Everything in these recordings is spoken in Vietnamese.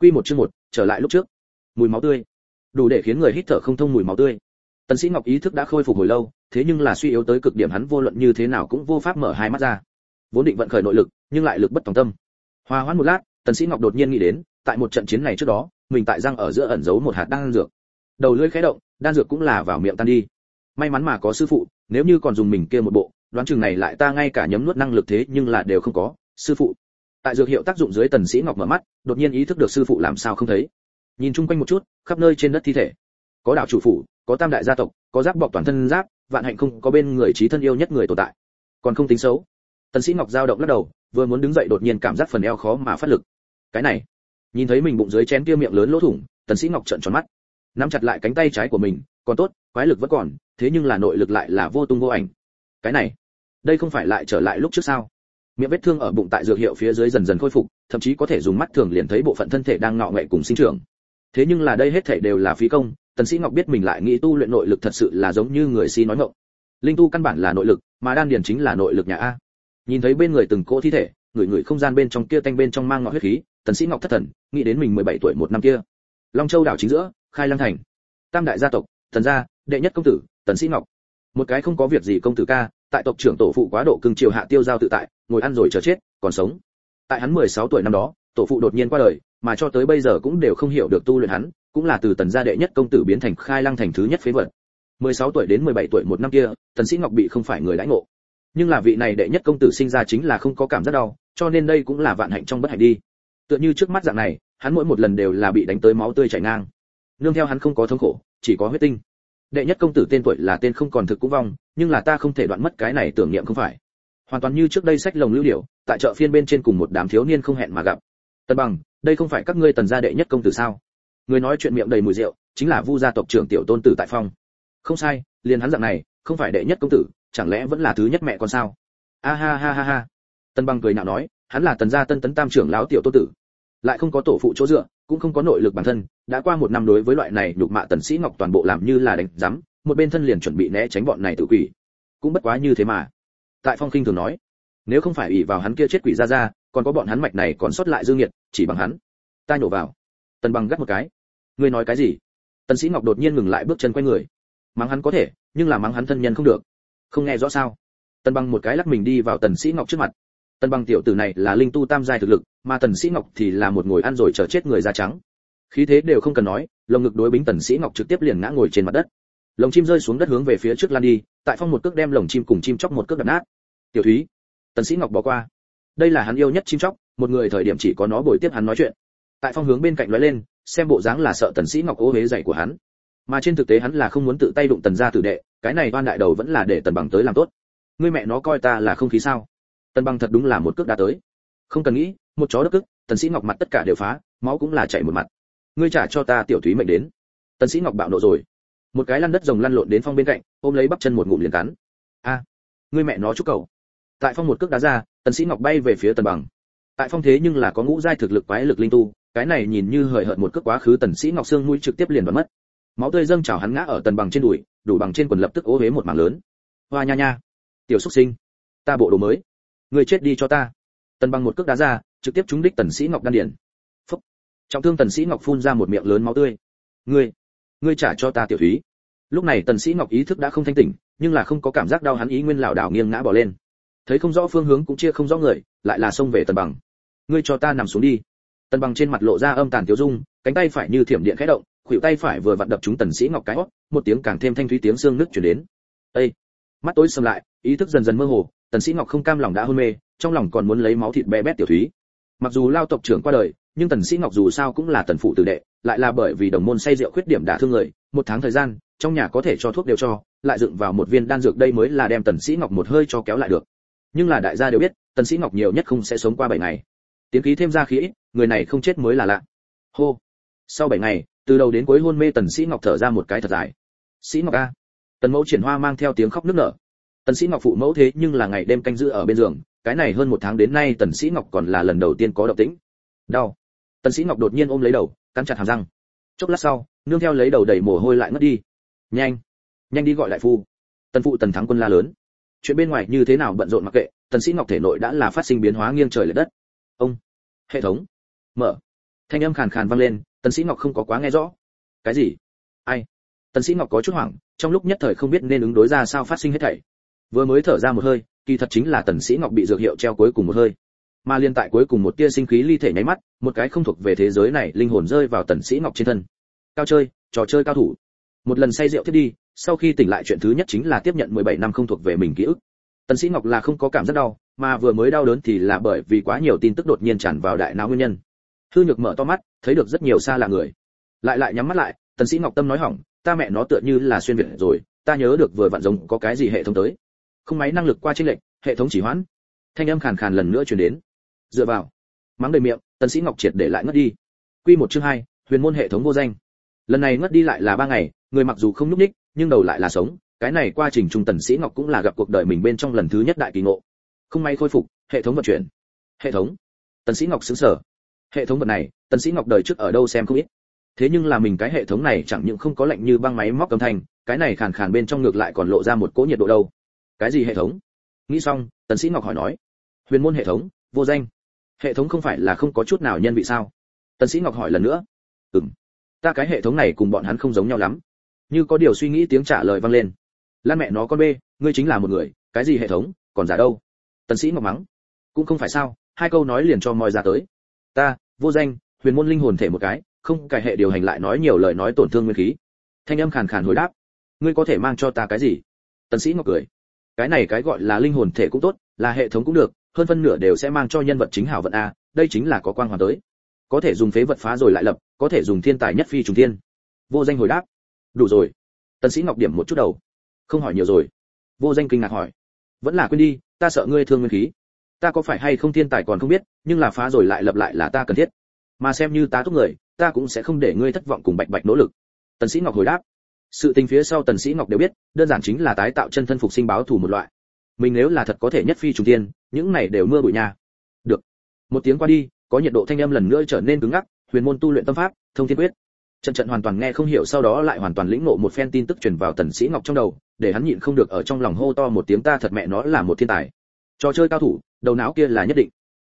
Quy một chương một, trở lại lúc trước. Mùi máu tươi, đủ để khiến người hít thở không thông mùi máu tươi. Tần Sĩ Ngọc ý thức đã khôi phục hồi lâu, thế nhưng là suy yếu tới cực điểm hắn vô luận như thế nào cũng vô pháp mở hai mắt ra. Vốn định vận khởi nội lực, nhưng lại lực bất tòng tâm. Hoa hoãn một lát, Tần Sĩ Ngọc đột nhiên nghĩ đến, tại một trận chiến này trước đó, mình tại răng ở giữa ẩn giấu một hạt đan dược. Đầu lưỡi khẽ động, đan dược cũng là vào miệng tan đi. May mắn mà có sư phụ, nếu như còn dùng mình kia một bộ, đoán chừng này lại ta ngay cả nhấm nuốt năng lực thế nhưng là đều không có, sư phụ. Tại dược hiệu tác dụng dưới Tần Sĩ Ngọc mở mắt, đột nhiên ý thức được sư phụ làm sao không thấy. Nhìn chung quanh một chút, khắp nơi trên đất thi thể. Có đạo chủ phủ, có tam đại gia tộc, có giáp bọc toàn thân giáp, vạn hạnh không có bên người trí thân yêu nhất người tồn tại. Còn không tính xấu. Tần Sĩ Ngọc dao động lắc đầu, vừa muốn đứng dậy đột nhiên cảm giác phần eo khó mà phát lực. Cái này, nhìn thấy mình bụng dưới chén kia miệng lớn lỗ thủng, Tần Sĩ Ngọc trợn tròn mắt, nắm chặt lại cánh tay trái của mình, còn tốt, quái lực vẫn còn, thế nhưng là nội lực lại là vô tung vô ảnh. Cái này, đây không phải lại trở lại lúc trước sao? Miệng vết thương ở bụng tại dược hiệu phía dưới dần dần khôi phục, thậm chí có thể dùng mắt thường liền thấy bộ phận thân thể đang ngọ nghệ cùng sinh trưởng. Thế nhưng là đây hết thảy đều là phí công, Tần Sĩ Ngọc biết mình lại nghĩ tu luyện nội lực thật sự là giống như người si nói ngọng. Linh tu căn bản là nội lực, mà đan điền chính là nội lực nhà a. Nhìn thấy bên người từng cỗ thi thể, người người không gian bên trong kia tanh bên trong mang ngọ huyết khí, Tần Sĩ Ngọc thất thần, nghĩ đến mình 17 tuổi một năm kia. Long Châu đảo chính giữa, Khai Lăng thành. Tam đại gia tộc, Tần gia, đệ nhất công tử, Tần Sĩ Ngọc. Một cái không có việc gì công tử ca, tại tộc trưởng tổ phụ quá độ cưng chiều hạ tiêu giao tự tại, ngồi ăn rồi chờ chết, còn sống. Tại hắn 16 tuổi năm đó, tổ phụ đột nhiên qua đời, mà cho tới bây giờ cũng đều không hiểu được tu luyện hắn, cũng là từ tần gia đệ nhất công tử biến thành khai lăng thành thứ nhất phế vật. 16 tuổi đến 17 tuổi một năm kia tần sĩ ngọc bị không phải người đãi ngộ. Nhưng là vị này đệ nhất công tử sinh ra chính là không có cảm giác đau cho nên đây cũng là vạn hạnh trong bất hạnh đi. Tựa như trước mắt dạng này hắn mỗi một lần đều là bị đánh tới máu tươi chảy ngang. Nương theo hắn không có thống khổ chỉ có huyết tinh đệ nhất công tử tên tuổi là tên không còn thực cũng vong, nhưng là ta không thể đoạn mất cái này tưởng niệm không phải. Hoàn toàn như trước đây sách lồng lưu điểu tại chợ phiên bên trên cùng một đám thiếu niên không hẹn mà gặp. Tần bằng, đây không phải các ngươi tần gia đệ nhất công tử sao? Người nói chuyện miệng đầy mùi rượu, chính là vu gia tộc trưởng tiểu tôn tử tại phong. Không sai, liền hắn dạng này, không phải đệ nhất công tử, chẳng lẽ vẫn là thứ nhất mẹ con sao? A ha ha ha ha. Tân băng cười nhạo nói, hắn là tần gia tân tấn tam trưởng lão tiểu tôn tử. Lại không có tổ phụ chỗ dựa cũng không có nội lực bản thân, đã qua một năm đối với loại này nhục mạ tần sĩ ngọc toàn bộ làm như là đánh giám một bên thân liền chuẩn bị né tránh bọn này tự quỷ. Cũng bất quá như thế mà. Tại phong kinh thường nói, nếu không phải ủy vào hắn kia chết quỷ ra ra, còn có bọn hắn mạch này còn sót lại dương nghiệt chỉ bằng hắn. Ta nhổ vào. Tần bằng gắt một cái. Ngươi nói cái gì? Tần sĩ ngọc đột nhiên ngừng lại bước chân quay người. Mắng hắn có thể, nhưng là mắng hắn thân nhân không được. Không nghe rõ sao? Tần bằng một cái lắc mình đi vào tần sĩ ngọc trước mặt tần bằng tiểu tử này là linh tu tam giai thực lực, mà tần sĩ ngọc thì là một ngồi ăn rồi chờ chết người da trắng. Khí thế đều không cần nói, lồng ngực đối bính tần sĩ ngọc trực tiếp liền ngã ngồi trên mặt đất. Lồng chim rơi xuống đất hướng về phía trước lan đi, tại phong một cước đem lồng chim cùng chim chóc một cước đập nát. Tiểu thúy, tần sĩ ngọc bỏ qua. Đây là hắn yêu nhất chim chóc, một người thời điểm chỉ có nó bồi tiếp hắn nói chuyện. Tại phong hướng bên cạnh nói lên, xem bộ dáng là sợ tần sĩ ngọc ố hế dạy của hắn. Mà trên thực tế hắn là không muốn tự tay đụng tần gia tử đệ, cái này oan đại đầu vẫn là để tần bằng tới làm tốt. Ngươi mẹ nó coi ta là không khí sao? Tần bằng thật đúng là một cước đã tới. Không cần nghĩ một chó đất cước, tần sĩ ngọc mặt tất cả đều phá máu cũng là chảy một mặt. Ngươi trả cho ta tiểu thúy mệnh đến. Tần sĩ ngọc bạo nộ rồi. Một cái lăn đất rồng lăn lộn đến phong bên cạnh ôm lấy bắp chân một ngụm liền cắn. A ngươi mẹ nó chúc cầu. Tại phong một cước đá ra tần sĩ ngọc bay về phía tần bằng. Tại phong thế nhưng là có ngũ giai thực lực quái lực linh tu cái này nhìn như hời hợt một cước quá khứ tần sĩ ngọc xương mũi trực tiếp liền đoán mất. Máu tươi dâng trào hắn ngã ở tần bằng trên đùi đủ bằng trên quần lập tức ố huế một mảng lớn. Hoa nha nha. Tiểu xuất sinh. Ta bộ đồ mới người chết đi cho ta. Tần bằng một cước đá ra, trực tiếp trúng đích tần sĩ ngọc đan điển phúc. Trọng thương tần sĩ ngọc phun ra một miệng lớn máu tươi. Ngươi ngươi trả cho ta tiểu thúy. Lúc này tần sĩ ngọc ý thức đã không thanh tỉnh, nhưng là không có cảm giác đau hắn ý nguyên lảo đảo nghiêng ngã bỏ lên. Thấy không rõ phương hướng cũng chia không rõ người, lại là xông về tần bằng ngươi cho ta nằm xuống đi. Tần bằng trên mặt lộ ra âm tàn tiêu dung, cánh tay phải như thiểm điện khẽ động, khuỷu tay phải vừa vặn đập trúng tần sĩ ngọc cái hót, một tiếng càng thêm thanh thúy tiếng xương nứt truyền đến. Ê! mắt tối sầm lại, ý thức dần dần mơ hồ tần sĩ ngọc không cam lòng đã hôn mê, trong lòng còn muốn lấy máu thịt bé bét tiểu thúy. Mặc dù lao tộc trưởng qua đời, nhưng tần sĩ ngọc dù sao cũng là tần phụ tử đệ, lại là bởi vì đồng môn say rượu khuyết điểm đã thương người, một tháng thời gian, trong nhà có thể cho thuốc đều cho, lại dựng vào một viên đan dược đây mới là đem tần sĩ ngọc một hơi cho kéo lại được. Nhưng là đại gia đều biết, tần sĩ ngọc nhiều nhất không sẽ sống qua bảy ngày. Tiến khí thêm ra khí ít, người này không chết mới là lạ. Hô. Sau bảy ngày, từ đầu đến cuối hôn mê tần sĩ ngọc thở ra một cái thật dài. Sĩ ngọc a. Tần mẫu triển hoa mang theo tiếng khóc nức nở tần sĩ ngọc phụ mẫu thế nhưng là ngày đêm canh giữ ở bên giường, cái này hơn một tháng đến nay tần sĩ ngọc còn là lần đầu tiên có động tĩnh. Đau. Tần sĩ ngọc đột nhiên ôm lấy đầu, cắn chặt hàm răng. Chốc lát sau, nương theo lấy đầu đầy mồ hôi lại ngất đi. Nhanh. Nhanh đi gọi lại phu. Tần phụ tần thắng quân la lớn. Chuyện bên ngoài như thế nào bận rộn mặc kệ, tần sĩ ngọc thể nội đã là phát sinh biến hóa nghiêng trời lệch đất. Ông. Hệ thống. Mở. Thanh âm khàn khàn vang lên, tần sĩ ngọc không có quá nghe rõ. Cái gì? Ai? Tần sĩ ngọc có chút hoảng, trong lúc nhất thời không biết nên ứng đối ra sao phát sinh hết thảy vừa mới thở ra một hơi, kỳ thật chính là tần sĩ ngọc bị dược hiệu treo cuối cùng một hơi. Mà liên tại cuối cùng một tia sinh khí ly thể nháy mắt, một cái không thuộc về thế giới này linh hồn rơi vào tần sĩ ngọc trên thân. Cao chơi, trò chơi cao thủ. Một lần say rượu thiết đi, sau khi tỉnh lại chuyện thứ nhất chính là tiếp nhận 17 năm không thuộc về mình ký ức. Tần sĩ ngọc là không có cảm giác đau, mà vừa mới đau đớn thì là bởi vì quá nhiều tin tức đột nhiên tràn vào đại não nguyên nhân. Hư nhược mở to mắt, thấy được rất nhiều xa lạ người. Lại lại nhắm mắt lại, tần sĩ ngọc tâm nói hỏng, ta mẹ nó tựa như là xuyên việt rồi, ta nhớ được vừa vặn giống có cái gì hệ thống tới không máy năng lực qua trên lệnh hệ thống chỉ hoãn. Thanh âm khàn khàn lần nữa truyền đến. Dựa vào. Mắng đầy miệng, tần sĩ ngọc triệt để lại ngất đi. Quy một chương hai, huyền môn hệ thống vô danh. Lần này ngất đi lại là ba ngày, người mặc dù không nhúc ních nhưng đầu lại là sống. Cái này quá trình trung tần sĩ ngọc cũng là gặp cuộc đời mình bên trong lần thứ nhất đại kỳ ngộ. Không may khôi phục, hệ thống vận chuyển. Hệ thống. Tần sĩ ngọc sững sờ. Hệ thống vật này, tần sĩ ngọc đời trước ở đâu xem không ít. Thế nhưng là mình cái hệ thống này chẳng những không có lạnh như băng máy móc âm thanh, cái này khàn khàn bên trong ngược lại còn lộ ra một cỗ nhiệt độ đâu cái gì hệ thống? Nghĩ xong, tần sĩ ngọc hỏi nói, huyền môn hệ thống, vô danh. Hệ thống không phải là không có chút nào nhân vị sao? Tần sĩ ngọc hỏi lần nữa, ừm, ta cái hệ thống này cùng bọn hắn không giống nhau lắm. Như có điều suy nghĩ tiếng trả lời vang lên. Lan mẹ nó con bê, ngươi chính là một người, cái gì hệ thống, còn giả đâu? Tần sĩ ngọc mắng, cũng không phải sao, hai câu nói liền cho moi ra tới. Ta, vô danh, huyền môn linh hồn thể một cái, không cải hệ điều hành lại nói nhiều lời nói tổn thương nguyên khí. Thanh âm khàn khàn hồi đáp, ngươi có thể mang cho ta cái gì? Tần sĩ ngọc cười cái này cái gọi là linh hồn thể cũng tốt, là hệ thống cũng được, hơn phân nửa đều sẽ mang cho nhân vật chính hảo vận a, đây chính là có quang hoàn tới. Có thể dùng phế vật phá rồi lại lập, có thể dùng thiên tài nhất phi trùng thiên. Vô danh hồi đáp. Đủ rồi. Tần sĩ ngọc điểm một chút đầu. Không hỏi nhiều rồi. Vô danh kinh ngạc hỏi. Vẫn là quên đi, ta sợ ngươi thương nguyên khí. Ta có phải hay không thiên tài còn không biết, nhưng là phá rồi lại lập lại là ta cần thiết. Mà xem như ta tốt người, ta cũng sẽ không để ngươi thất vọng cùng bạch bạch nỗ lực. Tần sĩ ngọc hồi đáp sự tình phía sau tần sĩ ngọc đều biết đơn giản chính là tái tạo chân thân phục sinh báo thù một loại. Mình nếu là thật có thể nhất phi trùng tiên, những này đều mưa bụi nha. Được. Một tiếng qua đi có nhiệt độ thanh âm lần nữa trở nên cứng ngắc huyền môn tu luyện tâm pháp thông thiên quyết. Trận trận hoàn toàn nghe không hiểu sau đó lại hoàn toàn lĩnh ngộ một phen tin tức truyền vào tần sĩ ngọc trong đầu để hắn nhịn không được ở trong lòng hô to một tiếng ta thật mẹ nó là một thiên tài. Trò chơi cao thủ đầu não kia là nhất định.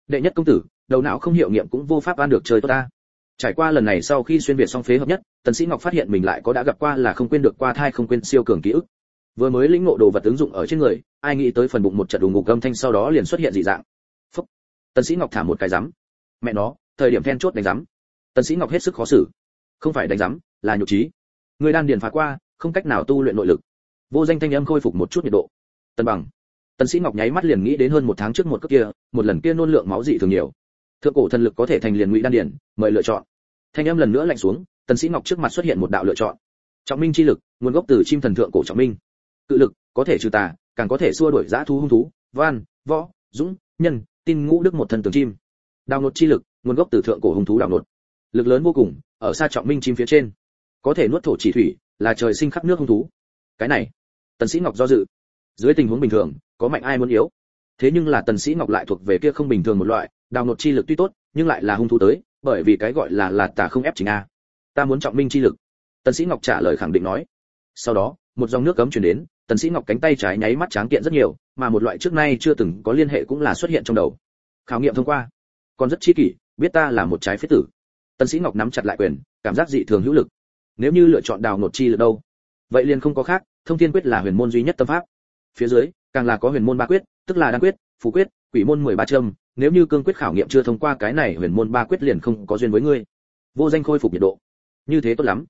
Đệ nhất công tử đầu não không hiểu nghiệm cũng vô pháp ăn được chơi tốt ta trải qua lần này sau khi xuyên việt xong phế hợp nhất, tần sĩ ngọc phát hiện mình lại có đã gặp qua là không quên được qua thai không quên siêu cường ký ức. Vừa mới lĩnh ngộ đồ vật ứng dụng ở trên người, ai nghĩ tới phần bụng một trận đùng ngục âm thanh sau đó liền xuất hiện dị dạng. Phúc. tần sĩ ngọc thả một cái rắm mẹ nó, thời điểm then chốt đánh rắm tần sĩ ngọc hết sức khó xử. Không phải đánh rắm là nhục trí. Người đan điền phá qua, không cách nào tu luyện nội lực. Vô danh thanh âm khôi phục một chút nhiệt độ. Tần bằng. Tần sĩ ngọc nháy mắt liền nghĩ đến hơn một tháng trước một cước kia, một lần kia nôn lượng máu dị thường nhiều thượng cổ thần lực có thể thành liền ngụy đan điển, mời lựa chọn. Thanh âm lần nữa lạnh xuống, tần sĩ ngọc trước mặt xuất hiện một đạo lựa chọn. Trọng minh chi lực, nguồn gốc từ chim thần thượng cổ trọng minh. Cự lực, có thể trừ tà, càng có thể xua đuổi giã thú hung thú, van, võ, dũng, nhân, tin ngũ đức một thần tường chim. Đào nột chi lực, nguồn gốc từ thượng cổ hung thú đào nột. Lực lớn vô cùng, ở xa trọng minh chim phía trên. Có thể nuốt thổ chỉ thủy, là trời sinh khắp nước hung thú. Cái này, tần sĩ ngọc do dự. Dưới tình huống bình thường, có mạnh ai muốn yếu? Thế nhưng là tần sĩ ngọc lại thuộc về kia không bình thường một loại đào nột chi lực tuy tốt, nhưng lại là hung thú tới, bởi vì cái gọi là là tà không ép chính a. Ta muốn trọng minh chi lực. Tần sĩ ngọc trả lời khẳng định nói. Sau đó, một dòng nước cấm truyền đến, tần sĩ ngọc cánh tay trái nháy mắt tráng kiện rất nhiều, mà một loại trước nay chưa từng có liên hệ cũng là xuất hiện trong đầu. Khảo nghiệm thông qua. Còn rất chi kỷ, biết ta là một trái phế tử. Tần sĩ ngọc nắm chặt lại quyền, cảm giác dị thường hữu lực. Nếu như lựa chọn đào nột chi lực đâu? Vậy liền không có khác, thông thiên quyết là huyền môn duy nhất tâm pháp. Phía dưới, càng là có huyền môn ba quyết, tức là đan quyết, phù quyết quỷ môn mười ba châm, nếu như cương quyết khảo nghiệm chưa thông qua cái này, huyền môn ba quyết liền không có duyên với ngươi. Vô danh khôi phục nhiệt độ. Như thế tốt lắm.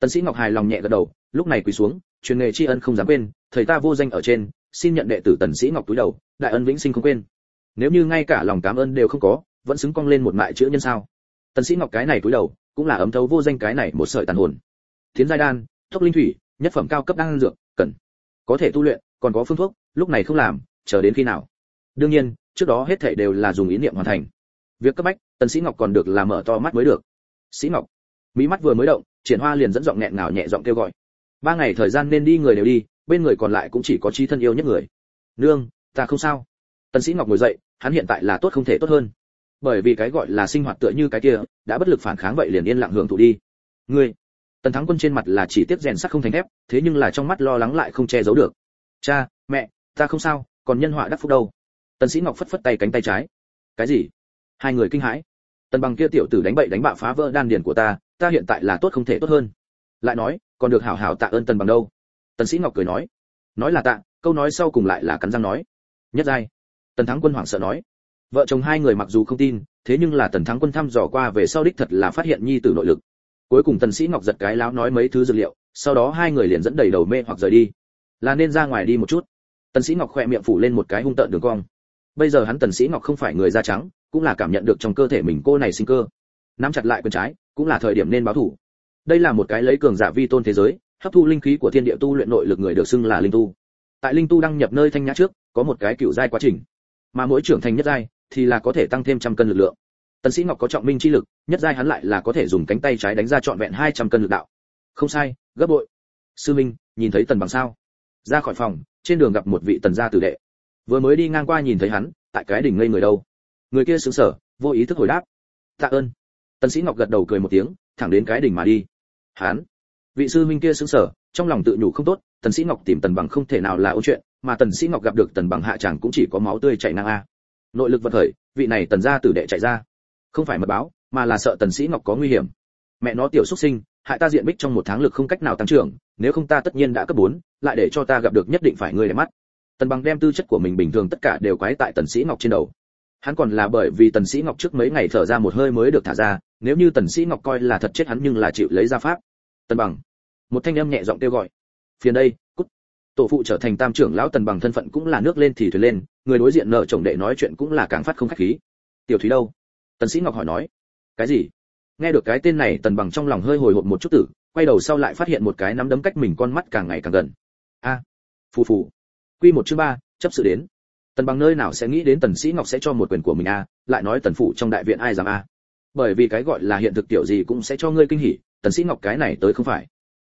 Tần sĩ ngọc hài lòng nhẹ gật đầu, lúc này quỳ xuống, truyền nghề tri ân không dám quên, thầy ta vô danh ở trên, xin nhận đệ tử tần sĩ ngọc túi đầu, đại ân vĩnh sinh không quên. Nếu như ngay cả lòng cảm ơn đều không có, vẫn xứng cong lên một mại chữ nhân sao? Tần sĩ ngọc cái này túi đầu, cũng là ấm thấu vô danh cái này một sợi tàn hồn. Thiến giai đan thuốc linh thủy, nhất phẩm cao cấp đan dược, cần. Có thể tu luyện, còn có phương thuốc, lúc này không làm, chờ đến khi nào? Đương nhiên trước đó hết thảy đều là dùng ý niệm hoàn thành. Việc cấp bách, tần sĩ ngọc còn được là mở to mắt mới được. Sĩ ngọc, mỹ mắt vừa mới động, triển hoa liền dẫn giọng nghẹn ngào nhẹ giọng kêu gọi. Ba ngày thời gian nên đi người đều đi, bên người còn lại cũng chỉ có trí thân yêu nhất người. Nương, ta không sao. Tần sĩ ngọc ngồi dậy, hắn hiện tại là tốt không thể tốt hơn. Bởi vì cái gọi là sinh hoạt tựa như cái kia, đã bất lực phản kháng vậy liền yên lặng hưởng thụ đi. Ngươi, tần thắng quân trên mặt là chỉ tiếp rèn sắt không thành thép, thế nhưng là trong mắt lo lắng lại không che giấu được. Cha, mẹ, ta không sao, còn nhân họa đắc phúc đâu tần sĩ ngọc phất phất tay cánh tay trái. Cái gì? Hai người kinh hãi. Tần bằng kia tiểu tử đánh bậy đánh bạ phá vỡ đan điền của ta ta hiện tại là tốt không thể tốt hơn. Lại nói, còn được hảo hảo tạ ơn tần bằng đâu? Tần sĩ ngọc cười nói. Nói là tạ, câu nói sau cùng lại là cắn răng nói. Nhất giai. Tần thắng quân hoảng sợ nói. Vợ chồng hai người mặc dù không tin, thế nhưng là tần thắng quân thăm dò qua về sau đích thật là phát hiện nhi tử nội lực. Cuối cùng tần sĩ ngọc giật cái láo nói mấy thứ dược liệu, sau đó hai người liền dẫn đầy đầu mê hoặc rời đi. Là nên ra ngoài đi một chút. Tần sĩ ngọc khoe miệng phủ lên một cái hung tợn đường cong bây giờ hắn tần sĩ ngọc không phải người da trắng, cũng là cảm nhận được trong cơ thể mình cô này sinh cơ. Nắm chặt lại quyền trái, cũng là thời điểm nên báo thủ. Đây là một cái lấy cường giả vi tôn thế giới, hấp thu linh khí của thiên địa tu luyện nội lực người được xưng là linh tu. Tại linh tu đăng nhập nơi thanh nhã trước, có một cái cựu giai quá trình. Mà mỗi trưởng thành nhất giai thì là có thể tăng thêm trăm cân lực lượng. Tần sĩ ngọc có trọng minh chi lực, nhất giai hắn lại là có thể dùng cánh tay trái đánh ra trọn vẹn 200 cân lực đạo. Không sai, gấp bội. Sư minh, nhìn thấy tần bằng sao? Ra khỏi phòng, trên đường gặp một vị tần gia tử đệ vừa mới đi ngang qua nhìn thấy hắn tại cái đỉnh ngây người đâu? Người kia sững sờ vô ý thức hồi đáp. Tạ ơn. Tần sĩ ngọc gật đầu cười một tiếng thẳng đến cái đỉnh mà đi. Hắn. Vị sư minh kia sững sờ trong lòng tự nhủ không tốt tần sĩ ngọc tìm tần bằng không thể nào là ôn chuyện mà tần sĩ ngọc gặp được tần bằng hạ chẳng cũng chỉ có máu tươi chảy ngang a. Nội lực vật khởi vị này tần gia tử đệ chạy ra. Không phải mật báo mà là sợ tần sĩ ngọc có nguy hiểm. Mẹ nó tiểu xuất sinh hại ta diện bích trong một tháng lực không cách nào tăng trưởng nếu không ta tất nhiên đã cấp 4, lại để cho ta gặp được nhất định phải người để mắt tần bằng đem tư chất của mình bình thường tất cả đều quái tại tần sĩ ngọc trên đầu. Hắn còn là bởi vì tần sĩ ngọc trước mấy ngày thở ra một hơi mới được thả ra, nếu như tần sĩ ngọc coi là thật chết hắn nhưng là chịu lấy ra pháp. Tần bằng. Một thanh âm nhẹ giọng kêu gọi. Phiền đây, cút. Tổ phụ trở thành tam trưởng lão tần bằng thân phận cũng là nước lên thì thuyền lên, người đối diện nợ chồng đệ nói chuyện cũng là càng phát không khách khí. Tiểu thúy đâu? Tần sĩ ngọc hỏi nói. Cái gì? Nghe được cái tên này, tần bằng trong lòng hơi hồi hộp một chút tử, quay đầu sau lại phát hiện một cái nắm đấm cách mình con mắt càng ngày càng gần. A. Phù phù quy một chương ba, chấp sự đến. Tần bằng nơi nào sẽ nghĩ đến tần sĩ ngọc sẽ cho một quyền của mình a lại nói tần phụ trong đại viện ai dám a bởi vì cái gọi là hiện thực tiểu gì cũng sẽ cho ngươi kinh hỉ, tần sĩ ngọc cái này tới không phải.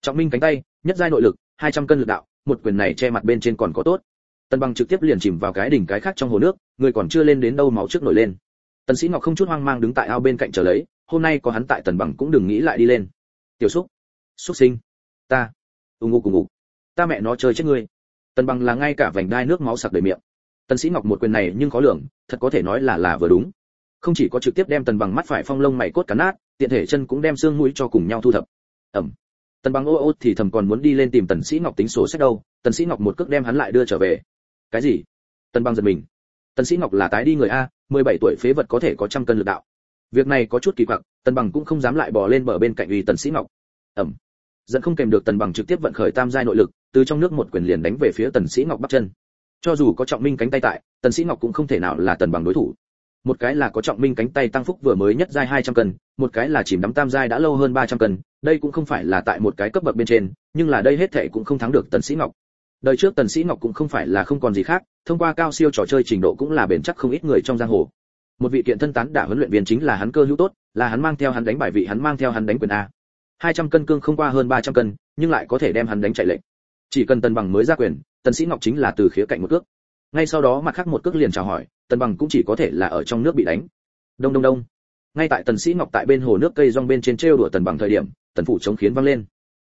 Trọng minh cánh tay, nhất giai nội lực 200 cân lực đạo, một quyền này che mặt bên trên còn có tốt. Tần bằng trực tiếp liền chìm vào cái đỉnh cái khác trong hồ nước, người còn chưa lên đến đâu máu trước nổi lên. Tần sĩ ngọc không chút hoang mang đứng tại ao bên cạnh chờ lấy, hôm nay có hắn tại tần bằng cũng đừng nghĩ lại đi lên. Tiểu xúc xúc sinh, ta ung ngô cùng ngủ ta mẹ nó chơi chết ngươi tần bằng là ngay cả vành đai nước máu sặc đầy miệng. Tần sĩ ngọc một quyền này nhưng có lượng thật có thể nói là là vừa đúng. Không chỉ có trực tiếp đem tần bằng mắt phải phong lông mày cốt cắn nát, tiện thể chân cũng đem xương mũi cho cùng nhau thu thập. Ẩm. Tần bằng ô ô thì thầm còn muốn đi lên tìm tần sĩ ngọc tính sổ sách đâu, tần sĩ ngọc một cước đem hắn lại đưa trở về. Cái gì? Tần bằng giật mình. Tần sĩ ngọc là tái đi người a 17 tuổi phế vật có thể có trăm cân lực đạo. Việc này có chút kỳ quặc, tần bằng cũng không dám lại bò lên bờ bên cạnh uy tần sĩ ngọc. Ẩm dẫn không kèm được tần bằng trực tiếp vận khởi tam giai nội lực, từ trong nước một quyền liền đánh về phía tần sĩ ngọc bắt chân. Cho dù có trọng minh cánh tay tại, tần sĩ ngọc cũng không thể nào là tần bằng đối thủ. Một cái là có trọng minh cánh tay tăng phúc vừa mới nhất giai 200 cân, một cái là chìm đắm tam giai đã lâu hơn 300 cân, đây cũng không phải là tại một cái cấp bậc bên trên, nhưng là đây hết thảy cũng không thắng được tần sĩ ngọc. Đời trước tần sĩ ngọc cũng không phải là không còn gì khác, thông qua cao siêu trò chơi trình độ cũng là bền chắc không ít người trong giang hồ. Một vị kiện thân tán đả huấn luyện viên chính là hắn cơ hữu tốt, là hắn mang theo hắn đánh bài vị hắn mang theo hắn đánh quyền a. 200 cân cương không qua hơn 300 cân, nhưng lại có thể đem hắn đánh chạy lệnh. Chỉ cần tần bằng mới ra quyền, tần sĩ ngọc chính là từ khía cạnh một cước. Ngay sau đó mặt khác một cước liền chào hỏi, tần bằng cũng chỉ có thể là ở trong nước bị đánh. Đông đông đông. Ngay tại tần sĩ ngọc tại bên hồ nước cây rong bên trên treo đùa tần bằng thời điểm, tần phủ chống khiến vang lên.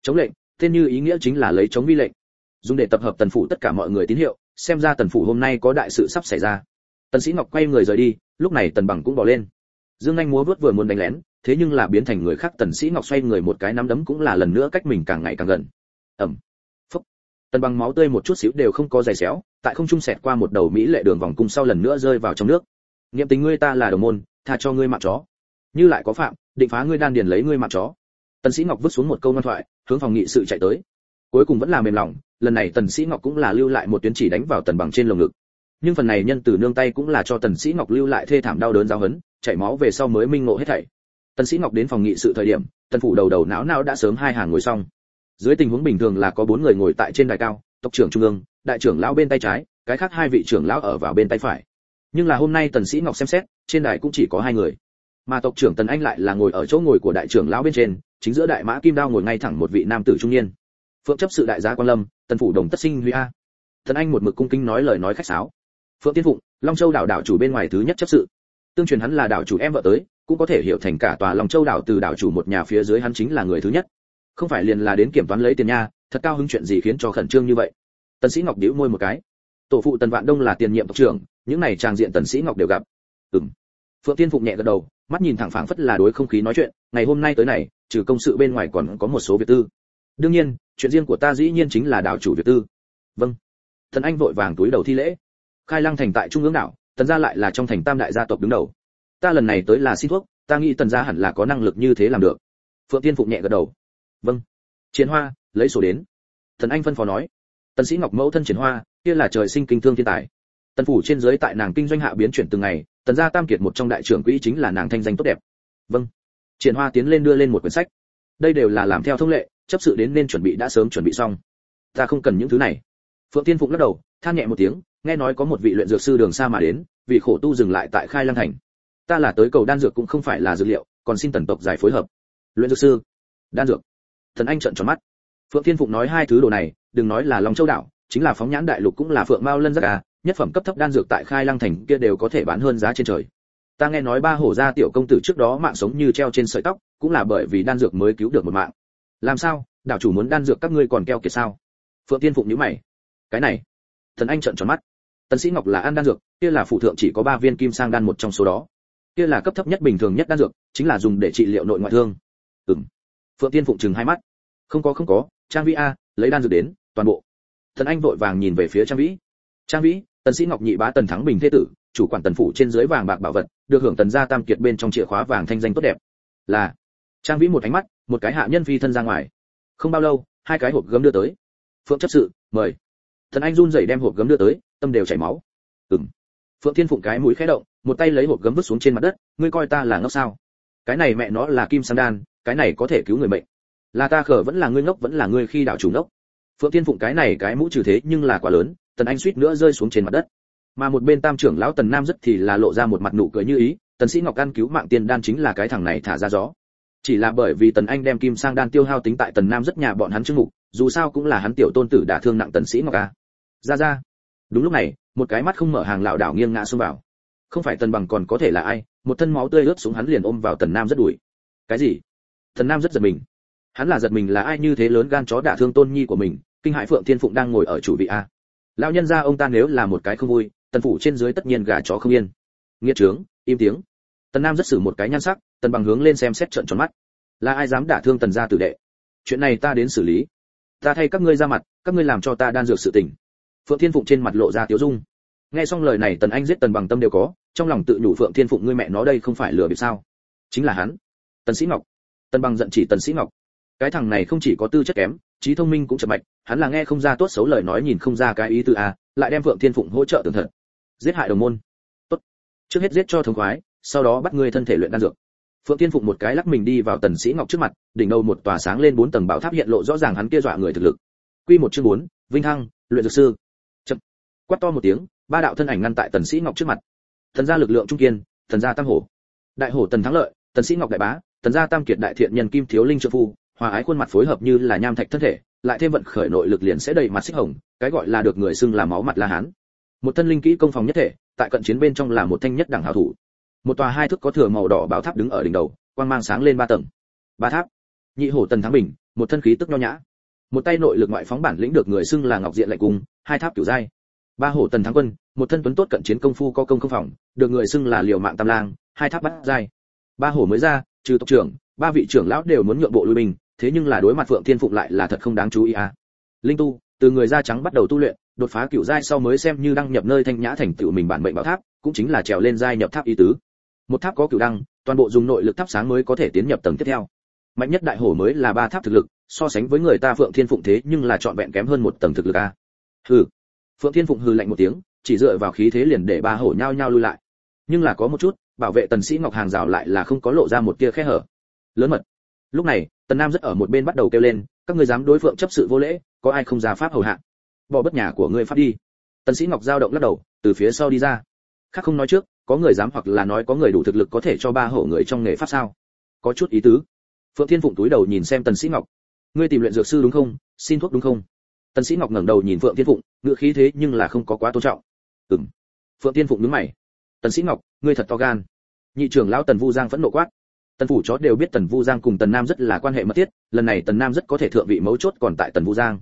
Chống lệnh, tên như ý nghĩa chính là lấy chống vi lệnh. Dùng để tập hợp tần phủ tất cả mọi người tín hiệu, xem ra tần phủ hôm nay có đại sự sắp xảy ra. Tần sĩ ngọc quay người rời đi, lúc này tần bằng cũng bỏ lên. Dương anh múa vớt vừa muốn đánh lén thế nhưng là biến thành người khác tần sĩ ngọc xoay người một cái nắm đấm cũng là lần nữa cách mình càng ngày càng gần. Ầm phúc. Tần bằng máu tươi một chút xíu đều không có dày xéo, tại không trung sẹt qua một đầu mỹ lệ đường vòng cung sau lần nữa rơi vào trong nước. Niệm tình ngươi ta là đồng môn, tha cho ngươi mạng chó. Như lại có phạm, định phá ngươi đan điền lấy ngươi mạng chó. Tần sĩ ngọc vứt xuống một câu ngoan thoại, hướng phòng nghị sự chạy tới. Cuối cùng vẫn là mềm lòng, lần này tần sĩ ngọc cũng là lưu lại một tuyến chỉ đánh vào tần bằng trên lồng ngực. Nhưng phần này nhân từ nương tay cũng là cho tần sĩ ngọc lưu lại thê thảm đau đớn giáo hấn chảy máu về sau mới minh ngộ hết thảy tần sĩ ngọc đến phòng nghị sự thời điểm, tần phủ đầu đầu não não đã sớm hai hàng ngồi xong. Dưới tình huống bình thường là có bốn người ngồi tại trên đài cao, tộc trưởng trung ương, đại trưởng lão bên tay trái, cái khác hai vị trưởng lão ở vào bên tay phải. Nhưng là hôm nay tần sĩ ngọc xem xét, trên đài cũng chỉ có hai người. Mà tộc trưởng tần anh lại là ngồi ở chỗ ngồi của đại trưởng lão bên trên, chính giữa đại mã kim đao ngồi ngay thẳng một vị nam tử trung niên. Phượng chấp sự đại gia quan lâm, tần phủ đồng tất sinh huy a. Tần anh một mực cung kính nói lời nói khách sáo. Phượng tiên phụng, long châu đảo đảo chủ bên ngoài thứ nhất chấp sự. Tương truyền hắn là đảo chủ em vợ tới cũng có thể hiểu thành cả tòa long châu đảo từ đảo chủ một nhà phía dưới hắn chính là người thứ nhất. Không phải liền là đến kiểm toán lấy tiền nha, thật cao hứng chuyện gì khiến cho khẩn trương như vậy? Tần sĩ ngọc điếu môi một cái. Tổ phụ tần vạn đông là tiền nhiệm tộc trưởng, những này trang diện tần sĩ ngọc đều gặp. Ừm. Phượng tiên phụng nhẹ gật đầu, mắt nhìn thẳng phảng phất là đối không khí nói chuyện, ngày hôm nay tới này, trừ công sự bên ngoài còn có một số việc tư. Đương nhiên, chuyện riêng của ta dĩ nhiên chính là đảo chủ việc tư. Vâng. Thần anh vội vàng túi đầu thi lễ. Khai lăng thành tại trung ương đảo, tần gia lại là trong thành tam đại gia tộc đứng đầu ta lần này tới là xin thuốc, ta nghĩ tần gia hẳn là có năng lực như thế làm được. Phượng tiên phụng nhẹ gật đầu. Vâng. Chiến hoa, lấy sổ đến. Thần anh phân phó nói. Tần sĩ ngọc mẫu thân chiến hoa, kia là trời sinh kinh thương thiên tài. Tần phủ trên dưới tại nàng kinh doanh hạ biến chuyển từng ngày, tần gia tam kiệt một trong đại trưởng quỹ chính là nàng thanh danh tốt đẹp. Vâng. Triển hoa tiến lên đưa lên một quyển sách. Đây đều là làm theo thông lệ, chấp sự đến nên chuẩn bị đã sớm chuẩn bị xong. Ta không cần những thứ này. Phượng tiên phụng lắc đầu, than nhẹ một tiếng, nghe nói có một vị luyện dược sư đường xa mà đến, vì khổ tu dừng lại tại khai lăng thành ta là tới cầu đan dược cũng không phải là dược liệu, còn xin tần tộc giải phối hợp. Luyện dược sư, đan dược. Thần anh trợn tròn mắt. Phượng thiên phụng nói hai thứ đồ này, đừng nói là long châu đảo, chính là phóng nhãn đại lục cũng là phượng mao lân rất à nhất phẩm cấp thấp đan dược tại khai lăng thành kia đều có thể bán hơn giá trên trời. Ta nghe nói ba hổ gia tiểu công tử trước đó mạng sống như treo trên sợi tóc, cũng là bởi vì đan dược mới cứu được một mạng. Làm sao? Đảo chủ muốn đan dược các ngươi còn keo kiệt sao? Phượng tiên phụng nhíu mày. Cái này. Thần anh trợn tròn mắt. Tần sĩ ngọc là ăn đan dược, kia là phụ thượng chỉ có ba viên kim sang đan một trong số đó kia là cấp thấp nhất bình thường nhất đan dược, chính là dùng để trị liệu nội ngoại thương. Ừm. Phượng tiên phụng chừng hai mắt. Không có không có, trang vĩ a, lấy đan dược đến, toàn bộ. Thần anh vội vàng nhìn về phía trang vĩ. Trang vĩ, tần sĩ ngọc nhị bá tần thắng bình thế tử, chủ quản tần phủ trên dưới vàng bạc bảo vật, được hưởng tần gia tam kiệt bên trong chìa khóa vàng thanh danh tốt đẹp. Là, trang vĩ một ánh mắt, một cái hạ nhân phi thân ra ngoài. Không bao lâu, hai cái hộp gấm đưa tới. Phượng chấp sự, mời. Thần anh run rẩy đem hộp gấm đưa tới, tâm đều chảy máu. Ừm. Phượng thiên phụng cái mũi khẽ động một tay lấy hộp gấm vứt xuống trên mặt đất, ngươi coi ta là ngốc sao? Cái này mẹ nó là kim sang đan, cái này có thể cứu người mệnh. Là ta khở vẫn là ngươi ngốc vẫn là ngươi khi đảo chủ ngốc. Phượng thiên phụng cái này cái mũ trừ thế nhưng là quá lớn, tần anh suýt nữa rơi xuống trên mặt đất. Mà một bên tam trưởng lão tần nam rất thì là lộ ra một mặt nụ cười như ý, tần sĩ ngọc ăn cứu mạng tiên đan chính là cái thằng này thả ra gió. Chỉ là bởi vì tần anh đem kim sang đan tiêu hao tính tại tần nam rất nhà bọn hắn chương mục, dù sao cũng là hắn tiểu tôn tử đả thương nặng tần sĩ ngọc a ra ra. Đúng lúc này, một cái mắt không mở hàng lão đảo nghiêng ngã xuống vào không phải tần bằng còn có thể là ai, một thân máu tươi ướt xuống hắn liền ôm vào tần nam rất đuổi cái gì? Tần nam rất giật mình. Hắn là giật mình là ai như thế lớn gan chó đả thương tôn nhi của mình, kinh hại phượng thiên phụng đang ngồi ở chủ vị a. Lão nhân gia ông ta nếu là một cái không vui, tần phủ trên dưới tất nhiên gà chó không yên. Nghiệt trướng im tiếng. Tần nam rất xử một cái nhan sắc, tần bằng hướng lên xem xét trận tròn mắt. Là ai dám đả thương tần gia tử đệ? Chuyện này ta đến xử lý. Ta thay các ngươi ra mặt, các ngươi làm cho ta đan dược sự tình. Phượng thiên phụng trên mặt lộ ra tiếu dung nghe xong lời này tần anh giết tần bằng tâm đều có, trong lòng tự nhủ phượng thiên phụng ngươi mẹ nó đây không phải lừa bịp sao? Chính là hắn. Tần sĩ ngọc. Tần bằng giận chỉ tần sĩ ngọc. Cái thằng này không chỉ có tư chất kém, trí thông minh cũng chậm mạnh hắn là nghe không ra tốt xấu lời nói nhìn không ra cái ý tư a lại đem phượng thiên phụng hỗ trợ tường thật. Giết hại đồng môn. Tốt. Trước hết giết cho thống khoái, sau đó bắt ngươi thân thể luyện đan dược. Phượng thiên phụng một cái lắc mình đi vào tần sĩ ngọc trước mặt, đỉnh đầu một tòa sáng lên bốn tầng bảo tháp hiện lộ rõ ràng hắn kia dọa người thực lực. Quy một chương bốn, vinh thăng, luyện dược sư. Chậm. Quát to một tiếng ba đạo thân ảnh ngăn tại tần sĩ ngọc trước mặt. Thần gia lực lượng trung kiên, thần gia tam hổ. Đại hổ tần thắng lợi, tần sĩ ngọc đại bá tần gia tam kiệt đại thiện nhân kim thiếu linh trợ phu, hòa ái khuôn mặt phối hợp như là nham thạch thân thể, lại thêm vận khởi nội lực liền sẽ đầy mặt xích hồng, cái gọi là được người xưng là máu mặt la hán. Một thân linh kỹ công phòng nhất thể, tại cận chiến bên trong là một thanh nhất đẳng hảo thủ. Một tòa hai thước có thừa màu đỏ bảo tháp đứng ở đỉnh đầu, quang mang sáng lên ba tầng. Ba tháp. Nhị hổ tần thắng bình, một thân khí tức nho nhã. Một tay nội lực ngoại phóng bản lĩnh được người xưng là ngọc diện lạnh cung, hai tháp kiểu giai ba hổ tần thắng quân, một thân tuấn tốt cận chiến công phu có công không phòng được người xưng là liều mạng tam lang, hai tháp bắt giai. Ba hổ mới ra, trừ tộc trưởng, ba vị trưởng lão đều muốn nhượng bộ lui binh, thế nhưng là đối mặt phượng thiên phụng lại là thật không đáng chú ý à. Linh tu, từ người da trắng bắt đầu tu luyện, đột phá cựu giai sau mới xem như đăng nhập nơi thanh nhã thành tựu mình bản mệnh bảo tháp, cũng chính là trèo lên giai nhập tháp ý tứ. Một tháp có cựu đăng, toàn bộ dùng nội lực thắp sáng mới có thể tiến nhập tầng tiếp theo. Mạnh nhất đại hổ mới là ba tháp thực lực, so sánh với người ta phượng thiên phụng thế nhưng là trọn vẹn kém hơn một tầng thực lực a hừ phượng thiên phụng hừ lạnh một tiếng, chỉ dựa vào khí thế liền để ba hổ nhao nhao lui lại. Nhưng là có một chút, bảo vệ tần sĩ ngọc hàng rào lại là không có lộ ra một tia khe hở. Lớn mật. Lúc này, tần nam rất ở một bên bắt đầu kêu lên, các ngươi dám đối phượng chấp sự vô lễ, có ai không ra pháp hầu hạ? Bỏ bất nhà của ngươi pháp đi. Tần sĩ ngọc giao động lắc đầu, từ phía sau đi ra. Khác không nói trước, có người dám hoặc là nói có người đủ thực lực có thể cho ba hổ người trong nghề pháp sao? Có chút ý tứ. Phượng thiên phụng túi đầu nhìn xem tần sĩ ngọc. Ngươi tìm luyện dược sư đúng không? Xin thuốc đúng không? Tần sĩ ngọc ngẩng đầu nhìn phượng thiên phụng ngựa khí thế nhưng là không có quá tôn trọng. Ừm. Phượng thiên phụng nhướng mày. Tần sĩ ngọc, ngươi thật to gan. Nhị trưởng lão tần vu giang phẫn nộ quát. Tần phủ chó đều biết tần vu giang cùng tần nam rất là quan hệ mật thiết, lần này tần nam rất có thể thượng vị mấu chốt còn tại tần vu giang.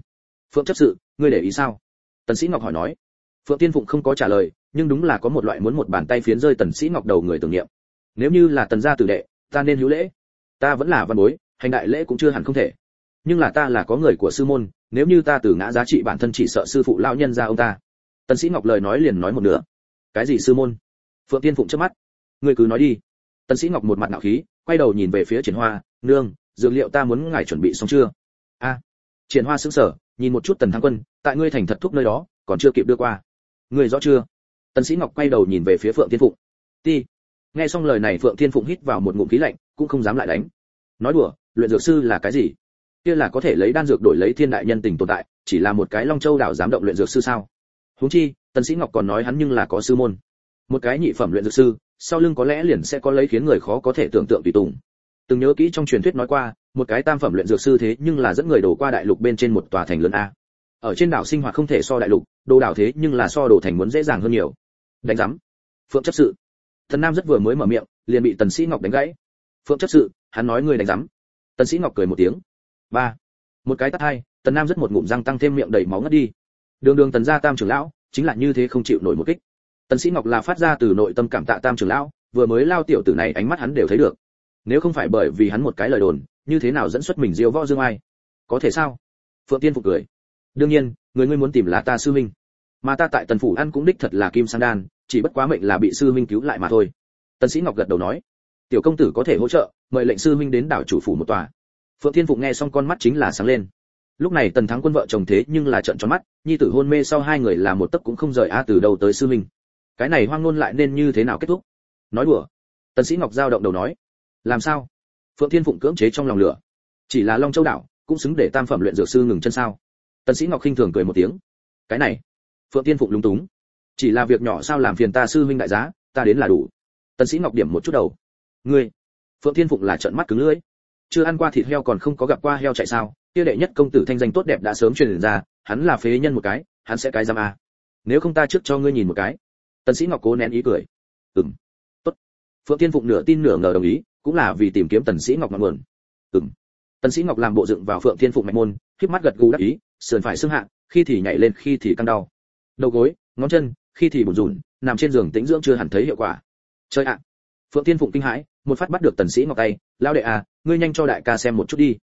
Phượng chấp sự, ngươi để ý sao? Tần sĩ ngọc hỏi nói. Phượng tiên phụng không có trả lời, nhưng đúng là có một loại muốn một bàn tay phiến rơi tần sĩ ngọc đầu người tưởng niệm. Nếu như là tần gia tử đệ, ta nên hữu lễ. Ta vẫn là văn bối, hành đại lễ cũng chưa hẳn không thể nhưng là ta là có người của sư môn, nếu như ta từ ngã giá trị bản thân chỉ sợ sư phụ lão nhân ra ông ta. Tần sĩ ngọc lời nói liền nói một nửa. Cái gì sư môn? Phượng tiên phụng trước mắt. Ngươi cứ nói đi. Tần sĩ ngọc một mặt nạo khí, quay đầu nhìn về phía triển hoa, nương, dược liệu ta muốn ngài chuẩn bị xong chưa? A. Triển hoa sững sờ, nhìn một chút tần thăng quân, tại ngươi thành thật thuốc nơi đó, còn chưa kịp đưa qua. Ngươi rõ chưa? Tần sĩ ngọc quay đầu nhìn về phía phượng tiên phụng. Ti. Nghe xong lời này, phượng tiên phụng hít vào một ngụm khí lạnh, cũng không dám lại đánh. Nói đùa, luyện dược sư là cái gì? Kia là có thể lấy đan dược đổi lấy thiên đại nhân tình tồn tại, chỉ là một cái long châu đảo dám động luyện dược sư sao? Huống chi, tần sĩ ngọc còn nói hắn nhưng là có sư môn. Một cái nhị phẩm luyện dược sư, sau lưng có lẽ liền sẽ có lấy khiến người khó có thể tưởng tượng tùy tùng. Từng nhớ kỹ trong truyền thuyết nói qua, một cái tam phẩm luyện dược sư thế nhưng là dẫn người đổ qua đại lục bên trên một tòa thành lớn a. Ở trên đảo sinh hoạt không thể so đại lục, đồ đảo thế nhưng là so đồ thành muốn dễ dàng hơn nhiều. Đánh giám. Phượng chấp sự. Thần nam rất vừa mới mở miệng, liền bị tần sĩ ngọc đánh gãy. Phượng chấp sự, hắn nói người đánh giám. Tần sĩ ngọc cười một tiếng ba. Một cái tát hai, tần nam rất một ngụm răng tăng thêm miệng đầy máu ngất đi. Đường đường tần gia tam trưởng lão, chính là như thế không chịu nổi một kích. Tần sĩ ngọc là phát ra từ nội tâm cảm tạ tam trưởng lão, vừa mới lao tiểu tử này ánh mắt hắn đều thấy được. Nếu không phải bởi vì hắn một cái lời đồn, như thế nào dẫn xuất mình diêu võ dương ai? Có thể sao? Phượng tiên phục cười. Đương nhiên, người ngươi muốn tìm là ta sư minh mà ta tại tần phủ ăn cũng đích thật là kim san đan, chỉ bất quá mệnh là bị sư minh cứu lại mà thôi. Tần sĩ ngọc gật đầu nói. Tiểu công tử có thể hỗ trợ, mời lệnh sư minh đến đảo chủ phủ một tòa phượng thiên phụng nghe xong con mắt chính là sáng lên. Lúc này tần thắng quân vợ chồng thế nhưng là trợn tròn mắt, nhi tử hôn mê sau hai người là một tấc cũng không rời a từ đầu tới sư minh. Cái này hoang ngôn lại nên như thế nào kết thúc? Nói đùa. Tần sĩ ngọc giao động đầu nói. Làm sao? Phượng thiên phụng cưỡng chế trong lòng lửa. Chỉ là long châu đảo, cũng xứng để tam phẩm luyện dược sư ngừng chân sao? Tần sĩ ngọc khinh thường cười một tiếng. Cái này. Phượng thiên phụng lúng túng. Chỉ là việc nhỏ sao làm phiền ta sư huynh đại giá, ta đến là đủ. Tần sĩ ngọc điểm một chút đầu. Ngươi. Phượng thiên phụng là trợn mắt cứng lưỡi chưa ăn qua thịt heo còn không có gặp qua heo chạy sao? Kia đệ nhất công tử thanh danh tốt đẹp đã sớm truyền ra, hắn là phế nhân một cái, hắn sẽ cái giam a à? nếu không ta trước cho ngươi nhìn một cái. Tần sĩ ngọc cố nén ý cười. Ừm. Tốt. Phượng thiên phụng nửa tin nửa ngờ đồng ý, cũng là vì tìm kiếm tần sĩ ngọc ngọn nguồn. Ừm. Tần sĩ ngọc làm bộ dựng vào phượng thiên phụng mạch môn khép mắt gật gù đáp ý, sườn phải xương hạ khi thì nhảy lên, khi thì căng đau. Đầu gối, ngón chân, khi thì bùn rùn nằm trên giường tĩnh dưỡng chưa hẳn thấy hiệu quả. Chơi ạ. Phượng thiên phụng kinh hãi, một phát bắt được tần sĩ ngọc tay lao đệ à ngươi nhanh cho đại ca xem một chút đi.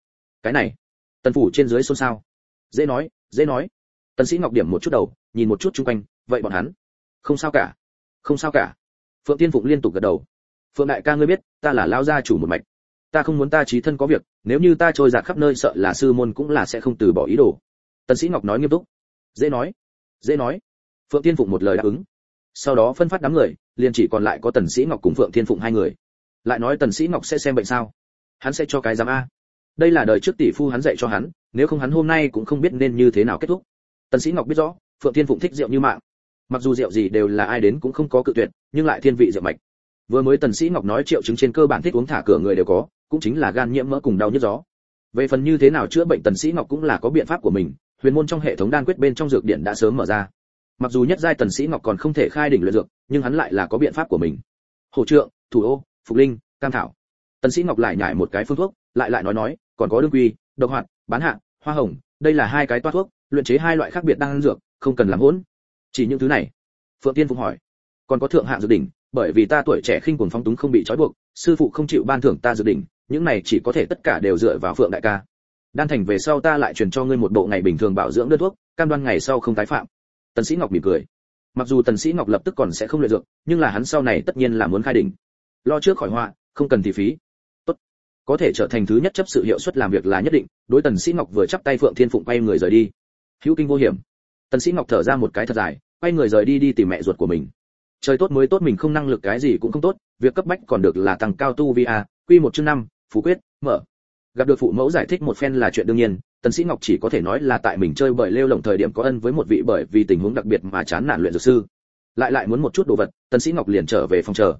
Cái này, tần phủ trên dưới xôn xao. Dễ nói dễ nói. Tần sĩ ngọc điểm một chút đầu, nhìn một chút chung quanh, vậy bọn hắn, không sao cả, không sao cả. Phượng tiên phụng liên tục gật đầu. Phượng đại ca ngươi biết, ta là lao gia chủ một mạch. Ta không muốn ta trí thân có việc, nếu như ta trôi dạt khắp nơi sợ là sư môn cũng là sẽ không từ bỏ ý đồ. Tần sĩ ngọc nói nghiêm túc. Dễ nói dễ nói. Phượng tiên phụng một lời đáp ứng. Sau đó phân phát đám người, liền chỉ còn lại có tần sĩ ngọc cùng phượng tiên phụng hai người. Lại nói tần sĩ ngọc sẽ xem bệnh sao? Hắn sẽ cho cái giám a. Đây là đời trước tỷ phu hắn dạy cho hắn, nếu không hắn hôm nay cũng không biết nên như thế nào kết thúc. Tần sĩ ngọc biết rõ, phượng thiên phụng thích rượu như mạng. Mặc dù rượu gì đều là ai đến cũng không có cự tuyệt, nhưng lại thiên vị rượu mạch. Vừa mới tần sĩ ngọc nói triệu chứng trên cơ bản thích uống thả cửa người đều có, cũng chính là gan nhiễm mỡ cùng đau nhức gió. Về phần như thế nào chữa bệnh tần sĩ ngọc cũng là có biện pháp của mình, huyền môn trong hệ thống đan quyết bên trong dược điện đã sớm mở ra. Mặc dù nhất giai tần sĩ ngọc còn không thể khai đỉnh luyện dược, nhưng hắn lại là có biện pháp của mình. Hỗ trượng, thủ ô, phục linh, cam thảo tần sĩ ngọc lại nhảy một cái phương thuốc, lại lại nói nói, còn có đương quy, độc hoạt, bán hạ, hoa hồng, đây là hai cái toa thuốc, luyện chế hai loại khác biệt đang dược, không cần làm hỗn. Chỉ những thứ này. Phượng tiên phụng hỏi. Còn có thượng hạng dược đỉnh, bởi vì ta tuổi trẻ khinh cuồng phóng túng không bị trói buộc, sư phụ không chịu ban thưởng ta dược đỉnh, những này chỉ có thể tất cả đều dựa vào phượng đại ca. Đan thành về sau ta lại truyền cho ngươi một bộ ngày bình thường bảo dưỡng đơn thuốc, cam đoan ngày sau không tái phạm. Tần sĩ ngọc mỉm cười. Mặc dù tần sĩ ngọc lập tức còn sẽ không luyện dược, nhưng là hắn sau này tất nhiên là muốn khai đỉnh. Lo trước khỏi họa, không cần thì phí có thể trở thành thứ nhất chấp sự hiệu suất làm việc là nhất định, đối tần sĩ ngọc vừa chắp tay phượng thiên phụng quay người rời đi. Hữu kinh vô hiểm. Tần sĩ ngọc thở ra một cái thật dài, quay người rời đi đi tìm mẹ ruột của mình. Trời tốt mới tốt mình không năng lực cái gì cũng không tốt, việc cấp bách còn được là tăng cao tu vi a, quy một chương năm phú quyết, mở. Gặp được phụ mẫu giải thích một phen là chuyện đương nhiên, tần sĩ ngọc chỉ có thể nói là tại mình chơi bời lêu lỏng thời điểm có ân với một vị bởi vì tình huống đặc biệt mà chán nản luyện dược sư. Lại lại muốn một chút đồ vật, tần sĩ ngọc liền trở về phòng chờ.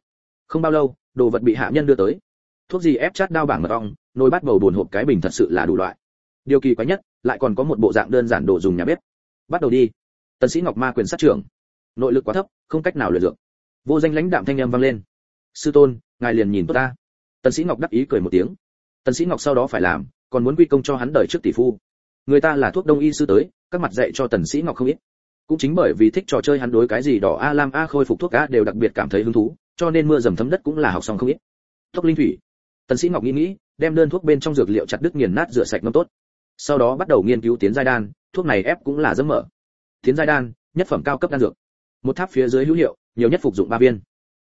Không bao lâu, đồ vật bị hạ nhân đưa tới thuốc gì ép chát đao bảng mật ong, nồi bát bầu buồn hộp cái bình thật sự là đủ loại. Điều kỳ quái nhất, lại còn có một bộ dạng đơn giản đồ dùng nhà bếp. Bắt đầu đi. Tần sĩ ngọc ma quyền sát trưởng. Nội lực quá thấp, không cách nào luyện dược. Vô danh lãnh đạm thanh âm vang lên. Sư tôn, ngài liền nhìn tốt ta. Tần sĩ ngọc đắc ý cười một tiếng. Tần sĩ ngọc sau đó phải làm, còn muốn quy công cho hắn đời trước tỷ phu. Người ta là thuốc đông y sư tới, các mặt dạy cho tần sĩ ngọc không ít. Cũng chính bởi vì thích trò chơi hắn đối cái gì đỏ a lam a khôi phục thuốc a đều đặc biệt cảm thấy hứng thú, cho nên mưa dầm thấm đất cũng là học xong không ít. Thuốc linh thủy tần sĩ ngọc nghĩ nghĩ, đem đơn thuốc bên trong dược liệu chặt đứt nghiền nát rửa sạch ngâm tốt. Sau đó bắt đầu nghiên cứu tiến giai đan, thuốc này ép cũng là dấm mở. Tiến giai đan, nhất phẩm cao cấp đan dược. Một tháp phía dưới hữu hiệu, nhiều nhất phục dụng ba viên.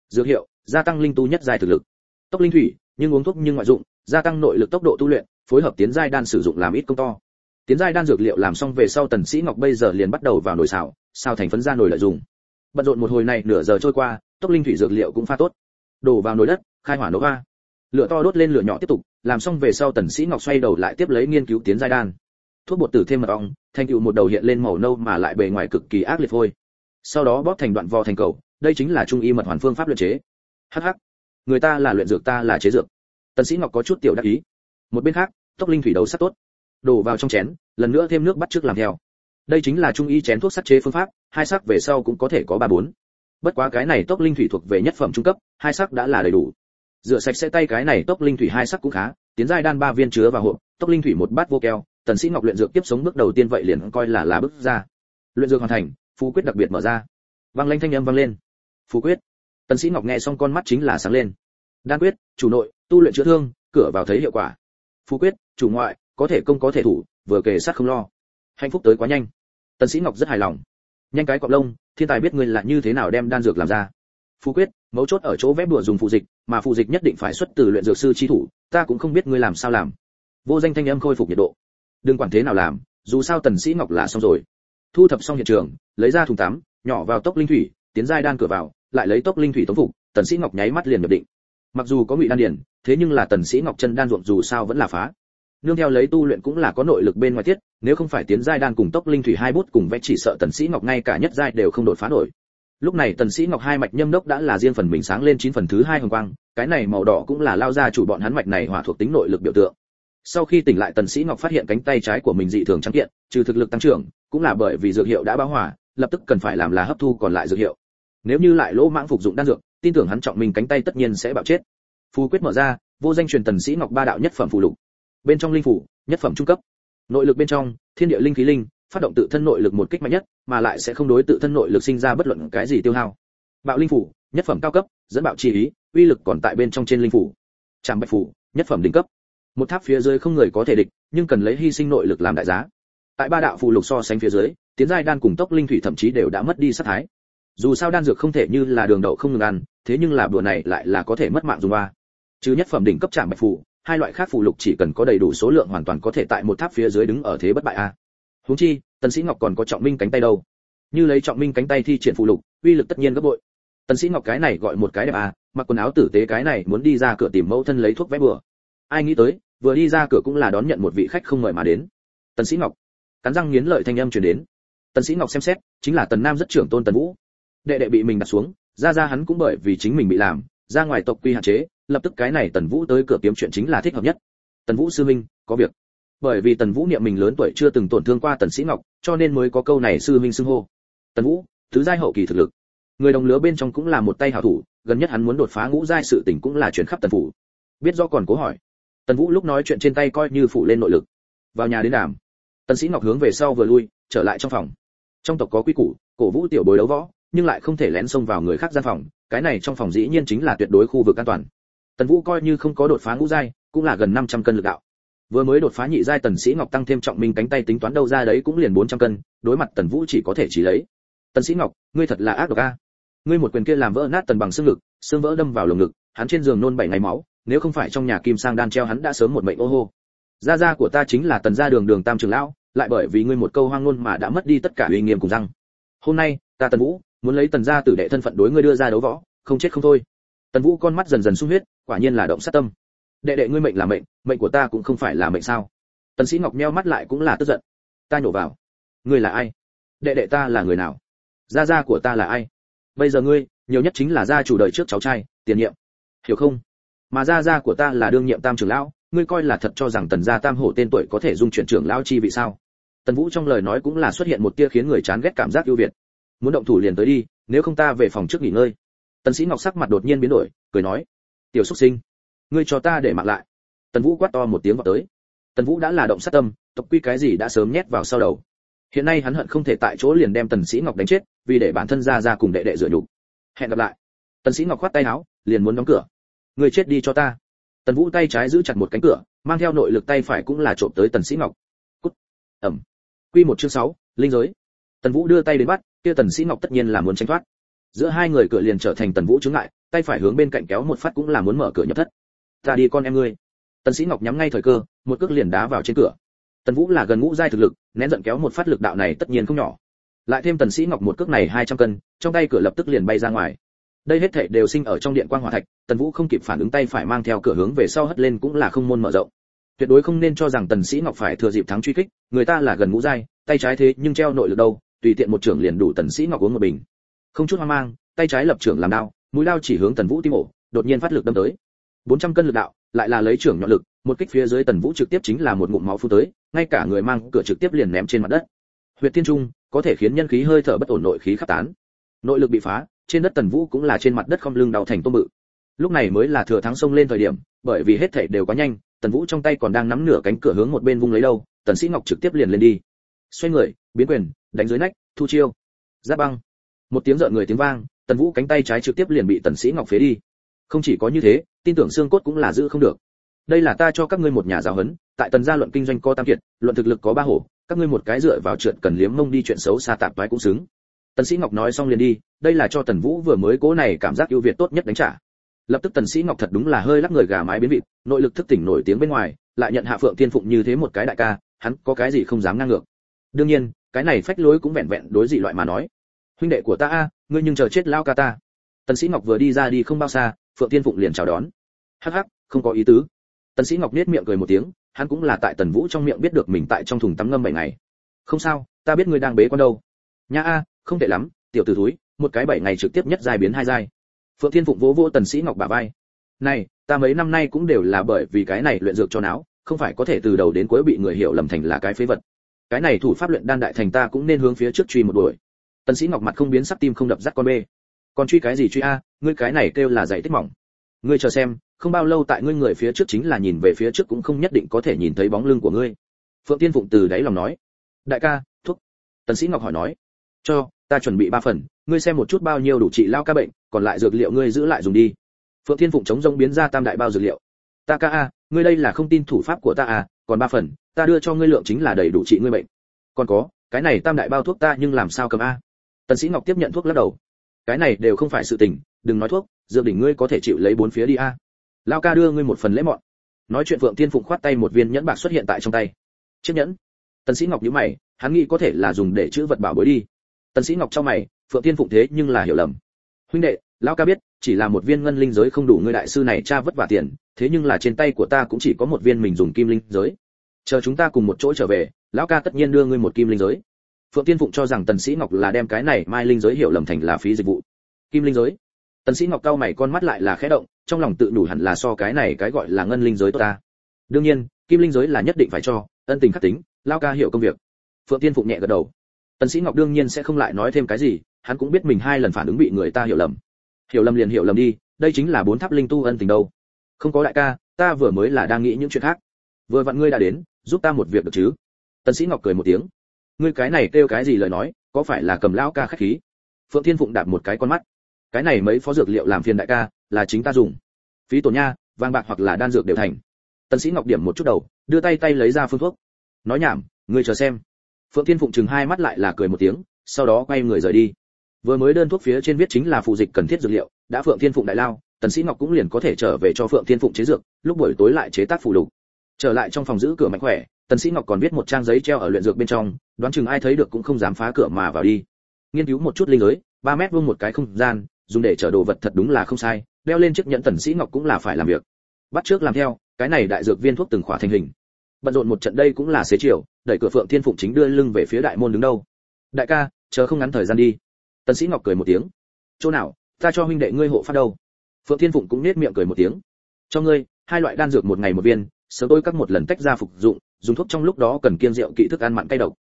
Dược hiệu, gia tăng linh tu nhất giai thực lực. Tốc linh thủy, nhưng uống thuốc nhưng ngoại dụng, gia tăng nội lực tốc độ tu luyện, phối hợp tiến giai đan sử dụng làm ít công to. Tiến giai đan dược liệu làm xong về sau tần sĩ ngọc bây giờ liền bắt đầu vào nồi xào xào thành phấn ra nồi lợi dùng bận rộn một hồi này nửa giờ trôi qua, tốc linh thủy dược liệu cũng pha tốt. Đổ vào nồi đất, khai hỏa nấu ga lửa to đốt lên lửa nhỏ tiếp tục, làm xong về sau tần sĩ ngọc xoay đầu lại tiếp lấy nghiên cứu tiến giai đan. Thuốc bột tử thêm mật ong, thành tựu một đầu hiện lên màu nâu mà lại bề ngoài cực kỳ ác liệt thôi sau đó bóp thành đoạn vò thành cầu, đây chính là trung y mật hoàn phương pháp luyện chế. Hắc hắc, người ta là luyện dược, ta là chế dược. Tần sĩ ngọc có chút tiểu đắc ý. Một bên khác, tốc linh thủy đấu sắt tốt. Đổ vào trong chén, lần nữa thêm nước bắt trước làm theo. Đây chính là trung y chén thuốc sắt chế phương pháp, hai sắc về sau cũng có thể có ba bốn. Bất quá cái này tốc linh thủy thuộc về nhất phẩm trung cấp, hai sắc đã là đầy đủ rửa sạch sẽ tay cái này tốc linh thủy hai sắc cũng khá, tiến giai đan ba viên chứa vào hộp, tốc linh thủy một bát vô keo, tần sĩ ngọc luyện dược tiếp sống bước đầu tiên vậy liền coi là là bước ra. Luyện dược hoàn thành, phú quyết đặc biệt mở ra. Vang lên thanh âm vang lên. Phú quyết. Tần sĩ ngọc nghe xong con mắt chính là sáng lên. Đan quyết, chủ nội, tu luyện chữa thương, cửa vào thấy hiệu quả. Phú quyết, chủ ngoại, có thể công có thể thủ, vừa kề sát không lo. Hạnh phúc tới quá nhanh. Tần sĩ ngọc rất hài lòng. Nhanh cái cọp lông, thiên tài biết ngươi là như thế nào đem đan dược làm ra phú quyết, mấu chốt ở chỗ vẽ bùa dùng phụ dịch, mà phụ dịch nhất định phải xuất từ luyện dược sư chi thủ, ta cũng không biết ngươi làm sao làm. Vô danh thanh âm khôi phục nhiệt độ. Đừng quản thế nào làm, dù sao tần sĩ ngọc là xong rồi. Thu thập xong hiện trường, lấy ra thùng tắm, nhỏ vào tốc linh thủy, tiến giai đan cửa vào, lại lấy tốc linh thủy tống phục, tần sĩ ngọc nháy mắt liền nhập định. Mặc dù có ngụy đan điển thế nhưng là tần sĩ ngọc chân đan ruộng dù sao vẫn là phá. Nương theo lấy tu luyện cũng là có nội lực bên ngoài tiết nếu không phải tiến giai đan cùng tốc linh thủy hai bút cùng vẽ chỉ sợ tần sĩ ngọc ngay cả nhất giai đều không đột phá nổi lúc này tần sĩ ngọc hai mạch nhâm đốc đã là riêng phần mình sáng lên chín phần thứ hai hồng quang, cái này màu đỏ cũng là lao ra chủ bọn hắn mạch này hỏa thuộc tính nội lực biểu tượng. Sau khi tỉnh lại, tần sĩ ngọc phát hiện cánh tay trái của mình dị thường trắng kiện, trừ thực lực tăng trưởng, cũng là bởi vì dược hiệu đã bão hỏa lập tức cần phải làm là hấp thu còn lại dược hiệu. Nếu như lại lỗ mãng phục dụng đan dược, tin tưởng hắn trọng mình cánh tay tất nhiên sẽ bạo chết. Phù quyết mở ra, vô danh truyền tần sĩ ngọc ba đạo nhất phẩm phù lục. Bên trong linh phủ, nhất phẩm trung cấp. Nội lực bên trong, thiên địa linh khí linh phát động tự thân nội lực một kích mạnh nhất, mà lại sẽ không đối tự thân nội lực sinh ra bất luận cái gì tiêu hao. Bạo linh phủ, nhất phẩm cao cấp, dẫn bạo chi ý, uy lực còn tại bên trong trên linh phủ. Trảm bạch phủ, nhất phẩm đỉnh cấp. Một tháp phía dưới không người có thể địch, nhưng cần lấy hy sinh nội lực làm đại giá. Tại ba đạo phù lục so sánh phía dưới, tiến giai đan cùng tốc linh thủy thậm chí đều đã mất đi sát thái. Dù sao đan dược không thể như là đường đậu không ngừng ăn, thế nhưng là bữa này lại là có thể mất mạng dùng ba. Chứ nhất phẩm đỉnh cấp trảm bạch phủ, hai loại khác phù lục chỉ cần có đầy đủ số lượng hoàn toàn có thể tại một tháp phía dưới đứng ở thế bất bại a huống chi, tần sĩ ngọc còn có trọng minh cánh tay đâu? Như lấy trọng minh cánh tay thi triển phù lục, uy lực tất nhiên gấp bội. Tần sĩ ngọc cái này gọi một cái đẹp à? mặc quần áo tử tế cái này muốn đi ra cửa tìm mẫu thân lấy thuốc vẽ bừa. Ai nghĩ tới, vừa đi ra cửa cũng là đón nhận một vị khách không mời mà đến. Tần sĩ ngọc. Cắn răng nghiến lợi thanh âm truyền đến. Tần sĩ ngọc xem xét, chính là tần nam rất trưởng tôn tần vũ. Đệ đệ bị mình đặt xuống, ra ra hắn cũng bởi vì chính mình bị làm, ra ngoài tộc quy hạn chế, lập tức cái này tần vũ tới cửa kiếm chuyện chính là thích hợp nhất. Tần vũ sư minh có việc bởi vì tần vũ niệm mình lớn tuổi chưa từng tổn thương qua tần sĩ ngọc, cho nên mới có câu này sư minh xưng hô. Tần vũ thứ giai hậu kỳ thực lực. Người đồng lứa bên trong cũng là một tay hảo thủ, gần nhất hắn muốn đột phá ngũ giai sự tình cũng là chuyển khắp tần phủ. Biết do còn cố hỏi. Tần vũ lúc nói chuyện trên tay coi như phủ lên nội lực. Vào nhà đến đàm. Tần sĩ ngọc hướng về sau vừa lui, trở lại trong phòng. Trong tộc có quy củ, cổ vũ tiểu bối đấu võ, nhưng lại không thể lén xông vào người khác gian phòng, cái này trong phòng dĩ nhiên chính là tuyệt đối khu vực an toàn. Tần vũ coi như không có đột phá ngũ giai, cũng là gần 500 cân lực đạo vừa mới đột phá nhị giai tần sĩ ngọc tăng thêm trọng minh cánh tay tính toán đâu ra đấy cũng liền 400 cân, đối mặt tần vũ chỉ có thể chỉ lấy. Tần sĩ ngọc, ngươi thật là ác độc a. Ngươi một quyền kia làm vỡ nát tần bằng xương ngực, xương vỡ đâm vào lồng ngực, hắn trên giường nôn bảy ngày máu, nếu không phải trong nhà kim sang đan treo hắn đã sớm một mệnh ô hô. Gia gia của ta chính là tần gia đường đường tam trưởng lão, lại bởi vì ngươi một câu hoang ngôn mà đã mất đi tất cả uy nghiêm cùng răng. Hôm nay, ta tần vũ muốn lấy tần gia tử đệ thân phận đối ngươi đưa ra đấu võ, không chết không thôi. Tần vũ con mắt dần dần sung huyết, quả nhiên là động sát tâm đệ đệ ngươi mệnh là mệnh mệnh của ta cũng không phải là mệnh sao? Tần sĩ ngọc meo mắt lại cũng là tức giận. Ta nhổ vào. Ngươi là ai? Đệ đệ ta là người nào? Gia gia của ta là ai? Bây giờ ngươi, nhiều nhất chính là gia chủ đời trước cháu trai, tiền nhiệm. Hiểu không? Mà gia gia của ta là đương nhiệm tam trưởng lão, ngươi coi là thật cho rằng tần gia tam hổ tên tuổi có thể dung chuyển trưởng lão chi vị sao? Tần vũ trong lời nói cũng là xuất hiện một tia khiến người chán ghét cảm giác ưu việt. Muốn động thủ liền tới đi, nếu không ta về phòng trước nghỉ ngơi. Tần sĩ ngọc sắc mặt đột nhiên biến đổi, cười nói, tiểu xuất sinh ngươi cho ta để mặc lại. Tần vũ quát to một tiếng vào tới. Tần vũ đã là động sát tâm, tộc quy cái gì đã sớm nhét vào sau đầu. Hiện nay hắn hận không thể tại chỗ liền đem tần sĩ ngọc đánh chết, vì để bản thân ra ra cùng đệ đệ rửa nhục. Hẹn gặp lại. Tần sĩ ngọc khoát tay áo, liền muốn đóng cửa. Người chết đi cho ta. Tần vũ tay trái giữ chặt một cánh cửa, mang theo nội lực tay phải cũng là trộm tới tần sĩ ngọc. Cút. Ẩm. Quy một chương sáu, linh giới. Tần vũ đưa tay đến bắt, kia tần sĩ ngọc tất nhiên là muốn tránh thoát. Giữa hai người cửa liền trở thành tần vũ chướng ngại, tay phải hướng bên cạnh kéo một phát cũng là muốn mở cửa nhập thất ta đi con em ngươi. Tần sĩ ngọc nhắm ngay thời cơ, một cước liền đá vào trên cửa. Tần vũ là gần ngũ giai thực lực, nén giận kéo một phát lực đạo này tất nhiên không nhỏ. Lại thêm tần sĩ ngọc một cước này 200 cân, trong tay cửa lập tức liền bay ra ngoài. Đây hết thảy đều sinh ở trong điện quang hỏa thạch, tần vũ không kịp phản ứng tay phải mang theo cửa hướng về sau hất lên cũng là không môn mở rộng. Tuyệt đối không nên cho rằng tần sĩ ngọc phải thừa dịp thắng truy kích, người ta là gần ngũ giai, tay trái thế nhưng treo nội lực đâu, tùy tiện một trưởng liền đủ tần sĩ ngọc uống một bình. Không chút hoang mang, tay trái lập trưởng làm đao, mũi đao chỉ hướng tần vũ tim ổ, đột nhiên phát lực đâm tới. 400 cân lực đạo, lại là lấy trưởng nhọn lực, một kích phía dưới tần vũ trực tiếp chính là một ngụm máu phun tới, ngay cả người mang cửa trực tiếp liền ném trên mặt đất. Huyệt tiên trung, có thể khiến nhân khí hơi thở bất ổn nội khí khắp tán. Nội lực bị phá, trên đất tần vũ cũng là trên mặt đất không lưng đau thành tôm bự. Lúc này mới là thừa thắng sông lên thời điểm, bởi vì hết thảy đều quá nhanh, tần vũ trong tay còn đang nắm nửa cánh cửa hướng một bên vung lấy đâu, tần sĩ ngọc trực tiếp liền lên đi. Xoay người, biến quyền, đánh dưới nách, thu chiêu. Giáp băng. Một tiếng rợn người tiếng vang, tần vũ cánh tay trái trực tiếp liền bị tần sĩ ngọc phế đi. Không chỉ có như thế tin tưởng xương cốt cũng là giữ không được. Đây là ta cho các ngươi một nhà giáo huấn, tại tần gia luận kinh doanh có tam kiệt, luận thực lực có ba hổ, các ngươi một cái dựa vào trượt cần liếm mông đi chuyện xấu xa tạp toái cũng xứng. Tần sĩ ngọc nói xong liền đi, đây là cho tần vũ vừa mới cố này cảm giác ưu việt tốt nhất đánh trả. Lập tức tần sĩ ngọc thật đúng là hơi lắc người gà mái biến vịt, nội lực thức tỉnh nổi tiếng bên ngoài, lại nhận hạ phượng tiên phụng như thế một cái đại ca, hắn có cái gì không dám ngang ngược. Đương nhiên, cái này phách lối cũng vẹn vẹn đối dị loại mà nói. Huynh đệ của ta a, ngươi nhưng chờ chết lao ca ta. Tần sĩ ngọc vừa đi ra đi không bao xa phượng tiên phụng liền chào đón. Hắc hắc, không có ý tứ. Tần sĩ ngọc nét miệng cười một tiếng, hắn cũng là tại tần vũ trong miệng biết được mình tại trong thùng tắm ngâm bảy ngày. Không sao, ta biết ngươi đang bế quan đâu. Nha a, không tệ lắm, tiểu tử thúi, một cái bảy ngày trực tiếp nhất giai biến hai giai. Phượng thiên phụng vỗ vỗ tần sĩ ngọc bả vai. Này, ta mấy năm nay cũng đều là bởi vì cái này luyện dược cho não, không phải có thể từ đầu đến cuối bị người hiểu lầm thành là cái phế vật. Cái này thủ pháp luyện đan đại thành ta cũng nên hướng phía trước truy một đuổi. Tần sĩ ngọc mặt không biến sắc tim không đập rắc con bê còn truy cái gì truy a, ngươi cái này kêu là dạy tích mỏng. Ngươi chờ xem, không bao lâu tại ngươi người phía trước chính là nhìn về phía trước cũng không nhất định có thể nhìn thấy bóng lưng của ngươi. Phượng tiên phụng từ đáy lòng nói. Đại ca thuốc tần sĩ ngọc hỏi nói. Cho, ta chuẩn bị ba phần, ngươi xem một chút bao nhiêu đủ trị lao ca bệnh, còn lại dược liệu ngươi giữ lại dùng đi. Phượng thiên phụng chống rông biến ra tam đại bao dược liệu. Ta ca a, ngươi đây là không tin thủ pháp của ta à còn ba phần, ta đưa cho ngươi lượng chính là đầy đủ trị ngươi bệnh. Còn có, cái này tam đại bao thuốc ta nhưng làm sao cầm a? Tần sĩ ngọc tiếp nhận thuốc lắc đầu cái này đều không phải sự tình, đừng nói thuốc, dược đỉnh ngươi có thể chịu lấy bốn phía đi a. Lao ca đưa ngươi một phần lễ mọn. Nói chuyện phượng thiên phụng khoát tay một viên nhẫn bạc xuất hiện tại trong tay. Chiếc nhẫn. Tần sĩ ngọc nhíu mày, hắn nghĩ có thể là dùng để chữ vật bảo bối đi. Tần sĩ ngọc trong mày, phượng thiên phụng thế nhưng là hiểu lầm. Huynh đệ lão ca biết, chỉ là một viên ngân linh giới không đủ ngươi đại sư này tra vất vả tiền, thế nhưng là trên tay của ta cũng chỉ có một viên mình dùng kim linh giới. Chờ chúng ta cùng một chỗ trở về lão ca tất nhiên đưa ngươi một kim linh giới phượng tiên phụng cho rằng tần sĩ ngọc là đem cái này mai linh giới hiểu lầm thành là phí dịch vụ. Kim linh giới. Tần sĩ ngọc cao mày con mắt lại là khẽ động, trong lòng tự đủ hẳn là so cái này cái gọi là ngân linh giới tốt ta. Đương nhiên, kim linh giới là nhất định phải cho, ân tình khắc tính lão ca hiểu công việc. Phượng tiên phụng nhẹ gật đầu. Tần sĩ ngọc đương nhiên sẽ không lại nói thêm cái gì, hắn cũng biết mình hai lần phản ứng bị người ta hiểu lầm. Hiểu lầm liền hiểu lầm đi, đây chính là bốn tháp linh tu ân tình đâu. Không có đại ca, ta vừa mới là đang nghĩ những chuyện khác. Vừa vặn ngươi đã đến, giúp ta một việc được chứ? Tần sĩ ngọc cười một tiếng ngươi cái này kêu cái gì lời nói, có phải là cầm lão ca khách khí? Phượng thiên phụng đạp một cái con mắt. Cái này mấy phó dược liệu làm phiền đại ca, là chính ta dùng. Phí tổn nha, vàng bạc hoặc là đan dược đều thành. Tần sĩ ngọc điểm một chút đầu, đưa tay tay lấy ra phương thuốc. Nói nhảm, ngươi chờ xem. Phượng thiên phụng chừng hai mắt lại là cười một tiếng, sau đó quay người rời đi. Vừa mới đơn thuốc phía trên viết chính là phụ dịch cần thiết dược liệu, đã phượng thiên phụng đại lao, tần sĩ ngọc cũng liền có thể trở về cho phượng thiên phụng chế dược, lúc buổi tối lại chế tác phụ lục. Trở lại trong phòng giữ cửa mạnh khỏe tần sĩ ngọc còn viết một trang giấy treo ở luyện dược bên trong, đoán chừng ai thấy được cũng không dám phá cửa mà vào đi. Nghiên cứu một chút linh giới, ba mét vuông một cái không gian, dùng để chở đồ vật thật đúng là không sai, đeo lên chiếc nhẫn tần sĩ ngọc cũng là phải làm việc. Bắt trước làm theo, cái này đại dược viên thuốc từng khỏa thành hình. Bận rộn một trận đây cũng là xế chiều, đẩy cửa phượng thiên phụng chính đưa lưng về phía đại môn đứng đâu. Đại ca, chờ không ngắn thời gian đi. Tần sĩ ngọc cười một tiếng. Chỗ nào, ta cho huynh đệ ngươi hộ phát đâu. Phượng thiên phụng cũng nét miệng cười một tiếng. Cho ngươi, hai loại đan dược một ngày một viên, sớm tôi các một lần tách ra phục dụng dùng thuốc trong lúc đó cần kiêng rượu kỹ thức ăn mặn cay độc.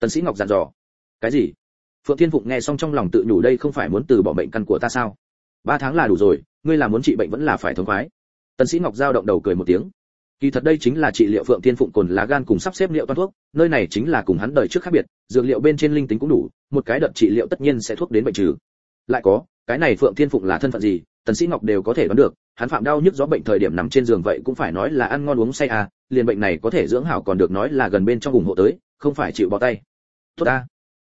Tần sĩ ngọc dặn dò, cái gì? Phượng thiên phụng nghe xong trong lòng tự nhủ đây không phải muốn từ bỏ bệnh căn của ta sao? Ba tháng là đủ rồi, ngươi là muốn trị bệnh vẫn là phải thống khoái. Tần sĩ ngọc giao động đầu cười một tiếng, kỳ thật đây chính là trị liệu phượng thiên phụng cồn lá gan cùng sắp xếp liệu toan thuốc, nơi này chính là cùng hắn đời trước khác biệt, dược liệu bên trên linh tính cũng đủ, một cái đợt trị liệu tất nhiên sẽ thuốc đến bệnh trừ. Lại có, cái này phượng thiên phụng là thân phận gì tần sĩ ngọc đều có thể đoán được hắn phạm đau nhức gió bệnh thời điểm nằm trên giường vậy cũng phải nói là ăn ngon uống say à liền bệnh này có thể dưỡng hảo còn được nói là gần bên trong ủng hộ tới không phải chịu bỏ tay. Tốt ta,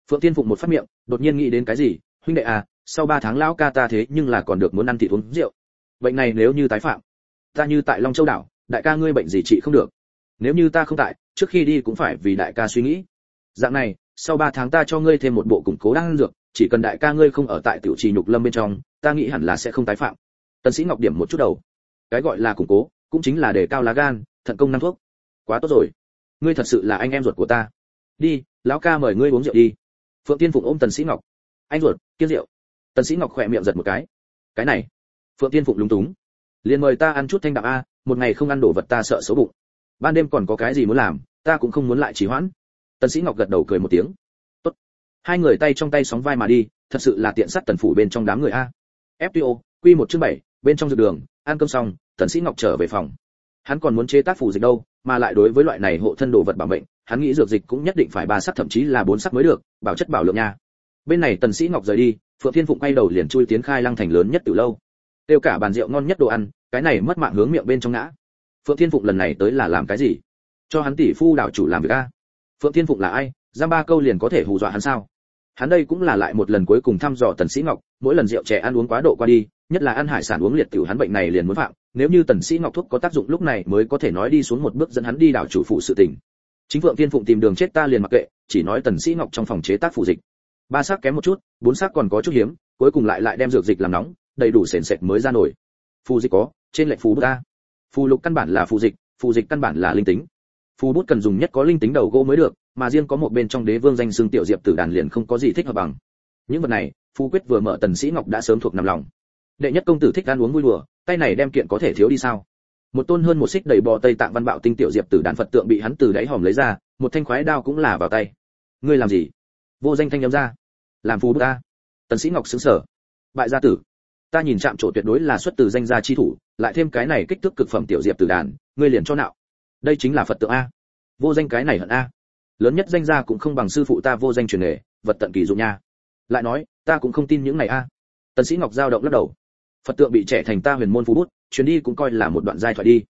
phượng tiên phụng một phát miệng đột nhiên nghĩ đến cái gì huynh đệ à sau ba tháng lão ca ta thế nhưng là còn được muốn ăn thịt uống rượu. Bệnh này nếu như tái phạm ta như tại long châu đảo đại ca ngươi bệnh gì trị không được. Nếu như ta không tại trước khi đi cũng phải vì đại ca suy nghĩ. Dạng này sau ba tháng ta cho ngươi thêm một bộ củng cố đang dược chỉ cần đại ca ngươi không ở tại tiểu trì nhục lâm bên trong ta nghĩ hẳn là sẽ không tái phạm. Tần sĩ ngọc điểm một chút đầu. Cái gọi là củng cố, cũng chính là để cao lá gan, thận công năm thuốc. Quá tốt rồi. Ngươi thật sự là anh em ruột của ta. Đi, lão ca mời ngươi uống rượu đi. Phượng tiên phụng ôm tần sĩ ngọc. Anh ruột, kiên rượu. Tần sĩ ngọc khỏe miệng giật một cái. Cái này. Phượng tiên phụng lúng túng. Liền mời ta ăn chút thanh đạm a, một ngày không ăn đồ vật ta sợ xấu bụng. Ban đêm còn có cái gì muốn làm, ta cũng không muốn lại trì hoãn. Tần sĩ ngọc gật đầu cười một tiếng. Tốt. Hai người tay trong tay sóng vai mà đi, thật sự là tiện sát tần phủ bên trong đám người a fto quy một chương bảy, bên trong dược đường, ăn cơm xong tần sĩ ngọc trở về phòng. Hắn còn muốn chế tác phủ dịch đâu, mà lại đối với loại này hộ thân đồ vật bảo mệnh, hắn nghĩ dược dịch cũng nhất định phải ba sắc thậm chí là bốn sắc mới được, bảo chất bảo lượng nha. Bên này tần sĩ ngọc rời đi, phượng thiên phụng quay đầu liền chui tiến khai lăng thành lớn nhất từ lâu. Tiêu cả bàn rượu ngon nhất đồ ăn, cái này mất mạng hướng miệng bên trong ngã. Phượng thiên phụng lần này tới là làm cái gì? Cho hắn tỷ phu đảo chủ làm việc a. Phượng thiên phụng là ai? Giam ba câu liền có thể hù dọa hắn sao? Hắn đây cũng là lại một lần cuối cùng thăm dò tần sĩ ngọc, mỗi lần rượu chè ăn uống quá độ qua đi, nhất là ăn hải sản uống liệt tiểu hắn bệnh này liền muốn phạm, nếu như tần sĩ ngọc thuốc có tác dụng lúc này mới có thể nói đi xuống một bước dẫn hắn đi đảo chủ phụ sự tình. Chính phượng tiên phụng tìm đường chết ta liền mặc kệ, chỉ nói tần sĩ ngọc trong phòng chế tác phụ dịch. Ba sắc kém một chút, bốn sắc còn có chút hiếm, cuối cùng lại lại đem dược dịch làm nóng, đầy đủ sền sệt mới ra nổi. Phù dịch có, trên lệnh phù bút ta phù lục căn bản là phù dịch phù dịch căn bản là linh tính. Phù bút cần dùng nhất có linh tính đầu gỗ mới được mà riêng có một bên trong đế vương danh xưng tiểu diệp tử đàn liền không có gì thích hợp bằng. Những vật này, phú quyết vừa mở tần sĩ ngọc đã sớm thuộc nằm lòng. Đệ nhất công tử thích ăn uống vui đùa, tay này đem kiện có thể thiếu đi sao? Một tôn hơn một xích đầy bò tây tạng văn bạo tinh tiểu diệp tử đàn phật tượng bị hắn từ đáy hòm lấy ra, một thanh khoái đao cũng là vào tay. Ngươi làm gì? Vô danh thanh nhắm ra. Làm phù bức ta tần sĩ ngọc sững sờ. Bại gia tử. Ta nhìn chạm chỗ tuyệt đối là xuất từ danh gia chi thủ, lại thêm cái này kích thước cực phẩm tiểu diệp tử đàn, ngươi liền cho nạo. Đây chính là phật tượng a. Vô danh cái này hận a lớn nhất danh gia cũng không bằng sư phụ ta vô danh truyền nghề, vật tận kỳ dụng nha. Lại nói, ta cũng không tin những này a. Tần sĩ ngọc giao động lắc đầu. Phật tượng bị trẻ thành ta huyền môn phú bút chuyến đi cũng coi là một đoạn giai thoại đi.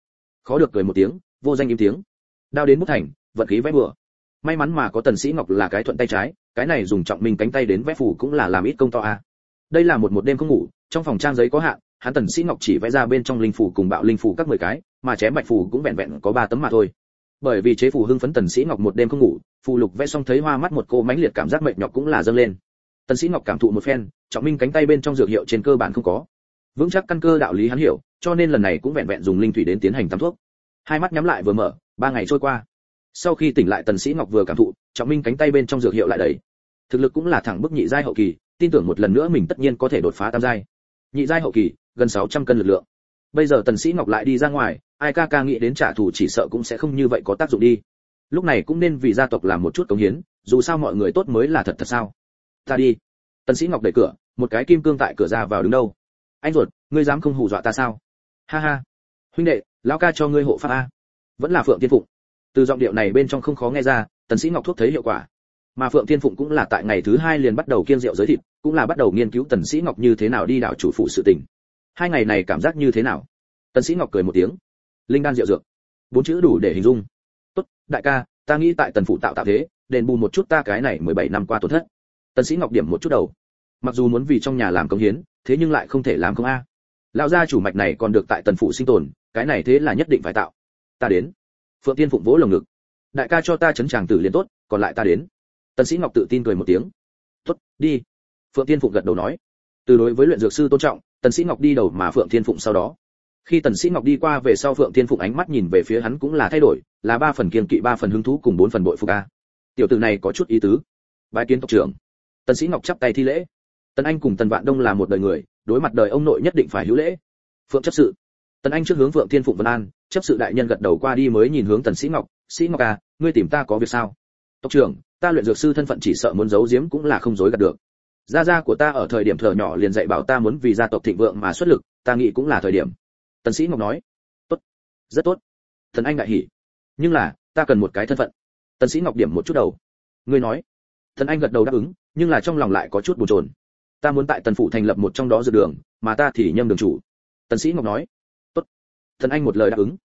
Khó được cười một tiếng, vô danh im tiếng. Đao đến bút thành, vận khí vẽ bừa. May mắn mà có tần sĩ ngọc là cái thuận tay trái, cái này dùng trọng minh cánh tay đến vẽ phù cũng là làm ít công to a. Đây là một một đêm không ngủ, trong phòng trang giấy có hạn, hắn tần sĩ ngọc chỉ vẽ ra bên trong linh phù cùng bạo linh phù các mười cái, mà chém bạch phù cũng vẹn vẹn có ba tấm mà thôi bởi vì chế phù hưng phấn tần sĩ ngọc một đêm không ngủ, phù lục vẽ xong thấy hoa mắt một cô mãnh liệt cảm giác mệt nhọc cũng là dâng lên. Tần sĩ ngọc cảm thụ một phen, trọng minh cánh tay bên trong dược hiệu trên cơ bản không có. Vững chắc căn cơ đạo lý hắn hiểu, cho nên lần này cũng vẹn vẹn dùng linh thủy đến tiến hành tắm thuốc. Hai mắt nhắm lại vừa mở, ba ngày trôi qua. Sau khi tỉnh lại tần sĩ ngọc vừa cảm thụ, trọng minh cánh tay bên trong dược hiệu lại đầy. Thực lực cũng là thẳng bức nhị giai hậu kỳ, tin tưởng một lần nữa mình tất nhiên có thể đột phá tam giai. Nhị giai hậu kỳ, gần 600 cân lực lượng. Bây giờ tần sĩ ngọc lại đi ra ngoài ai ca ca nghĩ đến trả thù chỉ sợ cũng sẽ không như vậy có tác dụng đi. Lúc này cũng nên vì gia tộc làm một chút cống hiến, dù sao mọi người tốt mới là thật thật sao? Ta đi. Tần sĩ ngọc đẩy cửa, một cái kim cương tại cửa ra vào đứng đâu. Anh ruột, ngươi dám không hù dọa ta sao? Ha ha. Huynh đệ, lão ca cho ngươi hộ pháp a. Vẫn là phượng tiên phụng. Từ giọng điệu này bên trong không khó nghe ra, tần sĩ ngọc thuốc thấy hiệu quả. Mà phượng tiên phụng cũng là tại ngày thứ hai liền bắt đầu kiêng rượu giới thịt, cũng là bắt đầu nghiên cứu tần sĩ ngọc như thế nào đi đảo chủ phụ sự tình. Hai ngày này cảm giác như thế nào? Tần sĩ ngọc cười một tiếng linh đan rượu dược. Bốn chữ đủ để hình dung. Tốt, đại ca, ta nghĩ tại tần phụ tạo tạo thế, đền bù một chút ta cái này 17 năm qua tổn thất. Tần sĩ ngọc điểm một chút đầu. Mặc dù muốn vì trong nhà làm công hiến, thế nhưng lại không thể làm công a. Lão gia chủ mạch này còn được tại tần phụ sinh tồn, cái này thế là nhất định phải tạo. Ta đến. Phượng tiên phụng vỗ lồng ngực. Đại ca cho ta chấn tràng tử liền tốt, còn lại ta đến. Tần sĩ ngọc tự tin cười một tiếng. Tốt, đi. Phượng tiên phụng gật đầu nói. Từ đối với luyện dược sư tôn trọng, tần sĩ ngọc đi đầu mà phượng thiên phụng sau đó khi tần sĩ ngọc đi qua về sau phượng thiên phụng ánh mắt nhìn về phía hắn cũng là thay đổi, là ba phần kiên kỵ, ba phần hứng thú cùng bốn phần bội phục a. Tiểu tử này có chút ý tứ. Bái kiến tộc trưởng. Tần sĩ ngọc chắp tay thi lễ. Tần anh cùng tần vạn đông là một đời người, đối mặt đời ông nội nhất định phải hữu lễ. Phượng chấp sự. Tần anh trước hướng phượng thiên phụng vân an, chấp sự đại nhân gật đầu qua đi mới nhìn hướng tần sĩ ngọc. Sĩ ngọc à ngươi tìm ta có việc sao? Tộc trưởng, ta luyện dược sư thân phận chỉ sợ muốn giấu giếm cũng là không dối gạt được. Gia gia của ta ở thời điểm thở nhỏ liền dạy bảo ta muốn vì gia tộc thịnh vượng mà xuất lực, ta nghĩ cũng là thời điểm tần sĩ ngọc nói, tốt, rất tốt. Thần anh đại hỉ. Nhưng là, ta cần một cái thân phận. Tần sĩ ngọc điểm một chút đầu. Ngươi nói. Thần anh gật đầu đáp ứng, nhưng là trong lòng lại có chút buồn chồn. Ta muốn tại tần phủ thành lập một trong đó dược đường, mà ta thì nhâm đường chủ. Tần sĩ ngọc nói. Tốt. Thần anh một lời đáp ứng.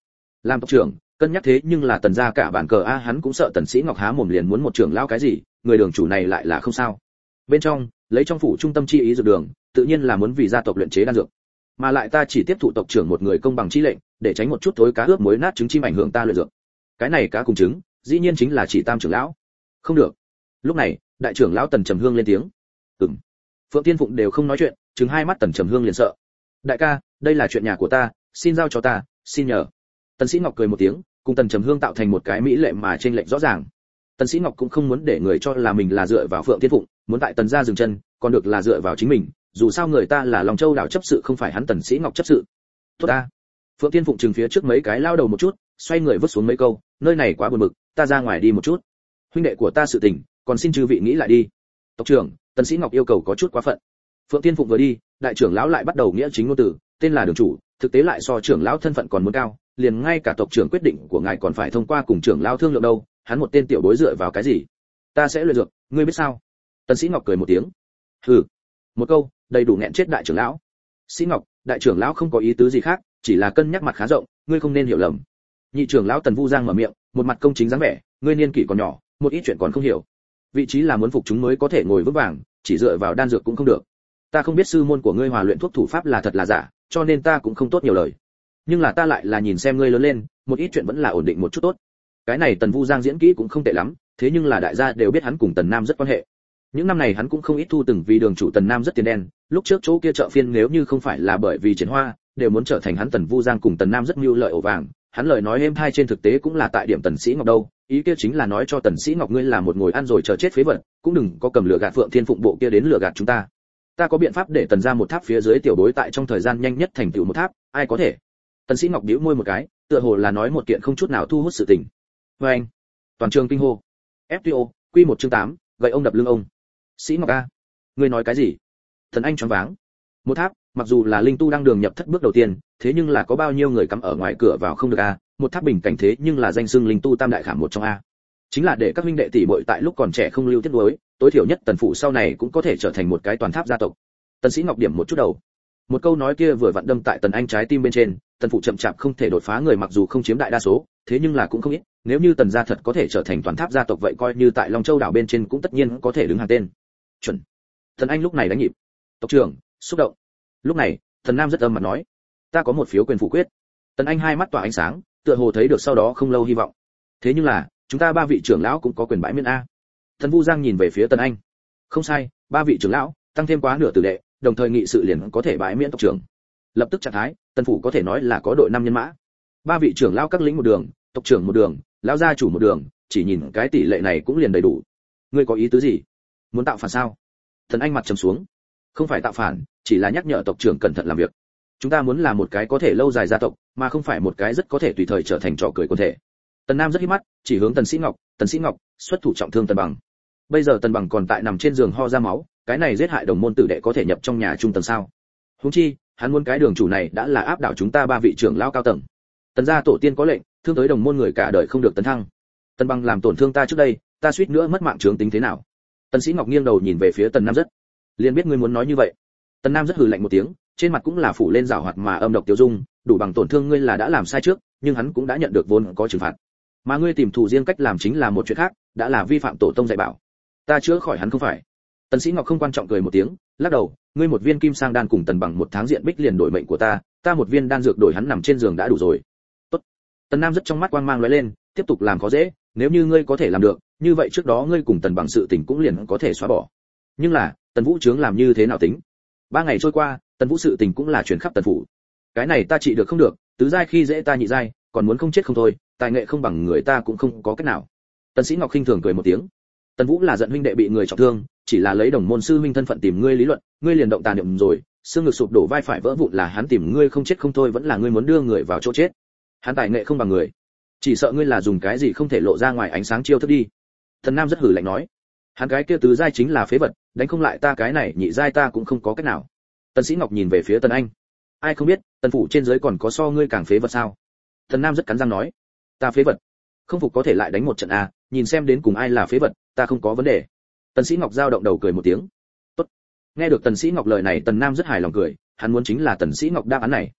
Làm tộc trưởng, cân nhắc thế nhưng là tần gia cả bản cờ a, hắn cũng sợ tần sĩ ngọc há mồm liền muốn một trưởng lão cái gì, người đường chủ này lại là không sao. Bên trong, lấy trong phủ trung tâm chi ý dược đường, tự nhiên là muốn vì gia tộc luyện chế đan dược mà lại ta chỉ tiếp thụ tộc trưởng một người công bằng chi lệnh, để tránh một chút thối cá ướp muối nát trứng chim ảnh hưởng ta luyện dược. Cái này cá cùng trứng, dĩ nhiên chính là chỉ tam trưởng lão. Không được. Lúc này, đại trưởng lão tần trầm hương lên tiếng. Ừm. Phượng tiên phụng đều không nói chuyện chứng hai mắt tần trầm hương liền sợ. Đại ca, đây là chuyện nhà của ta, xin giao cho ta, xin nhờ. Tần sĩ ngọc cười một tiếng, cùng tần trầm hương tạo thành một cái mỹ lệ mà trên lệnh rõ ràng. Tần sĩ ngọc cũng không muốn để người cho là mình là dựa vào phượng tiên phụng, muốn tại tần gia dừng chân, còn được là dựa vào chính mình dù sao người ta là lòng châu đảo chấp sự không phải hắn tần sĩ ngọc chấp sự. Tốt ta. Phượng tiên phụng trừng phía trước mấy cái lao đầu một chút, xoay người vứt xuống mấy câu, nơi này quá buồn bực, ta ra ngoài đi một chút. Huynh đệ của ta sự tình, còn xin chư vị nghĩ lại đi. Tộc trưởng, tần sĩ ngọc yêu cầu có chút quá phận. Phượng tiên phụng vừa đi, đại trưởng lão lại bắt đầu nghĩa chính ngôn tử. tên là đường chủ, thực tế lại so trưởng lão thân phận còn muốn cao, liền ngay cả tộc trưởng quyết định của ngài còn phải thông qua cùng trưởng lão thương lượng đâu, hắn một tên tiểu bối dựa vào cái gì? Ta sẽ luyện dược, ngươi biết sao? Tần sĩ ngọc cười một tiếng. Hừ. Một câu đầy đủ nghẹn chết đại trưởng lão. Sĩ ngọc, đại trưởng lão không có ý tứ gì khác, chỉ là cân nhắc mặt khá rộng, ngươi không nên hiểu lầm. Nhị trưởng lão tần vu giang mở miệng, một mặt công chính dáng vẻ, ngươi niên kỷ còn nhỏ, một ít chuyện còn không hiểu. Vị trí là muốn phục chúng mới có thể ngồi vững vàng, chỉ dựa vào đan dược cũng không được. Ta không biết sư môn của ngươi hòa luyện thuốc thủ pháp là thật là giả, cho nên ta cũng không tốt nhiều lời. Nhưng là ta lại là nhìn xem ngươi lớn lên, một ít chuyện vẫn là ổn định một chút tốt. Cái này tần vu giang diễn kỹ cũng không tệ lắm, thế nhưng là đại gia đều biết hắn cùng tần nam rất quan hệ những năm này hắn cũng không ít thu từng vì đường chủ tần nam rất tiền đen lúc trước chỗ kia chợ phiên nếu như không phải là bởi vì chiến hoa đều muốn trở thành hắn tần vu giang cùng tần nam rất mưu lợi ổ vàng. Hắn lời nói êm thai trên thực tế cũng là tại điểm tần sĩ ngọc đâu ý kia chính là nói cho tần sĩ ngọc ngươi là một ngồi ăn rồi chờ chết phế vật cũng đừng có cầm lửa gạt phượng thiên phụng bộ kia đến lửa gạt chúng ta. Ta có biện pháp để tần ra một tháp phía dưới tiểu đối tại trong thời gian nhanh nhất thành tựu một tháp ai có thể? Tần sĩ ngọc bĩu môi một cái tựa hồ là nói một kiện không chút nào thu hút sự tình. Với anh. Toàn trường kinh hô. Fto quy một chương 8, gậy ông đập lưng ông sĩ ngọc a, ngươi nói cái gì? Thần anh choáng váng. Một tháp, mặc dù là linh tu đang đường nhập thất bước đầu tiên, thế nhưng là có bao nhiêu người cắm ở ngoài cửa vào không được a, một tháp bình cảnh thế nhưng là danh xưng linh tu tam đại khảm một trong a. Chính là để các huynh đệ tỷ muội tại lúc còn trẻ không lưu tiết đối tối thiểu nhất tần phụ sau này cũng có thể trở thành một cái toàn tháp gia tộc. Tần sĩ ngọc điểm một chút đầu. Một câu nói kia vừa vặn đâm tại tần anh trái tim bên trên, tần phụ chậm chạp không thể đột phá người mặc dù không chiếm đại đa số, thế nhưng là cũng không ít, nếu như tần gia thật có thể trở thành toàn tháp gia tộc vậy coi như tại long châu đảo bên trên cũng tất nhiên có thể đứng hàng tên chuẩn. Thần anh lúc này đánh nhịp. Tộc trưởng xúc động. Lúc này thần nam rất âm mặt nói ta có một phiếu quyền phủ quyết. Tần anh hai mắt tỏa ánh sáng tựa hồ thấy được sau đó không lâu hy vọng. Thế nhưng là chúng ta ba vị trưởng lão cũng có quyền bãi miễn a. Thần vu giang nhìn về phía tần anh. Không sai ba vị trưởng lão tăng thêm quá nửa tử lệ, đồng thời nghị sự liền có thể bãi miễn tộc trưởng. Lập tức trạng thái tần phủ có thể nói là có đội năm nhân mã. Ba vị trưởng lão các lĩnh một đường tộc trưởng một đường lão gia chủ một đường chỉ nhìn cái tỷ lệ này cũng liền đầy đủ. Ngươi có ý tứ gì? Muốn tạo phản sao? Thần anh mặt trầm xuống. Không phải tạo phản, chỉ là nhắc nhở tộc trưởng cẩn thận làm việc. Chúng ta muốn là một cái có thể lâu dài gia tộc, mà không phải một cái rất có thể tùy thời trở thành trò cười quân thể. Tần nam rất hít mắt, chỉ hướng tần sĩ ngọc, tần sĩ ngọc, xuất thủ trọng thương tần bằng. Bây giờ tần bằng còn tại nằm trên giường ho ra máu, cái này giết hại đồng môn tử đệ có thể nhập trong nhà trung tầng sao? Huống chi, hắn muốn cái đường chủ này đã là áp đảo chúng ta ba vị trưởng lao cao tầng. Tần gia tổ tiên có lệnh, thương tới đồng môn người cả đời không được tấn thăng. Tần bằng làm tổn thương ta trước đây, ta suýt nữa mất mạng trướng tính thế nào? Tần sĩ ngọc nghiêng đầu nhìn về phía tần nam rất. Liền biết ngươi muốn nói như vậy. Tần nam rất hừ lạnh một tiếng, trên mặt cũng là phủ lên rào hoạt mà âm độc tiêu dung, đủ bằng tổn thương ngươi là đã làm sai trước, nhưng hắn cũng đã nhận được vốn có trừng phạt. Mà ngươi tìm thù riêng cách làm chính là một chuyện khác, đã là vi phạm tổ tông dạy bảo. Ta chữa khỏi hắn không phải. Tần sĩ ngọc không quan trọng cười một tiếng, lắc đầu, ngươi một viên kim sang đan cùng tần bằng một tháng diện bích liền đổi mệnh của ta ta một viên đan dược đổi hắn nằm trên giường đã đủ rồi. Tốt. Tần nam rất trong mắt quang mang lóe lên, tiếp tục làm khó dễ, nếu như ngươi có thể làm được như vậy trước đó ngươi cùng tần bằng sự tình cũng liền có thể xóa bỏ. Nhưng là, tần vũ trướng làm như thế nào tính? Ba ngày trôi qua, tần vũ sự tình cũng là truyền khắp tần phủ. Cái này ta trị được không được, tứ giai khi dễ ta nhị giai, còn muốn không chết không thôi, tài nghệ không bằng người ta cũng không có cách nào. Tần sĩ ngọc khinh thường cười một tiếng. Tần vũ là giận huynh đệ bị người trọng thương, chỉ là lấy đồng môn sư huynh thân phận tìm ngươi lý luận, ngươi liền động tàn niệm rồi, xương ngực sụp đổ vai phải vỡ vụn là hắn tìm ngươi không chết không thôi vẫn là ngươi muốn đưa người vào chỗ chết. Hắn tài nghệ không bằng người, chỉ sợ ngươi là dùng cái gì không thể lộ ra ngoài ánh sáng chiêu thức đi thần nam rất hử lạnh nói, hắn cái kia tứ giai chính là phế vật, đánh không lại ta cái này, nhị giai ta cũng không có cách nào. Tần sĩ ngọc nhìn về phía tần anh, ai không biết, tần phủ trên dưới còn có so ngươi càng phế vật sao? Thần nam rất cắn răng nói, ta phế vật, không phục có thể lại đánh một trận a nhìn xem đến cùng ai là phế vật, ta không có vấn đề. Tần sĩ ngọc giao động đầu cười một tiếng, tốt. Nghe được tần sĩ ngọc lời này, tần nam rất hài lòng cười, hắn muốn chính là tần sĩ ngọc đáp án này.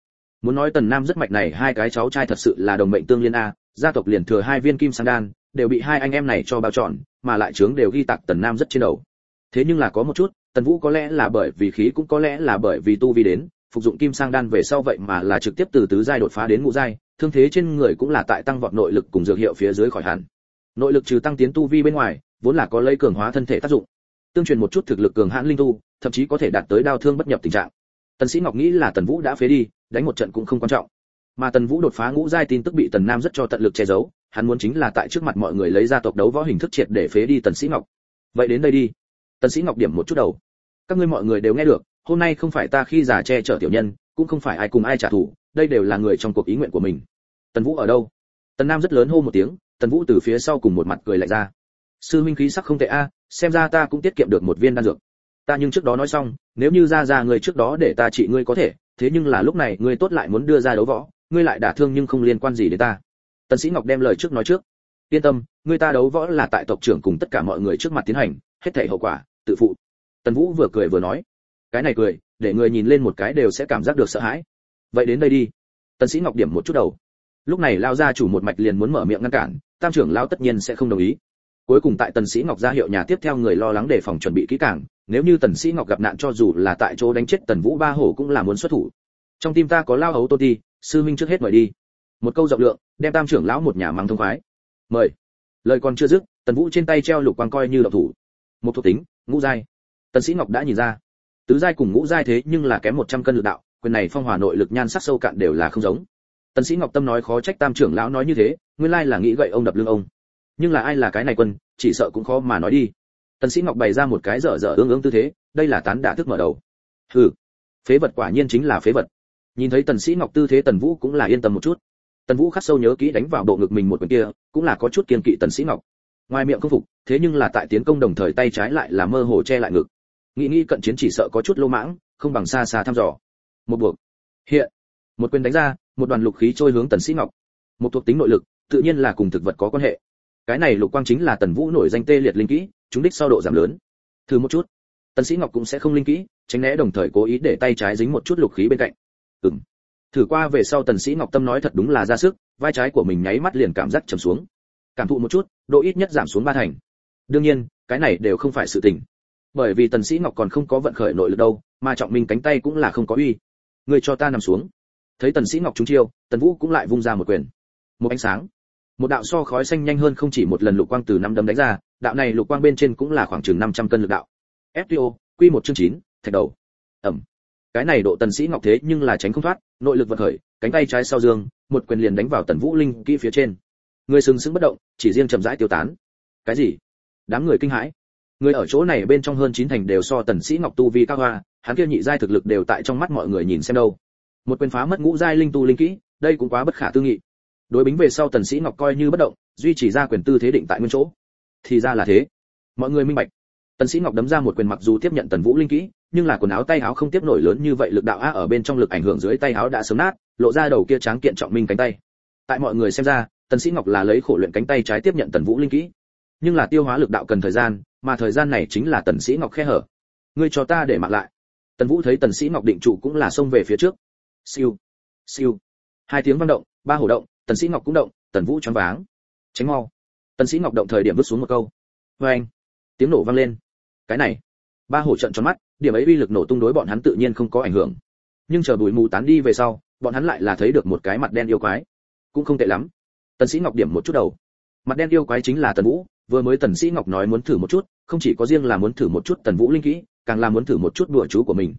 Muốn nói tần nam rất mạch này, hai cái cháu trai thật sự là đồng mệnh tương liên a, gia tộc liền thừa hai viên kim sang đan đều bị hai anh em này cho bao trọn, mà lại chướng đều ghi tạc tần nam rất trên đầu. Thế nhưng là có một chút, tần vũ có lẽ là bởi vì khí cũng có lẽ là bởi vì tu vi đến, phục dụng kim sang đan về sau vậy mà là trực tiếp từ tứ giai đột phá đến ngũ giai, thương thế trên người cũng là tại tăng vọt nội lực cùng dược hiệu phía dưới khỏi hẳn. Nội lực trừ tăng tiến tu vi bên ngoài, vốn là có lấy cường hóa thân thể tác dụng, tương truyền một chút thực lực cường hãn linh tu, thậm chí có thể đạt tới đao thương bất nhập tình trạng. Tần sĩ ngọc nghĩ là tần vũ đã phế đi, đánh một trận cũng không quan trọng. Mà tần vũ đột phá ngũ giai tin tức bị tần nam rất cho tận lực che giấu hắn muốn chính là tại trước mặt mọi người lấy ra tộc đấu võ hình thức triệt để phế đi tần sĩ ngọc. Vậy đến đây đi. Tần sĩ ngọc điểm một chút đầu. Các ngươi mọi người đều nghe được, hôm nay không phải ta khi giả che chở tiểu nhân, cũng không phải ai cùng ai trả thù, đây đều là người trong cuộc ý nguyện của mình. Tần vũ ở đâu? Tần nam rất lớn hô một tiếng, tần vũ từ phía sau cùng một mặt cười lại ra. Sư minh khí sắc không tệ a, xem ra ta cũng tiết kiệm được một viên đan dược. Ta nhưng trước đó nói xong, nếu như ra ra người trước đó để ta trị ngươi có thể, thế nhưng là lúc này ngươi tốt lại muốn đưa ra đấu võ, ngươi lại đả thương nhưng không liên quan gì đến ta tần sĩ ngọc đem lời trước nói trước. Yên tâm, người ta đấu võ là tại tộc trưởng cùng tất cả mọi người trước mặt tiến hành, hết thảy hậu quả, tự phụ. Tần vũ vừa cười vừa nói. Cái này cười, để người nhìn lên một cái đều sẽ cảm giác được sợ hãi. Vậy đến đây đi. Tần sĩ ngọc điểm một chút đầu. Lúc này lao gia chủ một mạch liền muốn mở miệng ngăn cản, tam trưởng lao tất nhiên sẽ không đồng ý. Cuối cùng tại tần sĩ ngọc ra hiệu nhà tiếp theo người lo lắng đề phòng chuẩn bị kỹ càng, nếu như tần sĩ ngọc gặp nạn cho dù là tại chỗ đánh chết tần vũ ba hổ cũng là muốn xuất thủ. Trong tim ta có lao hấu tô ti, sư minh trước hết mời đi một câu rộng lượng, đem tam trưởng lão một nhà mang thông khoái. Mời. Lời còn chưa dứt, tần vũ trên tay treo lục quang coi như độc thủ. Một thuộc tính, ngũ giai. Tần sĩ ngọc đã nhìn ra. Tứ giai cùng ngũ giai thế nhưng là kém 100 cân lực đạo, quyền này phong hỏa nội lực nhan sắc sâu cạn đều là không giống. Tần sĩ ngọc tâm nói khó trách tam trưởng lão nói như thế, nguyên lai là nghĩ gậy ông đập lưng ông. Nhưng là ai là cái này quân, chỉ sợ cũng khó mà nói đi. Tần sĩ ngọc bày ra một cái dở dở ương ương tư thế, đây là tán đả thức mở đầu. Hừ. Phế vật quả nhiên chính là phế vật. Nhìn thấy tần sĩ ngọc tư thế tần vũ cũng là yên tâm một chút tần vũ khắc sâu nhớ kỹ đánh vào bộ ngực mình một quyền kia, cũng là có chút kiên kỵ tần sĩ ngọc. Ngoài miệng không phục, thế nhưng là tại tiến công đồng thời tay trái lại là mơ hồ che lại ngực. Nghĩ nghĩ cận chiến chỉ sợ có chút lô mãng, không bằng xa xa thăm dò. Một buộc. Hiện. Một quyền đánh ra, một đoàn lục khí trôi hướng tần sĩ ngọc. Một thuộc tính nội lực, tự nhiên là cùng thực vật có quan hệ. Cái này lục quang chính là tần vũ nổi danh tê liệt linh kỹ, chúng đích sau độ giảm lớn. Thử một chút. Tần sĩ ngọc cũng sẽ không linh kỹ, tránh né đồng thời cố ý để tay trái dính một chút lục khí bên cạnh. Ừm thử qua về sau tần sĩ ngọc tâm nói thật đúng là ra sức, vai trái của mình nháy mắt liền cảm giác trầm xuống. Cảm thụ một chút, độ ít nhất giảm xuống ba thành. Đương nhiên, cái này đều không phải sự tình. Bởi vì tần sĩ ngọc còn không có vận khởi nội lực đâu, mà trọng minh cánh tay cũng là không có uy. Người cho ta nằm xuống. Thấy tần sĩ ngọc trúng chiêu, tần vũ cũng lại vung ra một quyền. Một ánh sáng. Một đạo so khói xanh nhanh hơn không chỉ một lần lục quang từ năm đấm đánh ra, đạo này lục quang bên trên cũng là khoảng chừng 500 cân lực đạo. Fto quy một chương chín, thạch đầu. Ẩm cái này độ tần sĩ ngọc thế nhưng là tránh không thoát, nội lực vận khởi, cánh tay trái sau dương, một quyền liền đánh vào tần vũ linh kỹ phía trên. Người sừng sững bất động, chỉ riêng chậm rãi tiêu tán. Cái gì? Đám người kinh hãi. Người ở chỗ này bên trong hơn chín thành đều so tần sĩ ngọc tu vi cao hoa, hắn kia nhị giai thực lực đều tại trong mắt mọi người nhìn xem đâu. Một quyền phá mất ngũ giai linh tu linh kỹ, đây cũng quá bất khả tư nghị. Đối bính về sau tần sĩ ngọc coi như bất động, duy trì ra quyền tư thế định tại nguyên chỗ. Thì ra là thế. Mọi người minh bạch tần sĩ ngọc đấm ra một quyền mặc dù tiếp nhận tần vũ linh kỹ, nhưng là quần áo tay áo không tiếp nổi lớn như vậy lực đạo á ở bên trong lực ảnh hưởng dưới tay áo đã sớm nát, lộ ra đầu kia tráng kiện trọng minh cánh tay. Tại mọi người xem ra, tần sĩ ngọc là lấy khổ luyện cánh tay trái tiếp nhận tần vũ linh kỹ. Nhưng là tiêu hóa lực đạo cần thời gian, mà thời gian này chính là tần sĩ ngọc khe hở. Ngươi cho ta để mặc lại. Tần vũ thấy tần sĩ ngọc định trụ cũng là xông về phía trước. Siêu. Siêu. Hai tiếng vang động, ba hổ động, tần sĩ ngọc cũng động, tần vũ choáng váng. Tránh mau. Tần sĩ ngọc động thời điểm vứt xuống một câu. Với anh tiếng nổ vang lên cái này, ba hổ trận tròn mắt, điểm ấy uy lực nổ tung đối bọn hắn tự nhiên không có ảnh hưởng. Nhưng chờ bụi mù tán đi về sau, bọn hắn lại là thấy được một cái mặt đen yêu quái. Cũng không tệ lắm. Tần sĩ ngọc điểm một chút đầu. Mặt đen yêu quái chính là tần vũ, vừa mới tần sĩ ngọc nói muốn thử một chút, không chỉ có riêng là muốn thử một chút tần vũ linh kỹ, càng là muốn thử một chút đùa chú của mình.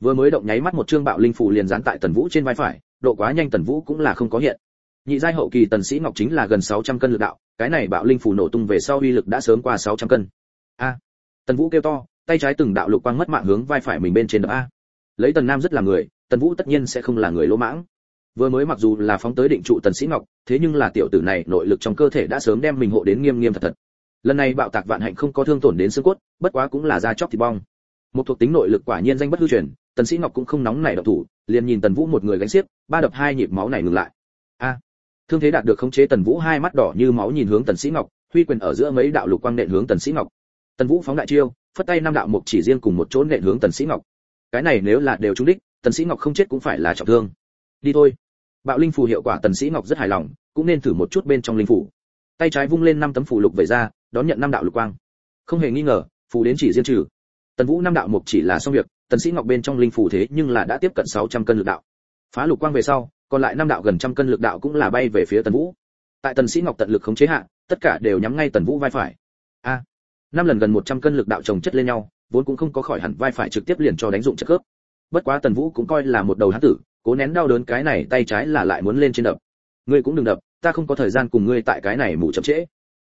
Vừa mới động nháy mắt một trương bạo linh phù liền dán tại tần vũ trên vai phải, độ quá nhanh tần vũ cũng là không có hiện. Nhị giai hậu kỳ tần sĩ ngọc chính là gần 600 cân lực đạo, cái này bạo linh phù nổ tung về sau uy lực đã sớm qua 600 cân. A tần vũ kêu to, tay trái từng đạo lục quang mất mạng hướng vai phải mình bên trên đập a. Lấy tần nam rất là người, tần vũ tất nhiên sẽ không là người lỗ mãng. Vừa mới mặc dù là phóng tới định trụ tần sĩ ngọc, thế nhưng là tiểu tử này nội lực trong cơ thể đã sớm đem mình hộ đến nghiêm nghiêm thật thật. Lần này bạo tạc vạn hạnh không có thương tổn đến xương cốt, bất quá cũng là da chóc thịt bong. Một thuộc tính nội lực quả nhiên danh bất hư truyền, tần sĩ ngọc cũng không nóng nảy độc thủ, liền nhìn tần vũ một người gánh xiếc, ba đập hai nhịp máu này ngừng lại. A. Thương thế đạt được khống chế tần vũ hai mắt đỏ như máu nhìn hướng tần sĩ ngọc, huy quyền ở giữa mấy đạo lục quang nện hướng tần sĩ ngọc tần vũ phóng đại chiêu, phất tay năm đạo mục chỉ riêng cùng một chỗ nện hướng tần sĩ ngọc. Cái này nếu là đều trúng đích, tần sĩ ngọc không chết cũng phải là trọng thương. Đi thôi. Bạo linh phù hiệu quả tần sĩ ngọc rất hài lòng, cũng nên thử một chút bên trong linh phù. Tay trái vung lên năm tấm phù lục về ra, đón nhận năm đạo lục quang. Không hề nghi ngờ, phù đến chỉ riêng trừ. Tần vũ năm đạo mục chỉ là xong việc, tần sĩ ngọc bên trong linh phù thế nhưng là đã tiếp cận 600 cân lực đạo. Phá lục quang về sau, còn lại năm đạo gần trăm cân lực đạo cũng là bay về phía tần vũ. Tại tần sĩ ngọc tận lực khống chế hạ, tất cả đều nhắm ngay tần vũ vai phải. A! Năm lần gần 100 cân lực đạo chồng chất lên nhau, vốn cũng không có khỏi hẳn vai phải trực tiếp liền cho đánh dụng chất khớp. Bất quá tần vũ cũng coi là một đầu hán tử, cố nén đau đớn cái này tay trái là lại muốn lên trên đập. Ngươi cũng đừng đập, ta không có thời gian cùng ngươi tại cái này mù chậm trễ.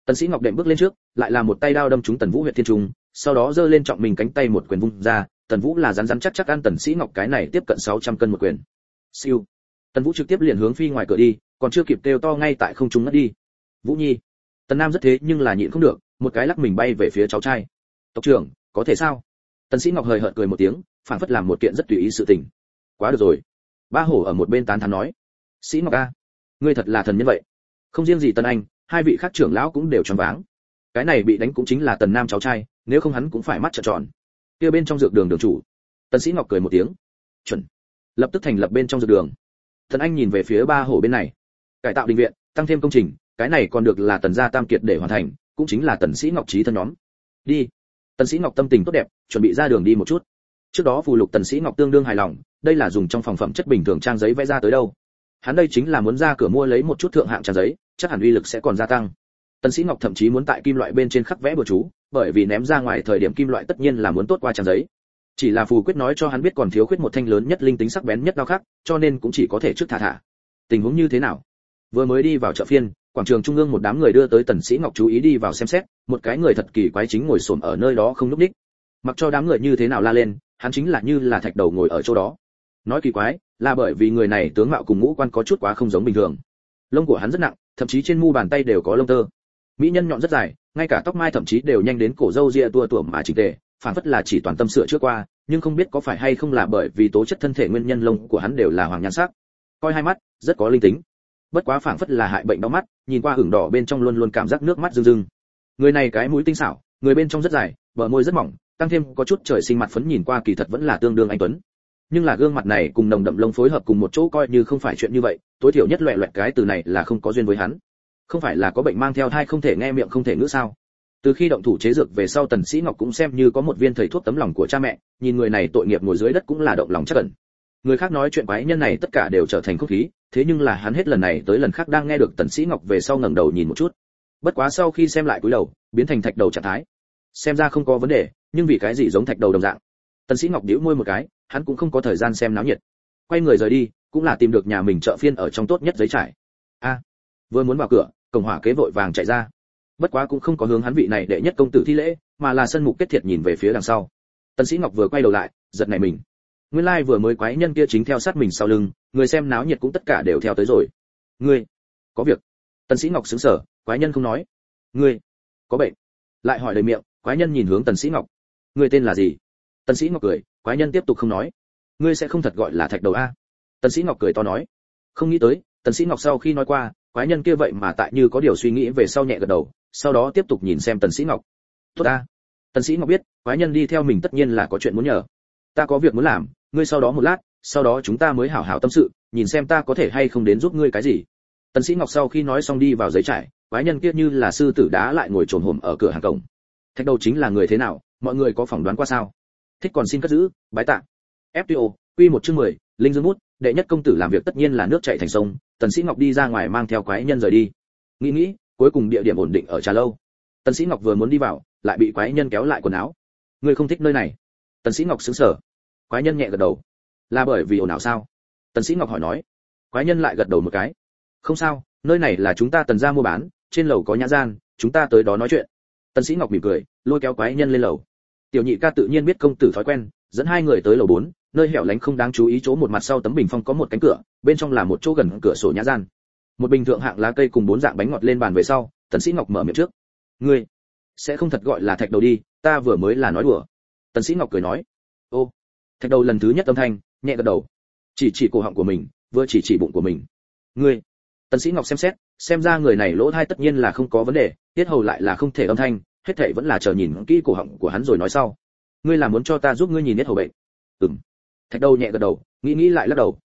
Tần sĩ ngọc đệm bước lên trước, lại là một tay đao đâm trúng tần vũ huyệt thiên trung, sau đó giơ lên trọng mình cánh tay một quyền vung ra, tần vũ là rắn rắn chắc chắc ăn tần sĩ ngọc cái này tiếp cận 600 cân một quyền. Siêu. Tần vũ trực tiếp liền hướng phi ngoài cửa đi, còn chưa kịp kêu to ngay tại không trung ngất đi. Vũ nhi. Tần nam rất thế nhưng là nhịn không được một cái lắc mình bay về phía cháu trai. Tộc trưởng, có thể sao? Tần sĩ ngọc hời hợt cười một tiếng, phảng phất làm một kiện rất tùy ý sự tình. Quá được rồi. Ba hổ ở một bên tán thán nói. Sĩ ngọc a, ngươi thật là thần nhân vậy. Không riêng gì tần anh, hai vị khác trưởng lão cũng đều tròn váng. Cái này bị đánh cũng chính là tần nam cháu trai, nếu không hắn cũng phải mắt trợn tròn. Kia bên trong dược đường đường chủ. Tần sĩ ngọc cười một tiếng. Chuẩn. Lập tức thành lập bên trong dược đường. Thần anh nhìn về phía ba hổ bên này. Cải tạo đình viện, tăng thêm công trình, cái này còn được là tần gia tam kiệt để hoàn thành cũng chính là tần sĩ ngọc trí thân nhóm. Đi. Tần sĩ ngọc tâm tình tốt đẹp, chuẩn bị ra đường đi một chút. Trước đó phù lục tần sĩ ngọc tương đương hài lòng, đây là dùng trong phòng phẩm chất bình thường trang giấy vẽ ra tới đâu. Hắn đây chính là muốn ra cửa mua lấy một chút thượng hạng trang giấy, chắc hẳn uy lực sẽ còn gia tăng. Tần sĩ ngọc thậm chí muốn tại kim loại bên trên khắc vẽ bừa chú, bởi vì ném ra ngoài thời điểm kim loại tất nhiên là muốn tốt qua trang giấy. Chỉ là phù quyết nói cho hắn biết còn thiếu khuyết một thanh lớn nhất linh tính sắc bén nhất đao khắc cho nên cũng chỉ có thể trước thả thả. Tình huống như thế nào? Vừa mới đi vào chợ phiên quảng trường trung ương một đám người đưa tới tần sĩ ngọc chú ý đi vào xem xét, một cái người thật kỳ quái chính ngồi xổm ở nơi đó không núp đích mặc cho đám người như thế nào la lên, hắn chính là như là thạch đầu ngồi ở chỗ đó. Nói kỳ quái, là bởi vì người này tướng mạo cùng ngũ quan có chút quá không giống bình thường. Lông của hắn rất nặng, thậm chí trên mu bàn tay đều có lông tơ. Mỹ nhân nhọn rất dài, ngay cả tóc mai thậm chí đều nhanh đến cổ râu ria tua tủa mà chỉnh tề phản phất là chỉ toàn tâm sửa trước qua, nhưng không biết có phải hay không là bởi vì tố chất thân thể nguyên nhân lông của hắn đều là hoàng nhan sắc. Coi hai mắt, rất có linh tính bất quá phảng phất là hại bệnh đau mắt, nhìn qua hửng đỏ bên trong luôn luôn cảm giác nước mắt rưng rưng. Người này cái mũi tinh xảo, người bên trong rất dài, bờ môi rất mỏng, tăng thêm có chút trời sinh mặt phấn nhìn qua kỳ thật vẫn là tương đương anh tuấn. Nhưng là gương mặt này cùng nồng đậm lông phối hợp cùng một chỗ coi như không phải chuyện như vậy, tối thiểu nhất loẹ loẹt cái từ này là không có duyên với hắn. Không phải là có bệnh mang theo thai không thể nghe miệng không thể ngữ sao? Từ khi động thủ chế dược về sau tần sĩ ngọc cũng xem như có một viên thầy thuốc tấm lòng của cha mẹ, nhìn người này tội nghiệp ngồi dưới đất cũng là động lòng chắc ẩn người khác nói chuyện quái nhân này tất cả đều trở thành không khí, thế nhưng là hắn hết lần này tới lần khác đang nghe được tần sĩ ngọc về sau ngẩng đầu nhìn một chút. Bất quá sau khi xem lại cúi đầu, biến thành thạch đầu trạng thái. Xem ra không có vấn đề, nhưng vì cái gì giống thạch đầu đồng dạng? Tần sĩ ngọc điếu môi một cái, hắn cũng không có thời gian xem náo nhiệt. Quay người rời đi, cũng là tìm được nhà mình chợ phiên ở trong tốt nhất giấy trải. A, vừa muốn vào cửa, cổng hỏa kế vội vàng chạy ra. Bất quá cũng không có hướng hắn vị này đệ nhất công tử thi lễ, mà là sân mục kết thiệt nhìn về phía đằng sau. Tần sĩ ngọc vừa quay đầu lại, giật nảy mình nguyên lai vừa mới quái nhân kia chính theo sát mình sau lưng, người xem náo nhiệt cũng tất cả đều theo tới rồi. Ngươi, có việc. Tần sĩ ngọc sững sờ, quái nhân không nói. Ngươi, có bệnh. Lại hỏi lời miệng, quái nhân nhìn hướng tần sĩ ngọc. Ngươi tên là gì? Tần sĩ ngọc cười, quái nhân tiếp tục không nói. Ngươi sẽ không thật gọi là thạch đầu a. Tần sĩ ngọc cười to nói. Không nghĩ tới, tần sĩ ngọc sau khi nói qua, quái nhân kia vậy mà tại như có điều suy nghĩ về sau nhẹ gật đầu, sau đó tiếp tục nhìn xem tần sĩ ngọc. Tốt a. Tần sĩ ngọc biết, quái nhân đi theo mình tất nhiên là có chuyện muốn nhờ. Ta có việc muốn làm ngươi sau đó một lát sau đó chúng ta mới hảo hảo tâm sự nhìn xem ta có thể hay không đến giúp ngươi cái gì. Tần sĩ ngọc sau khi nói xong đi vào giấy trải quái nhân kia như là sư tử đá lại ngồi trồn hổm ở cửa hàng cổng. Thạch đầu chính là người thế nào mọi người có phỏng đoán qua sao? Thích còn xin cất giữ bái tạ. Fto quy một chương mười, linh dương bút đệ nhất công tử làm việc tất nhiên là nước chảy thành sông tần sĩ ngọc đi ra ngoài mang theo quái nhân rời đi. Nghĩ nghĩ cuối cùng địa điểm ổn định ở trà lâu. Tần sĩ ngọc vừa muốn đi vào lại bị quái nhân kéo lại quần áo. Ngươi không thích nơi này. Tần sĩ ngọc sững sờ quái nhân nhẹ gật đầu. Là bởi vì ồn ào sao? Tần sĩ ngọc hỏi nói. Quái nhân lại gật đầu một cái. Không sao nơi này là chúng ta tần gia mua bán trên lầu có nhã gian chúng ta tới đó nói chuyện. Tần sĩ ngọc mỉm cười lôi kéo quái nhân lên lầu. Tiểu nhị ca tự nhiên biết công tử thói quen dẫn hai người tới lầu 4, nơi hẻo lánh không đáng chú ý chỗ một mặt sau tấm bình phong có một cánh cửa bên trong là một chỗ gần cửa sổ nhã gian. Một bình thượng hạng lá cây cùng bốn dạng bánh ngọt lên bàn về sau tần sĩ ngọc mở miệng trước. Ngươi sẽ không thật gọi là thạch đầu đi ta vừa mới là nói đùa. Tần sĩ ngọc cười nói. Ô thạch đầu lần thứ nhất âm thanh, nhẹ gật đầu. Chỉ chỉ cổ họng của mình, vừa chỉ chỉ bụng của mình. Ngươi, tần sĩ ngọc xem xét, xem ra người này lỗ thai tất nhiên là không có vấn đề, tiết hầu lại là không thể âm thanh, hết thảy vẫn là chờ nhìn kỹ cổ họng của hắn rồi nói sau. Ngươi là muốn cho ta giúp ngươi nhìn hết hầu bệnh? Ừm. Thạch đầu nhẹ gật đầu, nghĩ nghĩ lại lắc đầu.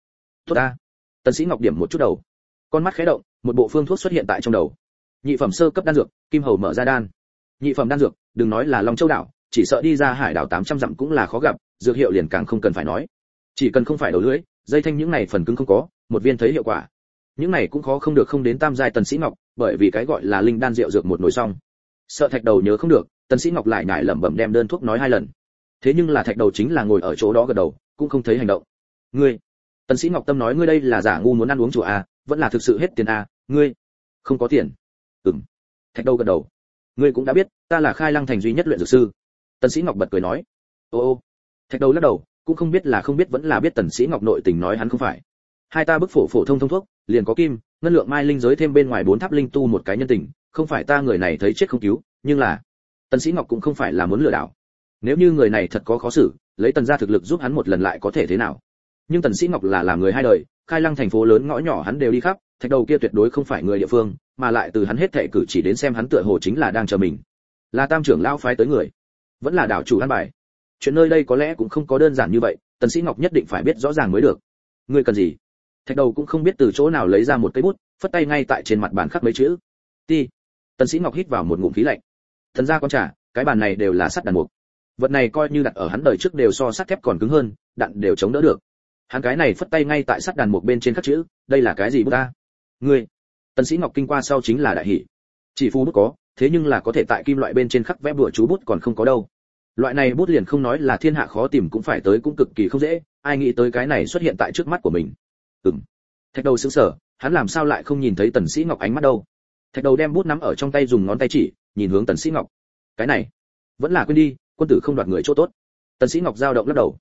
Tốt ta. Tần sĩ ngọc điểm một chút đầu. Con mắt khẽ động, một bộ phương thuốc xuất hiện tại trong đầu. Nhị phẩm sơ cấp đan dược, kim hầu mở ra đan. Nhị phẩm đan dược, đừng nói là long châu đảo, chỉ sợ đi ra hải đảo 800 dặm cũng là khó gặp dược hiệu liền càng không cần phải nói. Chỉ cần không phải đầu lưỡi, dây thanh những này phần cứng không có, một viên thấy hiệu quả. Những này cũng khó không được không đến tam giai tần sĩ ngọc, bởi vì cái gọi là linh đan rượu dược một nồi xong. Sợ thạch đầu nhớ không được, tần sĩ ngọc lại nhải lẩm bẩm đem đơn thuốc nói hai lần. Thế nhưng là thạch đầu chính là ngồi ở chỗ đó gật đầu, cũng không thấy hành động. Ngươi, tần sĩ ngọc tâm nói ngươi đây là giả ngu muốn ăn uống chùa à vẫn là thực sự hết tiền à ngươi, không có tiền. Ừm. Thạch đầu gật đầu. Ngươi cũng đã biết, ta là khai lăng thành duy nhất luyện dược sư. Tần sĩ ngọc bật cười nói. Ô ô thạch đầu lắc đầu, cũng không biết là không biết vẫn là biết tần sĩ ngọc nội tình nói hắn không phải. Hai ta bức phổ phổ thông thông thuốc, liền có kim, ngân lượng mai linh giới thêm bên ngoài bốn tháp linh tu một cái nhân tình, không phải ta người này thấy chết không cứu, nhưng là tần sĩ ngọc cũng không phải là muốn lừa đảo. Nếu như người này thật có khó xử, lấy tần gia thực lực giúp hắn một lần lại có thể thế nào? Nhưng tần sĩ ngọc là làm người hai đời, khai lăng thành phố lớn ngõ nhỏ hắn đều đi khắp, thạch đầu kia tuyệt đối không phải người địa phương, mà lại từ hắn hết thệ cử chỉ đến xem hắn tựa hồ chính là đang chờ mình. Là tam trưởng lão phái tới người, vẫn là đảo chủ an bài chuyện nơi đây có lẽ cũng không có đơn giản như vậy, tần sĩ ngọc nhất định phải biết rõ ràng mới được. Ngươi cần gì? Thạch đầu cũng không biết từ chỗ nào lấy ra một cây bút, phất tay ngay tại trên mặt bàn khắc mấy chữ. Ti. Tần sĩ ngọc hít vào một ngụm khí lạnh. Thần gia con trả cái bàn này đều là sắt đàn mục. Vật này coi như đặt ở hắn đời trước đều so sắt thép còn cứng hơn, đạn đều chống đỡ được. Hắn cái này phất tay ngay tại sắt đàn mục bên trên khắc chữ, đây là cái gì bút ta? Ngươi. Tần sĩ ngọc kinh qua sau chính là đại hỉ. chỉ phù bút có, thế nhưng là có thể tại kim loại bên trên khắc vẽ bùa chú bút còn không có đâu loại này bút liền không nói là thiên hạ khó tìm cũng phải tới cũng cực kỳ không dễ, ai nghĩ tới cái này xuất hiện tại trước mắt của mình. Ừm. Thạch đầu sững sờ, hắn làm sao lại không nhìn thấy tần sĩ ngọc ánh mắt đâu? Thạch đầu đem bút nắm ở trong tay dùng ngón tay chỉ, nhìn hướng tần sĩ ngọc. Cái này, vẫn là quên đi, quân tử không đoạt người chỗ tốt. Tần sĩ ngọc giao động lắc đầu.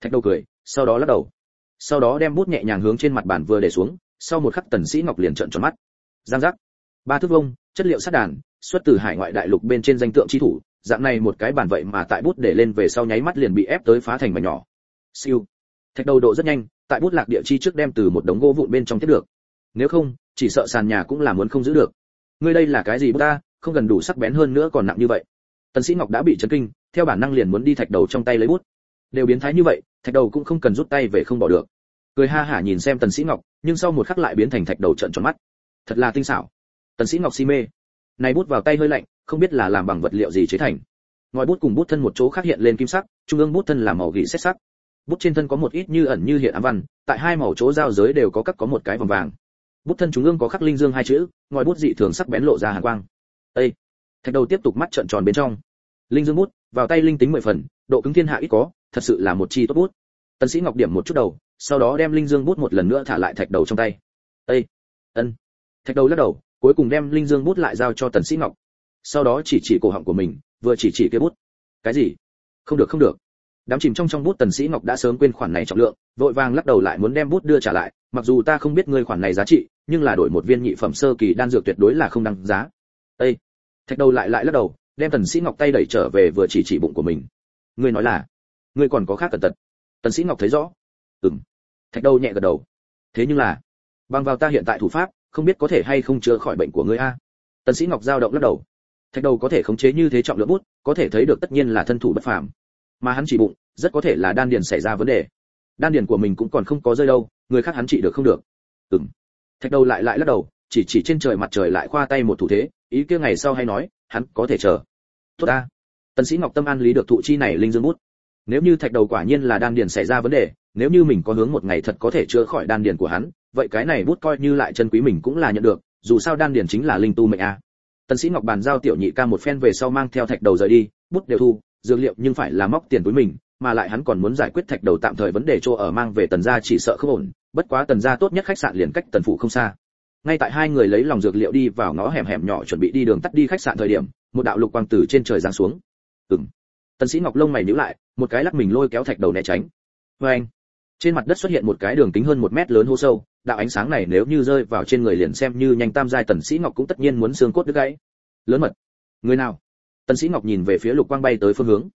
Thạch đầu cười, sau đó lắc đầu. Sau đó đem bút nhẹ nhàng hướng trên mặt bàn vừa để xuống, sau một khắc tần sĩ ngọc liền trợn tròn mắt. Giang giác. Ba thước vông chất liệu sắt đàn, xuất từ hải ngoại đại lục bên trên danh tượng chi thủ dạng này một cái bàn vậy mà tại bút để lên về sau nháy mắt liền bị ép tới phá thành mảnh nhỏ. Siêu. Thạch đầu độ rất nhanh, tại bút lạc địa chi trước đem từ một đống gỗ vụn bên trong tiếp được. Nếu không, chỉ sợ sàn nhà cũng là muốn không giữ được. Ngươi đây là cái gì bút ta? Không gần đủ sắc bén hơn nữa còn nặng như vậy. Tần sĩ ngọc đã bị chấn kinh, theo bản năng liền muốn đi thạch đầu trong tay lấy bút. Đều biến thái như vậy, thạch đầu cũng không cần rút tay về không bỏ được. Cười ha hả nhìn xem tần sĩ ngọc, nhưng sau một khắc lại biến thành thạch đầu trợn tròn mắt. Thật là tinh xảo. Tần sĩ ngọc si mê này bút vào tay hơi lạnh, không biết là làm bằng vật liệu gì chế thành. Ngòi bút cùng bút thân một chỗ khác hiện lên kim sắc, trung ương bút thân là màu gỉ sét sắc. Bút trên thân có một ít như ẩn như hiện ám văn, tại hai màu chỗ giao giới đều có cắt có một cái vòng vàng. Bút thân trung ương có khắc linh dương hai chữ, ngòi bút dị thường sắc bén lộ ra hàn quang. Ê! thạch đầu tiếp tục mắt trợn tròn bên trong. Linh dương bút, vào tay linh tính mười phần, độ cứng thiên hạ ít có, thật sự là một chi tốt bút. Tần sĩ ngọc điểm một chút đầu, sau đó đem linh dương bút một lần nữa thả lại thạch đầu trong tay. Ê! ân! Thạch đầu lắc đầu cuối cùng đem linh dương bút lại giao cho tần sĩ ngọc. Sau đó chỉ chỉ cổ họng của mình, vừa chỉ chỉ kia bút. Cái gì? Không được không được. Đám chìm trong trong bút tần sĩ ngọc đã sớm quên khoản này trọng lượng, vội vàng lắc đầu lại muốn đem bút đưa trả lại. Mặc dù ta không biết ngươi khoản này giá trị, nhưng là đổi một viên nhị phẩm sơ kỳ đan dược tuyệt đối là không đăng giá. Ê! thạch đầu lại lại lắc đầu, đem tần sĩ ngọc tay đẩy trở về vừa chỉ chỉ bụng của mình. Ngươi nói là, ngươi còn có khác cẩn tật tần sĩ ngọc thấy rõ. Ừm. Thạch đầu nhẹ gật đầu. Thế nhưng là, bằng vào ta hiện tại thủ pháp không biết có thể hay không chữa khỏi bệnh của ngươi a. Tần sĩ ngọc giao động lắc đầu. Thạch đầu có thể khống chế như thế trọng lượng bút, có thể thấy được tất nhiên là thân thủ bất phàm. Mà hắn chỉ bụng, rất có thể là đan điền xảy ra vấn đề. Đan điền của mình cũng còn không có rơi đâu, người khác hắn trị được không được. Ừm. Thạch đầu lại lại lắc đầu, chỉ chỉ trên trời mặt trời lại khoa tay một thủ thế, ý kia ngày sau hay nói, hắn có thể chờ. Tốt ta. Tần sĩ ngọc tâm an lý được thụ chi này linh dương bút. Nếu như thạch đầu quả nhiên là đan điền xảy ra vấn đề, nếu như mình có hướng một ngày thật có thể chữa khỏi đan điền của hắn vậy cái này bút coi như lại chân quý mình cũng là nhận được, dù sao đan điền chính là linh tu mệnh a. Tần sĩ ngọc bàn giao tiểu nhị ca một phen về sau mang theo thạch đầu rời đi, bút đều thu, dược liệu nhưng phải là móc tiền túi mình, mà lại hắn còn muốn giải quyết thạch đầu tạm thời vấn đề chỗ ở mang về tần gia chỉ sợ không ổn, bất quá tần gia tốt nhất khách sạn liền cách tần phủ không xa. Ngay tại hai người lấy lòng dược liệu đi vào ngõ hẻm hẻm nhỏ chuẩn bị đi đường tắt đi khách sạn thời điểm, một đạo lục quang từ trên trời giáng xuống. Ừm. Tần sĩ ngọc lông mày nhíu lại, một cái lắc mình lôi kéo thạch đầu né tránh. Với anh trên mặt đất xuất hiện một cái đường kính hơn một mét lớn hố sâu đạo ánh sáng này nếu như rơi vào trên người liền xem như nhanh tam giai tần sĩ ngọc cũng tất nhiên muốn xương cốt đứt gãy. Lớn mật. Người nào? Tần sĩ ngọc nhìn về phía lục quang bay tới phương hướng.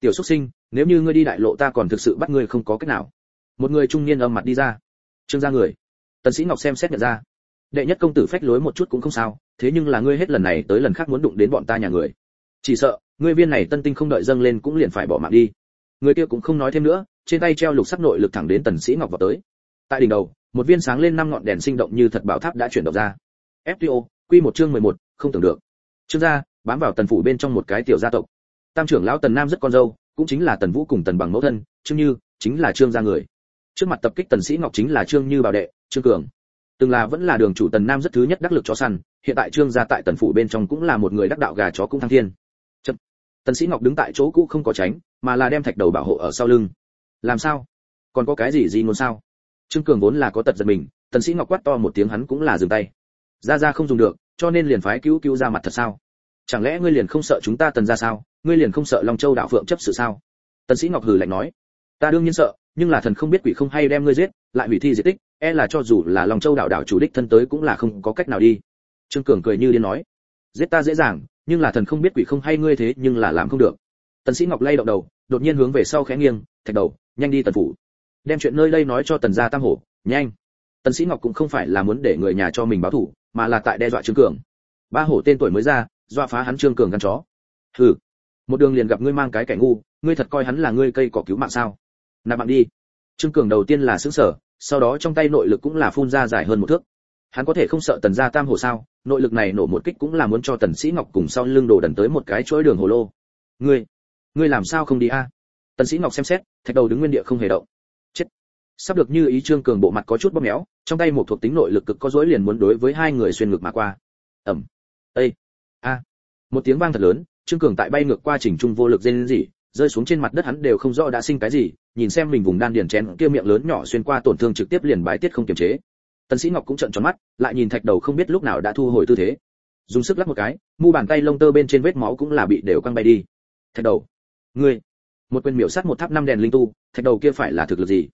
Tiểu xuất sinh, nếu như ngươi đi đại lộ ta còn thực sự bắt ngươi không có cách nào. Một người trung niên âm mặt đi ra. Trương gia người. Tần sĩ ngọc xem xét nhận ra. Đệ nhất công tử phách lối một chút cũng không sao, thế nhưng là ngươi hết lần này tới lần khác muốn đụng đến bọn ta nhà người. Chỉ sợ, ngươi viên này tân tinh không đợi dâng lên cũng liền phải bỏ mạng đi. Người kia cũng không nói thêm nữa, trên tay treo lục sắc nội lực thẳng đến tần sĩ ngọc vào tới. Tại đỉnh đầu một viên sáng lên năm ngọn đèn sinh động như thật bảo tháp đã chuyển động ra. Fto quy một chương 11, không tưởng được. Trương gia bám vào tần phủ bên trong một cái tiểu gia tộc. Tam trưởng lão tần nam rất con dâu cũng chính là tần vũ cùng tần bằng mẫu thân trương như chính là trương gia người. Trước mặt tập kích tần sĩ ngọc chính là trương như bảo đệ trương cường. Từng là vẫn là đường chủ tần nam rất thứ nhất đắc lực cho săn hiện tại trương gia tại tần phủ bên trong cũng là một người đắc đạo gà chó cũng thăng thiên. Chậm. tần sĩ ngọc đứng tại chỗ cũ không có tránh mà là đem thạch đầu bảo hộ ở sau lưng. Làm sao? Còn có cái gì gì ngôn sao? Trương cường vốn là có tật giật mình, tần sĩ ngọc quát to một tiếng hắn cũng là dừng tay. Ra ra không dùng được, cho nên liền phái cứu cứu ra mặt thật sao? Chẳng lẽ ngươi liền không sợ chúng ta tần ra sao? Ngươi liền không sợ long châu đạo phượng chấp sự sao? Tần sĩ ngọc hừ lạnh nói. Ta đương nhiên sợ, nhưng là thần không biết quỷ không hay đem ngươi giết, lại hủy thi diệt tích e là cho dù là long châu đạo đạo chủ đích thân tới cũng là không có cách nào đi. Trương cường cười như điên nói. Giết ta dễ dàng, nhưng là thần không biết quỷ không hay ngươi thế nhưng là làm không được. Tần sĩ ngọc lay động đầu, đột nhiên hướng về sau khẽ nghiêng, thạch đầu, nhanh đi tần phủ đem chuyện nơi đây nói cho tần gia tam hổ, nhanh, tần sĩ ngọc cũng không phải là muốn để người nhà cho mình báo thù, mà là tại đe dọa trương cường. Ba hổ tên tuổi mới ra, dọa phá hắn trương cường gan chó. Hừ, một đường liền gặp ngươi mang cái kẻ ngu, ngươi thật coi hắn là ngươi cây cỏ cứu mạng sao? Nạp bạn đi. Trương cường đầu tiên là sững sờ, sau đó trong tay nội lực cũng là phun ra dài hơn một thước. Hắn có thể không sợ tần gia tam Hổ sao? Nội lực này nổ một kích cũng là muốn cho tần sĩ ngọc cùng sau lưng đồ đần tới một cái chuỗi đường hồ lô. Ngươi ngươi làm sao không đi a? Tần sĩ ngọc xem xét, thạch đầu đứng nguyên địa không hề động sắp được như ý trương cường bộ mặt có chút bóp méo, trong tay một thuộc tính nội lực cực có dối liền muốn đối với hai người xuyên ngược mà qua. Ẩm ây a. Một tiếng vang thật lớn, trương cường tại bay ngược qua trình trung vô lực dên gì rơi xuống trên mặt đất hắn đều không rõ đã sinh cái gì, nhìn xem mình vùng đan điền chén kia miệng lớn nhỏ xuyên qua tổn thương trực tiếp liền bái tiết không kiềm chế. Tần sĩ ngọc cũng trợn tròn mắt, lại nhìn thạch đầu không biết lúc nào đã thu hồi tư thế. Dùng sức lắc một cái, mu bàn tay lông tơ bên trên vết máu cũng là bị đều quăng bay đi. Thạch đầu. Ngươi. Một quyền miểu sát một tháp năm đèn linh tu, thạch đầu kia phải là thực lực gì?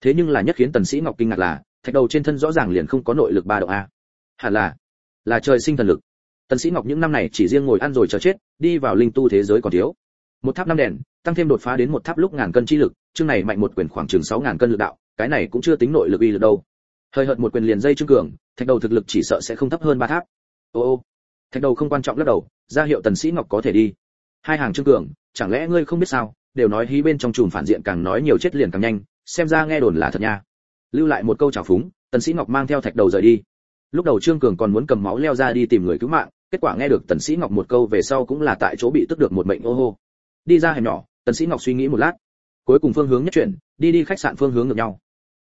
Thế nhưng là nhất khiến tần sĩ ngọc kinh ngạc là, thạch đầu trên thân rõ ràng liền không có nội lực ba độ a. Hẳn là là trời sinh thần lực. Tần sĩ ngọc những năm này chỉ riêng ngồi ăn rồi chờ chết, đi vào linh tu thế giới còn thiếu. Một tháp năm đèn, tăng thêm đột phá đến một tháp lúc ngàn cân chi lực, chương này mạnh một quyền khoảng chừng sáu ngàn cân lực đạo, cái này cũng chưa tính nội lực uy lực đâu. Hơi hợt một quyền liền dây trương cường, thạch đầu thực lực chỉ sợ sẽ không thấp hơn ba tháp. Ô ô, thạch đầu không quan trọng lắc đầu, ra hiệu tần sĩ ngọc có thể đi. Hai hàng trương cường, chẳng lẽ ngươi không biết sao, đều nói hí bên trong chùm phản diện càng nói nhiều chết liền càng nhanh xem ra nghe đồn là thật nha. Lưu lại một câu chào phúng, tần sĩ ngọc mang theo thạch đầu rời đi. Lúc đầu trương cường còn muốn cầm máu leo ra đi tìm người cứu mạng, kết quả nghe được tần sĩ ngọc một câu về sau cũng là tại chỗ bị tức được một mệnh ô hô. Đi ra hẻm nhỏ, tần sĩ ngọc suy nghĩ một lát. Cuối cùng phương hướng nhất chuyển, đi đi khách sạn phương hướng ngược nhau.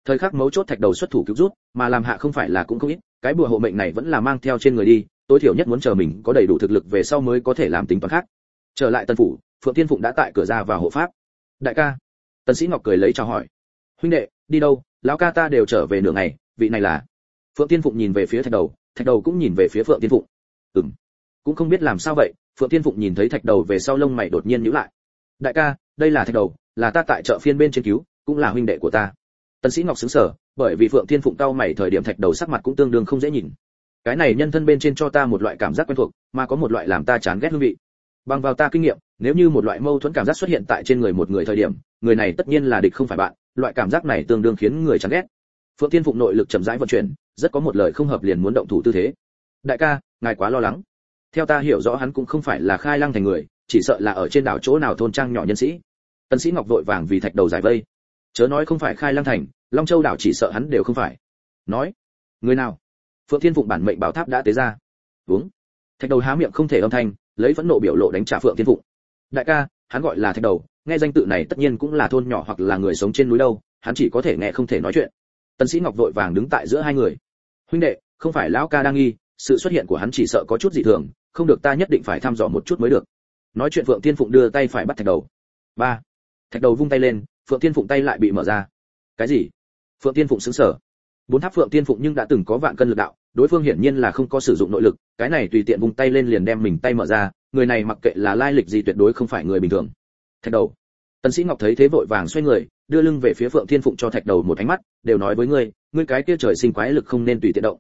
Thời khắc mấu chốt thạch đầu xuất thủ cứu rút mà làm hạ không phải là cũng không ít, cái bùa hộ mệnh này vẫn là mang theo trên người đi, tối thiểu nhất muốn chờ mình có đầy đủ thực lực về sau mới có thể làm tính toán khác. Trở lại tân phủ, phượng thiên phụng đã tại cửa ra vào hộ pháp. Đại ca. Tần sĩ ngọc cười lấy chào hỏi huynh đệ, đi đâu? Lão ca ta đều trở về nửa ngày, vị này là phượng tiên phụng nhìn về phía thạch đầu thạch đầu cũng nhìn về phía phượng tiên phụng. Ừm, cũng không biết làm sao vậy. Phượng tiên phụng nhìn thấy thạch đầu về sau lông mày đột nhiên nhíu lại. Đại ca, đây là thạch đầu, là ta tại chợ phiên bên trên cứu, cũng là huynh đệ của ta. Tần sĩ ngọc sững sờ, bởi vì phượng tiên phụng cao mày thời điểm thạch đầu sắc mặt cũng tương đương không dễ nhìn. Cái này nhân thân bên trên cho ta một loại cảm giác quen thuộc, mà có một loại làm ta chán ghét hương vị. Bằng vào ta kinh nghiệm, nếu như một loại mâu thuẫn cảm giác xuất hiện tại trên người một người thời điểm, người này tất nhiên là địch không phải bạn loại cảm giác này tương đương khiến người chán ghét. Phượng Thiên phụng nội lực chậm rãi vận chuyển, rất có một lời không hợp liền muốn động thủ tư thế. Đại ca, ngài quá lo lắng. Theo ta hiểu rõ hắn cũng không phải là khai lăng thành người, chỉ sợ là ở trên đảo chỗ nào thôn trang nhỏ nhân sĩ. Tần sĩ ngọc vội vàng vì thạch đầu giải vây. Chớ nói không phải khai lăng thành, long châu đảo chỉ sợ hắn đều không phải. Nói, người nào? Phượng thiên phụng bản mệnh bảo tháp đã tế ra. Uống. Thạch đầu há miệng không thể âm thanh, lấy phẫn nộ biểu lộ đánh trả phượng thiên phụng. Đại ca, hắn gọi là thạch đầu nghe danh tự này tất nhiên cũng là thôn nhỏ hoặc là người sống trên núi đâu, hắn chỉ có thể nghe không thể nói chuyện. Tần sĩ ngọc vội vàng đứng tại giữa hai người. Huynh đệ, không phải lão ca đang nghi, sự xuất hiện của hắn chỉ sợ có chút dị thường, không được ta nhất định phải thăm dò một chút mới được. Nói chuyện phượng thiên phụng đưa tay phải bắt thạch đầu. Ba. Thạch đầu vung tay lên, phượng thiên phụng tay lại bị mở ra. Cái gì? Phượng thiên phụng sững sờ. Bốn tháp phượng thiên phụng nhưng đã từng có vạn cân lực đạo, đối phương hiển nhiên là không có sử dụng nội lực, cái này tùy tiện vung tay lên liền đem mình tay mở ra, người này mặc kệ là lai lịch gì tuyệt đối không phải người bình thường thạch đầu. Tần sĩ ngọc thấy thế vội vàng xoay người, đưa lưng về phía phượng thiên phụng cho thạch đầu một ánh mắt, đều nói với ngươi ngươi cái kia trời sinh quái lực không nên tùy tiện động.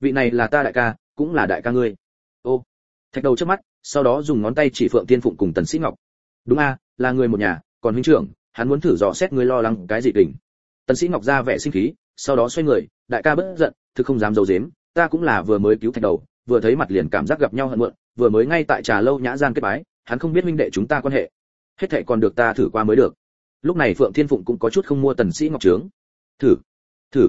Vị này là ta đại ca, cũng là đại ca ngươi. Ô, thạch đầu trước mắt, sau đó dùng ngón tay chỉ phượng thiên phụng cùng tần sĩ ngọc. Đúng a, là người một nhà, còn huynh trưởng, hắn muốn thử dò xét ngươi lo lắng cái gì tình. Tần sĩ ngọc ra vẻ sinh khí, sau đó xoay người, đại ca bất giận, thực không dám giấu giếm, ta cũng là vừa mới cứu thạch đầu, vừa thấy mặt liền cảm giác gặp nhau hận muộn, vừa mới ngay tại trà lâu nhã gian kết bái, hắn không biết huynh đệ chúng ta quan hệ hết thệ còn được ta thử qua mới được. Lúc này phượng thiên phụng cũng có chút không mua tần sĩ ngọc trướng. Thử thử.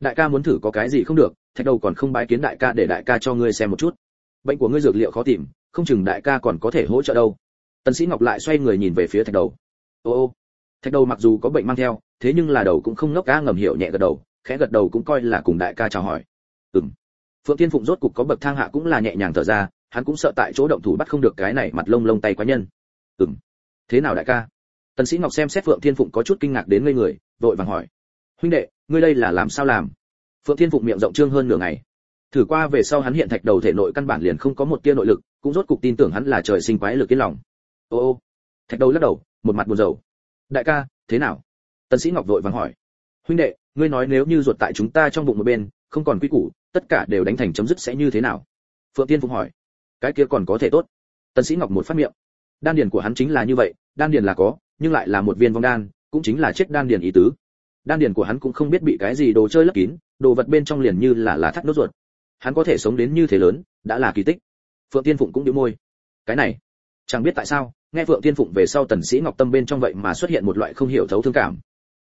Đại ca muốn thử có cái gì không được, thạch đầu còn không bái kiến đại ca để đại ca cho ngươi xem một chút. Bệnh của ngươi dược liệu khó tìm, không chừng đại ca còn có thể hỗ trợ đâu. Tần sĩ ngọc lại xoay người nhìn về phía thạch đầu. Ô ô, thạch đầu mặc dù có bệnh mang theo, thế nhưng là đầu cũng không ngốc cá ngầm hiểu nhẹ gật đầu, khẽ gật đầu cũng coi là cùng đại ca chào hỏi. Ừm. Phượng thiên phụng rốt cục có bậc thang hạ cũng là nhẹ nhàng thở ra, hắn cũng sợ tại chỗ động thủ bắt không được cái này mặt lông lông tay quá nhân. Ừm thế nào đại ca? Tần sĩ ngọc xem xét phượng thiên phụng có chút kinh ngạc đến ngây người, vội vàng hỏi. Huynh đệ, ngươi đây là làm sao làm? Phượng thiên phụng miệng rộng trương hơn nửa ngày. Thử qua về sau hắn hiện thạch đầu thể nội căn bản liền không có một tia nội lực, cũng rốt cục tin tưởng hắn là trời sinh quái lực yên lòng. Ô ô. Thạch đầu lắc đầu, một mặt buồn rầu. Đại ca, thế nào? Tần sĩ ngọc vội vàng hỏi. Huynh đệ, ngươi nói nếu như ruột tại chúng ta trong bụng một bên, không còn quy củ, tất cả đều đánh thành chấm dứt sẽ như thế nào? Phượng tiên phụng hỏi. Cái kia còn có thể tốt. Tần sĩ ngọc một phát miệng đan điền của hắn chính là như vậy đan điền là có nhưng lại là một viên vong đan cũng chính là chết đan điền ý tứ. Đan điền của hắn cũng không biết bị cái gì đồ chơi lấp kín đồ vật bên trong liền như là lá thắt nốt ruột. Hắn có thể sống đến như thế lớn đã là kỳ tích. Phượng tiên phụng cũng đĩu môi. Cái này chẳng biết tại sao nghe phượng tiên phụng về sau tần sĩ ngọc tâm bên trong vậy mà xuất hiện một loại không hiểu thấu thương cảm.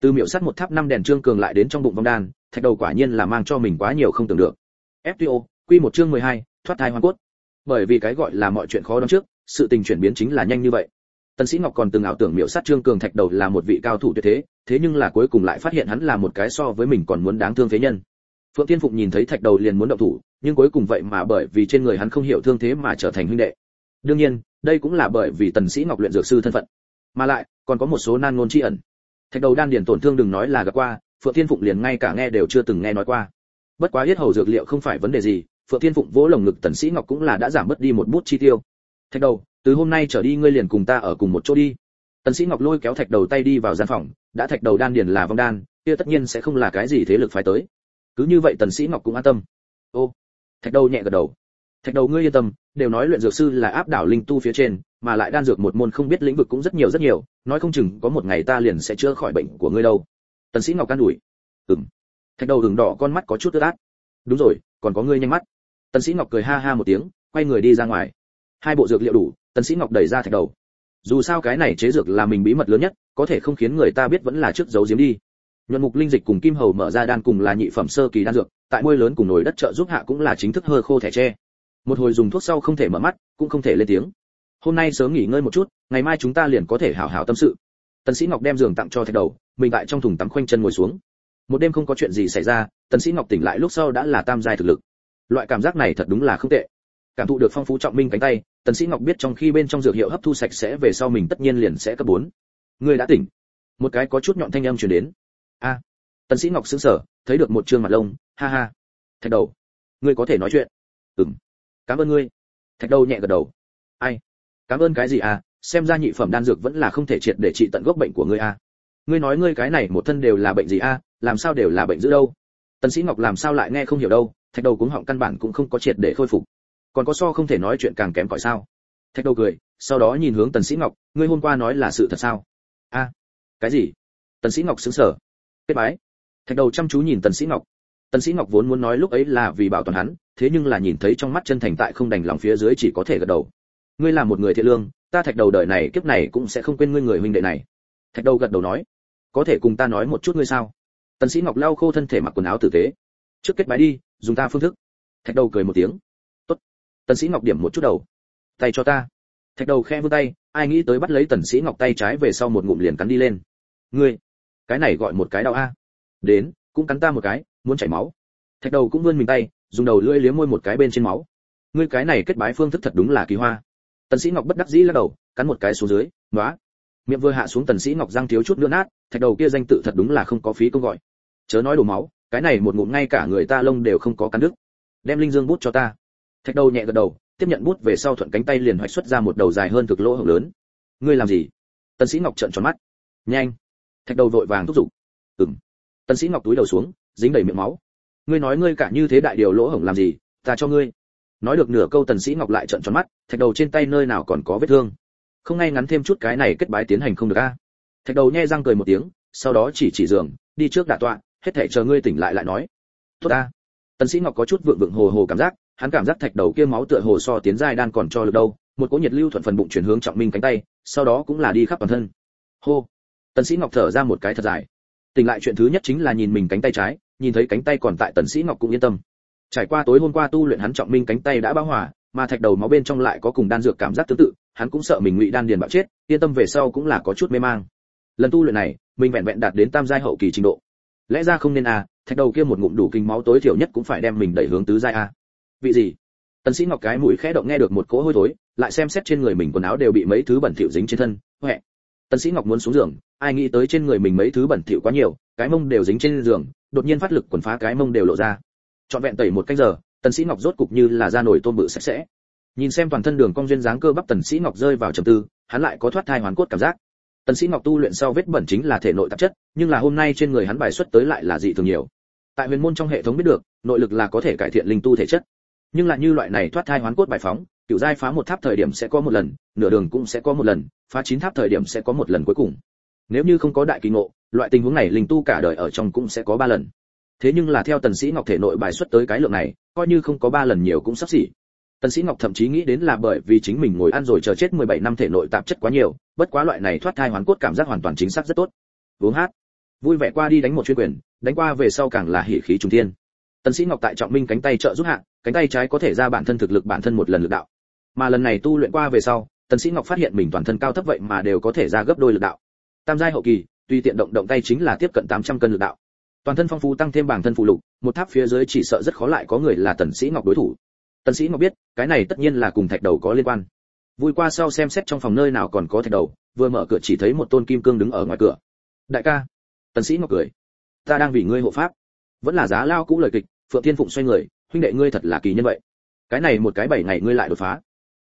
Từ miểu sắt một tháp năm đèn trương cường lại đến trong bụng vong đan thạch đầu quả nhiên là mang cho mình quá nhiều không tưởng được. Fto quy một chương 12, thoát thai hoàn cốt. Bởi vì cái gọi là mọi chuyện khó đoán trước sự tình chuyển biến chính là nhanh như vậy. Tần sĩ ngọc còn từng ảo tưởng miểu sát trương cường thạch đầu là một vị cao thủ tuyệt thế thế nhưng là cuối cùng lại phát hiện hắn là một cái so với mình còn muốn đáng thương phế nhân. Phượng tiên phụng nhìn thấy thạch đầu liền muốn động thủ, nhưng cuối cùng vậy mà bởi vì trên người hắn không hiểu thương thế mà trở thành huynh đệ. Đương nhiên, đây cũng là bởi vì tần sĩ ngọc luyện dược sư thân phận. Mà lại, còn có một số nan ngôn chi ẩn. Thạch đầu đan điền tổn thương đừng nói là gặp qua, phượng thiên phụng liền ngay cả nghe đều chưa từng nghe nói qua. Bất quá yết hầu dược liệu không phải vấn đề gì, phượng thiên phụng vỗ lồng ngực tần sĩ ngọc cũng là đã giảm bớt đi một bút chi tiêu thạch đầu, từ hôm nay trở đi ngươi liền cùng ta ở cùng một chỗ đi. Tần sĩ ngọc lôi kéo thạch đầu tay đi vào gian phòng, đã thạch đầu đan điền là vong đan, kia tất nhiên sẽ không là cái gì thế lực phái tới. Cứ như vậy tần sĩ ngọc cũng an tâm. Ô, thạch đầu nhẹ gật đầu. Thạch đầu ngươi yên tâm, đều nói luyện dược sư là áp đảo linh tu phía trên, mà lại đan dược một môn không biết lĩnh vực cũng rất nhiều rất nhiều, nói không chừng có một ngày ta liền sẽ chữa khỏi bệnh của ngươi đâu. Tần sĩ ngọc can đuổi ừm. Thạch đầu đường đỏ con mắt có chút ướt át đúng rồi, còn có ngươi nhanh mắt. Tần sĩ ngọc cười ha ha một tiếng, quay người đi ra ngoài hai bộ dược liệu đủ, tần sĩ ngọc đẩy ra thạch đầu. Dù sao cái này chế dược là mình bí mật lớn nhất, có thể không khiến người ta biết vẫn là trước giấu giếm đi. Nhuận mục linh dịch cùng kim hầu mở ra đan cùng là nhị phẩm sơ kỳ đan dược, tại môi lớn cùng nồi đất trợ giúp hạ cũng là chính thức hơi khô thẻ tre. Một hồi dùng thuốc sau không thể mở mắt, cũng không thể lên tiếng. Hôm nay sớm nghỉ ngơi một chút, ngày mai chúng ta liền có thể hảo hảo tâm sự. Tần sĩ ngọc đem giường tặng cho thạch đầu, mình tại trong thùng tắm khoanh chân ngồi xuống. Một đêm không có chuyện gì xảy ra, tần sĩ ngọc tỉnh lại lúc sau đã là tam giai thực lực. Loại cảm giác này thật đúng là không tệ. Cảm thụ được phong phú trọng minh cánh tay tần sĩ ngọc biết trong khi bên trong dược hiệu hấp thu sạch sẽ về sau mình tất nhiên liền sẽ cấp bốn. Người đã tỉnh. Một cái có chút nhọn thanh âm truyền đến. A. Tần sĩ ngọc sững sờ, thấy được một trương mặt lông, ha ha. Thạch đầu. Ngươi có thể nói chuyện. Ừm. Cảm ơn ngươi. Thạch đầu nhẹ gật đầu. Ai? Cảm ơn cái gì à? Xem ra nhị phẩm đan dược vẫn là không thể triệt để trị tận gốc bệnh của ngươi à. Ngươi nói ngươi cái này một thân đều là bệnh gì à? Làm sao đều là bệnh dữ đâu? Tần sĩ ngọc làm sao lại nghe không hiểu đâu? Thạch đầu cũng họng căn bản cũng không có triệt để khôi phục còn có so không thể nói chuyện càng kém cỏi sao? Thạch đầu cười, sau đó nhìn hướng tần sĩ ngọc, ngươi hôm qua nói là sự thật sao? A, cái gì? Tần sĩ ngọc sững sờ. Kết bái. Thạch đầu chăm chú nhìn tần sĩ ngọc. Tần sĩ ngọc vốn muốn nói lúc ấy là vì bảo toàn hắn, thế nhưng là nhìn thấy trong mắt chân thành tại không đành lòng phía dưới chỉ có thể gật đầu. Ngươi là một người thiện lương, ta thạch đầu đời này kiếp này cũng sẽ không quên ngươi người huynh đệ này. Thạch đầu gật đầu nói. Có thể cùng ta nói một chút ngươi sao? Tần sĩ ngọc lau khô thân thể mặc quần áo tử tế. Trước kết bái đi, dùng ta phương thức. Thạch đầu cười một tiếng tần sĩ ngọc điểm một chút đầu. Tay cho ta. Thạch đầu khe vươn tay, ai nghĩ tới bắt lấy tần sĩ ngọc tay trái về sau một ngụm liền cắn đi lên. Ngươi, cái này gọi một cái đau a. Đến, cũng cắn ta một cái, muốn chảy máu. Thạch đầu cũng vươn mình tay, dùng đầu lưỡi liếm môi một cái bên trên máu. Ngươi cái này kết bái phương thức thật đúng là kỳ hoa. Tần sĩ ngọc bất đắc dĩ lắc đầu, cắn một cái xuống dưới ngã. miệng vừa hạ xuống tần sĩ ngọc răng thiếu chút nữa nát, thạch đầu kia danh tự thật đúng là không có phí công gọi. Chớ nói đổ máu, cái này một ngụm ngay cả người ta lông đều không có cắn đứt. Đem linh dương bút cho ta thạch đầu nhẹ gật đầu, tiếp nhận bút về sau thuận cánh tay liền hoạch xuất ra một đầu dài hơn thực lỗ hổng lớn. Ngươi làm gì? Tần sĩ ngọc trợn tròn mắt. Nhanh. Thạch đầu vội vàng thúc giục. Ừm. Tần sĩ ngọc túi đầu xuống, dính đầy miệng máu. Ngươi nói ngươi cả như thế đại điều lỗ hổng làm gì? Ta cho ngươi. Nói được nửa câu tần sĩ ngọc lại trợn tròn mắt, thạch đầu trên tay nơi nào còn có vết thương? Không ngay ngắn thêm chút cái này kết bái tiến hành không được a? Thạch đầu nhe răng cười một tiếng, sau đó chỉ chỉ giường, đi trước đả tọa, hết thảy chờ ngươi tỉnh lại lại nói. Tốt a tần sĩ ngọc có chút vượng vượng hồ hồ cảm giác hắn cảm giác thạch đầu kia máu tựa hồ so tiến giai đan còn cho lực đâu, một cỗ nhiệt lưu thuận phần bụng chuyển hướng trọng minh cánh tay, sau đó cũng là đi khắp toàn thân. Hô! Tần sĩ ngọc thở ra một cái thật dài. Tỉnh lại chuyện thứ nhất chính là nhìn mình cánh tay trái, nhìn thấy cánh tay còn tại tần sĩ ngọc cũng yên tâm. Trải qua tối hôm qua tu luyện hắn trọng minh cánh tay đã bão hòa, mà thạch đầu máu bên trong lại có cùng đan dược cảm giác tương tự, hắn cũng sợ mình ngụy đan điền bạo chết, yên tâm về sau cũng là có chút mê mang. Lần tu luyện này, mình vẹn vẹn đạt đến tam giai hậu kỳ trình độ. Lẽ ra không nên à thạch đầu kia một ngụm đủ kinh máu tối thiểu nhất cũng phải đem mình đẩy hướng tứ giai a vị gì? Tần sĩ ngọc cái mũi khẽ động nghe được một cỗ hôi thối, lại xem xét trên người mình quần áo đều bị mấy thứ bẩn thỉu dính trên thân huệ tần sĩ ngọc muốn xuống giường, ai nghĩ tới trên người mình mấy thứ bẩn thỉu quá nhiều, cái mông đều dính trên giường, đột nhiên phát lực quần phá cái mông đều lộ ra. Trọn vẹn tẩy một canh giờ, tần sĩ ngọc rốt cục như là ra nổi tôm bự sạch sẽ. Nhìn xem toàn thân đường cong duyên dáng cơ bắp, tần sĩ ngọc rơi vào trầm tư, hắn lại có thoát thai hoàn cốt cảm giác. Tần sĩ ngọc tu luyện sau vết bẩn chính là thể nội tạp chất, nhưng là hôm nay trên người hắn bài xuất tới lại là dị thường nhiều. Tại huyền môn trong hệ thống biết được, nội lực là có thể cải thiện linh tu thể chất nhưng lại như loại này thoát thai hoán cốt bài phóng cựu giai phá một tháp thời điểm sẽ có một lần, nửa đường cũng sẽ có một lần, phá chín tháp thời điểm sẽ có một lần cuối cùng. Nếu như không có đại kỳ ngộ, loại tình huống này linh tu cả đời ở trong cũng sẽ có ba lần. Thế nhưng là theo tần sĩ ngọc thể nội bài xuất tới cái lượng này, coi như không có ba lần nhiều cũng sắp xỉ. Tần sĩ ngọc thậm chí nghĩ đến là bởi vì chính mình ngồi ăn rồi chờ chết 17 năm thể nội tạp chất quá nhiều, bất quá loại này thoát thai hoán cốt cảm giác hoàn toàn chính xác rất tốt. Uống hát. Vui vẻ qua đi đánh một chuyên quyền, đánh qua về sau càng là hỉ khí trung thiên tần sĩ ngọc tại trọng minh cánh tay trợ giúp hạ, cánh tay trái có thể ra bản thân thực lực bản thân một lần lực đạo. Mà lần này tu luyện qua về sau, tần sĩ ngọc phát hiện mình toàn thân cao thấp vậy mà đều có thể ra gấp đôi lực đạo. Tam giai hậu kỳ, tùy tiện động động tay chính là tiếp cận 800 cân lực đạo. Toàn thân phong phú tăng thêm bản thân phụ lục, một tháp phía dưới chỉ sợ rất khó lại có người là tần sĩ ngọc đối thủ. Tần sĩ ngọc biết, cái này tất nhiên là cùng thạch đầu có liên quan. Vui qua sau xem xét trong phòng nơi nào còn có thạch đầu, vừa mở cửa chỉ thấy một tôn kim cương đứng ở ngoài cửa. Đại ca. Tần sĩ ngọc cười. Ta đang vì ngươi hộ pháp. Vẫn là giá lao cũ lời kịch phượng thiên phụng xoay người huynh đệ ngươi thật là kỳ nhân vậy. Cái này một cái bảy ngày ngươi lại đột phá.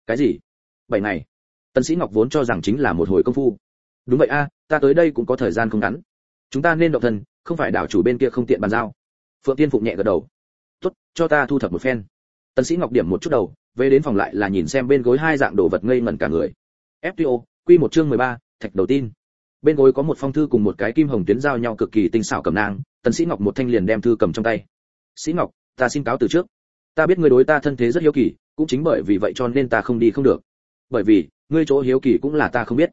Cái gì? Bảy ngày. Tần sĩ ngọc vốn cho rằng chính là một hồi công phu. Đúng vậy a ta tới đây cũng có thời gian không ngắn. Chúng ta nên động thân không phải đảo chủ bên kia không tiện bàn giao. Phượng tiên phụng nhẹ gật đầu. Tốt cho ta thu thập một phen. Tần sĩ ngọc điểm một chút đầu về đến phòng lại là nhìn xem bên gối hai dạng đồ vật ngây ngẩn cả người. Fto quy một chương 13, thạch đầu tin bên gối có một phong thư cùng một cái kim hồng tuyến giao nhau cực kỳ tinh xảo cầm nang tần sĩ ngọc một thanh liền đem thư cầm trong tay sĩ ngọc, ta xin cáo từ trước. Ta biết ngươi đối ta thân thế rất hiếu kỳ, cũng chính bởi vì vậy cho nên ta không đi không được. Bởi vì, ngươi chỗ hiếu kỳ cũng là ta không biết.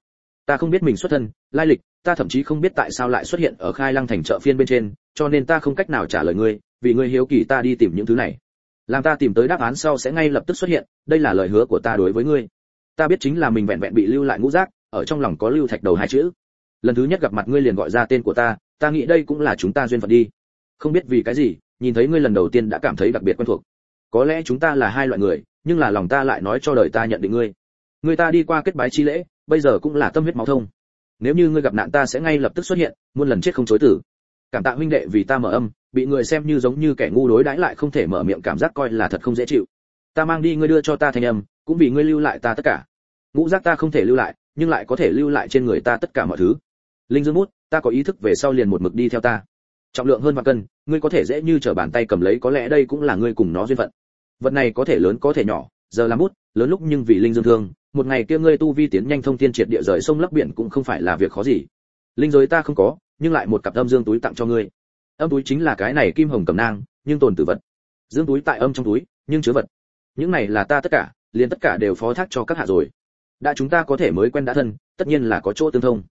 Ta không biết mình xuất thân, lai lịch, ta thậm chí không biết tại sao lại xuất hiện ở khai lăng thành chợ phiên bên trên, cho nên ta không cách nào trả lời ngươi, vì ngươi hiếu kỳ ta đi tìm những thứ này. Làm ta tìm tới đáp án sau sẽ ngay lập tức xuất hiện, đây là lời hứa của ta đối với ngươi. Ta biết chính là mình vẹn vẹn bị lưu lại ngũ giác, ở trong lòng có lưu thạch đầu hai chữ. Lần thứ nhất gặp mặt ngươi liền gọi ra tên của ta ta nghĩ đây cũng là chúng ta duyên phận đi. Không biết vì cái gì nhìn thấy ngươi lần đầu tiên đã cảm thấy đặc biệt quen thuộc. Có lẽ chúng ta là hai loại người, nhưng là lòng ta lại nói cho đời ta nhận định ngươi. Người ta đi qua kết bái chi lễ, bây giờ cũng là tâm huyết máu thông. Nếu như ngươi gặp nạn ta sẽ ngay lập tức xuất hiện, muôn lần chết không chối tử. Cảm tạ huynh đệ vì ta mở âm, bị người xem như giống như kẻ ngu đối đãi lại không thể mở miệng cảm giác coi là thật không dễ chịu. Ta mang đi ngươi đưa cho ta thanh âm, cũng vì ngươi lưu lại ta tất cả. Ngũ giác ta không thể lưu lại, nhưng lại có thể lưu lại trên người ta tất cả mọi thứ. Linh dương mút ta có ý thức về sau liền một mực đi theo ta trọng lượng hơn vạn cân, ngươi có thể dễ như trở bàn tay cầm lấy, có lẽ đây cũng là ngươi cùng nó duyên phận. Vật này có thể lớn, có thể nhỏ, giờ làm bút lớn lúc nhưng vì linh dương thương. Một ngày kia ngươi tu vi tiến nhanh thông thiên triệt địa rời sông lấp biển cũng không phải là việc khó gì. Linh giới ta không có, nhưng lại một cặp âm dương túi tặng cho ngươi. Âm túi chính là cái này kim hồng cầm nang, nhưng tồn tử vật. Dương túi tại âm trong túi, nhưng chứa vật. Những này là ta tất cả, liền tất cả đều phó thác cho các hạ rồi. Đã chúng ta có thể mới quen đã thân, tất nhiên là có chỗ tương thông.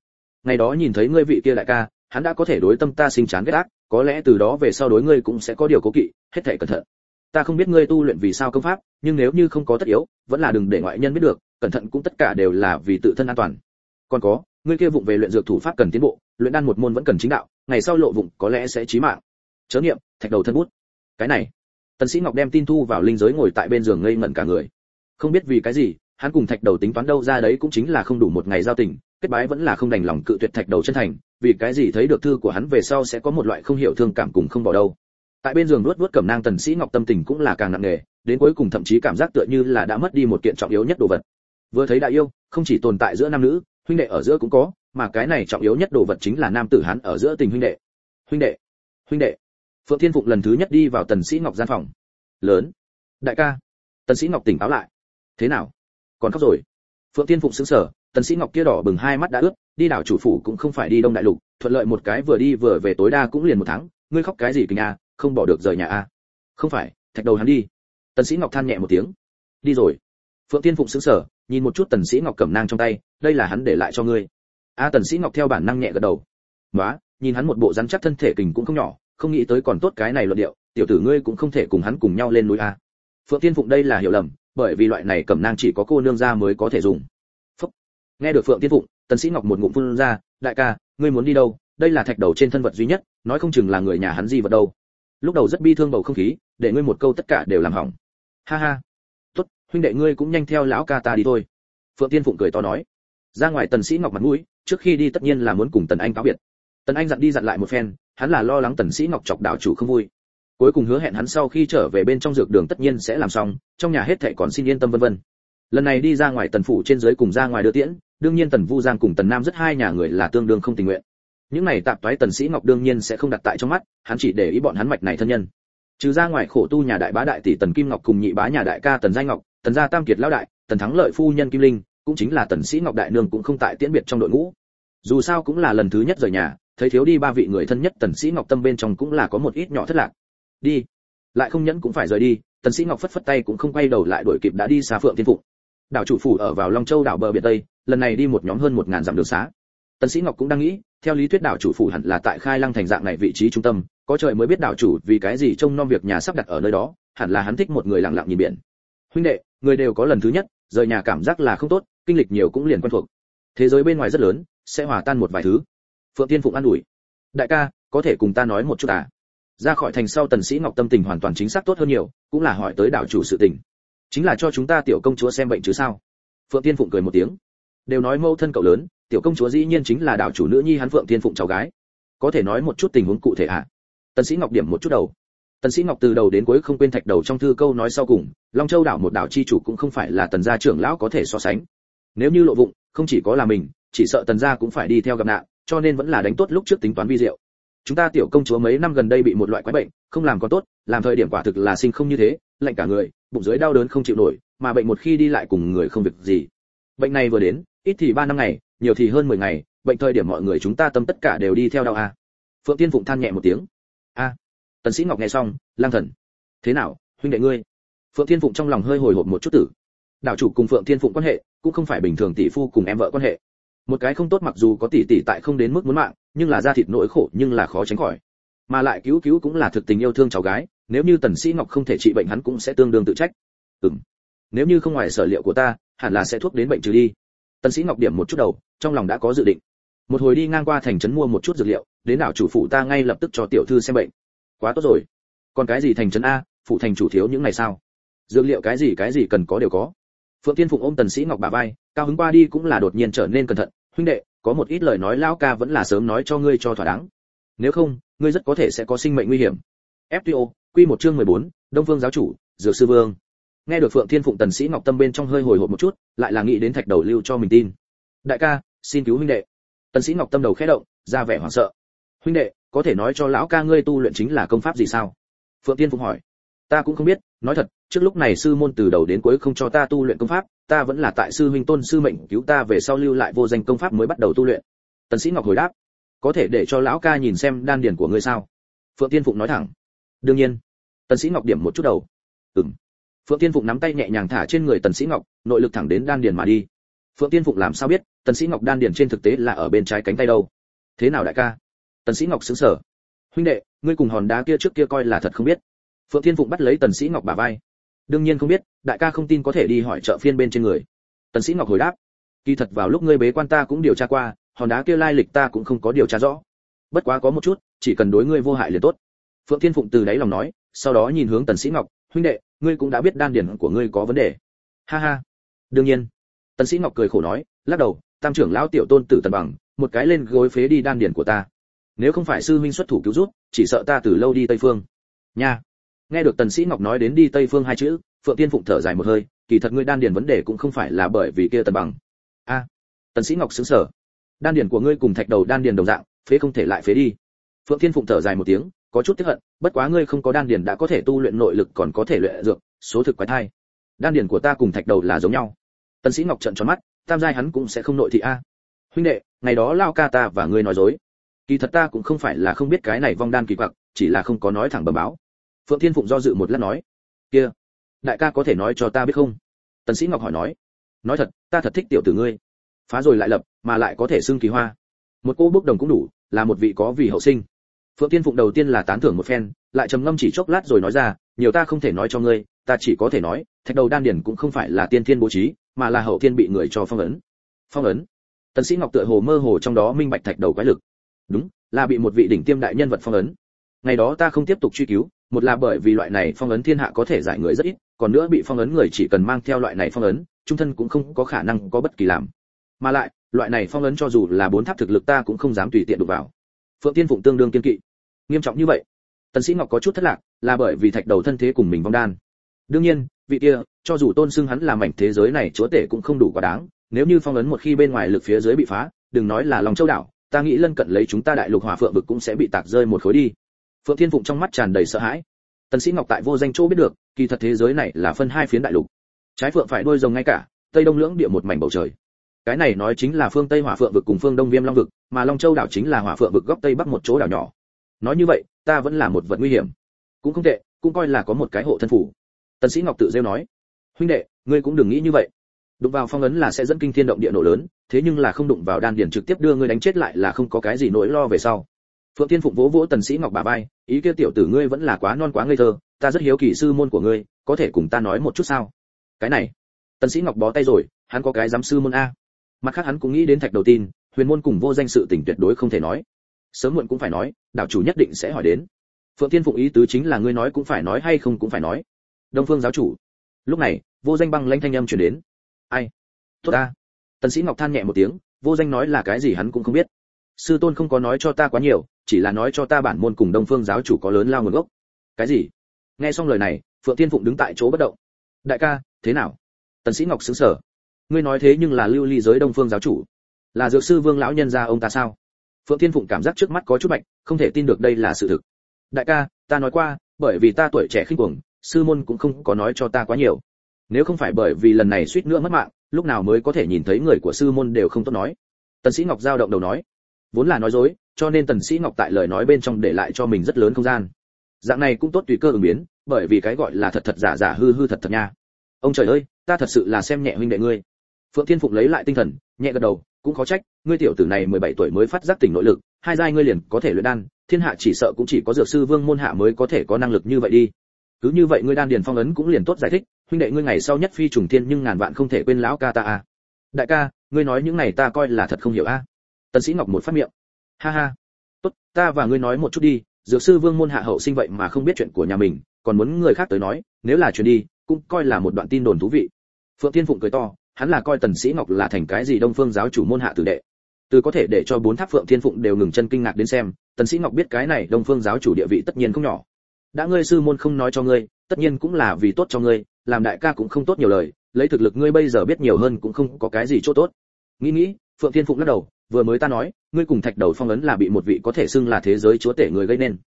Ngày đó nhìn thấy ngươi vị kia đại ca, hắn đã có thể đối tâm ta sinh chán ghét ác có lẽ từ đó về sau đối ngươi cũng sẽ có điều cố kỵ, hết thảy cẩn thận. Ta không biết ngươi tu luyện vì sao công pháp, nhưng nếu như không có tất yếu, vẫn là đừng để ngoại nhân biết được, cẩn thận cũng tất cả đều là vì tự thân an toàn. Còn có, ngươi kia vụng về luyện dược thủ pháp cần tiến bộ, luyện đan một môn vẫn cần chính đạo, ngày sau lộ vụng có lẽ sẽ chí mạng. Chớ niệm, thạch đầu thân bút. Cái này, tần sĩ ngọc đem tin thu vào linh giới ngồi tại bên giường ngây ngẩn cả người. Không biết vì cái gì, hắn cùng thạch đầu tính toán đâu ra đấy cũng chính là không đủ một ngày giao tình kết bái vẫn là không đành lòng cự tuyệt thạch đầu chân thành, vì cái gì thấy được thư của hắn về sau sẽ có một loại không hiểu thương cảm cùng không bỏ đâu. Tại bên giường nuốt nuốt cẩm nang tần sĩ ngọc tâm tình cũng là càng nặng nề, đến cuối cùng thậm chí cảm giác tựa như là đã mất đi một kiện trọng yếu nhất đồ vật. Vừa thấy đại yêu, không chỉ tồn tại giữa nam nữ, huynh đệ ở giữa cũng có, mà cái này trọng yếu nhất đồ vật chính là nam tử hắn ở giữa tình huynh đệ. Huynh đệ huynh đệ. Phượng thiên phụng lần thứ nhất đi vào tần sĩ ngọc gian phòng. Lớn. Đại ca. Tần sĩ ngọc tỉnh táo lại. Thế nào? Còn khóc rồi? Phượng thiên phụng sững sờ tần sĩ ngọc kia đỏ bừng hai mắt đã ướt, đi đảo chủ phủ cũng không phải đi đông đại lục, thuận lợi một cái vừa đi vừa về tối đa cũng liền một tháng, ngươi khóc cái gì kinh a không bỏ được rời nhà a không phải, thạch đầu hắn đi. Tần sĩ ngọc than nhẹ một tiếng. Đi rồi. Phượng tiên phụng sững sờ, nhìn một chút tần sĩ ngọc cầm nang trong tay, đây là hắn để lại cho ngươi. A, tần sĩ ngọc theo bản năng nhẹ gật đầu. Quá nhìn hắn một bộ rắn chắc thân thể kình cũng không nhỏ, không nghĩ tới còn tốt cái này luận điệu, tiểu tử ngươi cũng không thể cùng hắn cùng nhau lên núi a. Phượng tiên phụng đây là hiểu lầm, bởi vì loại này cầm nang chỉ có cô nương gia mới có thể dùng nghe được phượng tiên phụng, tần sĩ ngọc một ngụm phun ra, đại ca, ngươi muốn đi đâu? Đây là thạch đầu trên thân vật duy nhất, nói không chừng là người nhà hắn gì vật đâu. Lúc đầu rất bi thương bầu không khí, để ngươi một câu tất cả đều làm hỏng. Ha ha, tốt, huynh đệ ngươi cũng nhanh theo lão ca ta đi thôi. Phượng tiên phụng cười to nói. Ra ngoài tần sĩ ngọc mặt mũi, trước khi đi tất nhiên là muốn cùng tần anh cáo biệt. Tần anh dặn đi dặn lại một phen, hắn là lo lắng tần sĩ ngọc chọc đảo chủ không vui. Cuối cùng hứa hẹn hắn sau khi trở về bên trong dược đường tất nhiên sẽ làm xong, trong nhà hết thảy còn xin yên tâm vân vân. Lần này đi ra ngoài tần phủ trên dưới cùng ra ngoài đưa tiễn đương nhiên tần vu giang cùng tần nam rất hai nhà người là tương đương không tình nguyện. Những này tạp toái tần sĩ ngọc đương nhiên sẽ không đặt tại trong mắt, hắn chỉ để ý bọn hắn mạch này thân nhân. Trừ ra ngoài khổ tu nhà đại bá đại tỷ tần kim ngọc cùng nhị bá nhà đại ca tần giai ngọc, tần gia tam kiệt lão đại, tần thắng lợi phu nhân kim linh, cũng chính là tần sĩ ngọc đại nương cũng không tại tiễn biệt trong đội ngũ. Dù sao cũng là lần thứ nhất rời nhà, thấy thiếu đi ba vị người thân nhất, tần sĩ ngọc tâm bên trong cũng là có một ít nhỏ thất lạc. Đi. Lại không nhẫn cũng phải rời đi, tần sĩ ngọc phất phất tay cũng không quay đầu lại đuổi kịp đã đi xa phượng thiên phụng đảo chủ phủ ở vào long châu đảo bờ biển tây, lần này đi một nhóm hơn một ngàn dặm đường xá. Tần sĩ ngọc cũng đang nghĩ, theo lý thuyết đảo chủ phủ hẳn là tại khai lăng thành dạng này vị trí trung tâm, có trời mới biết đảo chủ vì cái gì trông nom việc nhà sắp đặt ở nơi đó, hẳn là hắn thích một người lặng lặng nhìn biển. Huynh đệ, người đều có lần thứ nhất, rời nhà cảm giác là không tốt, kinh lịch nhiều cũng liền quen thuộc. Thế giới bên ngoài rất lớn, sẽ hòa tan một vài thứ. Phượng tiên phụng an ủi. Đại ca, có thể cùng ta nói một chút à? Ra khỏi thành sau tần sĩ ngọc tâm tình hoàn toàn chính xác tốt hơn nhiều, cũng là hỏi tới đảo chủ sự tình chính là cho chúng ta tiểu công chúa xem bệnh chứ sao? Phượng tiên phụng cười một tiếng. Đều nói mâu thân cậu lớn, tiểu công chúa dĩ nhiên chính là đảo chủ nữ nhi hắn phượng tiên phụng cháu gái. Có thể nói một chút tình huống cụ thể à tần sĩ ngọc điểm một chút đầu. Tần sĩ ngọc từ đầu đến cuối không quên thạch đầu trong thư câu nói sau cùng, long châu đảo một đảo chi chủ cũng không phải là tần gia trưởng lão có thể so sánh. Nếu như lộ vụng, không chỉ có là mình, chỉ sợ tần gia cũng phải đi theo gặp nạn, cho nên vẫn là đánh tốt lúc trước tính toán vi diệu. Chúng ta tiểu công chúa mấy năm gần đây bị một loại quái bệnh, không làm có tốt, làm thời điểm quả thực là sinh không như thế lạnh cả người, bụng dưới đau đớn không chịu nổi, mà bệnh một khi đi lại cùng người không việc gì. Bệnh này vừa đến, ít thì ba năm ngày, nhiều thì hơn 10 ngày, bệnh thời điểm mọi người chúng ta tâm tất cả đều đi theo đau a. Phượng tiên phụng than nhẹ một tiếng. A, tần sĩ ngọc nghe xong, lang thần. Thế nào, huynh đệ ngươi? Phượng tiên phụng trong lòng hơi hồi hộp một chút tử. Đạo chủ cùng phượng tiên phụng quan hệ, cũng không phải bình thường tỷ phu cùng em vợ quan hệ. Một cái không tốt mặc dù có tỷ tỷ tại không đến mức muốn mạng, nhưng là ra thịt nỗi khổ nhưng là khó tránh khỏi. Mà lại cứu cứu cũng là thực tình yêu thương cháu gái nếu như tần sĩ ngọc không thể trị bệnh hắn cũng sẽ tương đương tự trách. Ừm. Nếu như không ngoài sở liệu của ta, hẳn là sẽ thuốc đến bệnh trừ đi. Tần sĩ ngọc điểm một chút đầu, trong lòng đã có dự định. Một hồi đi ngang qua thành trấn mua một chút dược liệu, đến đảo chủ phủ ta ngay lập tức cho tiểu thư xem bệnh. Quá tốt rồi. Còn cái gì thành trấn a phụ thành chủ thiếu những ngày sao dược liệu cái gì cái gì cần có đều có. Phượng tiên phụng ôm tần sĩ ngọc bà vai, cao hứng qua đi cũng là đột nhiên trở nên cẩn thận. Huynh đệ, có một ít lời nói lão ca vẫn là sớm nói cho ngươi cho thỏa đáng. Nếu không, ngươi rất có thể sẽ có sinh mệnh nguy hiểm. Fto quy một chương 14, đông vương giáo chủ dược sư vương. Nghe được phượng thiên phụng tần sĩ ngọc tâm bên trong hơi hồi hộp một chút lại là nghĩ đến thạch đầu lưu cho mình tin. Đại ca xin cứu huynh đệ. Tần sĩ ngọc tâm đầu khẽ động ra vẻ hoảng sợ. Huynh đệ có thể nói cho lão ca ngươi tu luyện chính là công pháp gì sao? Phượng thiên phụng hỏi. Ta cũng không biết nói thật trước lúc này sư môn từ đầu đến cuối không cho ta tu luyện công pháp ta vẫn là tại sư huynh tôn sư mệnh cứu ta về sau lưu lại vô danh công pháp mới bắt đầu tu luyện. Tần sĩ ngọc hồi đáp. Có thể để cho lão ca nhìn xem đan điển của ngươi sao? Phượng tiên phụng nói thẳng đương nhiên. Tần sĩ ngọc điểm một chút đầu. Ừm. Phượng tiên phụng nắm tay nhẹ nhàng thả trên người tần sĩ ngọc, nội lực thẳng đến đan điển mà đi. Phượng tiên phụng làm sao biết, tần sĩ ngọc đan điển trên thực tế là ở bên trái cánh tay đâu? Thế nào đại ca? Tần sĩ ngọc sững sờ. Huynh đệ, ngươi cùng hòn đá kia trước kia coi là thật không biết. Phượng tiên phụng bắt lấy tần sĩ ngọc bả vai. Đương nhiên không biết, đại ca không tin có thể đi hỏi trợ phiên bên trên người. Tần sĩ ngọc hồi đáp. Kỳ thật vào lúc ngươi bế quan ta cũng điều tra qua, hòn đá kia lai lịch ta cũng không có điều tra rõ. Bất quá có một chút, chỉ cần đối ngươi vô hại liền tốt phượng thiên phụng từ đáy lòng nói, sau đó nhìn hướng tần sĩ ngọc, huynh đệ, ngươi cũng đã biết đan điển của ngươi có vấn đề. Ha ha. Đương nhiên. Tần sĩ ngọc cười khổ nói, lắc đầu, tam trưởng lão tiểu tôn tử tần bằng, một cái lên gối phế đi đan điển của ta. Nếu không phải sư huynh xuất thủ cứu giúp, chỉ sợ ta từ lâu đi tây phương. Nha. Nghe được tần sĩ ngọc nói đến đi tây phương hai chữ, phượng tiên phụng thở dài một hơi, kỳ thật ngươi đan điền vấn đề cũng không phải là bởi vì kia tần bằng. A. Tần sĩ ngọc sững sờ. Đan điền của ngươi cùng thạch đầu đan điền đồng dạng, phế không thể lại phế đi. Phượng tiên phụng thở dài một tiếng có chút tiếc hận, bất quá ngươi không có đan điền đã có thể tu luyện nội lực còn có thể luyện dược, số thực quái thai. Đan điền của ta cùng thạch đầu là giống nhau. Tần sĩ ngọc trợn tròn mắt, tam giai hắn cũng sẽ không nội thị a. Huynh đệ, ngày đó lao ca ta và ngươi nói dối. Kỳ thật ta cũng không phải là không biết cái này vong đan kỳ quặc, chỉ là không có nói thẳng bẩm báo. Phượng thiên phụng do dự một lát nói, kia, đại ca có thể nói cho ta biết không? Tần sĩ ngọc hỏi nói nói thật, ta thật thích tiểu tử ngươi. Phá rồi lại lập, mà lại có thể xưng kỳ hoa. Một cô bốc đồng cũng đủ, là một vị có vì hậu sinh phượng tiên phụng đầu tiên là tán thưởng một phen, lại trầm ngâm chỉ chốc lát rồi nói ra, nhiều ta không thể nói cho ngươi, ta chỉ có thể nói, thạch đầu đan điển cũng không phải là tiên thiên bố trí, mà là hậu thiên bị người cho phong ấn. Phong ấn? Tần sĩ ngọc tựa hồ mơ hồ trong đó minh bạch thạch đầu quái lực. Đúng, là bị một vị đỉnh tiêm đại nhân vật phong ấn. Ngày đó ta không tiếp tục truy cứu, một là bởi vì loại này phong ấn thiên hạ có thể giải người rất ít, còn nữa bị phong ấn người chỉ cần mang theo loại này phong ấn, trung thân cũng không có khả năng có bất kỳ làm. Mà lại, loại này phong ấn cho dù là bốn tháp thực lực ta cũng không dám tùy tiện đụng vào phượng tiên phụng tương đương kiên kỵ. Nghiêm trọng như vậy, tần sĩ ngọc có chút thất lạc, là bởi vì thạch đầu thân thế cùng mình vong đan. Đương nhiên, vị kia, cho dù tôn xưng hắn là mảnh thế giới này chúa tể cũng không đủ quá đáng, nếu như phong ấn một khi bên ngoài lực phía dưới bị phá, đừng nói là lòng châu đảo, ta nghĩ lân cận lấy chúng ta đại lục hỏa phượng vực cũng sẽ bị tạc rơi một khối đi. Phượng thiên phụng trong mắt tràn đầy sợ hãi. Tần sĩ ngọc tại vô danh chỗ biết được, kỳ thật thế giới này là phân hai phiến đại lục. Trái phượng phải đuôi rồng ngay cả, tây đông lưỡng địa một mảnh bầu trời. Cái này nói chính là phương tây hỏa phượng vực cùng phương đông viêm long vực mà long châu đảo chính là hỏa phượng vực góc tây bắc một chỗ đảo nhỏ. Nói như vậy, ta vẫn là một vật nguy hiểm. Cũng không tệ, cũng coi là có một cái hộ thân phủ. Tần sĩ ngọc tự rêu nói, huynh đệ, ngươi cũng đừng nghĩ như vậy. Đụng vào phong ấn là sẽ dẫn kinh thiên động địa nổ lớn, thế nhưng là không đụng vào đan điển trực tiếp đưa ngươi đánh chết lại là không có cái gì nỗi lo về sau. Phượng tiên phụng vỗ vỗ tần sĩ ngọc bà vai, ý kia tiểu tử ngươi vẫn là quá non quá ngây thơ, ta rất hiếu kỳ sư môn của ngươi, có thể cùng ta nói một chút sao? Cái này, tần sĩ ngọc bó tay rồi, hắn có cái giám sư môn a. Mặt khác hắn cũng nghĩ đến thạch đầu tin huyền môn cùng vô danh sự tình tuyệt đối không thể nói. Sớm muộn cũng phải nói đạo chủ nhất định sẽ hỏi đến. Phượng thiên phụng ý tứ chính là ngươi nói cũng phải nói hay không cũng phải nói. Đông phương giáo chủ. Lúc này, vô danh băng lanh thanh âm truyền đến. Ai? Tốt ta. Tần sĩ ngọc than nhẹ một tiếng, vô danh nói là cái gì hắn cũng không biết. Sư tôn không có nói cho ta quá nhiều, chỉ là nói cho ta bản môn cùng đông phương giáo chủ có lớn lao nguồn gốc. Cái gì? Nghe xong lời này, phượng thiên phụng đứng tại chỗ bất động. Đại ca, thế nào? Tần sĩ ngọc sững sờ. Ngươi nói thế nhưng là lưu ly giới đông phương giáo chủ là dược sư vương lão nhân gia ông ta sao? Phượng Thiên phụng cảm giác trước mắt có chút mạnh không thể tin được đây là sự thực. Đại ca, ta nói qua, bởi vì ta tuổi trẻ khinh cuồng, sư môn cũng không có nói cho ta quá nhiều. Nếu không phải bởi vì lần này suýt nữa mất mạng, lúc nào mới có thể nhìn thấy người của sư môn đều không tốt nói. Tần sĩ ngọc giao động đầu nói. Vốn là nói dối, cho nên tần sĩ ngọc tại lời nói bên trong để lại cho mình rất lớn không gian. Dạng này cũng tốt tùy cơ ứng biến, bởi vì cái gọi là thật thật giả giả hư hư thật thật nha. Ông trời ơi, ta thật sự là xem nhẹ huynh đệ ngươi. Phượng thiên phụng lấy lại tinh thần, nhẹ gật đầu cũng khó trách, ngươi tiểu tử này 17 tuổi mới phát giác tỉnh nội lực, hai giai ngươi liền có thể luyện đan, thiên hạ chỉ sợ cũng chỉ có dược sư vương môn hạ mới có thể có năng lực như vậy đi. Cứ như vậy ngươi đan điền phong ấn cũng liền tốt giải thích, huynh đệ ngươi ngày sau nhất phi trùng thiên nhưng ngàn vạn không thể quên lão ca ta a đại ca, ngươi nói những này ta coi là thật không hiểu a tần sĩ ngọc một phát miệng. Ha ha. Tốt, ta và ngươi nói một chút đi, dược sư vương môn hạ hậu sinh vậy mà không biết chuyện của nhà mình, còn muốn người khác tới nói, nếu là chuyện đi, cũng coi là một đoạn tin đồn thú vị. Phượng thiên phụng cười to hắn là coi tần sĩ ngọc là thành cái gì đông phương giáo chủ môn hạ tử đệ. Từ có thể để cho bốn tháp phượng thiên phụng đều ngừng chân kinh ngạc đến xem, tần sĩ ngọc biết cái này đông phương giáo chủ địa vị tất nhiên không nhỏ. Đã ngươi sư môn không nói cho ngươi, tất nhiên cũng là vì tốt cho ngươi, làm đại ca cũng không tốt nhiều lời, lấy thực lực ngươi bây giờ biết nhiều hơn cũng không có cái gì chỗ tốt. Nghĩ nghĩ, phượng thiên phụng lắc đầu, vừa mới ta nói, ngươi cùng thạch đầu phong ấn là bị một vị có thể xưng là thế giới chúa tể người gây nên.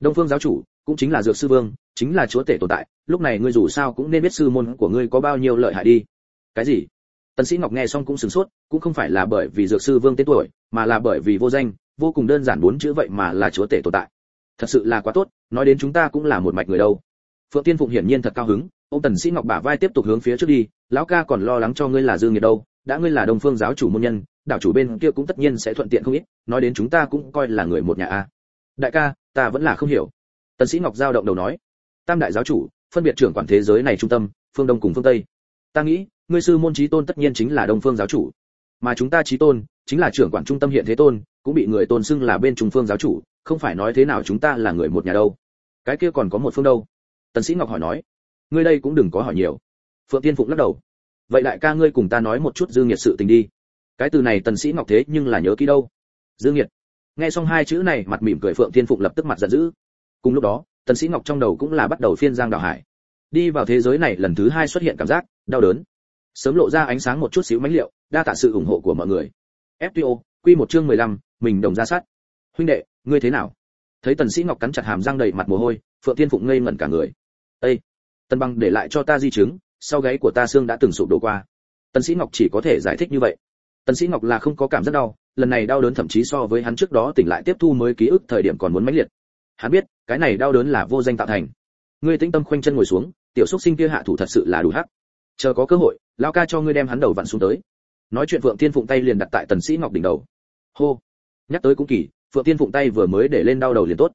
Đông phương giáo chủ, cũng chính là dược sư vương, chính là chúa tể tồn tại, lúc này ngươi dù sao cũng nên biết sư môn của ngươi có bao nhiêu lợi hại đi. Cái gì? Tần sĩ ngọc nghe xong cũng sửng sốt, cũng không phải là bởi vì dược sư vương tên tuổi, mà là bởi vì vô danh, vô cùng đơn giản bốn chữ vậy mà là chúa tể tồn tại. Thật sự là quá tốt, nói đến chúng ta cũng là một mạch người đâu. Phượng tiên phụng hiển nhiên thật cao hứng, ông tần sĩ ngọc bả vai tiếp tục hướng phía trước đi, lão ca còn lo lắng cho ngươi là dương nghiệt đâu, đã ngươi là đông phương giáo chủ môn nhân đảo chủ bên kia cũng tất nhiên sẽ thuận tiện không ít, nói đến chúng ta cũng coi là người một nhà a. Đại ca, ta vẫn là không hiểu. Tần sĩ ngọc giao động đầu nói, tam đại giáo chủ, phân biệt trưởng quản thế giới này trung tâm, phương đông cùng phương tây. Ta nghĩ ngươi sư môn chí tôn tất nhiên chính là đông phương giáo chủ. Mà chúng ta chí tôn, chính là trưởng quản trung tâm hiện thế tôn, cũng bị người tôn xưng là bên trung phương giáo chủ, không phải nói thế nào chúng ta là người một nhà đâu. Cái kia còn có một phương đâu? Tần sĩ ngọc hỏi nói. Ngươi đây cũng đừng có hỏi nhiều. Phượng tiên phụng lắc đầu. Vậy đại ca ngươi cùng ta nói một chút dương nhiệt sự tình đi. Cái từ này tần sĩ ngọc thế nhưng là nhớ kỹ đâu. Dương nhiệt. Nghe xong hai chữ này, mặt mỉm cười phượng tiên phụng lập tức mặt giận dữ. Cùng lúc đó, tần sĩ ngọc trong đầu cũng là bắt đầu phiên giang đảo hải. Đi vào thế giới này lần thứ hai xuất hiện cảm giác đau đớn sớm lộ ra ánh sáng một chút xíu mánh liệu đa tạ sự ủng hộ của mọi người. Fto quy một chương 15, mình đồng ra sát. Huynh đệ ngươi thế nào? Thấy tần sĩ ngọc cắn chặt hàm răng đầy mặt mồ hôi phượng tiên phụng ngây ngẩn cả người. Ê! tần băng để lại cho ta di chứng sau gáy của ta xương đã từng sụp đổ qua. Tần sĩ ngọc chỉ có thể giải thích như vậy. Tần sĩ ngọc là không có cảm giác đau lần này đau đớn thậm chí so với hắn trước đó tỉnh lại tiếp thu mới ký ức thời điểm còn muốn mãnh liệt. Hắn biết cái này đau đớn là vô danh tạo thành. Ngươi tĩnh tâm khoanh chân ngồi xuống tiểu xúc sinh kia hạ thủ thật sự là đủ hắc. Chờ có cơ hội lão ca cho ngươi đem hắn đầu vặn xuống tới. Nói chuyện phượng tiên phụng tay liền đặt tại tần sĩ ngọc đỉnh đầu. Hô. Nhắc tới cũng kỳ, phượng tiên phụng tay vừa mới để lên đau đầu liền tốt.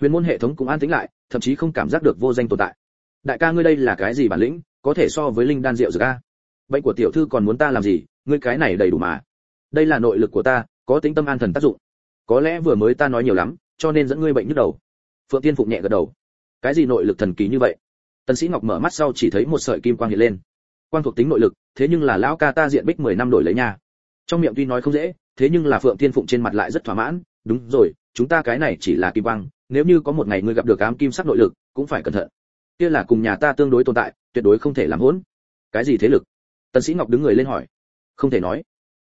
Huyền môn hệ thống cũng an tĩnh lại, thậm chí không cảm giác được vô danh tồn tại. Đại ca ngươi đây là cái gì bản lĩnh, có thể so với linh đan rượu dược a? Bệnh của tiểu thư còn muốn ta làm gì, ngươi cái này đầy đủ mà. Đây là nội lực của ta, có tính tâm an thần tác dụng. Có lẽ vừa mới ta nói nhiều lắm, cho nên dẫn ngươi bệnh nhức đầu. Phượng tiên phụng nhẹ gật đầu. Cái gì nội lực thần kỳ như vậy? Tần sĩ ngọc mở mắt sau chỉ thấy một sợi kim quang hiện lên quan thuộc tính nội lực, thế nhưng là lão ca ta diện bích 10 năm đổi lấy nha. Trong miệng tuy nói không dễ, thế nhưng là phượng thiên phụng trên mặt lại rất thỏa mãn, đúng rồi, chúng ta cái này chỉ là kim quang, nếu như có một ngày ngươi gặp được ám kim sắc nội lực, cũng phải cẩn thận. Kia là cùng nhà ta tương đối tồn tại, tuyệt đối không thể làm hỗn. Cái gì thế lực? Tần sĩ ngọc đứng người lên hỏi. Không thể nói.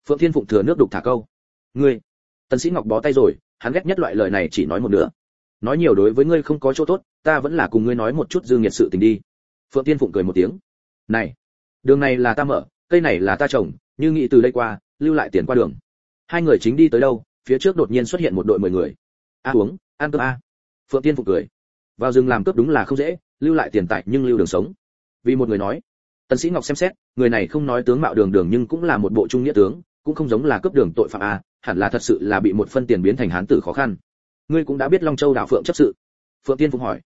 Phượng thiên phụng thừa nước đục thả câu. Ngươi. Tần sĩ ngọc bó tay rồi, hắn ghét nhất loại lời này chỉ nói một nửa. Nói nhiều đối với ngươi không có chỗ tốt, ta vẫn là cùng ngươi nói một chút dư nghiệt sự tình đi. Phượng thiên phụng cười một tiếng. Này đường này là ta mở, cây này là ta trồng, như nghĩ từ đây qua, lưu lại tiền qua đường. Hai người chính đi tới đâu, phía trước đột nhiên xuất hiện một đội mười người. A uống, ăn cơm a. Phượng tiên phục cười. Vào rừng làm cướp đúng là không dễ, lưu lại tiền tại nhưng lưu đường sống. Vì một người nói. Tần sĩ ngọc xem xét, người này không nói tướng mạo đường đường nhưng cũng là một bộ trung nghĩa tướng, cũng không giống là cướp đường tội phạm a, hẳn là thật sự là bị một phân tiền biến thành hán tử khó khăn. Ngươi cũng đã biết long châu đảo phượng chấp sự. Phượng tiên phục hỏi.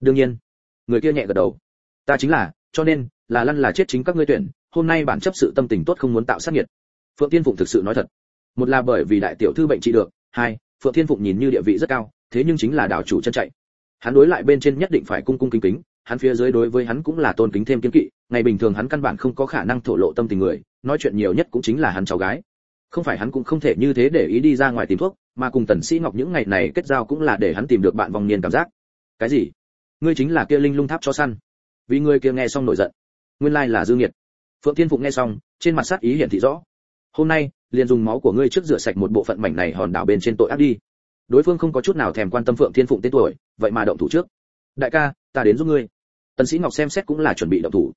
Đương nhiên. Người kia nhẹ gật đầu. Ta chính là, cho nên là lăn là chết chính các ngươi tuyển, hôm nay bản chấp sự tâm tình tốt không muốn tạo sát nhiệt phượng tiên phụng thực sự nói thật. Một là bởi vì đại tiểu thư bệnh trị được, hai, phượng tiên phụng nhìn như địa vị rất cao, thế nhưng chính là đảo chủ chân chạy. Hắn đối lại bên trên nhất định phải cung cung kính kính, hắn phía dưới đối với hắn cũng là tôn kính thêm kiên kỵ, ngày bình thường hắn căn bản không có khả năng thổ lộ tâm tình người, nói chuyện nhiều nhất cũng chính là hắn cháu gái. Không phải hắn cũng không thể như thế để ý đi ra ngoài tìm thuốc, mà cùng tần sĩ ngọc những ngày này kết giao cũng là để hắn tìm được bạn vòng niên cảm giác. Cái gì? Ngươi chính là kia linh lung tháp cho săn. Vì ngươi kia nghe xong nổi giận nguyên lai là dư nghiệt. Phượng thiên phụng nghe xong, trên mặt sát ý hiển thị rõ. Hôm nay, liền dùng máu của ngươi trước rửa sạch một bộ phận mảnh này hòn đảo bên trên tội ác đi. Đối phương không có chút nào thèm quan tâm phượng thiên phụng tên tuổi, vậy mà động thủ trước. Đại ca, ta đến giúp ngươi. Tần sĩ ngọc xem xét cũng là chuẩn bị động thủ.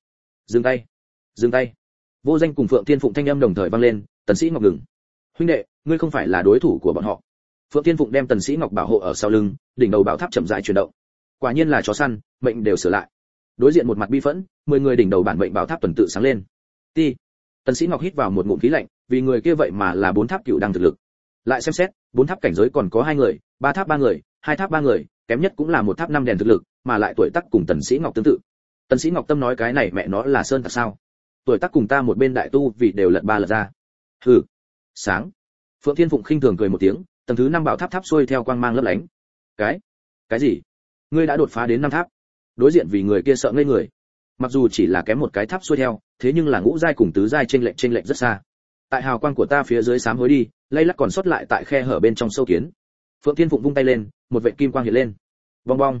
Dừng tay. Dừng tay. Vô danh cùng phượng thiên phụng thanh âm đồng thời vang lên, tần sĩ ngọc ngừng. Huynh đệ, ngươi không phải là đối thủ của bọn họ. Phượng thiên phụng đem tần sĩ ngọc bảo hộ ở sau lưng, đỉnh đầu bảo tháp chậm rãi chuyển động. Quả nhiên là chó săn, mệnh đều sửa lại đối diện một mặt bi phẫn, mười người đỉnh đầu bản mệnh bảo tháp tuần tự sáng lên. Ti, tần sĩ ngọc hít vào một ngụm khí lạnh, vì người kia vậy mà là bốn tháp cựu đang thực lực. Lại xem xét, bốn tháp cảnh giới còn có hai người, ba tháp ba người, hai tháp ba người, kém nhất cũng là một tháp năm đèn thực lực, mà lại tuổi tác cùng tần sĩ ngọc tương tự. Tần sĩ ngọc tâm nói cái này mẹ nó là sơn thật sao? Tuổi tác cùng ta một bên đại tu vì đều lật ba lật ra. Hừ. Sáng. Phượng thiên phụng khinh thường cười một tiếng, tầng thứ năm bảo tháp tháp xuôi theo quang mang lấp lánh. Cái? Cái gì? Ngươi đã đột phá đến năm tháp đối diện vì người kia sợ ngây người. Mặc dù chỉ là kém một cái tháp xuôi theo, thế nhưng là ngũ giai cùng tứ giai trên lệnh trên lệnh rất xa. Tại hào quang của ta phía dưới sám hối đi, lay lắc còn sót lại tại khe hở bên trong sâu kiến. Phượng thiên phụng vung tay lên, một vệt kim quang hiện lên. Bong bong.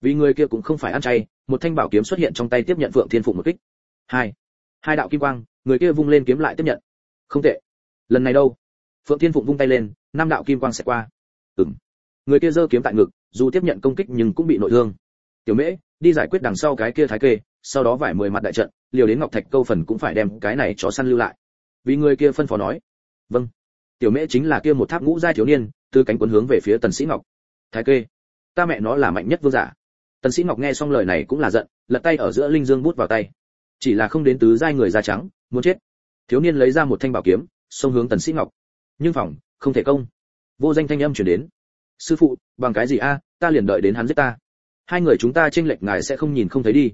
Vì người kia cũng không phải ăn chay, một thanh bảo kiếm xuất hiện trong tay tiếp nhận phượng thiên phụng một kích. Hai. Hai đạo kim quang, người kia vung lên kiếm lại tiếp nhận. Không tệ. Lần này đâu? Phượng thiên phụng vung tay lên, năm đạo kim quang sẽ qua. Ừm. Người kia giơ kiếm tại ngực, dù tiếp nhận công kích nhưng cũng bị nội thương. Tiểu mễ đi giải quyết đằng sau cái kia thái kê, sau đó vải mười mặt đại trận, liều đến ngọc thạch câu phần cũng phải đem cái này chó săn lưu lại. Vì người kia phân phó nói vâng tiểu mễ chính là kia một tháp ngũ giai thiếu niên từ cánh quấn hướng về phía tần sĩ ngọc. Thái kê, ta mẹ nó là mạnh nhất vương giả. Tần sĩ ngọc nghe xong lời này cũng là giận, lật tay ở giữa linh dương bút vào tay. Chỉ là không đến tứ giai người da trắng, muốn chết. Thiếu niên lấy ra một thanh bảo kiếm, xông hướng tần sĩ ngọc. Nhưng phòng, không thể công. Vô danh thanh âm truyền đến. Sư phụ, bằng cái gì a? Ta liền đợi đến hắn giết ta hai người chúng ta chênh lệch ngài sẽ không nhìn không thấy đi.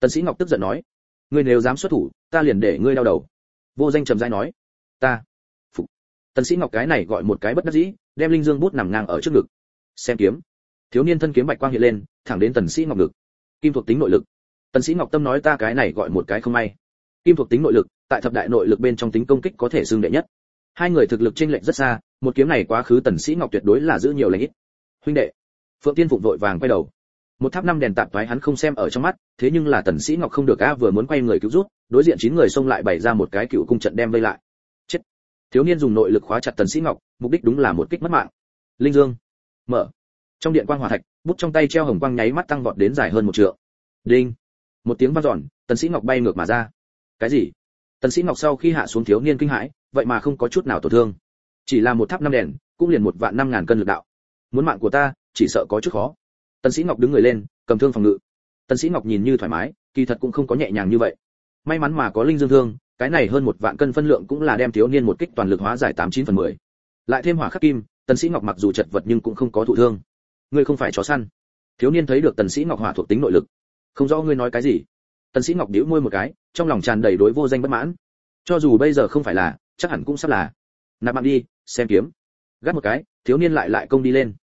Tần sĩ ngọc tức giận nói. Ngươi nếu dám xuất thủ, ta liền để ngươi đau đầu. Vô danh trầm rãi nói. Ta. Phụ tần sĩ ngọc cái này gọi một cái bất đắc dĩ, đem linh dương bút nằm ngang ở trước ngực. Xem kiếm. Thiếu niên thân kiếm bạch quang hiện lên, thẳng đến tần sĩ ngọc ngực. Kim thuộc tính nội lực. Tần sĩ ngọc tâm nói ta cái này gọi một cái không may. Kim thuộc tính nội lực, tại thập đại nội lực bên trong tính công kích có thể xương đệ nhất. Hai người thực lực chênh lệch rất xa, một kiếm này quá khứ tần sĩ ngọc tuyệt đối là giữ nhiều lãnh ít. Huynh đệ. Phượng tiên phụng vội vàng quay đầu một tháp năm đèn tạp thoái hắn không xem ở trong mắt, thế nhưng là tần sĩ ngọc không được a vừa muốn quay người cứu rút đối diện chín người xông lại bày ra một cái cựu cung trận đem vây lại. Chết. Thiếu niên dùng nội lực khóa chặt tần sĩ ngọc, mục đích đúng là một kích mất mạng. Linh dương. Mở. Trong điện quang hỏa thạch, bút trong tay treo hồng quang nháy mắt tăng vọt đến dài hơn một trượng. Đinh. Một tiếng vang dọn, tần sĩ ngọc bay ngược mà ra. Cái gì? Tần sĩ ngọc sau khi hạ xuống thiếu niên kinh hãi, vậy mà không có chút nào tổn thương. Chỉ là một tháp năm đèn, cũng liền một vạn năm ngàn cân lực đạo. Muốn mạng của ta, chỉ sợ có chút khó tần sĩ ngọc đứng người lên, cầm thương phòng ngự. Tần sĩ ngọc nhìn như thoải mái, kỳ thật cũng không có nhẹ nhàng như vậy. May mắn mà có linh dương thương, cái này hơn một vạn cân phân lượng cũng là đem thiếu niên một kích toàn lực hóa giải tám chín phần mười. Lại thêm hỏa khắc kim, tần sĩ ngọc mặc dù chật vật nhưng cũng không có thụ thương. Ngươi không phải chó săn. Thiếu niên thấy được tần sĩ ngọc hỏa thuộc tính nội lực. Không rõ ngươi nói cái gì. Tần sĩ ngọc bĩu môi một cái, trong lòng tràn đầy đối vô danh bất mãn. Cho dù bây giờ không phải là, chắc hẳn cũng sắp là. Nạp mạng đi, xem kiếm. Gắt một cái, thiếu niên lại lại công đi lên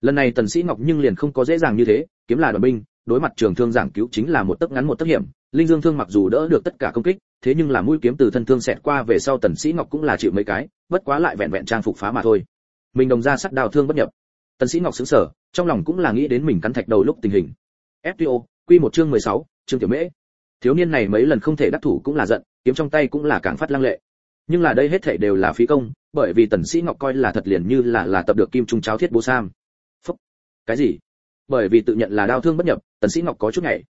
lần này tần sĩ ngọc nhưng liền không có dễ dàng như thế kiếm là đoàn binh đối mặt trường thương giảng cứu chính là một tấc ngắn một tấc hiểm. Linh dương thương mặc dù đỡ được tất cả công kích thế nhưng là mũi kiếm từ thân thương xẹt qua về sau tần sĩ ngọc cũng là chịu mấy cái bất quá lại vẹn vẹn trang phục phá mà thôi. Mình đồng ra sắc đào thương bất nhập. Tần sĩ ngọc sững sờ trong lòng cũng là nghĩ đến mình cắn thạch đầu lúc tình hình. Fto quy một chương 16, chương tiểu mễ. Thiếu niên này mấy lần không thể đắc thủ cũng là giận kiếm trong tay cũng là càng phát lăng lệ. Nhưng là đây hết thảy đều là phí công bởi vì tần sĩ ngọc coi là thật liền như là là tập được kim trung cháo thiết bố sam cái gì? Bởi vì tự nhận là đao thương bất nhập, tần sĩ ngọc có chút nhảy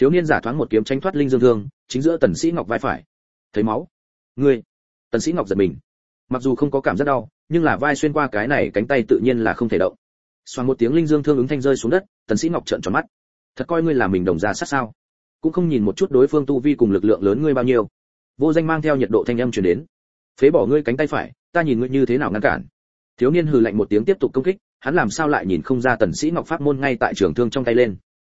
thiếu niên giả thoáng một kiếm tranh thoát linh dương thương, chính giữa tần sĩ ngọc vai phải. Thấy máu. Ngươi. Tần sĩ ngọc giật mình. Mặc dù không có cảm giác đau, nhưng là vai xuyên qua cái này cánh tay tự nhiên là không thể động. Xoan một tiếng linh dương thương ứng thanh rơi xuống đất, tần sĩ ngọc trợn tròn mắt. Thật coi ngươi là mình đồng ra sát sao? Cũng không nhìn một chút đối phương tu vi cùng lực lượng lớn ngươi bao nhiêu. Vô danh mang theo nhiệt độ thanh âm truyền đến. Phế bỏ ngươi cánh tay phải, ta nhìn ngươi như thế nào ngăn cản. Thiếu niên hừ lạnh một tiếng tiếp tục công kích hắn làm sao lại nhìn không ra tần sĩ ngọc pháp môn ngay tại trường thương trong tay lên?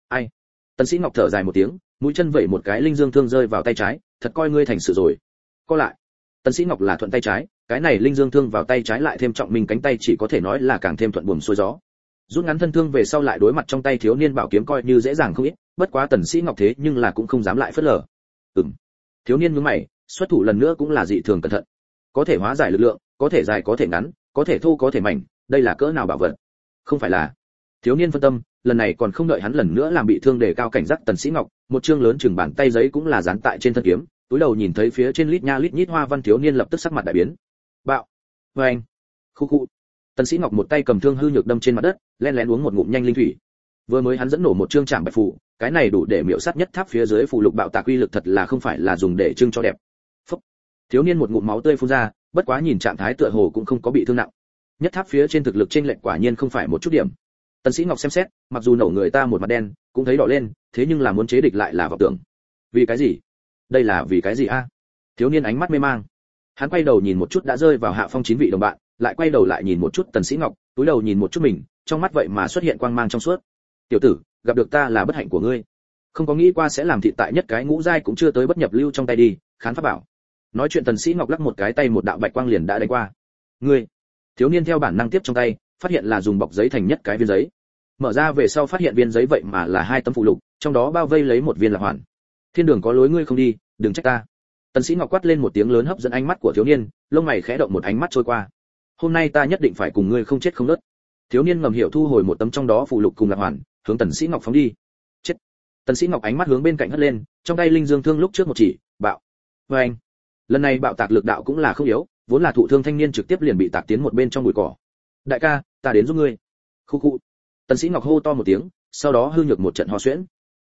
Ai? Tần sĩ ngọc thở dài một tiếng, mũi chân vẩy một cái linh dương thương rơi vào tay trái, thật coi ngươi thành sự rồi. Co lại. Tần sĩ ngọc là thuận tay trái, cái này linh dương thương vào tay trái lại thêm trọng mình cánh tay chỉ có thể nói là càng thêm thuận buồm xuôi gió. Rút ngắn thân thương về sau lại đối mặt trong tay thiếu niên bảo kiếm coi như dễ dàng không ít, bất quá tần sĩ ngọc thế nhưng là cũng không dám lại phớt lờ. Ừm. Thiếu niên nhướng mày, xuất thủ lần nữa cũng là dị thường cẩn thận. Có thể hóa giải lực lượng, có thể dài có thể ngắn, có thể thu có thể mảnh đây là cỡ nào bảo vật? Không phải là. Thiếu niên phân tâm, lần này còn không đợi hắn lần nữa làm bị thương để cao cảnh giác tần sĩ ngọc, một chương lớn chừng bàn tay giấy cũng là dán tại trên thân kiếm, túi đầu nhìn thấy phía trên lít nha lít nhít hoa văn thiếu niên lập tức sắc mặt đại biến. Bạo. Với anh. Khu khu. Tần sĩ ngọc một tay cầm thương hư nhược đâm trên mặt đất, len lén uống một ngụm nhanh linh thủy. Vừa mới hắn dẫn nổ một chương trảm bạch phù, cái này đủ để miểu sát nhất tháp phía dưới phù lục bạo tạc uy lực thật là không phải là dùng để trưng cho đẹp. Phúc. thiếu niên một ngụm máu tươi phun ra, bất quá nhìn trạng thái tựa hồ cũng không có bị thương nặng nhất tháp phía trên thực lực trên lệnh quả nhiên không phải một chút điểm. Tần sĩ ngọc xem xét, mặc dù nổ người ta một mặt đen, cũng thấy đỏ lên, thế nhưng là muốn chế địch lại là vọng tưởng. Vì cái gì? Đây là vì cái gì a? Thiếu niên ánh mắt mê mang. Hắn quay đầu nhìn một chút đã rơi vào hạ phong chín vị đồng bạn, lại quay đầu lại nhìn một chút tần sĩ ngọc, túi đầu nhìn một chút mình, trong mắt vậy mà xuất hiện quang mang trong suốt. Tiểu tử, gặp được ta là bất hạnh của ngươi. Không có nghĩ qua sẽ làm thị tại nhất cái ngũ giai cũng chưa tới bất nhập lưu trong tay đi, khán pháp bảo. Nói chuyện tần sĩ ngọc lắc một cái tay một đạo bạch quang liền đã đánh qua. Ngươi thiếu niên theo bản năng tiếp trong tay, phát hiện là dùng bọc giấy thành nhất cái viên giấy. Mở ra về sau phát hiện viên giấy vậy mà là hai tấm phụ lục, trong đó bao vây lấy một viên là hoàn. Thiên đường có lối ngươi không đi, đừng trách ta. Tần sĩ ngọc quát lên một tiếng lớn hấp dẫn ánh mắt của thiếu niên, lông mày khẽ động một ánh mắt trôi qua. Hôm nay ta nhất định phải cùng ngươi không chết không nứt thiếu niên ngầm hiểu thu hồi một tấm trong đó phụ lục cùng lạc hoàn, hướng tần sĩ ngọc phóng đi. Chết. Tần sĩ ngọc ánh mắt hướng bên cạnh hất lên, trong tay linh dương thương lúc trước một chỉ, bạo. Với anh lần này bạo tạc lực đạo cũng là không yếu vốn là thụ thương thanh niên trực tiếp liền bị tạc tiến một bên trong bụi cỏ. Đại ca, ta đến giúp ngươi. Khu khu. Tần sĩ ngọc hô to một tiếng, sau đó hư nhược một trận ho xuyễn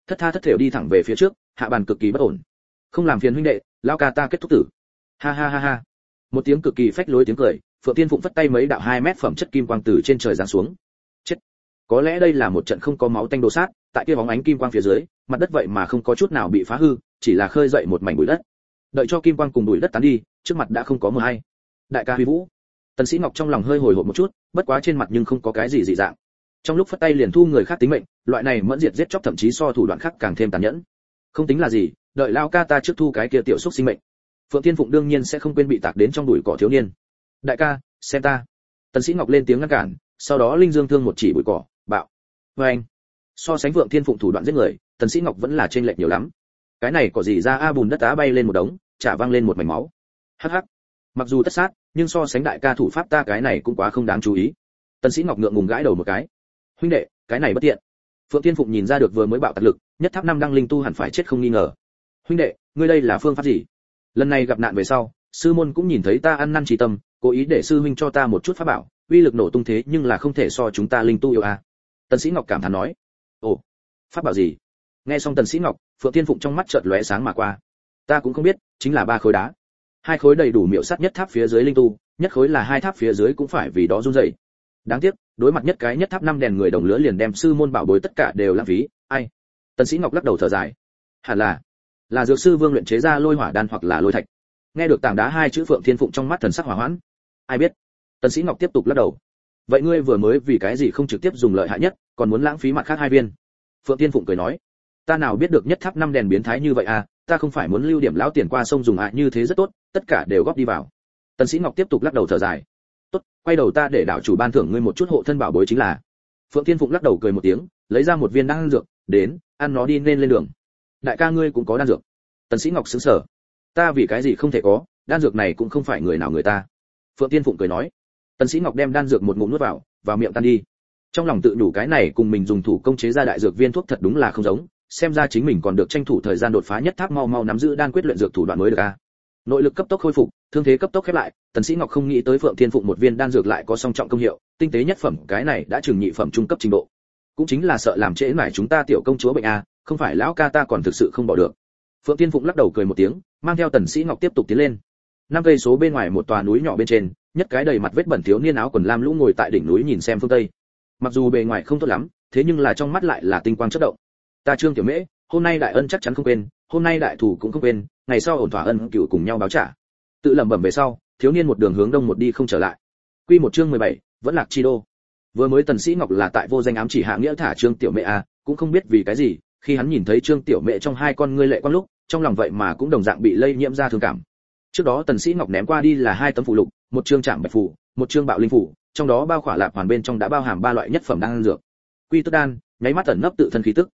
thất tha thất thểu đi thẳng về phía trước, hạ bàn cực kỳ bất ổn. Không làm phiền huynh đệ lao ca ta kết thúc tử. Ha ha ha ha. Một tiếng cực kỳ phách lối tiếng cười, phượng tiên phụng phất tay mấy đạo hai mét phẩm chất kim quang từ trên trời giáng xuống. Chết. Có lẽ đây là một trận không có máu tanh đồ sát, tại kia bóng ánh kim quang phía dưới, mặt đất vậy mà không có chút nào bị phá hư, chỉ là khơi dậy một mảnh bụi đất. Đợi cho kim quang cùng bụi đất tán đi, trước mặt đã không có mưa hay đại ca huy vũ. Tần sĩ ngọc trong lòng hơi hồi hộp một chút, bất quá trên mặt nhưng không có cái gì dị dạng. Trong lúc phất tay liền thu người khác tính mệnh, loại này mẫn diệt giết chóc thậm chí so thủ đoạn khác càng thêm tàn nhẫn. Không tính là gì, đợi lao ca ta trước thu cái kia tiểu xúc sinh mệnh. Phượng thiên phụng đương nhiên sẽ không quên bị tạc đến trong đùi cỏ thiếu niên. Đại ca, xem ta. Tần sĩ ngọc lên tiếng ngăn cản, sau đó linh dương thương một chỉ bụi cỏ, bạo. Với anh. So sánh phượng thiên phụng thủ đoạn giết người, tần sĩ ngọc vẫn là trên lệch nhiều lắm. Cái này có gì ra a bùn đất đá bay lên một đống trả văng lên một mảnh máu. Hắc hắc. Mặc dù tất sát nhưng so sánh đại ca thủ pháp ta cái này cũng quá không đáng chú ý. Tần sĩ ngọc ngượng ngùng gãi đầu một cái. Huynh đệ, cái này bất tiện. Phượng thiên phụng nhìn ra được vừa mới bạo tạc lực, nhất tháp năm đăng linh tu hẳn phải chết không nghi ngờ. Huynh đệ, ngươi đây là phương pháp gì? Lần này gặp nạn về sau, sư môn cũng nhìn thấy ta ăn năn trí tâm, cố ý để sư huynh cho ta một chút pháp bảo, uy lực nổ tung thế nhưng là không thể so chúng ta linh tu yêu a. À. tần sĩ ngọc cảm thán nói. Ồ, pháp bảo gì? Nghe xong tần sĩ ngọc, phượng thiên phụng trong mắt chợt lóe sáng mà qua. Ta cũng không biết, chính là ba khối đá hai khối đầy đủ miệu sắt nhất tháp phía dưới linh tu, nhất khối là hai tháp phía dưới cũng phải vì đó run rẩy. Đáng tiếc, đối mặt nhất cái nhất tháp năm đèn người đồng lứa liền đem sư môn bảo bối tất cả đều lãng phí, ai? Tần sĩ ngọc lắc đầu thở dài. Hẳn là là dược sư vương luyện chế ra lôi hỏa đan hoặc là lôi thạch. Nghe được tảng đá hai chữ phượng thiên phụng trong mắt thần sắc hỏa hoãn. Ai biết? Tần sĩ ngọc tiếp tục lắc đầu. Vậy ngươi vừa mới vì cái gì không trực tiếp dùng lợi hại nhất, còn muốn lãng phí mặt khác hai viên? Phượng thiên phụng cười nói. Ta nào biết được nhất tháp năm đèn biến thái như vậy à? Ta không phải muốn lưu điểm lão tiền qua sông dùng ạ, như thế rất tốt, tất cả đều góp đi vào. Tần sĩ ngọc tiếp tục lắc đầu thở dài. Tốt, quay đầu ta để đạo chủ ban thưởng ngươi một chút hộ thân bảo bối chính là. Phượng thiên phụng lắc đầu cười một tiếng, lấy ra một viên đan dược, đến, ăn nó đi nên lên đường. Đại ca ngươi cũng có đan dược. Tần sĩ ngọc sững sờ. Ta vì cái gì không thể có, đan dược này cũng không phải người nào người ta. Phượng thiên phụng cười nói. Tần sĩ ngọc đem đan dược một ngụm nuốt vào vào miệng tan đi. Trong lòng tự đủ cái này cùng mình dùng thủ công chế ra đại dược viên thuốc thật đúng là không giống xem ra chính mình còn được tranh thủ thời gian đột phá nhất tháp mau mau nắm giữ đan quyết luyện dược thủ đoạn mới được a. Nội lực cấp tốc khôi phục, thương thế cấp tốc khép lại, tần sĩ ngọc không nghĩ tới phượng thiên phụng một viên đan dược lại có song trọng công hiệu, tinh tế nhất phẩm, cái này đã trường nhị phẩm trung cấp trình độ. Cũng chính là sợ làm trễ nải chúng ta tiểu công chúa bệnh a, không phải lão ca ta còn thực sự không bỏ được. Phượng thiên phụng lắc đầu cười một tiếng, mang theo tần sĩ ngọc tiếp tục tiến lên. Năm cây số bên ngoài một tòa núi nhỏ bên trên, nhất cái đầy mặt vết bẩn thiếu niên áo quần lam lũ ngồi tại đỉnh núi nhìn xem phương tây. Mặc dù bề ngoài không tốt lắm, thế nhưng là trong mắt lại là tinh quang chớp động ta trương tiểu mễ hôm nay đại ân chắc chắn không quên hôm nay đại thủ cũng không quên ngày sau ổn thỏa ân cựu cùng nhau báo trả. Tự lẩm bẩm về sau thiếu niên một đường hướng đông một đi không trở lại. Quy một chương 17, vẫn lạc chi đô. Vừa mới tần sĩ ngọc là tại vô danh ám chỉ hạ nghĩa thả trương tiểu mẹ a à, cũng không biết vì cái gì khi hắn nhìn thấy trương tiểu mẹ trong hai con ngươi lệ quan lúc trong lòng vậy mà cũng đồng dạng bị lây nhiễm ra thương cảm. Trước đó tần sĩ ngọc ném qua đi là hai tấm phụ lục một chương trạng bạch phủ, một chương bạo linh phủ, trong đó bao khỏa lạp hoàn bên trong đã bao hàm ba loại nhất phẩm đan dược. Quy tức đan nháy mắt tẩn nấp tự thân khí tức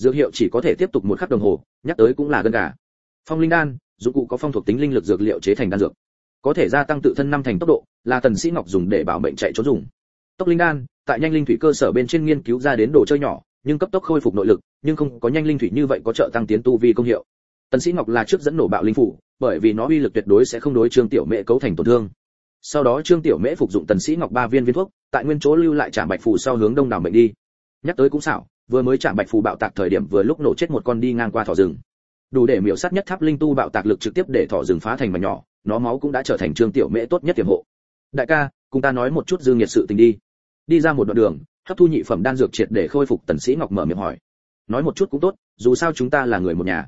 dược hiệu chỉ có thể tiếp tục một khắc đồng hồ, nhắc tới cũng là gân gà. Phong linh đan, dụng cụ có phong thuộc tính linh lực dược liệu chế thành đan dược. Có thể gia tăng tự thân năm thành tốc độ, là tần sĩ ngọc dùng để bảo mệnh chạy trốn dùng. Tốc linh đan, tại nhanh linh thủy cơ sở bên trên nghiên cứu ra đến đồ chơi nhỏ, nhưng cấp tốc khôi phục nội lực, nhưng không có nhanh linh thủy như vậy có trợ tăng tiến tu vi công hiệu. Tần sĩ ngọc là trước dẫn nổ bạo linh phủ, bởi vì nó uy lực tuyệt đối sẽ không đối trương tiểu mễ cấu thành tổn thương. Sau đó trương tiểu mễ phục dụng tần sĩ ngọc ba viên viên thuốc, tại nguyên chỗ lưu lại trả bạch phù sau hướng đông đảo mệnh đi. Nhắc tới cũng xảo vừa mới chạm bạch phù bạo tạc thời điểm vừa lúc nổ chết một con đi ngang qua thỏ rừng. Đủ để miểu sát nhất tháp linh tu bạo tạc lực trực tiếp để thỏ rừng phá thành mảnh nhỏ, nó máu cũng đã trở thành trương tiểu mễ tốt nhất tiềm hộ. Đại ca, cùng ta nói một chút dư nghiệt sự tình đi. Đi ra một đoạn đường, hấp thu nhị phẩm đan dược triệt để khôi phục tần sĩ ngọc mở miệng hỏi. Nói một chút cũng tốt, dù sao chúng ta là người một nhà.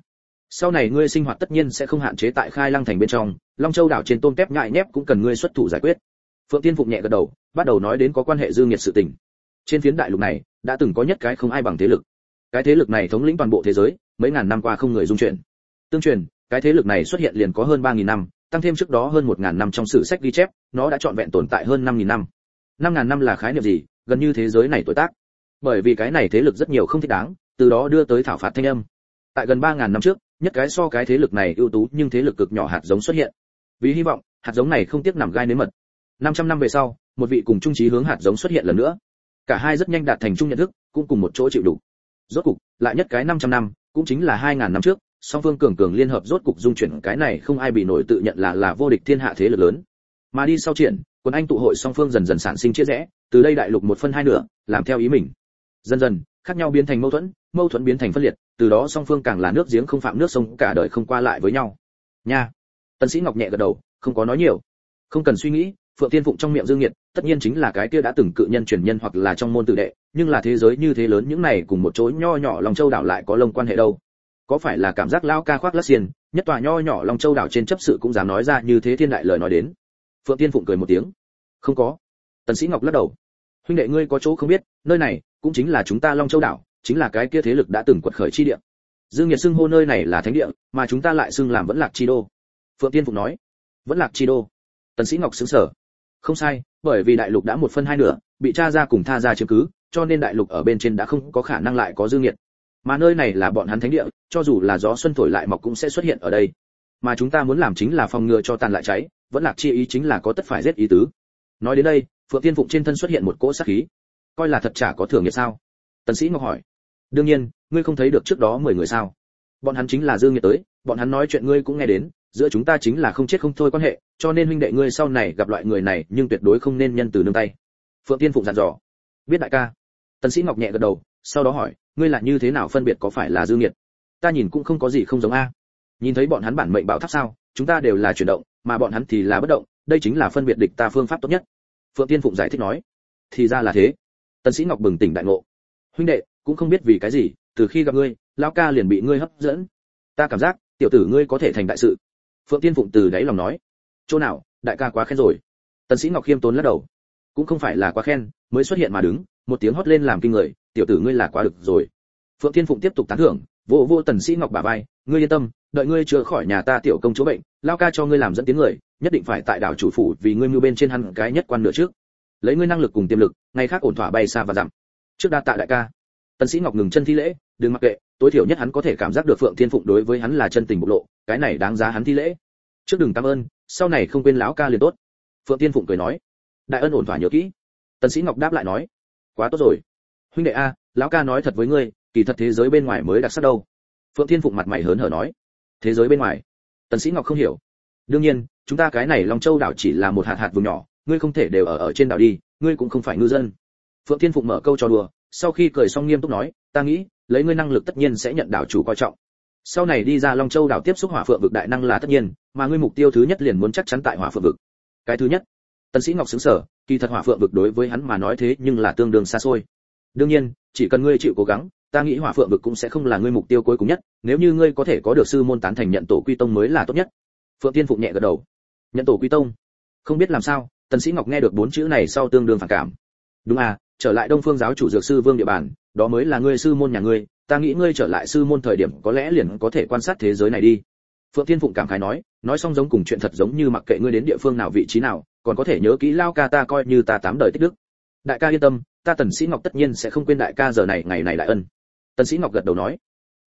Sau này ngươi sinh hoạt tất nhiên sẽ không hạn chế tại khai lăng thành bên trong, long châu đảo trên tôm tép ngại nhép cũng cần ngươi xuất thủ giải quyết. Phượng tiên phụng nhẹ gật đầu, bắt đầu nói đến có quan hệ dư nghiệt sự tình trên phiến đại lục này đã từng có nhất cái không ai bằng thế lực. Cái thế lực này thống lĩnh toàn bộ thế giới, mấy ngàn năm qua không người dung chuyển tương truyền, cái thế lực này xuất hiện liền có hơn ba nghìn năm, tăng thêm trước đó hơn một ngàn năm trong sử sách ghi chép, nó đã trọn vẹn tồn tại hơn năm nghìn năm. Năm ngàn năm là khái niệm gì? Gần như thế giới này tuổi tác. Bởi vì cái này thế lực rất nhiều không thích đáng, từ đó đưa tới thảo phạt thanh âm. Tại gần ba ngàn năm trước, nhất cái so cái thế lực này ưu tú nhưng thế lực cực nhỏ hạt giống xuất hiện. Vì hy vọng, hạt giống này không tiếc nằm gai nếm mật. 500 năm về sau, một vị cùng trung trí hướng hạt giống xuất hiện lần nữa cả hai rất nhanh đạt thành chung nhận thức, cũng cùng một chỗ chịu đủ. Rốt cục, lại nhất cái 500 năm, cũng chính là 2.000 năm trước, song phương cường cường liên hợp rốt cục dung chuyển cái này không ai bị nổi tự nhận là là vô địch thiên hạ thế lực lớn. Mà đi sau triển, quân anh tụ hội song phương dần dần sản sinh chia rẽ, từ đây đại lục một phân hai nửa, làm theo ý mình. Dần dần, khác nhau biến thành mâu thuẫn mâu thuẫn biến thành phân liệt, từ đó song phương càng là nước giếng không phạm nước sông, cả đời không qua lại với nhau. Nha! Tần sĩ ngọc nhẹ gật đầu, không có nói nhiều. Không cần suy nghĩ phượng tiên phụng trong miệng dương nghiệt, tất nhiên chính là cái kia đã từng cự nhân truyền nhân hoặc là trong môn tử đệ nhưng là thế giới như thế lớn những này cùng một chỗ nho nhỏ lòng châu đảo lại có lông quan hệ đâu? Có phải là cảm giác lao ca khoác lắc xiên nhất tòa nho nhỏ lòng châu đảo trên chấp sự cũng dám nói ra như thế thiên đại lời nói đến? Phượng tiên phụng cười một tiếng. Không có. Tần sĩ ngọc lắc đầu. Huynh đệ ngươi có chỗ không biết nơi này cũng chính là chúng ta long châu đảo chính là cái kia thế lực đã từng quật khởi chi địa. Dương nhiệt xưng hô nơi này là thánh địa mà chúng ta lại xưng làm vẫn lạc chi đô. Phượng tiên phụng nói. Vẫn lạc chi đô. Tần sĩ ngọc sững sờ không sai, bởi vì đại lục đã một phân hai nửa, bị cha ra cùng tha ra chiếm cứ, cho nên đại lục ở bên trên đã không có khả năng lại có dương nhiệt mà nơi này là bọn hắn thánh địa, cho dù là gió xuân thổi lại mọc cũng sẽ xuất hiện ở đây. Mà chúng ta muốn làm chính là phòng ngừa cho tàn lại cháy, vẫn lạc chi ý chính là có tất phải giết ý tứ. Nói đến đây, phượng tiên phụng trên thân xuất hiện một cỗ sát khí. Coi là thật chả có thưởng nghiệp sao? Tần sĩ ngọc hỏi. Đương nhiên, ngươi không thấy được trước đó mười người sao? Bọn hắn chính là dương nhiệt tới, bọn hắn nói chuyện ngươi cũng nghe đến giữa chúng ta chính là không chết không thôi quan hệ, cho nên huynh đệ ngươi sau này gặp loại người này nhưng tuyệt đối không nên nhân từ nương tay. Phượng tiên phụng dặn dò. Biết đại ca. Tần sĩ ngọc nhẹ gật đầu, sau đó hỏi, ngươi là như thế nào phân biệt có phải là dương nhiệt ta nhìn cũng không có gì không giống a. Nhìn thấy bọn hắn bản mệnh bảo tháp sao, chúng ta đều là chuyển động, mà bọn hắn thì là bất động, đây chính là phân biệt địch ta phương pháp tốt nhất. Phượng tiên phụng giải thích nói. Thì ra là thế. Tần sĩ ngọc bừng tỉnh đại ngộ. Huynh đệ, cũng không biết vì cái gì, từ khi gặp ngươi, lão ca liền bị ngươi hấp dẫn. Ta cảm giác, tiểu tử ngươi có thể thành đại sự phượng tiên phụng từ đáy lòng nói, chỗ nào, đại ca quá khen rồi. Tần sĩ ngọc khiêm tốn lắc đầu, cũng không phải là quá khen, mới xuất hiện mà đứng, một tiếng hót lên làm kinh người, tiểu tử ngươi là quá được rồi. Phượng tiên phụng tiếp tục tán thưởng, vô vô tần sĩ ngọc bà vai, ngươi yên tâm, đợi ngươi chữa khỏi nhà ta tiểu công chỗ bệnh, lao ca cho ngươi làm dẫn tiếng người, nhất định phải tại đảo chủ phủ vì ngươi mưu bên trên hắn cái nhất quan nửa trước. Lấy ngươi năng lực cùng tiềm lực, ngày khác ổn thỏa bay xa và dặm. Trước đa tạ đại ca. Tần sĩ ngọc ngừng chân thi lễ, đừng mặc kệ tối thiểu nhất hắn có thể cảm giác được phượng thiên phụng đối với hắn là chân tình bộc lộ, cái này đáng giá hắn thi lễ. Trước đừng cảm ơn, sau này không quên lão ca liền tốt. Phượng thiên phụng cười nói. Đại ân ổn thỏa nhớ kỹ. Tần sĩ ngọc đáp lại nói. Quá tốt rồi. Huynh đệ a, lão ca nói thật với ngươi, kỳ thật thế giới bên ngoài mới đặc sắc đâu. Phượng thiên phụng mặt mày hớn hở nói. Thế giới bên ngoài. Tần sĩ ngọc không hiểu. Đương nhiên, chúng ta cái này long châu đảo chỉ là một hạt hạt vùng nhỏ, ngươi không thể đều ở ở trên đảo đi, ngươi cũng không phải ngư dân. Phượng thiên phụng mở câu cho đùa, sau khi cười xong nghiêm túc nói, ta nghĩ lấy ngươi năng lực tất nhiên sẽ nhận đảo chủ coi trọng. Sau này đi ra long châu đảo tiếp xúc hỏa phượng vực đại năng là tất nhiên, mà ngươi mục tiêu thứ nhất liền muốn chắc chắn tại hỏa phượng vực. Cái thứ nhất, tần sĩ ngọc sững sờ kỳ thật hỏa phượng vực đối với hắn mà nói thế nhưng là tương đương xa xôi. Đương nhiên, chỉ cần ngươi chịu cố gắng, ta nghĩ hỏa phượng vực cũng sẽ không là ngươi mục tiêu cuối cùng nhất, nếu như ngươi có thể có được sư môn tán thành nhận tổ quy tông mới là tốt nhất. Phượng tiên phụng nhẹ gật đầu. Nhận tổ quy tông? Không biết làm sao, tần sĩ ngọc nghe được bốn chữ này sau tương đương phản cảm. Đúng à trở lại đông phương giáo chủ dược sư vương địa bàn đó mới là ngươi sư môn nhà ngươi, ta nghĩ ngươi trở lại sư môn thời điểm có lẽ liền có thể quan sát thế giới này đi. Phượng Thiên phụng cảm khái nói nói xong giống cùng chuyện thật giống như mặc kệ ngươi đến địa phương nào vị trí nào, còn có thể nhớ kỹ lao ca ta coi như ta tám đời tích đức. Đại ca yên tâm, ta tần sĩ ngọc tất nhiên sẽ không quên đại ca giờ này, ngày này đại ân. Tần sĩ ngọc gật đầu nói,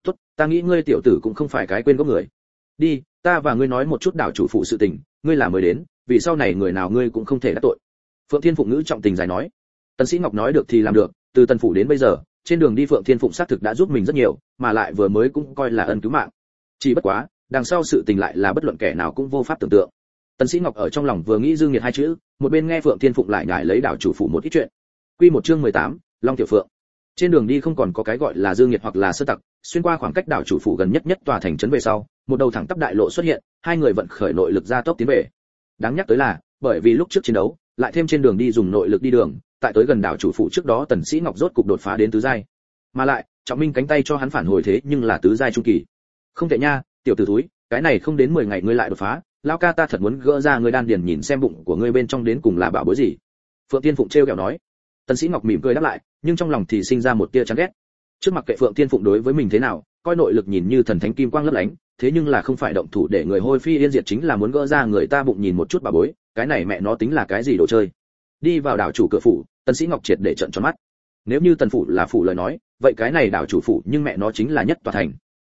tốt, ta nghĩ ngươi tiểu tử cũng không phải cái quên gốc người. Đi, ta và ngươi nói một chút đảo chủ phụ sự tình, ngươi là mới đến, vì sau này người nào ngươi cũng không thể đắc tội. Phượng thiên phụng ngữ trọng tình giải nói, tần sĩ ngọc nói được thì làm được, từ tần phủ đến bây giờ trên đường đi phượng thiên phụng xác thực đã giúp mình rất nhiều mà lại vừa mới cũng coi là ân cứu mạng. Chỉ bất quá đằng sau sự tình lại là bất luận kẻ nào cũng vô pháp tưởng tượng. Tần sĩ ngọc ở trong lòng vừa nghĩ dương nghiệt hai chữ một bên nghe phượng thiên phụng lại nhải lấy đảo chủ phủ một ít chuyện. Quy một chương 18, long tiểu phượng. Trên đường đi không còn có cái gọi là dương nghiệt hoặc là sơ tặc xuyên qua khoảng cách đảo chủ phủ gần nhất nhất tòa thành trấn về sau một đầu thẳng tắp đại lộ xuất hiện hai người vận khởi nội lực ra tốc tiến về. Đáng nhắc tới là bởi vì lúc trước chiến đấu lại thêm trên đường đi dùng nội lực đi đường tại tới gần đảo chủ phụ trước đó tần sĩ ngọc rốt cục đột phá đến tứ giai. Mà lại, trọng minh cánh tay cho hắn phản hồi thế nhưng là tứ giai trung kỳ. Không tệ nha, tiểu tử túi cái này không đến 10 ngày ngươi lại đột phá, lão ca ta thật muốn gỡ ra ngươi đan điền nhìn xem bụng của ngươi bên trong đến cùng là bảo bối gì. Phượng tiên phụng treo kẹo nói. Tần sĩ ngọc mỉm cười đáp lại, nhưng trong lòng thì sinh ra một tia chán ghét. Trước mặt kệ phượng tiên phụng đối với mình thế nào, coi nội lực nhìn như thần thánh kim quang lấp lánh, thế nhưng là không phải động thủ để người hôi phi yên diệt chính là muốn gỡ ra người ta bụng nhìn một chút bà bối, cái này mẹ nó tính là cái gì đồ chơi? Đi vào đảo chủ cửa phủ, tần sĩ ngọc triệt để trận tròn mắt. Nếu như tần phủ là phủ lời nói, vậy cái này đảo chủ phủ nhưng mẹ nó chính là nhất tòa thành.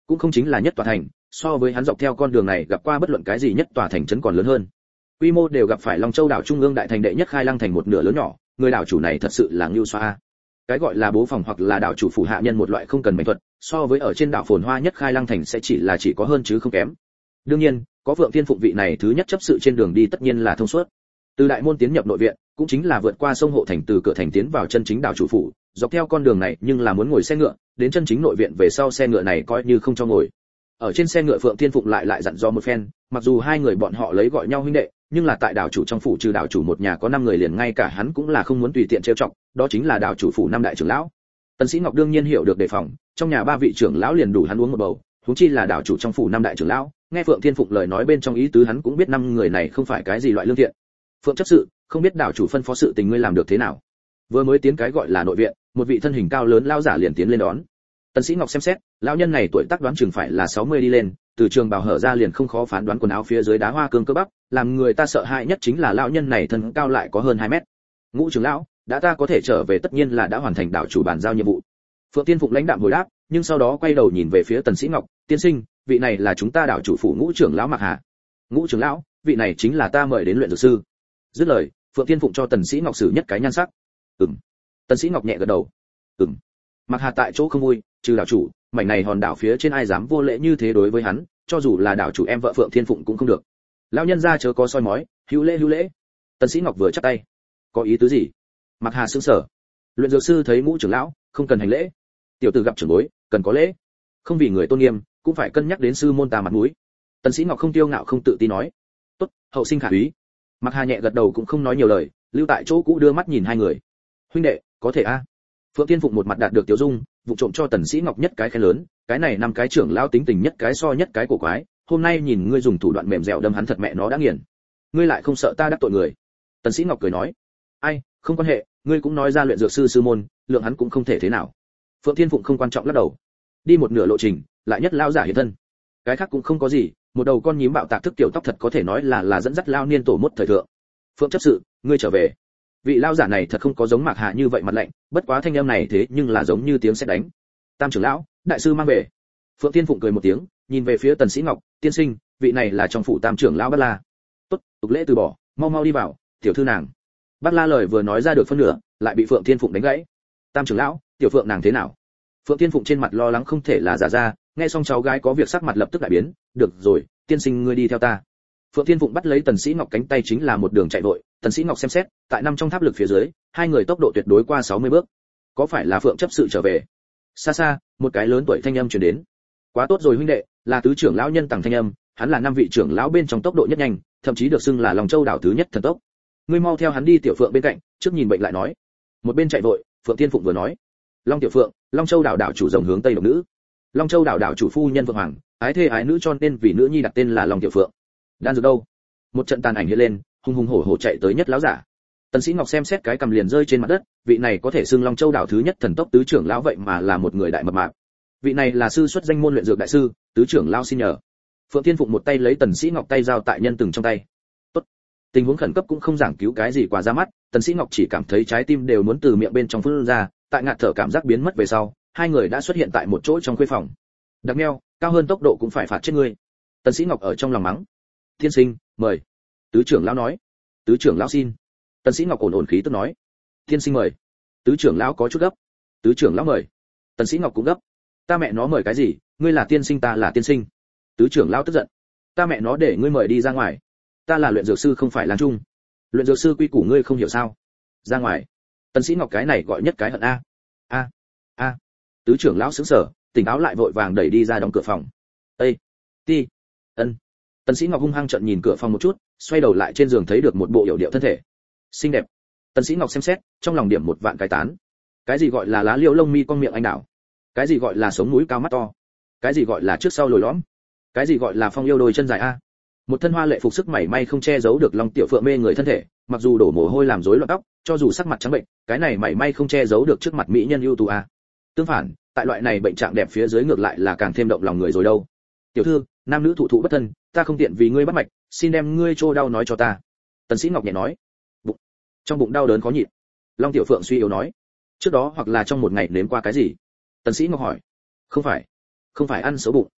Cũng không chính là nhất tòa thành, so với hắn dọc theo con đường này gặp qua bất luận cái gì nhất tòa thành trấn còn lớn hơn. Quy mô đều gặp phải long châu đảo trung ương đại thành đệ nhất khai lăng thành một nửa lớn nhỏ, người đảo chủ này thật sự là ngưu xoa. Cái gọi là bố phòng hoặc là đảo chủ phủ hạ nhân một loại không cần mệnh thuật, so với ở trên đảo phồn hoa nhất khai lăng thành sẽ chỉ là chỉ có hơn chứ không kém. Đương nhiên, có vượng thiên phụng vị này thứ nhất chấp sự trên đường đi tất nhiên là thông suốt từ đại môn tiến nhập nội viện, cũng chính là vượt qua sông hộ thành từ cửa thành tiến vào chân chính đảo chủ phủ, dọc theo con đường này nhưng là muốn ngồi xe ngựa, đến chân chính nội viện về sau xe ngựa này coi như không cho ngồi. Ở trên xe ngựa phượng thiên phụng lại lại dặn dò một phen, mặc dù hai người bọn họ lấy gọi nhau huynh đệ, nhưng là tại đảo chủ trong phủ trừ đảo chủ một nhà có năm người liền ngay cả hắn cũng là không muốn tùy tiện trêu chọc, đó chính là đảo chủ phủ năm đại trưởng lão. Tần sĩ ngọc đương nhiên hiểu được đề phòng, trong nhà ba vị trưởng lão liền đủ hắn uống một bầu chúng chi là đảo chủ trong phủ năm đại trưởng lão, nghe phượng thiên phụng lời nói bên trong ý tứ hắn cũng biết năm người này không phải cái gì loại lương thiện phượng chấp sự, không biết đảo chủ phân phó sự tình ngươi làm được thế nào. Vừa mới tiến cái gọi là nội viện, một vị thân hình cao lớn lao giả liền tiến lên đón. Tần sĩ ngọc xem xét, lão nhân này tuổi tác đoán chừng phải là 60 đi lên, từ trường bào hở ra liền không khó phán đoán quần áo phía dưới đá hoa cương cơ bắp, làm người ta sợ hãi nhất chính là lão nhân này thân cao lại có hơn 2 mét. Ngũ trưởng lão, đã ta có thể trở về tất nhiên là đã hoàn thành đảo chủ bàn giao nhiệm vụ. Phượng tiên phụng lãnh đạm hồi đáp, nhưng sau đó quay đầu nhìn về phía tần sĩ ngọc, tiên sinh, vị này là chúng ta đảo chủ phủ ngũ trưởng lão mặc hà. Ngũ trưởng lão, vị này chính là ta mời đến luyện dược sư dứt lời, phượng tiên phụng cho tần sĩ ngọc xử nhất cái nhan sắc. Ừm. Tần sĩ ngọc nhẹ gật đầu. Ừm. Mặc hà tại chỗ không vui, trừ đảo chủ, mảnh này hòn đảo phía trên ai dám vô lễ như thế đối với hắn, cho dù là đảo chủ em vợ phượng thiên phụng cũng không được. Lão nhân gia chớ có soi mói, hữu lễ hữu lễ. Tần sĩ ngọc vừa chắp tay. Có ý tứ gì? Mặc hà sững sờ. Luyện dược sư thấy ngũ trưởng lão, không cần hành lễ. Tiểu tử gặp trưởng bối, cần có lễ. Không vì người tôn nghiêm, cũng phải cân nhắc đến sư môn ta mặt mũi. Tần sĩ ngọc không tiêu ngạo, không tự tin nói. Tốt, hậu sinh khả úy mặc hà nhẹ gật đầu cũng không nói nhiều lời, lưu tại chỗ cũ đưa mắt nhìn hai người. Huynh đệ, có thể a? Phượng tiên phụng một mặt đạt được tiểu dung, vụ trộm cho tần sĩ ngọc nhất cái khen lớn, cái này năm cái trưởng lão tính tình nhất cái so nhất cái cổ quái, hôm nay nhìn ngươi dùng thủ đoạn mềm dẻo đâm hắn thật mẹ nó đã nghiền. Ngươi lại không sợ ta đắc tội người? Tần sĩ ngọc cười nói. Ai, không quan hệ, ngươi cũng nói ra luyện dược sư sư môn, lượng hắn cũng không thể thế nào. Phượng thiên phụng không quan trọng lắc đầu. Đi một nửa lộ trình, lại nhất lao giả hiện thân. Cái khác cũng không có gì một đầu con nhím bạo tạc thức tiểu tóc thật có thể nói là là dẫn dắt lao niên tổ mốt thời thượng. Phượng chấp sự, ngươi trở về. Vị lao giả này thật không có giống mạc hạ như vậy mặt lạnh, bất quá thanh âm này thế nhưng là giống như tiếng sét đánh. Tam trưởng lão, đại sư mang về. Phượng thiên phụng cười một tiếng, nhìn về phía tần sĩ ngọc, tiên sinh, vị này là trong phủ tam trưởng lão bát la. Tốt, tục lễ từ bỏ, mau mau đi vào, tiểu thư nàng. Bát la lời vừa nói ra được phân nửa, lại bị phượng thiên phụng đánh gãy. Tam trưởng lão, tiểu phượng nàng thế nào? Phượng thiên phụng trên mặt lo lắng không thể là giả ra nghe xong cháu gái có việc sắc mặt lập tức đại biến, được rồi, tiên sinh ngươi đi theo ta. Phượng thiên phụng bắt lấy tần sĩ ngọc cánh tay chính là một đường chạy vội. Tần sĩ ngọc xem xét, tại năm trong tháp lực phía dưới, hai người tốc độ tuyệt đối qua 60 bước. Có phải là phượng chấp sự trở về? Xa xa, một cái lớn tuổi thanh âm truyền đến. Quá tốt rồi huynh đệ, là tứ trưởng lão nhân tàng thanh âm, hắn là năm vị trưởng lão bên trong tốc độ nhất nhanh, thậm chí được xưng là lòng châu đảo thứ nhất thần tốc. Ngươi mau theo hắn đi tiểu phượng bên cạnh, trước nhìn bệnh lại nói. Một bên chạy vội, phượng thiên phụng vừa nói. Long tiểu phượng, long châu đảo đảo chủ rồng hướng tây độc nữ long châu đảo đảo chủ phu nhân vượng hoàng, ái thê ái nữ cho nên vì nữ nhi đặt tên là long tiểu phượng. Đan dược đâu? Một trận tàn ảnh hiện lên hùng hùng hổ hổ chạy tới nhất lão giả. Tần sĩ ngọc xem xét cái cầm liền rơi trên mặt đất, vị này có thể xưng long châu đảo thứ nhất thần tốc tứ trưởng lão vậy mà là một người đại mập mạp. Vị này là sư xuất danh môn luyện dược đại sư, tứ trưởng lão xin nhờ. Phượng thiên phụng một tay lấy tần sĩ ngọc tay giao tại nhân từng trong tay. Tốt. Tình huống khẩn cấp cũng không giảng cứu cái gì quá ra mắt, tần sĩ ngọc chỉ cảm thấy trái tim đều muốn từ miệng bên trong phun ra, tại ngạt thở cảm giác biến mất về sau hai người đã xuất hiện tại một chỗ trong khuê phòng. Đặc neo cao hơn tốc độ cũng phải phạt chết ngươi. Tần sĩ ngọc ở trong lòng mắng. Thiên sinh, mời. Tứ trưởng lão nói. Tứ trưởng lão xin. Tần sĩ ngọc ổn ổn khí tức nói. Thiên sinh mời. Tứ trưởng lão có chút gấp. Tứ trưởng lão mời. Tần sĩ ngọc cũng gấp. Ta mẹ nó mời cái gì? Ngươi là tiên sinh ta là tiên sinh. Tứ trưởng lão tức giận. Ta mẹ nó để ngươi mời đi ra ngoài. Ta là luyện dược sư không phải lan trung. Luyện dược sư quy củ ngươi không hiểu sao? Ra ngoài. Tần sĩ ngọc cái này gọi nhất cái hận a. A. A tứ trưởng lão sững sờ, tỉnh táo lại vội vàng đẩy đi ra đóng cửa phòng. Ây ti, ân. Tần sĩ ngọc hung hăng trợn nhìn cửa phòng một chút, xoay đầu lại trên giường thấy được một bộ hiểu điệu thân thể. Xinh đẹp. Tần sĩ ngọc xem xét, trong lòng điểm một vạn cái tán. Cái gì gọi là lá liễu lông mi con miệng anh đảo cái gì gọi là sống mũi cao mắt to? Cái gì gọi là trước sau lồi lõm? Cái gì gọi là phong yêu đôi chân dài a? Một thân hoa lệ phục sức mảy may không che giấu được long tiểu phượng mê người thân thể, mặc dù đổ mồ hôi làm rối loạn tóc, cho dù sắc mặt trắng bệnh, cái này mảy may không che giấu được trước mặt mỹ nhân ưu tú a tương phản, tại loại này bệnh trạng đẹp phía dưới ngược lại là càng thêm động lòng người rồi đâu. Tiểu thư, nam nữ thụ thụ bất thân, ta không tiện vì ngươi bắt mạch, xin đem ngươi trô đau nói cho ta. Tần sĩ ngọc nhẹ nói. Bụng. Trong bụng đau đớn khó nhịn. Long tiểu phượng suy yếu nói. Trước đó hoặc là trong một ngày nếm qua cái gì? Tần sĩ ngọc hỏi. Không phải. Không phải ăn xấu bụng.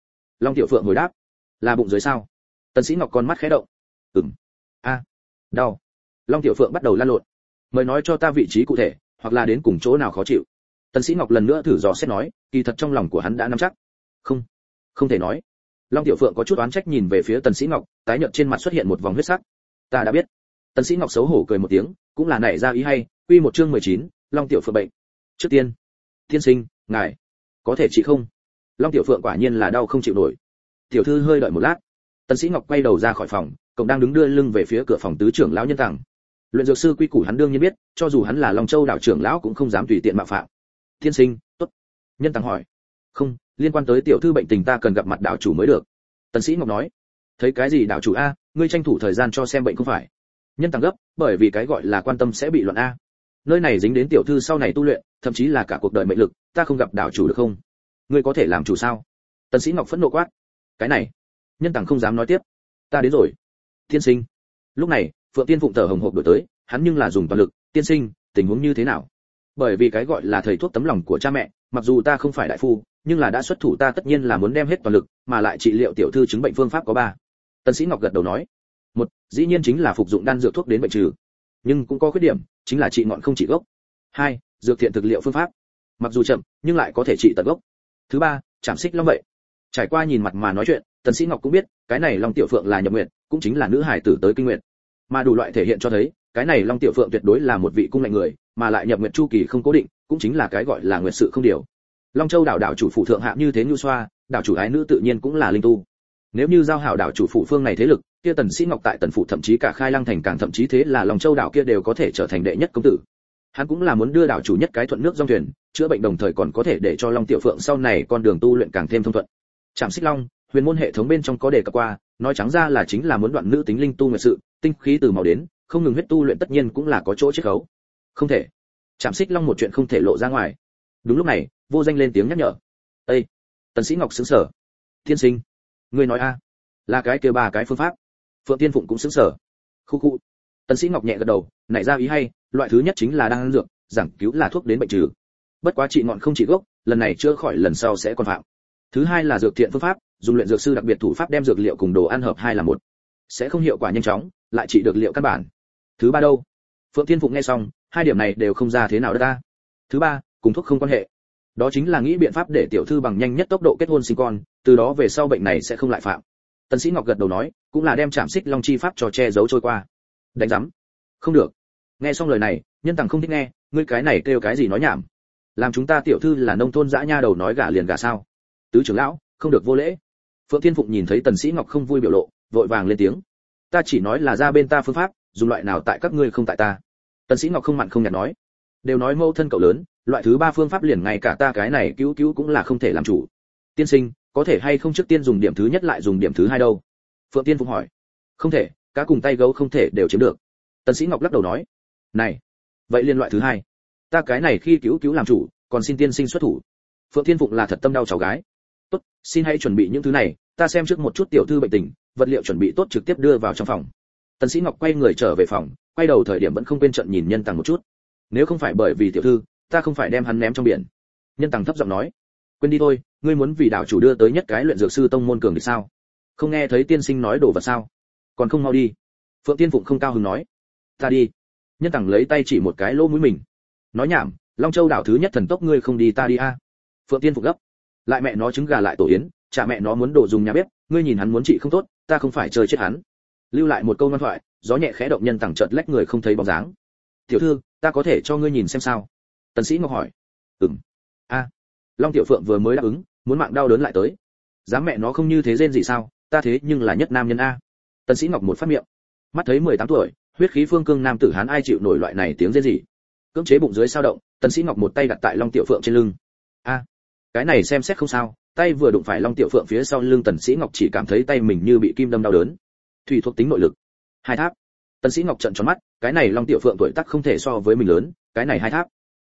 Long tiểu phượng hồi đáp. Là bụng dưới sao? Tần sĩ ngọc con mắt khẽ động. Ừm. A. Đau. Long tiểu phượng bắt đầu lăn lộn. Mời nói cho ta vị trí cụ thể, hoặc là đến cùng chỗ nào khó chịu tần sĩ ngọc lần nữa thử dò xét nói kỳ thật trong lòng của hắn đã nắm chắc. Không không thể nói. Long tiểu phượng có chút oán trách nhìn về phía tần sĩ ngọc tái nhợt trên mặt xuất hiện một vòng huyết sắc. Ta đã biết. Tần sĩ ngọc xấu hổ cười một tiếng cũng là nảy ra ý hay quy một chương 19, long tiểu phượng bệnh. Trước tiên tiên sinh ngài có thể trị không? Long tiểu phượng quả nhiên là đau không chịu nổi. Tiểu thư hơi đợi một lát. Tần sĩ ngọc quay đầu ra khỏi phòng cổng đang đứng đưa lưng về phía cửa phòng tứ trưởng lão nhân tàng. Luyện dược sư quy củ hắn đương nhiên biết cho dù hắn là long châu đạo trưởng lão cũng không dám tùy tiện mạo phạm. Thiên sinh, tốt. Nhân Tăng hỏi. Không, liên quan tới tiểu thư bệnh tình ta cần gặp mặt đạo chủ mới được. Tần sĩ ngọc nói. Thấy cái gì đạo chủ a, ngươi tranh thủ thời gian cho xem bệnh không phải? Nhân tăng gấp. Bởi vì cái gọi là quan tâm sẽ bị loạn a. Nơi này dính đến tiểu thư sau này tu luyện, thậm chí là cả cuộc đời mệnh lực, ta không gặp đạo chủ được không? Ngươi có thể làm chủ sao? Tần sĩ ngọc phẫn nộ quát. Cái này. Nhân tăng không dám nói tiếp. Ta đến rồi. Thiên sinh. Lúc này, phượng tiên phụng thở hồng hộc đổi tới. Hắn nhưng là dùng toàn lực. Tiên sinh, tình huống như thế nào? Bởi vì cái gọi là thầy thuốc tấm lòng của cha mẹ, mặc dù ta không phải đại phu, nhưng là đã xuất thủ ta tất nhiên là muốn đem hết toàn lực, mà lại trị liệu tiểu thư chứng bệnh phương pháp có ba. Tần sĩ ngọc gật đầu nói, một, dĩ nhiên chính là phục dụng đan dược thuốc đến bệnh trừ, nhưng cũng có khuyết điểm, chính là trị ngọn không trị gốc. Hai, dược thiện thực liệu phương pháp, mặc dù chậm, nhưng lại có thể trị tận gốc. Thứ ba, chạm xích long vậy. Trải qua nhìn mặt mà nói chuyện, tần sĩ ngọc cũng biết, cái này long tiểu phượng là nhập nguyện cũng chính là nữ hải tử tới kinh nguyện mà đủ loại thể hiện cho thấy, cái này long tiểu phượng tuyệt đối là một vị cung lệnh người mà lại nhập nguyện chu kỳ không cố định, cũng chính là cái gọi là nguyện sự không điều. Long châu đảo đảo chủ phụ thượng hạ như thế như xoa, đảo chủ ái nữ tự nhiên cũng là linh tu. Nếu như giao hảo đảo chủ phụ phương này thế lực, kia tần sĩ ngọc tại tần phụ thậm chí cả khai lăng thành càng thậm chí thế là long châu đảo kia đều có thể trở thành đệ nhất công tử. Hắn cũng là muốn đưa đảo chủ nhất cái thuận nước dòng thuyền, chữa bệnh đồng thời còn có thể để cho long tiểu phượng sau này con đường tu luyện càng thêm thông thuận. Trạm xích long, huyền môn hệ thống bên trong có đề cập qua, nói trắng ra là chính là muốn đoạn nữ tính linh tu nguyệt sự, tinh khí từ màu đến, không ngừng huyết tu luyện tất nhiên cũng là có chỗ chiết khấu không thể. Chạm xích long một chuyện không thể lộ ra ngoài. Đúng lúc này, vô danh lên tiếng nhắc nhở. Ê! tần sĩ ngọc sững sờ. Thiên sinh, ngươi nói a. Là cái kia ba cái phương pháp. Phượng tiên phụng cũng sững sờ. Khu khu. Tần sĩ ngọc nhẹ gật đầu, nảy ra ý hay, loại thứ nhất chính là đang ăn dược, giảng cứu là thuốc đến bệnh trừ. Bất quá trị ngọn không trị gốc, lần này chữa khỏi lần sau sẽ còn phạm. Thứ hai là dược thiện phương pháp, dùng luyện dược sư đặc biệt thủ pháp đem dược liệu cùng đồ ăn hợp hai là một. Sẽ không hiệu quả nhanh chóng, lại trị được liệu căn bản. Thứ ba đâu? Phượng thiên phụng nghe xong hai điểm này đều không ra thế nào đó ta. Thứ ba cùng thuốc không quan hệ. Đó chính là nghĩ biện pháp để tiểu thư bằng nhanh nhất tốc độ kết hôn sinh con từ đó về sau bệnh này sẽ không lại phạm. Tần sĩ ngọc gật đầu nói cũng là đem chạm xích long chi pháp cho che giấu trôi qua. Đánh giấm, không được. Nghe xong lời này nhân tàng không thích nghe ngươi cái này kêu cái gì nói nhảm? Làm chúng ta tiểu thư là nông thôn dã nha đầu nói gả liền gả sao? Tứ trưởng lão không được vô lễ. Phượng thiên phụng nhìn thấy tần sĩ ngọc không vui biểu lộ vội vàng lên tiếng. Ta chỉ nói là ra bên ta phương pháp dùng loại nào tại các ngươi không tại ta tần sĩ ngọc không mặn không nhạt nói, đều nói mâu thân cậu lớn, loại thứ ba phương pháp liền ngay cả ta cái này cứu cứu cũng là không thể làm chủ. Tiên sinh, có thể hay không trước tiên dùng điểm thứ nhất lại dùng điểm thứ hai đâu? Phượng tiên phụng hỏi. Không thể, cá cùng tay gấu không thể đều chiếm được. Tần sĩ ngọc lắc đầu nói. Này, vậy liên loại thứ hai. Ta cái này khi cứu cứu làm chủ, còn xin tiên sinh xuất thủ. Phượng tiên phụng là thật tâm đau cháu gái. Tốt, xin hãy chuẩn bị những thứ này, ta xem trước một chút tiểu thư bệnh tình, vật liệu chuẩn bị tốt trực tiếp đưa vào trong phòng tần sĩ ngọc quay người trở về phòng, quay đầu thời điểm vẫn không quên trận nhìn nhân tàng một chút. Nếu không phải bởi vì tiểu thư, ta không phải đem hắn ném trong biển. Nhân tàng thấp giọng nói. Quên đi thôi, ngươi muốn vì đạo chủ đưa tới nhất cái luyện dược sư tông môn cường thì sao? Không nghe thấy tiên sinh nói đồ vật sao? Còn không mau đi. Phượng tiên phụng không cao hứng nói. Ta đi. Nhân tàng lấy tay chỉ một cái lỗ mũi mình. Nói nhảm, long châu đảo thứ nhất thần tốc ngươi không đi ta đi a. Phượng tiên phụng gấp. Lại mẹ nó trứng gà lại tổ yến, cha mẹ nó muốn đồ dùng nhà bếp, ngươi nhìn hắn muốn trị không tốt, ta không phải chơi chết hắn lưu lại một câu ngoan thoại, gió nhẹ khẽ động nhân tằng chợt lách người không thấy bóng dáng. Tiểu thư, ta có thể cho ngươi nhìn xem sao? Tần sĩ ngọc hỏi. Ừm. A, long tiểu phượng vừa mới đáp ứng, muốn mạng đau đớn lại tới. Dám mẹ nó không như thế rên gì sao? Ta thế nhưng là nhất nam nhân a. Tần sĩ ngọc một phát miệng. Mắt thấy 18 tuổi, huyết khí phương cương nam tử hán ai chịu nổi loại này tiếng rên gì cưỡng chế bụng dưới sao động, tần sĩ ngọc một tay đặt tại long tiểu phượng trên lưng. A, cái này xem xét không sao, tay vừa đụng phải long tiểu phượng phía sau lưng tần sĩ ngọc chỉ cảm thấy tay mình như bị kim đâm đau đớn thủy thuộc tính nội lực. Hai tháp. Tần sĩ ngọc trợn tròn mắt, cái này long tiểu phượng tuổi tác không thể so với mình lớn, cái này hai tháp.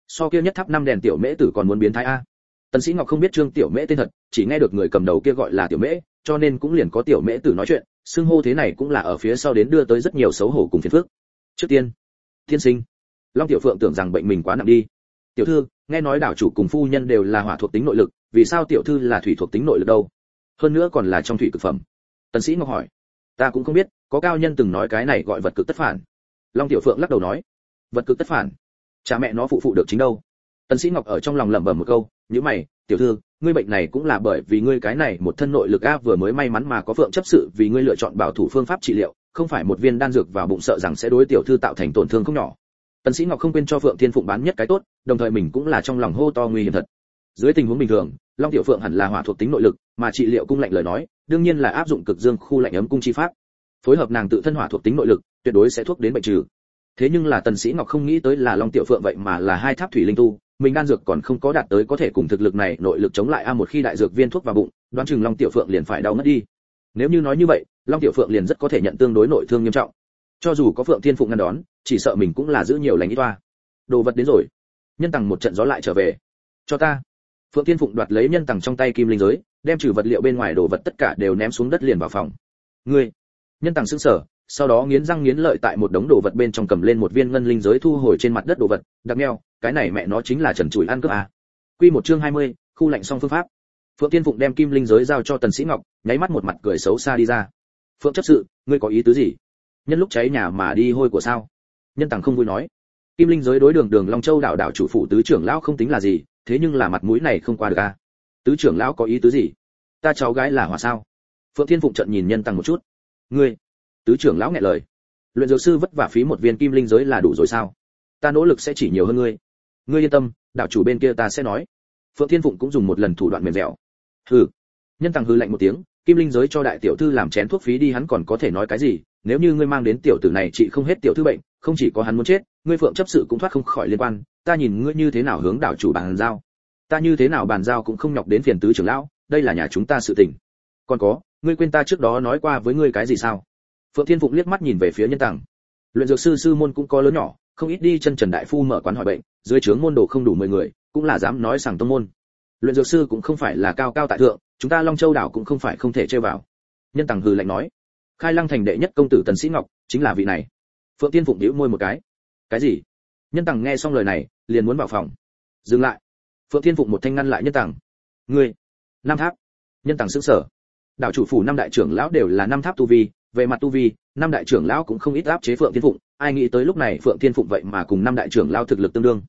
So kia nhất tháp năm đèn tiểu mễ tử còn muốn biến thái a. Tần sĩ ngọc không biết trương tiểu mễ tên thật, chỉ nghe được người cầm đầu kia gọi là tiểu mễ, cho nên cũng liền có tiểu mễ tử nói chuyện, xưng hô thế này cũng là ở phía sau đến đưa tới rất nhiều xấu hổ cùng phiền phức. Trước tiên thiên sinh, long tiểu phượng tưởng rằng bệnh mình quá nặng đi. Tiểu thư, nghe nói đảo chủ cùng phu nhân đều là hỏa thuộc tính nội lực, vì sao tiểu thư là thủy thuộc tính nội lực đâu? Hơn nữa còn là trong thủy cực phẩm. Tần sĩ ngọc hỏi ta cũng không biết, có cao nhân từng nói cái này gọi vật cực tất phản. Long tiểu phượng lắc đầu nói, vật cực tất phản? Cha mẹ nó phụ phụ được chính đâu? Tần sĩ ngọc ở trong lòng lẩm bẩm một câu như mày, tiểu thư, ngươi bệnh này cũng là bởi vì ngươi cái này một thân nội lực a, vừa mới may mắn mà có phượng chấp sự vì ngươi lựa chọn bảo thủ phương pháp trị liệu, không phải một viên đan dược vào bụng sợ rằng sẽ đối tiểu thư tạo thành tổn thương không nhỏ. Tần sĩ ngọc không quên cho phượng thiên phụng bán nhất cái tốt, đồng thời mình cũng là trong lòng hô to nguy hiểm thật. Dưới tình huống bình thường, long tiểu phượng hẳn là hỏa thuộc tính nội lực, mà trị liệu cung lạnh lời nói đương nhiên là áp dụng cực dương khu lạnh ấm cung chi pháp. Phối hợp nàng tự thân hỏa thuộc tính nội lực, tuyệt đối sẽ thuốc đến bệnh trừ. Thế nhưng là tần sĩ ngọc không nghĩ tới là long tiểu phượng vậy mà là hai tháp thủy linh tu, mình đan dược còn không có đạt tới có thể cùng thực lực này nội lực chống lại a một khi đại dược viên thuốc vào bụng, đoán chừng long tiểu phượng liền phải đau ngất đi. Nếu như nói như vậy, long tiểu phượng liền rất có thể nhận tương đối nội thương nghiêm trọng. Cho dù có phượng thiên phụng ngăn đón, chỉ sợ mình cũng là giữ nhiều lành ít toa. Đồ vật đến rồi. Nhân tầng một trận gió lại trở về. Cho ta. Phượng thiên phụng đoạt lấy nhân tầng trong tay kim linh giới đem trừ vật liệu bên ngoài đồ vật tất cả đều ném xuống đất liền vào phòng. Ngươi nhân tàng sững sờ sau đó nghiến răng nghiến lợi tại một đống đồ vật bên trong cầm lên một viên ngân linh giới thu hồi trên mặt đất đồ vật đặc neo cái này mẹ nó chính là trần chùi ăn cướp à. quy một chương 20, khu lạnh song phương pháp. Phượng tiên phụng đem kim linh giới giao cho tần sĩ ngọc nháy mắt một mặt cười xấu xa đi ra. Phượng chấp sự ngươi có ý tứ gì? Nhân lúc cháy nhà mà đi hôi của sao? Nhân tàng không vui nói. Kim linh giới đối đường đường long châu đảo đảo chủ phụ tứ trưởng lão không tính là gì thế nhưng là mặt mũi này không qua được à tứ trưởng lão có ý tứ gì? Ta cháu gái là hòa sao? Phượng thiên phụng trận nhìn nhân tăng một chút. Ngươi, tứ trưởng lão nghe lời. Luyện dược sư vất vả phí một viên kim linh giới là đủ rồi sao? Ta nỗ lực sẽ chỉ nhiều hơn ngươi. Ngươi yên tâm, đạo chủ bên kia ta sẽ nói. Phượng thiên phụng cũng dùng một lần thủ đoạn mềm dẻo. Hừ. Nhân tăng hư lạnh một tiếng, kim linh giới cho đại tiểu thư làm chén thuốc phí đi hắn còn có thể nói cái gì? Nếu như ngươi mang đến tiểu tử này chị không hết tiểu thư bệnh, không chỉ có hắn muốn chết, ngươi phượng chấp sự cũng thoát không khỏi liên quan. Ta nhìn ngươi như thế nào hướng đạo chủ bàn giao ta như thế nào bàn giao cũng không nhọc đến phiền tứ trưởng lão, đây là nhà chúng ta sự tình. Còn có, ngươi quên ta trước đó nói qua với ngươi cái gì sao? Phượng thiên phụng liếc mắt nhìn về phía nhân tàng luyện dược sư sư môn cũng có lớn nhỏ, không ít đi chân trần đại phu mở quán hỏi bệnh, dưới trướng môn đồ không đủ mười người, cũng là dám nói sảng tông môn. Luyện dược sư cũng không phải là cao cao tại thượng, chúng ta long châu đảo cũng không phải không thể chơi vào. Nhân tàng hừ lạnh nói. Khai lăng thành đệ nhất công tử tần sĩ ngọc, chính là vị này. Phượng tiên phụng nhíu môi một cái. Cái gì? Nhân tàng nghe xong lời này, liền muốn vào phòng. Dừng lại phượng thiên phụng một thanh ngăn lại nhân tàng. Ngươi năm tháp. Nhân tàng xứng sở đảo chủ phủ năm đại trưởng lão đều là năm tháp tu vi, về mặt tu vi, năm đại trưởng lão cũng không ít áp chế phượng thiên phụng. Ai nghĩ tới lúc này phượng thiên phụng vậy mà cùng năm đại trưởng lão thực lực tương đương.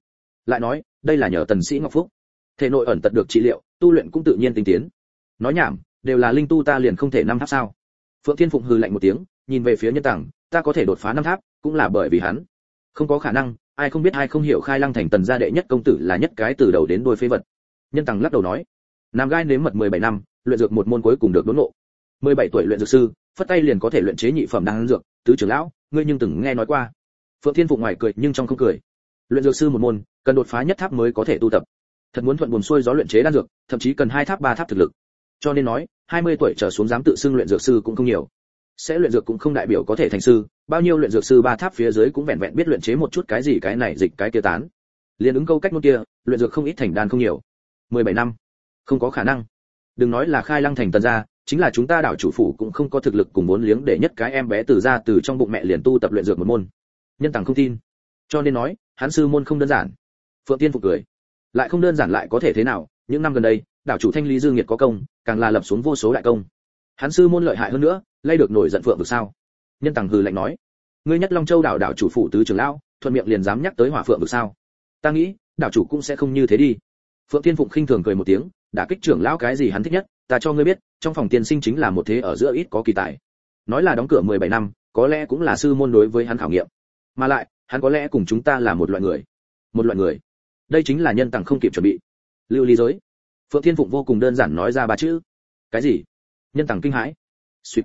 Lại nói, đây là nhờ tần sĩ ngọc phúc. Thể nội ẩn tật được trị liệu, tu luyện cũng tự nhiên tinh tiến. Nói nhảm, đều là linh tu ta liền không thể năm tháp sao? Phượng thiên phụng hừ lạnh một tiếng, nhìn về phía nhân tàng, ta có thể đột phá năm tháp, cũng là bởi vì hắn không có khả năng, ai không biết ai không hiểu khai lăng thành tần gia đệ nhất công tử là nhất cái từ đầu đến đuôi phế vật. Nhân tàng lắc đầu nói, nam gai nếm mật 17 năm, luyện dược một môn cuối cùng được đốn ngộ. 17 tuổi luyện dược sư, phất tay liền có thể luyện chế nhị phẩm đan dược, tứ trưởng lão, ngươi nhưng từng nghe nói qua. Phượng thiên phụng ngoài cười nhưng trong không cười. Luyện dược sư một môn, cần đột phá nhất tháp mới có thể tu tập. Thật muốn thuận buồn xuôi gió luyện chế đan dược, thậm chí cần hai tháp ba tháp thực lực. Cho nên nói 20 tuổi trở xuống dám tự xưng luyện dược sư cũng không nhiều sẽ luyện dược cũng không đại biểu có thể thành sư, bao nhiêu luyện dược sư ba tháp phía dưới cũng vẹn vẹn biết luyện chế một chút cái gì cái này dịch cái kia tán. Liền ứng câu cách nôn kia, luyện dược không ít thành đan không nhiều. 17 năm. Không có khả năng. Đừng nói là khai lăng thành tần gia, chính là chúng ta đảo chủ phủ cũng không có thực lực cùng vốn liếng để nhất cái em bé từ ra từ trong bụng mẹ liền tu tập luyện dược một môn. Nhân tàng không tin. Cho nên nói, hắn sư môn không đơn giản. Phượng tiên phục cười. Lại không đơn giản lại có thể thế nào, những năm gần đây, đảo chủ thanh lý dương nhiệt có công, càng là lập xuống vô số đại công hắn sư môn lợi hại hơn nữa, lay được nổi giận phượng vực sao? Nhân tàng hừ lạnh nói. Ngươi nhất long châu đảo đảo chủ phụ tứ trưởng lão, thuận miệng liền dám nhắc tới hỏa phượng vực sao? Ta nghĩ, đảo chủ cũng sẽ không như thế đi. Phượng thiên phụng khinh thường cười một tiếng đã kích trưởng lão cái gì hắn thích nhất, ta cho ngươi biết, trong phòng tiên sinh chính là một thế ở giữa ít có kỳ tài. Nói là đóng cửa 17 năm, có lẽ cũng là sư môn đối với hắn khảo nghiệm. Mà lại, hắn có lẽ cùng chúng ta là một loại người. Một loại người. Đây chính là nhân tàng không kịp chuẩn bị. Lưu ly giới. Phượng thiên phụng vô cùng đơn giản nói ra ba chữ. Cái gì? Nhân tằng kinh hãi. Sweet.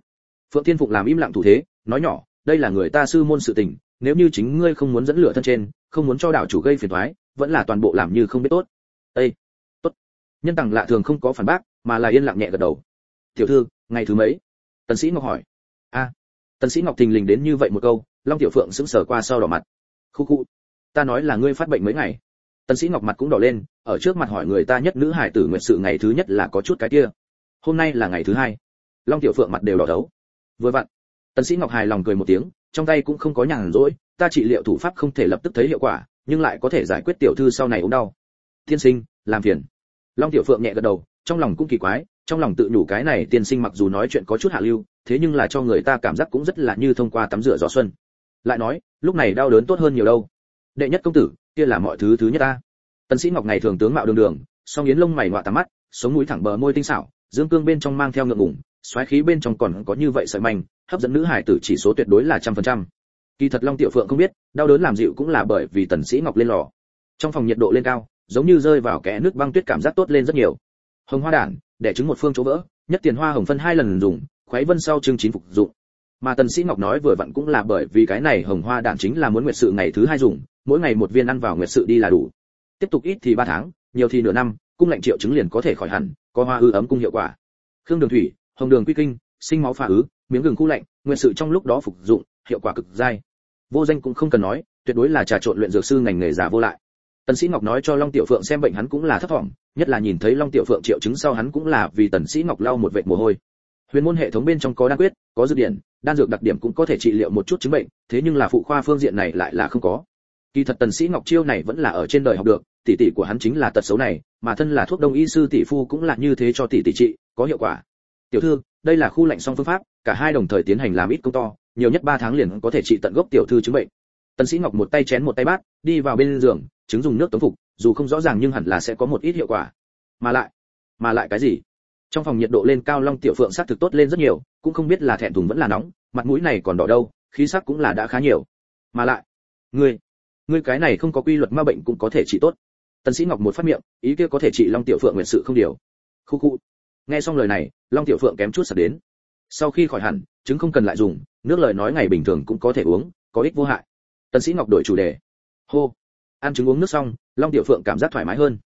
phượng thiên phụng làm im lặng thủ thế, nói nhỏ, đây là người ta sư môn sự tình, nếu như chính ngươi không muốn dẫn lửa thân trên, không muốn cho đạo chủ gây phiền toái, vẫn là toàn bộ làm như không biết tốt. Ê! tốt. Nhân tằng lạ thường không có phản bác, mà là yên lặng nhẹ gật đầu. Tiểu thư, ngày thứ mấy? Tần sĩ ngọc hỏi. A. Tần sĩ ngọc thình lình đến như vậy một câu, long tiểu phượng sững sờ qua sau đỏ mặt. Khu khu, ta nói là ngươi phát bệnh mấy ngày. Tần sĩ ngọc mặt cũng đỏ lên, ở trước mặt hỏi người ta nhất nữ hải tử nguyện sự ngày thứ nhất là có chút cái kia hôm nay là ngày thứ hai. Long tiểu phượng mặt đều đỏ đấu vừa vặn, tần sĩ ngọc hài lòng cười một tiếng, trong tay cũng không có nhàn rỗi, ta trị liệu thủ pháp không thể lập tức thấy hiệu quả, nhưng lại có thể giải quyết tiểu thư sau này ốm đau. Tiên sinh, làm phiền. Long tiểu phượng nhẹ gật đầu, trong lòng cũng kỳ quái, trong lòng tự nhủ cái này tiên sinh mặc dù nói chuyện có chút hạ lưu, thế nhưng là cho người ta cảm giác cũng rất là như thông qua tắm rửa gió xuân. Lại nói, lúc này đau đớn tốt hơn nhiều đâu. Đệ nhất công tử, kia là mọi thứ thứ nhất ta. Tần sĩ ngọc ngày thường tướng mạo đường đường, song yến lông mày ngoạ tắm mắt, sống mũi thẳng bờ môi tinh xảo dương cương bên trong mang theo ngượng ngùng, xoáy khí bên trong còn có như vậy sợi manh, hấp dẫn nữ hải tử chỉ số tuyệt đối là trăm phần trăm. Kỳ thật long tiểu phượng không biết, đau đớn làm dịu cũng là bởi vì tần sĩ ngọc lên lò. Trong phòng nhiệt độ lên cao, giống như rơi vào kẽ nước băng tuyết cảm giác tốt lên rất nhiều. Hồng hoa đản để trứng một phương chỗ vỡ, nhất tiền hoa hồng phân hai lần dùng, khuấy vân sau chương chín phục dụng. Mà tần sĩ ngọc nói vừa vặn cũng là bởi vì cái này hồng hoa đản chính là muốn nguyệt sự ngày thứ hai dùng, mỗi ngày một viên ăn vào nguyệt sự đi là đủ. Tiếp tục ít thì ba tháng, nhiều thì nửa năm cung lệnh triệu chứng liền có thể khỏi hẳn, có hoa hư ấm cung hiệu quả. Khương đường thủy, hồng đường quy kinh, sinh máu phá ứ, miếng gừng khu lạnh nguyên sự trong lúc đó phục dụng, hiệu quả cực dai. Vô danh cũng không cần nói, tuyệt đối là trà trộn luyện dược sư ngành nghề giả vô lại. Tần sĩ ngọc nói cho long tiểu phượng xem bệnh hắn cũng là thất vọng nhất là nhìn thấy long tiểu phượng triệu chứng sau hắn cũng là vì tần sĩ ngọc lau một vệt mồ hôi. Huyền môn hệ thống bên trong có đan quyết, có dược điển đan dược đặc điểm cũng có thể trị liệu một chút chứng bệnh, thế nhưng là phụ khoa phương diện này lại là không có. Kỳ thật tần sĩ ngọc chiêu này vẫn là ở trên đời học được tỷ tỷ của hắn chính là tật xấu này, mà thân là thuốc đông y sư tỷ phu cũng là như thế cho tỷ tỷ trị, có hiệu quả. Tiểu thư, đây là khu lạnh song phương pháp, cả hai đồng thời tiến hành làm ít công to, nhiều nhất 3 tháng liền có thể trị tận gốc tiểu thư chứng bệnh. Tần sĩ ngọc một tay chén một tay bát, đi vào bên giường chứng dùng nước tống phục, dù không rõ ràng nhưng hẳn là sẽ có một ít hiệu quả. Mà lại mà lại cái gì? Trong phòng nhiệt độ lên cao long tiểu phượng sắc thực tốt lên rất nhiều, cũng không biết là thẹn thùng vẫn là nóng, mặt mũi này còn đỏ đâu, khí sắc cũng là đã khá nhiều. Mà lại, ngươi ngươi cái này không có quy luật ma bệnh cũng có thể trị tốt tần sĩ ngọc một phát miệng, ý kia có thể trị long tiểu phượng nguyện sự không điều. Khu khu. Nghe xong lời này, long tiểu phượng kém chút sập đến. Sau khi khỏi hẳn chứng không cần lại dùng, nước lời nói ngày bình thường cũng có thể uống, có ích vô hại. Tần sĩ ngọc đổi chủ đề. Hô. Ăn trứng uống nước xong, long tiểu phượng cảm giác thoải mái hơn.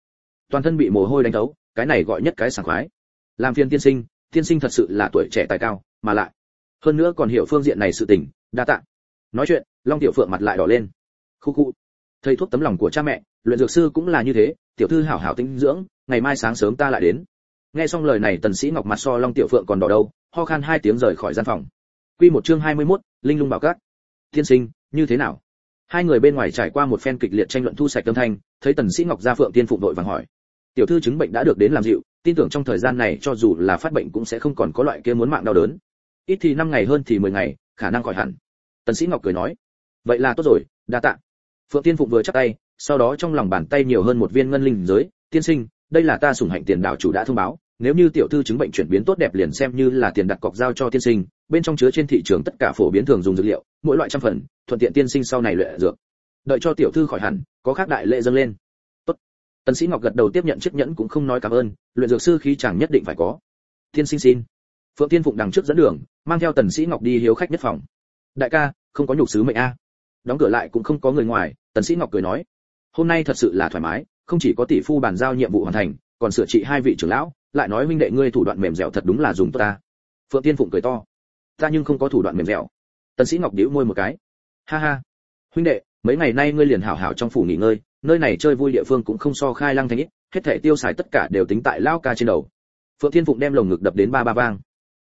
Toàn thân bị mồ hôi đánh thấu, cái này gọi nhất cái sảng khoái. Làm phiền tiên sinh tiên sinh thật sự là tuổi trẻ tài cao, mà lại. Hơn nữa còn hiểu phương diện này sự tình, đa tạ. Nói chuyện, long tiểu phượng mặt lại đỏ lên. Khu khu. Thầy thuốc tấm lòng của cha mẹ luyện dược sư cũng là như thế tiểu thư hảo hảo tinh dưỡng ngày mai sáng sớm ta lại đến. Nghe xong lời này tần sĩ ngọc mặt so long tiểu phượng còn đỏ đâu ho khan hai tiếng rời khỏi gian phòng. Quy một chương 21, linh lung bảo cát thiên sinh như thế nào? Hai người bên ngoài trải qua một phen kịch liệt tranh luận thu sạch âm thanh thấy tần sĩ ngọc ra phượng tiên phụng đội vàng hỏi. Tiểu thư chứng bệnh đã được đến làm dịu tin tưởng trong thời gian này cho dù là phát bệnh cũng sẽ không còn có loại kia muốn mạng đau đớn. Ít thì năm ngày hơn thì 10 ngày khả năng khỏi hẳn. Tần sĩ ngọc cười nói. Vậy là tốt rồi đa tạ. Phượng tiên phụng vừa chắp tay sau đó trong lòng bàn tay nhiều hơn một viên ngân linh giới, tiên sinh, đây là ta sủng hạnh tiền đạo chủ đã thông báo, nếu như tiểu thư chứng bệnh chuyển biến tốt đẹp liền xem như là tiền đặt cọc giao cho tiên sinh, bên trong chứa trên thị trường tất cả phổ biến thường dùng dược liệu, mỗi loại trăm phần, thuận tiện tiên sinh sau này luyện dược. Đợi cho tiểu thư khỏi hẳn, có khác đại lệ dâng lên. Tốt. Tần sĩ ngọc gật đầu tiếp nhận chiếc nhẫn cũng không nói cảm ơn, luyện dược sư khí chẳng nhất định phải có. Tiên sinh xin. Phượng tiên phụng đằng trước dẫn đường, mang theo tần sĩ ngọc đi hiếu khách nhất phòng. Đại ca, không có nhục sứ mệnh a. Đóng cửa lại cũng không có người ngoài, tần sĩ ngọc cười nói hôm nay thật sự là thoải mái, không chỉ có tỷ phu bàn giao nhiệm vụ hoàn thành, còn sửa trị hai vị trưởng lão, lại nói huynh đệ ngươi thủ đoạn mềm dẻo thật đúng là dùng tốt ta. Phượng tiên phụng cười to. Ta nhưng không có thủ đoạn mềm dẻo. Tần sĩ ngọc điếu môi một cái. Ha ha. Huynh đệ, mấy ngày nay ngươi liền hảo hảo trong phủ nghỉ ngơi, nơi này chơi vui địa phương cũng không so khai lăng thành ít, hết thảy tiêu xài tất cả đều tính tại lao ca trên đầu. Phượng thiên phụng đem lồng ngực đập đến ba ba vang.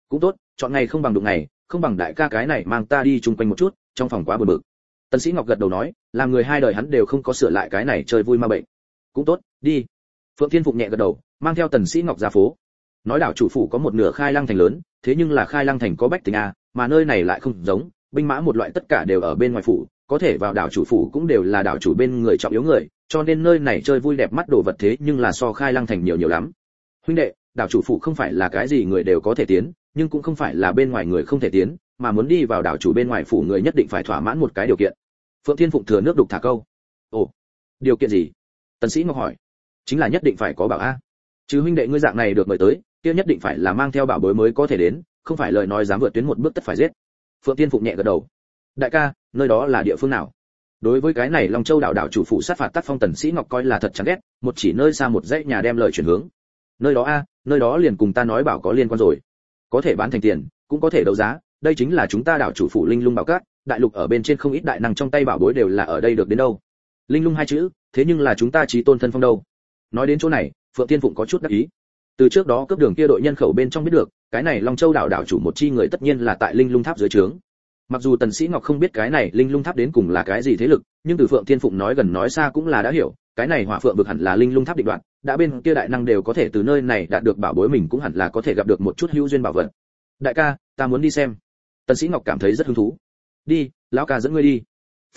Cũng tốt, chọn ngày không bằng đụng ngày, không bằng đại ca cái này mang ta đi chung quanh một chút, trong phòng quá buồn bực tần sĩ ngọc gật đầu nói, làm người hai đời hắn đều không có sửa lại cái này chơi vui ma bệnh. Cũng tốt, đi. Phượng thiên phục nhẹ gật đầu, mang theo tần sĩ ngọc ra phố. Nói đảo chủ phủ có một nửa khai lăng thành lớn, thế nhưng là khai lăng thành có bách tính a, mà nơi này lại không giống, binh mã một loại tất cả đều ở bên ngoài phủ, có thể vào đảo chủ phủ cũng đều là đảo chủ bên người trọng yếu người, cho nên nơi này chơi vui đẹp mắt đồ vật thế nhưng là so khai lăng thành nhiều nhiều lắm. Huynh đệ, đảo chủ phủ không phải là cái gì người đều có thể tiến, nhưng cũng không phải là bên ngoài người không thể tiến mà muốn đi vào đảo chủ bên ngoài phủ người nhất định phải thỏa mãn một cái điều kiện. Phượng thiên phụng thừa nước đục thả câu. Ồ, điều kiện gì? Tần sĩ ngọc hỏi. Chính là nhất định phải có bảo a. Chứ huynh đệ ngươi dạng này được mời tới, kia nhất định phải là mang theo bảo bối mới có thể đến, không phải lời nói dám vượt tuyến một bước tất phải giết. Phượng Thiên phụng nhẹ gật đầu. Đại ca, nơi đó là địa phương nào? Đối với cái này long châu đảo đảo chủ phụ sát phạt tác phong tần sĩ ngọc coi là thật chán ghét, một chỉ nơi xa một dãy nhà đem lời chuyển hướng. Nơi đó a, nơi đó liền cùng ta nói bảo có liên quan rồi. Có thể bán thành tiền, cũng có thể đấu giá đây chính là chúng ta đảo chủ phụ linh lung bảo cát, đại lục ở bên trên không ít đại năng trong tay bảo bối đều là ở đây được đến đâu. Linh lung hai chữ, thế nhưng là chúng ta trí tôn thân phong đâu. Nói đến chỗ này, phượng tiên phụng có chút đắc ý. Từ trước đó cướp đường kia đội nhân khẩu bên trong biết được, cái này long châu đảo đảo chủ một chi người tất nhiên là tại linh lung tháp dưới trướng. Mặc dù tần sĩ ngọc không biết cái này linh lung tháp đến cùng là cái gì thế lực, nhưng từ phượng thiên phụng nói gần nói xa cũng là đã hiểu, cái này hỏa phượng vực hẳn là linh lung tháp định đoạn, đã bên kia đại năng đều có thể từ nơi này đạt được bảo bối mình cũng hẳn là có thể gặp được một chút hữu duyên bảo vật. Đại ca, ta muốn đi xem tần sĩ ngọc cảm thấy rất hứng thú. Đi, lão ca dẫn ngươi đi.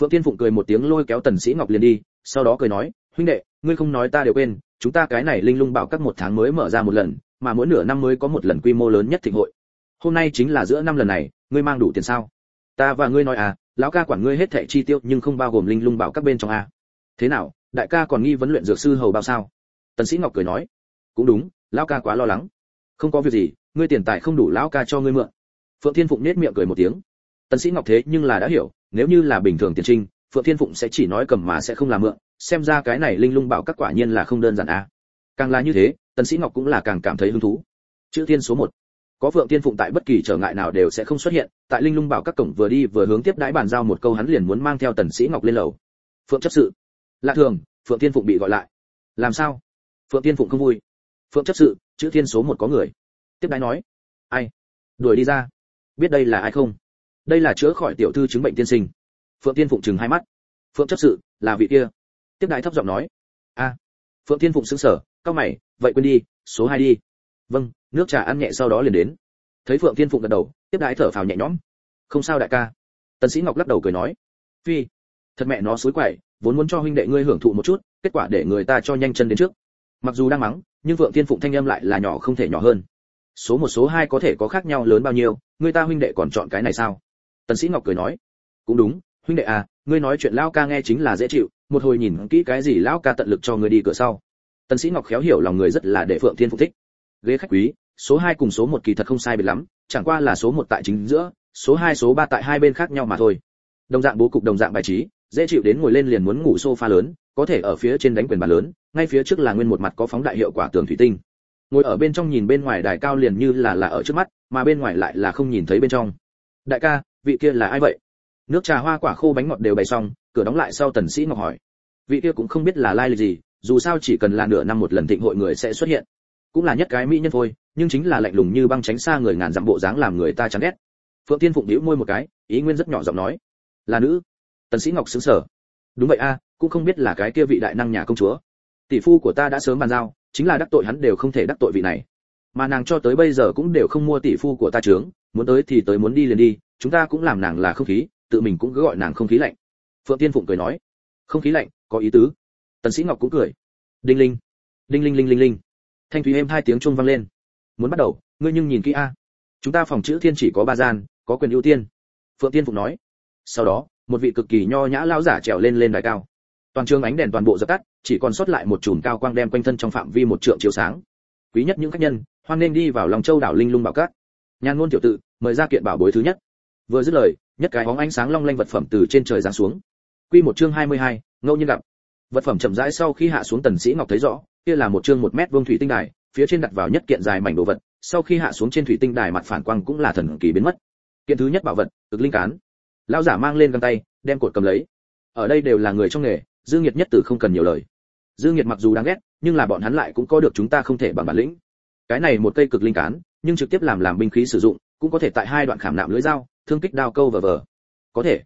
Phượng thiên phụng cười một tiếng lôi kéo tần sĩ ngọc liền đi, sau đó cười nói, huynh đệ, ngươi không nói ta đều quên, chúng ta cái này linh lung bảo các một tháng mới mở ra một lần, mà mỗi nửa năm mới có một lần quy mô lớn nhất thịnh hội. Hôm nay chính là giữa năm lần này, ngươi mang đủ tiền sao? Ta và ngươi nói à lão ca quản ngươi hết thảy chi tiêu, nhưng không bao gồm linh lung bảo các bên trong à. thế nào, đại ca còn nghi vấn luyện dược sư hầu bao sao? Tần sĩ ngọc cười nói. Cũng đúng, lão ca quá lo lắng. Không có việc gì, ngươi tiền tài không đủ, lão ca cho ngươi mượn phượng thiên phụng nét miệng cười một tiếng. Tần sĩ ngọc thế nhưng là đã hiểu, nếu như là bình thường tiền trinh, phượng thiên phụng sẽ chỉ nói cầm mà sẽ không làm mượn, xem ra cái này linh lung bảo các quả nhiên là không đơn giản a càng là như thế, tần sĩ ngọc cũng là càng cảm thấy hứng thú. Chữ thiên số một. Có phượng Thiên phụng tại bất kỳ trở ngại nào đều sẽ không xuất hiện, tại linh lung bảo các cổng vừa đi vừa hướng tiếp đãi bàn giao một câu hắn liền muốn mang theo tần sĩ ngọc lên lầu. Phượng chấp sự. Lạ thường, phượng Thiên phụng bị gọi lại. Làm sao? Phượng Thiên phụng không vui. Phượng chấp sự, chữ thiên số một có người. Tiếp đãi nói. Ai? Đuổi đi ra biết đây là ai không? Đây là chữa khỏi tiểu thư chứng bệnh tiên sinh. Phượng tiên phụng chừng hai mắt. Phượng chấp sự, là vị kia. Tiếp đại thấp giọng nói. A. Phượng tiên phụng sững sờ cao mày, vậy quên đi, số hai đi. Vâng nước trà ăn nhẹ sau đó liền đến. Thấy phượng tiên phụng gật đầu, tiếp đại thở phào nhẹ nhõm. Không sao đại ca. Tần sĩ ngọc lắc đầu cười nói. Phi, thật mẹ nó suối quậy, vốn muốn cho huynh đệ ngươi hưởng thụ một chút, kết quả để người ta cho nhanh chân đến trước. Mặc dù đang mắng, nhưng phượng tiên phụng thanh âm lại là nhỏ không thể nhỏ hơn số một số hai có thể có khác nhau lớn bao nhiêu, người ta huynh đệ còn chọn cái này sao? Tần sĩ ngọc cười nói, cũng đúng, huynh đệ à ngươi nói chuyện lão ca nghe chính là dễ chịu, một hồi nhìn kỹ cái gì lão ca tận lực cho ngươi đi cửa sau. Tần sĩ ngọc khéo hiểu lòng người rất là để phượng thiên phục thích. Ghế khách quý, số 2 cùng số 1 kỳ thật không sai biệt lắm, chẳng qua là số 1 tại chính giữa, số 2 số 3 tại hai bên khác nhau mà thôi. Đồng dạng bố cục, đồng dạng bài trí, dễ chịu đến ngồi lên liền muốn ngủ sofa lớn, có thể ở phía trên đánh quyền bàn lớn, ngay phía trước là nguyên một mặt có phóng đại hiệu quả tường thủy tinh ngồi ở bên trong nhìn bên ngoài đài cao liền như là là ở trước mắt, mà bên ngoài lại là không nhìn thấy bên trong. Đại ca, vị kia là ai vậy? Nước trà hoa quả khô bánh ngọt đều bày xong, cửa đóng lại sau tần sĩ ngọc hỏi. Vị kia cũng không biết là lai lịch gì, dù sao chỉ cần là nửa năm một lần thịnh hội người sẽ xuất hiện. Cũng là nhất cái mỹ nhân thôi, nhưng chính là lạnh lùng như băng tránh xa người ngàn dặm bộ dáng làm người ta chán ghét. Phượng tiên phụng nhíu môi một cái, ý nguyên rất nhỏ giọng nói. Là nữ. Tần sĩ ngọc sững sờ. Đúng vậy a, cũng không biết là cái kia vị đại năng nhà công chúa. Tỷ phu của ta đã sớm bàn giao chính là đắc tội hắn đều không thể đắc tội vị này. Mà nàng cho tới bây giờ cũng đều không mua tỷ phu của ta trướng, muốn tới thì tới muốn đi liền đi, chúng ta cũng làm nàng là không khí, tự mình cũng cứ gọi nàng không khí lạnh. Phượng tiên phụng cười nói, không khí lạnh, có ý tứ. Tần sĩ ngọc cũng cười. Đinh linh đinh linh linh linh linh. Thanh thúy êm hai tiếng chuông vang lên. Muốn bắt đầu, ngươi nhưng nhìn kỹ a. Chúng ta phòng chữ thiên chỉ có ba gian, có quyền ưu tiên. Phượng tiên phụng nói. Sau đó, một vị cực kỳ nho nhã lão giả trèo lên lên đài cao toàn trường ánh đèn toàn bộ dập tắt chỉ còn sót lại một chùm cao quang đem quanh thân trong phạm vi một trượng chiếu sáng. Quý nhất những khách nhân hoan nên đi vào lòng châu đảo linh lung bảo cát. Nhan ngôn tiểu tự mời ra kiện bảo bối thứ nhất. Vừa dứt lời nhất cái bóng ánh sáng long lanh vật phẩm từ trên trời giáng xuống. Quy một chương 22, ngẫu nhiên gặp. Vật phẩm chậm rãi sau khi hạ xuống tần sĩ ngọc thấy rõ kia là một chương một mét vuông thủy tinh đài phía trên đặt vào nhất kiện dài mảnh đồ vật sau khi hạ xuống trên thủy tinh đài mặt phản quang cũng là thần kỳ biến mất. Kiện thứ nhất bảo vật cực linh cán. Lão giả mang lên găng tay đem cột cầm lấy. Ở đây đều là người trong nghề dương nhiệt nhất tử không cần nhiều lời. Dương nhiệt mặc dù đáng ghét, nhưng là bọn hắn lại cũng có được chúng ta không thể bằng bản lĩnh. Cái này một cây cực linh cán, nhưng trực tiếp làm làm binh khí sử dụng, cũng có thể tại hai đoạn khảm nạm lưỡi dao, thương kích đao câu vờ vờ. Có thể.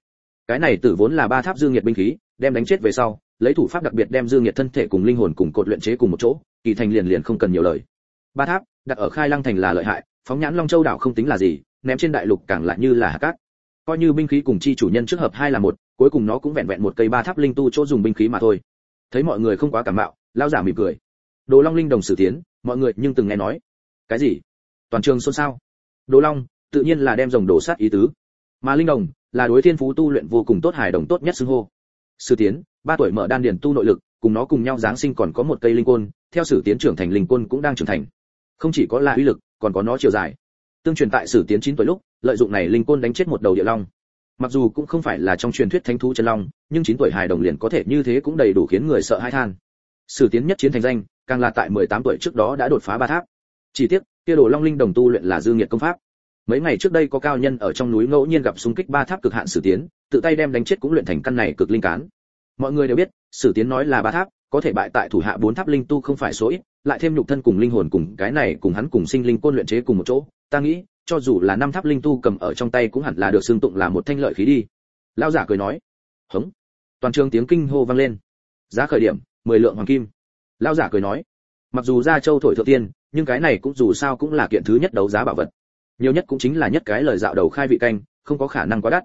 Cái này tử vốn là ba tháp dương nhiệt binh khí, đem đánh chết về sau, lấy thủ pháp đặc biệt đem dương nhiệt thân thể cùng linh hồn cùng cột luyện chế cùng một chỗ, kỳ thành liền liền không cần nhiều lời. Ba tháp, đặt ở khai lăng thành là lợi hại, phóng nhãn long châu đảo không tính là gì, ném trên đại lục càng lại như là hạt cát. Coi như binh khí cùng chi chủ nhân trước hợp hai là một cuối cùng nó cũng vẹn vẹn một cây ba tháp linh tu chỗ dùng binh khí mà thôi. Thấy mọi người không quá cảm mạo lao giả mỉm cười. Đồ long linh đồng sử tiến, mọi người nhưng từng nghe nói. Cái gì? Toàn trường xôn xao. Đồ long, tự nhiên là đem rồng đổ sát ý tứ. Mà linh đồng, là đối thiên phú tu luyện vô cùng tốt hài đồng tốt nhất xưng hô. Sử tiến, ba tuổi mở đan điển tu nội lực, cùng nó cùng nhau giáng sinh còn có một cây linh côn, theo sử tiến trưởng thành linh côn cũng đang trưởng thành. Không chỉ có là uy lực, còn có nó chiều dài. Tương truyền tại sử tiến chín tuổi lúc, lợi dụng này linh côn đánh chết một đầu địa long mặc dù cũng không phải là trong truyền thuyết thánh thú chân long, nhưng chín tuổi hài đồng liền có thể như thế cũng đầy đủ khiến người sợ hãi than. Sử tiến nhất chiến thành danh, càng là tại 18 tuổi trước đó đã đột phá ba tháp. Chỉ tiếc, kia đồ long linh đồng tu luyện là dương nghiệt công pháp. Mấy ngày trước đây có cao nhân ở trong núi ngẫu nhiên gặp xung kích ba tháp cực hạn sử tiến, tự tay đem đánh chết cũng luyện thành căn này cực linh cán. Mọi người đều biết, sử tiến nói là ba tháp, có thể bại tại thủ hạ bốn tháp linh tu không phải số ít, lại thêm nhục thân cùng linh hồn cùng cái này cùng hắn cùng sinh linh côn luyện chế cùng một chỗ, ta nghĩ cho dù là năm tháp linh tu cầm ở trong tay cũng hẳn là được xưng tụng là một thanh lợi khí đi. Lão giả cười nói, hống. Toàn trường tiếng kinh hô vang lên. Giá khởi điểm, mười lượng hoàng kim. Lão giả cười nói, mặc dù gia châu thổi thượng tiên, nhưng cái này cũng dù sao cũng là kiện thứ nhất đấu giá bảo vật. Nhiều nhất cũng chính là nhất cái lời dạo đầu khai vị canh, không có khả năng quá đắt.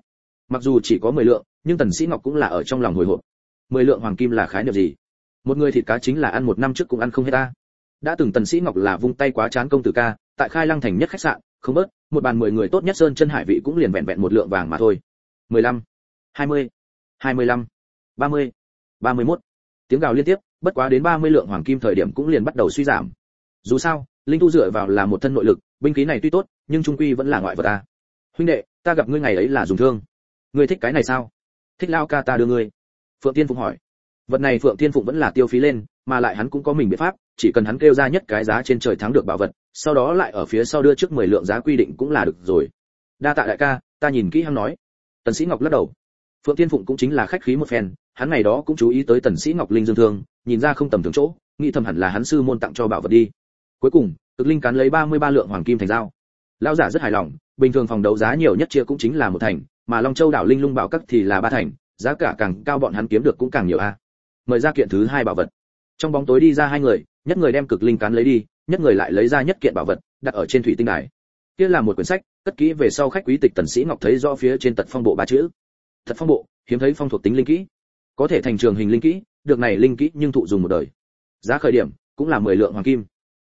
Mặc dù chỉ có mười lượng, nhưng tần sĩ ngọc cũng là ở trong lòng hồi hộp. Mười lượng hoàng kim là khái niệm gì? Một người thịt cá chính là ăn một năm trước cũng ăn không hết ta. Đã từng tần sĩ ngọc là vung tay quá chán công tử ca, tại khai lăng thành nhất khách sạn không bớt, một bàn mười người tốt nhất sơn chân hải vị cũng liền vẹn vẹn một lượng vàng mà thôi. mười lăm, hai mươi hai mươi lăm, ba mươi ba mươi 31. tiếng gào liên tiếp, bất quá đến ba mươi lượng hoàng kim thời điểm cũng liền bắt đầu suy giảm. Dù sao, linh tu dựa vào là một thân nội lực, binh khí này tuy tốt, nhưng trung quy vẫn là ngoại vật ta. Huynh đệ, ta gặp ngươi ngày ấy là dùng thương. Ngươi thích cái này sao? Thích lao ca ta đưa ngươi. Phượng tiên phụng hỏi. Vật này phượng tiên phụng vẫn là tiêu phí lên mà lại hắn cũng có mình biện pháp, chỉ cần hắn kêu ra nhất cái giá trên trời thắng được bảo vật, sau đó lại ở phía sau đưa trước 10 lượng giá quy định cũng là được rồi. Đa tạ đại ca, ta nhìn kỹ hắn nói. Tần sĩ ngọc lắc đầu. Phượng tiên phụng cũng chính là khách khí một phen, hắn ngày đó cũng chú ý tới tần sĩ ngọc linh dương thương, nhìn ra không tầm thường chỗ, nghĩ thầm hẳn là hắn sư môn tặng cho bảo vật đi. Cuối cùng, cực linh cán lấy 33 lượng hoàng kim thành giao lão giả rất hài lòng, bình thường phòng đấu giá nhiều nhất chia cũng chính là một thành, mà long châu đảo linh lung bảo các thì là ba thành, giá cả càng cao bọn hắn kiếm được cũng càng nhiều a. Mời ra kiện thứ hai bảo vật trong bóng tối đi ra hai người, nhất người đem cực linh cán lấy đi, nhất người lại lấy ra nhất kiện bảo vật, đặt ở trên thủy tinh đài. Kia là một quyển sách, cất kỹ về sau khách quý tịch tần sĩ ngọc thấy rõ phía trên tật phong bộ ba chữ. Thật phong bộ, hiếm thấy phong thuộc tính linh kỹ. Có thể thành trường hình linh kỹ, được này linh kỹ nhưng thụ dùng một đời. Giá khởi điểm, cũng là 10 lượng hoàng kim.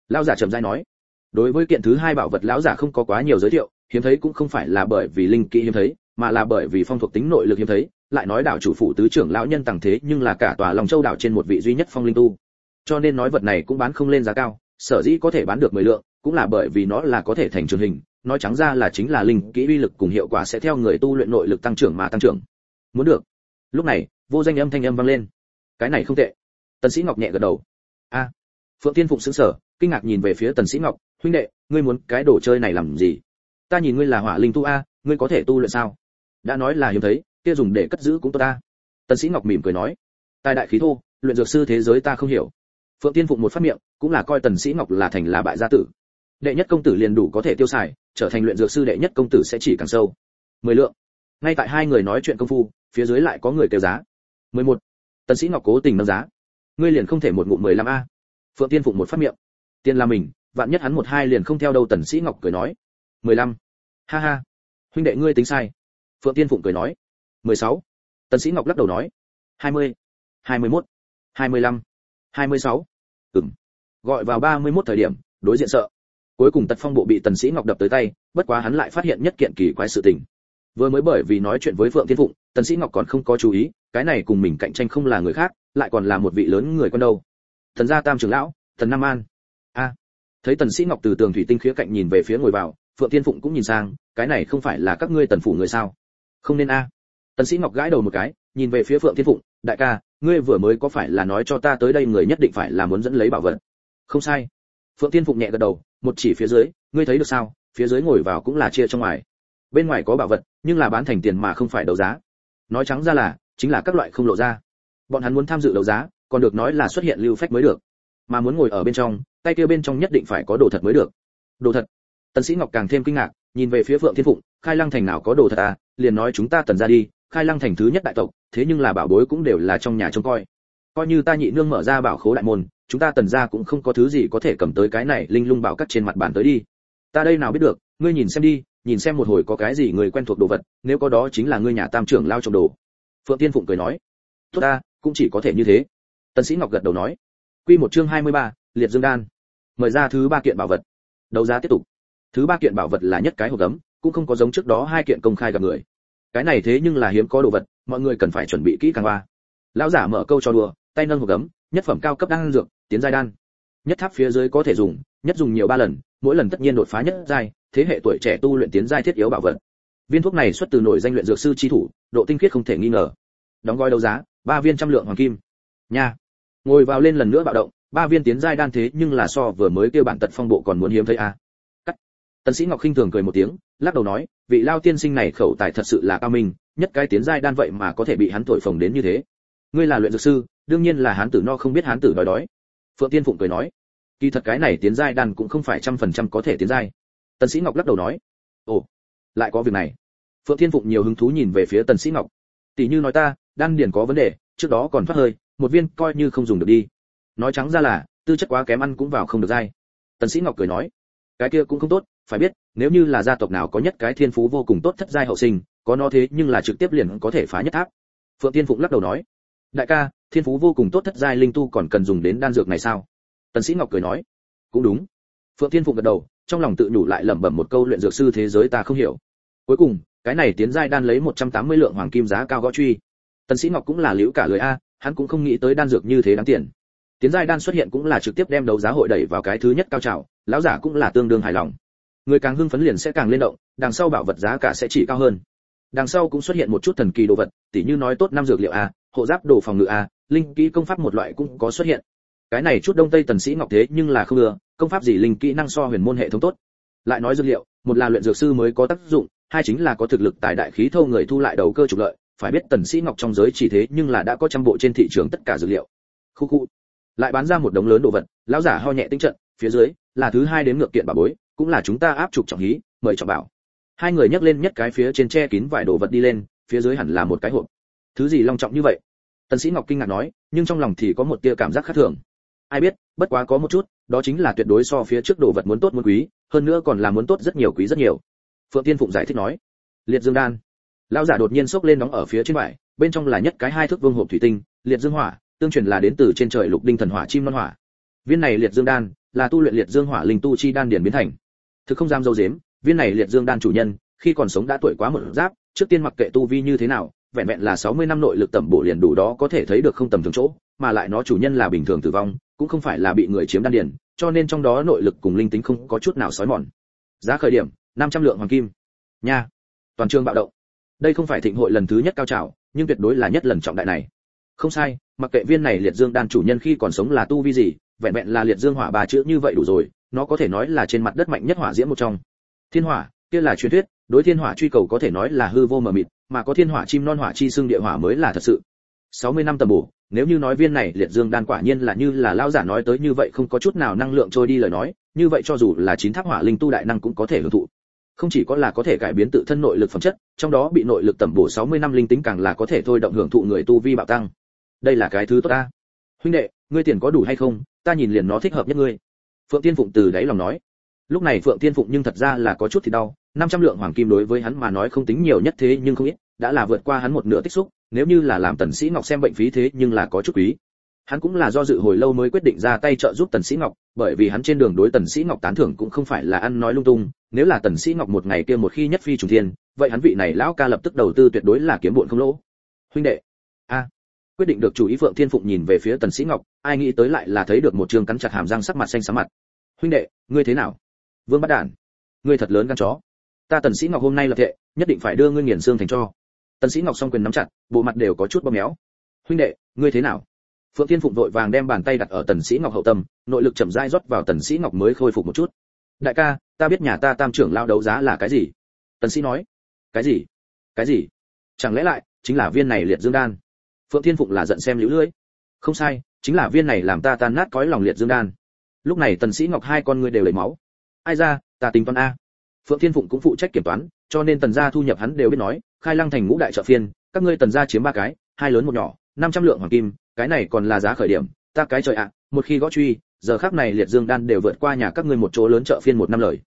Lão giả trầm giai nói, đối với kiện thứ hai bảo vật lão giả không có quá nhiều giới thiệu, hiếm thấy cũng không phải là bởi vì linh kỹ hiếm thấy, mà là bởi vì phong thuộc tính nội lực hiếm thấy lại nói đảo chủ phụ tứ trưởng lão nhân tàng thế nhưng là cả tòa lòng châu đảo trên một vị duy nhất phong linh tu. Cho nên nói vật này cũng bán không lên giá cao, sở dĩ có thể bán được mười lượng, cũng là bởi vì nó là có thể thành trường hình, nói trắng ra là chính là linh kỹ uy lực cùng hiệu quả sẽ theo người tu luyện nội lực tăng trưởng mà tăng trưởng. Muốn được. Lúc này, vô danh âm thanh âm vang lên. Cái này không tệ. Tần sĩ ngọc nhẹ gật đầu. A. Phượng tiên phụng sững sờ, kinh ngạc nhìn về phía tần sĩ ngọc, huynh đệ, ngươi muốn cái đồ chơi này làm gì? Ta nhìn ngươi là hỏa linh tu a, ngươi có thể tu luyện sao? Đã nói là hiếm thấy kia dùng để cất giữ cũng tốt ta. Tần sĩ ngọc mỉm cười nói, tài đại khí thô, luyện dược sư thế giới ta không hiểu. Phượng tiên phụng một phát miệng, cũng là coi tần sĩ ngọc là thành là bại gia tử. Đệ nhất công tử liền đủ có thể tiêu xài, trở thành luyện dược sư đệ nhất công tử sẽ chỉ càng sâu. Mười lượng. Ngay tại hai người nói chuyện công phu, phía dưới lại có người kêu giá. Mười một. Tần sĩ ngọc cố tình nâng giá. Ngươi liền không thể một ngụm mười lăm a. Phượng tiên phụng một phát miệng. Tiên là mình, vạn nhất hắn một hai liền không theo đâu, tần sĩ ngọc cười nói. Mười lăm. Ha ha. Huynh đệ ngươi tính sai. Phượng tiên phụng cười nói mười sáu tần sĩ ngọc lắc đầu nói hai mươi hai mươi 21, 25, 26. Ừm. Gọi vào 31 thời điểm, đối diện sợ. Cuối cùng Tật Phong bộ bị Tần Sĩ Ngọc đập tới tay, bất quá hắn lại phát hiện nhất kiện kỳ quái sự tình. Vừa mới bởi vì nói chuyện với Phượng Thiên Phụng, Tần Sĩ Ngọc còn không có chú ý, cái này cùng mình cạnh tranh không là người khác, lại còn là một vị lớn người quân đâu. Thần gia Tam trưởng lão, Thần Nam An. A. Thấy Tần Sĩ Ngọc từ tường thủy tinh khía cạnh nhìn về phía ngồi vào, Phượng Thiên Phụng cũng nhìn sang, cái này không phải là các ngươi Tần phủ người sao? Không nên a. Tần Sĩ Ngọc gãi đầu một cái, nhìn về phía Phượng Thiên Phụng, đại ca, ngươi vừa mới có phải là nói cho ta tới đây người nhất định phải là muốn dẫn lấy bảo vật? Không sai. Phượng thiên phụng nhẹ gật đầu một chỉ phía dưới ngươi thấy được sao? Phía dưới ngồi vào cũng là chia trong ngoài. Bên ngoài có bảo vật nhưng là bán thành tiền mà không phải đấu giá. Nói trắng ra là chính là các loại không lộ ra. Bọn hắn muốn tham dự đấu giá còn được nói là xuất hiện lưu phách mới được. Mà muốn ngồi ở bên trong tay kia bên trong nhất định phải có đồ thật mới được. Đồ thật? Tần sĩ ngọc càng thêm kinh ngạc nhìn về phía phượng thiên phụng khai lăng thành nào có đồ thật à? Liền nói chúng ta tần ra đi khai lăng thành thứ nhất đại tộc thế nhưng là bảo bối cũng đều là trong nhà trông coi. Coi như ta nhị nương mở ra bảo khố đại môn chúng ta tần gia cũng không có thứ gì có thể cầm tới cái này linh lung bảo cắt trên mặt bàn tới đi. Ta đây nào biết được ngươi nhìn xem đi nhìn xem một hồi có cái gì người quen thuộc đồ vật nếu có đó chính là ngươi nhà tam trưởng lao trong đồ. Phượng tiên phụng cười nói. Tốt ta cũng chỉ có thể như thế. Tần sĩ ngọc gật đầu nói. Quy một chương 23, liệt dương đan. Mời ra thứ ba kiện bảo vật. Đấu giá tiếp tục. Thứ ba kiện bảo vật là nhất cái hộp gấm cũng không có giống trước đó hai kiện công khai gặp người cái này thế nhưng là hiếm có đồ vật, mọi người cần phải chuẩn bị kỹ càng ba lão giả mở câu cho đùa, tay nâng hộp gấm, nhất phẩm cao cấp đan dược, tiến giai đan. Nhất tháp phía dưới có thể dùng, nhất dùng nhiều ba lần, mỗi lần tất nhiên đột phá nhất giai, thế hệ tuổi trẻ tu luyện tiến giai thiết yếu bảo vật. Viên thuốc này xuất từ nổi danh luyện dược sư chi thủ, độ tinh khiết không thể nghi ngờ. Đóng gói đấu giá, ba viên trăm lượng hoàng kim. Nha. Ngồi vào lên lần nữa bạo động, ba viên tiến giai đan thế nhưng là so vừa mới kêu bản tật phong bộ còn muốn hiếm thấy a. À. cắt. Tần sĩ ngọc khinh thường cười một tiếng lắc đầu nói, vị lao tiên sinh này khẩu tài thật sự là cao minh, nhất cái tiến giai đan vậy mà có thể bị hắn thổi phồng đến như thế. Ngươi là luyện dược sư, đương nhiên là hán tử no không biết hán tử đói đói. Phượng tiên phụng cười nói, kỳ thật cái này tiến giai đan cũng không phải trăm phần trăm có thể tiến giai. Tần sĩ ngọc lắc đầu nói, ồ, lại có việc này. Phượng tiên phụng nhiều hứng thú nhìn về phía tần sĩ ngọc. Tỷ như nói ta, đan điền có vấn đề, trước đó còn thoát hơi, một viên coi như không dùng được đi. Nói trắng ra là, tư chất quá kém ăn cũng vào không được giai. Tần sĩ ngọc cười nói, cái kia cũng không tốt phải biết, nếu như là gia tộc nào có nhất cái thiên phú vô cùng tốt thất giai hậu sinh, có nó thế nhưng là trực tiếp liền có thể phá nhất tháp. Phượng tiên phụng lắc đầu nói, đại ca, thiên phú vô cùng tốt thất giai linh tu còn cần dùng đến đan dược này sao? Tần sĩ ngọc cười nói, cũng đúng. Phượng tiên phụng gật đầu, trong lòng tự nhủ lại lẩm bẩm một câu luyện dược sư thế giới ta không hiểu. Cuối cùng, cái này tiến giai đan lấy 180 lượng hoàng kim giá cao gõ truy. Tần sĩ ngọc cũng là liễu cả lời a, hắn cũng không nghĩ tới đan dược như thế đáng tiền. Tiến giai đan xuất hiện cũng là trực tiếp đem đấu giá hội đẩy vào cái thứ nhất cao trào, lão giả cũng là tương đương hài lòng người càng hưng phấn liền sẽ càng lên động, đằng sau bảo vật giá cả sẽ chỉ cao hơn. Đằng sau cũng xuất hiện một chút thần kỳ đồ vật, tỉ như nói tốt năm dược liệu a, hộ giáp đồ phòng ngự a, linh kỹ công pháp một loại cũng có xuất hiện. Cái này chút đông tây tần sĩ ngọc thế nhưng là không ngừa công pháp gì linh kỹ năng so huyền môn hệ thống tốt. Lại nói dược liệu, một là luyện dược sư mới có tác dụng, hai chính là có thực lực tài đại khí thâu người thu lại đầu cơ trục lợi, phải biết tần sĩ ngọc trong giới chỉ thế nhưng là đã có trăm bộ trên thị trường tất cả dược liệu. Khu khu. Lại bán ra một đống lớn đồ vật, lão giả ho nhẹ tinh trận, phía dưới là thứ hai đến ngược kiện bà bối cũng là chúng ta áp trục trọng hí, mời trọng bảo. Hai người nhấc lên nhất cái phía trên che kín vài đồ vật đi lên, phía dưới hẳn là một cái hộp. Thứ gì long trọng như vậy? Tần sĩ ngọc kinh ngạc nói, nhưng trong lòng thì có một tia cảm giác khác thường. Ai biết, bất quá có một chút, đó chính là tuyệt đối so phía trước đồ vật muốn tốt muốn quý, hơn nữa còn là muốn tốt rất nhiều quý rất nhiều. Phượng tiên phụng giải thích nói, liệt dương đan. Lão giả đột nhiên xốc lên đóng ở phía trên vải, bên trong là nhất cái hai thước vương hộp thủy tinh, liệt dương hỏa, tương truyền là đến từ trên trời lục đinh thần hỏa chim non hỏa. Viên này liệt dương đan, là tu luyện liệt dương hỏa linh tu chi đan điển biến thành thực không dám dâu dếm, viên này liệt dương đan chủ nhân, khi còn sống đã tuổi quá một giáp, trước tiên mặc kệ tu vi như thế nào, vẹn vẹn là 60 năm nội lực tẩm bổ liền đủ đó có thể thấy được không tầm thường chỗ, mà lại nó chủ nhân là bình thường tử vong, cũng không phải là bị người chiếm đan điển cho nên trong đó nội lực cùng linh tính không có chút nào sói mòn. Giá khởi điểm 500 lượng hoàng kim. Nha. Toàn trường bạo động. Đây không phải thịnh hội lần thứ nhất cao trào, nhưng tuyệt đối là nhất lần trọng đại này. Không sai, mặc kệ viên này liệt dương đan chủ nhân khi còn sống là tu vi gì, vẹn vẹn là liệt dương hỏa ba chữ như vậy đủ rồi nó có thể nói là trên mặt đất mạnh nhất hỏa diễm một trong. Thiên hỏa, kia là truyền thuyết, đối thiên hỏa truy cầu có thể nói là hư vô mờ mịt, mà có thiên hỏa chim non hỏa chi xương địa hỏa mới là thật sự. 60 năm tầm bổ, nếu như nói viên này liệt dương đan quả nhiên là như là lao giả nói tới như vậy không có chút nào năng lượng trôi đi lời nói, như vậy cho dù là chín tháp hỏa linh tu đại năng cũng có thể hưởng thụ. Không chỉ có là có thể cải biến tự thân nội lực phẩm chất, trong đó bị nội lực tầm bổ 60 năm linh tính càng là có thể thôi động hưởng thụ người tu vi bạo tăng. Đây là cái thứ tốt ta. Huynh đệ, ngươi tiền có đủ hay không? Ta nhìn liền nó thích hợp nhất ngươi phượng tiên phụng từ đáy lòng nói. Lúc này phượng tiên phụng nhưng thật ra là có chút thì đau 500 lượng hoàng kim đối với hắn mà nói không tính nhiều nhất thế nhưng không ít, đã là vượt qua hắn một nửa tích xúc, nếu như là làm tần sĩ ngọc xem bệnh phí thế nhưng là có chút quý. Hắn cũng là do dự hồi lâu mới quyết định ra tay trợ giúp tần sĩ ngọc, bởi vì hắn trên đường đối tần sĩ ngọc tán thưởng cũng không phải là ăn nói lung tung, nếu là tần sĩ ngọc một ngày kia một khi nhất phi trùng thiên, vậy hắn vị này lão ca lập tức đầu tư tuyệt đối là kiếm bộn không lỗ. Huynh đệ, a, quyết định được chủ ý phượng thiên phụng nhìn về phía tần sĩ ngọc, ai nghĩ tới lại là thấy được một trường cắn chặt hàm răng sắc mặt xanh xám mặt huynh đệ, ngươi thế nào? Vương bắt đản, ngươi thật lớn gan chó. Ta tần sĩ ngọc hôm nay là thệ, nhất định phải đưa ngươi nghiền xương thành cho. Tần sĩ ngọc song quyền nắm chặt, bộ mặt đều có chút bơm méo. Huynh đệ, ngươi thế nào? Phượng thiên phụng vội vàng đem bàn tay đặt ở tần sĩ ngọc hậu tâm, nội lực chậm rãi rót vào tần sĩ ngọc mới khôi phục một chút. Đại ca, ta biết nhà ta tam trưởng lao đấu giá là cái gì? Tần sĩ nói. Cái gì? Cái gì? Chẳng lẽ lại, chính là viên này liệt dương đan? Phượng thiên phụng là giận xem liễu lưỡi không sai, chính là viên này làm ta tan nát cõi lòng liệt dương đan lúc này tần sĩ ngọc hai con người đều lấy máu. Ai ra, ta tính toán a. Phượng thiên phụng cũng phụ trách kiểm toán, cho nên tần gia thu nhập hắn đều biết nói, khai lăng thành ngũ đại trợ phiên, các ngươi tần gia chiếm ba cái, hai lớn một nhỏ 500 lượng hoàng kim, cái này còn là giá khởi điểm, ta cái trời ạ, một khi gõ truy, giờ khắc này liệt dương đan đều vượt qua nhà các ngươi một chỗ lớn chợ phiên một năm lời.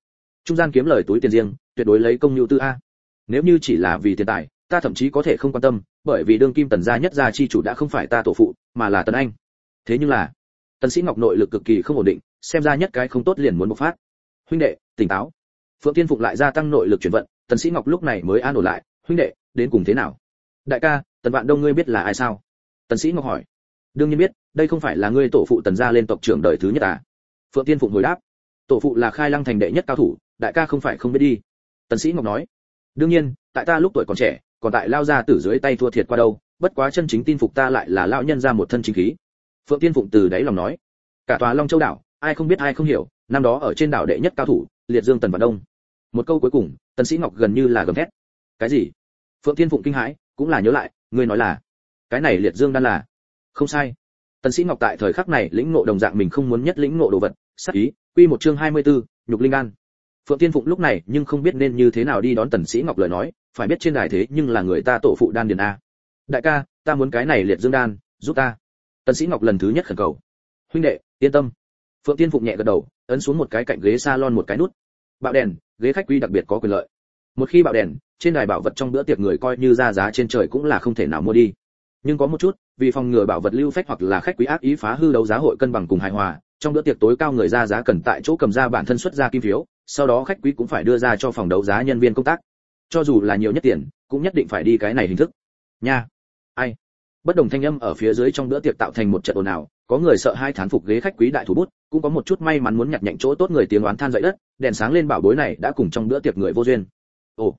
Trung gian kiếm lời túi tiền riêng, tuyệt đối lấy công nhu tư a. Nếu như chỉ là vì tiền tài, ta thậm chí có thể không quan tâm, bởi vì đương kim tần gia nhất gia chi chủ đã không phải ta tổ phụ, mà là tần anh. Thế nhưng là tần sĩ ngọc nội lực cực kỳ không ổn định, xem ra nhất cái không tốt liền muốn bộc phát. Huynh đệ, tỉnh táo. Phượng tiên phục lại gia tăng nội lực chuyển vận, tần sĩ ngọc lúc này mới an ổn lại. Huynh đệ, đến cùng thế nào? Đại ca, tần vạn đông ngươi biết là ai sao? Tần sĩ ngọc hỏi. Đương nhiên biết, đây không phải là ngươi tổ phụ tần gia lên tộc trưởng đời thứ nhất à? Phượng tiên phụng hồi đáp. Tổ phụ là khai lăng thành đệ nhất cao thủ, đại ca không phải không biết đi. Tần sĩ ngọc nói. Đương nhiên, tại ta lúc tuổi còn trẻ, còn tại lao gia tử dưới tay thua thiệt qua đâu, bất quá chân chính tin phục ta lại là lão nhân gia một thân chính khí phượng tiên phụng từ đáy lòng nói cả tòa long châu đảo ai không biết ai không hiểu năm đó ở trên đảo đệ nhất cao thủ liệt dương tần văn đông. Một câu cuối cùng tần sĩ ngọc gần như là gầm thét. Cái gì? Phượng tiên phụng kinh hãi cũng là nhớ lại ngươi nói là cái này liệt dương đan là. Không sai. Tần sĩ ngọc tại thời khắc này lĩnh ngộ đồng dạng mình không muốn nhất lĩnh ngộ đồ vật sắc ý quy một chương 24, nhục linh đan phượng tiên phụng lúc này nhưng không biết nên như thế nào đi đón tần sĩ ngọc lời nói phải biết trên đài thế nhưng là người ta tổ phụ đan điền a. Đại ca ta muốn cái này liệt dương đan giúp ta tần sĩ ngọc lần thứ nhất khẩn cầu. Huynh đệ, yên tâm. Phượng tiên phụng nhẹ gật đầu, ấn xuống một cái cạnh ghế salon một cái nút. Bạo đèn, ghế khách quý đặc biệt có quyền lợi. Một khi bạo đèn, trên đài bảo vật trong bữa tiệc người coi như ra giá trên trời cũng là không thể nào mua đi. Nhưng có một chút, vì phòng ngừa bảo vật lưu phách hoặc là khách quý ác ý phá hư đấu giá hội cân bằng cùng hài hòa, trong bữa tiệc tối cao người ra giá cần tại chỗ cầm ra bản thân xuất ra kim phiếu, sau đó khách quý cũng phải đưa ra cho phòng đấu giá nhân viên công tác. Cho dù là nhiều nhất tiền, cũng nhất định phải đi cái này hình thức. Nha. Ai? Bất đồng thanh âm ở phía dưới trong bữa tiệc tạo thành một trận ồn ào, có người sợ hai thán phục ghế khách quý đại thủ bút, cũng có một chút may mắn muốn nhặt nhạnh chỗ tốt người tiếng oán than dậy đất, đèn sáng lên bảo bối này đã cùng trong bữa tiệc người vô duyên. Ồ,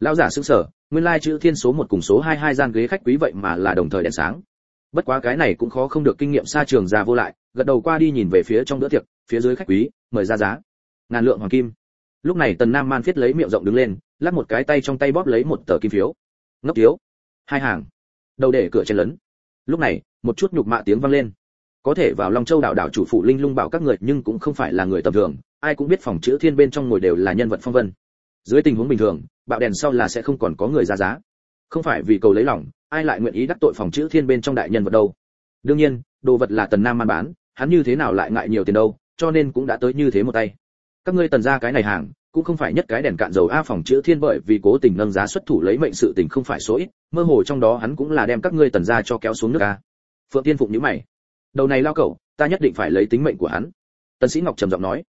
lão giả sững sờ, nguyên lai chữ thiên số một cùng số hai hai gian ghế khách quý vậy mà là đồng thời đèn sáng. Bất quá cái này cũng khó không được kinh nghiệm xa trường già vô lại, gật đầu qua đi nhìn về phía trong bữa tiệc, phía dưới khách quý, mời ra giá. Ngàn lượng hoàng kim. Lúc này tần nam man viết lấy miệng rộng đứng lên, lắc một cái tay trong tay bóp lấy một tờ kim phiếu. Ngốc thiếu. Hai hàng đầu để cửa chen lấn. Lúc này, một chút nhục mạ tiếng vang lên. Có thể vào long châu đảo đảo chủ phụ linh lung bảo các người, nhưng cũng không phải là người tầm thường, ai cũng biết phòng chữ thiên bên trong ngồi đều là nhân vật phong vân. Dưới tình huống bình thường, bạo đèn sau là sẽ không còn có người ra giá. Không phải vì cầu lấy lòng, ai lại nguyện ý đắc tội phòng chữ thiên bên trong đại nhân vật đâu. Đương nhiên, đồ vật là tần nam man bán, hắn như thế nào lại ngại nhiều tiền đâu, cho nên cũng đã tới như thế một tay. Các ngươi tần ra cái này hàng cũng không phải nhất cái đèn cạn dầu a phòng chữa thiên bởi vì cố tình nâng giá xuất thủ lấy mệnh sự tình không phải số ít, mơ hồ trong đó hắn cũng là đem các ngươi tần gia cho kéo xuống nước a. Phượng tiên phụng nhíu mày. Đầu này lao cẩu, ta nhất định phải lấy tính mệnh của hắn. Tần sĩ ngọc trầm giọng nói.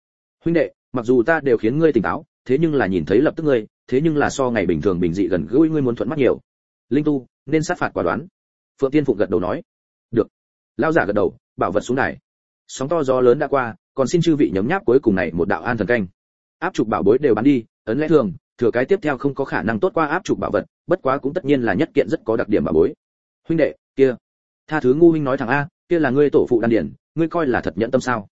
Huynh đệ, mặc dù ta đều khiến ngươi tỉnh táo, thế nhưng là nhìn thấy lập tức ngươi, thế nhưng là so ngày bình thường bình dị gần gũi ngươi muốn thuận mắt nhiều. Linh tu, nên sát phạt quả đoán. Phượng tiên phụng gật đầu nói. Được. Lao giả gật đầu, bảo vật xuống đài. Sóng to gió lớn đã qua, còn xin chư vị nhấm nháp cuối cùng này một đạo an thần canh áp trục bảo bối đều bán đi, ấn lẽ thường, thừa cái tiếp theo không có khả năng tốt qua áp trục bảo vật, bất quá cũng tất nhiên là nhất kiện rất có đặc điểm bảo bối. Huynh đệ, kia, tha thứ ngu huynh nói thẳng a, kia là ngươi tổ phụ đan điển ngươi coi là thật nhẫn tâm sao?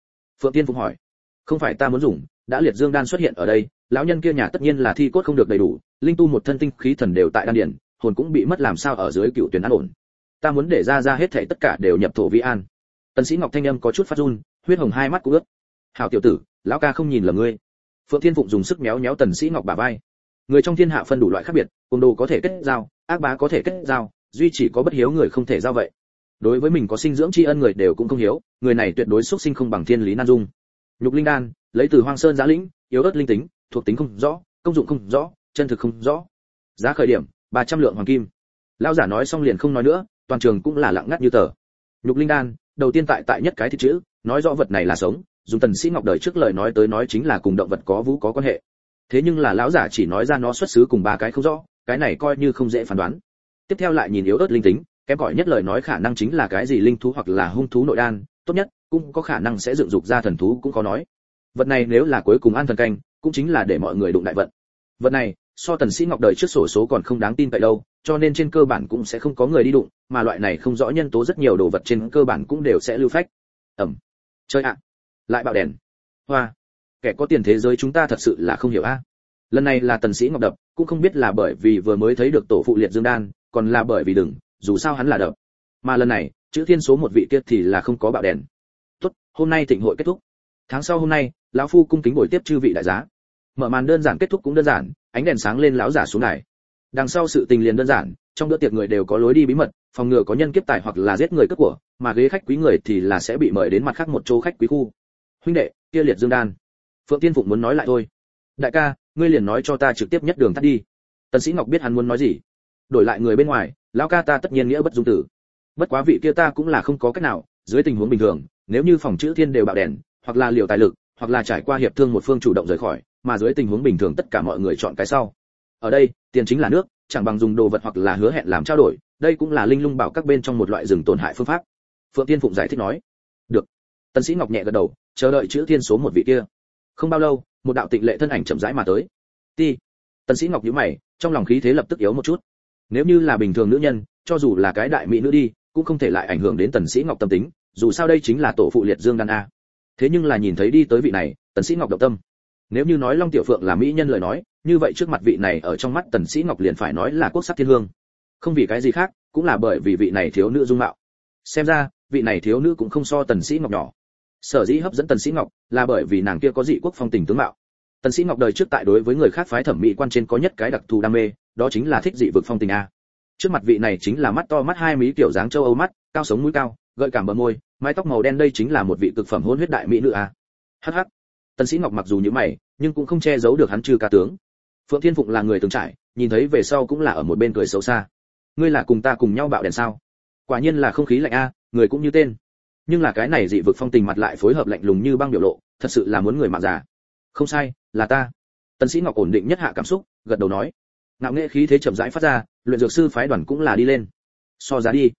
Phượng tiên phụng hỏi. Không phải ta muốn dùng, đã liệt dương đan xuất hiện ở đây, lão nhân kia nhà tất nhiên là thi cốt không được đầy đủ, linh tu một thân tinh khí thần đều tại đan điển hồn cũng bị mất làm sao ở dưới cựu tuyến an ổn. Ta muốn để ra ra hết thảy tất cả đều nhập thổ vi an. Tần sĩ ngọc thanh âm có chút phát run, huyết hồng hai mắt cũng ướt. Hảo tiểu tử, lão ca không nhìn lầm ngươi phượng thiên phụng dùng sức méo méo tần sĩ ngọc bả vai. Người trong thiên hạ phân đủ loại khác biệt, cùng đồ có thể kết giao, ác bá có thể kết giao, duy chỉ có bất hiếu người không thể giao vậy. Đối với mình có sinh dưỡng tri ân người đều cũng không hiếu, người này tuyệt đối xuất sinh không bằng thiên lý nan dung. Nhục linh đan, lấy từ hoang sơn giá lĩnh, yếu ớt linh tính, thuộc tính không rõ, công dụng không rõ, chân thực không rõ. Giá khởi điểm 300 lượng hoàng kim. Lão giả nói xong liền không nói nữa, toàn trường cũng là lặng ngắt như tờ. Nhục linh đan, đầu tiên tại tại nhất cái thì chữ, nói rõ vật này là sống dùng tần sĩ ngọc đời trước lời nói tới nói chính là cùng động vật có vũ có quan hệ. Thế nhưng là lão giả chỉ nói ra nó xuất xứ cùng ba cái không rõ, cái này coi như không dễ phán đoán. Tiếp theo lại nhìn yếu ớt linh tính, kém cỏi nhất lời nói khả năng chính là cái gì linh thú hoặc là hung thú nội đan, tốt nhất, cũng có khả năng sẽ dựng dục ra thần thú cũng có nói. Vật này nếu là cuối cùng an thần canh, cũng chính là để mọi người đụng đại vận. Vật này, so tần sĩ ngọc đời trước sổ số còn không đáng tin cậy đâu, cho nên trên cơ bản cũng sẽ không có người đi đụng, mà loại này không rõ nhân tố rất nhiều đồ vật trên cơ bản cũng đều sẽ lưu phách. Ẩm. Chơi ạ lại bạo đèn. Hoa, kẻ có tiền thế giới chúng ta thật sự là không hiểu a. Lần này là tần sĩ ngọc đập, cũng không biết là bởi vì vừa mới thấy được tổ phụ liệt dương đan, còn là bởi vì đừng, dù sao hắn là đập. Mà lần này, chữ thiên số một vị kia thì là không có bạo đèn. Tốt, hôm nay thịnh hội kết thúc. Tháng sau hôm nay, lão phu cung kính buổi tiếp chư vị đại giá. Mở màn đơn giản kết thúc cũng đơn giản, ánh đèn sáng lên lão giả xuống đài. Đằng sau sự tình liền đơn giản, trong bữa tiệc người đều có lối đi bí mật, phòng ngừa có nhân kiếp tài hoặc là giết người cướp của, mà ghế khách quý người thì là sẽ bị mời đến mặt khác một chỗ khách quý khu huynh đệ, kia liệt dương đan. Phượng tiên phụng muốn nói lại thôi. Đại ca, ngươi liền nói cho ta trực tiếp nhất đường tắt đi. Tần sĩ ngọc biết hắn muốn nói gì. Đổi lại người bên ngoài, lão ca ta tất nhiên nghĩa bất dung tử. Bất quá vị kia ta cũng là không có cách nào, dưới tình huống bình thường, nếu như phòng chữ thiên đều bạo đèn, hoặc là liều tài lực, hoặc là trải qua hiệp thương một phương chủ động rời khỏi, mà dưới tình huống bình thường tất cả mọi người chọn cái sau. Ở đây, tiền chính là nước, chẳng bằng dùng đồ vật hoặc là hứa hẹn làm trao đổi, đây cũng là linh lung bảo các bên trong một loại rừng tổn hại phương pháp. Phượng tiên phụng giải thích nói. Được. Tần sĩ ngọc nhẹ gật đầu chờ đợi chữ thiên số một vị kia. Không bao lâu, một đạo tịnh lệ thân ảnh chậm rãi mà tới. Ti. Tần sĩ ngọc nhíu mày, trong lòng khí thế lập tức yếu một chút. Nếu như là bình thường nữ nhân, cho dù là cái đại mỹ nữ đi, cũng không thể lại ảnh hưởng đến tần sĩ ngọc tâm tính, dù sao đây chính là tổ phụ liệt dương đan a. Thế nhưng là nhìn thấy đi tới vị này, tần sĩ ngọc động tâm. Nếu như nói long tiểu phượng là mỹ nhân lời nói, như vậy trước mặt vị này ở trong mắt tần sĩ ngọc liền phải nói là quốc sắc thiên hương. Không vì cái gì khác, cũng là bởi vì vị này thiếu nữ dung mạo. Xem ra, vị này thiếu nữ cũng không so tần sĩ ngọc nhỏ sở dĩ hấp dẫn tần sĩ ngọc là bởi vì nàng kia có dị quốc phong tình tướng mạo. Tần sĩ ngọc đời trước tại đối với người khác phái thẩm mỹ quan trên có nhất cái đặc thù đam mê, đó chính là thích dị vực phong tình a. Trước mặt vị này chính là mắt to mắt hai mí kiểu dáng châu âu mắt, cao sống mũi cao, gợi cảm bờ môi, mái tóc màu đen đây chính là một vị cực phẩm hôn huyết đại mỹ nữ a. Hắc hắc. Tần sĩ ngọc mặc dù như mày, nhưng cũng không che giấu được hắn trừ ca tướng. Phượng thiên phụng là người từng trải, nhìn thấy về sau cũng là ở một bên cười xấu xa. Ngươi là cùng ta cùng nhau bạo đèn sao? Quả nhiên là không khí lạnh a, người cũng như tên nhưng là cái này dị vực phong tình mặt lại phối hợp lạnh lùng như băng biểu lộ, thật sự là muốn người mạng già. Không sai, là ta. Tần sĩ ngọc ổn định nhất hạ cảm xúc, gật đầu nói. Ngạo nghệ khí thế chậm rãi phát ra, luyện dược sư phái đoàn cũng là đi lên. So giá đi.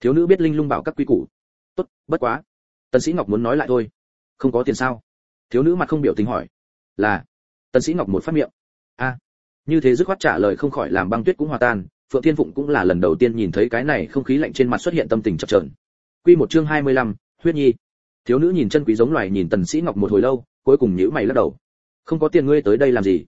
Thiếu nữ biết linh lung bảo các quy củ. Tốt, bất quá. Tần sĩ ngọc muốn nói lại thôi. Không có tiền sao? Thiếu nữ mặt không biểu tình hỏi. Là. Tần sĩ ngọc một phát miệng. A. Như thế dứt khoát trả lời không khỏi làm băng tuyết cũng hòa tan, phượng thiên phụng cũng là lần đầu tiên nhìn thấy cái này không khí lạnh trên mặt xuất hiện tâm tình chập chờn quy một chương 25, huyết nhi. Thiếu nữ nhìn chân quý giống loài nhìn tần sĩ ngọc một hồi lâu cuối cùng nhíu mày lắc đầu. Không có tiền ngươi tới đây làm gì?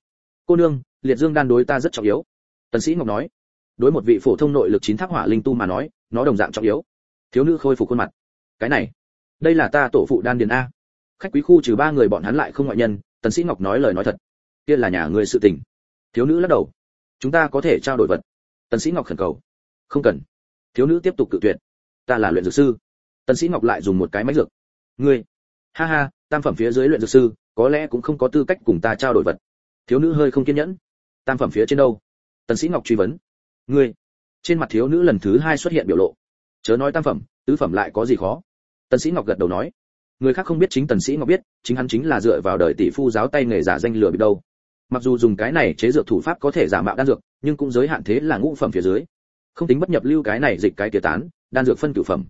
Cô nương liệt dương đan đối ta rất trọng yếu. Tần sĩ ngọc nói. Đối một vị phổ thông nội lực chín tháp hỏa linh tu mà nói nó đồng dạng trọng yếu. Thiếu nữ khôi phục khuôn mặt. Cái này đây là ta tổ phụ đan điền a. Khách quý khu trừ ba người bọn hắn lại không ngoại nhân tần sĩ ngọc nói lời nói thật. Kia là nhà ngươi sự tình. Thiếu nữ lắc đầu. Chúng ta có thể trao đổi vật. Tần sĩ ngọc khẩn cầu. Không cần. Thiếu nữ tiếp tục cự tuyệt. Ta là luyện dược sư tần sĩ ngọc lại dùng một cái máy dược. Ngươi, ha ha, tam phẩm phía dưới luyện dược sư, có lẽ cũng không có tư cách cùng ta trao đổi vật. Thiếu nữ hơi không kiên nhẫn. Tam phẩm phía trên đâu? Tần sĩ ngọc truy vấn. Ngươi, trên mặt thiếu nữ lần thứ hai xuất hiện biểu lộ. Chớ nói tam phẩm, tứ phẩm lại có gì khó? Tần sĩ ngọc gật đầu nói. Người khác không biết chính tần sĩ ngọc biết, chính hắn chính là dựa vào đời tỷ phu giáo tay nghề giả danh lừa bị đâu. Mặc dù dùng cái này chế dược thủ pháp có thể giả mạo đan dược, nhưng cũng giới hạn thế là ngũ phẩm phía dưới. Không tính bất nhập lưu cái này dịch cái tía tán, đan dược phân cửu phẩm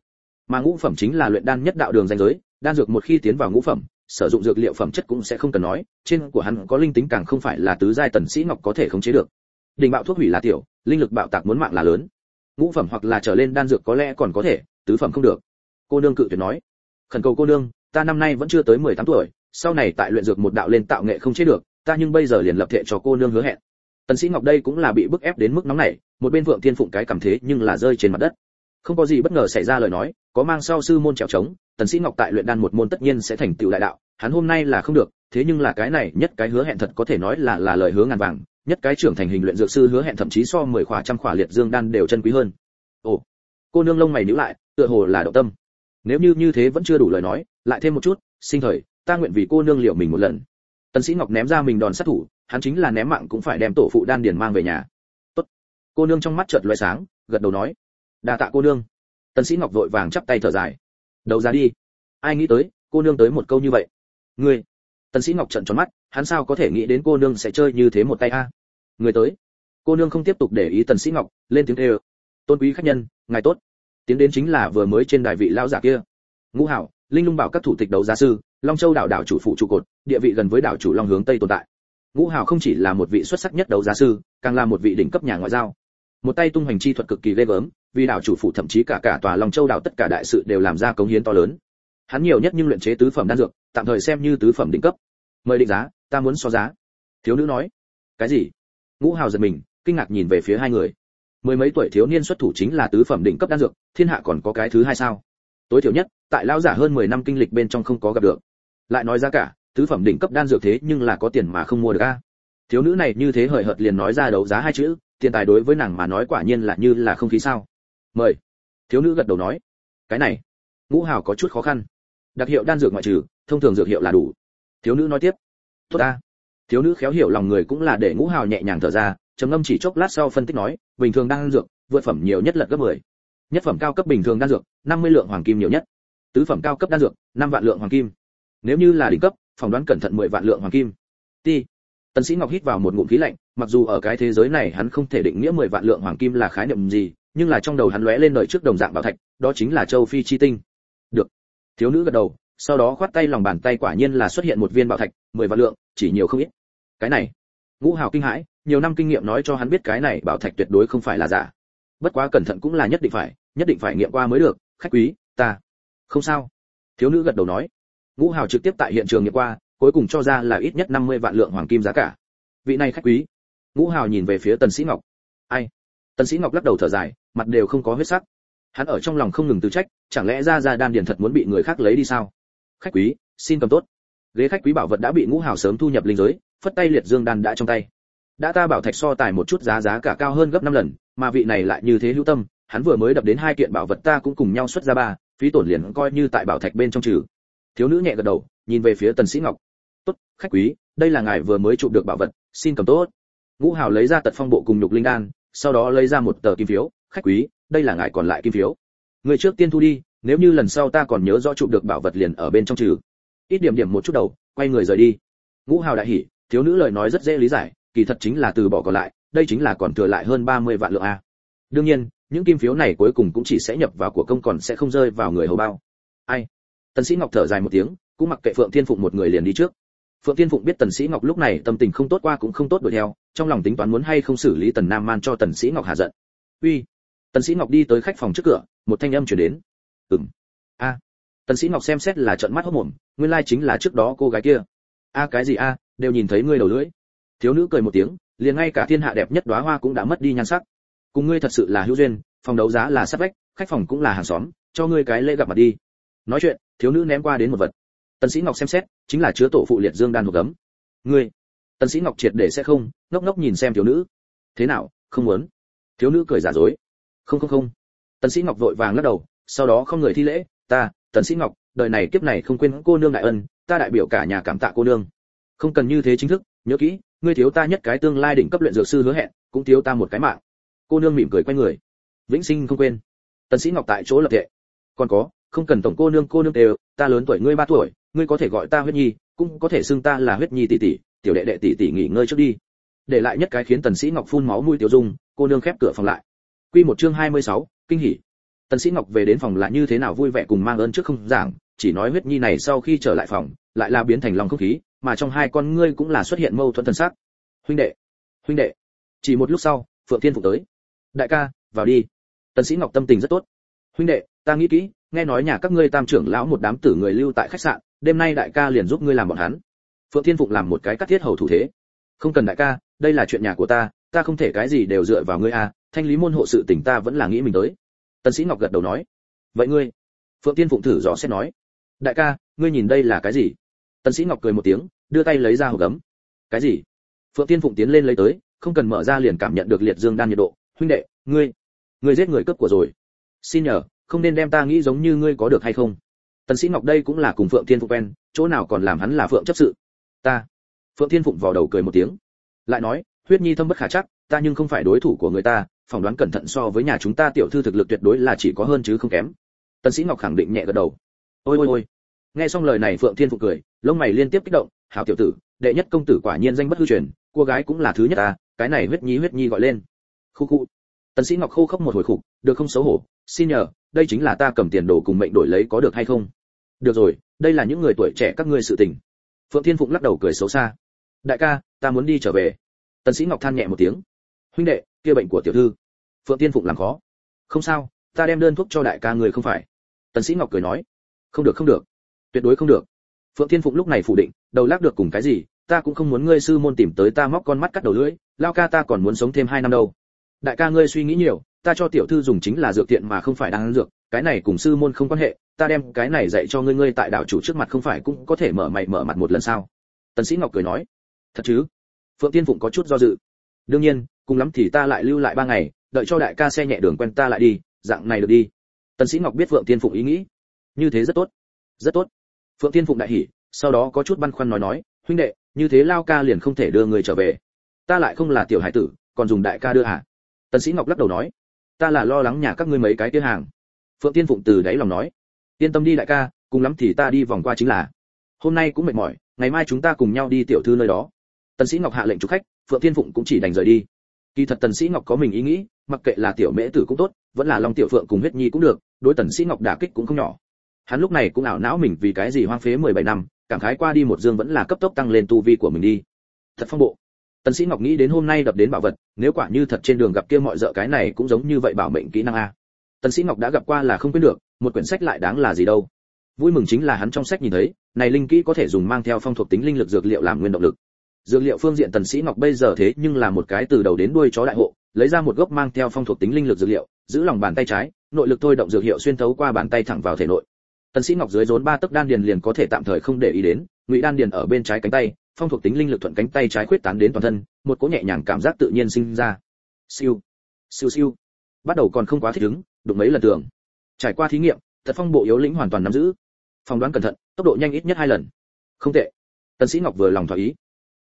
mà ngũ phẩm chính là luyện đan nhất đạo đường danh giới, đan dược một khi tiến vào ngũ phẩm, sử dụng dược liệu phẩm chất cũng sẽ không cần nói, trên của hắn có linh tính càng không phải là tứ giai tần sĩ ngọc có thể khống chế được. Đỉnh bạo thuốc hủy là tiểu, linh lực bạo tạc muốn mạng là lớn. Ngũ phẩm hoặc là trở lên đan dược có lẽ còn có thể, tứ phẩm không được. Cô nương cự tuyệt nói. Khẩn cầu cô nương, ta năm nay vẫn chưa tới 18 tuổi, sau này tại luyện dược một đạo lên tạo nghệ không chế được, ta nhưng bây giờ liền lập thệ cho cô nương hứa hẹn. Tần sĩ ngọc đây cũng là bị bức ép đến mức nóng này một bên vượng thiên phụng cái cảm thế nhưng là rơi trên mặt đất không có gì bất ngờ xảy ra lời nói, có mang sau sư môn trèo trống, tần sĩ ngọc tại luyện đan một môn tất nhiên sẽ thành tựu đại đạo, hắn hôm nay là không được, thế nhưng là cái này nhất cái hứa hẹn thật có thể nói là là lời hứa ngàn vàng, nhất cái trưởng thành hình luyện dược sư hứa hẹn thậm chí so 10 khỏa trăm khỏa liệt dương đan đều chân quý hơn. Ồ, cô nương lông mày nhíu lại, tựa hồ là động tâm. Nếu như như thế vẫn chưa đủ lời nói, lại thêm một chút, sinh thời, ta nguyện vì cô nương liệu mình một lần. Tần sĩ ngọc ném ra mình đòn sát thủ, hắn chính là ném mạng cũng phải đem tổ phụ đan điền mang về nhà. Tốt. Cô nương trong mắt chợt lóe sáng, gật đầu nói đa tạ cô nương. Tần sĩ ngọc vội vàng chắp tay thở dài. Đầu ra đi. Ai nghĩ tới, cô nương tới một câu như vậy. Ngươi. Tần sĩ ngọc trợn tròn mắt, hắn sao có thể nghĩ đến cô nương sẽ chơi như thế một tay a? Người tới. Cô nương không tiếp tục để ý tần sĩ ngọc, lên tiếng kêu. Tôn quý khách nhân, ngài tốt. Tiến đến chính là vừa mới trên đài vị lão giả kia. Ngũ hảo, linh lung bảo các thủ tịch đấu giá sư, long châu đảo đảo chủ phụ trụ cột, địa vị gần với đảo chủ long hướng tây tồn tại. Ngũ hảo không chỉ là một vị xuất sắc nhất đấu giá sư, càng là một vị đỉnh cấp nhà ngoại giao. Một tay tung hoành chi thuật cực kỳ ghê gớm vì đảo chủ phụ thậm chí cả cả tòa long châu đảo tất cả đại sự đều làm ra cống hiến to lớn. Hắn nhiều nhất nhưng luyện chế tứ phẩm đan dược, tạm thời xem như tứ phẩm đỉnh cấp. Mời định giá, ta muốn so giá. Thiếu nữ nói. Cái gì? Ngũ hào giật mình, kinh ngạc nhìn về phía hai người. Mười mấy tuổi thiếu niên xuất thủ chính là tứ phẩm đỉnh cấp đan dược, thiên hạ còn có cái thứ hai sao? Tối thiểu nhất, tại lão giả hơn 10 năm kinh lịch bên trong không có gặp được. Lại nói ra cả, tứ phẩm đỉnh cấp đan dược thế nhưng là có tiền mà không mua được a. Thiếu nữ này như thế hời hợt liền nói ra đấu giá hai chữ, tiền tài đối với nàng mà nói quả nhiên là như là không khí sao? Mời. Thiếu nữ gật đầu nói, cái này, ngũ hào có chút khó khăn. Đặc hiệu đan dược ngoại trừ, thông thường dược hiệu là đủ. Thiếu nữ nói tiếp, tốt ta. Thiếu nữ khéo hiểu lòng người cũng là để ngũ hào nhẹ nhàng thở ra, trầm ngâm chỉ chốc lát sau phân tích nói, bình thường đan dược, vượt phẩm nhiều nhất lật gấp 10. nhất phẩm cao cấp bình thường đan dược 50 lượng hoàng kim nhiều nhất. Tứ phẩm cao cấp đan dược 5 vạn lượng hoàng kim. Nếu như là đỉnh cấp, phỏng đoán cẩn thận 10 vạn lượng hoàng kim. Ti. Tần sĩ ngọc hít vào một ngụm khí lạnh, mặc dù ở cái thế giới này hắn không thể định nghĩa 10 vạn lượng hoàng kim là khái niệm gì nhưng là trong đầu hắn lóe lên lời trước đồng dạng bảo thạch, đó chính là châu phi chi tinh. Được. Thiếu nữ gật đầu, sau đó khoát tay lòng bàn tay quả nhiên là xuất hiện một viên bảo thạch 10 vạn lượng, chỉ nhiều không ít. Cái này. Ngũ hào kinh hãi, nhiều năm kinh nghiệm nói cho hắn biết cái này bảo thạch tuyệt đối không phải là giả. Bất quá cẩn thận cũng là nhất định phải, nhất định phải nghiệm qua mới được, khách quý, ta. Không sao. Thiếu nữ gật đầu nói. Ngũ hào trực tiếp tại hiện trường nghiệm qua, cuối cùng cho ra là ít nhất 50 vạn lượng hoàng kim giá cả. Vị này khách quý. Ngũ hào nhìn về phía tần sĩ ngọc. Ai? Tần sĩ ngọc lắc đầu thở dài mặt đều không có huyết sắc. Hắn ở trong lòng không ngừng tự trách, chẳng lẽ ra ra đan điền thật muốn bị người khác lấy đi sao? Khách quý, xin cầm tốt. Ghế khách quý bảo vật đã bị ngũ hào sớm thu nhập linh giới, phất tay liệt dương đan đã trong tay. Đã ta bảo thạch so tài một chút giá giá cả cao hơn gấp 5 lần, mà vị này lại như thế hữu tâm, hắn vừa mới đập đến hai kiện bảo vật ta cũng cùng nhau xuất ra ba, phí tổn liền coi như tại bảo thạch bên trong trừ. Thiếu nữ nhẹ gật đầu, nhìn về phía tần sĩ ngọc. Tốt, khách quý, đây là ngài vừa mới chụp được bảo vật, xin cầm tốt. Ngũ hào lấy ra tật phong bộ cùng nhục linh đan, sau đó lấy ra một tờ kim phiếu khách quý, đây là ngài còn lại kim phiếu. Người trước tiên thu đi, nếu như lần sau ta còn nhớ rõ chụp được bảo vật liền ở bên trong trừ. Ít điểm điểm một chút đầu, quay người rời đi. Ngũ hào đại hỉ, thiếu nữ lời nói rất dễ lý giải, kỳ thật chính là từ bỏ còn lại, đây chính là còn thừa lại hơn 30 vạn lượng a. Đương nhiên, những kim phiếu này cuối cùng cũng chỉ sẽ nhập vào của công còn sẽ không rơi vào người hầu bao. Ai? Tần sĩ ngọc thở dài một tiếng, cũng mặc kệ phượng thiên phụng một người liền đi trước. Phượng thiên phụng biết tần sĩ ngọc lúc này tâm tình không tốt qua cũng không tốt đuổi theo, trong lòng tính toán muốn hay không xử lý tần nam man cho tần sĩ ngọc hạ giận. Uy tần sĩ ngọc đi tới khách phòng trước cửa, một thanh âm truyền đến. Ừm. A. Tần sĩ ngọc xem xét là trợn mắt hốt mồm, nguyên lai chính là trước đó cô gái kia. A, cái gì a? Đều nhìn thấy ngươi đầu lưỡi. Thiếu nữ cười một tiếng, liền ngay cả thiên hạ đẹp nhất đóa hoa cũng đã mất đi nhan sắc. Cùng ngươi thật sự là hữu duyên, phòng đấu giá là sát vách, khách phòng cũng là hàng xóm, cho ngươi cái lễ gặp mặt đi. Nói chuyện, thiếu nữ ném qua đến một vật. Tần sĩ ngọc xem xét, chính là chứa tổ phụ liệt dương đan hộp gấm. Ngươi. Tần sĩ ngọc triệt để sẽ không, ngốc ngốc nhìn xem thiếu nữ. Thế nào, không muốn? Thiếu nữ cười giả dối không không không. Tần sĩ ngọc vội vàng lắc đầu, sau đó không người thi lễ, ta, tần sĩ ngọc, đời này kiếp này không quên cô nương đại ân, ta đại biểu cả nhà cảm tạ cô nương. Không cần như thế chính thức, nhớ kỹ, ngươi thiếu ta nhất cái tương lai đỉnh cấp luyện dược sư hứa hẹn, cũng thiếu ta một cái mạng. Cô nương mỉm cười quay người. Vĩnh sinh không quên. Tần sĩ ngọc tại chỗ lập tệ còn có, không cần tổng cô nương cô nương đều, ta lớn tuổi, ngươi ba tuổi, ngươi có thể gọi ta huyết nhi, cũng có thể xưng ta là huyết nhi tỷ tỷ, tiểu đệ đệ tỷ tỷ nghỉ ngơi trước đi. Để lại nhất cái khiến tần sĩ ngọc phun máu mũi tiểu dung, cô nương khép cửa phòng lại quy một chương 26, kinh hỉ. Tần sĩ ngọc về đến phòng là như thế nào vui vẻ cùng mang ơn trước không giảng chỉ nói huyết nhi này sau khi trở lại phòng lại là biến thành lòng không khí mà trong hai con ngươi cũng là xuất hiện mâu thuẫn thần sắc. Huynh đệ huynh đệ chỉ một lúc sau phượng thiên phục tới. Đại ca vào đi. Tần sĩ ngọc tâm tình rất tốt. Huynh đệ ta nghĩ kỹ nghe nói nhà các ngươi tam trưởng lão một đám tử người lưu tại khách sạn đêm nay đại ca liền giúp ngươi làm bọn hắn. Phượng thiên phụng làm một cái cắt thiết hầu thủ thế. Không cần đại ca đây là chuyện nhà của ta ta không thể cái gì đều dựa vào ngươi a thanh lý môn hộ sự tình ta vẫn là nghĩ mình tới. Tần sĩ ngọc gật đầu nói, vậy ngươi? Phượng thiên phụng thử dò xét nói, đại ca, ngươi nhìn đây là cái gì? Tần sĩ ngọc cười một tiếng, đưa tay lấy ra hộp gấm. Cái gì? Phượng thiên phụng tiến lên lấy tới, không cần mở ra liền cảm nhận được liệt dương đan nhiệt độ. Huynh đệ, ngươi ngươi giết người cướp của rồi. Xin nhờ, không nên đem ta nghĩ giống như ngươi có được hay không? Tần sĩ ngọc đây cũng là cùng phượng thiên phụng quen, chỗ nào còn làm hắn là phượng chấp sự. Ta. Phượng thiên phụng vào đầu cười một tiếng, lại nói, huyết nhi thâm bất khả chắc, ta nhưng không phải đối thủ của người ta phỏng đoán cẩn thận so với nhà chúng ta tiểu thư thực lực tuyệt đối là chỉ có hơn chứ không kém. Tần sĩ ngọc khẳng định nhẹ gật đầu. Ôi ôi ôi. Nghe xong lời này phượng thiên phụ cười, lông mày liên tiếp kích động, hảo tiểu tử, đệ nhất công tử quả nhiên danh bất hư truyền, cô gái cũng là thứ nhất ta, cái này huyết nhi huyết nhi gọi lên. Khu khu. Tần sĩ ngọc khô khốc một hồi khục, được không xấu hổ, xin nhờ, đây chính là ta cầm tiền đồ cùng mệnh đổi lấy có được hay không? Được rồi, đây là những người tuổi trẻ các ngươi sự tình. Phượng thiên phụng lắc đầu cười xấu xa. Đại ca, ta muốn đi trở về. Tần sĩ ngọc than nhẹ một tiếng huynh đệ, kia bệnh của tiểu thư. Phượng tiên phụng làm khó. Không sao, ta đem đơn thuốc cho đại ca người không phải. Tần sĩ ngọc cười nói. Không được không được. Tuyệt đối không được. Phượng tiên phụng lúc này phủ định, đầu lắc được cùng cái gì, ta cũng không muốn ngươi sư môn tìm tới ta móc con mắt cắt đầu lưỡi, lao ca ta còn muốn sống thêm hai năm đâu. Đại ca ngươi suy nghĩ nhiều, ta cho tiểu thư dùng chính là dược tiện mà không phải đang ăn dược, cái này cùng sư môn không quan hệ, ta đem cái này dạy cho ngươi ngươi tại đảo chủ trước mặt không phải cũng có thể mở mày mở mặt một lần sao? Tần sĩ ngọc cười nói. Thật chứ? Phượng tiên phụng có chút do dự. Đương nhiên cùng lắm thì ta lại lưu lại ba ngày, đợi cho đại ca xe nhẹ đường quen ta lại đi, dạng này được đi. Tần sĩ ngọc biết phượng tiên phụng ý nghĩ. Như thế rất tốt. Rất tốt. Phượng tiên phụng đại hỉ, sau đó có chút băn khoăn nói nói, huynh đệ, như thế lao ca liền không thể đưa người trở về. Ta lại không là tiểu hải tử, còn dùng đại ca đưa à tần sĩ ngọc lắc đầu nói, ta là lo lắng nhà các ngươi mấy cái kia hàng. Phượng tiên phụng từ đáy lòng nói, yên tâm đi đại ca, cùng lắm thì ta đi vòng qua chính là. Hôm nay cũng mệt mỏi, ngày mai chúng ta cùng nhau đi tiểu thư nơi đó. Tần sĩ ngọc hạ lệnh chủ khách, phượng tiên phụng cũng chỉ đành rời đi kỳ thật tần sĩ ngọc có mình ý nghĩ, mặc kệ là tiểu mễ tử cũng tốt, vẫn là long tiểu phượng cùng huyết nhi cũng được, đối tần sĩ ngọc đả kích cũng không nhỏ. Hắn lúc này cũng ảo não mình vì cái gì hoang phế 17 năm, cảm khái qua đi một dương vẫn là cấp tốc tăng lên tu vi của mình đi. Thật phong bộ. Tần sĩ ngọc nghĩ đến hôm nay đập đến bảo vật, nếu quả như thật trên đường gặp kia mọi dợ cái này cũng giống như vậy bảo mệnh kỹ năng a. Tần sĩ ngọc đã gặp qua là không quên được, một quyển sách lại đáng là gì đâu. Vui mừng chính là hắn trong sách nhìn thấy, này linh kỹ có thể dùng mang theo phong thuộc tính linh lực dược liệu làm nguyên động lực dược liệu phương diện tần sĩ ngọc bây giờ thế nhưng là một cái từ đầu đến đuôi chó đại hộ, lấy ra một gốc mang theo phong thuộc tính linh lực dược liệu, giữ lòng bàn tay trái, nội lực thôi động dược hiệu xuyên thấu qua bàn tay thẳng vào thể nội. Tần sĩ ngọc dưới rốn ba tấc đan điền liền có thể tạm thời không để ý đến, ngụy đan điền ở bên trái cánh tay, phong thuộc tính linh lực thuận cánh tay trái khuyết tán đến toàn thân, một cỗ nhẹ nhàng cảm giác tự nhiên sinh ra. Siêu siêu siêu. Bắt đầu còn không quá thích ứng, đụng mấy lần tường. Trải qua thí nghiệm, thật phong bộ yếu lĩnh hoàn toàn nắm giữ. Phòng đoán cẩn thận, tốc độ nhanh ít nhất hai lần. Không tệ. Tần sĩ ngọc vừa lòng thỏa ý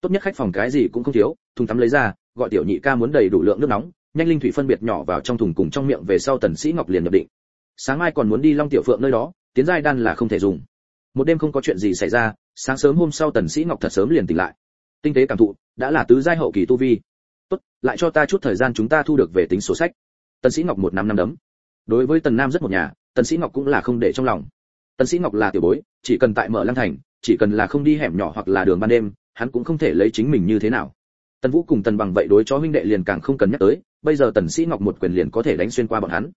tốt nhất khách phòng cái gì cũng không thiếu, thùng tắm lấy ra, gọi tiểu nhị ca muốn đầy đủ lượng nước nóng, nhanh linh thủy phân biệt nhỏ vào trong thùng cùng trong miệng về sau tần sĩ ngọc liền nhập định. Sáng mai còn muốn đi long tiểu phượng nơi đó, tiến giai đan là không thể dùng. Một đêm không có chuyện gì xảy ra, sáng sớm hôm sau tần sĩ ngọc thật sớm liền tỉnh lại. Tinh tế cảm thụ, đã là tứ giai hậu kỳ tu vi. Tốt, lại cho ta chút thời gian chúng ta thu được về tính sổ sách. Tần sĩ ngọc một năm năm đấm. Đối với tần nam rất một nhà, tần sĩ ngọc cũng là không để trong lòng. Tần sĩ ngọc là tiểu bối, chỉ cần tại mở lăng thành, chỉ cần là không đi hẻm nhỏ hoặc là đường ban đêm hắn cũng không thể lấy chính mình như thế nào. Tần vũ cùng tần bằng vậy đối chó huynh đệ liền càng không cần nhắc tới, bây giờ tần sĩ ngọc một quyền liền có thể đánh xuyên qua bọn hắn.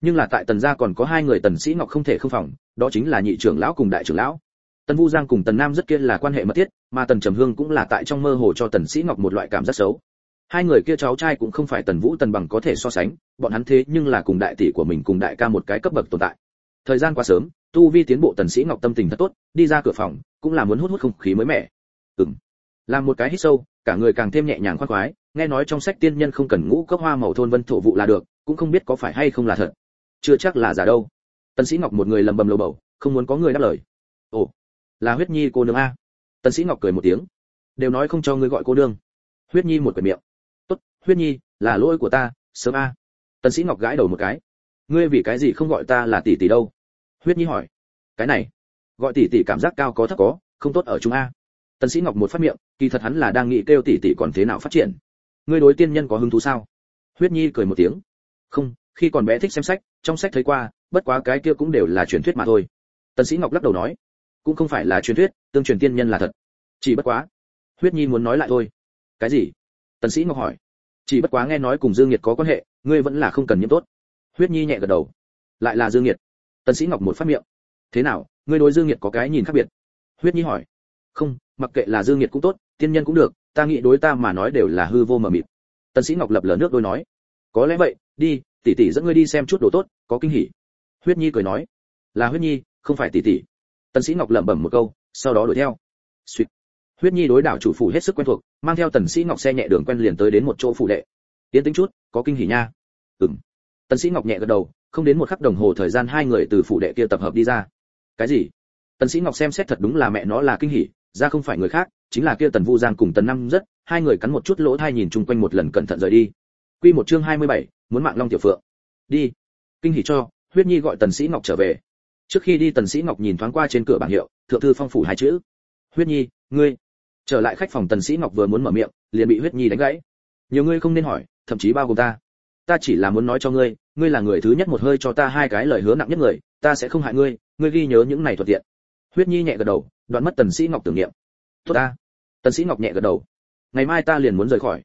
Nhưng là tại tần gia còn có hai người tần sĩ ngọc không thể không phòng, đó chính là nhị trưởng lão cùng đại trưởng lão. Tần vu giang cùng tần nam rất kia là quan hệ mật thiết, mà tần trầm hương cũng là tại trong mơ hồ cho tần sĩ ngọc một loại cảm giác xấu. Hai người kia cháu trai cũng không phải tần vũ tần bằng có thể so sánh, bọn hắn thế nhưng là cùng đại tỷ của mình cùng đại ca một cái cấp bậc tồn tại. Thời gian quá sớm, tu vi tiến bộ tần sĩ ngọc tâm tình thật tốt, đi ra cửa phòng, cũng là muốn hút hút không khí mới mẻ. Ừm làm một cái hít sâu, cả người càng thêm nhẹ nhàng khoan khoái, nghe nói trong sách tiên nhân không cần ngũ cốc hoa màu thôn vân thổ vụ là được, cũng không biết có phải hay không là thật. Chưa chắc là giả đâu. Tần sĩ ngọc một người lầm bầm lầu bầu, không muốn có người đáp lời. Ồ, là huyết nhi cô nương a. Tần sĩ ngọc cười một tiếng. Đều nói không cho ngươi gọi cô nương. Huyết nhi một quyển miệng. Tốt, huyết nhi, là lỗi của ta, sớm a. Tần sĩ ngọc gãi đầu một cái. Ngươi vì cái gì không gọi ta là tỷ tỷ đâu? Huyết nhi hỏi. Cái này, gọi tỷ tỷ cảm giác cao có thấp có, không tốt ở chúng a tần sĩ ngọc một phát miệng, kỳ thật hắn là đang nghĩ kêu tỷ tỷ còn thế nào phát triển. Ngươi đối tiên nhân có hứng thú sao? Huyết nhi cười một tiếng. Không, khi còn bé thích xem sách, trong sách thấy qua, bất quá cái kia cũng đều là truyền thuyết mà thôi. Tần sĩ ngọc lắc đầu nói. Cũng không phải là truyền thuyết, tương truyền tiên nhân là thật. Chỉ bất quá, huyết nhi muốn nói lại thôi. Cái gì? Tần sĩ ngọc hỏi. Chỉ bất quá nghe nói cùng dương nhiệt có quan hệ, ngươi vẫn là không cần nhiễm tốt. Huyết nhi nhẹ gật đầu. Lại là dương nhiệt. Tần sĩ ngọc một phát miệng. Thế nào, ngươi đối dương nhiệt có cái nhìn khác biệt? Huyết nhi hỏi không, mặc kệ là dương nghiệt cũng tốt, tiên nhân cũng được, ta nghĩ đối ta mà nói đều là hư vô mờ mịt. Tần sĩ ngọc lập lờ nước đôi nói, có lẽ vậy, đi, tỷ tỷ dẫn ngươi đi xem chút đồ tốt, có kinh hỉ. Huyết nhi cười nói, là huyết nhi, không phải tỷ tỷ. Tần sĩ ngọc lẩm bẩm một câu, sau đó đuổi theo. Sweet. huyết nhi đối đảo chủ phủ hết sức quen thuộc, mang theo tần sĩ ngọc xe nhẹ đường quen liền tới đến một chỗ phủ đệ. Tiến tính chút, có kinh hỉ nha. Ừm. Tần sĩ ngọc nhẹ gật đầu, không đến một khắc đồng hồ thời gian hai người từ phủ đệ kia tập hợp đi ra. Cái gì? Tần sĩ ngọc xem xét thật đúng là mẹ nó là kinh hỉ ra không phải người khác chính là kia tần vu giang cùng tần năm rất hai người cắn một chút lỗ thai nhìn chung quanh một lần cẩn thận rời đi. Quy một chương 27, muốn mạng long tiểu phượng. Đi. Kinh hỉ cho huyết nhi gọi tần sĩ ngọc trở về. Trước khi đi tần sĩ ngọc nhìn thoáng qua trên cửa bảng hiệu thượng thư phong phủ hai chữ. Huyết nhi ngươi. Trở lại khách phòng tần sĩ ngọc vừa muốn mở miệng liền bị huyết nhi đánh gãy. Nhiều ngươi không nên hỏi thậm chí bao gồm ta. Ta chỉ là muốn nói cho ngươi ngươi là người thứ nhất một hơi cho ta hai cái lời hứa nặng nhất người ta sẽ không hại ngươi ngươi ghi nhớ những này thuận tiện huyết nhi nhẹ gật đầu, đoạn mất tần sĩ ngọc tưởng niệm. Tốt ta. Tần sĩ ngọc nhẹ gật đầu. Ngày mai ta liền muốn rời khỏi.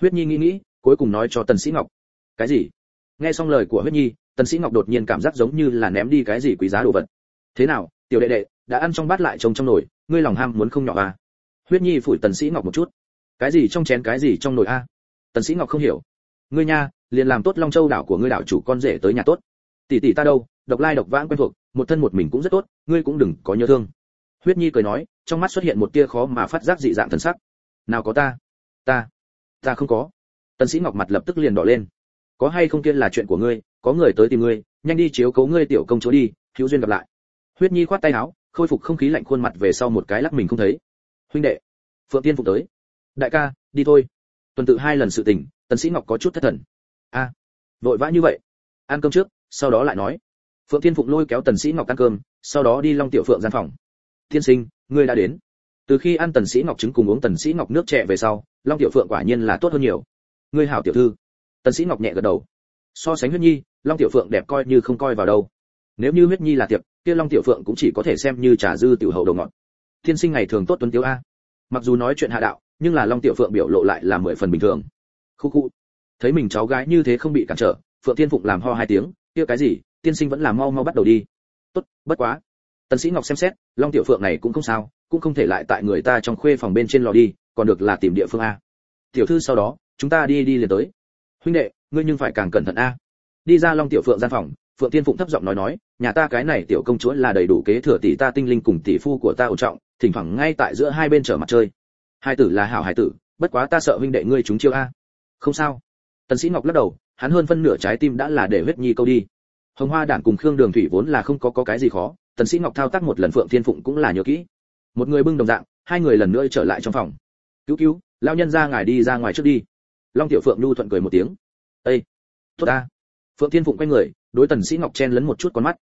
Huyết nhi nghĩ nghĩ, cuối cùng nói cho tần sĩ ngọc. Cái gì? Nghe xong lời của huyết nhi, tần sĩ ngọc đột nhiên cảm giác giống như là ném đi cái gì quý giá đồ vật. Thế nào, tiểu đệ đệ, đã ăn trong bát lại trông trong nồi, ngươi lòng ham muốn không nhỏ à? Huyết nhi phủi tần sĩ ngọc một chút. Cái gì trong chén, cái gì trong nồi a? Tần sĩ ngọc không hiểu. Ngươi nha, liền làm tốt long châu đảo của ngươi đảo chủ con rể tới nhà tốt. Tỷ tỷ ta đâu độc lai độc vãng quen thuộc, một thân một mình cũng rất tốt, ngươi cũng đừng có nhớ thương. Huyết nhi cười nói, trong mắt xuất hiện một tia khó mà phát giác dị dạng thần sắc. Nào có ta? Ta ta không có. Tần sĩ ngọc mặt lập tức liền đỏ lên. Có hay không kia là chuyện của ngươi, có người tới tìm ngươi, nhanh đi chiếu cố ngươi tiểu công chúa đi, hữu duyên gặp lại. Huyết nhi khoát tay áo, khôi phục không khí lạnh khuôn mặt về sau một cái lắc mình không thấy. Huynh đệ, phượng tiên phục tới. Đại ca, đi thôi. Tuần tự hai lần sự tình, tần sĩ ngọc có chút thất thần. A, vội vã như vậy. Ăn cơm trước, sau đó lại nói phượng thiên phụng lôi kéo tần sĩ ngọc ăn cơm, sau đó đi long tiểu phượng gian phòng. Thiên sinh, ngươi đã đến. Từ khi ăn tần sĩ ngọc trứng cùng uống tần sĩ ngọc nước trẻ về sau, long tiểu phượng quả nhiên là tốt hơn nhiều. Ngươi hảo tiểu thư. Tần sĩ ngọc nhẹ gật đầu. So sánh huyết nhi, long tiểu phượng đẹp coi như không coi vào đâu. Nếu như huyết nhi là tiệp, kia long tiểu phượng cũng chỉ có thể xem như trà dư tiểu hậu đầu ngọn. Thiên sinh ngày thường tốt tuấn tiếu a. Mặc dù nói chuyện hạ đạo, nhưng là long tiểu phượng biểu lộ lại là mười phần bình thường. Khu khu. Thấy mình cháu gái như thế không bị cản trở, phượng thiên phụng làm ho hai tiếng, kia cái gì? Tiên sinh vẫn là mau mau bắt đầu đi. Tốt, bất quá. Tần sĩ ngọc xem xét, long tiểu phượng này cũng không sao, cũng không thể lại tại người ta trong khuê phòng bên trên lò đi, còn được là tìm địa phương a. Tiểu thư sau đó, chúng ta đi đi liền tới. Huynh đệ, ngươi nhưng phải càng cẩn thận a. Đi ra long tiểu phượng gian phòng, phượng tiên phụng thấp giọng nói nói, nhà ta cái này tiểu công chúa là đầy đủ kế thừa tỷ ta tinh linh cùng tỷ phu của ta ổn trọng, thỉnh thoảng ngay tại giữa hai bên trở mặt chơi. Hai tử là hảo hải tử, bất quá ta sợ huynh đệ ngươi chúng chiêu a. Không sao. Tần sĩ ngọc lắc đầu, hắn hơn phân nửa trái tim đã là để huyết nhi câu đi hồng hoa đản cùng khương đường thủy vốn là không có có cái gì khó, tần sĩ ngọc thao tác một lần phượng thiên phụng cũng là nhớ kỹ. Một người bưng đồng dạng, hai người lần nữa trở lại trong phòng. Cứu cứu, lão nhân ra ngài đi ra ngoài trước đi. Long tiểu phượng nhu thuận cười một tiếng. Ê, tốt ta. Phượng thiên phụng quay người, đối tần sĩ ngọc chen lấn một chút con mắt.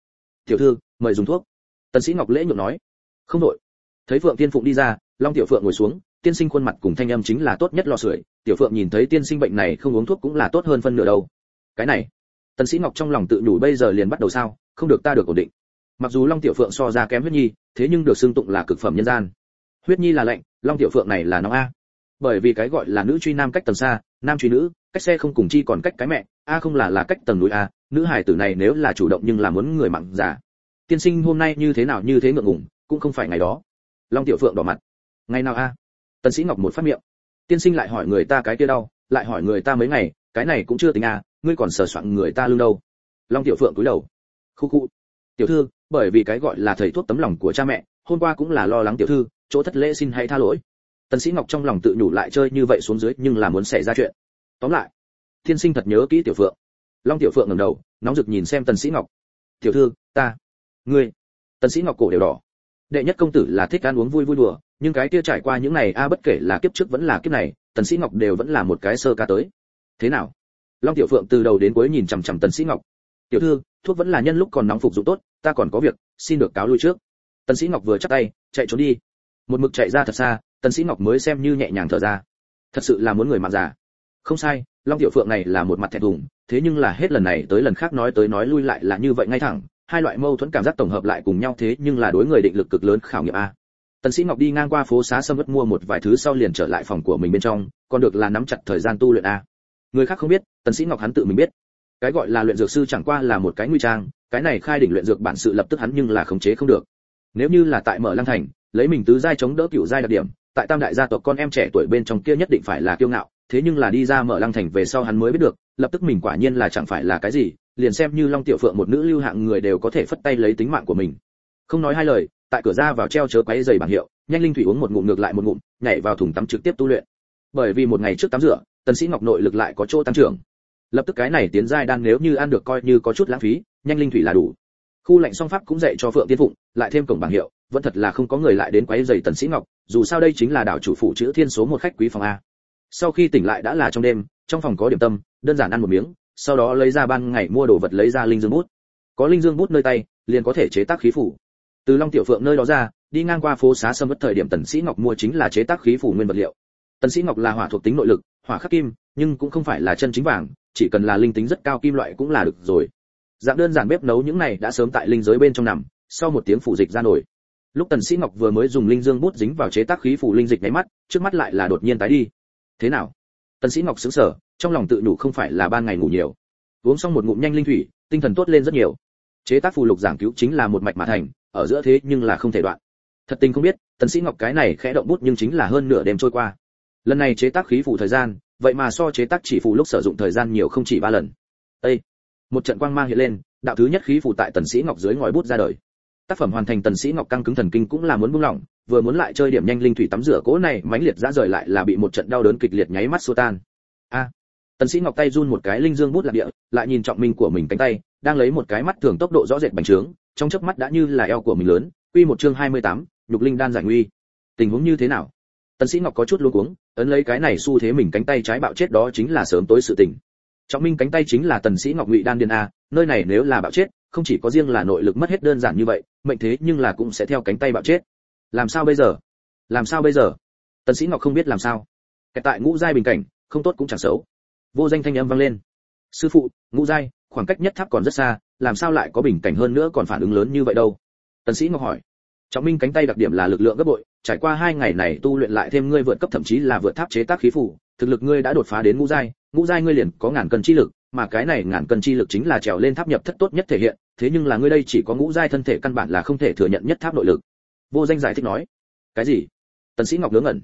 Tiểu thư, mời dùng thuốc. Tần sĩ ngọc lễ nhượng nói. Không đổi. Thấy phượng thiên phụng đi ra, long tiểu phượng ngồi xuống, tiên sinh khuôn mặt cùng thanh âm chính là tốt nhất lo sưởi. Tiểu phượng nhìn thấy tiên sinh bệnh này không uống thuốc cũng là tốt hơn phân nửa đâu. Cái này tần sĩ ngọc trong lòng tự nhủ bây giờ liền bắt đầu sao, không được ta được ổn định. Mặc dù long tiểu phượng so ra kém huyết nhi, thế nhưng được xưng tụng là cực phẩm nhân gian. Huyết nhi là lệnh long tiểu phượng này là nóng a. Bởi vì cái gọi là nữ truy nam cách tầng xa, nam truy nữ, cách xe không cùng chi còn cách cái mẹ, a không là là cách tầng núi a, nữ hải tử này nếu là chủ động nhưng là muốn người mặn giả. Tiên sinh hôm nay như thế nào như thế ngượng ngùng, cũng không phải ngày đó. Long tiểu phượng đỏ mặt. Ngày nào a? Tần sĩ ngọc một phát miệng. Tiên sinh lại hỏi người ta cái kia đau, lại hỏi người ta mấy ngày, cái này cũng chưa tính a ngươi còn sờ soạn người ta lương đâu? Long tiểu phượng cúi đầu. Khu khu. Tiểu thư, bởi vì cái gọi là thầy thuốc tấm lòng của cha mẹ, hôm qua cũng là lo lắng tiểu thư, chỗ thất lễ xin hãy tha lỗi. Tần sĩ ngọc trong lòng tự nhủ lại chơi như vậy xuống dưới, nhưng là muốn xảy ra chuyện. Tóm lại, thiên sinh thật nhớ kỹ tiểu phượng. Long tiểu phượng ngẩng đầu, nóng rực nhìn xem tần sĩ ngọc. Tiểu thư, ta, ngươi. Tần sĩ ngọc cổ đều đỏ. Đệ nhất công tử là thích ăn uống vui vui đùa, nhưng cái kia trải qua những ngày a, bất kể là kiếp trước vẫn là kiếp này, tần sĩ ngọc đều vẫn là một cái sơ ca tới. Thế nào? Long tiểu phượng từ đầu đến cuối nhìn chằm chằm tần sĩ ngọc. Tiểu thư, thuốc vẫn là nhân lúc còn nóng phục dụng tốt, ta còn có việc, xin được cáo lui trước. Tần sĩ ngọc vừa chắc tay, chạy trốn đi. Một mực chạy ra thật xa, tần sĩ ngọc mới xem như nhẹ nhàng thở ra. Thật sự là muốn người mạng già. Không sai, long tiểu phượng này là một mặt thẹn thùng, thế nhưng là hết lần này tới lần khác nói tới nói lui lại là như vậy ngay thẳng, hai loại mâu thuẫn cảm giác tổng hợp lại cùng nhau thế nhưng là đối người định lực cực lớn khảo nghiệm a. Tần sĩ ngọc đi ngang qua phố xá sâm vất mua một vài thứ sau liền trở lại phòng của mình bên trong, còn được là nắm chặt thời gian tu luyện a người khác không biết, tần sĩ ngọc hắn tự mình biết. Cái gọi là luyện dược sư chẳng qua là một cái nguy trang, cái này khai đỉnh luyện dược bản sự lập tức hắn nhưng là khống chế không được. Nếu như là tại mở lăng thành, lấy mình tứ giai chống đỡ cựu giai đặc điểm, tại tam đại gia tộc con em trẻ tuổi bên trong kia nhất định phải là kiêu ngạo, thế nhưng là đi ra mở lăng thành về sau hắn mới biết được, lập tức mình quả nhiên là chẳng phải là cái gì, liền xem như long tiểu phượng một nữ lưu hạng người đều có thể phất tay lấy tính mạng của mình. Không nói hai lời, tại cửa ra vào treo chớ quấy giày bảng hiệu, nhanh linh thủy uống một ngụm ngược lại một ngụm, nhảy vào thùng tắm trực tiếp tu luyện. Bởi vì một ngày trước tắm rửa tần sĩ ngọc nội lực lại có chỗ tăng trưởng. Lập tức cái này tiến giai đan nếu như ăn được coi như có chút lãng phí, nhanh linh thủy là đủ. Khu lệnh song pháp cũng dạy cho phượng tiên phụng, lại thêm cổng bảng hiệu, vẫn thật là không có người lại đến quấy giày tần sĩ ngọc, dù sao đây chính là đảo chủ phụ chữ thiên số một khách quý phòng a. Sau khi tỉnh lại đã là trong đêm, trong phòng có điểm tâm, đơn giản ăn một miếng, sau đó lấy ra ban ngày mua đồ vật lấy ra linh dương bút. Có linh dương bút nơi tay, liền có thể chế tác khí phủ. Từ long tiểu phượng nơi đó ra, đi ngang qua phố xá sâm mất thời điểm tần sĩ ngọc mua chính là chế tác khí phủ nguyên vật liệu. Tần sĩ ngọc là hỏa thuộc tính nội lực hỏa khắc kim, nhưng cũng không phải là chân chính vàng, chỉ cần là linh tính rất cao kim loại cũng là được rồi. Dạng đơn giản bếp nấu những này đã sớm tại linh giới bên trong nằm, sau một tiếng phụ dịch ra nổi lúc tần sĩ ngọc vừa mới dùng linh dương bút dính vào chế tác khí phủ linh dịch nháy mắt, trước mắt lại là đột nhiên tái đi. Thế nào? Tần sĩ ngọc sững sờ, trong lòng tự đủ không phải là ban ngày ngủ nhiều. Uống xong một ngụm nhanh linh thủy, tinh thần tốt lên rất nhiều. Chế tác phù lục giảng cứu chính là một mạch mà thành, ở giữa thế nhưng là không thể đoạn. Thật tình không biết, tần sĩ ngọc cái này khẽ động bút nhưng chính là hơn nửa đêm trôi qua lần này chế tác khí phủ thời gian vậy mà so chế tác chỉ phủ lúc sử dụng thời gian nhiều không chỉ ba lần. Ê! một trận quang mang hiện lên đạo thứ nhất khí phủ tại tần sĩ ngọc dưới ngòi bút ra đời. Tác phẩm hoàn thành tần sĩ ngọc căng cứng thần kinh cũng là muốn buông lỏng vừa muốn lại chơi điểm nhanh linh thủy tắm rửa cố này mãnh liệt ra rời lại là bị một trận đau đớn kịch liệt nháy mắt xua tan. A! Tần sĩ ngọc tay run một cái linh dương bút lạc địa lại nhìn trọng minh của mình cánh tay đang lấy một cái mắt thường tốc độ rõ rệt bành trướng trong chớp mắt đã như là eo của mình lớn. Quy một chương 28, nhục linh đan giải nguy. Tình huống như thế nào? Tần sĩ ngọc có chút luống cuống, ấn lấy cái này xu thế mình cánh tay trái bạo chết đó chính là sớm tối sự tình. Trọng minh cánh tay chính là tần sĩ ngọc ngụy đan điên a, nơi này nếu là bạo chết, không chỉ có riêng là nội lực mất hết đơn giản như vậy, mệnh thế nhưng là cũng sẽ theo cánh tay bạo chết. Làm sao bây giờ? Làm sao bây giờ? Tần sĩ ngọc không biết làm sao. Kẹt tại ngũ giai bình cảnh, không tốt cũng chẳng xấu. Vô danh thanh âm vang lên. Sư phụ, ngũ giai, khoảng cách nhất tháp còn rất xa, làm sao lại có bình cảnh hơn nữa còn phản ứng lớn như vậy đâu? Tần sĩ ngọc hỏi trọng minh cánh tay đặc điểm là lực lượng gấp bội, trải qua hai ngày này tu luyện lại thêm ngươi vượt cấp thậm chí là vượt tháp chế tác khí phủ, thực lực ngươi đã đột phá đến ngũ giai ngũ giai ngươi liền có ngàn cân chi lực, mà cái này ngàn cân chi lực chính là trèo lên tháp nhập thất tốt nhất thể hiện, thế nhưng là ngươi đây chỉ có ngũ giai thân thể căn bản là không thể thừa nhận nhất tháp nội lực. Vô danh giải thích nói, cái gì? Tần sĩ ngọc ngớ ngẩn.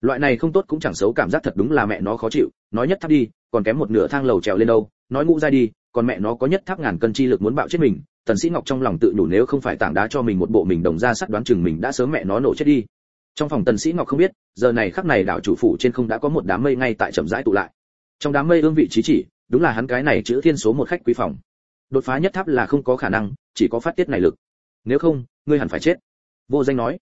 Loại này không tốt cũng chẳng xấu, cảm giác thật đúng là mẹ nó khó chịu, nói nhất tháp đi, còn kém một nửa thang lầu trèo lên đâu, nói ngũ giai đi, còn mẹ nó có nhất tháp ngàn cân chi lực muốn bạo chết mình tần sĩ ngọc trong lòng tự đủ nếu không phải tảng đá cho mình một bộ mình đồng ra sắt đoán chừng mình đã sớm mẹ nó nổ chết đi. Trong phòng tần sĩ ngọc không biết, giờ này khắc này đảo chủ phủ trên không đã có một đám mây ngay tại chậm rãi tụ lại. Trong đám mây ương vị trí chỉ, đúng là hắn cái này chữ thiên số một khách quý phòng. Đột phá nhất tháp là không có khả năng, chỉ có phát tiết này lực. Nếu không, ngươi hẳn phải chết. Vô danh nói,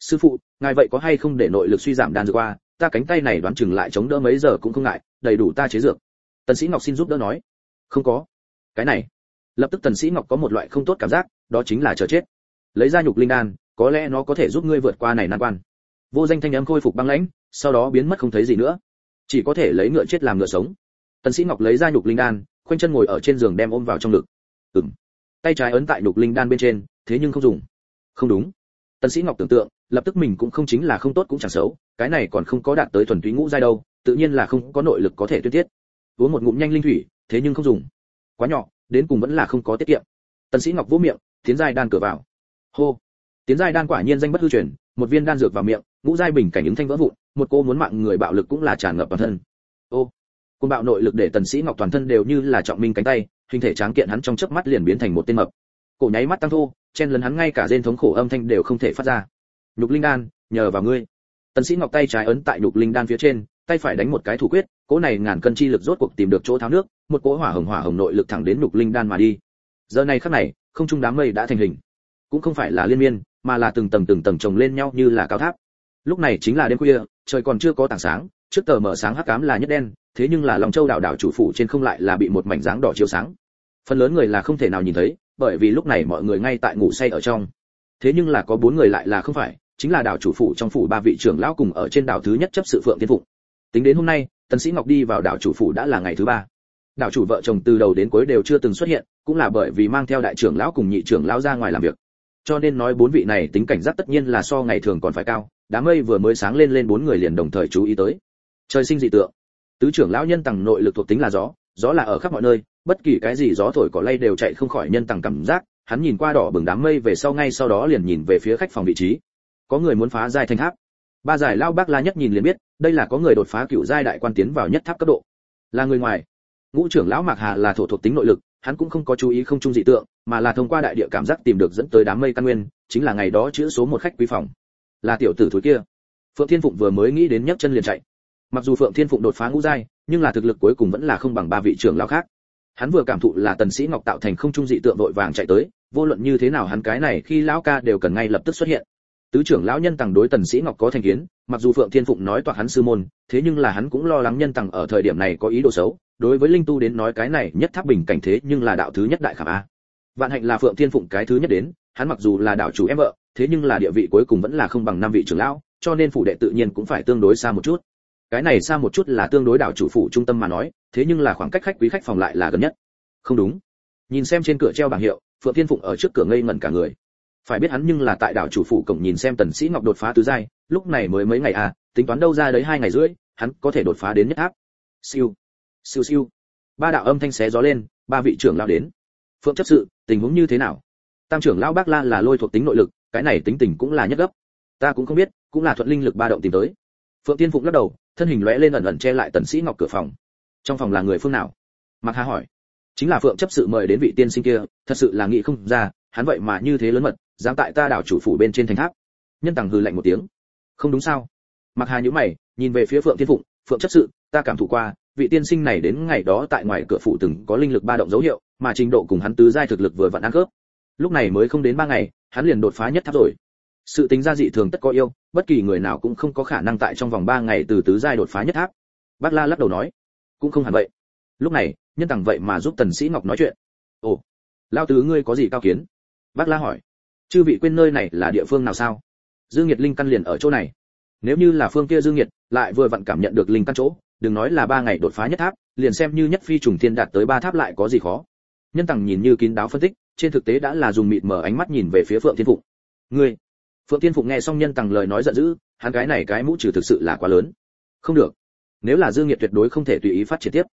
sư phụ, ngài vậy có hay không để nội lực suy giảm đan dược qua? Ta cánh tay này đoán chừng lại chống đỡ mấy giờ cũng không ngại, đầy đủ ta chế dược. Tần sĩ ngọc xin giúp đỡ nói, không có. Cái này lập tức tần sĩ ngọc có một loại không tốt cảm giác, đó chính là chờ chết. Lấy ra nhục linh đan, có lẽ nó có thể giúp ngươi vượt qua này nan quan. Vô danh thanh âm khôi phục băng lãnh, sau đó biến mất không thấy gì nữa. Chỉ có thể lấy ngựa chết làm ngựa sống. Tần sĩ ngọc lấy ra nhục linh đan, khoanh chân ngồi ở trên giường đem ôm vào trong ngực. Ừm. Tay trái ấn tại nhục linh đan bên trên, thế nhưng không dùng. Không đúng. Tần sĩ ngọc tưởng tượng, lập tức mình cũng không chính là không tốt cũng chẳng xấu, cái này còn không có đạt tới thuần túy ngũ giai đâu, tự nhiên là không có nội lực có thể tuyên tiết. Uống một ngụm nhanh linh thủy, thế nhưng không dùng. Quá nhỏ đến cùng vẫn là không có tiết kiệm. Tần sĩ ngọc vỗ miệng, tiến giai đan cửa vào. Hô. Tiến giai đan quả nhiên danh bất hư truyền, một viên đan dược vào miệng, ngũ giai bình cảnh những thanh vỡ vụn, một cô muốn mạng người bạo lực cũng là tràn ngập toàn thân. Ô. Cơn bạo nội lực để tần sĩ ngọc toàn thân đều như là trọng minh cánh tay, hình thể tráng kiện hắn trong chớp mắt liền biến thành một tên mập. Cổ nháy mắt tăng thô, chen lấn hắn ngay cả rên thống khổ âm thanh đều không thể phát ra. Nhục linh đan, nhờ vào ngươi. Tần sĩ ngọc tay trái ấn tại nhục linh đan phía trên, tay phải đánh một cái thủ quyết cỗ này ngàn cân chi lực rốt cuộc tìm được chỗ tháo nước, một cỗ hỏa hồng hỏa hồng nội lực thẳng đến nhục linh đan mà đi. Giờ này khắc này, không trung đám mây đã thành hình. Cũng không phải là liên miên, mà là từng tầng từng tầng chồng lên nhau như là cao tháp. Lúc này chính là đêm khuya, trời còn chưa có tảng sáng, trước tờ mở sáng hắc ám là nhất đen, thế nhưng là lòng châu đảo đảo chủ phủ trên không lại là bị một mảnh dáng đỏ chiếu sáng. Phần lớn người là không thể nào nhìn thấy, bởi vì lúc này mọi người ngay tại ngủ say ở trong. Thế nhưng là có bốn người lại là không phải, chính là đảo chủ phủ trong phủ ba vị trưởng lão cùng ở trên đảo thứ nhất chấp sự phượng tiên phụng. Tính đến hôm nay tần sĩ ngọc đi vào đảo chủ phủ đã là ngày thứ ba. Đảo chủ vợ chồng từ đầu đến cuối đều chưa từng xuất hiện, cũng là bởi vì mang theo đại trưởng lão cùng nhị trưởng lão ra ngoài làm việc. Cho nên nói bốn vị này tính cảnh giác tất nhiên là so ngày thường còn phải cao đám mây vừa mới sáng lên lên bốn người liền đồng thời chú ý tới. Trời sinh dị tượng. Tứ trưởng lão nhân tầng nội lực thuộc tính là gió gió là ở khắp mọi nơi, bất kỳ cái gì gió thổi cỏ lay đều chạy không khỏi nhân tầng cảm giác, hắn nhìn qua đỏ bừng đám mây về sau ngay sau đó liền nhìn về phía khách phòng vị trí. Có người muốn phá giai thành tháp ba giải lao bác la nhất nhìn liền biết, đây là có người đột phá cựu giai đại quan tiến vào nhất tháp cấp độ. Là người ngoài. Ngũ trưởng lão mạc hà là thổ thuộc tính nội lực, hắn cũng không có chú ý không trung dị tượng, mà là thông qua đại địa cảm giác tìm được dẫn tới đám mây căn nguyên, chính là ngày đó chữ số một khách quý phòng. Là tiểu tử thối kia. Phượng thiên phụng vừa mới nghĩ đến nhấc chân liền chạy. Mặc dù phượng thiên phụng đột phá ngũ giai, nhưng là thực lực cuối cùng vẫn là không bằng ba vị trưởng lão khác. Hắn vừa cảm thụ là tần sĩ ngọc tạo thành không trung dị tượng vội vàng chạy tới, vô luận như thế nào hắn cái này khi lão ca đều cần ngay lập tức xuất hiện tứ trưởng lão nhân tằng đối tần sĩ ngọc có thành kiến, mặc dù phượng thiên phụng nói toạc hắn sư môn, thế nhưng là hắn cũng lo lắng nhân tằng ở thời điểm này có ý đồ xấu, đối với linh tu đến nói cái này nhất tháp bình cảnh thế nhưng là đạo thứ nhất đại khảm a. Vạn hạnh là phượng thiên phụng cái thứ nhất đến, hắn mặc dù là đạo chủ em vợ, thế nhưng là địa vị cuối cùng vẫn là không bằng năm vị trưởng lão, cho nên phủ đệ tự nhiên cũng phải tương đối xa một chút. Cái này xa một chút là tương đối đảo chủ phủ trung tâm mà nói, thế nhưng là khoảng cách khách quý khách phòng lại là gần nhất. Không đúng. Nhìn xem trên cửa treo bảng hiệu, phượng thiên phụng ở trước cửa ngây ngẩn cả người phải biết hắn nhưng là tại đảo chủ phủ cổng nhìn xem tần sĩ ngọc đột phá tứ giai, lúc này mới mấy ngày à tính toán đâu ra đấy hai ngày rưỡi, hắn có thể đột phá đến nhất áp. Siêu siêu siêu. Ba đạo âm thanh xé gió lên, ba vị trưởng lão đến. Phượng chấp sự, tình huống như thế nào? Tam trưởng lão bác la là lôi thuộc tính nội lực, cái này tính tình cũng là nhất gấp. Ta cũng không biết, cũng là thuận linh lực ba động tìm tới. Phượng tiên phụng lắc đầu, thân hình lóe lên ẩn ẩn che lại tần sĩ ngọc cửa phòng. Trong phòng là người phương nào? Mặc hà hỏi. Chính là phượng chấp sự mời đến vị tiên sinh kia, thật sự là nghĩ không ra, hắn vậy mà như thế lớn mật dám tại ta đảo chủ phủ bên trên thành tháp. Nhân tàng hừ lạnh một tiếng. Không đúng sao? Mặc hà nhíu mày, nhìn về phía phượng thiên phụng, phượng chấp sự, ta cảm thụ qua, vị tiên sinh này đến ngày đó tại ngoài cửa phủ từng có linh lực ba động dấu hiệu, mà trình độ cùng hắn tứ giai thực lực vừa vặn ăn khớp. Lúc này mới không đến ba ngày, hắn liền đột phá nhất tháp rồi. Sự tính ra dị thường tất có yêu, bất kỳ người nào cũng không có khả năng tại trong vòng ba ngày từ tứ giai đột phá nhất tháp. Bác la lắc đầu nói. Cũng không hẳn vậy. Lúc này, nhân tằng vậy mà giúp tần sĩ ngọc nói chuyện. Ồ lao tứ ngươi có gì cao kiến? Bác la hỏi chư vị quên nơi này là địa phương nào sao? Dương nhiệt linh căn liền ở chỗ này. Nếu như là phương kia dương nhiệt lại vừa vặn cảm nhận được linh căn chỗ, đừng nói là ba ngày đột phá nhất tháp, liền xem như nhất phi trùng thiên đạt tới ba tháp lại có gì khó. Nhân tằng nhìn như kín đáo phân tích, trên thực tế đã là dùng mịt mở ánh mắt nhìn về phía phượng thiên phụng. Ngươi? Phượng thiên phụng nghe xong nhân tằng lời nói giận dữ, hắn cái này cái mũ trừ thực sự là quá lớn. Không được. Nếu là dương nhiệt tuyệt đối không thể tùy ý phát triển tiếp.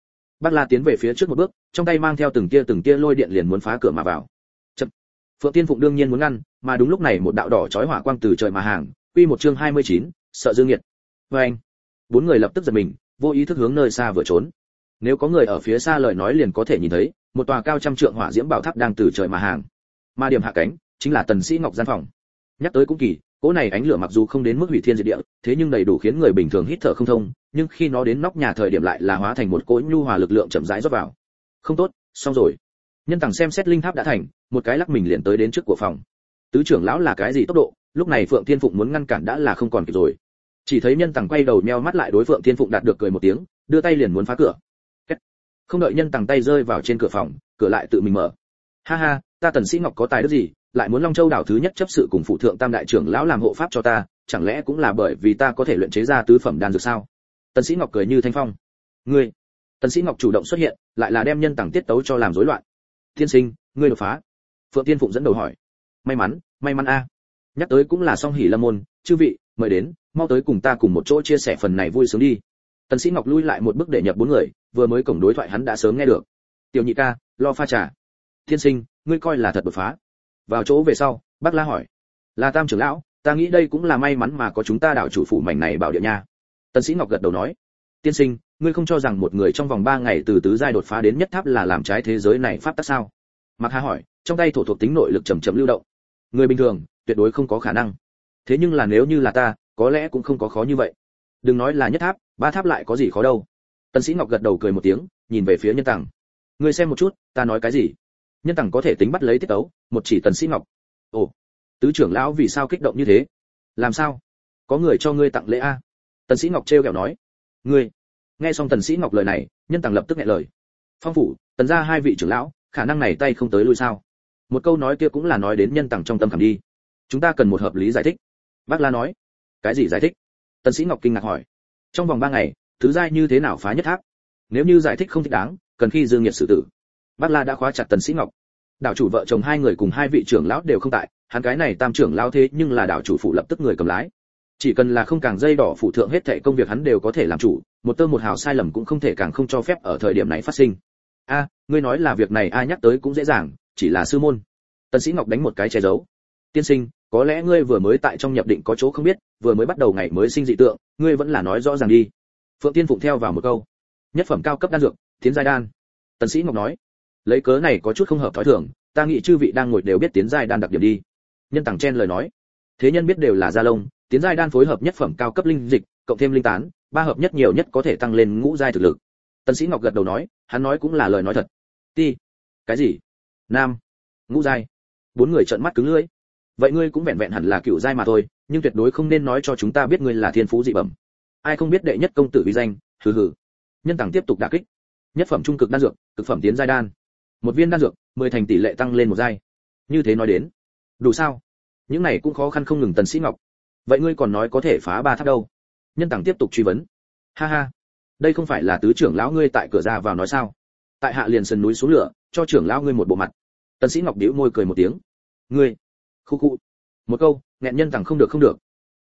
Bác la tiến về phía trước một bước, trong tay mang theo từng tia từng tia lôi điện liền muốn phá cửa mà vào phượng tiên phụng đương nhiên muốn ngăn mà đúng lúc này một đạo đỏ chói hỏa quang từ trời mà hàng quy một chương 29, sợ dương nhiệt với anh bốn người lập tức giật mình vô ý thức hướng nơi xa vừa trốn. Nếu có người ở phía xa lời nói liền có thể nhìn thấy một tòa cao trăm trượng hỏa diễm bảo tháp đang từ trời mà hàng. Mà điểm hạ cánh chính là tần sĩ ngọc gian phòng. Nhắc tới cũng kỳ cỗ này ánh lửa mặc dù không đến mức hủy thiên diệt địa thế nhưng đầy đủ khiến người bình thường hít thở không thông nhưng khi nó đến nóc nhà thời điểm lại là hóa thành một cỗ nhu hòa lực lượng chậm rãi rót vào. Không tốt xong rồi nhân tàng xem xét linh tháp đã thành, một cái lắc mình liền tới đến trước của phòng. Tứ trưởng lão là cái gì tốc độ? Lúc này phượng thiên phụng muốn ngăn cản đã là không còn kịp rồi. Chỉ thấy nhân tàng quay đầu meo mắt lại đối phượng thiên phụng đạt được cười một tiếng, đưa tay liền muốn phá cửa. Không đợi nhân tàng tay rơi vào trên cửa phòng, cửa lại tự mình mở. Ha ha, ta tần sĩ ngọc có tài đức gì, lại muốn long châu đảo thứ nhất chấp sự cùng phụ thượng tam đại trưởng lão làm hộ pháp cho ta, chẳng lẽ cũng là bởi vì ta có thể luyện chế ra tứ phẩm đan dược sao? Tần sĩ ngọc cười như thanh phong. Ngươi. Tần sĩ ngọc chủ động xuất hiện, lại là đem nhân tàng tiết tấu cho làm rối loạn thiên sinh, ngươi đột phá. Phượng tiên phụng dẫn đầu hỏi. May mắn may mắn a. Nhắc tới cũng là song hỉ lâm môn. Chư vị, mời đến, mau tới cùng ta cùng một chỗ chia sẻ phần này vui sướng đi. Tần sĩ ngọc lui lại một bước để nhập bốn người, vừa mới cổng đối thoại hắn đã sớm nghe được. Tiểu nhị ca, lo pha trà. Thiên sinh, ngươi coi là thật đột phá. Vào chỗ về sau, bác la hỏi. Là tam trưởng lão, ta nghĩ đây cũng là may mắn mà có chúng ta đảo chủ phủ mảnh này bảo địa nha. Tần sĩ ngọc gật đầu nói. Tiên sinh ngươi không cho rằng một người trong vòng ba ngày từ tứ giai đột phá đến nhất tháp là làm trái thế giới này pháp tắc sao? Mặc hà hỏi, trong tay thổ thuộc tính nội lực chậm chậm lưu động. Người bình thường, tuyệt đối không có khả năng. Thế nhưng là nếu như là ta, có lẽ cũng không có khó như vậy. Đừng nói là nhất tháp, ba tháp lại có gì khó đâu. Tần sĩ ngọc gật đầu cười một tiếng, nhìn về phía nhân tằng. Ngươi xem một chút, ta nói cái gì? Nhân tằng có thể tính bắt lấy tiết tấu, một chỉ tần sĩ ngọc. Ồ, tứ trưởng lão vì sao kích động như thế? Làm sao? Có người cho ngươi tặng lễ a? Tần sĩ ngọc treo kẹo nói. Ngươi nghe xong tần sĩ ngọc lời này, nhân tàng lập tức nghe lời. Phong phủ, tần gia hai vị trưởng lão, khả năng này tay không tới lui sao? Một câu nói kia cũng là nói đến nhân tàng trong tâm cảm đi. Chúng ta cần một hợp lý giải thích. Bác la nói. Cái gì giải thích? Tần sĩ ngọc kinh ngạc hỏi. Trong vòng ba ngày, thứ giai như thế nào phá nhất tháp? Nếu như giải thích không thích đáng, cần khi dương nhiệt sự tử. Bác la đã khóa chặt tần sĩ ngọc. Đảo chủ vợ chồng hai người cùng hai vị trưởng lão đều không tại, hắn cái này tam trưởng lão thế nhưng là đảo chủ phụ lập tức người cầm lái. Chỉ cần là không càng dây đỏ phụ thượng hết thảy công việc hắn đều có thể làm chủ một tơ một hào sai lầm cũng không thể càng không cho phép ở thời điểm này phát sinh. A, ngươi nói là việc này ai nhắc tới cũng dễ dàng, chỉ là sư môn. Tần sĩ ngọc đánh một cái che giấu. Tiên sinh, có lẽ ngươi vừa mới tại trong nhập định có chỗ không biết, vừa mới bắt đầu ngày mới sinh dị tượng, ngươi vẫn là nói rõ ràng đi. Phượng tiên phụng theo vào một câu. Nhất phẩm cao cấp đan dược tiến giai đan. Tần sĩ ngọc nói. Lấy cớ này có chút không hợp thói thường, ta nghĩ chư vị đang ngồi đều biết tiến giai đan đặc điểm đi. Nhân tàng chen lời nói. Thế nhân biết đều là gia lông tiến giai đan phối hợp nhất phẩm cao cấp linh dịch, cộng thêm linh tán ba hợp nhất nhiều nhất có thể tăng lên ngũ giai thực lực. Tần sĩ ngọc gật đầu nói, hắn nói cũng là lời nói thật. Ti, cái gì? Nam, ngũ giai. Bốn người trợn mắt cứng lưỡi. Vậy ngươi cũng vẹn vẹn hẳn là cựu giai mà thôi, nhưng tuyệt đối không nên nói cho chúng ta biết ngươi là thiên phú dị bẩm. Ai không biết đệ nhất công tử vi danh, hừ hừ. Nhân tàng tiếp tục đả kích. Nhất phẩm trung cực đan dược, cực phẩm tiến giai đan. Một viên đan dược, mười thành tỷ lệ tăng lên một giai. Như thế nói đến, đủ sao? Những này cũng khó khăn không ngừng tần sĩ ngọc. Vậy ngươi còn nói có thể phá ba tháp đâu? Nhân tàng tiếp tục truy vấn. Ha ha. Đây không phải là tứ trưởng lão ngươi tại cửa ra vào nói sao? Tại hạ liền sườn núi xuống lửa, cho trưởng lão ngươi một bộ mặt. Tần sĩ ngọc điếu môi cười một tiếng. Ngươi. Khu khu. Một câu, nghẹn nhân tàng không được không được.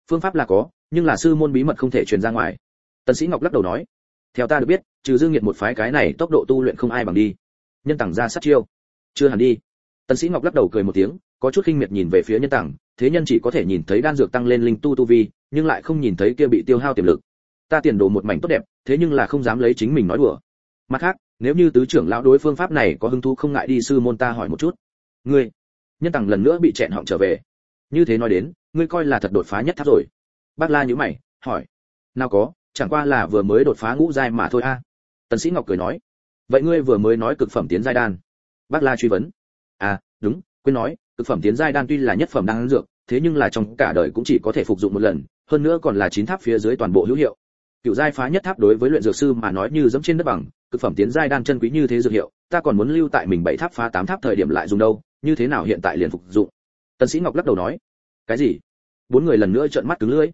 Phương pháp là có, nhưng là sư môn bí mật không thể truyền ra ngoài. Tần sĩ ngọc lắc đầu nói. Theo ta được biết, trừ dương nghiệt một phái cái này tốc độ tu luyện không ai bằng đi. Nhân tàng ra sát chiêu. Chưa hẳn đi. Tần sĩ ngọc lắc đầu cười một tiếng, có chút kinh miệt nhìn về phía nhân tàng thế nhân chỉ có thể nhìn thấy đan dược tăng lên linh tu tu vi nhưng lại không nhìn thấy kia bị tiêu hao tiềm lực. Ta tiền đồ một mảnh tốt đẹp, thế nhưng là không dám lấy chính mình nói đùa. Mặt khác, nếu như tứ trưởng lão đối phương pháp này có hứng thú không ngại đi sư môn ta hỏi một chút. Ngươi, nhân tằng lần nữa bị chẹn họng trở về. Như thế nói đến, ngươi coi là thật đột phá nhất tháp rồi. Bác la nhíu mày, hỏi. Nào có, chẳng qua là vừa mới đột phá ngũ giai mà thôi a. Tần sĩ ngọc cười nói. Vậy ngươi vừa mới nói cực phẩm tiến giai đan. Bác la truy vấn. À đúng, quên nói, cực phẩm tiến giai đan tuy là nhất phẩm đan dược, thế nhưng là trong cả đời cũng chỉ có thể phục dụng một lần hơn nữa còn là chín tháp phía dưới toàn bộ hữu hiệu. Cựu giai phá nhất tháp đối với luyện dược sư mà nói như dẫm trên đất bằng, cực phẩm tiến giai đan chân quý như thế dược hiệu, ta còn muốn lưu tại mình bảy tháp phá tám tháp thời điểm lại dùng đâu, như thế nào hiện tại liền phục dụng? Tần sĩ ngọc lắc đầu nói. Cái gì? Bốn người lần nữa trợn mắt cứng lưỡi.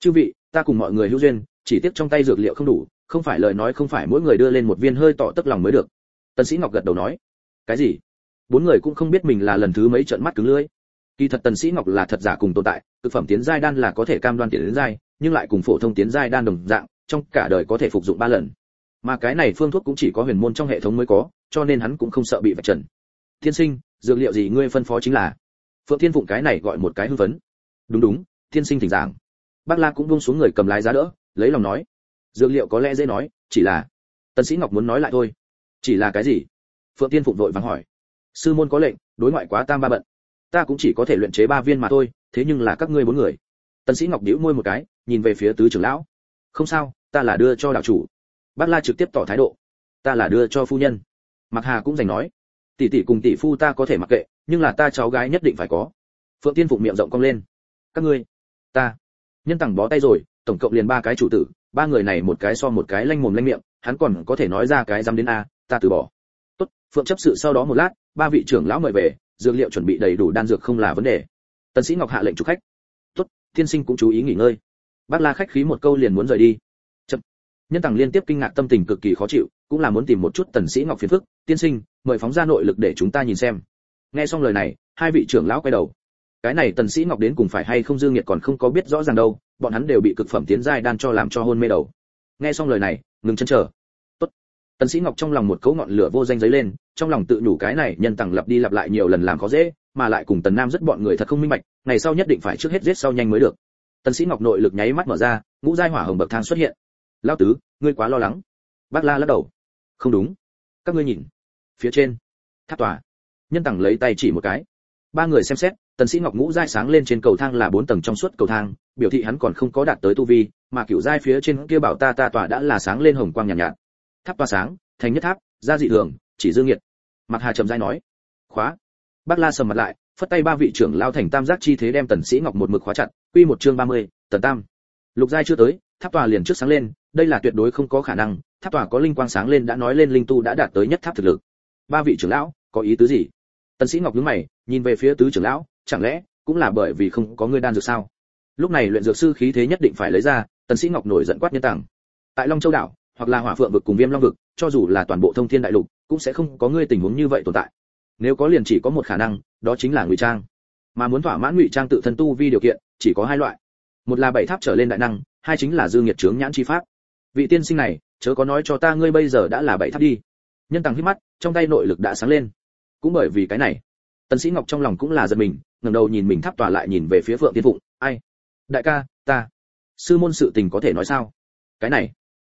Chư vị, ta cùng mọi người hữu duyên, chỉ tiếc trong tay dược liệu không đủ, không phải lời nói không phải mỗi người đưa lên một viên hơi tỏ tức lòng mới được. Tần sĩ ngọc gật đầu nói. Cái gì? Bốn người cũng không biết mình là lần thứ mấy trợn mắt cứng lưỡi kỳ thật tần sĩ ngọc là thật giả cùng tồn tại, cực phẩm tiến giai đan là có thể cam đoan tiến đến giai, nhưng lại cùng phổ thông tiến giai đan đồng dạng, trong cả đời có thể phục dụng ba lần. Mà cái này phương thuốc cũng chỉ có huyền môn trong hệ thống mới có, cho nên hắn cũng không sợ bị vạch trần. Thiên sinh, dược liệu gì ngươi phân phó chính là? Phượng thiên phụng cái này gọi một cái hư vấn đúng đúng, thiên sinh thỉnh giảng. Bác la cũng buông xuống người cầm lái giá đỡ, lấy lòng nói. Dược liệu có lẽ dễ nói, chỉ là tần sĩ ngọc muốn nói lại thôi. Chỉ là cái gì? Phượng thiên phụng vội vàng hỏi. Sư môn có lệnh, đối ngoại quá tam ba bận ta cũng chỉ có thể luyện chế ba viên mà thôi, thế nhưng là các ngươi bốn người. Tần sĩ ngọc nhíu môi một cái, nhìn về phía tứ trưởng lão. Không sao, ta là đưa cho đạo chủ. Bác la trực tiếp tỏ thái độ. Ta là đưa cho phu nhân. Mặc hà cũng giành nói. Tỷ tỷ cùng tỷ phu ta có thể mặc kệ, nhưng là ta cháu gái nhất định phải có. Phượng tiên phụng miệng rộng cong lên. Các ngươi, ta. Nhân tặng bó tay rồi, tổng cộng liền ba cái chủ tử, ba người này một cái so một cái lanh mồm lanh miệng, hắn còn có thể nói ra cái dám đến a, ta từ bỏ. Tốt, phượng chấp sự sau đó một lát, ba vị trưởng lão mời về dược liệu chuẩn bị đầy đủ đan dược không là vấn đề. Tần sĩ ngọc hạ lệnh chủ khách. Tốt thiên sinh cũng chú ý nghỉ ngơi. Bác la khách khí một câu liền muốn rời đi. Chậm. nhân tàng liên tiếp kinh ngạc tâm tình cực kỳ khó chịu, cũng là muốn tìm một chút tần sĩ ngọc phiền phức. Tiên sinh, mời phóng ra nội lực để chúng ta nhìn xem. Nghe xong lời này, hai vị trưởng lão quay đầu. Cái này tần sĩ ngọc đến cùng phải hay không dương nghiệt còn không có biết rõ ràng đâu, bọn hắn đều bị cực phẩm tiến giai đan cho làm cho hôn mê đầu. Nghe xong lời này, ngừng chân chờ tần sĩ ngọc trong lòng một cấu ngọn lửa vô danh giấy lên trong lòng tự nhủ cái này nhân tặng lặp đi lặp lại nhiều lần làm khó dễ mà lại cùng tần nam rất bọn người thật không minh bạch ngày sau nhất định phải trước hết giết sau nhanh mới được. Tần sĩ ngọc nội lực nháy mắt mở ra ngũ giai hỏa hồng bậc thang xuất hiện. Lão tứ ngươi quá lo lắng. Bác la lắc đầu. Không đúng. Các ngươi nhìn phía trên tháp tòa. Nhân tặng lấy tay chỉ một cái. Ba người xem xét tần sĩ ngọc ngũ giai sáng lên trên cầu thang là bốn tầng trong suốt cầu thang biểu thị hắn còn không có đạt tới tu vi mà cửu giai phía trên kia bảo ta ta tòa đã là sáng lên hồng quang nhàn nhạt, nhạt tháp tòa sáng thành nhất tháp gia dị thường chỉ dương nhiệt. Mặt hà trầm giai nói khóa. Bác la sầm mặt lại phất tay ba vị trưởng lao thành tam giác chi thế đem tần sĩ ngọc một mực khóa chặt quy một chương 30, tần tam. Lục giai chưa tới tháp tòa liền trước sáng lên đây là tuyệt đối không có khả năng tháp tòa có linh quang sáng lên đã nói lên linh tu đã đạt tới nhất tháp thực lực. Ba vị trưởng lão có ý tứ gì? Tần sĩ ngọc nhướng mày nhìn về phía tứ trưởng lão chẳng lẽ cũng là bởi vì không có người đan dược sao? Lúc này luyện dược sư khí thế nhất định phải lấy ra tần sĩ ngọc nổi giận quát nhân tảng. tại long châu đảo hoặc là hỏa phượng vực cùng viêm long vực, cho dù là toàn bộ thông thiên đại lục, cũng sẽ không có ngươi tình huống như vậy tồn tại. Nếu có liền chỉ có một khả năng, đó chính là ngụy trang. Mà muốn thỏa mãn ngụy trang tự thân tu vi điều kiện, chỉ có hai loại. Một là bảy tháp trở lên đại năng, hai chính là dư nghiệt trướng nhãn chi pháp. Vị tiên sinh này, chớ có nói cho ta ngươi bây giờ đã là bảy tháp đi. Nhân tăng hít mắt, trong tay nội lực đã sáng lên. Cũng bởi vì cái này, tần sĩ ngọc trong lòng cũng là giật mình, ngẩng đầu nhìn mình tháp tòa lại nhìn về phía phượng tiên phụng. Ai? Đại ca, ta. Sư môn sự tình có thể nói sao? Cái này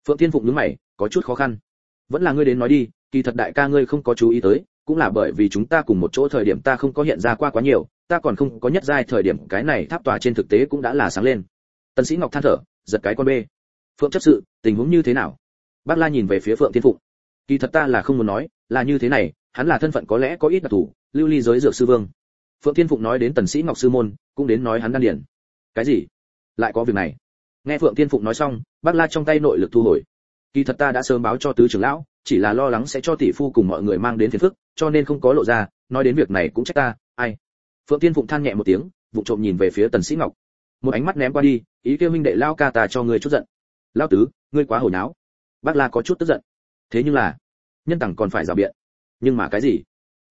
phượng Thiên phụng nhướng mày, có chút khó khăn. Vẫn là ngươi đến nói đi, kỳ thật đại ca ngươi không có chú ý tới, cũng là bởi vì chúng ta cùng một chỗ thời điểm ta không có hiện ra qua quá nhiều, ta còn không có nhất giai thời điểm, cái này tháp tòa trên thực tế cũng đã là sáng lên. Tần sĩ ngọc than thở, giật cái con bê. Phượng chấp sự, tình huống như thế nào? Bác la nhìn về phía phượng Thiên phụng. Kỳ thật ta là không muốn nói, là như thế này, hắn là thân phận có lẽ có ít đặc thù, lưu ly giới dược sư vương. Phượng Thiên phụng nói đến tần sĩ ngọc sư môn, cũng đến nói hắn đan điển. Cái gì? Lại có việc này. Nghe phượng Thiên phụng nói xong bác la trong tay nội lực thu hồi. Kỳ thật ta đã sớm báo cho tứ trưởng lão, chỉ là lo lắng sẽ cho tỷ phu cùng mọi người mang đến phiền phức, cho nên không có lộ ra, nói đến việc này cũng trách ta, ai. Phượng tiên phụng than nhẹ một tiếng, vụ trộm nhìn về phía tần sĩ ngọc. Một ánh mắt ném qua đi, ý kêu minh đệ lao ca ta cho ngươi chút giận. Lao tứ, ngươi quá hồi náo. Bác la có chút tức giận. Thế nhưng là, nhân tặng còn phải rào biện. Nhưng mà cái gì?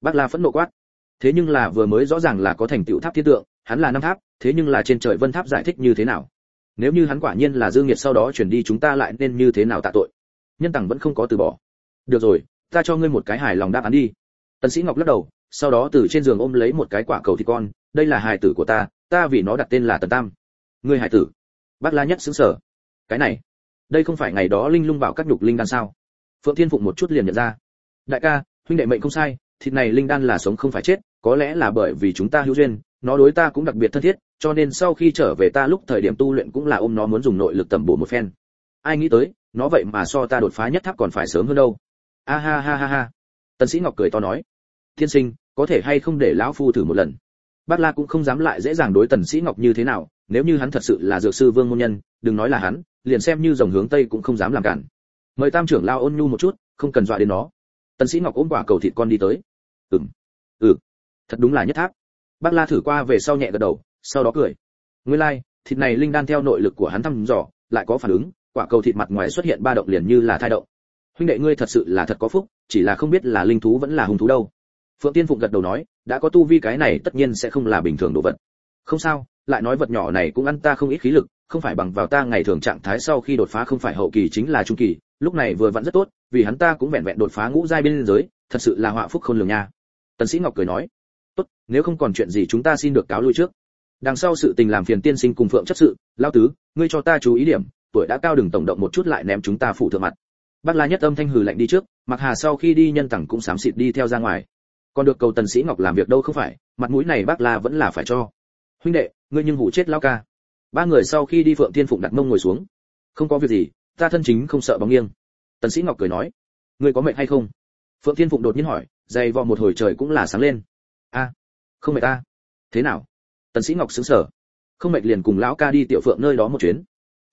Bác la phẫn nộ quát. Thế nhưng là vừa mới rõ ràng là có thành tựu tháp thiên tượng, hắn là năm tháp, thế nhưng là trên trời vân tháp giải thích như thế nào? Nếu như hắn quả nhiên là dương nghiệt sau đó chuyển đi chúng ta lại nên như thế nào tạ tội? Nhân tằng vẫn không có từ bỏ. Được rồi, ta cho ngươi một cái hài lòng đáp án đi. Tần sĩ ngọc lắc đầu, sau đó từ trên giường ôm lấy một cái quả cầu thịt con, đây là hài tử của ta ta vì nó đặt tên là tần tam. Ngươi hài tử. Bác la nhất sững sờ. Cái này, đây không phải ngày đó linh lung bảo các nhục linh đan sao? Phượng thiên phụng một chút liền nhận ra. Đại ca, huynh đệ mệnh không sai, thịt này linh đan là sống không phải chết, có lẽ là bởi vì chúng ta hữu duyên, nó đối ta cũng đặc biệt thân thiết cho nên sau khi trở về ta lúc thời điểm tu luyện cũng là ôm nó muốn dùng nội lực tầm bổ một phen. Ai nghĩ tới, nó vậy mà so ta đột phá nhất tháp còn phải sớm hơn đâu. A ha ha ha ha. Tần sĩ ngọc cười to nói thiên sinh, có thể hay không để lão phu thử một lần? Bác la cũng không dám lại dễ dàng đối tần sĩ ngọc như thế nào, nếu như hắn thật sự là dược sư vương môn nhân, đừng nói là hắn, liền xem như dòng hướng tây cũng không dám làm cản. Mời tam trưởng lao ôn nhu một chút, không cần dọa đến nó. Tần sĩ ngọc ôm quả cầu thịt con đi tới. Ừm ừ thật đúng là nhất tháp. Bác la thử qua về sau nhẹ gật đầu sau đó cười. Nguyên lai like, thịt này linh đan theo nội lực của hắn thăm dò lại có phản ứng quả cầu thịt mặt ngoài xuất hiện ba động liền như là thai động. Huynh đệ ngươi thật sự là thật có phúc chỉ là không biết là linh thú vẫn là hung thú đâu. Phượng tiên phụng gật đầu nói đã có tu vi cái này tất nhiên sẽ không là bình thường đồ vật. Không sao lại nói vật nhỏ này cũng ăn ta không ít khí lực không phải bằng vào ta ngày thường trạng thái sau khi đột phá không phải hậu kỳ chính là trung kỳ lúc này vừa vặn rất tốt vì hắn ta cũng vẹn vẹn đột phá ngũ giai bên giới thật sự là họa phúc khôn lường nha. Tần sĩ ngọc cười nói tốt nếu không còn chuyện gì chúng ta xin được cáo lui trước đằng sau sự tình làm phiền tiên sinh cùng phượng chấp sự lao tứ, ngươi cho ta chú ý điểm, tuổi đã cao đừng tổng động một chút lại ném chúng ta phủ thượng mặt. Bác la nhất âm thanh hừ lạnh đi trước mặc hà sau khi đi nhân tẳng cũng xám xịt đi theo ra ngoài. Còn được cầu tần sĩ ngọc làm việc đâu không phải, mặt mũi này bác la vẫn là phải cho. Huynh đệ, ngươi nhưng hủ chết lao ca. Ba người sau khi đi phượng tiên phụng đặt mông ngồi xuống. Không có việc gì, ta thân chính không sợ bóng nghiêng. Tần sĩ ngọc cười nói. Ngươi có mệt hay không? Phượng tiên phụng đột nhiên hỏi, dày vò một hồi trời cũng là sáng lên. A, không mệt ta. Thế nào? Tần sĩ ngọc sững sờ không mệt liền cùng lão ca đi tiểu phượng nơi đó một chuyến.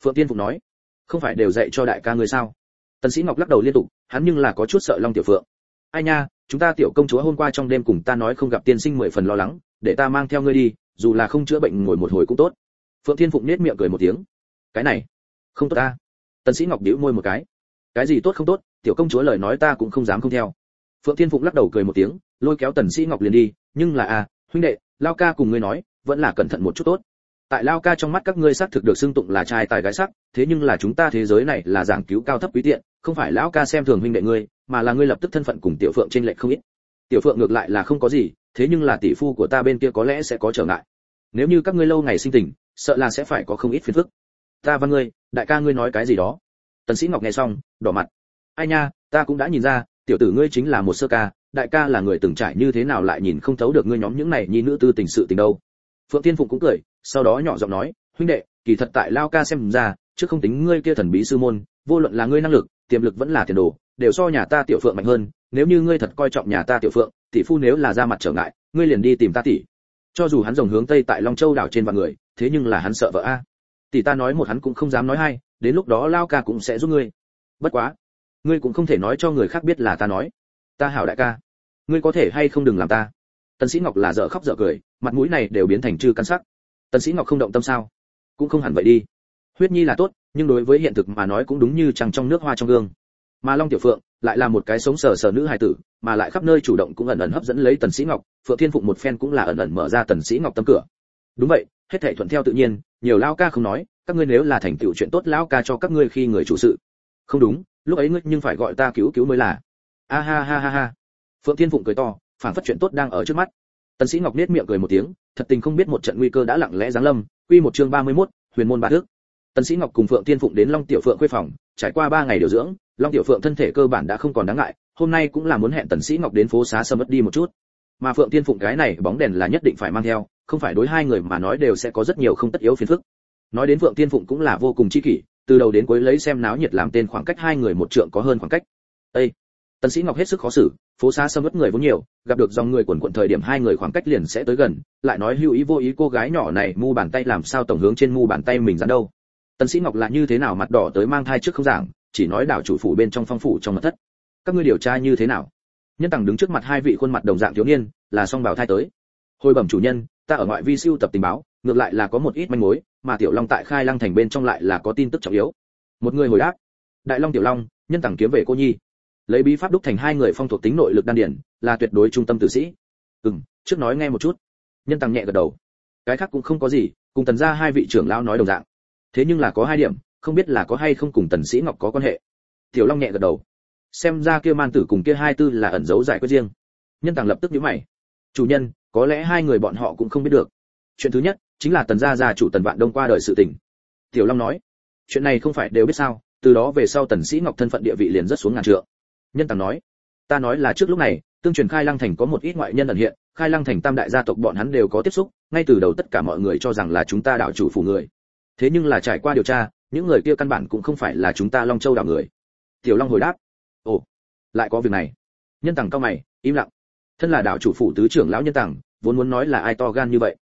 Phượng thiên phụng nói, không phải đều dạy cho đại ca ngươi sao? Tần sĩ ngọc lắc đầu liên tục, hắn nhưng là có chút sợ long tiểu phượng. Ai nha, chúng ta tiểu công chúa hôm qua trong đêm cùng ta nói không gặp tiên sinh mười phần lo lắng, để ta mang theo ngươi đi, dù là không chữa bệnh ngồi một hồi cũng tốt. Phượng thiên phụng nết miệng cười một tiếng. Cái này, không tốt ta. Tần sĩ ngọc bĩu môi một cái. Cái gì tốt không tốt, tiểu công chúa lời nói ta cũng không dám không theo. Phượng thiên phụng lắc đầu cười một tiếng, lôi kéo tần sĩ ngọc liền đi, nhưng là à huynh đệ lao ca cùng ngươi nói vẫn là cẩn thận một chút tốt. Tại lao ca trong mắt các ngươi xác thực được xưng tụng là trai tài gái sắc, thế nhưng là chúng ta thế giới này là giảng cứu cao thấp quý tiện, không phải lão ca xem thường huynh đệ ngươi, mà là ngươi lập tức thân phận cùng tiểu phượng trên lệch không ít. Tiểu phượng ngược lại là không có gì, thế nhưng là tỷ phu của ta bên kia có lẽ sẽ có trở ngại. Nếu như các ngươi lâu ngày sinh tình, sợ là sẽ phải có không ít phiền phức. Ta và ngươi, đại ca ngươi nói cái gì đó. Tần sĩ ngọc nghe xong, đỏ mặt. Ai nha, ta cũng đã nhìn ra, tiểu tử ngươi chính là một sơ ca, đại ca là người từng trải như thế nào lại nhìn không thấu được ngươi nhóm những này nhi nữ tư tình sự tình đâu phượng tiên phụng cũng cười, sau đó nhỏ giọng nói, huynh đệ, kỳ thật tại lao ca xem ra, trước không tính ngươi kia thần bí sư môn, vô luận là ngươi năng lực, tiềm lực vẫn là tiền đồ, đều so nhà ta tiểu phượng mạnh hơn. Nếu như ngươi thật coi trọng nhà ta tiểu phượng, tỷ phu nếu là ra mặt trở ngại, ngươi liền đi tìm ta tỷ. Cho dù hắn rồng hướng tây tại long châu đảo trên vạn người, thế nhưng là hắn sợ vợ a. Tỷ ta nói một hắn cũng không dám nói hai đến lúc đó lao ca cũng sẽ giúp ngươi. Bất quá, ngươi cũng không thể nói cho người khác biết là ta nói. Ta hảo đại ca. Ngươi có thể hay không đừng làm ta. Tần sĩ ngọc là dở khóc dở cười mặt mũi này đều biến thành chư căn sắc. Tần sĩ ngọc không động tâm sao? Cũng không hẳn vậy đi. Huyết nhi là tốt, nhưng đối với hiện thực mà nói cũng đúng như trăng trong nước hoa trong gương. Mà long tiểu phượng lại là một cái sống sờ sờ nữ hài tử, mà lại khắp nơi chủ động cũng ẩn ẩn hấp dẫn lấy tần sĩ ngọc, phượng thiên phụng một phen cũng là ẩn ẩn mở ra tần sĩ ngọc tâm cửa. Đúng vậy, hết thảy thuận theo tự nhiên, nhiều lao ca không nói, các ngươi nếu là thành tựu chuyện tốt lão ca cho các ngươi khi người chủ sự. Không đúng, lúc ấy ngươi nhưng phải gọi ta cứu cứu mới là. A ha ha ha ha. Phượng thiên phụng cười to phản phất chuyện tốt đang ở trước mắt tần sĩ ngọc nét miệng cười một tiếng thật tình không biết một trận nguy cơ đã lặng lẽ giáng lâm. Quy một chương 31, huyền môn ba thước. Tần sĩ ngọc cùng phượng thiên phụng đến long tiểu phượng khuê phòng trải qua ba ngày điều dưỡng long tiểu phượng thân thể cơ bản đã không còn đáng ngại hôm nay cũng là muốn hẹn tần sĩ ngọc đến phố xá sớm mất đi một chút. Mà phượng thiên phụng cái này bóng đèn là nhất định phải mang theo không phải đối hai người mà nói đều sẽ có rất nhiều không tất yếu phiền phức. Nói đến phượng thiên phụng cũng là vô cùng chi kỷ từ đầu đến cuối lấy xem náo nhiệt làm tên khoảng cách hai người một trượng có hơn khoảng cách. Ê! Tần sĩ ngọc hết sức khó xử, phố xá sầm mất người vốn nhiều, gặp được dòng người quần quần thời điểm hai người khoảng cách liền sẽ tới gần, lại nói hữu ý vô ý cô gái nhỏ này mu bàn tay làm sao tổng hướng trên mu bàn tay mình dán đâu. Tần sĩ ngọc là như thế nào mặt đỏ tới mang thai trước không giảng, chỉ nói đảo chủ phủ bên trong phong phủ trong mật thất. Các ngươi điều tra như thế nào? Nhân tằng đứng trước mặt hai vị khuôn mặt đồng dạng thiếu niên, là song bảo thai tới. Hồi bẩm chủ nhân, ta ở ngoại vi siêu tập tình báo, ngược lại là có một ít manh mối, mà tiểu long tại khai lăng thành bên trong lại là có tin tức trọng yếu. Một người hồi đáp. Đại long tiểu long, nhân tằng kiếm về cô nhi lấy bí pháp đúc thành hai người phong thuộc tính nội lực đan điển là tuyệt đối trung tâm tử sĩ. Ừm, trước nói nghe một chút. Nhân tăng nhẹ gật đầu. Cái khác cũng không có gì, cùng tần gia hai vị trưởng lão nói đồng dạng. Thế nhưng là có hai điểm, không biết là có hay không cùng tần sĩ ngọc có quan hệ. Tiểu long nhẹ gật đầu. Xem ra kia man tử cùng kia hai tư là ẩn giấu giải quyết riêng. Nhân tàng lập tức nhíu mày. Chủ nhân, có lẽ hai người bọn họ cũng không biết được. Chuyện thứ nhất, chính là tần gia gia chủ tần vạn đông qua đời sự tình. Tiểu long nói. Chuyện này không phải đều biết sao, từ đó về sau tần sĩ ngọc thân phận địa vị liền rất xuống ngàn trượng nhân tàng nói, ta nói là trước lúc này, tương truyền khai lăng thành có một ít ngoại nhân ẩn hiện, khai lăng thành tam đại gia tộc bọn hắn đều có tiếp xúc, ngay từ đầu tất cả mọi người cho rằng là chúng ta đạo chủ phủ người. Thế nhưng là trải qua điều tra, những người kia căn bản cũng không phải là chúng ta long châu đảo người. Tiểu long hồi đáp, ồ, lại có việc này. Nhân tàng cao mày, im lặng. Thân là đảo chủ phủ tứ trưởng lão nhân tàng, vốn muốn nói là ai to gan như vậy?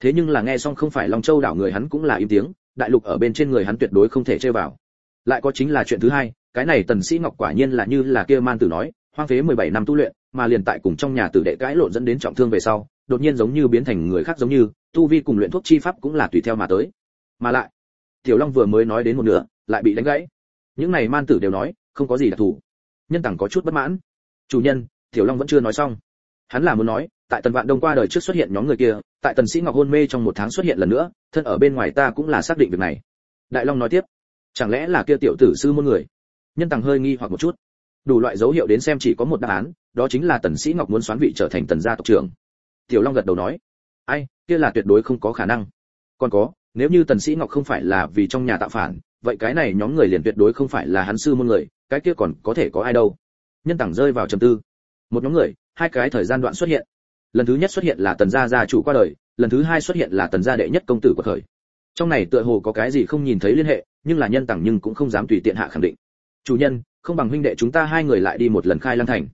Thế nhưng là nghe xong không phải long châu đảo người hắn cũng là im tiếng, đại lục ở bên trên người hắn tuyệt đối không thể chơi vào. Lại có chính là chuyện thứ hai cái này tần sĩ ngọc quả nhiên là như là kia man tử nói, hoang phế 17 năm tu luyện, mà liền tại cùng trong nhà tử đệ cãi lộn dẫn đến trọng thương về sau, đột nhiên giống như biến thành người khác giống như, tu vi cùng luyện thuốc chi pháp cũng là tùy theo mà tới. Mà lại, tiểu long vừa mới nói đến một nửa, lại bị đánh gãy. Những này man tử đều nói, không có gì đặc thù. Nhân tằng có chút bất mãn. Chủ nhân, tiểu long vẫn chưa nói xong. Hắn là muốn nói, tại tần vạn đông qua đời trước xuất hiện nhóm người kia, tại tần sĩ ngọc hôn mê trong một tháng xuất hiện lần nữa, thân ở bên ngoài ta cũng là xác định việc này. Đại long nói tiếp, chẳng lẽ là kia tiểu tử sư môn người? Nhân tàng hơi nghi hoặc một chút. Đủ loại dấu hiệu đến xem chỉ có một đáp án, đó chính là tần sĩ ngọc muốn xoán vị trở thành tần gia tộc trưởng. Tiểu long gật đầu nói, ai, kia là tuyệt đối không có khả năng. Còn có, nếu như tần sĩ ngọc không phải là vì trong nhà tạo phản, vậy cái này nhóm người liền tuyệt đối không phải là hắn sư môn người, cái kia còn có thể có ai đâu. Nhân tàng rơi vào trầm tư. Một nhóm người, hai cái thời gian đoạn xuất hiện. Lần thứ nhất xuất hiện là tần gia gia chủ qua đời, lần thứ hai xuất hiện là tần gia đệ nhất công tử của thời. Trong này tựa hồ có cái gì không nhìn thấy liên hệ, nhưng là nhân tàng nhưng cũng không dám tùy tiện hạ khẳng định chủ nhân, không bằng huynh đệ chúng ta hai người lại đi một lần khai lăng thành.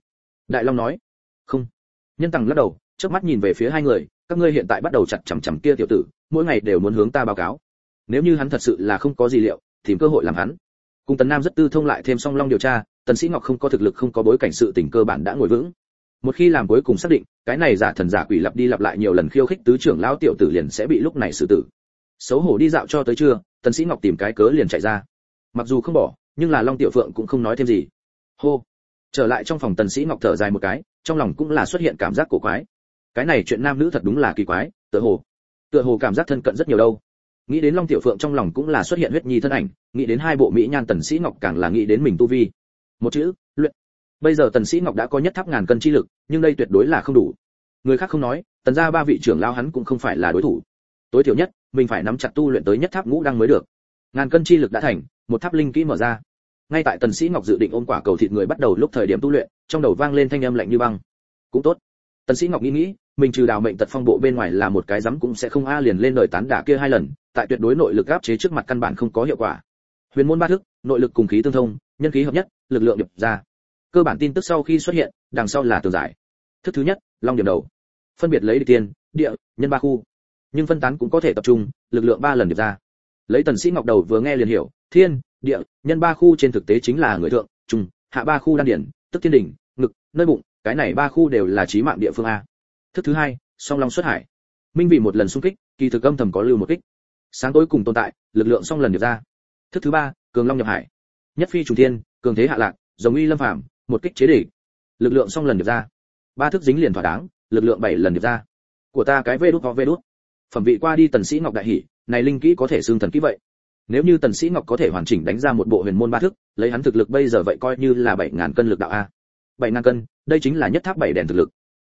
Đại long nói. Không. Nhân tằng lắc đầu trước mắt nhìn về phía hai người. Các ngươi hiện tại bắt đầu chặt chằm chằm kia tiểu tử, mỗi ngày đều muốn hướng ta báo cáo. Nếu như hắn thật sự là không có gì liệu, tìm cơ hội làm hắn. Cùng tần nam rất tư thông lại thêm song long điều tra, tần sĩ ngọc không có thực lực, không có bối cảnh sự tình cơ bản đã ngồi vững. Một khi làm cuối cùng xác định, cái này giả thần giả quỷ lặp đi lặp lại nhiều lần khiêu khích tứ trưởng lão tiểu tử liền sẽ bị lúc này xử tử. Xấu hổ đi dạo cho tới trưa, tần sĩ ngọc tìm cái cớ liền chạy ra. Mặc dù không bỏ nhưng là long tiểu phượng cũng không nói thêm gì. Hô. Trở lại trong phòng tần sĩ ngọc thở dài một cái, trong lòng cũng là xuất hiện cảm giác cổ quái. Cái này chuyện nam nữ thật đúng là kỳ quái, tựa hồ. Tựa hồ cảm giác thân cận rất nhiều đâu. Nghĩ đến long tiểu phượng trong lòng cũng là xuất hiện huyết nhi thân ảnh, nghĩ đến hai bộ mỹ nhan tần sĩ ngọc càng là nghĩ đến mình tu vi. Một chữ, luyện. Bây giờ tần sĩ ngọc đã có nhất tháp ngàn cân chi lực, nhưng đây tuyệt đối là không đủ. Người khác không nói, tần gia ba vị trưởng lao hắn cũng không phải là đối thủ. Tối thiểu nhất, mình phải nắm chặt tu luyện tới nhất tháp ngũ đăng mới được. Ngàn cân chi lực đã thành một tháp linh kỹ mở ra. Ngay tại tần sĩ ngọc dự định ôm quả cầu thịt người bắt đầu lúc thời điểm tu luyện, trong đầu vang lên thanh âm lạnh như băng. Cũng tốt. Tần sĩ ngọc nghĩ nghĩ, mình trừ đào mệnh tật phong bộ bên ngoài là một cái dám cũng sẽ không a liền lên đời tán đả kia hai lần, tại tuyệt đối nội lực áp chế trước mặt căn bản không có hiệu quả. Huyền môn ba thức, nội lực cùng khí tương thông, nhân khí hợp nhất, lực lượng điệp ra. Cơ bản tin tức sau khi xuất hiện, đằng sau là tường giải. Thức thứ nhất, long điểm đầu. Phân biệt lấy đi tiền địa, nhân ba khu. Nhưng phân tán cũng có thể tập trung, lực lượng ba lần điệp ra. Lấy tần sĩ ngọc đầu vừa nghe liền hiểu thiên, địa, nhân ba khu trên thực tế chính là người thượng trung hạ ba khu đan điển, tức thiên đỉnh, ngực, nơi bụng, cái này ba khu đều là trí mạng địa phương a. Thức thứ hai, song long xuất hải. Minh vị một lần xung kích, kỳ thực âm thầm có lưu một kích. Sáng tối cùng tồn tại, lực lượng song lần điệp ra. Thức thứ ba, cường long nhập hải. Nhất phi trùng thiên, cường thế hạ lạc, giống uy lâm phàm, một kích chế địch. Lực lượng song lần điệp ra. Ba thức dính liền thỏa đáng, lực lượng bảy lần điệp ra. Của ta cái vê đút có vê đút. Phẩm vị qua đi tần sĩ ngọc đại hỉ này linh kỹ có thể xương thần kỹ vậy nếu như tần sĩ ngọc có thể hoàn chỉnh đánh ra một bộ huyền môn ba thức, lấy hắn thực lực bây giờ vậy coi như là bảy ngàn cân lực đạo a. bảy ngàn cân, đây chính là nhất tháp bảy đèn thực lực.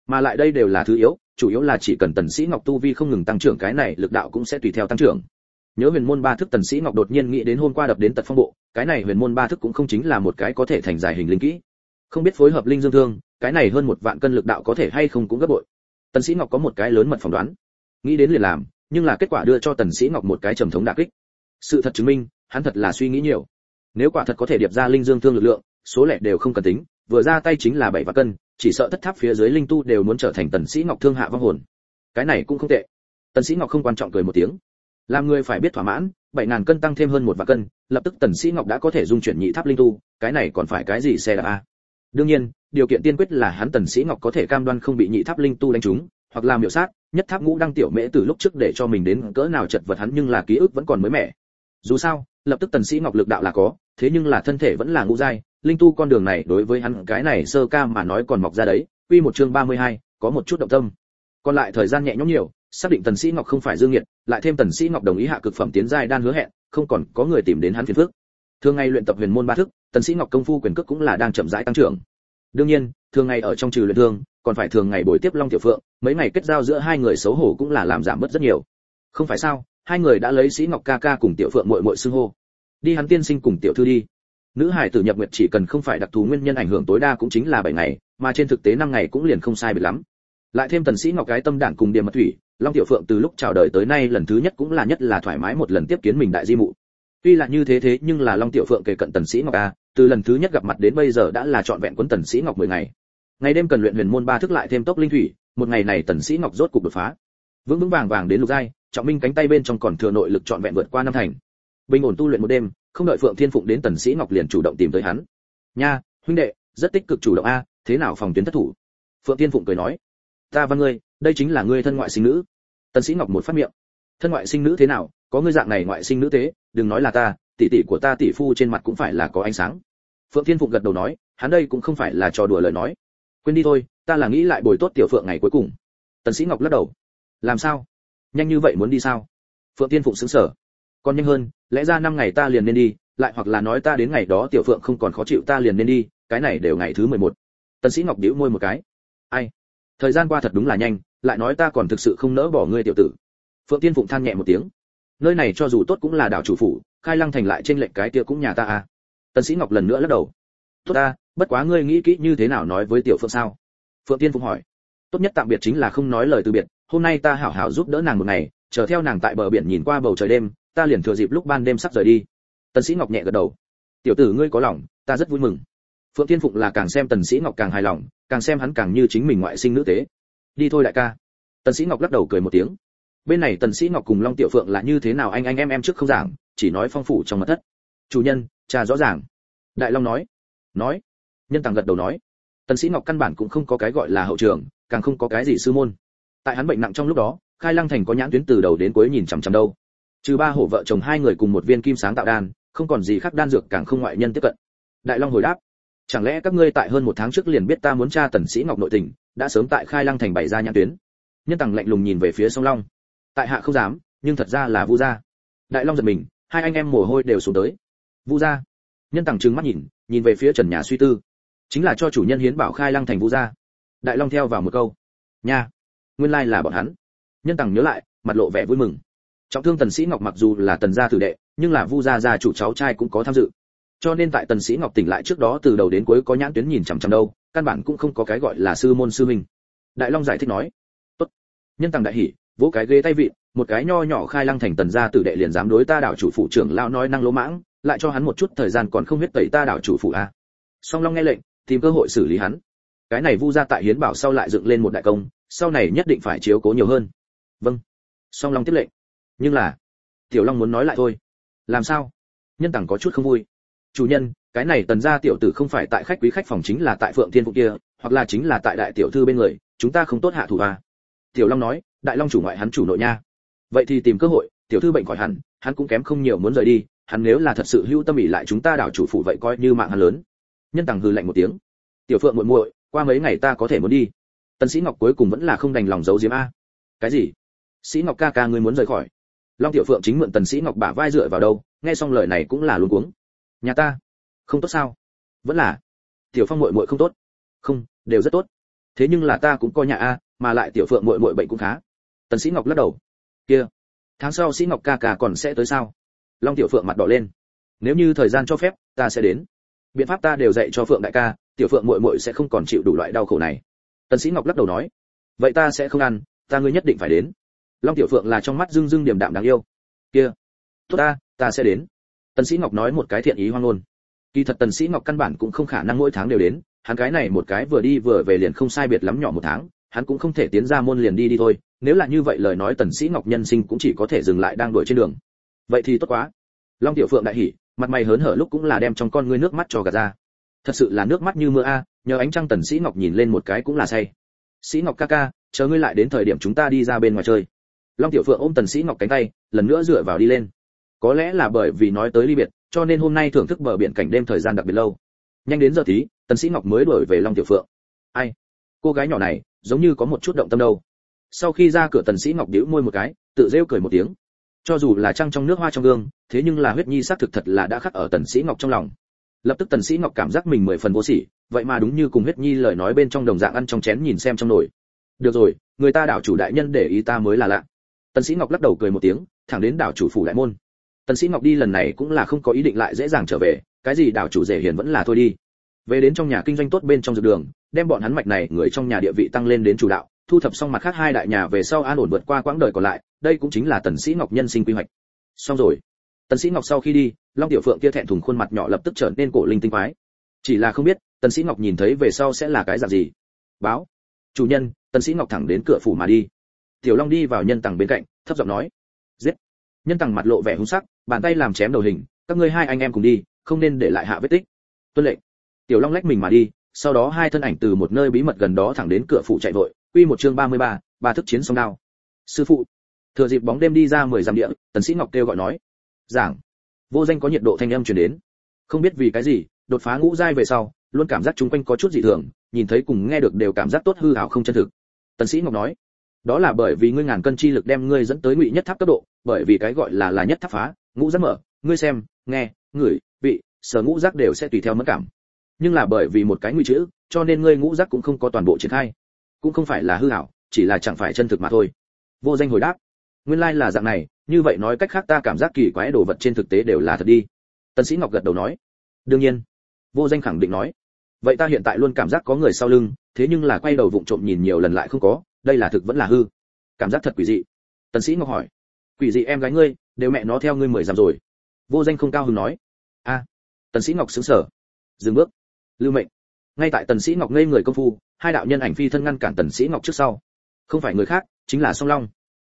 Mà lại đây đều là thứ yếu, chủ yếu là chỉ cần tần sĩ ngọc tu vi không ngừng tăng trưởng cái này lực đạo cũng sẽ tùy theo tăng trưởng. Nhớ huyền môn ba thức tần sĩ ngọc đột nhiên nghĩ đến hôm qua đập đến tật phong bộ, cái này huyền môn ba thức cũng không chính là một cái có thể thành dài hình linh kỹ. Không biết phối hợp linh dương thương, cái này hơn một vạn cân lực đạo có thể hay không cũng gấp bội. Tần sĩ ngọc có một cái lớn mật phỏng đoán. Nghĩ đến liền làm, nhưng là kết quả đưa cho tần sĩ ngọc một cái trầm thống đả kích sự thật chứng minh, hắn thật là suy nghĩ nhiều. Nếu quả thật có thể điệp ra linh dương thương lực lượng, số lẻ đều không cần tính, vừa ra tay chính là bảy vạn cân, chỉ sợ thất tháp phía dưới linh tu đều muốn trở thành tần sĩ ngọc thương hạ vong hồn. Cái này cũng không tệ. Tần sĩ ngọc không quan trọng cười một tiếng. Làm người phải biết thỏa mãn, bảy ngàn cân tăng thêm hơn một vạn cân, lập tức tần sĩ ngọc đã có thể dung chuyển nhị tháp linh tu, cái này còn phải cái gì xe đạp a? Đương nhiên, điều kiện tiên quyết là hắn tần sĩ ngọc có thể cam đoan không bị nhị tháp linh tu đánh trúng, hoặc làm miểu sát, nhất tháp ngũ đăng tiểu mễ từ lúc trước để cho mình đến cỡ nào chật vật hắn nhưng là ký ức vẫn còn mới mẻ dù sao lập tức tần sĩ ngọc lực đạo là có thế nhưng là thân thể vẫn là ngũ giai linh tu con đường này đối với hắn cái này sơ ca mà nói còn mọc ra đấy quy một chương 32, có một chút động tâm. Còn lại thời gian nhẹ nhõm nhiều xác định tần sĩ ngọc không phải dương nghiệt lại thêm tần sĩ ngọc đồng ý hạ cực phẩm tiến giai đan hứa hẹn không còn có người tìm đến hắn phiền phức. Thường ngày luyện tập huyền môn ba thức tần sĩ ngọc công phu quyền cước cũng là đang chậm rãi tăng trưởng. Đương nhiên thường ngày ở trong trừ luyện thương còn phải thường ngày bồi tiếp long tiểu phượng mấy ngày kết giao giữa hai người xấu hổ cũng là làm giảm bớt rất nhiều. Không phải sao? Hai người đã lấy sĩ ngọc ca ca cùng tiểu phượng muội muội xưng hô. Đi hắn tiên sinh cùng tiểu thư đi. Nữ hải tử nhập nguyệt chỉ cần không phải đặc thù nguyên nhân ảnh hưởng tối đa cũng chính là bảy ngày, mà trên thực tế năm ngày cũng liền không sai biệt lắm. Lại thêm tần sĩ ngọc cái tâm đảng cùng điểm mật thủy, long tiểu phượng từ lúc chào đời tới nay lần thứ nhất cũng là nhất là thoải mái một lần tiếp kiến mình đại di mụ. Tuy là như thế thế nhưng là long tiểu phượng kể cận tần sĩ ngọc a, từ lần thứ nhất gặp mặt đến bây giờ đã là trọn vẹn quấn tần sĩ ngọc 10 ngày. Ngày đêm cần luyện huyền môn ba thức lại thêm tốc linh thủy, một ngày này tần sĩ ngọc rốt cục đột phá. Vững vững vàng vàng đến lục giai trọng minh cánh tay bên trong còn thừa nội lực trọn vẹn vượt qua năm thành. Bình ổn tu luyện một đêm, không đợi phượng thiên phụng đến tần sĩ ngọc liền chủ động tìm tới hắn. Nha, huynh đệ, rất tích cực chủ động a, thế nào phòng tuyến thất thủ? Phượng thiên phụng cười nói. Ta văn ngươi, đây chính là ngươi thân ngoại sinh nữ. Tần sĩ ngọc một phát miệng. Thân ngoại sinh nữ thế nào? Có ngươi dạng này ngoại sinh nữ thế, đừng nói là ta, tỷ tỷ của ta tỷ phu trên mặt cũng phải là có ánh sáng. Phượng thiên phụng gật đầu nói, hắn đây cũng không phải là trò đùa lời nói. Quên đi thôi, ta là nghĩ lại bồi tốt tiểu phượng ngày cuối cùng. Tần sĩ ngọc lắc đầu. Làm sao? Nhanh như vậy muốn đi sao? Phượng thiên phụng xứng sờ. Còn nhanh hơn, lẽ ra năm ngày ta liền nên đi, lại hoặc là nói ta đến ngày đó tiểu phượng không còn khó chịu ta liền nên đi, cái này đều ngày thứ mười một. Tần sĩ ngọc điếu môi một cái. Ai? Thời gian qua thật đúng là nhanh, lại nói ta còn thực sự không nỡ bỏ ngươi tiểu tử. Phượng tiên phụng than nhẹ một tiếng. Nơi này cho dù tốt cũng là đảo chủ phủ, khai lăng thành lại trên lệnh cái kia cũng nhà ta à. Tần sĩ ngọc lần nữa lắc đầu. Tốt ta, bất quá ngươi nghĩ kỹ như thế nào nói với tiểu phượng sao? Phượng tiên phụng hỏi. Tốt nhất tạm biệt chính là không nói lời từ biệt hôm nay ta hảo hảo giúp đỡ nàng một ngày, chờ theo nàng tại bờ biển nhìn qua bầu trời đêm, ta liền thừa dịp lúc ban đêm sắp rời đi. Tần sĩ ngọc nhẹ gật đầu. Tiểu tử ngươi có lòng, ta rất vui mừng. Phượng thiên phụng là càng xem tần sĩ ngọc càng hài lòng, càng xem hắn càng như chính mình ngoại sinh nữ tế. Đi thôi đại ca. Tần sĩ ngọc lắc đầu cười một tiếng. Bên này tần sĩ ngọc cùng long tiểu phượng là như thế nào anh anh em em trước không giảng, chỉ nói phong phủ trong mật thất. Chủ nhân, cha rõ ràng. Đại long nói. Nói. Nhân tàng gật đầu nói. Tần sĩ ngọc căn bản cũng không có cái gọi là hậu trường, càng không có cái gì sư môn tại hắn bệnh nặng trong lúc đó, khai lăng thành có nhãn tuyến từ đầu đến cuối nhìn chằm chằm đâu. Trừ ba hổ vợ chồng hai người cùng một viên kim sáng tạo đan, không còn gì khác đan dược càng không ngoại nhân tiếp cận. Đại long hồi đáp, chẳng lẽ các ngươi tại hơn một tháng trước liền biết ta muốn tra tần sĩ ngọc nội tình, đã sớm tại khai lăng thành bày ra nhãn tuyến? Nhân tằng lạnh lùng nhìn về phía sông long, tại hạ không dám, nhưng thật ra là vu gia. Đại long giật mình, hai anh em mồ hôi đều xuống tới. Vu gia? Nhân tằng trừng mắt nhìn nhìn về phía trần nhà suy tư. Chính là cho chủ nhân hiến bảo khai lăng thành vu gia. Đại long theo vào một câu, nha nguyên lai là bọn hắn. Nhân tằng nhớ lại, mặt lộ vẻ vui mừng. Trọng thương tần sĩ ngọc mặc dù là tần gia tử đệ, nhưng là vu gia gia chủ cháu trai cũng có tham dự. Cho nên tại tần sĩ ngọc tỉnh lại trước đó từ đầu đến cuối có nhãn tuyến nhìn chằm chằm đâu, căn bản cũng không có cái gọi là sư môn sư huynh. Đại long giải thích nói, tốt. Nhân tàng đại hỉ, vỗ cái ghế tay vị một cái nho nhỏ khai lăng thành tần gia tử đệ liền dám đối ta đảo chủ phụ trưởng lão nói năng lỗ mãng, lại cho hắn một chút thời gian còn không biết tẩy ta đảo chủ phụ a. Song long nghe lệnh, tìm cơ hội xử lý hắn. Cái này vu gia tại hiến bảo sau lại dựng lên một đại công sau này nhất định phải chiếu cố nhiều hơn. Vâng. Song long tiếp lệnh. Nhưng là, tiểu long muốn nói lại thôi. Làm sao? Nhân tằng có chút không vui. Chủ nhân, cái này tần gia tiểu tử không phải tại khách quý khách phòng chính là tại phượng thiên phụ kia, hoặc là chính là tại đại tiểu thư bên người, chúng ta không tốt hạ thủ à? Tiểu long nói, đại long chủ ngoại hắn chủ nội nha. Vậy thì tìm cơ hội, tiểu thư bệnh khỏi hẳn, hắn cũng kém không nhiều muốn rời đi, hắn nếu là thật sự hữu tâm ỉ lại chúng ta đảo chủ phụ vậy coi như mạng hắn lớn. Nhân tằng hừ lạnh một tiếng. Tiểu phượng muội muội, qua mấy ngày ta có thể muốn đi tần sĩ ngọc cuối cùng vẫn là không đành lòng giấu diếm a. Cái gì? Sĩ ngọc ca ca ngươi muốn rời khỏi. Long tiểu phượng chính mượn tần sĩ ngọc bả vai dựa vào đâu, nghe xong lời này cũng là luống cuống. Nhà ta, không tốt sao? Vẫn là. Tiểu phong muội muội không tốt. Không, đều rất tốt. Thế nhưng là ta cũng coi nhà a, mà lại tiểu phượng muội muội bệnh cũng khá. Tần sĩ ngọc lắc đầu. Kia, tháng sau sĩ ngọc ca ca còn sẽ tới sao? Long tiểu phượng mặt đỏ lên. Nếu như thời gian cho phép, ta sẽ đến. Biện pháp ta đều dạy cho phượng đại ca, tiểu phượng muội muội sẽ không còn chịu đủ loại đau khổ này tần sĩ ngọc lắc đầu nói, vậy ta sẽ không ăn, ta ngươi nhất định phải đến. Long tiểu phượng là trong mắt dưng dưng điểm đạm đáng yêu. Kia, tốt ta ta sẽ đến. Tần sĩ ngọc nói một cái thiện ý hoang ngôn. Kỳ thật tần sĩ ngọc căn bản cũng không khả năng mỗi tháng đều đến, hắn cái này một cái vừa đi vừa về liền không sai biệt lắm nhỏ một tháng, hắn cũng không thể tiến ra môn liền đi đi thôi. Nếu là như vậy lời nói tần sĩ ngọc nhân sinh cũng chỉ có thể dừng lại đang đuổi trên đường. Vậy thì tốt quá. Long tiểu phượng đại hỉ, mặt mày hớn hở lúc cũng là đem trong con ngươi nước mắt cho gạt ra thật sự là nước mắt như mưa a, nhờ ánh trăng tần sĩ ngọc nhìn lên một cái cũng là say. Sĩ ngọc ca ca, chờ ngươi lại đến thời điểm chúng ta đi ra bên ngoài chơi. Long tiểu phượng ôm tần sĩ ngọc cánh tay, lần nữa dựa vào đi lên. Có lẽ là bởi vì nói tới ly biệt, cho nên hôm nay thưởng thức bờ biển cảnh đêm thời gian đặc biệt lâu. Nhanh đến giờ tí, tần sĩ ngọc mới đuổi về long tiểu phượng. Ai? Cô gái nhỏ này, giống như có một chút động tâm đâu. Sau khi ra cửa tần sĩ ngọc điếu môi một cái, tự rêu cười một tiếng. Cho dù là trăng trong nước hoa trong gương, thế nhưng là huyết nhi xác thực thật là đã khắc ở tần sĩ ngọc trong lòng lập tức tần sĩ ngọc cảm giác mình mười phần vô sỉ, vậy mà đúng như cùng huyết nhi lời nói bên trong đồng dạng ăn trong chén nhìn xem trong nồi. Được rồi, người ta đảo chủ đại nhân để ý ta mới là lạ. Tần sĩ ngọc lắc đầu cười một tiếng, thẳng đến đảo chủ phủ đại môn. Tần sĩ ngọc đi lần này cũng là không có ý định lại dễ dàng trở về, cái gì đảo chủ rể hiền vẫn là thôi đi. Về đến trong nhà kinh doanh tốt bên trong dược đường, đem bọn hắn mạch này người trong nhà địa vị tăng lên đến chủ đạo, thu thập xong mặt khác hai đại nhà về sau an ổn vượt qua quãng đời còn lại, đây cũng chính là tần sĩ ngọc nhân sinh quy hoạch. Xong rồi tần sĩ ngọc sau khi đi long tiểu phượng kia thẹn thùng khuôn mặt nhỏ lập tức trở nên cổ linh tinh quái. Chỉ là không biết tần sĩ ngọc nhìn thấy về sau sẽ là cái dạng gì. Báo. Chủ nhân tần sĩ ngọc thẳng đến cửa phủ mà đi. Tiểu long đi vào nhân tầng bên cạnh thấp giọng nói. Giết. Nhân tầng mặt lộ vẻ hung sắc bàn tay làm chém đầu hình các ngươi hai anh em cùng đi không nên để lại hạ vết tích. Tuân lệnh. Tiểu long lách mình mà đi sau đó hai thân ảnh từ một nơi bí mật gần đó thẳng đến cửa phủ chạy vội. Quy một chương 33, ba thức chiến song đao. Sư phụ. Thừa dịp bóng đêm đi ra mười dặm địa tần sĩ ngọc kêu gọi nói giảng. Vô danh có nhiệt độ thanh âm truyền đến. Không biết vì cái gì, đột phá ngũ giai về sau, luôn cảm giác chúng quanh có chút dị thường, nhìn thấy cùng nghe được đều cảm giác tốt hư ảo không chân thực. Tần sĩ ngọc nói, đó là bởi vì ngươi ngàn cân chi lực đem ngươi dẫn tới ngụy nhất tháp cấp độ, bởi vì cái gọi là là nhất tháp phá, ngũ giác mở, ngươi xem, nghe, ngửi, vị, sở ngũ giác đều sẽ tùy theo mẫn cảm. Nhưng là bởi vì một cái ngụy chữ, cho nên ngươi ngũ giác cũng không có toàn bộ triển khai. Cũng không phải là hư ảo, chỉ là chẳng phải chân thực mà thôi. Vô danh hồi đáp, nguyên lai là dạng này như vậy nói cách khác ta cảm giác kỳ quái đồ vật trên thực tế đều là thật đi. Tân sĩ ngọc gật đầu nói. Đương nhiên. Vô danh khẳng định nói. Vậy ta hiện tại luôn cảm giác có người sau lưng thế nhưng là quay đầu vụng trộm nhìn nhiều lần lại không có đây là thực vẫn là hư. Cảm giác thật quỷ dị. Tần sĩ ngọc hỏi. Quỷ dị em gái ngươi đều mẹ nó theo ngươi mười dặm rồi. Vô danh không cao hứng nói. A. À, tần sĩ ngọc sững sờ. Dừng bước. Lưu mệnh. Ngay tại tần sĩ ngọc ngây người công phu hai đạo nhân ảnh phi thân ngăn cản tần sĩ ngọc trước sau. Không phải người khác chính là song long.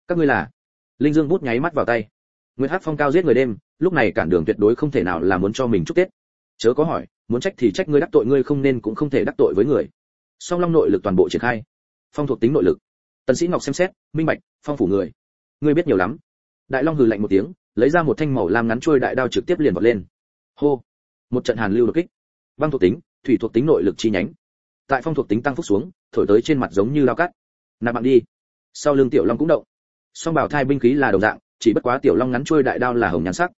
Các ngươi là? Linh dương bút nháy mắt vào tay. Nguyễn Hát phong cao giết người đêm, lúc này cản đường tuyệt đối không thể nào là muốn cho mình chúc tết. Chớ có hỏi, muốn trách thì trách ngươi đắc tội ngươi không nên cũng không thể đắc tội với người. Song long nội lực toàn bộ triển khai. Phong thuộc tính nội lực. Tần sĩ ngọc xem xét, minh bạch, phong phủ người. Ngươi biết nhiều lắm. Đại long hừ lạnh một tiếng, lấy ra một thanh màu lam ngắn chuôi đại đao trực tiếp liền vọt lên. Hô. Một trận hàn lưu đột kích. Băng thuộc tính, thủy thuộc tính nội lực chi nhánh. Tại phong thuộc tính tăng phúc xuống, thổi tới trên mặt giống như lao cắt. Nạp bạn đi. Sau lưng tiểu long cũng động song bảo thai binh khí là đồng dạng, chỉ bất quá tiểu long ngắn chuôi đại đao là hồng nhan sắc.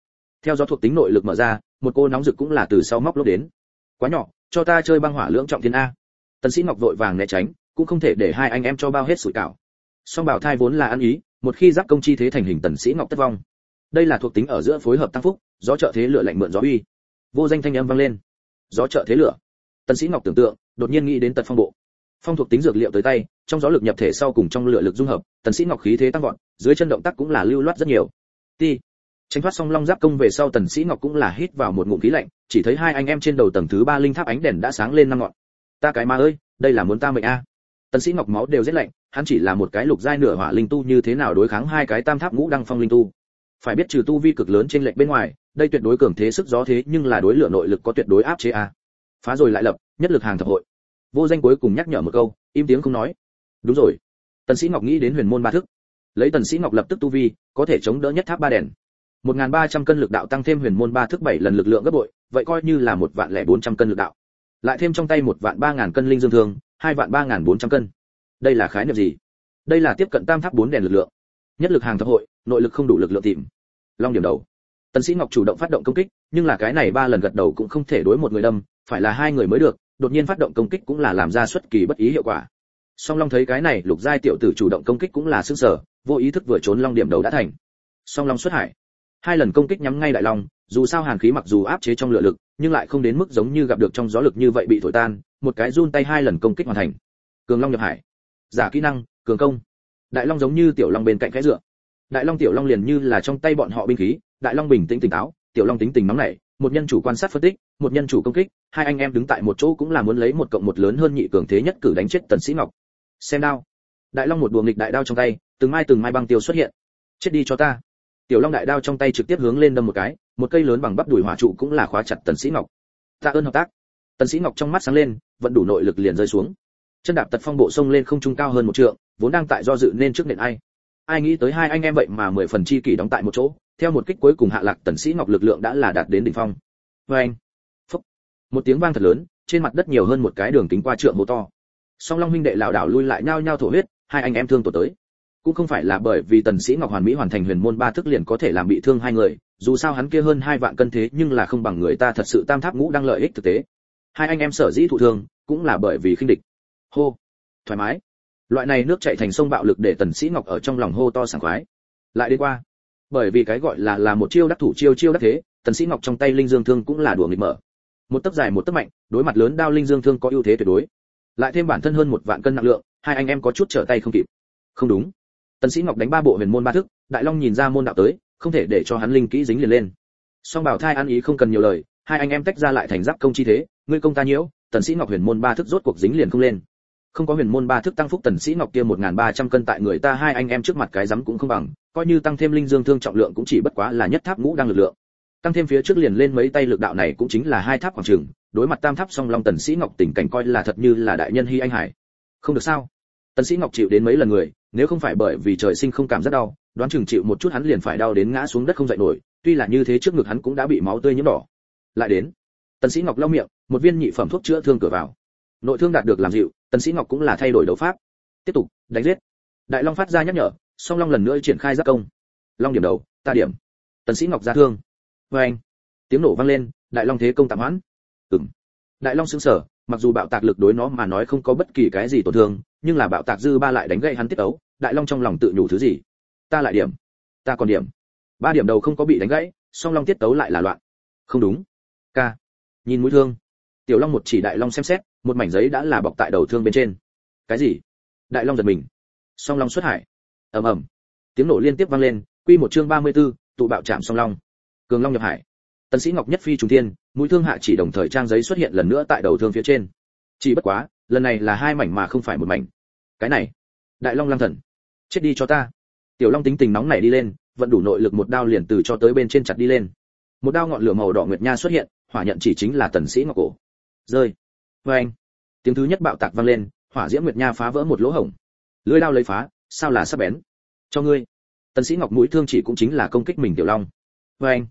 Theo gió thuộc tính nội lực mở ra, một cô nóng rực cũng là từ sau móc lốp đến. Quá nhỏ, cho ta chơi băng hỏa lưỡng trọng thiên a. Tần sĩ ngọc vội vàng né tránh, cũng không thể để hai anh em cho bao hết sủi cảo. Song bảo thai vốn là ăn ý, một khi giáp công chi thế thành hình tần sĩ ngọc tất vong. Đây là thuộc tính ở giữa phối hợp tăng phúc, gió trợ thế lửa lạnh mượn gió uy. Vô danh thanh âm vang lên. Gió trợ thế lửa. Tần sĩ ngọc tưởng tượng, đột nhiên nghĩ đến tật phong bộ. Phong thuộc tính dược liệu tới tay, trong gió lực nhập thể sau cùng trong lửa lực dung hợp, tần sĩ ngọc khí thế tăng vọt dưới chân động tác cũng là lưu loát rất nhiều. Ti. Tránh thoát xong long giáp công về sau tần sĩ ngọc cũng là hít vào một ngụm khí lạnh, chỉ thấy hai anh em trên đầu tầng thứ ba linh tháp ánh đèn đã sáng lên năm ngọn. Ta cái ma ơi, đây là muốn ta mệnh a. Tần sĩ ngọc máu đều rất lạnh, hắn chỉ là một cái lục giai nửa hỏa linh tu như thế nào đối kháng hai cái tam tháp ngũ đăng phong linh tu. Phải biết trừ tu vi cực lớn trên lệnh bên ngoài, đây tuyệt đối cường thế sức gió thế, nhưng là đối lửa nội lực có tuyệt đối áp chế a. Phá rồi lại lập, nhất lực hàng thập hội. Vô danh cuối cùng nhắc nhở một câu, im tiếng không nói. Đúng rồi. Tần sĩ ngọc nghĩ đến huyền môn ba thức lấy tần sĩ ngọc lập tức tu vi, có thể chống đỡ nhất tháp ba đèn. Một ngàn ba trăm cân lực đạo tăng thêm huyền môn ba thước bảy lần lực lượng gấp bội, vậy coi như là một vạn lẻ bốn trăm cân lực đạo. Lại thêm trong tay một vạn ba ngàn cân linh dương thương, hai vạn ba ngàn bốn trăm cân. Đây là khái niệm gì? Đây là tiếp cận tam tháp bốn đèn lực lượng. Nhất lực hàng thập hội, nội lực không đủ lực lượng tìm. Long điểm đầu. Tần sĩ ngọc chủ động phát động công kích, nhưng là cái này ba lần gật đầu cũng không thể đối một người đâm, phải là hai người mới được, đột nhiên phát động công kích cũng là làm ra xuất kỳ bất ý hiệu quả song long thấy cái này lục giai tiểu tử chủ động công kích cũng là sức sở, vô ý thức vừa trốn long điểm đầu đã thành. Song long xuất hải. Hai lần công kích nhắm ngay đại long, dù sao hàn khí mặc dù áp chế trong lửa lực, nhưng lại không đến mức giống như gặp được trong gió lực như vậy bị thổi tan, một cái run tay hai lần công kích hoàn thành. Cường long nhập hải. Giả kỹ năng, cường công. Đại long giống như tiểu long bên cạnh cái dựa. Đại long tiểu long liền như là trong tay bọn họ binh khí, đại long bình tĩnh tỉnh táo, tiểu long tính tình nóng nảy, một nhân chủ quan sát phân tích, một nhân chủ công kích, hai anh em đứng tại một chỗ cũng là muốn lấy một cộng một lớn hơn nhị cường thế nhất cử đánh chết tần sĩ ngọc xem đao. Đại long một buồng nghịch đại đao trong tay, từng mai từng mai băng tiêu xuất hiện. Chết đi cho ta. Tiểu long đại đao trong tay trực tiếp hướng lên đâm một cái, một cây lớn bằng bắp đùi hỏa trụ cũng là khóa chặt tần sĩ ngọc. Tạ ơn hợp tác. Tần sĩ ngọc trong mắt sáng lên, vận đủ nội lực liền rơi xuống. Chân đạp tật phong bộ sông lên không trung cao hơn một trượng, vốn đang tại do dự nên trước nền ai. Ai nghĩ tới hai anh em vậy mà mười phần chi kỷ đóng tại một chỗ, theo một kích cuối cùng hạ lạc tần sĩ ngọc lực lượng đã là đạt đến đỉnh phong. Với anh Phúc. một tiếng vang thật lớn, trên mặt đất nhiều hơn một cái đường kính qua trượng hố to song long huynh đệ lảo đảo lui lại nhao nhao thổ huyết, hai anh em thương tổ tới. Cũng không phải là bởi vì tần sĩ ngọc hoàn mỹ hoàn thành huyền môn ba thức liền có thể làm bị thương hai người, dù sao hắn kia hơn hai vạn cân thế nhưng là không bằng người ta thật sự tam tháp ngũ đang lợi ích thực tế. Hai anh em sở dĩ thụ thương, cũng là bởi vì khinh địch. Hô. Thoải mái. Loại này nước chảy thành sông bạo lực để tần sĩ ngọc ở trong lòng hô to sảng khoái. Lại đi qua. Bởi vì cái gọi là là một chiêu đắc thủ, chiêu chiêu đắc thế, tần sĩ ngọc trong tay linh dương thương cũng là đùa nghịch mở. Một tấc dài một tấc mạnh, đối mặt lớn đao linh dương thương có ưu thế tuyệt đối lại thêm bản thân hơn một vạn cân nặng lượng, hai anh em có chút trở tay không kịp. Không đúng. Tần sĩ ngọc đánh ba bộ huyền môn ba thức, đại long nhìn ra môn đạo tới, không thể để cho hắn linh kỹ dính liền lên. Song bảo thai ăn ý không cần nhiều lời, hai anh em tách ra lại thành giáp công chi thế, ngươi công ta nhiễu, tần sĩ ngọc huyền môn ba thức rốt cuộc dính liền không lên. Không có huyền môn ba thức tăng phúc tần sĩ ngọc kia một ba trăm cân tại người ta hai anh em trước mặt cái dám cũng không bằng, coi như tăng thêm linh dương thương trọng lượng cũng chỉ bất quá là nhất tháp ngũ đang lực lượng tăng thêm phía trước liền lên mấy tay lực đạo này cũng chính là hai tháp khoảng trường, đối mặt tam tháp song long tần sĩ ngọc tình cảnh coi là thật như là đại nhân hy anh hải. Không được sao? Tần sĩ ngọc chịu đến mấy lần người, nếu không phải bởi vì trời sinh không cảm rất đau, đoán chừng chịu một chút hắn liền phải đau đến ngã xuống đất không dậy nổi, tuy là như thế trước ngực hắn cũng đã bị máu tươi nhiễm đỏ. Lại đến, tần sĩ ngọc lau miệng, một viên nhị phẩm thuốc chữa thương cửa vào. Nội thương đạt được làm dịu, tần sĩ ngọc cũng là thay đổi đấu pháp. Tiếp tục, đánh giết. Đại long phát ra nhắc nhở, song long lần nữa triển khai giác công. Long điểm đầu, ta điểm. Tần sĩ ngọc ra thương với anh. Tiếng nổ vang lên đại long thế công tạm hoãn. Ừm. Đại long sững sờ mặc dù bạo tạc lực đối nó mà nói không có bất kỳ cái gì tổn thương nhưng là bạo tạc dư ba lại đánh gãy hắn tiết ấu đại long trong lòng tự nhủ thứ gì? Ta lại điểm. Ta còn điểm. Ba điểm đầu không có bị đánh gãy song long tiết tấu lại là loạn. Không đúng. Ca. Nhìn mũi thương. Tiểu long một chỉ đại long xem xét một mảnh giấy đã là bọc tại đầu thương bên trên. Cái gì? Đại long giật mình. Song long xuất hải. Ầm ầm. Tiếng nổ liên tiếp vang lên quy một chương 34, tụ bạo chạm song long cường long nhập hải. Tần sĩ ngọc nhất phi trùng thiên, mũi thương hạ chỉ đồng thời trang giấy xuất hiện lần nữa tại đầu thương phía trên. Chỉ bất quá, lần này là hai mảnh mà không phải một mảnh. Cái này, đại long lang thần, chết đi cho ta. Tiểu long tính tình nóng nảy đi lên, vận đủ nội lực một đao liền từ cho tới bên trên chặt đi lên. Một đao ngọn lửa màu đỏ nguyệt nha xuất hiện, hỏa nhận chỉ chính là tần sĩ ngọc cổ. Rơi. Với anh, tiếng thứ nhất bạo tạc vang lên, hỏa diễm nguyệt nha phá vỡ một lỗ hổng. Lưỡi đao lấy phá, sao là sắc bén? Cho ngươi. Tần sĩ ngọc mũi thương chỉ cũng chính là công kích mình, tiểu long. Với anh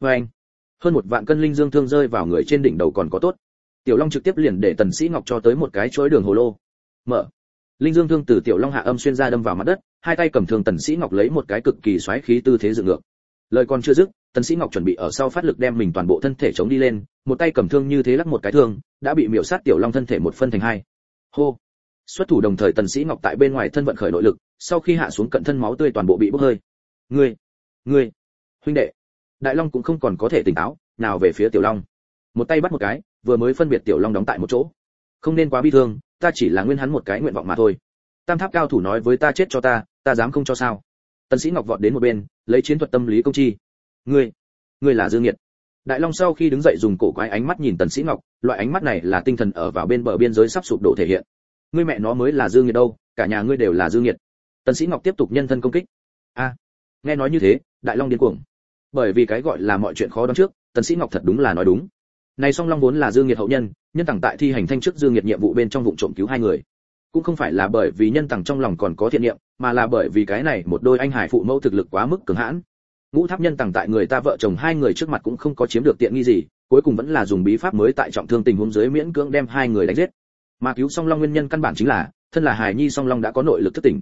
với anh, hơn một vạn cân linh dương thương rơi vào người trên đỉnh đầu còn có tốt. Tiểu long trực tiếp liền để tần sĩ ngọc cho tới một cái chuỗi đường hồ lô. Mở. Linh dương thương từ tiểu long hạ âm xuyên ra đâm vào mặt đất, hai tay cầm thương tần sĩ ngọc lấy một cái cực kỳ xoáy khí tư thế dựng ngược. Lời còn chưa dứt, tần sĩ ngọc chuẩn bị ở sau phát lực đem mình toàn bộ thân thể chống đi lên, một tay cầm thương như thế lắc một cái thương, đã bị miểu sát tiểu long thân thể một phân thành hai. Hô. Xuất thủ đồng thời tần sĩ ngọc tại bên ngoài thân vận khởi nội lực, sau khi hạ xuống cận thân máu tươi toàn bộ bị bốc hơi. Ngươi ngươi, huynh đệ đại long cũng không còn có thể tỉnh táo, nào về phía tiểu long. Một tay bắt một cái, vừa mới phân biệt tiểu long đóng tại một chỗ. Không nên quá bi thương, ta chỉ là nguyên hắn một cái nguyện vọng mà thôi. Tam tháp cao thủ nói với ta chết cho ta ta dám không cho sao? Tần sĩ ngọc vọt đến một bên, lấy chiến thuật tâm lý công chi. Ngươi ngươi là dương nghiệt. Đại long sau khi đứng dậy dùng cổ quái ánh mắt nhìn tần sĩ ngọc, loại ánh mắt này là tinh thần ở vào bên bờ biên giới sắp sụp đổ thể hiện. Ngươi mẹ nó mới là dương nghiệt đâu, cả nhà ngươi đều là dương nghiệt. Tần sĩ ngọc tiếp tục nhân thân công kích. A, nghe nói như thế, đại long điên cuồng bởi vì cái gọi là mọi chuyện khó đoán trước, tần sĩ ngọc thật đúng là nói đúng. Này song long vốn là dương nghiệt hậu nhân nhân tàng tại thi hành thanh trước dương nghiệt nhiệm vụ bên trong vụ trộm cứu hai người. Cũng không phải là bởi vì nhân tàng trong lòng còn có thiện niệm, mà là bởi vì cái này một đôi anh hải phụ mẫu thực lực quá mức cường hãn. Ngũ tháp nhân tàng tại người ta vợ chồng hai người trước mặt cũng không có chiếm được tiện nghi gì, cuối cùng vẫn là dùng bí pháp mới tại trọng thương tình huống dưới miễn cưỡng đem hai người đánh giết. Mà cứu song long nguyên nhân căn bản chính là, thân là hải nhi song long đã có nội lực thức tỉnh.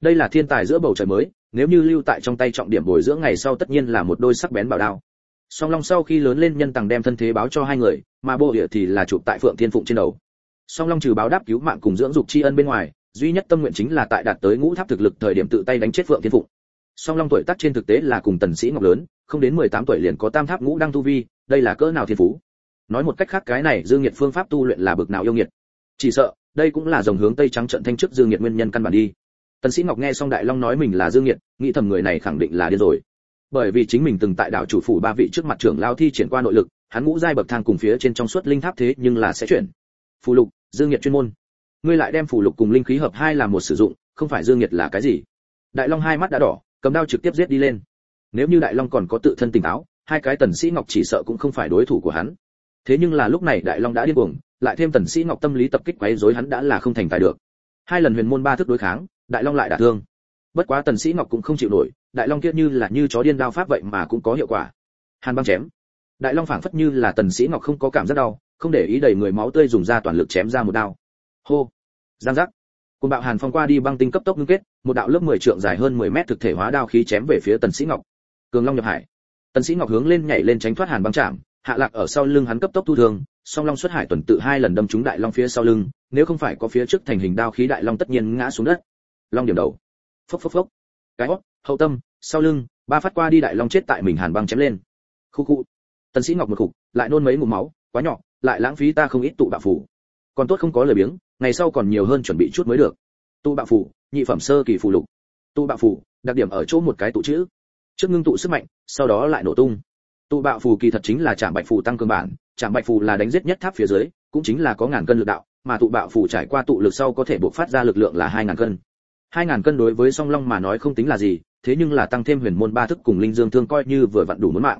Đây là thiên tài giữa bầu trời mới nếu như lưu tại trong tay trọng điểm bồi dưỡng ngày sau tất nhiên là một đôi sắc bén bảo đao. Song long sau khi lớn lên nhân tàng đem thân thế báo cho hai người, mà bộ địa thì là chụp tại phượng thiên phụng trên đầu. Song long trừ báo đáp cứu mạng cùng dưỡng dục tri ân bên ngoài, duy nhất tâm nguyện chính là tại đạt tới ngũ tháp thực lực thời điểm tự tay đánh chết phượng thiên phụng. Song long tuổi tác trên thực tế là cùng tần sĩ ngọc lớn, không đến 18 tuổi liền có tam tháp ngũ đăng tu vi, đây là cỡ nào thiên phú? Nói một cách khác cái này, dương nhiệt phương pháp tu luyện là bực nào yêu nghiệt? Chỉ sợ, đây cũng là dòng hướng tây trắng trận thanh trước dương nhiệt nguyên nhân căn bản đi tần sĩ ngọc nghe xong đại long nói mình là dương nhiệt nghĩ thầm người này khẳng định là điên rồi. Bởi vì chính mình từng tại đảo chủ phủ ba vị trước mặt trưởng lao thi triển qua nội lực, hắn ngũ giai bậc thang cùng phía trên trong suốt linh tháp thế nhưng là sẽ chuyển. Phù lục, dương nhiệt chuyên môn. Ngươi lại đem phù lục cùng linh khí hợp hai làm một sử dụng, không phải dương nhiệt là cái gì? Đại long hai mắt đã đỏ, cầm đao trực tiếp giết đi lên. Nếu như đại long còn có tự thân tỉnh táo, hai cái tần sĩ ngọc chỉ sợ cũng không phải đối thủ của hắn. Thế nhưng là lúc này đại long đã điên cuồng, lại thêm tần sĩ ngọc tâm lý tập kích quấy rối hắn đã là không thành tài được. Hai lần huyền môn ba thức đối kháng đại long lại đả thương. Bất quá tần sĩ ngọc cũng không chịu nổi, đại long kia như là như chó điên đao pháp vậy mà cũng có hiệu quả. Hàn băng chém. Đại long phảng phất như là tần sĩ ngọc không có cảm giác đau, không để ý đầy người máu tươi dùng ra toàn lực chém ra một đao. Hô. Giang giác. Côn bạo hàn phong qua đi băng tinh cấp tốc ngưng kết, một đạo lớp 10 trượng dài hơn 10 mét thực thể hóa đao khí chém về phía tần sĩ ngọc. Cường long nhập hải. Tần sĩ ngọc hướng lên nhảy lên tránh thoát hàn băng chạm, hạ lạc ở sau lưng hắn cấp tốc thu thương, song long xuất hải tuần tự hai lần đâm trúng đại long phía sau lưng, nếu không phải có phía trước thành hình đao khí đại long tất nhiên ngã xuống đất long điểm đầu. Phốc phốc phốc. Cái hót, hậu tâm, sau lưng, ba phát qua đi đại long chết tại mình hàn băng chém lên. Khu khu. Tần sĩ ngọc một cục lại nôn mấy ngụm máu, quá nhỏ, lại lãng phí ta không ít tụ bạo phủ. Còn tốt không có lời biếng, ngày sau còn nhiều hơn chuẩn bị chút mới được. Tụ bạo phủ, nhị phẩm sơ kỳ phù lục. Tụ bạo phủ, đặc điểm ở chỗ một cái tụ chữ. Trước ngưng tụ sức mạnh, sau đó lại nổ tung. Tụ bạo phù kỳ thật chính là trạm bạch phù tăng cường bản trạm bạch phù là đánh giết nhất tháp phía dưới, cũng chính là có ngàn cân lực đạo, mà tụ bạo phù trải qua tụ lực sau có thể bộc phát ra lực lượng là hai ngàn cân hai ngàn cân đối với song long mà nói không tính là gì, thế nhưng là tăng thêm huyền môn ba thức cùng linh dương thương coi như vừa vặn đủ muốn mạng.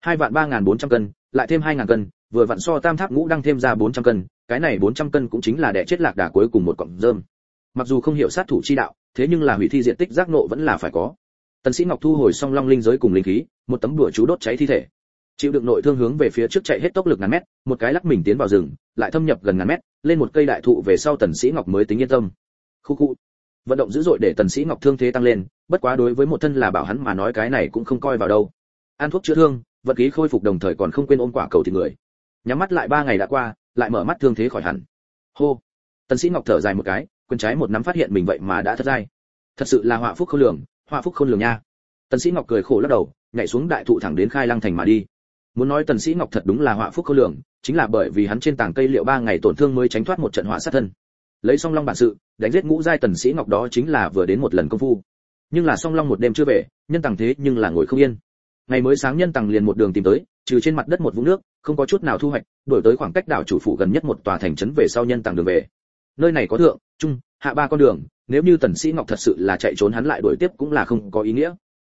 Hai vạn ba ngàn bốn trăm cân, lại thêm hai ngàn cân, vừa vặn so tam tháp ngũ đang thêm ra bốn trăm cân, cái này bốn trăm cân cũng chính là đẻ chết lạc đà cuối cùng một cọng rơm. Mặc dù không hiểu sát thủ chi đạo, thế nhưng là hủy thi diện tích giác nộ vẫn là phải có. Tần sĩ ngọc thu hồi song long linh giới cùng linh khí, một tấm đùa chú đốt cháy thi thể. Chịu đựng nội thương hướng về phía trước chạy hết tốc lực ngàn mét, một cái lắc mình tiến vào rừng, lại thâm nhập gần ngàn mét, lên một cây đại thụ về sau tần sĩ ngọc mới tính yên tâm. Khu khu vận động dữ dội để tần sĩ ngọc thương thế tăng lên, bất quá đối với một thân là bảo hắn mà nói cái này cũng không coi vào đâu. Ăn thuốc chữa thương vật khí khôi phục đồng thời còn không quên ôm quả cầu thì người. Nhắm mắt lại ba ngày đã qua, lại mở mắt thương thế khỏi hẳn. Hô. Tần sĩ ngọc thở dài một cái, quần trái một nắm phát hiện mình vậy mà đã thất giai. Thật sự là họa phúc khôn lường, họa phúc khôn lường nha. Tần sĩ ngọc cười khổ lắc đầu, nhảy xuống đại thụ thẳng đến khai lăng thành mà đi. Muốn nói tần sĩ ngọc thật đúng là họa phúc khôn lường, chính là bởi vì hắn trên tảng cây liệu ba ngày tổn thương mới tránh thoát một trận họa sát thân lấy song long bản sự, đánh giết ngũ giai tần sĩ ngọc đó chính là vừa đến một lần công phu. Nhưng là song long một đêm chưa về, nhân tàng thế nhưng là ngồi không yên. Ngày mới sáng nhân tàng liền một đường tìm tới, trừ trên mặt đất một vũng nước, không có chút nào thu hoạch, đổi tới khoảng cách đảo chủ phủ gần nhất một tòa thành trấn về sau nhân tàng đường về. Nơi này có thượng, trung, hạ ba con đường, nếu như tần sĩ ngọc thật sự là chạy trốn hắn lại đuổi tiếp cũng là không có ý nghĩa.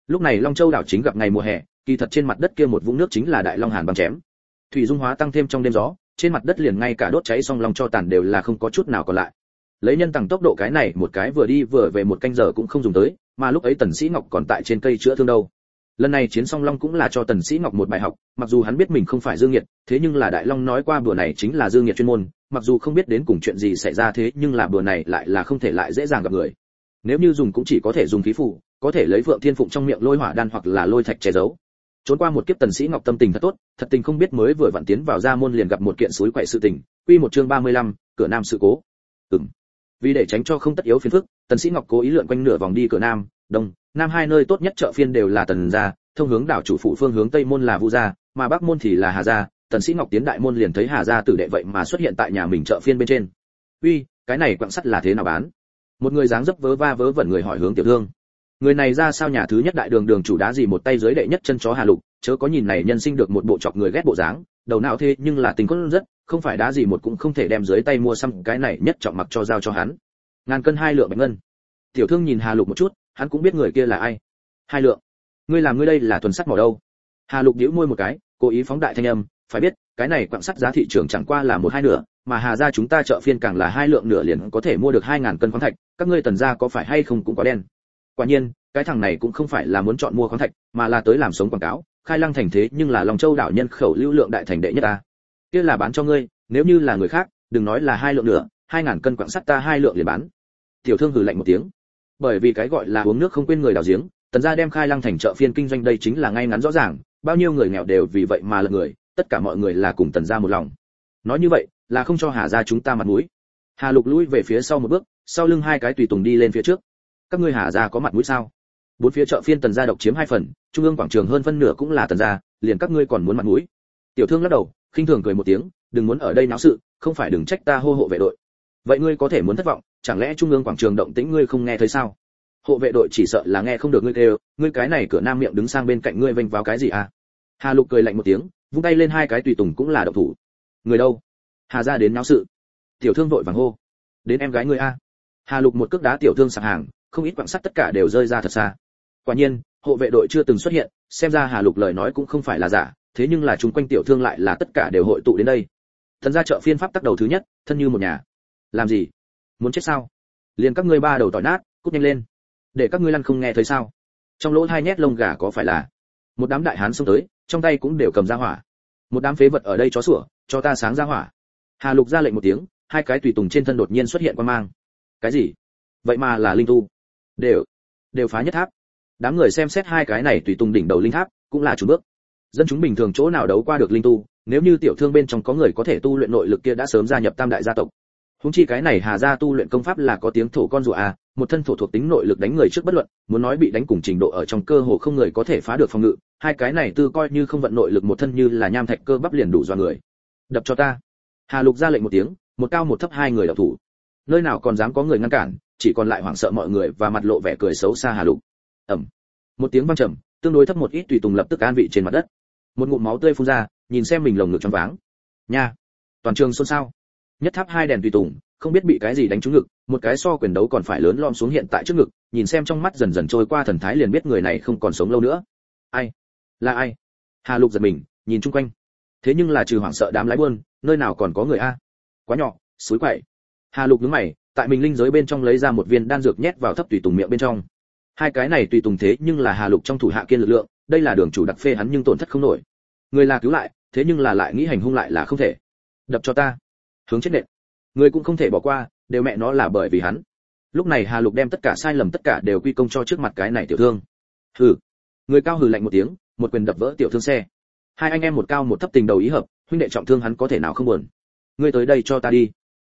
Lúc này long châu đảo chính gặp ngày mùa hè, kỳ thật trên mặt đất kia một vũng nước chính là đại long hàn băng chém. Thủy dung hóa tăng thêm trong đêm gió trên mặt đất liền ngay cả đốt cháy xong long cho tàn đều là không có chút nào còn lại. Lấy nhân tăng tốc độ cái này, một cái vừa đi vừa về một canh giờ cũng không dùng tới, mà lúc ấy tần sĩ ngọc còn tại trên cây chữa thương đâu. Lần này chiến song long cũng là cho tần sĩ ngọc một bài học, mặc dù hắn biết mình không phải dương nhiệt thế nhưng là đại long nói qua bữa này chính là dương nhiệt chuyên môn, mặc dù không biết đến cùng chuyện gì xảy ra thế, nhưng là bữa này lại là không thể lại dễ dàng gặp người. Nếu như dùng cũng chỉ có thể dùng khí phủ, có thể lấy vượng thiên phụng trong miệng lôi hỏa đan hoặc là lôi thạch che giấu trốn qua một kiếp tần sĩ ngọc tâm tình thật tốt thật tình không biết mới vừa vặn tiến vào gia môn liền gặp một kiện suối quậy sự tình quy một chương 35, cửa nam sự cố. Ừm. Vì để tránh cho không tất yếu phiền phức tần sĩ ngọc cố ý lượn quanh nửa vòng đi cửa nam đông nam hai nơi tốt nhất chợ phiên đều là tần gia thông hướng đảo chủ phụ phương hướng tây môn là vu gia mà bắc môn thì là hà gia. Tần sĩ ngọc tiến đại môn liền thấy hà gia tử đệ vậy mà xuất hiện tại nhà mình chợ phiên bên trên. Uy cái này quặng sắt là thế nào bán? Một người dáng dấp vớ va vớ vẩn người hỏi hướng tiểu thương người này ra sao nhà thứ nhất đại đường đường chủ đá gì một tay dưới đệ nhất chân chó hà lục, chớ có nhìn này nhân sinh được một bộ chọc người ghét bộ dáng, đầu não thế nhưng là tình cốt rất, không phải đá gì một cũng không thể đem dưới tay mua xăm cái này nhất trọng mặc cho giao cho hắn. Ngàn cân hai lượng bạch ngân. Tiểu thương nhìn hà lục một chút, hắn cũng biết người kia là ai. Hai lượng. Ngươi làm ngươi đây là tuần sắt mỏ đâu? Hà lục nhíu môi một cái, cố ý phóng đại thanh âm, phải biết, cái này quặng sắt giá thị trường chẳng qua là một hai nửa, mà hà gia chúng ta chợ phiên càng là hai lượng nửa liền có thể mua được hai ngàn cân khoáng thạch, các ngươi tần gia có phải hay không cũng có đen quả nhiên cái thằng này cũng không phải là muốn chọn mua khoáng thạch mà là tới làm sống quảng cáo khai lăng thành thế nhưng là lòng châu đảo nhân khẩu lưu lượng đại thành đệ nhất ta. Kia là bán cho ngươi nếu như là người khác đừng nói là hai lượng nữa, hai ngàn cân quặng sắt ta hai lượng liền bán. Tiểu thương hừ lạnh một tiếng. Bởi vì cái gọi là uống nước không quên người đào giếng tần gia đem khai lăng thành chợ phiên kinh doanh đây chính là ngay ngắn rõ ràng bao nhiêu người nghèo đều vì vậy mà lật người tất cả mọi người là cùng tần gia một lòng. Nói như vậy là không cho hà gia chúng ta mặt mũi. Hà lục lùi về phía sau một bước sau lưng hai cái tùy tùng đi lên phía trước các ngươi hà gia có mặt mũi sao? Bốn phía chợ phiên tần gia độc chiếm hai phần, trung ương quảng trường hơn phân nửa cũng là tần gia, liền các ngươi còn muốn mặt mũi? Tiểu thương lắc đầu, khinh thường cười một tiếng, đừng muốn ở đây náo sự, không phải đừng trách ta hô hộ vệ đội. Vậy ngươi có thể muốn thất vọng, chẳng lẽ trung ương quảng trường động tĩnh ngươi không nghe thấy sao? Hộ vệ đội chỉ sợ là nghe không được ngươi kêu, ngươi cái này cửa nam miệng đứng sang bên cạnh ngươi vênh vào cái gì à? Hà lục cười lạnh một tiếng, vung tay lên hai cái tùy tùng cũng là động thủ. Người đâu? Hà ra đến náo sự. Tiểu thương vội vàng hô. Đến em gái ngươi a. Hà lục một cước đá tiểu thương sạc hàng không ít quặng sắt tất cả đều rơi ra thật xa. Quả nhiên, hộ vệ đội chưa từng xuất hiện, xem ra hà lục lời nói cũng không phải là giả, thế nhưng là chúng quanh tiểu thương lại là tất cả đều hội tụ đến đây. Thần gia chợ phiên pháp tắc đầu thứ nhất, thân như một nhà. Làm gì? Muốn chết sao? Liền các ngươi ba đầu tỏi nát, cút nhanh lên. Để các ngươi lăn không nghe thấy sao? Trong lỗ hai nhét lông gà có phải là? Một đám đại hán xông tới, trong tay cũng đều cầm ra hỏa. Một đám phế vật ở đây chó sủa, cho ta sáng ra hỏa. Hà lục ra lệnh một tiếng, hai cái tùy tùng trên thân đột nhiên xuất hiện quan mang. Cái gì? Vậy mà là linh tu đều đều phá nhất tháp. Đám người xem xét hai cái này tùy tùng đỉnh đầu linh tháp, cũng là chủ bước. Dân chúng bình thường chỗ nào đấu qua được linh tu, nếu như tiểu thương bên trong có người có thể tu luyện nội lực kia đã sớm gia nhập tam đại gia tộc. Húng chi cái này hà gia tu luyện công pháp là có tiếng thổ con rùa à một thân thổ thuộc tính nội lực đánh người trước bất luận, muốn nói bị đánh cùng trình độ ở trong cơ hồ không người có thể phá được phòng ngự, hai cái này tư coi như không vận nội lực một thân như là nham thạch cơ bắp liền đủ do người. Đập cho ta. Hà lục ra lệnh một tiếng, một cao một thấp hai người đập thủ. Nơi nào còn dám có người ngăn cản chỉ còn lại hoảng sợ mọi người và mặt lộ vẻ cười xấu xa hà lục. Ẩm. Một tiếng vang trầm, tương đối thấp một ít tùy tùng lập tức an vị trên mặt đất. Một ngụm máu tươi phun ra, nhìn xem mình lồng ngực trong váng. Nha, toàn trường xôn xao. Nhất tháp hai đèn tùy tùng, không biết bị cái gì đánh trúng ngực, một cái so quyền đấu còn phải lớn lom xuống hiện tại trước ngực, nhìn xem trong mắt dần dần trôi qua thần thái liền biết người này không còn sống lâu nữa. Ai? Là ai? Hà lục giật mình, nhìn chung quanh. Thế nhưng là trừ hoảng sợ đám lái buôn, nơi nào còn có người a? Quá nhỏ, suối quậy. Hà lục nhướng mày tại mình linh giới bên trong lấy ra một viên đan dược nhét vào thấp tùy tùng miệng bên trong. Hai cái này tùy tùng thế nhưng là hà lục trong thủ hạ kiên lực lượng, đây là đường chủ đặc phê hắn nhưng tổn thất không nổi. Người là cứu lại, thế nhưng là lại nghĩ hành hung lại là không thể. Đập cho ta. Hướng chết nện. Người cũng không thể bỏ qua, đều mẹ nó là bởi vì hắn. Lúc này hà lục đem tất cả sai lầm tất cả đều quy công cho trước mặt cái này tiểu thương. Hừ. Người cao hừ lạnh một tiếng, một quyền đập vỡ tiểu thương xe. Hai anh em một cao một thấp tình đầu ý hợp, huynh đệ trọng thương hắn có thể nào không buồn. Ngươi tới đây cho ta đi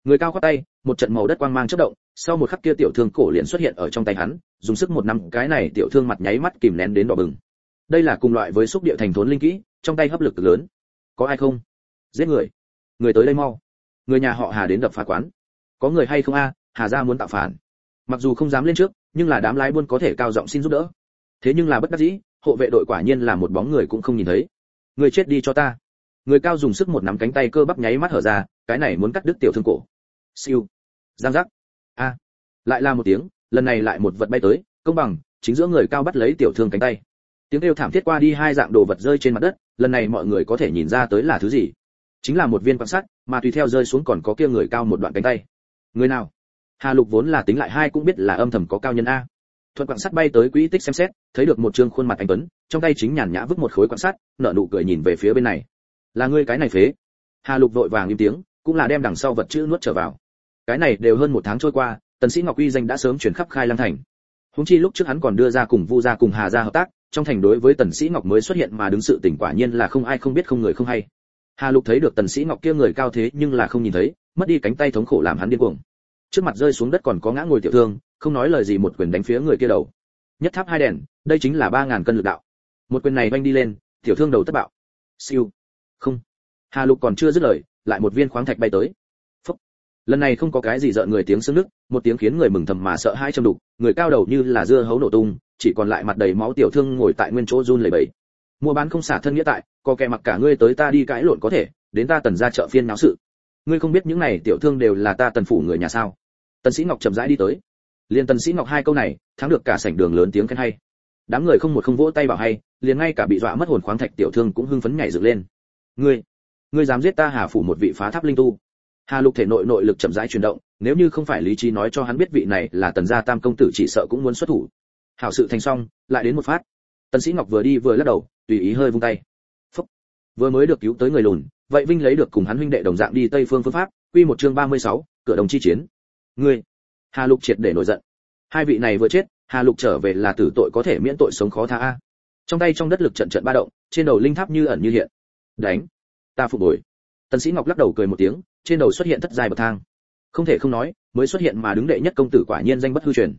người cao khoát tay, một trận màu đất quang mang chớp động, sau một khắc kia tiểu thương cổ liền xuất hiện ở trong tay hắn, dùng sức một năm, cái này tiểu thương mặt nháy mắt kìm nén đến đỏ bừng. Đây là cùng loại với xúc địa thành thốn linh kỹ, trong tay hấp lực cực lớn. Có ai không? Giết người. Người tới đây mau. Người nhà họ hà đến đập phá quán. Có người hay không a? Hà gia muốn tạo phản. Mặc dù không dám lên trước, nhưng là đám lái buôn có thể cao giọng xin giúp đỡ. Thế nhưng là bất đắc dĩ, hộ vệ đội quả nhiên là một bóng người cũng không nhìn thấy. Người chết đi cho ta người cao dùng sức một nắm cánh tay cơ bắp nháy mắt hở ra, cái này muốn cắt đứt tiểu thương cổ. Siêu. Giang giác. A. Lại là một tiếng, lần này lại một vật bay tới, công bằng, chính giữa người cao bắt lấy tiểu thương cánh tay. Tiếng kêu thảm thiết qua đi hai dạng đồ vật rơi trên mặt đất, lần này mọi người có thể nhìn ra tới là thứ gì. Chính là một viên quan sắt mà tùy theo rơi xuống còn có kia người cao một đoạn cánh tay. Người nào? Hà lục vốn là tính lại hai cũng biết là âm thầm có cao nhân a. Thuận quặng sắt bay tới quỹ tích xem xét, thấy được một trương khuôn mặt anh tuấn, trong tay chính nhàn nhã vứt một khối quặng sắt nở nụ cười nhìn về phía bên này là ngươi cái này phế. Hà lục vội vàng im tiếng, cũng là đem đằng sau vật chữ nuốt trở vào. Cái này đều hơn một tháng trôi qua, tần sĩ ngọc uy danh đã sớm chuyển khắp khai lăng thành. Húng chi lúc trước hắn còn đưa ra cùng vu gia cùng hà gia hợp tác, trong thành đối với tần sĩ ngọc mới xuất hiện mà đứng sự tình quả nhiên là không ai không biết không người không hay. Hà lục thấy được tần sĩ ngọc kia người cao thế nhưng là không nhìn thấy, mất đi cánh tay thống khổ làm hắn điên cuồng. Trước mặt rơi xuống đất còn có ngã ngồi tiểu thương, không nói lời gì một quyền đánh phía người kia đầu. Nhất tháp hai đèn, đây chính là ba ngàn cân lực đạo. Một quyền này vang đi lên, tiểu thương đầu tất bạo. Siêu không. Hà lục còn chưa dứt lời, lại một viên khoáng thạch bay tới. Phúc. lần này không có cái gì rợn người tiếng sưng nước một tiếng khiến người mừng thầm mà sợ hai châm đục, người cao đầu như là dưa hấu nổ tung, chỉ còn lại mặt đầy máu tiểu thương ngồi tại nguyên chỗ run lẩy bẩy. Mua bán không xả thân nghĩa tại, có kẻ mặc cả ngươi tới ta đi cãi lộn có thể, đến ta tần ra chợ phiên náo sự. Ngươi không biết những này tiểu thương đều là ta tần phủ người nhà sao? Tần sĩ ngọc chậm rãi đi tới. Liền tần sĩ ngọc hai câu này, thắng được cả sảnh đường lớn tiếng khen hay. Đám người không một không vỗ tay bảo hay, liền ngay cả bị dọa mất hồn khoáng thạch tiểu thương cũng hưng phấn nhảy dựng lên ngươi ngươi dám giết ta hà phủ một vị phá tháp linh tu. Hà lục thể nội nội lực chậm rãi chuyển động nếu như không phải lý trí nói cho hắn biết vị này là tần gia tam công tử chỉ sợ cũng muốn xuất thủ. Hảo sự thành xong lại đến một phát. Tần sĩ ngọc vừa đi vừa lắc đầu tùy ý hơi vung tay. Phúc. vừa mới được cứu tới người lùn vậy vinh lấy được cùng hắn huynh đệ đồng dạng đi tây phương phương pháp quy một chương 36, cửa đồng chi chiến. Ngươi. Hà lục triệt để nổi giận. Hai vị này vừa chết hà lục trở về là tử tội có thể miễn tội sống khó tha a. Trong tay trong đất lực trận trận ba động trên đầu linh tháp như ẩn như hiện đánh. Ta phục hồi. Tần sĩ ngọc lắc đầu cười một tiếng, trên đầu xuất hiện thất dài bậc thang. Không thể không nói, mới xuất hiện mà đứng đệ nhất công tử quả nhiên danh bất hư truyền.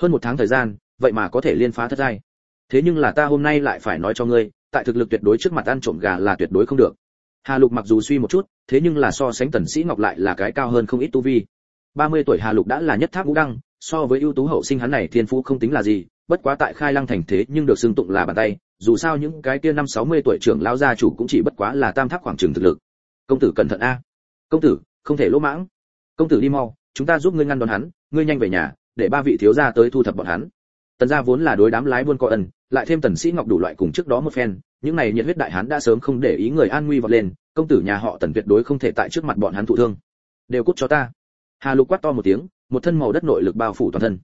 Hơn một tháng thời gian, vậy mà có thể liên phá thất giai. Thế nhưng là ta hôm nay lại phải nói cho ngươi, tại thực lực tuyệt đối trước mặt ăn trộm gà là tuyệt đối không được. Hà lục mặc dù suy một chút, thế nhưng là so sánh tần sĩ ngọc lại là cái cao hơn không ít tu vi. 30 tuổi hà lục đã là nhất tháp ngũ đăng, so với ưu tú hậu sinh hắn này thiên phú không tính là gì bất quá tại khai lăng thành thế nhưng được xưng tụng là bàn tay, dù sao những cái kia năm 60 tuổi trưởng lão gia chủ cũng chỉ bất quá là tam tháp khoảng trường thực lực. Công tử cẩn thận a. Công tử, không thể lỗ mãng. Công tử đi mau, chúng ta giúp ngươi ngăn đón hắn, ngươi nhanh về nhà, để ba vị thiếu gia tới thu thập bọn hắn. Tần gia vốn là đối đám lái buôn có ân, lại thêm tần sĩ ngọc đủ loại cùng trước đó một phen, những này nhiệt huyết đại hán đã sớm không để ý người an nguy vọt lên, công tử nhà họ tần tuyệt đối không thể tại trước mặt bọn hắn thụ thương. Đều cút cho ta. Hà lục quát to một tiếng, một thân màu đất nội lực bao phủ toàn thân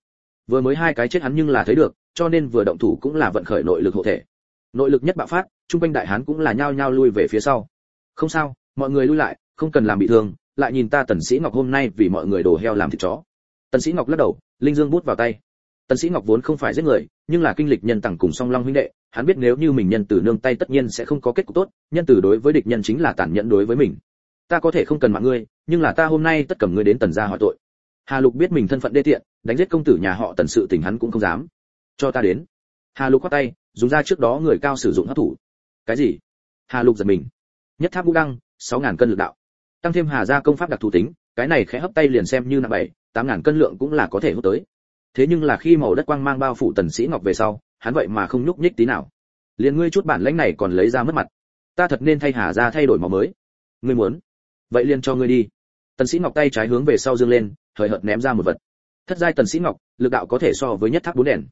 vừa mới hai cái chết hắn nhưng là thấy được, cho nên vừa động thủ cũng là vận khởi nội lực hộ thể. Nội lực nhất bạo phát trung quanh đại hán cũng là nhao nhao lui về phía sau. Không sao, mọi người lui lại, không cần làm bị thương, lại nhìn ta tần sĩ ngọc hôm nay vì mọi người đồ heo làm thịt chó. Tần sĩ ngọc lắc đầu, linh dương bút vào tay. Tần sĩ ngọc vốn không phải giết người, nhưng là kinh lịch nhân tặng cùng song long huynh đệ, hắn biết nếu như mình nhân tử nương tay tất nhiên sẽ không có kết cục tốt, nhân tử đối với địch nhân chính là tàn nhẫn đối với mình. Ta có thể không cần mạng ngươi, nhưng là ta hôm nay tất cầm ngươi đến tần gia hỏi tội hà lục biết mình thân phận đê tiện, đánh giết công tử nhà họ tần sự tình hắn cũng không dám. Cho ta đến. Hà lục quát tay, dùng ra trước đó người cao sử dụng hấp thủ cái gì? Hà lục giật mình. Nhất tháp ngũ đăng, sáu ngàn cân lực đạo. Tăng thêm hà gia công pháp đặc thù tính, cái này khẽ hấp tay liền xem như là bảy, tám ngàn cân lượng cũng là có thể hút tới. Thế nhưng là khi màu đất quang mang bao phủ tần sĩ ngọc về sau, hắn vậy mà không nhúc nhích tí nào. Liền ngươi chút bản lãnh này còn lấy ra mất mặt. Ta thật nên thay hà gia thay đổi màu mới. Ngươi muốn? Vậy liền cho ngươi đi. Tần sĩ ngọc tay trái hướng về sau dương lên thời hợt ném ra một vật. Thất giai tần sĩ ngọc, lực đạo có thể so với nhất tháp bốn đèn.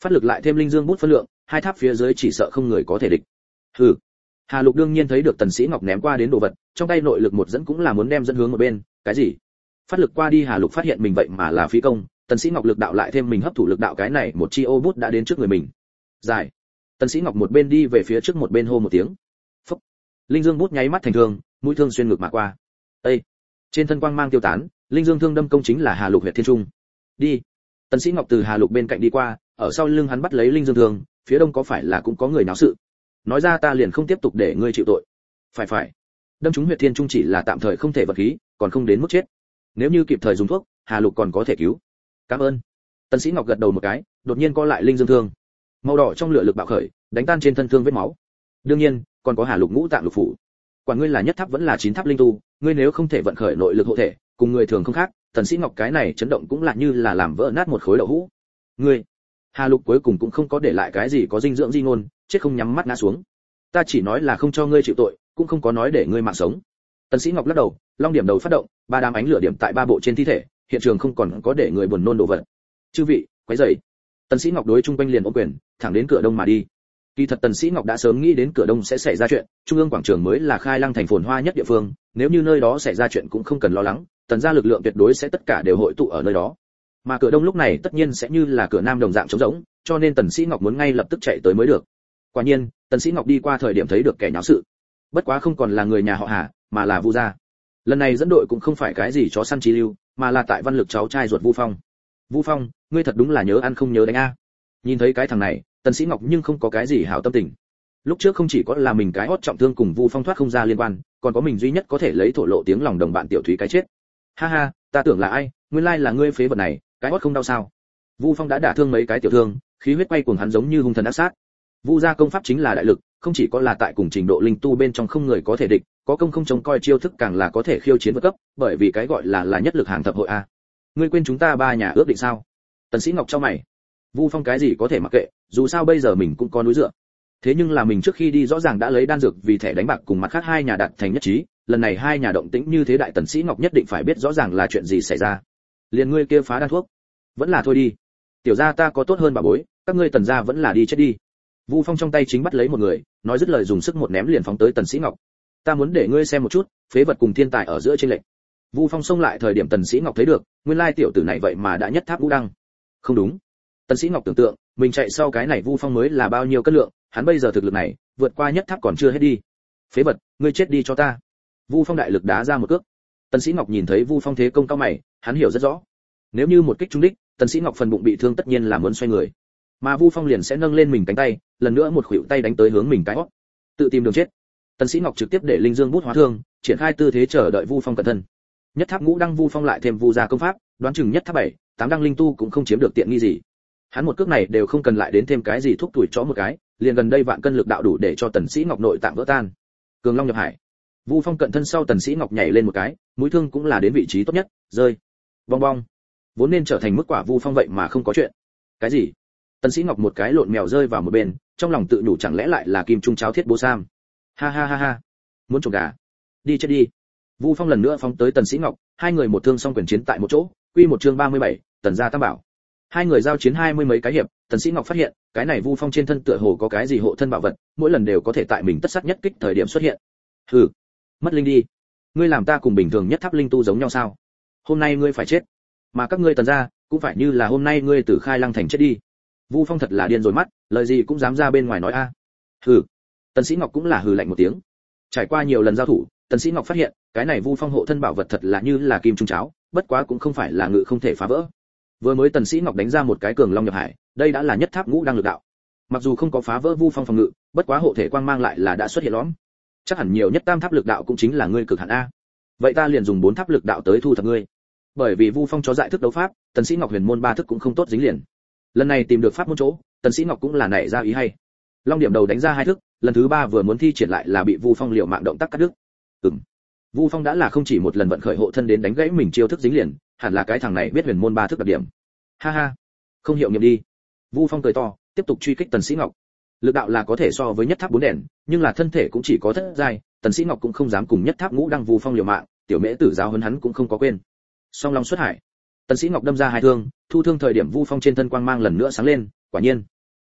Phát lực lại thêm linh dương bút phân lượng, hai tháp phía dưới chỉ sợ không người có thể địch. Hừ. Hà lục đương nhiên thấy được tần sĩ ngọc ném qua đến đồ vật, trong tay nội lực một dẫn cũng là muốn đem dẫn hướng một bên, cái gì? Phát lực qua đi hà lục phát hiện mình vậy mà là phi công, tần sĩ ngọc lực đạo lại thêm mình hấp thụ lực đạo cái này, một chi ô bút đã đến trước người mình. Dài. Tần sĩ ngọc một bên đi về phía trước một bên hô một tiếng. Phúc. linh dương bút nháy mắt thành thương, mũi thương xuyên ngực mà qua. Ê! trên thân quang mang tiêu tán linh dương thương đâm công chính là hà lục huyệt thiên trung. Đi. Tần sĩ ngọc từ hà lục bên cạnh đi qua, ở sau lưng hắn bắt lấy linh dương thương, phía đông có phải là cũng có người náo sự? Nói ra ta liền không tiếp tục để ngươi chịu tội. Phải phải. Đâm chúng huyệt thiên trung chỉ là tạm thời không thể vật khí, còn không đến mức chết. Nếu như kịp thời dùng thuốc, hà lục còn có thể cứu. Cảm ơn. Tần sĩ ngọc gật đầu một cái, đột nhiên co lại linh dương thương. Màu đỏ trong lửa lực bạo khởi, đánh tan trên thân thương vết máu. Đương nhiên, còn có hà lục ngũ tạng lục phủ. Quả ngươi là nhất tháp vẫn là chín tháp linh tu, ngươi nếu không thể vận khởi nội lực hộ thể cùng người thường không khác tần sĩ ngọc cái này chấn động cũng là như là làm vỡ nát một khối đậu hũ. Ngươi, hà lục cuối cùng cũng không có để lại cái gì có dinh dưỡng di ngôn, chết không nhắm mắt ngã xuống. Ta chỉ nói là không cho ngươi chịu tội, cũng không có nói để ngươi mạng sống. Tần sĩ ngọc lắc đầu, long điểm đầu phát động, ba đám ánh lửa điểm tại ba bộ trên thi thể, hiện trường không còn có để người buồn nôn đồ vật. Chư vị, quấy rầy. Tần sĩ ngọc đối trung quanh liền ôm quyền, thẳng đến cửa đông mà đi. Kỳ thật tần sĩ ngọc đã sớm nghĩ đến cửa đông sẽ xảy ra chuyện, trung ương quảng trường mới là khai lăng thành phồn hoa nhất địa phương, nếu như nơi đó xảy ra chuyện cũng không cần lo lắng tần gia lực lượng tuyệt đối sẽ tất cả đều hội tụ ở nơi đó. Mà cửa đông lúc này tất nhiên sẽ như là cửa nam đồng dạng trống rỗng, cho nên tần sĩ ngọc muốn ngay lập tức chạy tới mới được. Quả nhiên, tần sĩ ngọc đi qua thời điểm thấy được kẻ nháo sự. Bất quá không còn là người nhà họ hà, mà là vu gia. Lần này dẫn đội cũng không phải cái gì chó săn trí lưu, mà là tại văn lực cháu trai ruột vu phong. Vu phong, ngươi thật đúng là nhớ ăn không nhớ đánh a. Nhìn thấy cái thằng này, tần sĩ ngọc nhưng không có cái gì hảo tâm tình. Lúc trước không chỉ có là mình cái hót trọng thương cùng vu phong thoát không ra liên quan, còn có mình duy nhất có thể lấy thổ lộ tiếng lòng đồng bạn tiểu thúy cái chết ha ha, ta tưởng là ai, nguyên lai là ngươi phế vật này, cái hót không đau sao? Vu phong đã đả thương mấy cái tiểu thương, khí huyết quay cuồng hắn giống như hung thần ác sát. Vu gia công pháp chính là đại lực, không chỉ có là tại cùng trình độ linh tu bên trong không người có thể địch, có công không chống coi chiêu thức càng là có thể khiêu chiến vượt cấp, bởi vì cái gọi là là nhất lực hàng thập hội a. Ngươi quên chúng ta ba nhà ước định sao? Tần sĩ ngọc cho mày. Vu phong cái gì có thể mặc kệ, dù sao bây giờ mình cũng có núi dựa. Thế nhưng là mình trước khi đi rõ ràng đã lấy đan dược vì thẻ đánh bạc cùng mặt khác hai nhà đạt thành nhất trí lần này hai nhà động tĩnh như thế đại tần sĩ ngọc nhất định phải biết rõ ràng là chuyện gì xảy ra. Liền ngươi kia phá đan thuốc. Vẫn là thôi đi. Tiểu gia ta có tốt hơn bà bối, các ngươi tần gia vẫn là đi chết đi. Vu phong trong tay chính bắt lấy một người, nói dứt lời dùng sức một ném liền phóng tới tần sĩ ngọc. Ta muốn để ngươi xem một chút, phế vật cùng thiên tài ở giữa trên lệnh vu phong xông lại thời điểm tần sĩ ngọc thấy được, nguyên lai tiểu tử này vậy mà đã nhất tháp vũ đăng. Không đúng. Tần sĩ ngọc tưởng tượng, mình chạy sau cái này vu phong mới là bao nhiêu cân lượng, hắn bây giờ thực lực này, vượt qua nhất tháp còn chưa hết đi. Phế vật, ngươi chết đi cho ta vu phong đại lực đá ra một cước. Tần sĩ ngọc nhìn thấy vu phong thế công cao mày, hắn hiểu rất rõ. Nếu như một kích trúng đích, tần sĩ ngọc phần bụng bị thương tất nhiên là muốn xoay người. Mà vu phong liền sẽ nâng lên mình cánh tay, lần nữa một khuỷu tay đánh tới hướng mình cái hót. Tự tìm đường chết. Tần sĩ ngọc trực tiếp để linh dương bút hóa thương, triển khai tư thế chờ đợi vu phong cẩn thân nhất tháp ngũ đăng vu phong lại thêm vu gia công pháp, đoán chừng nhất tháp bảy, tám đăng linh tu cũng không chiếm được tiện nghi gì. Hắn một cước này đều không cần lại đến thêm cái gì thuốc tuổi chó một cái, liền gần đây vạn cân lực đạo đủ để cho tần sĩ ngọc nội tạng vỡ tan. Cường long nhập hải vu phong cận thân sau tần sĩ ngọc nhảy lên một cái mũi thương cũng là đến vị trí tốt nhất rơi. Bong bong. Vốn nên trở thành mức quả vu phong vậy mà không có chuyện. Cái gì? Tần sĩ ngọc một cái lộn mèo rơi vào một bên trong lòng tự nhủ chẳng lẽ lại là kim trung cháo thiết bố sam. Ha ha ha ha. Muốn trộm gà. Đi chết đi. Vu phong lần nữa phóng tới tần sĩ ngọc hai người một thương song quyền chiến tại một chỗ quy một chương 37, tần gia tam bảo. Hai người giao chiến hai mươi mấy cái hiệp tần sĩ ngọc phát hiện cái này vu phong trên thân tựa hồ có cái gì hộ thân bảo vật mỗi lần đều có thể tại mình tất sát nhất kích thời điểm xuất hiện. Hừ mất linh đi. Ngươi làm ta cùng bình thường nhất tháp linh tu giống nhau sao? Hôm nay ngươi phải chết. Mà các ngươi tần gia, cũng phải như là hôm nay ngươi từ khai lăng thành chết đi. Vu phong thật là điên rồi mắt, lời gì cũng dám ra bên ngoài nói a. Hừ. Tần sĩ ngọc cũng là hừ lạnh một tiếng. Trải qua nhiều lần giao thủ, tần sĩ ngọc phát hiện, cái này vu phong hộ thân bảo vật thật là như là kim trung cháo, bất quá cũng không phải là ngự không thể phá vỡ. Vừa mới tần sĩ ngọc đánh ra một cái cường long nhập hải, đây đã là nhất tháp ngũ đang lực đạo. Mặc dù không có phá vỡ vu phong phòng ngự, bất quá hộ thể quang mang lại là đã xuất hiện lõm chắc hẳn nhiều nhất tam tháp lực đạo cũng chính là ngươi cực hạn a. Vậy ta liền dùng bốn tháp lực đạo tới thu thập ngươi. Bởi vì vu phong chó dại thức đấu pháp, tần sĩ ngọc huyền môn ba thức cũng không tốt dính liền. Lần này tìm được pháp môn chỗ, tần sĩ ngọc cũng là nảy ra ý hay. Long điểm đầu đánh ra hai thức, lần thứ ba vừa muốn thi triển lại là bị vu phong liều mạng động tác cắt đứt. Ừm. Vu phong đã là không chỉ một lần vận khởi hộ thân đến đánh gãy mình chiêu thức dính liền, hẳn là cái thằng này biết huyền môn ba thức đặc điểm. Ha ha. Không hiệu nghiệm đi. Vu phong cười to, tiếp tục truy kích tần sĩ ngọc lực đạo là có thể so với nhất tháp bốn đèn, nhưng là thân thể cũng chỉ có thất giai, tần sĩ ngọc cũng không dám cùng nhất tháp ngũ đăng vu phong liều mạng, tiểu mễ tử giáo hơn hắn cũng không có quên. Song long xuất hải, tần sĩ ngọc đâm ra hai thương, thu thương thời điểm vu phong trên thân quang mang lần nữa sáng lên, quả nhiên.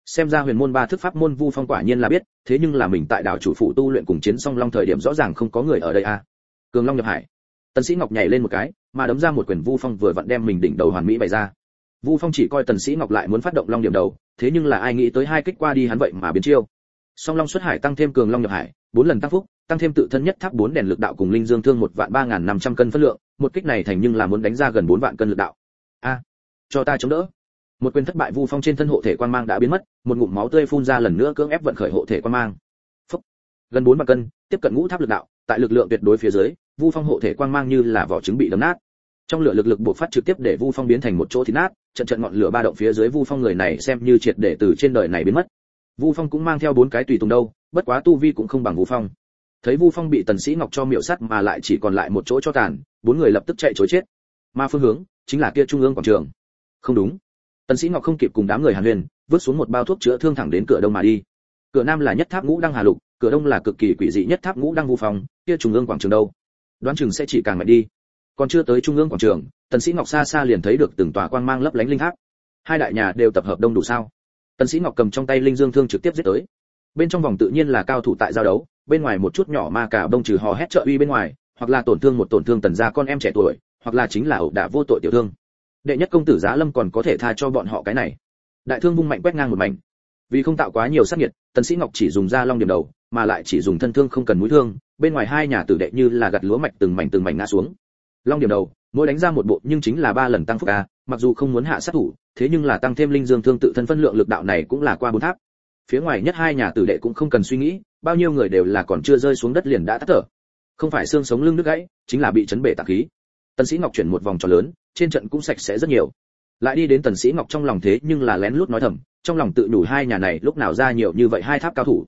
Xem ra huyền môn ba thức pháp môn vu phong quả nhiên là biết, thế nhưng là mình tại đảo chủ phụ tu luyện cùng chiến song long thời điểm rõ ràng không có người ở đây a à. cường long nhập hải, tần sĩ ngọc nhảy lên một cái, mà đấm ra một quyền vu phong vừa vặn đem mình đỉnh đầu hoàn mỹ bày ra vu phong chỉ coi tần sĩ ngọc lại muốn phát động long điểm đầu, thế nhưng là ai nghĩ tới hai kích qua đi hắn vậy mà biến chiêu. Song long xuất hải tăng thêm cường long nhập hải, bốn lần tăng phúc, tăng thêm tự thân nhất tháp bốn đèn lực đạo cùng linh dương thương một vạn ba ngàn năm trăm cân phân lượng, một kích này thành nhưng là muốn đánh ra gần bốn vạn cân lực đạo. A, cho ta chống đỡ. Một quyền thất bại vu phong trên thân hộ thể quan mang đã biến mất, một ngụm máu tươi phun ra lần nữa cưỡng ép vận khởi hộ thể quan mang. Phúc. gần bốn vạn cân, tiếp cận ngũ tháp lực đạo, tại lực lượng tuyệt đối phía dưới, vu phong hộ thể quan mang như là vỏ trứng bị đấm nát trong lửa lực lực buộc phát trực tiếp để vu phong biến thành một chỗ thịt nát, trận trận ngọn lửa ba động phía dưới vu phong người này xem như triệt để từ trên đời này biến mất. Vu phong cũng mang theo bốn cái tùy tùng đâu, bất quá tu vi cũng không bằng vu phong. Thấy vu phong bị tần sĩ ngọc cho miệu sắt mà lại chỉ còn lại một chỗ cho tàn, bốn người lập tức chạy trốn chết. Mà phương hướng chính là kia trung ương quảng trường. Không đúng. Tần sĩ ngọc không kịp cùng đám người hàn huyền, vứt xuống một bao thuốc chữa thương thẳng đến cửa đông mà đi. Cửa nam là nhất tháp ngũ đăng hà lục, cửa đông là cực kỳ quỷ dị nhất tháp ngũ đăng vu phong, kia trung ương quảng trường đâu? Đoán chừng sẽ chỉ càng mạnh đi còn chưa tới trung ương quảng trường, tần sĩ ngọc xa xa liền thấy được từng tòa quang mang lấp lánh linh tháp hai đại nhà đều tập hợp đông đủ sao? Tần sĩ ngọc cầm trong tay linh dương thương trực tiếp giết tới. Bên trong vòng tự nhiên là cao thủ tại giao đấu, bên ngoài một chút nhỏ ma cả đông trừ hò hét trợ uy bên ngoài, hoặc là tổn thương một tổn thương tần gia con em trẻ tuổi, hoặc là chính là ẩu đả vô tội tiểu thương. Đệ nhất công tử giá lâm còn có thể tha cho bọn họ cái này. Đại thương vung mạnh quét ngang một mảnh. Vì không tạo quá nhiều sát nhiệt tần sĩ ngọc chỉ dùng ra long điểm đầu, mà lại chỉ dùng thân thương không cần mũi thương, bên ngoài hai nhà tử đệ như là gặt lúa mạch từng mảnh từng mảnh ngã xuống long điểm đầu, mỗi đánh ra một bộ nhưng chính là ba lần tăng phúc a, mặc dù không muốn hạ sát thủ, thế nhưng là tăng thêm linh dương thương tự thân phân lượng lực đạo này cũng là qua bốn tháp. Phía ngoài nhất hai nhà tử đệ cũng không cần suy nghĩ, bao nhiêu người đều là còn chưa rơi xuống đất liền đã tắt thở. Không phải xương sống lưng nước gãy, chính là bị chấn bể tạc khí. Tần sĩ ngọc chuyển một vòng tròn lớn, trên trận cũng sạch sẽ rất nhiều. Lại đi đến tần sĩ ngọc trong lòng thế nhưng là lén lút nói thầm, trong lòng tự đủ hai nhà này lúc nào ra nhiều như vậy hai tháp cao thủ.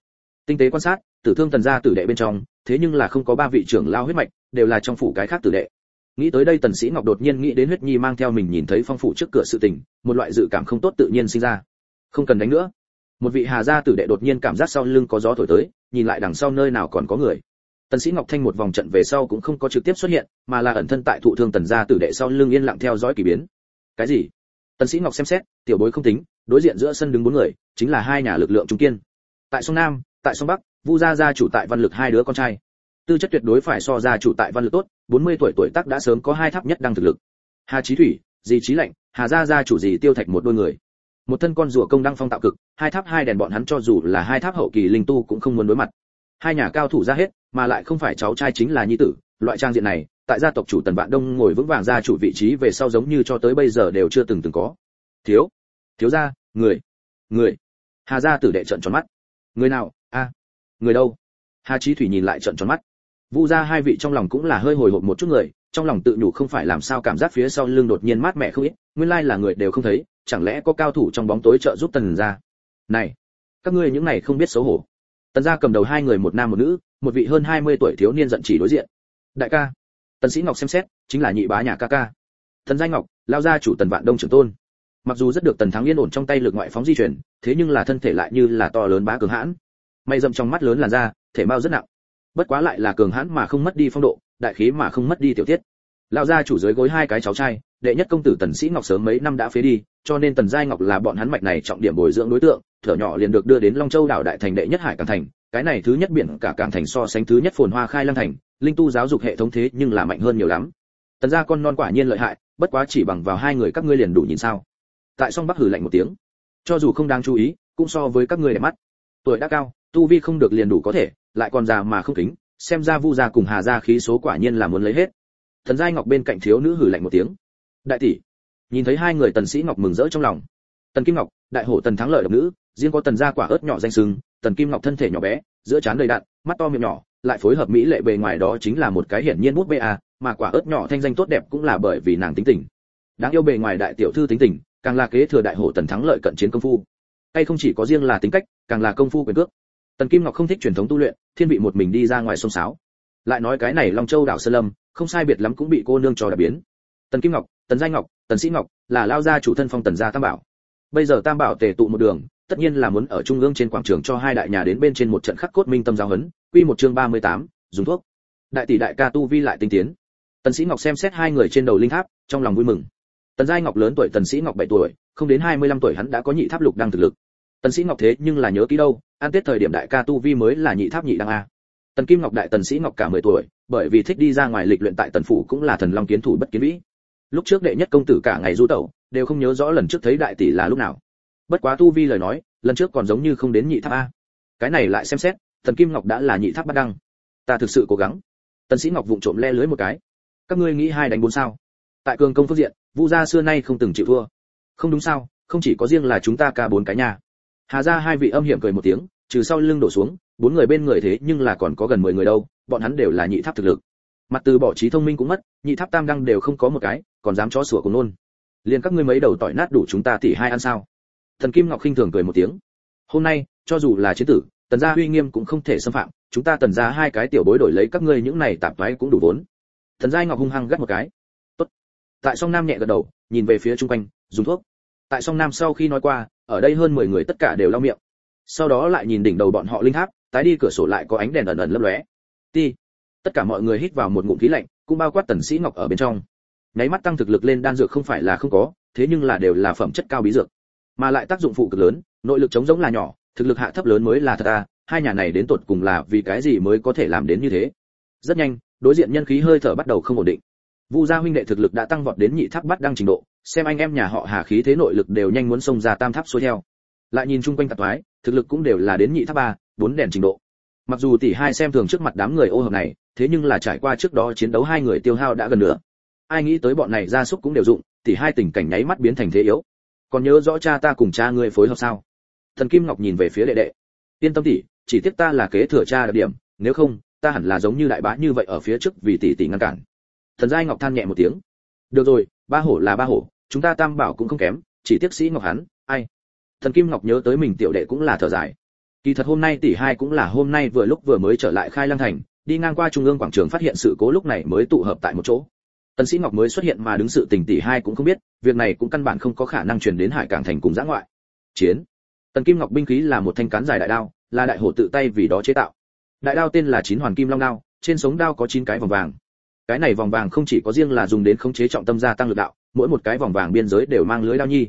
Tinh tế quan sát, tử thương tần gia tử đệ bên trong, thế nhưng là không có ba vị trưởng lao huyết mạch, đều là trong phủ cái khác tử đệ nghĩ tới đây tần sĩ ngọc đột nhiên nghĩ đến huyết nhi mang theo mình nhìn thấy phong phủ trước cửa sự tình, một loại dự cảm không tốt tự nhiên sinh ra. Không cần đánh nữa. Một vị hà gia tử đệ đột nhiên cảm giác sau lưng có gió thổi tới, nhìn lại đằng sau nơi nào còn có người. Tần sĩ ngọc thanh một vòng trận về sau cũng không có trực tiếp xuất hiện, mà là ẩn thân tại thụ thương tần gia tử đệ sau lưng yên lặng theo dõi kỳ biến. Cái gì? Tần sĩ ngọc xem xét, tiểu bối không tính, đối diện giữa sân đứng bốn người, chính là hai nhà lực lượng trung kiên. Tại sông nam, tại sông bắc, vu gia gia chủ tại văn lực hai đứa con trai. Tư chất tuyệt đối phải so gia chủ tại văn lực tốt 40 tuổi tuổi tác đã sớm có hai tháp nhất đăng thực lực. Hà chí thủy di chí lạnh, hà gia gia chủ gì tiêu thạch một đôi người. Một thân con rùa công đăng phong tạo cực, hai tháp hai đèn bọn hắn cho dù là hai tháp hậu kỳ linh tu cũng không muốn đối mặt. Hai nhà cao thủ ra hết, mà lại không phải cháu trai chính là nhi tử, loại trang diện này, tại gia tộc chủ tần vạn đông ngồi vững vàng gia chủ vị trí về sau giống như cho tới bây giờ đều chưa từng từng có. Thiếu thiếu gia, người người. Hà gia tử đệ trợn tròn mắt. Người nào? A, người đâu? Hà chí thủy nhìn lại trợn tròn mắt vu gia hai vị trong lòng cũng là hơi hồi hộp một chút người, trong lòng tự nhủ không phải làm sao cảm giác phía sau lưng đột nhiên mát mẻ không ít, nguyên lai là người đều không thấy, chẳng lẽ có cao thủ trong bóng tối trợ giúp tần gia? Này, các ngươi những này không biết xấu hổ. Tần gia cầm đầu hai người một nam một nữ, một vị hơn 20 tuổi thiếu niên giận chỉ đối diện. Đại ca, tần sĩ ngọc xem xét, chính là nhị bá nhà ca ca. Tần danh ngọc, lao gia chủ tần vạn đông trưởng tôn. Mặc dù rất được tần thắng yên ổn trong tay lực ngoại phóng di chuyển, thế nhưng là thân thể lại như là to lớn bá cường hãn. Mày dậm trong mắt lớn làn da, thể mao rất nặng bất quá lại là cường hãn mà không mất đi phong độ, đại khí mà không mất đi tiểu tiết. Lão gia chủ dưới gối hai cái cháu trai, đệ nhất công tử tần sĩ ngọc sớm mấy năm đã phế đi, cho nên tần giai ngọc là bọn hắn mạch này trọng điểm bồi dưỡng đối tượng, thở nhỏ liền được đưa đến long châu đảo đại thành đệ nhất hải cảng thành, cái này thứ nhất biển cả cảng thành so sánh thứ nhất phồn hoa khai lăng thành, linh tu giáo dục hệ thống thế nhưng là mạnh hơn nhiều lắm. Tần gia con non quả nhiên lợi hại, bất quá chỉ bằng vào hai người các ngươi liền đủ nhìn sao. Tại song bắc hử lạnh một tiếng. Cho dù không đáng chú ý, cũng so với các ngươi đẹp mắt. Tuổi đã cao tu vi không được liền đủ có thể lại còn già mà không kính xem ra vu gia cùng hà gia khí số quả nhiên là muốn lấy hết. Thần giai ngọc bên cạnh thiếu nữ hử lạnh một tiếng. Đại tỷ nhìn thấy hai người tần sĩ ngọc mừng rỡ trong lòng. Tần kim ngọc đại hổ tần thắng lợi độc nữ riêng có tần gia quả ớt nhỏ danh sưng tần kim ngọc thân thể nhỏ bé giữa trán đầy đặn mắt to miệng nhỏ lại phối hợp mỹ lệ bề ngoài đó chính là một cái hiển nhiên bút bê à, mà quả ớt nhỏ thanh danh tốt đẹp cũng là bởi vì nàng tính tình. Đáng yêu bề ngoài đại tiểu thư tính tình càng là kế thừa đại hổ tần thắng lợi cận chiến công phu. Hay không chỉ có riêng là tính cách càng là công phu quyền cước tần kim ngọc không thích truyền thống tu luyện thiên vị một mình đi ra ngoài sông sáo. Lại nói cái này long châu đảo sơn lâm không sai biệt lắm cũng bị cô nương trò đạp biến. Tần kim ngọc tần giai ngọc tần sĩ ngọc là lao gia chủ thân phong tần gia tam bảo. Bây giờ tam bảo tề tụ một đường tất nhiên là muốn ở trung ương trên quảng trường cho hai đại nhà đến bên trên một trận khắc cốt minh tâm giáo huấn quy một chương 38, dùng thuốc. Đại tỷ đại ca tu vi lại tinh tiến. Tần sĩ ngọc xem xét hai người trên đầu linh tháp trong lòng vui mừng. Tần giai ngọc lớn tuổi tần sĩ ngọc 7 tuổi không đến 25 tuổi hắn đã có nhị tháp lục đang thực lực. Tần sĩ ngọc thế nhưng là nhớ kỹ đâu an tết thời điểm đại ca tu vi mới là nhị tháp nhị đăng a. Tần kim ngọc đại tần sĩ ngọc cả 10 tuổi, bởi vì thích đi ra ngoài lịch luyện tại tần phủ cũng là thần long kiến thủ bất kiến vĩ. Lúc trước đệ nhất công tử cả ngày du tẩu, đều không nhớ rõ lần trước thấy đại tỷ là lúc nào. Bất quá tu vi lời nói, lần trước còn giống như không đến nhị tháp a. Cái này lại xem xét, tần kim ngọc đã là nhị tháp bắt đăng. Ta thực sự cố gắng. Tần sĩ ngọc vụng trộm le lưới một cái. Các ngươi nghĩ hai đánh bốn sao? Tại cường công phương diện, vu gia xưa nay không từng chịu thua. Không đúng sao, không chỉ có riêng là chúng ta ca bốn cái nhà hà gia hai vị âm hiểm cười một tiếng, trừ sau lưng đổ xuống, bốn người bên người thế nhưng là còn có gần mười người đâu, bọn hắn đều là nhị tháp thực lực. Mặt từ bỏ trí thông minh cũng mất, nhị tháp tam đăng đều không có một cái, còn dám chó sủa cùng nôn. Liền các ngươi mấy đầu tỏi nát đủ chúng ta tỉ hai ăn sao? Thần kim ngọc khinh thường cười một tiếng. Hôm nay, cho dù là chiến tử, tần gia uy nghiêm cũng không thể xâm phạm, chúng ta tần gia hai cái tiểu bối đổi lấy các ngươi những này tạp thoái cũng đủ vốn. Thần giai ngọc hung hăng gắt một cái. Tốt. Tại song nam nhẹ gật đầu, nhìn về phía chung quanh, dùng thuốc. Tại song nam sau khi nói qua ở đây hơn mười người tất cả đều lau miệng. Sau đó lại nhìn đỉnh đầu bọn họ linh tháp, tái đi cửa sổ lại có ánh đèn ẩn ẩn lấp lóe. Ti, tất cả mọi người hít vào một ngụm khí lạnh, cũng bao quát tần sĩ ngọc ở bên trong. Nháy mắt tăng thực lực lên đan dược không phải là không có, thế nhưng là đều là phẩm chất cao bí dược. Mà lại tác dụng phụ cực lớn, nội lực chống giống là nhỏ, thực lực hạ thấp lớn mới là thật à hai nhà này đến tột cùng là vì cái gì mới có thể làm đến như thế? Rất nhanh, đối diện nhân khí hơi thở bắt đầu không ổn định. Vu gia huynh đệ thực lực đã tăng vọt đến nhị tháp bắt đăng trình độ xem anh em nhà họ hà khí thế nội lực đều nhanh muốn xông ra tam tháp xuôi theo. Lại nhìn chung quanh tạp thoái, thực lực cũng đều là đến nhị tháp ba, bốn đèn trình độ. Mặc dù tỷ hai xem thường trước mặt đám người ô hợp này, thế nhưng là trải qua trước đó chiến đấu hai người tiêu hao đã gần nữa ai nghĩ tới bọn này gia súc cũng đều dụng, tỷ hai tình cảnh nháy mắt biến thành thế yếu. Còn nhớ rõ cha ta cùng cha ngươi phối hợp sao? Thần kim ngọc nhìn về phía đệ đệ. Yên tâm tỷ, chỉ tiếc ta là kế thừa cha đặc điểm, nếu không, ta hẳn là giống như đại bá như vậy ở phía trước vì tỷ tỷ ngăn cản. Thần giai ngọc than nhẹ một tiếng. Được rồi, ba hổ là ba hổ chúng ta tam bảo cũng không kém, chỉ tiếc sĩ ngọc hắn ai? Thần kim ngọc nhớ tới mình tiểu đệ cũng là thở dài. Kỳ thật hôm nay tỷ hai cũng là hôm nay vừa lúc vừa mới trở lại khai lăng thành, đi ngang qua trung ương quảng trường phát hiện sự cố lúc này mới tụ hợp tại một chỗ. Tần sĩ ngọc mới xuất hiện mà đứng sự tình tỷ hai cũng không biết, việc này cũng căn bản không có khả năng truyền đến hải cảng thành cùng giã ngoại. Chiến. Tần kim ngọc binh khí là một thanh cán dài đại đao, là đại hổ tự tay vì đó chế tạo. Đại đao tên là chín hoàn kim long đao, trên sống đao có chín cái vòng vàng. Cái này vòng vàng không chỉ có riêng là dùng đến khống chế trọng tâm gia tăng lực đạo mỗi một cái vòng vàng biên giới đều mang lưới đao nhi.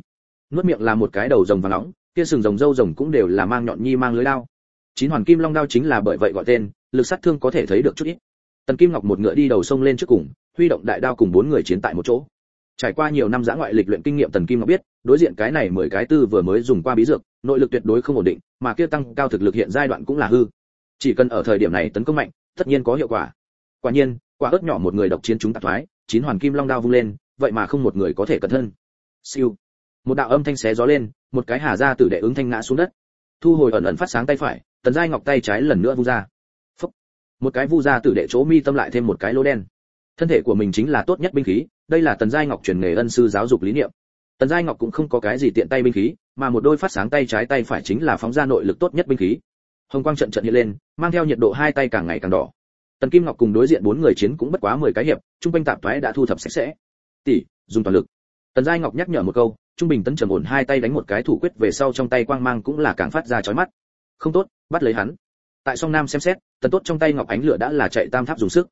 Nuốt miệng là một cái đầu rồng vàng nóng, kia sừng rồng dâu rồng cũng đều là mang nhọn nhi mang lưới đao. Chín hoàn kim long đao chính là bởi vậy gọi tên, lực sát thương có thể thấy được chút ít. Tần kim ngọc một ngựa đi đầu sông lên trước cùng, huy động đại đao cùng bốn người chiến tại một chỗ. Trải qua nhiều năm giã ngoại lịch luyện kinh nghiệm tần kim ngọc biết, đối diện cái này mười cái tư vừa mới dùng qua bí dược, nội lực tuyệt đối không ổn định, mà kia tăng cao thực lực hiện giai đoạn cũng là hư. Chỉ cần ở thời điểm này tấn công mạnh, tất nhiên có hiệu quả. Quả nhiên, quả ớt nhỏ một người độc chiến chúng tạc thoái, chín hoàn kim long đao vung lên vậy mà không một người có thể cẩn thân. Siêu. Một đạo âm thanh xé gió lên, một cái hà ra tử đệ ứng thanh ngã xuống đất. Thu hồi ẩn ẩn phát sáng tay phải, tần giai ngọc tay trái lần nữa vu ra. Phúc. một cái vu ra tử đệ chỗ mi tâm lại thêm một cái lỗ đen. Thân thể của mình chính là tốt nhất binh khí, đây là tần giai ngọc truyền nghề ân sư giáo dục lý niệm. Tần giai ngọc cũng không có cái gì tiện tay binh khí, mà một đôi phát sáng tay trái tay phải chính là phóng ra nội lực tốt nhất binh khí. Hồng quang trận trận hiện lên, mang theo nhiệt độ hai tay càng ngày càng đỏ. Tần kim ngọc cùng đối diện bốn người chiến cũng bất quá mười cái hiệp trung quanh tạp thoái đã thu thập sạch sẽ tỷ, dùng toàn lực. Tần giai ngọc nhắc nhở một câu, trung bình tấn trầm ổn hai tay đánh một cái thủ quyết về sau trong tay quang mang cũng là càng phát ra chói mắt. Không tốt, bắt lấy hắn. Tại song nam xem xét, tần tốt trong tay ngọc ánh lửa đã là chạy tam tháp dùng sức.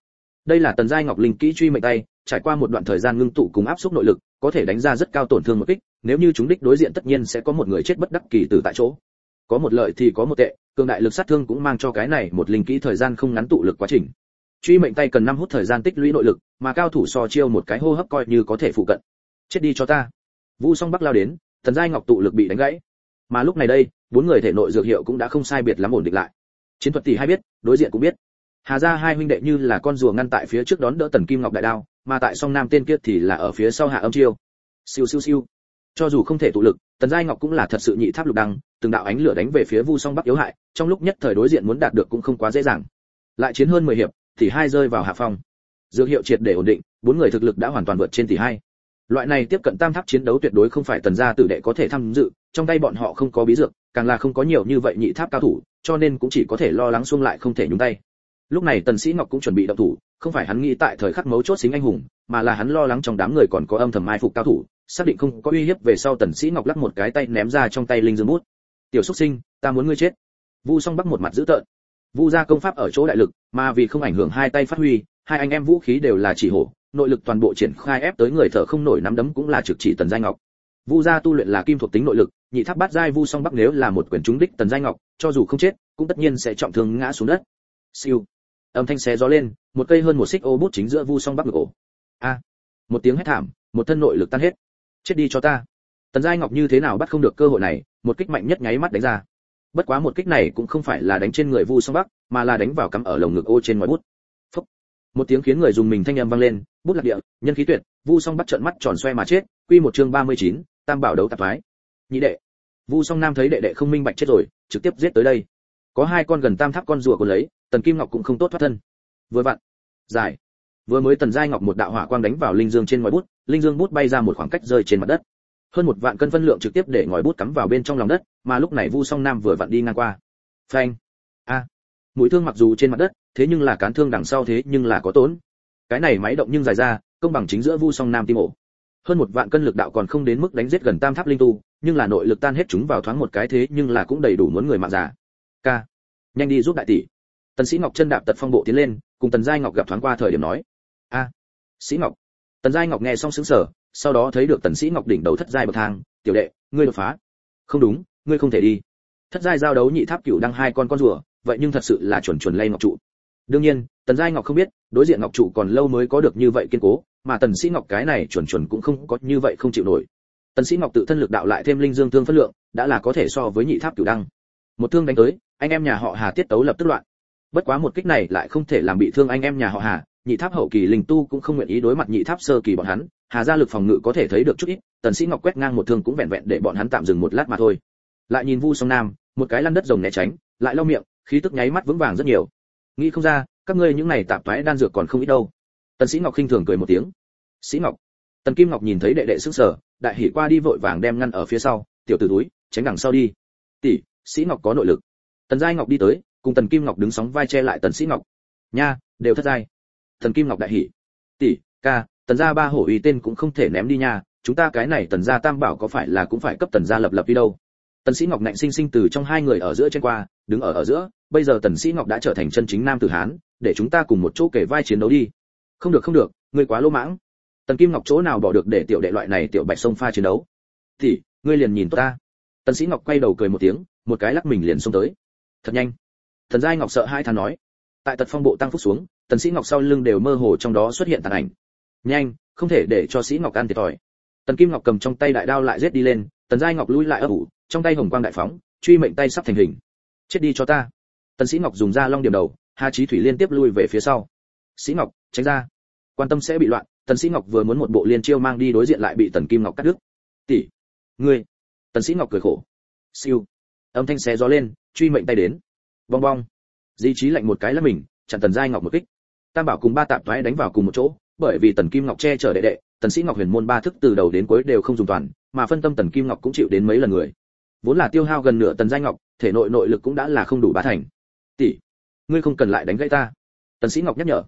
Đây là tần giai ngọc linh kỹ truy mệnh tay, trải qua một đoạn thời gian ngưng tụ cùng áp suất nội lực, có thể đánh ra rất cao tổn thương một kích, nếu như chúng đích đối diện tất nhiên sẽ có một người chết bất đắc kỳ từ tại chỗ. Có một lợi thì có một tệ, cường đại lực sát thương cũng mang cho cái này một linh kỹ thời gian không ngắn tụ lực quá trình truy mệnh tay cần năm hút thời gian tích lũy nội lực, mà cao thủ so chiêu một cái hô hấp coi như có thể phụ cận. Chết đi cho ta. Vu song bắc lao đến, thần giai ngọc tụ lực bị đánh gãy. Mà lúc này đây, bốn người thể nội dược hiệu cũng đã không sai biệt lắm ổn định lại. Chiến thuật tỷ hay biết, đối diện cũng biết. Hà gia hai huynh đệ như là con rùa ngăn tại phía trước đón đỡ tần kim ngọc đại đao, mà tại song nam tên kia thì là ở phía sau hạ âm chiêu. Siêu siêu siêu. Cho dù không thể tụ lực, tần giai ngọc cũng là thật sự nhị tháp lục đăng, từng đạo ánh lửa đánh về phía vu song bắc yếu hại, trong lúc nhất thời đối diện muốn đạt được cũng không quá dễ dàng. Lại chiến hơn 10 hiệp thì hai rơi vào hạ phong. Dược hiệu triệt để ổn định, bốn người thực lực đã hoàn toàn vượt trên tỷ hai. Loại này tiếp cận tam tháp chiến đấu tuyệt đối không phải tần gia tử đệ có thể tham dự, trong tay bọn họ không có bí dược, càng là không có nhiều như vậy nhị tháp cao thủ, cho nên cũng chỉ có thể lo lắng xuông lại không thể nhúng tay. Lúc này tần sĩ ngọc cũng chuẩn bị động thủ, không phải hắn nghĩ tại thời khắc mấu chốt xính anh hùng, mà là hắn lo lắng trong đám người còn có âm thầm mai phục cao thủ, xác định không có uy hiếp về sau tần sĩ ngọc lắc một cái tay ném ra trong tay linh dương bút. Tiểu xuất sinh, ta muốn ngươi chết. Vu song bắc một mặt dữ tợn vu gia công pháp ở chỗ đại lực, mà vì không ảnh hưởng hai tay phát huy, hai anh em vũ khí đều là chỉ hổ, nội lực toàn bộ triển khai ép tới người thở không nổi nắm đấm cũng là trực chỉ tần giai ngọc. Vu gia tu luyện là kim thuộc tính nội lực, nhị tháp bát giai vu song bắc nếu là một quyền trúng đích tần giai ngọc, cho dù không chết, cũng tất nhiên sẽ trọng thương ngã xuống đất. Siêu. Âm thanh xé gió lên, một cây hơn một xích ô bút chính giữa vu song bắc ngực ổ. A. Một tiếng hét thảm, một thân nội lực tan hết. Chết đi cho ta. Tần giai ngọc như thế nào bắt không được cơ hội này, một kích mạnh nhất nháy mắt đánh ra bất quá một kích này cũng không phải là đánh trên người vu song bắc mà là đánh vào cắm ở lồng ngực ô trên ngoài bút. Phúc. một tiếng khiến người dùng mình thanh âm vang lên bút lạc địa nhân khí tuyệt vu song bắt trợn mắt tròn xoe mà chết quy một chương 39, tam bảo đấu tạp phái. Nhị đệ. Vu song nam thấy đệ đệ không minh bạch chết rồi trực tiếp giết tới đây. Có hai con gần tam tháp con rùa còn lấy tần kim ngọc cũng không tốt thoát thân. Vừa vặn. Giải. Vừa mới tần giai ngọc một đạo hỏa quang đánh vào linh dương trên ngoài bút linh dương bút bay ra một khoảng cách rơi trên mặt đất hơn một vạn cân phân lượng trực tiếp để ngòi bút cắm vào bên trong lòng đất, mà lúc này vu song nam vừa vặn đi ngang qua. Phanh. A. Mũi thương mặc dù trên mặt đất, thế nhưng là cán thương đằng sau thế nhưng là có tốn. Cái này máy động nhưng dài ra, công bằng chính giữa vu song nam tim ổ. Hơn một vạn cân lực đạo còn không đến mức đánh giết gần tam tháp linh tu, nhưng là nội lực tan hết chúng vào thoáng một cái thế nhưng là cũng đầy đủ muốn người mạng giả k nhanh đi giúp đại tỷ. Tần sĩ ngọc chân đạp tật phong bộ tiến lên, cùng tần giai ngọc gặp thoáng qua thời điểm nói. A. Sĩ ngọc. Tần giai ngọc nghe xong sững sờ sau đó thấy được tần sĩ ngọc đỉnh đầu thất giai bậc thang, tiểu đệ, ngươi đột phá. Không đúng, ngươi không thể đi. Thất giai giao đấu nhị tháp cửu đăng hai con con rùa, vậy nhưng thật sự là chuẩn chuẩn lay ngọc trụ. Đương nhiên, tần giai ngọc không biết, đối diện ngọc trụ còn lâu mới có được như vậy kiên cố, mà tần sĩ ngọc cái này chuẩn chuẩn cũng không có như vậy không chịu nổi. Tần sĩ ngọc tự thân lực đạo lại thêm linh dương thương phân lượng, đã là có thể so với nhị tháp cửu đăng. Một thương đánh tới, anh em nhà họ hà tiết tấu lập tức loạn. Bất quá một kích này lại không thể làm bị thương anh em nhà họ hà, nhị tháp hậu kỳ linh tu cũng không nguyện ý đối mặt nhị tháp sơ kỳ bọn hắn hà gia lực phòng ngự có thể thấy được chút ít, tần sĩ ngọc quét ngang một thương cũng vẹn vẹn để bọn hắn tạm dừng một lát mà thôi. Lại nhìn vu song nam, một cái lăn đất rồng né tránh, lại lau miệng, khí tức nháy mắt vững vàng rất nhiều. Nghĩ không ra, các ngươi những này tạp toái đan dược còn không ít đâu. Tần sĩ ngọc khinh thường cười một tiếng. Sĩ ngọc. Tần kim ngọc nhìn thấy đệ đệ sức sở đại hỉ qua đi vội vàng đem ngăn ở phía sau, tiểu tử túi, tránh đằng sau đi. Tỷ, sĩ ngọc có nội lực. Tần giai ngọc đi tới, cùng tần kim ngọc đứng sóng vai che lại tần sĩ ngọc. Nha, đều thất giai. Tần kim ngọc đại hỉ. Tỷ, ca tần gia ba hổ uy tên cũng không thể ném đi nha, chúng ta cái này tần gia tam bảo có phải là cũng phải cấp tần gia lập lập đi đâu? Tần sĩ ngọc nạnh sinh sinh từ trong hai người ở giữa trên qua, đứng ở ở giữa, bây giờ tần sĩ ngọc đã trở thành chân chính nam tử hán, để chúng ta cùng một chỗ kể vai chiến đấu đi. Không được không được, ngươi quá lỗ mãng. Tần kim ngọc chỗ nào bỏ được để tiểu đệ loại này tiểu bạch sông pha chiến đấu? Thì, ngươi liền nhìn ta. Tần sĩ ngọc quay đầu cười một tiếng, một cái lắc mình liền xông tới. Thật nhanh. Thần giai ngọc sợ hai thằng nói. Tại tật phong bộ tăng phúc xuống, tần sĩ ngọc sau lưng đều mơ hồ trong đó xuất hiện tàn ảnh nhanh, không thể để cho sĩ ngọc ăn thiệt thòi. Tần kim ngọc cầm trong tay đại đao lại giết đi lên, tần giai ngọc lui lại ấp ủ, trong tay hồng quang đại phóng, truy mệnh tay sắp thành hình. Chết đi cho ta. Tần sĩ ngọc dùng ra long điểm đầu, hà trí thủy liên tiếp lui về phía sau. Sĩ ngọc, tránh ra. Quan tâm sẽ bị loạn, tần sĩ ngọc vừa muốn một bộ liên chiêu mang đi đối diện lại bị tần kim ngọc cắt đứt. Tỷ, ngươi. Tần sĩ ngọc cười khổ. Siêu. Âm thanh xé gió lên, truy mệnh tay đến. Bong bong. Di trí lạnh một cái là mình, chặn tần giai ngọc một kích. Tam bảo cùng ba tạm thoái đánh vào cùng một chỗ bởi vì tần kim ngọc che chở đệ đệ, tần sĩ ngọc huyền môn ba thức từ đầu đến cuối đều không dùng toàn, mà phân tâm tần kim ngọc cũng chịu đến mấy lần người. Vốn là tiêu hao gần nửa tần danh ngọc, thể nội nội lực cũng đã là không đủ bá thành. Tỷ, ngươi không cần lại đánh gãy ta. Tần sĩ ngọc nhắc nhở.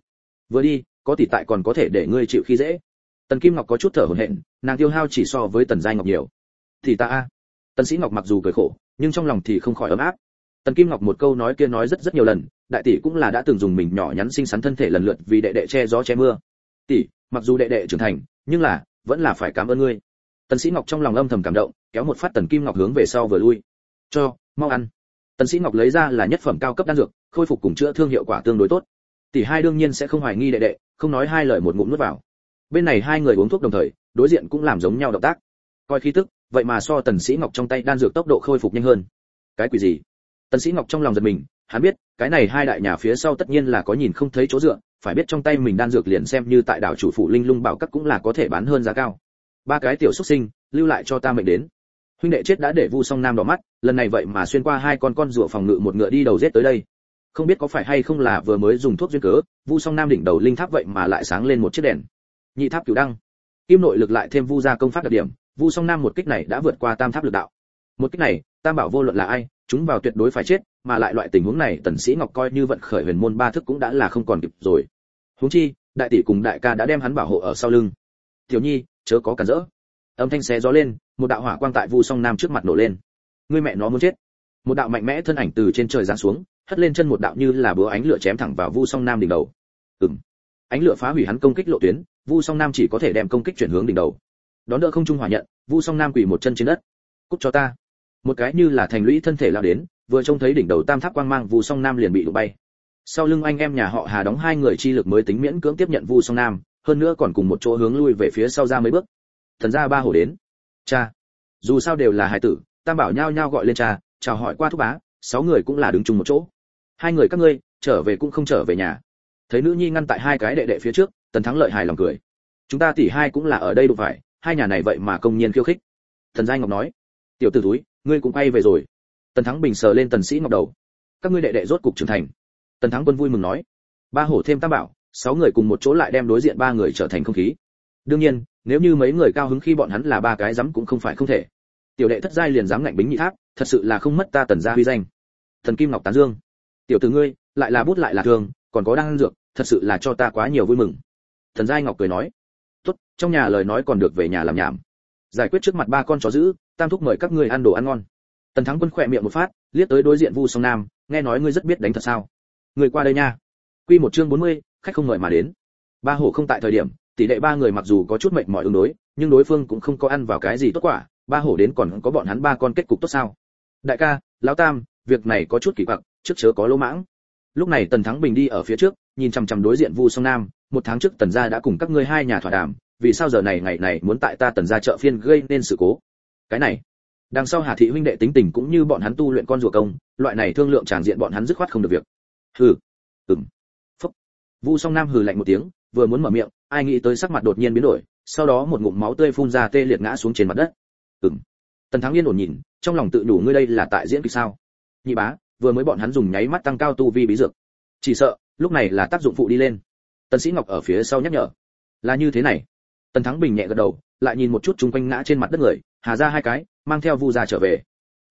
Vừa đi, có tỷ tại còn có thể để ngươi chịu khi dễ. Tần kim ngọc có chút thở hổn hển, nàng tiêu hao chỉ so với tần danh ngọc nhiều. Thì ta a. Tần sĩ ngọc mặc dù cười khổ, nhưng trong lòng thì không khỏi ấm áp. Tần kim ngọc một câu nói kia nói rất rất nhiều lần, đại tỷ cũng là đã từng dùng mình nhỏ nhắn xinh xắn thân thể lần lượt vì đệ đệ che gió che mưa tỷ, mặc dù đệ đệ trưởng thành, nhưng là, vẫn là phải cảm ơn ngươi. Tần sĩ ngọc trong lòng âm thầm cảm động, kéo một phát tần kim ngọc hướng về sau vừa lui. Cho, mau ăn. Tần sĩ ngọc lấy ra là nhất phẩm cao cấp đan dược, khôi phục cùng chữa thương hiệu quả tương đối tốt. Tỷ hai đương nhiên sẽ không hoài nghi đệ đệ, không nói hai lời một ngụm nuốt vào. Bên này hai người uống thuốc đồng thời, đối diện cũng làm giống nhau động tác. Coi khí tức, vậy mà so tần sĩ ngọc trong tay đan dược tốc độ khôi phục nhanh hơn. Cái quỷ gì? Tần sĩ ngọc trong lòng giật mình, hắn biết cái này hai đại nhà phía sau tất nhiên là có nhìn không thấy chỗ dựa, phải biết trong tay mình đan dược liền xem như tại đảo chủ phủ linh lung bảo các cũng là có thể bán hơn giá cao. Ba cái tiểu xuất sinh, lưu lại cho ta mệnh đến. Huynh đệ chết đã để vu song nam đỏ mắt, lần này vậy mà xuyên qua hai con con rùa phòng ngự một ngựa đi đầu giết tới đây. Không biết có phải hay không là vừa mới dùng thuốc duyên cớ, vu song nam đỉnh đầu linh tháp vậy mà lại sáng lên một chiếc đèn. Nhị tháp cửu đăng. Kim nội lực lại thêm vu gia công pháp đặc điểm, vu song nam một kích này đã vượt qua tam tháp lực đạo. Một kích này, tam bảo vô luận là ai chúng vào tuyệt đối phải chết, mà lại loại tình huống này, tần sĩ ngọc coi như vận khởi huyền môn ba thức cũng đã là không còn kịp rồi. Huống chi, đại tỷ cùng đại ca đã đem hắn bảo hộ ở sau lưng. Tiểu nhi, chớ có cản rỡ. Âm thanh xé gió lên, một đạo hỏa quang tại vu song nam trước mặt nổ lên. Ngươi mẹ nó muốn chết. Một đạo mạnh mẽ thân ảnh từ trên trời giáng xuống, hất lên chân một đạo như là búa ánh lửa chém thẳng vào vu song nam đỉnh đầu. Ừm. Ánh lửa phá hủy hắn công kích lộ tuyến, vu song nam chỉ có thể đem công kích chuyển hướng đỉnh đầu. Đón đỡ không trung hỏa nhận, vu song nam quỳ một chân trên đất. Cút cho ta một cái như là thành lũy thân thể lao đến, vừa trông thấy đỉnh đầu tam tháp quang mang vu song nam liền bị đụng bay. Sau lưng anh em nhà họ hà đóng hai người chi lực mới tính miễn cưỡng tiếp nhận vu song nam, hơn nữa còn cùng một chỗ hướng lui về phía sau ra mấy bước. Thần gia ba hổ đến. Cha. Dù sao đều là hải tử, tam bảo nhao nhao gọi lên cha, chào hỏi qua thúc bá, sáu người cũng là đứng chung một chỗ. Hai người các ngươi, trở về cũng không trở về nhà. Thấy nữ nhi ngăn tại hai cái đệ đệ phía trước, tần thắng lợi hài lòng cười. Chúng ta tỷ hai cũng là ở đây đụng phải, hai nhà này vậy mà công nhiên khiêu khích. Thần giai ngọc nói. Tiểu tử túi ngươi cũng quay về rồi. Tần thắng bình sờ lên tần sĩ ngọc đầu. Các ngươi đệ đệ rốt cục trưởng thành. Tần thắng quân vui mừng nói. Ba hổ thêm tam bảo, sáu người cùng một chỗ lại đem đối diện ba người trở thành không khí. Đương nhiên, nếu như mấy người cao hứng khi bọn hắn là ba cái dám cũng không phải không thể. Tiểu đệ thất giai liền dám ngạnh bính nhị tháp, thật sự là không mất ta tần gia huy danh. Thần kim ngọc tán dương. Tiểu tử ngươi, lại là bút lại là thường, còn có đang dược, thật sự là cho ta quá nhiều vui mừng. Thần giai ngọc cười nói. Tốt, trong nhà lời nói còn được về nhà làm nhảm. Giải quyết trước mặt ba con chó giữ tam thúc mời các ngươi ăn đồ ăn ngon. Tần thắng quân khỏe miệng một phát liếc tới đối diện vu song nam nghe nói ngươi rất biết đánh thật sao? Người qua đây nha. Quy một chương 40, khách không mời mà đến. Ba hổ không tại thời điểm tỷ lệ ba người mặc dù có chút mệt mỏi ứng đối nhưng đối phương cũng không có ăn vào cái gì tốt quả ba hổ đến còn có bọn hắn ba con kết cục tốt sao? Đại ca lão tam việc này có chút kỳ quặc trước chớ có lỗ mãng. Lúc này tần thắng bình đi ở phía trước nhìn chằm chằm đối diện vu song nam một tháng trước tần gia đã cùng các ngươi hai nhà thỏa đàm vì sao giờ này ngày này muốn tại ta tần gia chợ phiên gây nên sự cố? Cái này, đằng sau hà thị huynh đệ tính tình cũng như bọn hắn tu luyện con rùa công, loại này thương lượng tràn diện bọn hắn dứt khoát không được việc. Hừ, ừm. Phúc. Vu song nam hừ lạnh một tiếng, vừa muốn mở miệng, ai nghĩ tới sắc mặt đột nhiên biến đổi, sau đó một ngụm máu tươi phun ra tê liệt ngã xuống trên mặt đất. Ừm. Tần thắng yên ổn nhìn, trong lòng tự đủ ngươi đây là tại diễn kịch sao? Nhị bá, vừa mới bọn hắn dùng nháy mắt tăng cao tu vi bí dược. Chỉ sợ, lúc này là tác dụng phụ đi lên. Tần sĩ ngọc ở phía sau nhắc nhở. Là như thế này tần thắng bình nhẹ gật đầu, lại nhìn một chút chung quanh ngã trên mặt đất người, hà ra hai cái, mang theo vu gia trở về.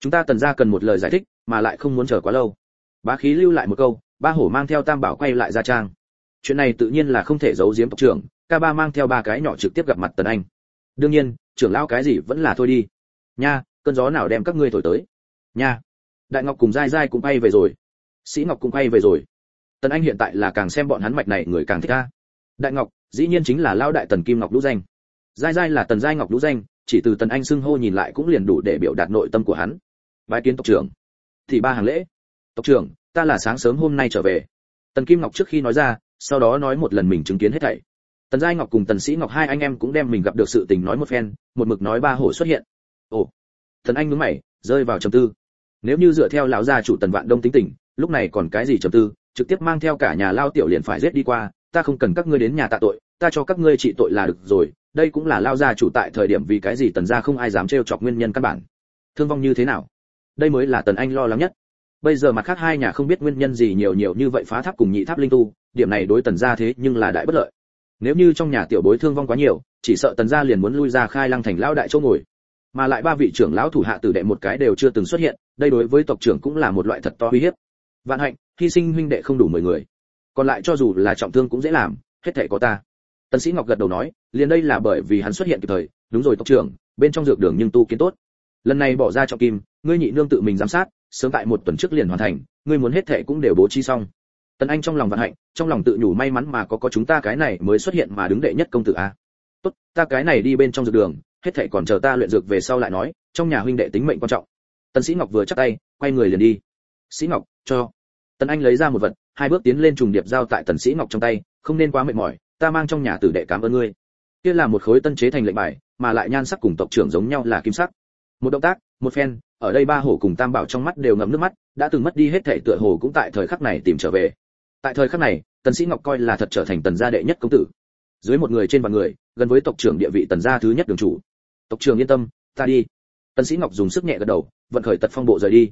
Chúng ta tần gia cần một lời giải thích, mà lại không muốn chờ quá lâu. Bá khí lưu lại một câu, ba hổ mang theo tam bảo quay lại gia trang. Chuyện này tự nhiên là không thể giấu giếm tộc trưởng, ca ba mang theo ba cái nhỏ trực tiếp gặp mặt tần anh. Đương nhiên, trưởng lão cái gì vẫn là thôi đi. Nha, cơn gió nào đem các ngươi thổi tới? Nha. Đại ngọc cùng dai dai cũng bay về rồi. Sĩ ngọc cũng bay về rồi. Tần anh hiện tại là càng xem bọn hắn mạch này người càng thích ca đại ngọc, dĩ nhiên chính là lao đại tần kim ngọc lũ danh. Giai giai là tần giai ngọc lũ danh, chỉ từ tần anh xưng hô nhìn lại cũng liền đủ để biểu đạt nội tâm của hắn. Bái kiến tộc trưởng. Thì ba hàng lễ. Tộc trưởng, ta là sáng sớm hôm nay trở về. Tần kim ngọc trước khi nói ra, sau đó nói một lần mình chứng kiến hết thảy. Tần giai ngọc cùng tần sĩ ngọc hai anh em cũng đem mình gặp được sự tình nói một phen, một mực nói ba hổ xuất hiện. Ồ. Tần anh nhướng mày, rơi vào trầm tư. Nếu như dựa theo lão gia chủ tần vạn đông tính tình, lúc này còn cái gì trầm tư, trực tiếp mang theo cả nhà lao tiểu liền phải giết đi qua ta không cần các ngươi đến nhà tạ tội, ta cho các ngươi trị tội là được rồi, đây cũng là lao gia chủ tại thời điểm vì cái gì tần gia không ai dám trêu chọc nguyên nhân căn bản. Thương vong như thế nào? Đây mới là tần anh lo lắng nhất. Bây giờ mặt khác hai nhà không biết nguyên nhân gì nhiều nhiều như vậy phá tháp cùng nhị tháp linh tu, điểm này đối tần gia thế nhưng là đại bất lợi. Nếu như trong nhà tiểu bối thương vong quá nhiều, chỉ sợ tần gia liền muốn lui ra khai lăng thành lão đại chỗ ngồi. Mà lại ba vị trưởng lão thủ hạ tử đệ một cái đều chưa từng xuất hiện, đây đối với tộc trưởng cũng là một loại thật to uy hiếp. Vạn hạnh, hy sinh huynh đệ không đủ mười người còn lại cho dù là trọng thương cũng dễ làm, hết thể có ta. Tần sĩ ngọc gật đầu nói, liền đây là bởi vì hắn xuất hiện kịp thời, đúng rồi tộc trưởng, bên trong dược đường nhưng tu kiến tốt. Lần này bỏ ra trọng kim, ngươi nhị nương tự mình giám sát, sớm tại một tuần trước liền hoàn thành, ngươi muốn hết thệ cũng đều bố trí xong. Tần anh trong lòng vận hạnh, trong lòng tự nhủ may mắn mà có có chúng ta cái này mới xuất hiện mà đứng đệ nhất công tử a. Tốt, ta cái này đi bên trong dược đường, hết thệ còn chờ ta luyện dược về sau lại nói, trong nhà huynh đệ tính mệnh quan trọng. Tần sĩ ngọc vừa chắc tay, quay người liền đi. Sĩ ngọc, cho tần anh lấy ra một vật, hai bước tiến lên trùng điệp giao tại tần sĩ ngọc trong tay, không nên quá mệt mỏi, ta mang trong nhà tử đệ cảm ơn ngươi. Kia là một khối tân chế thành lệnh bài, mà lại nhan sắc cùng tộc trưởng giống nhau là kim sắc. Một động tác, một phen, ở đây ba hổ cùng tam bảo trong mắt đều ngậm nước mắt, đã từng mất đi hết thể tựa hồ cũng tại thời khắc này tìm trở về. Tại thời khắc này, tần sĩ ngọc coi là thật trở thành tần gia đệ nhất công tử. Dưới một người trên vạn người, gần với tộc trưởng địa vị tần gia thứ nhất đường chủ. Tộc trưởng yên tâm, ta đi. Tần sĩ ngọc dùng sức nhẹ gật đầu, vận khởi tật phong bộ rời đi.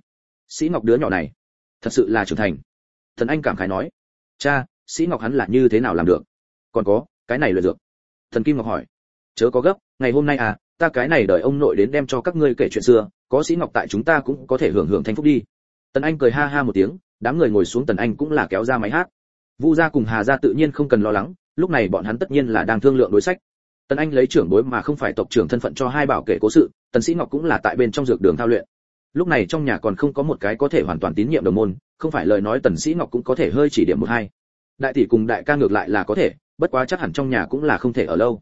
Sĩ ngọc đứa nhỏ này thật sự là trưởng thành. Thần anh cảm khái nói, cha, sĩ ngọc hắn là như thế nào làm được? Còn có, cái này luyện dược. Thần kim ngọc hỏi, chớ có gấp, ngày hôm nay à ta cái này đợi ông nội đến đem cho các ngươi kể chuyện xưa, có sĩ ngọc tại chúng ta cũng có thể hưởng hưởng thanh phúc đi. Tần anh cười ha ha một tiếng, đám người ngồi xuống tần anh cũng là kéo ra máy hát. Vu gia cùng hà gia tự nhiên không cần lo lắng, lúc này bọn hắn tất nhiên là đang thương lượng đối sách. Tần anh lấy trưởng bối mà không phải tộc trưởng thân phận cho hai bảo kể cố sự, tần sĩ ngọc cũng là tại bên trong dược đường thao luyện lúc này trong nhà còn không có một cái có thể hoàn toàn tín nhiệm đồng môn, không phải lời nói tần sĩ ngọc cũng có thể hơi chỉ điểm một hai. Đại tỷ cùng đại ca ngược lại là có thể, bất quá chắc hẳn trong nhà cũng là không thể ở lâu.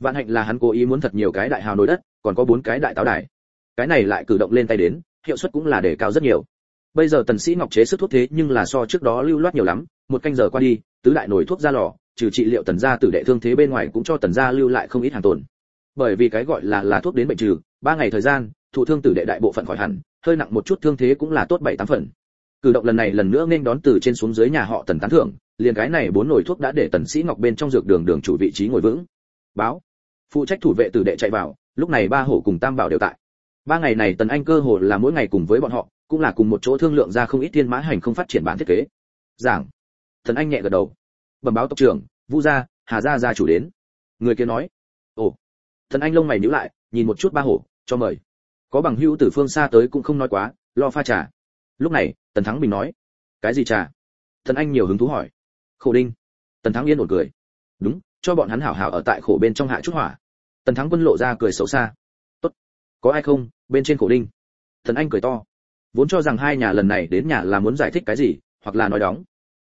Vạn hạnh là hắn cố ý muốn thật nhiều cái đại hào nối đất, còn có bốn cái đại táo đài. Cái này lại cử động lên tay đến, hiệu suất cũng là đề cao rất nhiều. Bây giờ tần sĩ ngọc chế sức thuốc thế nhưng là so trước đó lưu loát nhiều lắm, một canh giờ qua đi, tứ đại nổi thuốc ra lò, trừ trị liệu tần gia tử đệ thương thế bên ngoài cũng cho tần gia lưu lại không ít hàng tồn. Bởi vì cái gọi là là thuốc đến bệnh trừ, ba ngày thời gian, thụ thương tử đệ đại bộ phận khỏi hẳn hơi nặng một chút thương thế cũng là tốt bảy tám phần. Cử động lần này lần nữa nên đón từ trên xuống dưới nhà họ tần tán thưởng, liền cái này bốn nồi thuốc đã để tần sĩ ngọc bên trong dược đường đường chủ vị trí ngồi vững. Báo. Phụ trách thủ vệ tử đệ chạy vào, lúc này ba hổ cùng tam bảo đều tại. Ba ngày này tần anh cơ hồ là mỗi ngày cùng với bọn họ, cũng là cùng một chỗ thương lượng ra không ít thiên mã hành không phát triển bản thiết kế. Giảng. Tần anh nhẹ gật đầu. Bẩm báo tộc trưởng, vu gia, hà gia gia chủ đến. Người kia nói. Ồ. Tần anh lông mày nhíu lại, nhìn một chút ba hổ, cho mời có bằng hữu từ phương xa tới cũng không nói quá, lo pha trà. Lúc này, tần thắng bình nói, cái gì trà? Thần anh nhiều hứng thú hỏi. Khổ đinh. Tần thắng yên ổn cười. Đúng, cho bọn hắn hảo hảo ở tại khổ bên trong hạ chút hỏa. Tần thắng quân lộ ra cười xấu xa. Tốt, có ai không? Bên trên khổ đinh. Thần anh cười to. Vốn cho rằng hai nhà lần này đến nhà là muốn giải thích cái gì, hoặc là nói đóng.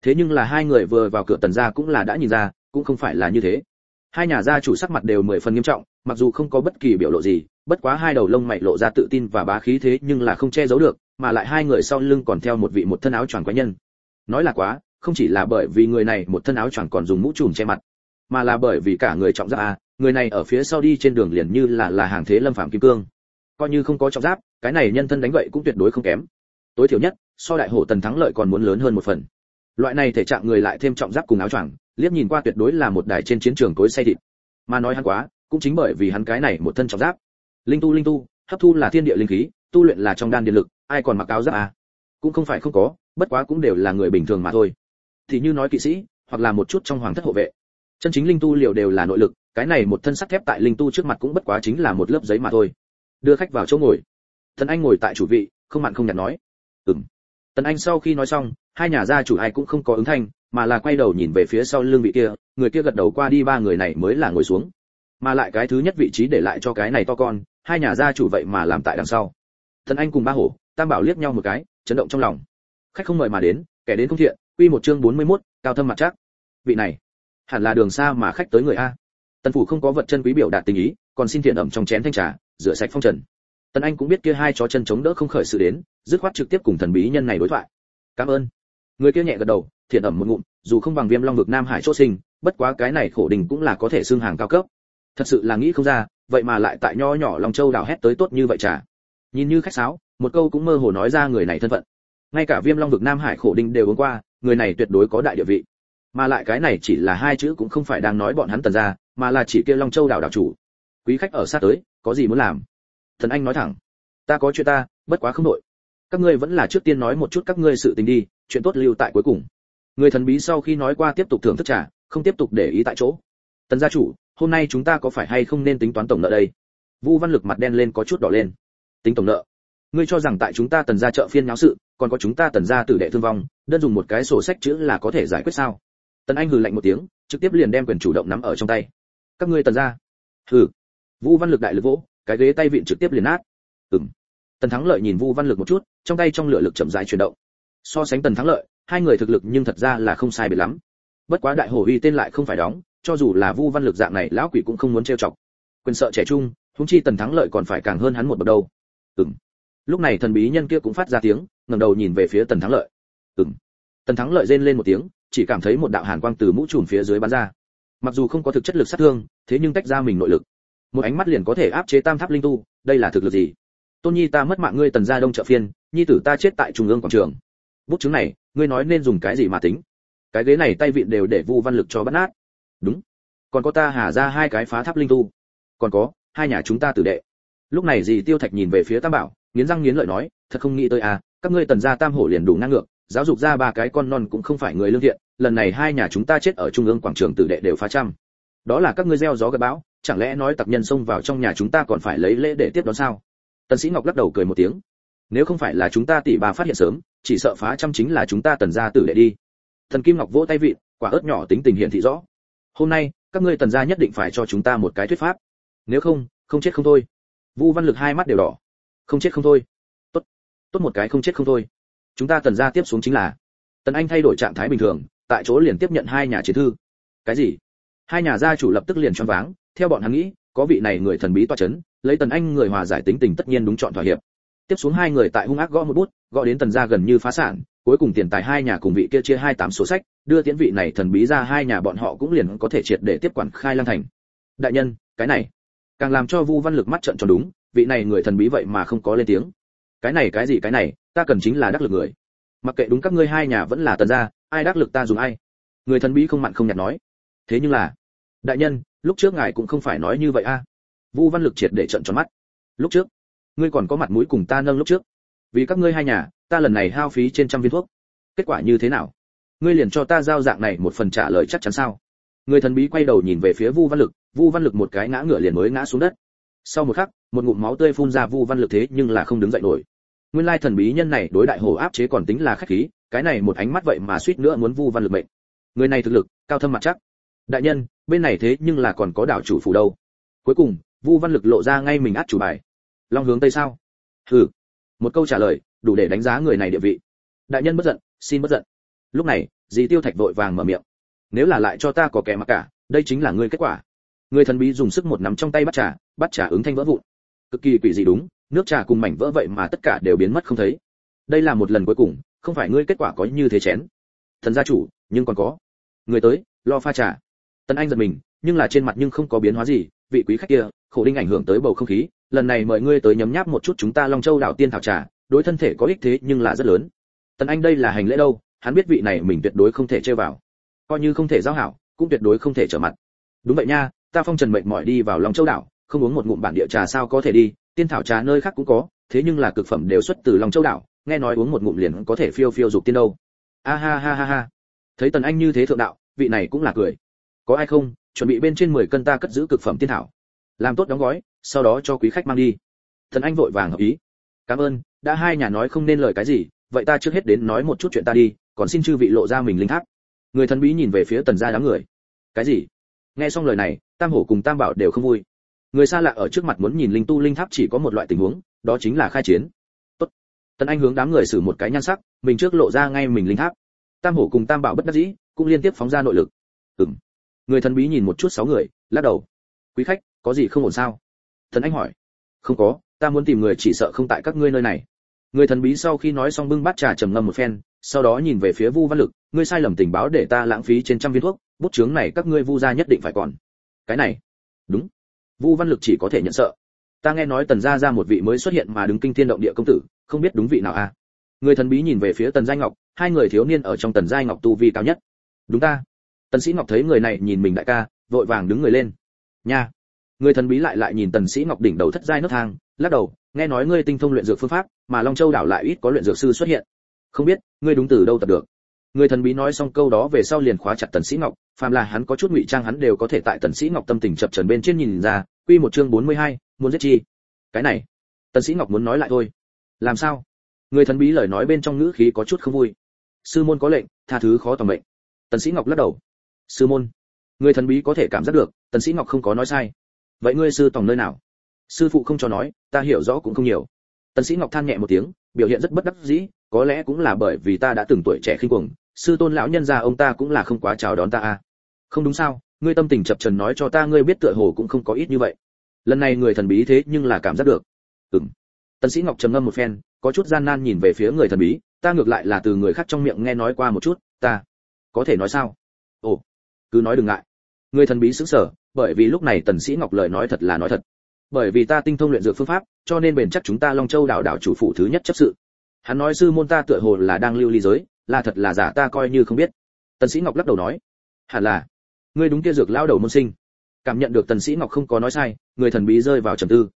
Thế nhưng là hai người vừa vào cửa tần gia cũng là đã nhìn ra, cũng không phải là như thế. Hai nhà gia chủ sắc mặt đều mười phần nghiêm trọng, mặc dù không có bất kỳ biểu lộ gì bất quá hai đầu lông mày lộ ra tự tin và bá khí thế nhưng là không che giấu được, mà lại hai người sau lưng còn theo một vị một thân áo choàng quái nhân. Nói là quá, không chỉ là bởi vì người này một thân áo choàng còn dùng mũ trùm che mặt, mà là bởi vì cả người trọng giáp a người này ở phía sau đi trên đường liền như là là hàng thế lâm phạm kim cương. Coi như không có trọng giáp, cái này nhân thân đánh vậy cũng tuyệt đối không kém. Tối thiểu nhất, so đại hổ tần thắng lợi còn muốn lớn hơn một phần. Loại này thể trạng người lại thêm trọng giáp cùng áo choàng, liếc nhìn qua tuyệt đối là một đài trên chiến trường cối say thịt. Mà nói hắn quá, cũng chính bởi vì hắn cái này một thân trọng giáp linh tu linh tu, hấp thu là thiên địa linh khí, tu luyện là trong đan điện lực, ai còn mặc áo giáp à? Cũng không phải không có, bất quá cũng đều là người bình thường mà thôi. Thì như nói kỵ sĩ, hoặc là một chút trong hoàng thất hộ vệ. Chân chính linh tu liệu đều là nội lực, cái này một thân sắt thép tại linh tu trước mặt cũng bất quá chính là một lớp giấy mà thôi. Đưa khách vào chỗ ngồi. Thần anh ngồi tại chủ vị, không mặn không nhạt nói. Ừm. Tần anh sau khi nói xong, hai nhà gia chủ ai cũng không có ứng thanh, mà là quay đầu nhìn về phía sau lưng vị kia, người kia gật đầu qua đi ba người này mới là ngồi xuống. Mà lại cái thứ nhất vị trí để lại cho cái này to con hai nhà gia chủ vậy mà làm tại đằng sau. Thần anh cùng ba hổ tam bảo liếc nhau một cái chấn động trong lòng. Khách không mời mà đến kẻ đến không thiện quy một chương 41, cao thâm mặt chắc vị này hẳn là đường xa mà khách tới người a. Tần phủ không có vật chân quý biểu đạt tình ý còn xin thiện ẩm trong chén thanh trà rửa sạch phong trần. Tần anh cũng biết kia hai chó chân chống đỡ không khởi sự đến dứt khoát trực tiếp cùng thần bí nhân này đối thoại. Cảm ơn. Người kia nhẹ gật đầu thiện ẩm một ngụm dù không bằng viêm long vực nam hải chốt sinh bất quá cái này khổ đình cũng là có thể xương hàng cao cấp. Thật sự là nghĩ không ra vậy mà lại tại nho nhỏ long châu đào hét tới tốt như vậy trà nhìn như khách sáo, một câu cũng mơ hồ nói ra người này thân phận. Ngay cả viêm long vực nam hải khổ đinh đều uống qua, người này tuyệt đối có đại địa vị. Mà lại cái này chỉ là hai chữ cũng không phải đang nói bọn hắn tần ra, mà là chỉ kia long châu đảo đảo chủ. Quý khách ở sát tới, có gì muốn làm? Thần anh nói thẳng. Ta có chuyện ta, bất quá không nội các ngươi vẫn là trước tiên nói một chút các ngươi sự tình đi, chuyện tốt lưu tại cuối cùng. Người thần bí sau khi nói qua tiếp tục thưởng thức trà, không tiếp tục để ý tại chỗ. Tần gia chủ hôm nay chúng ta có phải hay không nên tính toán tổng nợ đây? Vu văn lực mặt đen lên có chút đỏ lên. Tính tổng nợ? Ngươi cho rằng tại chúng ta tần gia chợ phiên nháo sự, còn có chúng ta tần gia tử đệ thương vong, đơn dùng một cái sổ sách chữ là có thể giải quyết sao? Tần anh hừ lạnh một tiếng, trực tiếp liền đem quyền chủ động nắm ở trong tay. Các ngươi tần gia? Hừ. Vu văn lực đại lực vỗ, cái ghế tay vịn trực tiếp liền nát. Ừm. Tần thắng lợi nhìn vu văn lực một chút, trong tay trong lửa lực chậm rãi chuyển động. So sánh tần thắng lợi, hai người thực lực nhưng thật ra là không sai biệt lắm. Bất quá đại hổ uy tên lại không phải đóng cho dù là vu văn lực dạng này, lão quỷ cũng không muốn trêu chọc. Quyền sợ trẻ trung húng chi tần thắng lợi còn phải càng hơn hắn một bậc đâu. Ừm. Lúc này thần bí nhân kia cũng phát ra tiếng, ngẩng đầu nhìn về phía tần thắng lợi. Ừm. Tần thắng lợi rên lên một tiếng, chỉ cảm thấy một đạo hàn quang từ mũ trùm phía dưới bắn ra. Mặc dù không có thực chất lực sát thương, thế nhưng tách ra mình nội lực. Một ánh mắt liền có thể áp chế tam tháp linh tu, đây là thực lực gì? Tôn nhi ta mất mạng ngươi tần gia đông trợ phiên, nhi tử ta chết tại trung ương quảng trường. Bút chứng này, ngươi nói nên dùng cái gì mà tính? Cái ghế này tay vịn đều để vu văn lực cho bắt nát đúng. Còn có ta hà ra hai cái phá tháp linh tu. Còn có, hai nhà chúng ta tử đệ. Lúc này dì tiêu thạch nhìn về phía tam bảo, nghiến răng nghiến lợi nói, thật không nghĩ tới à các ngươi tần gia tam hổ liền đủ năng ngược, giáo dục ra ba cái con non cũng không phải người lương thiện, lần này hai nhà chúng ta chết ở trung ương quảng trường tử đệ đều phá trăm. Đó là các ngươi gieo gió gây bão, chẳng lẽ nói tặc nhân xông vào trong nhà chúng ta còn phải lấy lễ để tiếp đón sao? Tần sĩ ngọc lắc đầu cười một tiếng, nếu không phải là chúng ta tỷ bà phát hiện sớm, chỉ sợ phá trăm chính là chúng ta tần gia tử đệ đi. Thần kim ngọc vỗ tay vị quả ớt nhỏ tính tình hiện thị rõ hôm nay, các ngươi tần gia nhất định phải cho chúng ta một cái thuyết pháp. Nếu không không chết không thôi. Vu văn lực hai mắt đều đỏ. Không chết không thôi. Tốt. Tốt một cái không chết không thôi. Chúng ta tần gia tiếp xuống chính là, tần anh thay đổi trạng thái bình thường, tại chỗ liền tiếp nhận hai nhà chiến thư. Cái gì? Hai nhà gia chủ lập tức liền choáng váng. Theo bọn hắn nghĩ, có vị này người thần bí toa chấn, lấy tần anh người hòa giải tính tình tất nhiên đúng chọn thỏa hiệp. Tiếp xuống hai người tại hung ác gõ một bút, gõ đến tần gia gần như phá sản cuối cùng tiền tài hai nhà cùng vị kia chia hai tám số sách, đưa tiễn vị này thần bí ra hai nhà bọn họ cũng liền có thể triệt để tiếp quản khai lang thành. Đại nhân, cái này, càng làm cho vu văn lực mắt trận cho đúng, vị này người thần bí vậy mà không có lên tiếng. Cái này cái gì cái này, ta cần chính là đắc lực người. Mặc kệ đúng các ngươi hai nhà vẫn là tần gia, ai đắc lực ta dùng ai. Người thần bí không mặn không nhạt nói. Thế nhưng là, đại nhân, lúc trước ngài cũng không phải nói như vậy a. Vu văn lực triệt để trận tròn mắt. Lúc trước, ngươi còn có mặt mũi cùng ta nâng lúc trước vì các ngươi hai nhà, ta lần này hao phí trên trăm viên thuốc. Kết quả như thế nào? Ngươi liền cho ta giao dạng này một phần trả lời chắc chắn sao? Người thần bí quay đầu nhìn về phía vu văn lực, vu văn lực một cái ngã ngựa liền mới ngã xuống đất. Sau một khắc, một ngụm máu tươi phun ra vu văn lực thế nhưng là không đứng dậy nổi. Nguyên lai thần bí nhân này đối đại hồ áp chế còn tính là khách khí, cái này một ánh mắt vậy mà suýt nữa muốn vu văn lực mệnh. Người này thực lực, cao thâm mặt chắc. Đại nhân, bên này thế nhưng là còn có đảo chủ phủ đâu. Cuối cùng, vu văn lực lộ ra ngay mình át chủ bài. Long hướng tây sao? Hừ một câu trả lời, đủ để đánh giá người này địa vị. Đại nhân bất giận, xin bất giận. Lúc này, dì tiêu thạch vội vàng mở miệng. Nếu là lại cho ta có kẻ mặc cả, đây chính là ngươi kết quả. Người thần bí dùng sức một nắm trong tay bắt trà bắt trà ứng thanh vỡ vụn. Cực kỳ quỷ dị đúng, nước trà cùng mảnh vỡ vậy mà tất cả đều biến mất không thấy. Đây là một lần cuối cùng, không phải ngươi kết quả có như thế chén. Thần gia chủ, nhưng còn có. Người tới, lo pha trà. Tân anh giật mình, nhưng là trên mặt nhưng không có biến hóa gì vị quý khách kia, khổ đinh ảnh hưởng tới bầu không khí, lần này mời ngươi tới nhấm nháp một chút chúng ta long châu đảo tiên thảo trà, đối thân thể có ích thế nhưng là rất lớn. Tần anh đây là hành lễ đâu, hắn biết vị này mình tuyệt đối không thể chơi vào. Coi như không thể giao hảo, cũng tuyệt đối không thể trở mặt. Đúng vậy nha, ta phong trần mệnh mỏi đi vào long châu đảo, không uống một ngụm bản địa trà sao có thể đi, tiên thảo trà nơi khác cũng có, thế nhưng là cực phẩm đều xuất từ long châu đảo, nghe nói uống một ngụm liền có thể phiêu phiêu dục tiên đâu. A ha ha ha ha. Thấy tần anh như thế thượng đạo, vị này cũng là cười. Có ai không? Chuẩn bị bên trên 10 cân ta cất giữ cực phẩm tiên thảo. Làm tốt đóng gói, sau đó cho quý khách mang đi. Thần anh vội vàng hợp ý. Cảm ơn, đã hai nhà nói không nên lời cái gì, vậy ta trước hết đến nói một chút chuyện ta đi, còn xin chư vị lộ ra mình linh tháp. Người thần bí nhìn về phía tần gia đám người. Cái gì? Nghe xong lời này, tam hổ cùng tam bảo đều không vui. Người xa lạ ở trước mặt muốn nhìn linh tu linh tháp chỉ có một loại tình huống, đó chính là khai chiến. Tốt. Tần anh hướng đám người xử một cái nhan sắc, mình trước lộ ra ngay mình linh tháp. Tam hổ cùng tam bảo bất đắc dĩ, cũng liên tiếp phóng ra nội lực. Ừm người thần bí nhìn một chút sáu người, lắc đầu. Quý khách, có gì không ổn sao? Thần anh hỏi. Không có, ta muốn tìm người chỉ sợ không tại các ngươi nơi này. Người thần bí sau khi nói xong bưng bát trà trầm ngâm một phen, sau đó nhìn về phía vu văn lực. Ngươi sai lầm tình báo để ta lãng phí trên trăm viên thuốc, bút chướng này các ngươi vu gia nhất định phải còn. Cái này? Đúng. Vu văn lực chỉ có thể nhận sợ. Ta nghe nói tần gia ra một vị mới xuất hiện mà đứng kinh thiên động địa công tử, không biết đúng vị nào à? Người thần bí nhìn về phía tần giai ngọc. Hai người thiếu niên ở trong tần giai ngọc tu vi cao nhất. Đúng ta tần sĩ ngọc thấy người này nhìn mình đại ca vội vàng đứng người lên. Nha. Người thần bí lại lại nhìn tần sĩ ngọc đỉnh đầu thất giai nấc thang lắc đầu nghe nói ngươi tinh thông luyện dược phương pháp mà long châu đảo lại ít có luyện dược sư xuất hiện. Không biết ngươi đúng từ đâu tập được? Người thần bí nói xong câu đó về sau liền khóa chặt tần sĩ ngọc phàm là hắn có chút ngụy trang hắn đều có thể tại tần sĩ ngọc tâm tình chập chờn bên trên nhìn ra quy một chương 42, muốn giết chi. Cái này tần sĩ ngọc muốn nói lại thôi. Làm sao? Người thần bí lời nói bên trong ngữ khí có chút không vui. Sư môn có lệnh tha thứ khó tầm mệnh. Tần sĩ ngọc lắc đầu sư môn. Người thần bí có thể cảm giác được, tần sĩ ngọc không có nói sai. Vậy ngươi sư tòng nơi nào? Sư phụ không cho nói, ta hiểu rõ cũng không nhiều. Tần sĩ ngọc than nhẹ một tiếng, biểu hiện rất bất đắc dĩ, có lẽ cũng là bởi vì ta đã từng tuổi trẻ khinh cuồng, sư tôn lão nhân gia ông ta cũng là không quá chào đón ta à. Không đúng sao, ngươi tâm tình chập chờn nói cho ta ngươi biết tựa hồ cũng không có ít như vậy. Lần này người thần bí thế nhưng là cảm giác được. Ừm. Tần sĩ ngọc trầm ngâm một phen, có chút gian nan nhìn về phía người thần bí, ta ngược lại là từ người khác trong miệng nghe nói qua một chút, ta có thể nói sao? Ồ cứ nói đừng ngại. Người thần bí sững sờ bởi vì lúc này tần sĩ ngọc lời nói thật là nói thật. Bởi vì ta tinh thông luyện dược phương pháp, cho nên bền chắc chúng ta long châu đảo đảo chủ phụ thứ nhất chấp sự. Hắn nói sư môn ta tựa hồ là đang lưu ly giới, là thật là giả ta coi như không biết. Tần sĩ ngọc lắc đầu nói, hẳn là. Ngươi đúng kia dược lão đầu môn sinh. Cảm nhận được tần sĩ ngọc không có nói sai, người thần bí rơi vào trầm tư.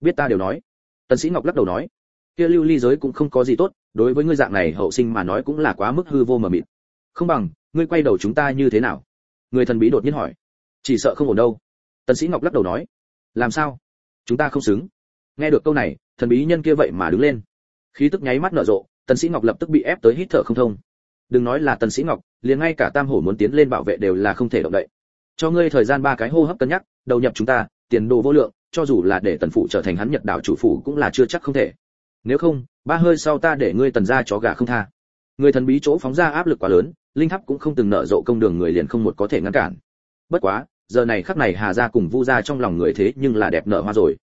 Biết ta đều nói. Tần sĩ ngọc lắc đầu nói, kia lưu ly giới cũng không có gì tốt, đối với ngươi dạng này hậu sinh mà nói cũng là quá mức hư vô mà mịt. Không bằng, ngươi quay đầu chúng ta như thế nào? Người thần bí đột nhiên hỏi. Chỉ sợ không ổn đâu. Tần sĩ ngọc lắc đầu nói. Làm sao? Chúng ta không xứng. Nghe được câu này, thần bí nhân kia vậy mà đứng lên. Khí tức nháy mắt nở rộ, tần sĩ ngọc lập tức bị ép tới hít thở không thông. Đừng nói là tần sĩ ngọc, liền ngay cả tam hổ muốn tiến lên bảo vệ đều là không thể động đậy. Cho ngươi thời gian ba cái hô hấp cân nhắc, đầu nhập chúng ta, tiền đồ vô lượng, cho dù là để tần phụ trở thành hắn nhật đảo chủ phủ cũng là chưa chắc không thể. Nếu không, ba hơi sau ta để ngươi tần ra chó gà không tha. Người thần bí chỗ phóng ra áp lực quá lớn linh tháp cũng không từng nợ rộ công đường người liền không một có thể ngăn cản. Bất quá, giờ này khắc này hà gia cùng vu gia trong lòng người thế nhưng là đẹp nở hoa rồi.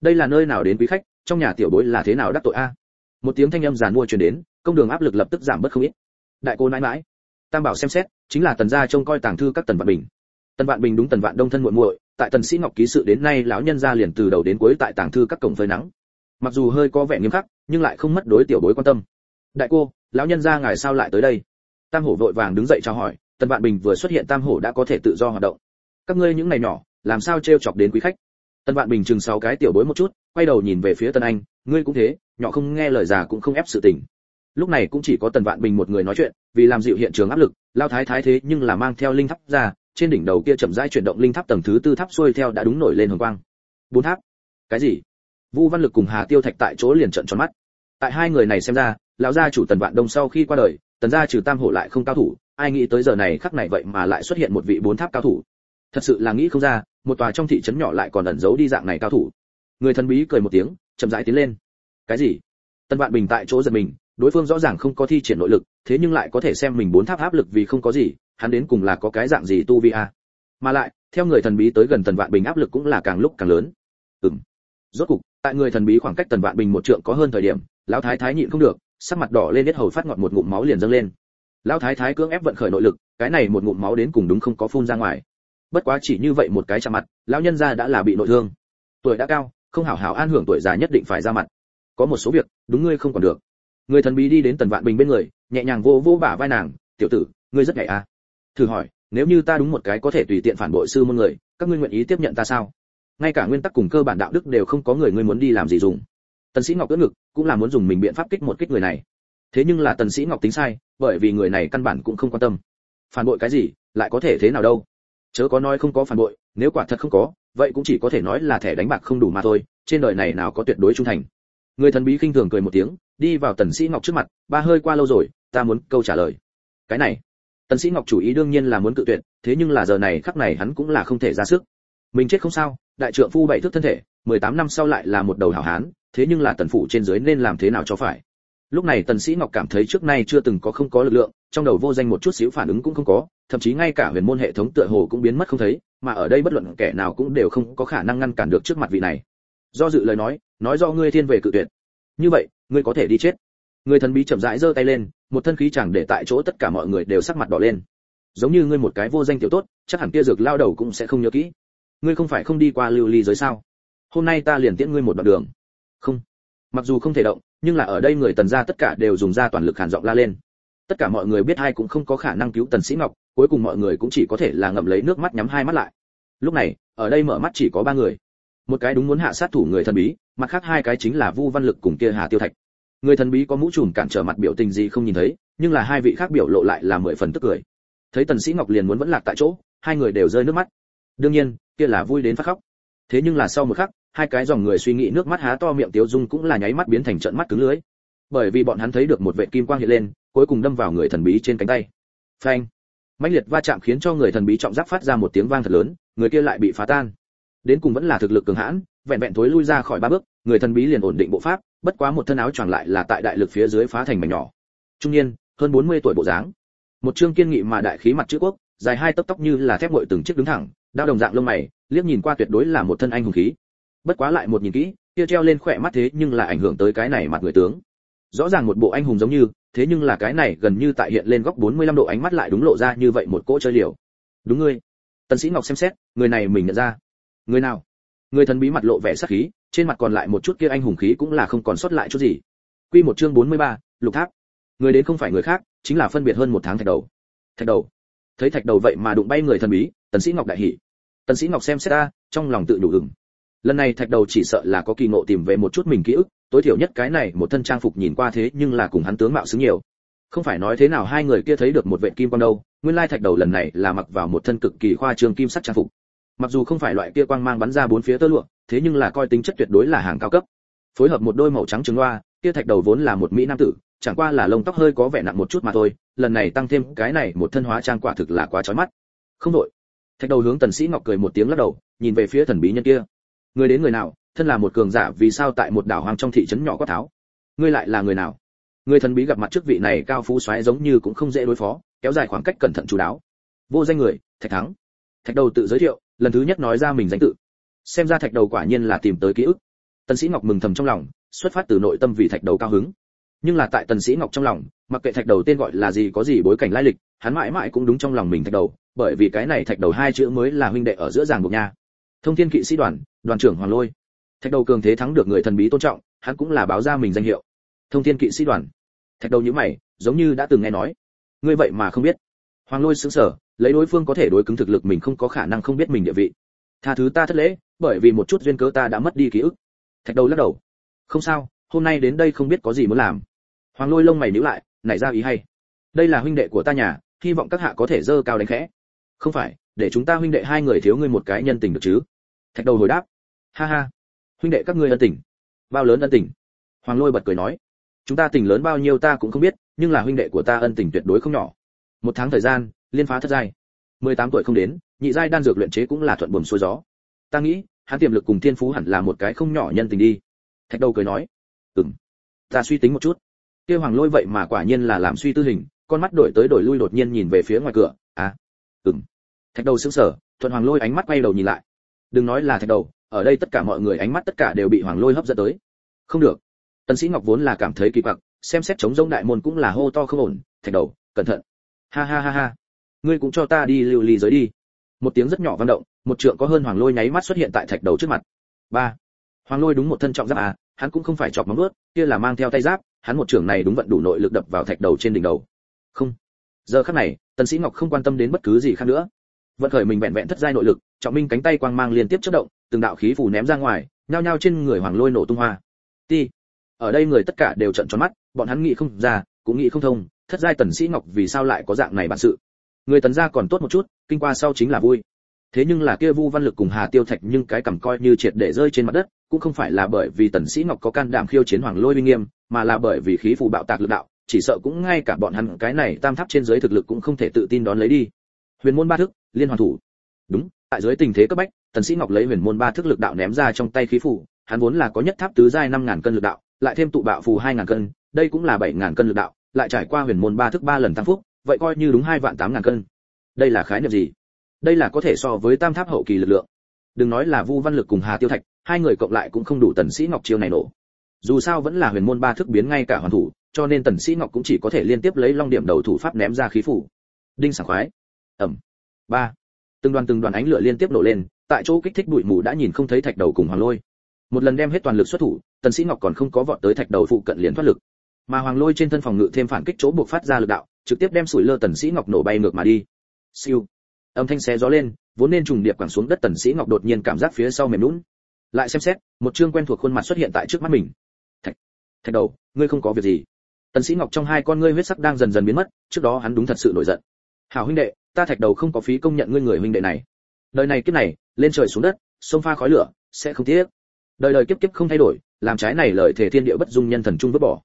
Đây là nơi nào đến quý khách, trong nhà tiểu bối là thế nào đắc tội a? Một tiếng thanh âm giàn mua truyền đến, công đường áp lực lập tức giảm bớt không ít. Đại cô nãi mãi, tam bảo xem xét, chính là tần gia trông coi tàng thư các tần vạn bình. Tần vạn bình đúng tần vạn đông thân muội muội, tại tần sĩ ngọc ký sự đến nay lão nhân gia liền từ đầu đến cuối tại tàng thư các cổng phơi nắng. Mặc dù hơi có vẻ nghiêm khắc, nhưng lại không mất đối tiểu bối quan tâm. Đại cô, lão nhân gia ngài sao lại tới đây? Tam hổ vội vàng đứng dậy chào hỏi, tần vạn bình vừa xuất hiện tam hổ đã có thể tự do hoạt động. Các ngươi những ngày nhỏ, làm sao trêu chọc đến quý khách? Tần vạn bình chừng sáu cái tiểu bối một chút, quay đầu nhìn về phía tần anh, ngươi cũng thế, nhỏ không nghe lời già cũng không ép sự tình. Lúc này cũng chỉ có tần vạn bình một người nói chuyện, vì làm dịu hiện trường áp lực, lao thái thái thế nhưng là mang theo linh tháp ra, trên đỉnh đầu kia chậm rãi chuyển động linh tháp tầng thứ tư tháp xuôi theo đã đúng nổi lên hồng quang. Bốn tháp? Cái gì? Vu văn lực cùng hà tiêu thạch tại chỗ liền trợn tròn mắt. Tại hai người này xem ra, lão gia chủ tần vạn đông sau khi qua đời tần gia trừ tam hổ lại không cao thủ, ai nghĩ tới giờ này khắc này vậy mà lại xuất hiện một vị bốn tháp cao thủ. Thật sự là nghĩ không ra, một tòa trong thị trấn nhỏ lại còn ẩn giấu đi dạng này cao thủ. Người thần bí cười một tiếng, chậm rãi tiến lên. Cái gì? Tần vạn bình tại chỗ giật mình, đối phương rõ ràng không có thi triển nội lực, thế nhưng lại có thể xem mình bốn tháp áp lực vì không có gì, hắn đến cùng là có cái dạng gì tu vi a? Mà lại, theo người thần bí tới gần tần vạn bình áp lực cũng là càng lúc càng lớn. Ừm. Rốt cục, tại người thần bí khoảng cách tần vạn bình một trượng có hơn thời điểm, lão thái thái nhịn không được sắc mặt đỏ lên hết hầu phát ngọt một ngụm máu liền dâng lên. Lão thái thái cưỡng ép vận khởi nội lực, cái này một ngụm máu đến cùng đúng không có phun ra ngoài. Bất quá chỉ như vậy một cái chạm mặt, lão nhân gia đã là bị nội thương. Tuổi đã cao, không hảo hảo an hưởng tuổi già nhất định phải ra mặt. Có một số việc, đúng ngươi không còn được. Người thần bí đi đến tần vạn bình bên người, nhẹ nhàng vô vô bả vai nàng, tiểu tử, ngươi rất nhạy à thử hỏi, nếu như ta đúng một cái có thể tùy tiện phản bội sư môn người, các ngươi nguyện ý tiếp nhận ta sao? Ngay cả nguyên tắc cùng cơ bản đạo đức đều không có người ngươi muốn đi làm gì dùng tần sĩ ngọc ưỡn ngực cũng là muốn dùng mình biện pháp kích một kích người này. Thế nhưng là tần sĩ ngọc tính sai, bởi vì người này căn bản cũng không quan tâm. Phản bội cái gì, lại có thể thế nào đâu? Chớ có nói không có phản bội, nếu quả thật không có, vậy cũng chỉ có thể nói là thẻ đánh bạc không đủ mà thôi, trên đời này nào có tuyệt đối trung thành. Người thần bí khinh thường cười một tiếng, đi vào tần sĩ ngọc trước mặt, ba hơi qua lâu rồi, ta muốn câu trả lời. Cái này. Tần sĩ ngọc chủ ý đương nhiên là muốn cự tuyệt, thế nhưng là giờ này khắc này hắn cũng là không thể ra sức. Mình chết không sao, đại trượng phu bảy thước thân thể 18 năm sau lại là một đầu hảo hán, thế nhưng là tần phủ trên dưới nên làm thế nào cho phải? Lúc này tần sĩ ngọc cảm thấy trước nay chưa từng có không có lực lượng, trong đầu vô danh một chút xíu phản ứng cũng không có, thậm chí ngay cả huyền môn hệ thống tựa hồ cũng biến mất không thấy, mà ở đây bất luận kẻ nào cũng đều không có khả năng ngăn cản được trước mặt vị này. Do dự lời nói nói do ngươi thiên về cự tuyệt. Như vậy, ngươi có thể đi chết. Người thần bí chậm rãi giơ tay lên, một thân khí chẳng để tại chỗ tất cả mọi người đều sắc mặt đỏ lên. Giống như ngươi một cái vô danh tiểu tốt, chắc hẳn kia dược lao đầu cũng sẽ không nhớ kỹ. Ngươi không phải không đi qua lưu ly giới sao? Hôm nay ta liền tiễn ngươi một đoạn đường. Không. Mặc dù không thể động, nhưng là ở đây người tần gia tất cả đều dùng ra toàn lực hàn giọng la lên. Tất cả mọi người biết hai cũng không có khả năng cứu tần sĩ ngọc, cuối cùng mọi người cũng chỉ có thể là ngậm lấy nước mắt nhắm hai mắt lại. Lúc này, ở đây mở mắt chỉ có ba người. Một cái đúng muốn hạ sát thủ người thần bí, mặt khác hai cái chính là vu văn lực cùng kia hà tiêu thạch. Người thần bí có mũ trùm cản trở mặt biểu tình gì không nhìn thấy, nhưng là hai vị khác biểu lộ lại là mười phần tức cười. Thấy tần sĩ ngọc liền muốn vẫn lạc tại chỗ, hai người đều rơi nước mắt. Đương nhiên, kia là vui đến phát khóc. Thế nhưng là sau một khắc hai cái dòng người suy nghĩ nước mắt há to miệng tiếu dung cũng là nháy mắt biến thành trận mắt cứng lưới. Bởi vì bọn hắn thấy được một vệ kim quang hiện lên, cuối cùng đâm vào người thần bí trên cánh tay. Phanh! Mãnh liệt va chạm khiến cho người thần bí trọng giáp phát ra một tiếng vang thật lớn, người kia lại bị phá tan. Đến cùng vẫn là thực lực cường hãn, vẹn vẹn thối lui ra khỏi ba bước, người thần bí liền ổn định bộ pháp, bất quá một thân áo choàng lại là tại đại lực phía dưới phá thành mảnh nhỏ. Trung niên, hơn 40 tuổi bộ dáng. Một trương kiên nghị mà đại khí mặt chữ quốc, dài hai tấc tóc như là thép ngội từng chiếc đứng thẳng, đao đồng dạng lông mày, liếc nhìn qua tuyệt đối là một thân anh hùng khí bất quá lại một nhìn kỹ kia treo lên khỏe mắt thế nhưng là ảnh hưởng tới cái này mặt người tướng. Rõ ràng một bộ anh hùng giống như thế nhưng là cái này gần như tại hiện lên góc 45 độ ánh mắt lại đúng lộ ra như vậy một cỗ chơi liều. Đúng ngươi. Tần sĩ ngọc xem xét người này mình nhận ra. Người nào? Người thần bí mặt lộ vẻ sắc khí trên mặt còn lại một chút kia anh hùng khí cũng là không còn sót lại chút gì. Quy một chương 43, lục tháp. Người đến không phải người khác chính là phân biệt hơn một tháng thạch đầu. Thạch đầu. Thấy thạch đầu vậy mà đụng bay người thần bí tần sĩ ngọc đại hỉ. Tần sĩ ngọc xem xét ra trong lòng tự đủ ửng lần này thạch đầu chỉ sợ là có kỳ ngộ tìm về một chút mình ký ức, tối thiểu nhất cái này một thân trang phục nhìn qua thế nhưng là cùng hắn tướng mạo xứng nhiều. Không phải nói thế nào hai người kia thấy được một vệ kim quang đâu, nguyên lai thạch đầu lần này là mặc vào một thân cực kỳ khoa trương kim sắc trang phục. Mặc dù không phải loại kia quang mang bắn ra bốn phía tơ lụa, thế nhưng là coi tính chất tuyệt đối là hàng cao cấp. Phối hợp một đôi màu trắng trứng loa kia thạch đầu vốn là một mỹ nam tử, chẳng qua là lông tóc hơi có vẻ nặng một chút mà thôi, lần này tăng thêm cái này một thân hóa trang quả thực là quá chói mắt. Không đội. Thạch đầu hướng tần sĩ ngọc cười một tiếng lắc đầu, nhìn về phía thần bí nhân kia người đến người nào, thân là một cường giả vì sao tại một đảo hoang trong thị trấn nhỏ quát tháo? Ngươi lại là người nào? Người thần bí gặp mặt trước vị này cao phú xoáy giống như cũng không dễ đối phó, kéo dài khoảng cách cẩn thận chú đáo. Vô danh người, thạch thắng. Thạch đầu tự giới thiệu, lần thứ nhất nói ra mình danh tự. Xem ra thạch đầu quả nhiên là tìm tới ký ức. Tần sĩ ngọc mừng thầm trong lòng, xuất phát từ nội tâm vì thạch đầu cao hứng. Nhưng là tại tần sĩ ngọc trong lòng, mặc kệ thạch đầu tên gọi là gì có gì bối cảnh lai lịch, hắn mãi mãi cũng đúng trong lòng mình thạch đầu, bởi vì cái này thạch đầu hai chữ mới là huynh đệ ở giữa giảng buộc nha thông thiên kỵ sĩ đoàn đoàn trưởng hoàng lôi. Thạch đầu cường thế thắng được người thần bí tôn trọng, hắn cũng là báo ra mình danh hiệu. Thông thiên kỵ sĩ đoàn. Thạch đầu như mày, giống như đã từng nghe nói. Ngươi vậy mà không biết. Hoàng lôi sững sờ, lấy đối phương có thể đối cứng thực lực mình không có khả năng không biết mình địa vị. Tha thứ ta thất lễ, bởi vì một chút duyên cớ ta đã mất đi ký ức. Thạch đầu lắc đầu. Không sao, hôm nay đến đây không biết có gì muốn làm. Hoàng lôi lông mày nhíu lại, nảy ra ý hay. Đây là huynh đệ của ta nhà, hy vọng các hạ có thể dơ cao đánh khẽ. Không phải để chúng ta huynh đệ hai người thiếu ngươi một cái nhân tình được chứ? Thạch đầu hồi đáp. Ha ha. Huynh đệ các ngươi ân tình. Bao lớn ân tình? Hoàng lôi bật cười nói. Chúng ta tình lớn bao nhiêu ta cũng không biết, nhưng là huynh đệ của ta ân tình tuyệt đối không nhỏ. Một tháng thời gian, liên phá thất giai. Mười tám tuổi không đến, nhị giai đan dược luyện chế cũng là thuận buồm xuôi gió. Ta nghĩ, hắn tiềm lực cùng thiên phú hẳn là một cái không nhỏ nhân tình đi. Thạch đầu cười nói. Ừm. Ta suy tính một chút. Kia hoàng lôi vậy mà quả nhiên là làm suy tư hình, con mắt đổi tới đổi lui đột nhiên nhìn về phía ngoài cửa. À. Ừm thạch đầu sững sờ, thuận hoàng lôi ánh mắt quay đầu nhìn lại. Đừng nói là thạch đầu, ở đây tất cả mọi người ánh mắt tất cả đều bị hoàng lôi hấp dẫn tới. Không được. Tần sĩ ngọc vốn là cảm thấy kỳ quặc, xem xét chống rông đại môn cũng là hô to không ổn, thạch đầu, cẩn thận. Ha ha ha ha. Ngươi cũng cho ta đi lưu ly giới đi. Một tiếng rất nhỏ vang động, một trượng có hơn hoàng lôi nháy mắt xuất hiện tại thạch đầu trước mặt. Ba. Hoàng lôi đúng một thân trọng giáp à hắn cũng không phải chọc móng vuốt, kia là mang theo tay giáp, hắn một trường này đúng vận đủ nội lực đập vào thạch đầu trên đỉnh đầu. Không. Giờ khắc này, tần sĩ ngọc không quan tâm đến bất cứ gì khác nữa vận khởi mình vẹn vẹn thất giai nội lực, trọng minh cánh tay quang mang liên tiếp chất động, từng đạo khí phủ ném ra ngoài, nhao nhao trên người hoàng lôi nổ tung hoa. Ti, ở đây người tất cả đều trợn tròn mắt, bọn hắn nghĩ không ra, cũng nghĩ không thông, thất giai tần sĩ ngọc vì sao lại có dạng này bản sự? Người tần gia còn tốt một chút, kinh qua sau chính là vui. Thế nhưng là kia vu văn lực cùng hà tiêu thạch nhưng cái cầm coi như triệt để rơi trên mặt đất, cũng không phải là bởi vì tần sĩ ngọc có can đảm khiêu chiến hoàng lôi uy nghiêm, mà là bởi vì khí phù bạo tạc lực đạo, chỉ sợ cũng ngay cả bọn hắn cái này tam tháp trên dưới thực lực cũng không thể tự tin đón lấy đi. Huyền môn ba thức liên hoàn thủ. Đúng, tại dưới tình thế cấp bách, tần sĩ ngọc lấy huyền môn ba thức lực đạo ném ra trong tay khí phù, hắn vốn là có nhất tháp tứ giai năm ngàn cân lực đạo, lại thêm tụ bạo phù hai ngàn cân, đây cũng là bảy ngàn cân lực đạo, lại trải qua huyền môn ba thức ba lần tăng phúc, vậy coi như đúng hai vạn tám ngàn cân. Đây là khái niệm gì? Đây là có thể so với tam tháp hậu kỳ lực lượng. Đừng nói là vu văn lực cùng hà tiêu thạch, hai người cộng lại cũng không đủ tần sĩ ngọc chiêu này nổ. Dù sao vẫn là huyền môn ba thức biến ngay cả hoàn thủ, cho nên tần sĩ ngọc cũng chỉ có thể liên tiếp lấy long điểm đầu thủ pháp ném ra khí phủ đinh sảng khoái. Ẩm ba. Từng đoàn từng đoàn ánh lửa liên tiếp nổ lên, tại chỗ kích thích bụi mù đã nhìn không thấy thạch đầu cùng hoàng lôi. Một lần đem hết toàn lực xuất thủ, tần sĩ ngọc còn không có vọt tới thạch đầu phụ cận liền thoát lực. Mà hoàng lôi trên thân phòng ngự thêm phản kích chỗ buộc phát ra lực đạo, trực tiếp đem sủi lơ tần sĩ ngọc nổ bay ngược mà đi. Siêu. Âm thanh xé gió lên, vốn nên trùng điệp quẳng xuống đất tần sĩ ngọc đột nhiên cảm giác phía sau mềm nũng. lại xem xét, một trương quen thuộc khuôn mặt xuất hiện tại trước mắt mình. Thạch. Thạch đầu, ngươi không có việc gì. Tần sĩ ngọc trong hai con ngươi huyết sắc đang dần dần biến mất, trước đó hắn đúng thật sự nổi giận. Hảo huynh đệ ta thạch đầu không có phí công nhận ngươi người huynh đệ này. Đời này kiếp này, lên trời xuống đất, sông pha khói lửa, sẽ không tiếc. Đời đời kiếp kiếp không thay đổi, làm trái này lời thể thiên địa bất dung nhân thần trung vứt bỏ.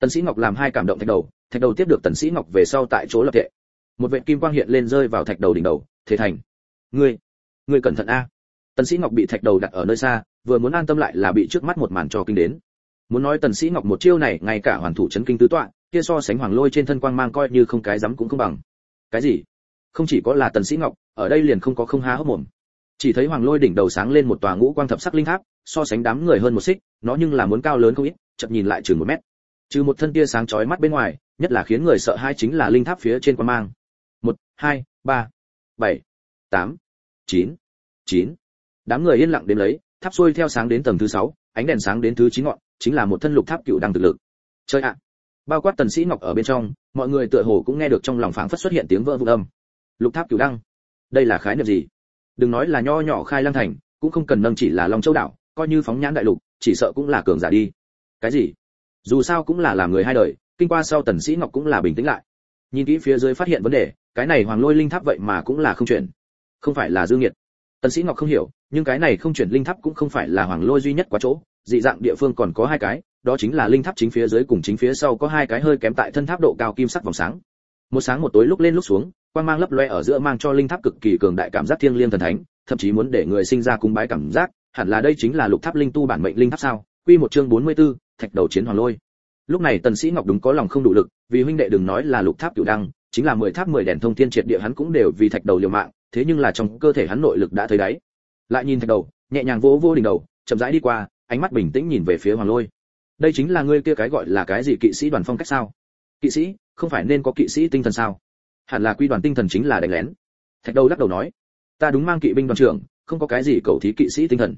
Tần sĩ ngọc làm hai cảm động thạch đầu thạch đầu tiếp được tần sĩ ngọc về sau tại chỗ lập tệ một vệt kim quang hiện lên rơi vào thạch đầu đỉnh đầu thế thành. Ngươi ngươi cẩn thận a. Tần sĩ ngọc bị thạch đầu đặt ở nơi xa, vừa muốn an tâm lại là bị trước mắt một màn trò kinh đến. Muốn nói tần sĩ ngọc một chiêu này, ngay cả hoàn thủ chấn kinh tứ toạn kia so sánh hoàng lôi trên thân quang mang coi như không cái dám cũng không bằng. Cái gì? Không chỉ có là tần sĩ ngọc, ở đây liền không có không há hốc mồm. Chỉ thấy hoàng lôi đỉnh đầu sáng lên một tòa ngũ quang thập sắc linh tháp, so sánh đám người hơn một xích, nó nhưng là muốn cao lớn không ít, chậm nhìn lại chừng một mét. Trừ một thân tia sáng chói mắt bên ngoài, nhất là khiến người sợ hai chính là linh tháp phía trên quan mang. Một, hai, ba, bảy, tám, chín chín. Đám người yên lặng đến lấy, tháp xuôi theo sáng đến tầng thứ sáu, ánh đèn sáng đến thứ chín ngọn, chính là một thân lục tháp cựu đăng thực lực. Chơi ạ. Bao quát tần sĩ ngọc ở bên trong, mọi người tựa hồ cũng nghe được trong lòng phảng phất xuất hiện tiếng vỡ vụn âm lục tháp cửu đăng. Đây là khái niệm gì? Đừng nói là nho nhỏ khai lăng thành, cũng không cần nâng chỉ là long châu đảo, coi như phóng nhãn đại lục, chỉ sợ cũng là cường giả đi. Cái gì? Dù sao cũng là làm người hai đời, kinh qua sau tần sĩ ngọc cũng là bình tĩnh lại. Nhìn kỹ phía dưới phát hiện vấn đề, cái này hoàng lôi linh tháp vậy mà cũng là không chuyển. Không phải là dương nghiệt. Tần sĩ ngọc không hiểu, nhưng cái này không chuyển linh tháp cũng không phải là hoàng lôi duy nhất quá chỗ, dị dạng địa phương còn có hai cái, đó chính là linh tháp chính phía dưới cùng chính phía sau có hai cái hơi kém tại thân tháp độ cao kim sắc vòng sáng. Một sáng một tối lúc lên lúc xuống quang mang lấp loe ở giữa mang cho linh tháp cực kỳ cường đại cảm giác thiêng liêng thần thánh thậm chí muốn để người sinh ra cung bái cảm giác hẳn là đây chính là lục tháp linh tu bản mệnh linh tháp sao? Quy một chương 44, thạch đầu chiến hoàng lôi. Lúc này tần sĩ ngọc đúng có lòng không đủ lực vì huynh đệ đừng nói là lục tháp cửu đăng chính là mười tháp mười đèn thông thiên triệt địa hắn cũng đều vì thạch đầu liều mạng thế nhưng là trong cơ thể hắn nội lực đã thấy đáy. Lại nhìn thạch đầu nhẹ nhàng vỗ vô đỉnh đầu chậm rãi đi qua ánh mắt bình tĩnh nhìn về phía hoàng lôi. Đây chính là ngươi kia cái gọi là cái gì kỵ sĩ đoàn phong cách sao? Kỵ sĩ không phải nên có kỵ sĩ tinh thần sao? Hẳn là quy đoàn tinh thần chính là đánh lén. Thạch đầu lắc đầu nói, ta đúng mang kỵ binh đoàn trưởng, không có cái gì cầu thí kỵ sĩ tinh thần.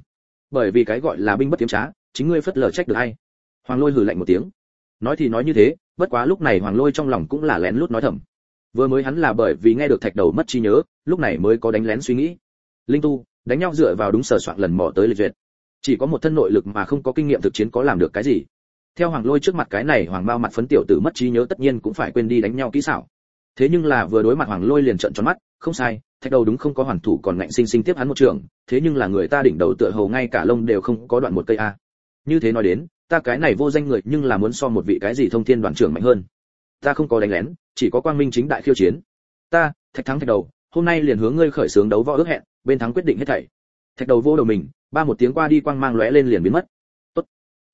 Bởi vì cái gọi là binh bất tiếm trá, chính ngươi phất lờ trách được hay. Hoàng lôi hừ lạnh một tiếng. Nói thì nói như thế, bất quá lúc này hoàng lôi trong lòng cũng là lén lút nói thầm. Vừa mới hắn là bởi vì nghe được thạch đầu mất trí nhớ, lúc này mới có đánh lén suy nghĩ. Linh tu, đánh nhau dựa vào đúng sở soạn lần mò tới lịch duyệt. Chỉ có một thân nội lực mà không có kinh nghiệm thực chiến có làm được cái gì. Theo hoàng lôi trước mặt cái này hoàng bao mặt phấn tiểu tử mất trí nhớ tất nhiên cũng phải quên đi đánh nhau kỹ xảo thế nhưng là vừa đối mặt hoàng lôi liền trợn tròn mắt, không sai, thạch đầu đúng không có hoàn thủ còn ngạnh sinh sinh tiếp hắn một trường, thế nhưng là người ta đỉnh đầu tựa hầu ngay cả lông đều không có đoạn một cây a. Như thế nói đến, ta cái này vô danh người nhưng là muốn so một vị cái gì thông thiên đoàn trưởng mạnh hơn. Ta không có đánh lén, chỉ có quang minh chính đại khiêu chiến. Ta, thạch thắng thạch đầu, hôm nay liền hướng ngươi khởi xướng đấu võ ước hẹn, bên thắng quyết định hết thảy. Thạch đầu vô đầu mình, ba một tiếng qua đi quang mang lóe lên liền biến mất. Tốt.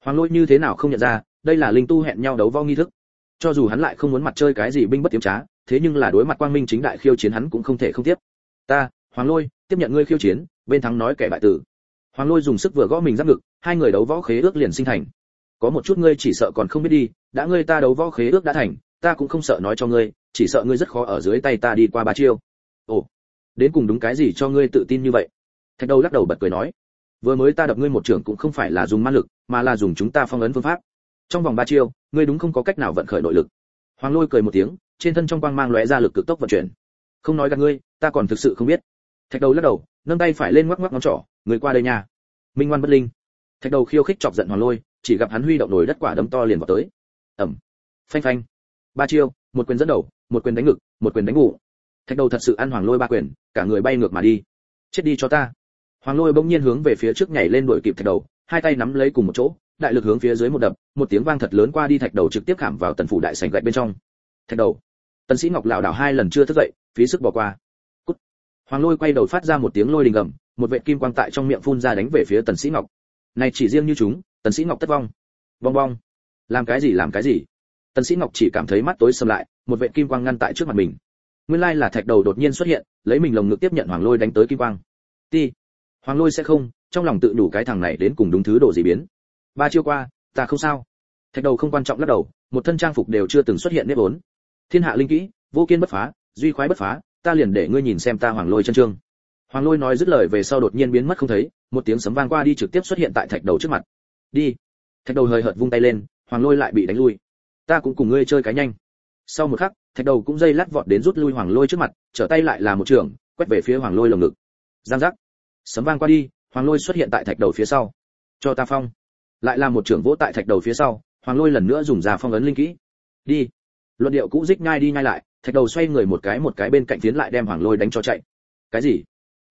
Hoàng lôi như thế nào không nhận ra, đây là linh tu hẹn nhau đấu võ nghi thức. Cho dù hắn lại không muốn mặt chơi cái gì binh bất tiếm trá thế nhưng là đối mặt quang minh chính đại khiêu chiến hắn cũng không thể không tiếp. Ta, hoàng lôi, tiếp nhận ngươi khiêu chiến, bên thắng nói kẻ bại tử. Hoàng lôi dùng sức vừa gõ mình giáp ngực, hai người đấu võ khế ước liền sinh thành. Có một chút ngươi chỉ sợ còn không biết đi, đã ngươi ta đấu võ khế ước đã thành, ta cũng không sợ nói cho ngươi, chỉ sợ ngươi rất khó ở dưới tay ta đi qua ba chiêu. Ồ, đến cùng đúng cái gì cho ngươi tự tin như vậy? Thạch đầu lắc đầu bật cười nói, vừa mới ta đập ngươi một trưởng cũng không phải là dùng ma lực, mà là dùng chúng ta phong ấn phương pháp. Trong vòng ba chiêu, ngươi đúng không có cách nào vận khởi nội lực. Hoàng lôi cười một tiếng trên thân trong quang mang lóe ra lực cực tốc vận chuyển. Không nói gạt ngươi, ta còn thực sự không biết. Thạch đầu lắc đầu, nâng tay phải lên ngoắc ngoắc ngón trỏ, người qua đây nha. Minh ngoan bất linh. Thạch đầu khiêu khích chọc giận hoàng lôi, chỉ gặp hắn huy động nổi đất quả đấm to liền vào tới. Ẩm phanh phanh. Ba chiêu, một quyền dẫn đầu, một quyền đánh ngực, một quyền đánh ngủ. Thạch đầu thật sự ăn hoàng lôi ba quyền, cả người bay ngược mà đi. Chết đi cho ta. Hoàng lôi bỗng nhiên hướng về phía trước nhảy lên đuổi kịp thạch đầu, hai tay nắm lấy cùng một chỗ, đại lực hướng phía dưới một đập, một tiếng vang thật lớn qua đi thạch đầu trực tiếp khảm vào tần phủ đại sảnh gạch bên trong. Thạch đầu tần sĩ ngọc lảo đảo hai lần chưa thức dậy, phí sức bỏ qua. Cút. hoàng lôi quay đầu phát ra một tiếng lôi đình gầm một vệt kim quang tại trong miệng phun ra đánh về phía tần sĩ ngọc. Này chỉ riêng như chúng, tần sĩ ngọc tất vong. Bong bong. Làm cái gì làm cái gì? Tần sĩ ngọc chỉ cảm thấy mắt tối sầm lại, một vệt kim quang ngăn tại trước mặt mình. Nguyên lai là thạch đầu đột nhiên xuất hiện, lấy mình lồng ngực tiếp nhận hoàng lôi đánh tới kim quang. Ti. Hoàng lôi sẽ không, trong lòng tự đủ cái thằng này đến cùng đúng thứ độ gì biến. Ba chiêu qua, ta không sao. Thạch đầu không quan trọng lắc đầu, một thân trang phục đều chưa từng xuất hiện nếp vốn thiên hạ linh kỹ, vô kiên bất phá, duy khoái bất phá, ta liền để ngươi nhìn xem ta hoàng lôi chân trương. Hoàng lôi nói dứt lời về sau đột nhiên biến mất không thấy, một tiếng sấm vang qua đi trực tiếp xuất hiện tại thạch đầu trước mặt. Đi. Thạch đầu hơi hợt vung tay lên, hoàng lôi lại bị đánh lui. Ta cũng cùng ngươi chơi cái nhanh. Sau một khắc, thạch đầu cũng dây lát vọt đến rút lui hoàng lôi trước mặt, trở tay lại là một trường, quét về phía hoàng lôi lồng ngực. Giang giác. Sấm vang qua đi, hoàng lôi xuất hiện tại thạch đầu phía sau. Cho ta phong. Lại là một trưởng vỗ tại thạch đầu phía sau, hoàng lôi lần nữa dùng già phong ấn linh kỹ. Đi luận điệu cũ dích nhai đi nhai lại, thạch đầu xoay người một cái một cái bên cạnh tiến lại đem hoàng lôi đánh cho chạy. Cái gì?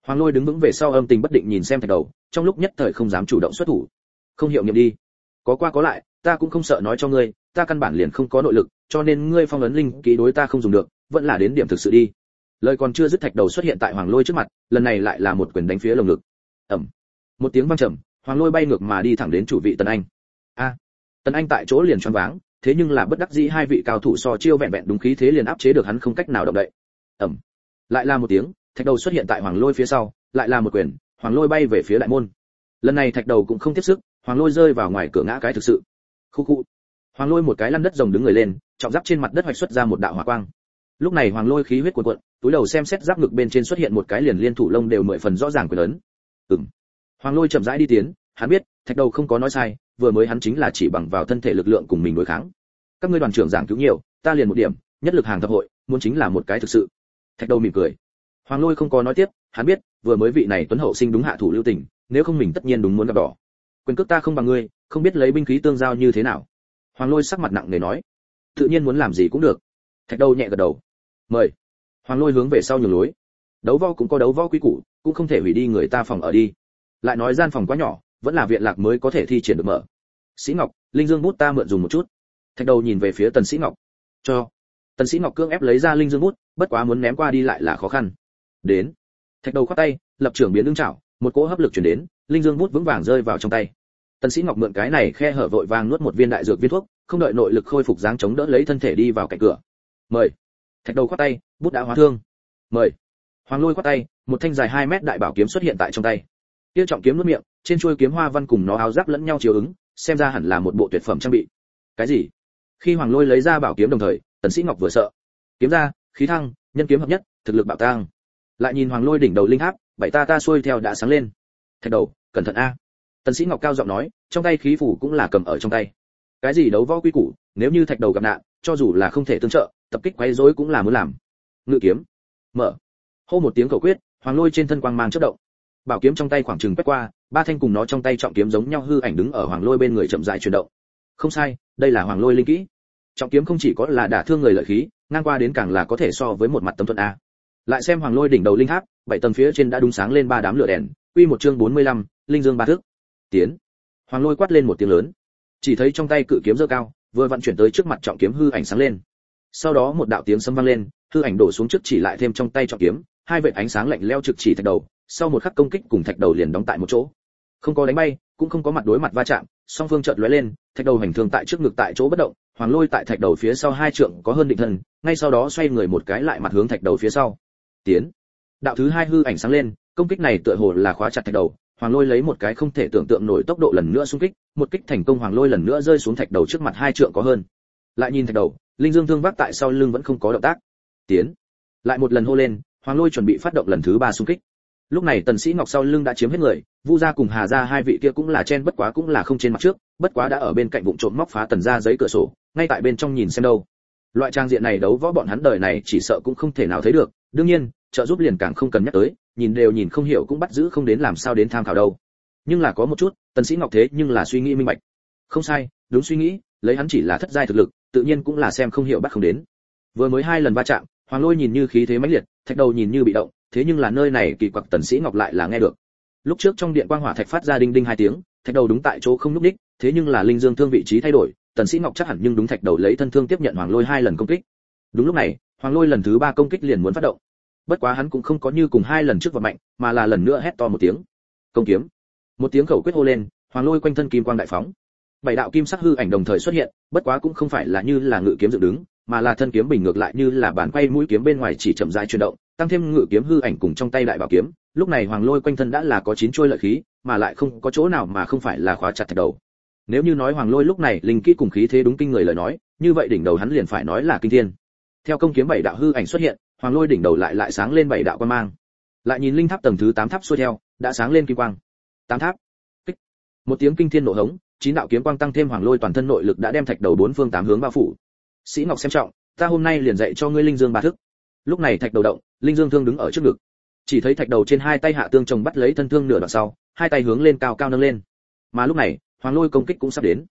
Hoàng lôi đứng vững về sau âm tình bất định nhìn xem thạch đầu, trong lúc nhất thời không dám chủ động xuất thủ. Không hiệu nghiệm đi. Có qua có lại, ta cũng không sợ nói cho ngươi, ta căn bản liền không có nội lực, cho nên ngươi phong ấn linh ký đối ta không dùng được, vẫn là đến điểm thực sự đi. Lời còn chưa dứt thạch đầu xuất hiện tại hoàng lôi trước mặt, lần này lại là một quyền đánh phía lồng ngực. Ẩm một tiếng vang trầm, hoàng lôi bay ngược mà đi thẳng đến chủ vị tần anh. A. Tần anh tại chỗ liền choáng váng thế nhưng là bất đắc dĩ hai vị cao thủ so chiêu vẹn vẹn đúng khí thế liền áp chế được hắn không cách nào động đậy. Ẩm. Lại là một tiếng, thạch đầu xuất hiện tại hoàng lôi phía sau, lại là một quyền, hoàng lôi bay về phía đại môn. Lần này thạch đầu cũng không tiếp sức, hoàng lôi rơi vào ngoài cửa ngã cái thực sự. Khu khu. Hoàng lôi một cái lăn đất rồng đứng người lên, trọng giáp trên mặt đất hoạch xuất ra một đạo hỏa quang. Lúc này hoàng lôi khí huyết cuộn cuộn, túi đầu xem xét giáp ngực bên trên xuất hiện một cái liền liên thủ lông đều mười phần rõ ràng quyền lớn. Ừm. Hoàng lôi chậm rãi đi tiến, hắn biết, thạch đầu không có nói sai, vừa mới hắn chính là chỉ bằng vào thân thể lực lượng cùng mình đối kháng các ngươi đoàn trưởng giảng cứu nhiều, ta liền một điểm, nhất lực hàng thập hội, muốn chính là một cái thực sự. Thạch đầu mỉm cười. Hoàng lôi không có nói tiếp, hắn biết, vừa mới vị này tuấn hậu sinh đúng hạ thủ lưu tình, nếu không mình tất nhiên đúng muốn gặp đỏ. Quyền cước ta không bằng ngươi, không biết lấy binh khí tương giao như thế nào. Hoàng lôi sắc mặt nặng nề nói. Tự nhiên muốn làm gì cũng được. Thạch đầu nhẹ gật đầu. Mời. Hoàng lôi hướng về sau nhường lối. Đấu võ cũng có đấu võ quý củ, cũng không thể hủy đi người ta phòng ở đi. Lại nói gian phòng quá nhỏ, vẫn là viện lạc mới có thể thi triển được mở. Sĩ ngọc, linh dương bút ta mượn dùng một chút thạch đầu nhìn về phía tần sĩ ngọc. Cho. Tần sĩ ngọc cương ép lấy ra linh dương bút, bất quá muốn ném qua đi lại là khó khăn. Đến. Thạch đầu khoát tay, lập trưởng biến đương chảo, một cỗ hấp lực chuyển đến, linh dương bút vững vàng rơi vào trong tay. Tần sĩ ngọc mượn cái này khe hở vội vàng nuốt một viên đại dược viên thuốc, không đợi nội lực khôi phục dáng chống đỡ lấy thân thể đi vào cạnh cửa. Mời. Thạch đầu khoát tay, bút đã hóa thương. Mời. Hoàng lôi khoát tay, một thanh dài 2 mét đại bảo kiếm xuất hiện tại trong tay. Tiêu trọng kiếm nuốt miệng, trên chuôi kiếm hoa văn cùng nó áo giáp lẫn nhau chiếu ứng, xem ra hẳn là một bộ tuyệt phẩm trang bị. Cái gì? Khi hoàng lôi lấy ra bảo kiếm đồng thời, tần sĩ ngọc vừa sợ. Kiếm ra, khí thăng, nhân kiếm hợp nhất, thực lực bạo tăng. Lại nhìn hoàng lôi đỉnh đầu linh tháp, bảy ta ta xuôi theo đã sáng lên. Thạch đầu, cẩn thận a. Tần sĩ ngọc cao giọng nói, trong tay khí phủ cũng là cầm ở trong tay. Cái gì đấu võ quy củ, nếu như thạch đầu gặp nạn, cho dù là không thể tương trợ, tập kích quấy rối cũng là muốn làm. Ngự kiếm. Mở. Hô một tiếng cầu quyết, hoàng lôi trên thân quang mang chớp động. Bảo kiếm trong tay khoảng chừng quét qua, ba thanh cùng nó trong tay trọng kiếm giống nhau hư ảnh đứng ở hoàng lôi bên người chậm rãi chuyển động không sai đây là hoàng lôi linh kỹ. Trọng kiếm không chỉ có là đả thương người lợi khí ngang qua đến càng là có thể so với một mặt tâm thuận a. Lại xem hoàng lôi đỉnh đầu linh tháp bảy tầng phía trên đã đúng sáng lên ba đám lửa đèn quy một chương 45, linh dương ba thước. Tiến. Hoàng lôi quát lên một tiếng lớn. Chỉ thấy trong tay cự kiếm giơ cao vừa vận chuyển tới trước mặt trọng kiếm hư ảnh sáng lên. Sau đó một đạo tiếng sấm vang lên hư ảnh đổ xuống trước chỉ lại thêm trong tay trọng kiếm hai vệt ánh sáng lạnh leo trực chỉ thạch đầu sau một khắc công kích cùng thạch đầu liền đóng tại một chỗ. Không có đánh bay cũng không có mặt đối mặt va chạm song phương chợt lóe lên thạch đầu hành thương tại trước ngực tại chỗ bất động hoàng lôi tại thạch đầu phía sau hai trượng có hơn định thần, ngay sau đó xoay người một cái lại mặt hướng thạch đầu phía sau. Tiến. Đạo thứ hai hư ảnh sáng lên công kích này tựa hồ là khóa chặt thạch đầu hoàng lôi lấy một cái không thể tưởng tượng nổi tốc độ lần nữa xung kích một kích thành công hoàng lôi lần nữa rơi xuống thạch đầu trước mặt hai trượng có hơn. Lại nhìn thạch đầu linh dương thương vác tại sau lưng vẫn không có động tác. Tiến. Lại một lần hô lên hoàng lôi chuẩn bị phát động lần thứ ba xung kích lúc này tần sĩ ngọc sau lưng đã chiếm hết người, vu gia cùng hà gia hai vị kia cũng là chen bất quá cũng là không trên mặt trước, bất quá đã ở bên cạnh vụng trộm móc phá tần gia giấy cửa sổ, ngay tại bên trong nhìn xem đâu. Loại trang diện này đấu võ bọn hắn đời này chỉ sợ cũng không thể nào thấy được, đương nhiên, trợ giúp liền càng không cần nhắc tới, nhìn đều nhìn không hiểu cũng bắt giữ không đến làm sao đến tham khảo đâu. Nhưng là có một chút, tần sĩ ngọc thế nhưng là suy nghĩ minh bạch. Không sai, đúng suy nghĩ, lấy hắn chỉ là thất giai thực lực, tự nhiên cũng là xem không hiểu bắt không đến. Vừa mới hai lần va chạm, hoàng lôi nhìn như khí thế mãnh liệt, thạch đầu nhìn như bị động thế nhưng là nơi này kỳ quặc tần sĩ ngọc lại là nghe được. Lúc trước trong điện quang hỏa thạch phát ra đinh đinh hai tiếng, thạch đầu đúng tại chỗ không lúc đích thế nhưng là linh dương thương vị trí thay đổi, tần sĩ ngọc chắc hẳn nhưng đúng thạch đầu lấy thân thương tiếp nhận hoàng lôi hai lần công kích. Đúng lúc này, hoàng lôi lần thứ ba công kích liền muốn phát động. Bất quá hắn cũng không có như cùng hai lần trước vật mạnh, mà là lần nữa hét to một tiếng. Công kiếm. Một tiếng khẩu quyết hô lên, hoàng lôi quanh thân kim quang đại phóng. Bảy đạo kim sắc hư ảnh đồng thời xuất hiện, bất quá cũng không phải là như là ngự kiếm dựng đứng, mà là thân kiếm bình ngược lại như là bản quay mũi kiếm bên ngoài chỉ chậm rãi chuyển động tăng thêm ngự kiếm hư ảnh cùng trong tay đại bảo kiếm, lúc này hoàng lôi quanh thân đã là có chín trôi lợi khí, mà lại không có chỗ nào mà không phải là khóa chặt thạch đầu. Nếu như nói hoàng lôi lúc này linh kỹ cùng khí thế đúng kinh người lời nói, như vậy đỉnh đầu hắn liền phải nói là kinh thiên. Theo công kiếm bảy đạo hư ảnh xuất hiện, hoàng lôi đỉnh đầu lại lại sáng lên bảy đạo quan mang. Lại nhìn linh tháp tầng thứ tám tháp xuôi theo, đã sáng lên kim quang. Tám tháp. Kích. Một tiếng kinh thiên nổ hống, chín đạo kiếm quang tăng thêm hoàng lôi toàn thân nội lực đã đem thạch đầu bốn phương tám hướng bao phủ. Sĩ ngọc xem trọng, ta hôm nay liền dạy cho ngươi linh dương ba thức. Lúc này thạch đầu động linh dương thương đứng ở trước ngực. Chỉ thấy thạch đầu trên hai tay hạ tương chồng bắt lấy thân thương nửa đoạn sau, hai tay hướng lên cao cao nâng lên. Mà lúc này, hoàng lôi công kích cũng sắp đến.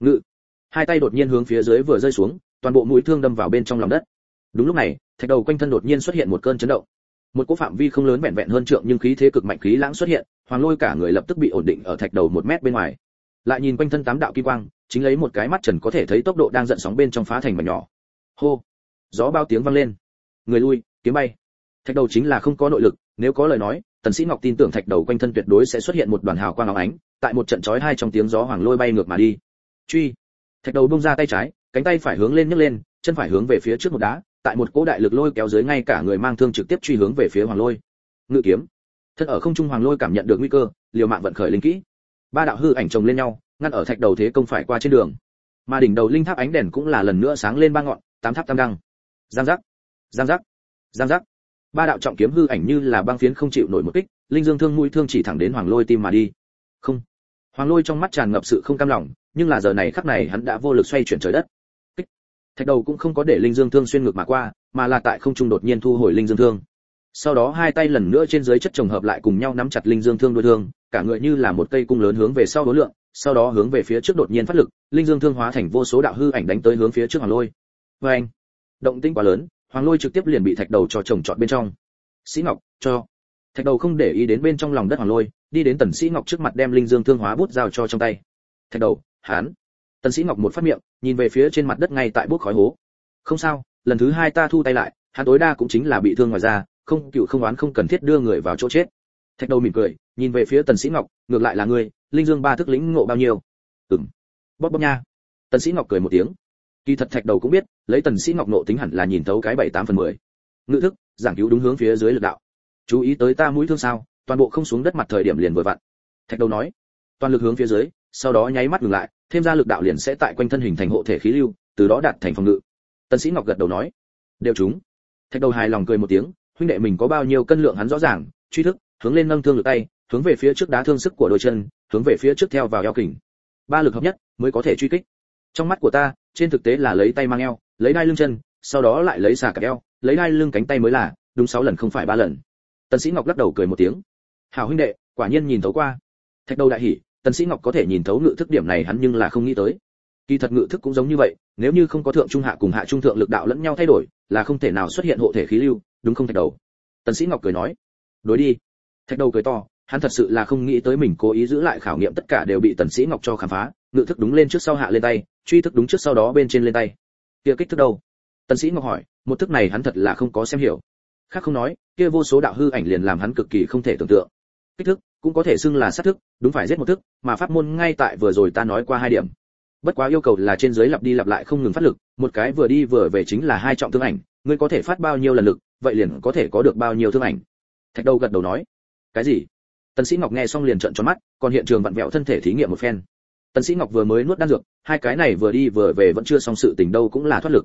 Ngự. Hai tay đột nhiên hướng phía dưới vừa rơi xuống, toàn bộ mũi thương đâm vào bên trong lòng đất. Đúng lúc này, thạch đầu quanh thân đột nhiên xuất hiện một cơn chấn động. Một cỗ phạm vi không lớn vẹn vẹn hơn trượng nhưng khí thế cực mạnh khí lãng xuất hiện, hoàng lôi cả người lập tức bị ổn định ở thạch đầu một mét bên ngoài. Lại nhìn quanh thân tám đạo kim quang, chính lấy một cái mắt trần có thể thấy tốc độ đang giận sóng bên trong phá thành mà nhỏ. Hô. Gió bao tiếng vang lên. Người lui, kiếm bay thạch đầu chính là không có nội lực, nếu có lời nói, tần sĩ ngọc tin tưởng thạch đầu quanh thân tuyệt đối sẽ xuất hiện một đoàn hào quang óng ánh, tại một trận chói hai trong tiếng gió hoàng lôi bay ngược mà đi. Truy. Thạch đầu buông ra tay trái, cánh tay phải hướng lên nhấc lên, chân phải hướng về phía trước một đá, tại một cỗ đại lực lôi kéo dưới ngay cả người mang thương trực tiếp truy hướng về phía hoàng lôi. Ngự kiếm. Thân ở không trung hoàng lôi cảm nhận được nguy cơ, liều mạng vận khởi linh kỹ. Ba đạo hư ảnh chồng lên nhau, ngăn ở thạch đầu thế công phải qua trên đường. Mà đỉnh đầu linh tháp ánh đèn cũng là lần nữa sáng lên ba ngọn, tám tháp tam đăng. Giang giác. Giang giác. Giang giác ba đạo trọng kiếm hư ảnh như là băng phiến không chịu nổi một kích, linh dương thương mũi thương chỉ thẳng đến hoàng lôi tim mà đi. Không. Hoàng lôi trong mắt tràn ngập sự không cam lòng, nhưng là giờ này khắc này hắn đã vô lực xoay chuyển trời đất. Kích. Thạch đầu cũng không có để linh dương thương xuyên ngược mà qua, mà là tại không trung đột nhiên thu hồi linh dương thương. Sau đó hai tay lần nữa trên dưới chất chồng hợp lại cùng nhau nắm chặt linh dương thương đôi thương, cả người như là một cây cung lớn hướng về sau đối lượng, sau đó hướng về phía trước đột nhiên phát lực, linh dương thương hóa thành vô số đạo hư ảnh đánh tới hướng phía trước hoàng lôi. Vê anh động tĩnh quá lớn hoàng lôi trực tiếp liền bị thạch đầu cho chồng trọt bên trong. Sĩ ngọc, cho. Thạch đầu không để ý đến bên trong lòng đất hoàng lôi, đi đến tần sĩ ngọc trước mặt đem linh dương thương hóa bút giao cho trong tay. Thạch đầu, hán. Tần sĩ ngọc một phát miệng, nhìn về phía trên mặt đất ngay tại bút khói hố. Không sao, lần thứ hai ta thu tay lại, hắn tối đa cũng chính là bị thương ngoài ra không, cựu không oán không cần thiết đưa người vào chỗ chết. Thạch đầu mỉm cười, nhìn về phía tần sĩ ngọc, ngược lại là ngươi, linh dương ba thức lĩnh ngộ bao nhiêu? Ừm. Bóp bóp nha. Tần sĩ ngọc cười một tiếng kỳ thật thạch đầu cũng biết, lấy tần sĩ ngọc nộ tính hẳn là nhìn thấu cái bảy tám phần mười. Ngự thức, giảng cứu đúng hướng phía dưới lực đạo. Chú ý tới ta mũi thương sao, toàn bộ không xuống đất mặt thời điểm liền vừa vặn. Thạch đầu nói, toàn lực hướng phía dưới, sau đó nháy mắt ngừng lại, thêm ra lực đạo liền sẽ tại quanh thân hình thành hộ thể khí lưu, từ đó đạt thành phòng ngự. Tần sĩ ngọc gật đầu nói, đều chúng. Thạch đầu hài lòng cười một tiếng, huynh đệ mình có bao nhiêu cân lượng hắn rõ ràng, truy thức, hướng lên nâng thương lực tay, hướng về phía trước đá thương sức của đôi chân, hướng về phía trước theo vào eo kình. Ba lực hợp nhất, mới có thể truy kích trong mắt của ta, trên thực tế là lấy tay mang eo, lấy đai lưng chân, sau đó lại lấy xà cặp eo, lấy đai lưng cánh tay mới là, đúng sáu lần không phải ba lần. Tần sĩ ngọc lắc đầu cười một tiếng. Hảo huynh đệ, quả nhiên nhìn thấu qua. Thạch đầu đại hỉ, tần sĩ ngọc có thể nhìn thấu ngự thức điểm này hắn nhưng là không nghĩ tới. Kỳ thật ngự thức cũng giống như vậy, nếu như không có thượng trung hạ cùng hạ trung thượng lực đạo lẫn nhau thay đổi, là không thể nào xuất hiện hộ thể khí lưu, đúng không thạch đầu? Tần sĩ ngọc cười nói. Đối đi. Thạch đầu cười to hắn thật sự là không nghĩ tới mình cố ý giữ lại khảo nghiệm tất cả đều bị tần sĩ ngọc cho khám phá, ngự thức đúng lên trước sau hạ lên tay, truy thức đúng trước sau đó bên trên lên tay. Kia kích thức đâu? Tần sĩ ngọc hỏi, một thức này hắn thật là không có xem hiểu. Khác không nói, kia vô số đạo hư ảnh liền làm hắn cực kỳ không thể tưởng tượng. Kích thức cũng có thể xưng là sát thức, đúng phải giết một thức, mà pháp môn ngay tại vừa rồi ta nói qua hai điểm. Bất quá yêu cầu là trên dưới lặp đi lặp lại không ngừng phát lực, một cái vừa đi vừa về chính là hai trọng thương ảnh, ngươi có thể phát bao nhiêu lần lực, vậy liền có thể có được bao nhiêu thương ảnh. Thạch đầu gật đầu nói, cái gì? Tần sĩ ngọc nghe xong liền trợn tròn mắt, còn hiện trường vặn vẹo thân thể thí nghiệm một phen. Tần sĩ ngọc vừa mới nuốt đan dược, hai cái này vừa đi vừa về vẫn chưa xong sự tình đâu cũng là thoát lực.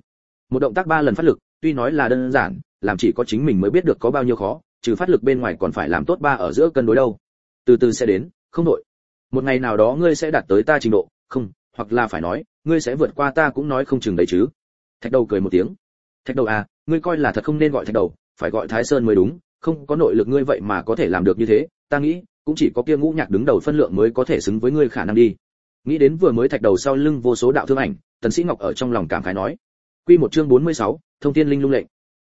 Một động tác ba lần phát lực, tuy nói là đơn giản, làm chỉ có chính mình mới biết được có bao nhiêu khó, trừ phát lực bên ngoài còn phải làm tốt ba ở giữa cân đối đâu. Từ từ sẽ đến, không đội một ngày nào đó ngươi sẽ đạt tới ta trình độ, không, hoặc là phải nói, ngươi sẽ vượt qua ta cũng nói không chừng đấy chứ. Thạch đầu cười một tiếng. Thạch đầu à ngươi coi là thật không nên gọi thạch đầu, phải gọi thái sơn mới đúng không có nội lực ngươi vậy mà có thể làm được như thế ta nghĩ cũng chỉ có kia ngũ nhạc đứng đầu phân lượng mới có thể xứng với ngươi khả năng đi. Nghĩ đến vừa mới thạch đầu sau lưng vô số đạo thương ảnh tần sĩ ngọc ở trong lòng cảm khái nói. Quy một chương 46, thông thiên linh lung lệnh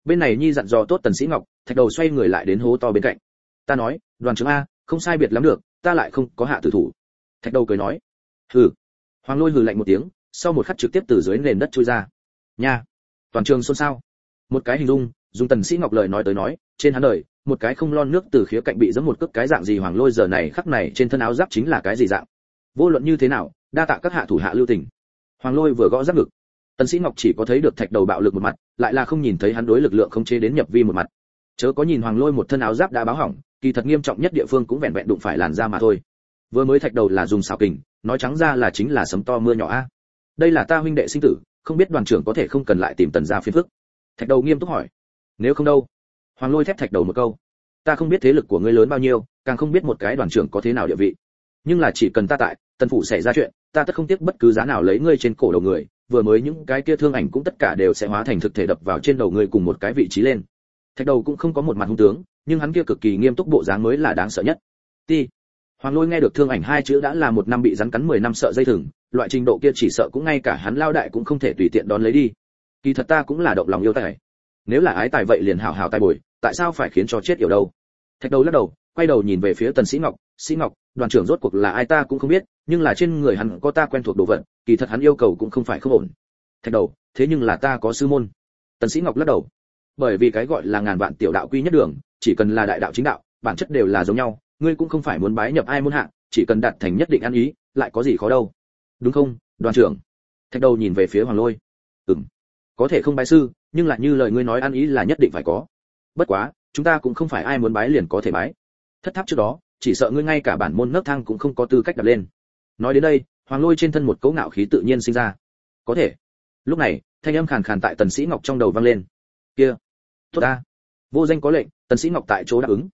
bên này nhi dặn dò tốt tần sĩ ngọc thạch đầu xoay người lại đến hố to bên cạnh. Ta nói đoàn trưởng a không sai biệt lắm được ta lại không có hạ tử thủ. Thạch đầu cười nói. Hừ. Hoàng lôi hừ lạnh một tiếng sau một khắc trực tiếp từ dưới nền đất chui ra. Nha. Toàn trường xôn xao. Một cái hình dung dùng tần sĩ ngọc lời nói tới nói, trên hắn đời, một cái không lon nước từ khía cạnh bị giẫm một cước cái dạng gì hoàng lôi giờ này khắc này trên thân áo giáp chính là cái gì dạng? Vô luận như thế nào, đa tạ các hạ thủ hạ lưu tình. Hoàng lôi vừa gõ giáp ngực. Tần sĩ ngọc chỉ có thấy được thạch đầu bạo lực một mặt, lại là không nhìn thấy hắn đối lực lượng không chế đến nhập vi một mặt. Chớ có nhìn hoàng lôi một thân áo giáp đã báo hỏng, kỳ thật nghiêm trọng nhất địa phương cũng vẹn vẹn đụng phải làn da mà thôi. Vừa mới thạch đầu là dùng xào kình, nói trắng ra là chính là sấm to mưa nhỏ a. Đây là ta huynh đệ sinh tử, không biết đoàn trưởng có thể không cần lại tìm tần gia phiền phức. Thạch đầu nghiêm túc hỏi nếu không đâu? Hoàng lôi thép thạch đầu một câu. Ta không biết thế lực của ngươi lớn bao nhiêu, càng không biết một cái đoàn trưởng có thế nào địa vị. Nhưng là chỉ cần ta tại, tần phủ xảy ra chuyện, ta tất không tiếc bất cứ giá nào lấy ngươi trên cổ đầu người, vừa mới những cái kia thương ảnh cũng tất cả đều sẽ hóa thành thực thể đập vào trên đầu ngươi cùng một cái vị trí lên. Thạch đầu cũng không có một mặt hung tướng, nhưng hắn kia cực kỳ nghiêm túc bộ dáng mới là đáng sợ nhất. Ti. Hoàng lôi nghe được thương ảnh hai chữ đã là một năm bị rắn cắn mười năm sợ dây thừng, loại trình độ kia chỉ sợ cũng ngay cả hắn lao đại cũng không thể tùy tiện đón lấy đi. Kỳ thật ta cũng là động lòng yêu tài nếu là ái tài vậy liền hảo hảo tài bồi, tại sao phải khiến cho chết yểu đâu? Thạch đầu lắc đầu, quay đầu nhìn về phía tần sĩ ngọc sĩ ngọc, đoàn trưởng rốt cuộc là ai ta cũng không biết, nhưng là trên người hắn có ta quen thuộc đồ vật, kỳ thật hắn yêu cầu cũng không phải không ổn. Thạch đầu, thế nhưng là ta có sư môn. Tần sĩ ngọc lắc đầu, bởi vì cái gọi là ngàn vạn tiểu đạo quy nhất đường, chỉ cần là đại đạo chính đạo, bản chất đều là giống nhau, ngươi cũng không phải muốn bái nhập ai môn hạ, chỉ cần đạt thành nhất định ăn ý, lại có gì khó đâu. Đúng không, đoàn trưởng? Thạch đầu nhìn về phía hoàng lôi, ừm có thể không bái sư, nhưng lại như lời ngươi nói ăn ý là nhất định phải có. Bất quá, chúng ta cũng không phải ai muốn bái liền có thể bái. Thất tháp trước đó, chỉ sợ ngươi ngay cả bản môn nấc thang cũng không có tư cách đặt lên. Nói đến đây, hoàng lôi trên thân một cấu ngạo khí tự nhiên sinh ra. Có thể. Lúc này, thanh âm khàn khàn tại tần sĩ ngọc trong đầu vang lên. Kia. Tốt ta. Vô danh có lệnh, tần sĩ ngọc tại chỗ đáp ứng.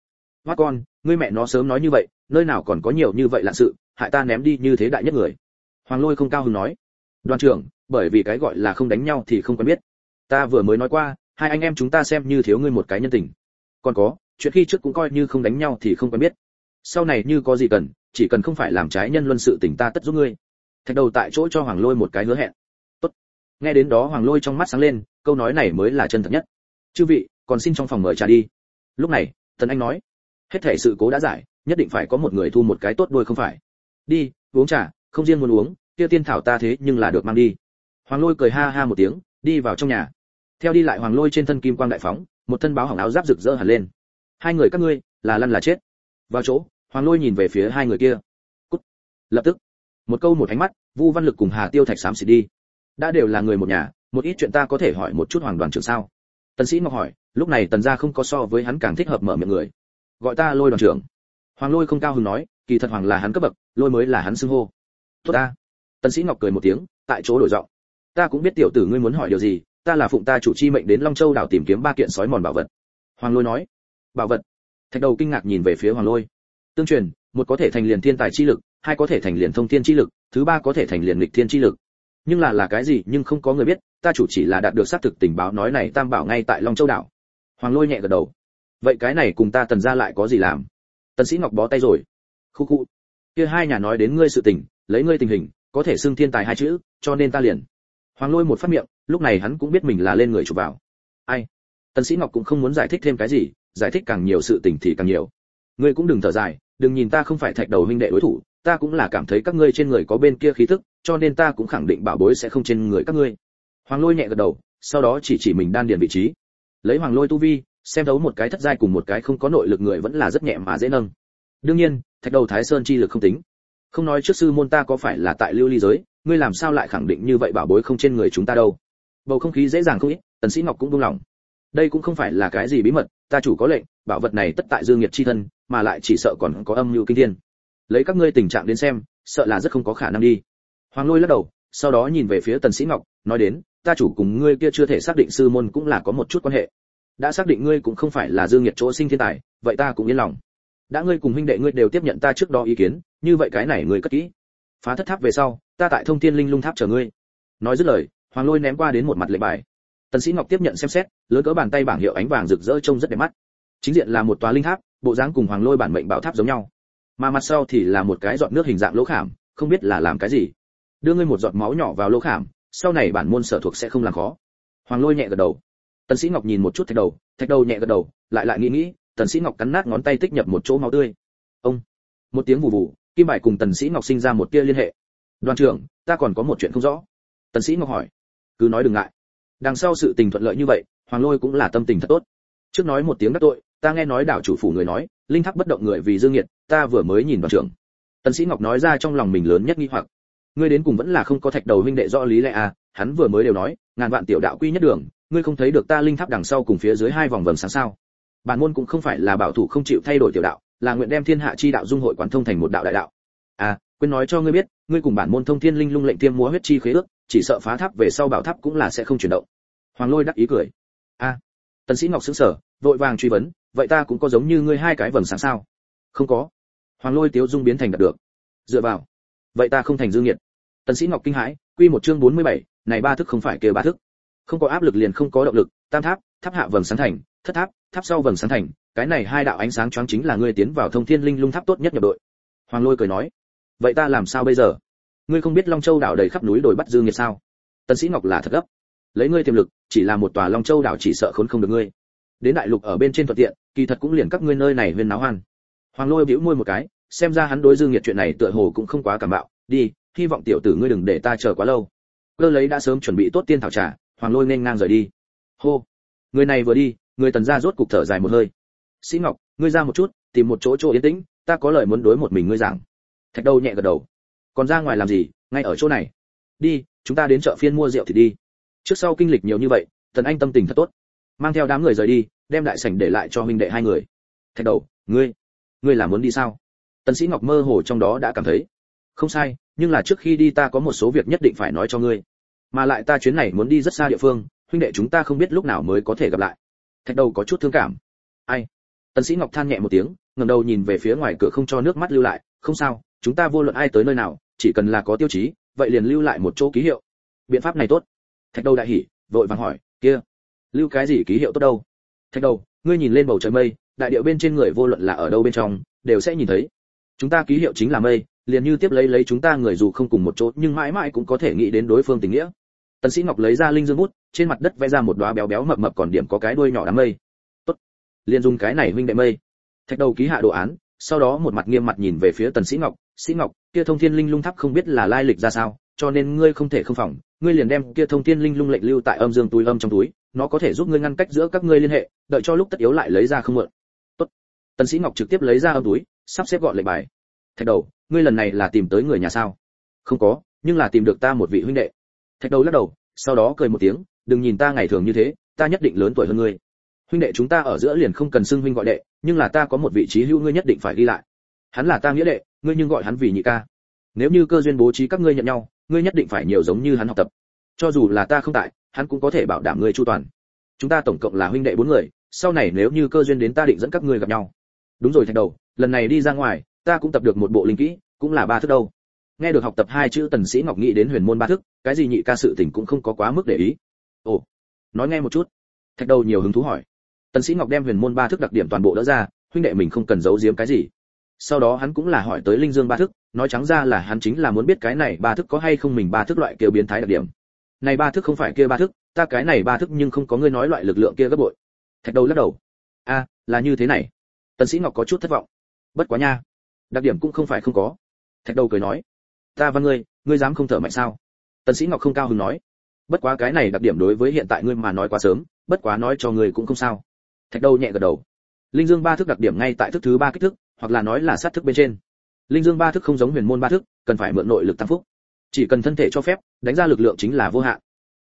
Hoa con, ngươi mẹ nó sớm nói như vậy, nơi nào còn có nhiều như vậy lạ sự, hại ta ném đi như thế đại nhất người. Hoàng lôi không cao hứng nói đoàn trưởng, bởi vì cái gọi là không đánh nhau thì không quen biết. Ta vừa mới nói qua, hai anh em chúng ta xem như thiếu ngươi một cái nhân tình. Còn có, chuyện khi trước cũng coi như không đánh nhau thì không quen biết. Sau này như có gì cần, chỉ cần không phải làm trái nhân luân sự tình ta tất giúp ngươi. Thạch đầu tại chỗ cho hoàng lôi một cái hứa hẹn. Tốt. Nghe đến đó hoàng lôi trong mắt sáng lên, câu nói này mới là chân thật nhất. Chư vị, còn xin trong phòng mời trà đi. Lúc này, tần anh nói, hết thể sự cố đã giải, nhất định phải có một người thu một cái tốt đôi không phải. Đi, uống trà, không riêng muốn uống kia tiên thảo ta thế nhưng là được mang đi. Hoàng lôi cười ha ha một tiếng, đi vào trong nhà. Theo đi lại hoàng lôi trên thân kim quang đại phóng, một thân báo hỏng áo giáp rực rỡ hẳn lên. Hai người các ngươi, là lăn là chết. Vào chỗ, hoàng lôi nhìn về phía hai người kia. Cút. Lập tức. Một câu một ánh mắt, vu văn lực cùng hà tiêu thạch xám xịt đi. Đã đều là người một nhà, một ít chuyện ta có thể hỏi một chút hoàng đoàn trưởng sao? Tần sĩ ngọc hỏi, lúc này tần gia không có so với hắn càng thích hợp mở miệng người. Gọi ta lôi đoàn trưởng. Hoàng lôi không cao hứng nói, kỳ thật hoàng là hắn cấp bậc, lôi mới là hắn xưng hô. Tốt ta tần sĩ ngọc cười một tiếng, tại chỗ đổi giọng. Ta cũng biết tiểu tử ngươi muốn hỏi điều gì, ta là phụng ta chủ chi mệnh đến long châu đảo tìm kiếm ba kiện sói mòn bảo vật. Hoàng lôi nói. Bảo vật. Thạch đầu kinh ngạc nhìn về phía hoàng lôi. Tương truyền, một có thể thành liền thiên tài chi lực, hai có thể thành liền thông thiên chi lực, thứ ba có thể thành liền lịch thiên chi lực. Nhưng là là cái gì nhưng không có người biết, ta chủ chỉ là đạt được xác thực tình báo nói này tam bảo ngay tại long châu đảo. Hoàng lôi nhẹ gật đầu. Vậy cái này cùng ta tần gia lại có gì làm? Tần sĩ ngọc bó tay rồi. Khụ khụ. kia hai nhà nói đến ngươi sự tình, lấy ngươi tình hình có thể xưng thiên tài hai chữ, cho nên ta liền. Hoàng lôi một phát miệng, lúc này hắn cũng biết mình là lên người chụp vào. Ai? Tần sĩ ngọc cũng không muốn giải thích thêm cái gì, giải thích càng nhiều sự tình thì càng nhiều. Ngươi cũng đừng thở dài, đừng nhìn ta không phải thạch đầu huynh đệ đối thủ, ta cũng là cảm thấy các ngươi trên người có bên kia khí tức, cho nên ta cũng khẳng định bảo bối sẽ không trên người các ngươi. Hoàng lôi nhẹ gật đầu, sau đó chỉ chỉ mình đan điền vị trí. Lấy hoàng lôi tu vi, xem đấu một cái thất giai cùng một cái không có nội lực người vẫn là rất nhẹ mà dễ nâng. Đương nhiên, thạch đầu thái sơn chi lực không tính không nói trước sư môn ta có phải là tại lưu ly giới, ngươi làm sao lại khẳng định như vậy bảo bối không trên người chúng ta đâu? Bầu không khí dễ dàng không ít, tần sĩ ngọc cũng buông lòng đây cũng không phải là cái gì bí mật, ta chủ có lệnh, bảo vật này tất tại dương nhiệt chi thân, mà lại chỉ sợ còn có âm lưu kinh thiên. Lấy các ngươi tình trạng đến xem, sợ là rất không có khả năng đi. Hoàng lôi lắc đầu, sau đó nhìn về phía tần sĩ ngọc, nói đến, ta chủ cùng ngươi kia chưa thể xác định sư môn cũng là có một chút quan hệ. Đã xác định ngươi cũng không phải là dương nhiệt chỗ sinh thiên tài, vậy ta cũng yên lòng. Đã ngươi cùng huynh đệ ngươi đều tiếp nhận ta trước đó ý kiến như vậy cái này ngươi cất kỹ. Phá thất tháp về sau, ta tại thông thiên linh lung tháp chờ ngươi. Nói dứt lời, hoàng lôi ném qua đến một mặt lệnh bài. Tần sĩ ngọc tiếp nhận xem xét, lớn cỡ bàn tay bảng hiệu ánh vàng rực rỡ trông rất đẹp mắt. Chính diện là một tòa linh tháp, bộ dáng cùng hoàng lôi bản mệnh bảo tháp giống nhau. Mà mặt sau thì là một cái giọt nước hình dạng lỗ khảm, không biết là làm cái gì. Đưa ngươi một giọt máu nhỏ vào lỗ khảm, sau này bản môn sở thuộc sẽ không làm khó. Hoàng lôi nhẹ gật đầu. Tần sĩ ngọc nhìn một chút thạch đầu thạch đầu nhẹ gật đầu, lại lại nghĩ nghĩ, tần sĩ ngọc cắn nát ngón tay tích nhập một chỗ máu tươi. Ông, một tiếng vù vù kim bài cùng tần sĩ ngọc sinh ra một tia liên hệ. Đoàn trưởng, ta còn có một chuyện không rõ. Tần sĩ ngọc hỏi. Cứ nói đừng ngại. Đằng sau sự tình thuận lợi như vậy, hoàng lôi cũng là tâm tình thật tốt. Trước nói một tiếng đắc tội, ta nghe nói đảo chủ phủ người nói, linh tháp bất động người vì dương nhiệt, ta vừa mới nhìn đoàn trưởng. Tần sĩ ngọc nói ra trong lòng mình lớn nhất nghi hoặc. Ngươi đến cùng vẫn là không có thạch đầu huynh đệ rõ lý lẽ à hắn vừa mới đều nói, ngàn vạn tiểu đạo quy nhất đường, ngươi không thấy được ta linh tháp đằng sau cùng phía dưới hai vòng vầng sáng sao? Bản môn cũng không phải là bảo thủ không chịu thay đổi tiểu đạo là nguyện đem thiên hạ chi đạo dung hội quán thông thành một đạo đại đạo. À quên nói cho ngươi biết ngươi cùng bản môn thông thiên linh lung lệnh tiêm múa huyết chi khế ước chỉ sợ phá tháp về sau bảo tháp cũng là sẽ không chuyển động. Hoàng lôi đắc ý cười. A à, tần sĩ ngọc sững sờ vội vàng truy vấn vậy ta cũng có giống như ngươi hai cái vầng sáng sao? Không có. Hoàng lôi tiếu dung biến thành đạt được. Dựa vào. Vậy ta không thành dương nghiệt. Tần sĩ ngọc kinh hãi quy một chương 47, này ba thức không phải kêu ba thức. Không có áp lực liền không có động lực tam tháp tháp hạ vầng sáng thành thất tháp tháp sau vầng sáng thành cái này hai đạo ánh sáng choáng chính là ngươi tiến vào thông thiên linh lung tháp tốt nhất nhập đội. Hoàng lôi cười nói, vậy ta làm sao bây giờ? Ngươi không biết long châu đảo đầy khắp núi đồi bắt dương nghiệt sao? Tần sĩ ngọc là thật gấp. Lấy ngươi tiềm lực, chỉ là một tòa long châu đảo chỉ sợ khốn không được ngươi. Đến đại lục ở bên trên thuận tiện, kỳ thật cũng liền các ngươi nơi này huyên náo hoan. Hoàng lôi bĩu môi một cái, xem ra hắn đối dương nghiệt chuyện này tựa hồ cũng không quá cảm bạo. Đi, hy vọng tiểu tử ngươi đừng để ta chờ quá lâu. Cơ lấy đã sớm chuẩn bị tốt tiên thảo trà, hoàng lôi nên ngang rời đi. Hô, người này vừa đi, người tần gia rốt cục thở dài một hơi sĩ ngọc, ngươi ra một chút, tìm một chỗ chỗ yên tĩnh, ta có lời muốn đối một mình ngươi giảng. Thạch đầu nhẹ gật đầu. Còn ra ngoài làm gì, ngay ở chỗ này. Đi, chúng ta đến chợ phiên mua rượu thì đi. Trước sau kinh lịch nhiều như vậy, tần anh tâm tình thật tốt. Mang theo đám người rời đi, đem đại sảnh để lại cho huynh đệ hai người. Thạch đầu, ngươi ngươi là muốn đi sao? Tần sĩ ngọc mơ hồ trong đó đã cảm thấy. Không sai, nhưng là trước khi đi ta có một số việc nhất định phải nói cho ngươi. Mà lại ta chuyến này muốn đi rất xa địa phương, huynh đệ chúng ta không biết lúc nào mới có thể gặp lại. Thạch đầu có chút thương cảm. Ai? Tần sĩ ngọc than nhẹ một tiếng, ngẩng đầu nhìn về phía ngoài cửa không cho nước mắt lưu lại, không sao, chúng ta vô luận ai tới nơi nào, chỉ cần là có tiêu chí, vậy liền lưu lại một chỗ ký hiệu. Biện pháp này tốt. Thạch đầu đại hỉ, vội vàng hỏi, kia, lưu cái gì ký hiệu tốt đâu? Thạch đầu, ngươi nhìn lên bầu trời mây, đại điệu bên trên người vô luận là ở đâu bên trong, đều sẽ nhìn thấy. Chúng ta ký hiệu chính là mây, liền như tiếp lấy lấy chúng ta người dù không cùng một chỗ, nhưng mãi mãi cũng có thể nghĩ đến đối phương tình nghĩa. Tần sĩ ngọc lấy ra linh dương bút, trên mặt đất vẽ ra một đóa béo béo mập mập còn điểm có cái đuôi nhỏ đám mây liền dùng cái này huynh đệ mây. Thạch đầu ký hạ đồ án, sau đó một mặt nghiêm mặt nhìn về phía tần sĩ ngọc. Sĩ ngọc, kia thông thiên linh lung tháp không biết là lai lịch ra sao, cho nên ngươi không thể không phòng, ngươi liền đem kia thông thiên linh lung lệnh lưu tại âm dương túi âm trong túi, nó có thể giúp ngươi ngăn cách giữa các ngươi liên hệ, đợi cho lúc tất yếu lại lấy ra không mượn. Tốt. Tần sĩ ngọc trực tiếp lấy ra âm túi, sắp xếp gọn lệnh bài. Thạch đầu, ngươi lần này là tìm tới người nhà sao? Không có, nhưng là tìm được ta một vị huynh đệ. Thạch đầu lắc đầu, sau đó cười một tiếng, đừng nhìn ta ngày thường như thế, ta nhất định lớn tuổi hơn ngươi huynh đệ chúng ta ở giữa liền không cần xưng huynh gọi đệ, nhưng là ta có một vị trí hữu ngươi nhất định phải đi lại. Hắn là ta nghĩa đệ, ngươi nhưng gọi hắn vì nhị ca. Nếu như cơ duyên bố trí các ngươi nhận nhau, ngươi nhất định phải nhiều giống như hắn học tập. Cho dù là ta không tại, hắn cũng có thể bảo đảm ngươi chu toàn. Chúng ta tổng cộng là huynh đệ bốn người, sau này nếu như cơ duyên đến ta định dẫn các ngươi gặp nhau. Đúng rồi thạch đầu, lần này đi ra ngoài, ta cũng tập được một bộ linh kỹ, cũng là ba thức đâu. Nghe được học tập hai chữ tần sĩ ngọc nghĩ đến huyền môn ba thức, cái gì nhị ca sự tình cũng không có quá mức để ý. Ồ, nói nghe một chút. Thạch đầu nhiều hứng thú hỏi tần sĩ ngọc đem huyền môn ba thức đặc điểm toàn bộ đỡ ra, huynh đệ mình không cần giấu giếm cái gì. Sau đó hắn cũng là hỏi tới linh dương ba thức, nói trắng ra là hắn chính là muốn biết cái này ba thức có hay không mình ba thức loại kia biến thái đặc điểm. Này ba thức không phải kia ba thức, ta cái này ba thức nhưng không có ngươi nói loại lực lượng kia gấp bội. Thạch đầu lắc đầu. A, là như thế này. Tần sĩ ngọc có chút thất vọng. Bất quá nha, đặc điểm cũng không phải không có. Thạch đầu cười nói. Ta văn ngươi ngươi dám không thở mạnh sao? Tần sĩ ngọc không cao hứng nói. Bất quá cái này đặc điểm đối với hiện tại ngươi mà nói quá sớm, bất quá nói cho ngươi cũng không sao thạch đầu nhẹ gật đầu. Linh dương ba thức đặc điểm ngay tại thức thứ ba kích thước hoặc là nói là sát thức bên trên. Linh dương ba thức không giống huyền môn ba thức cần phải mượn nội lực tăng phúc. Chỉ cần thân thể cho phép đánh ra lực lượng chính là vô hạn.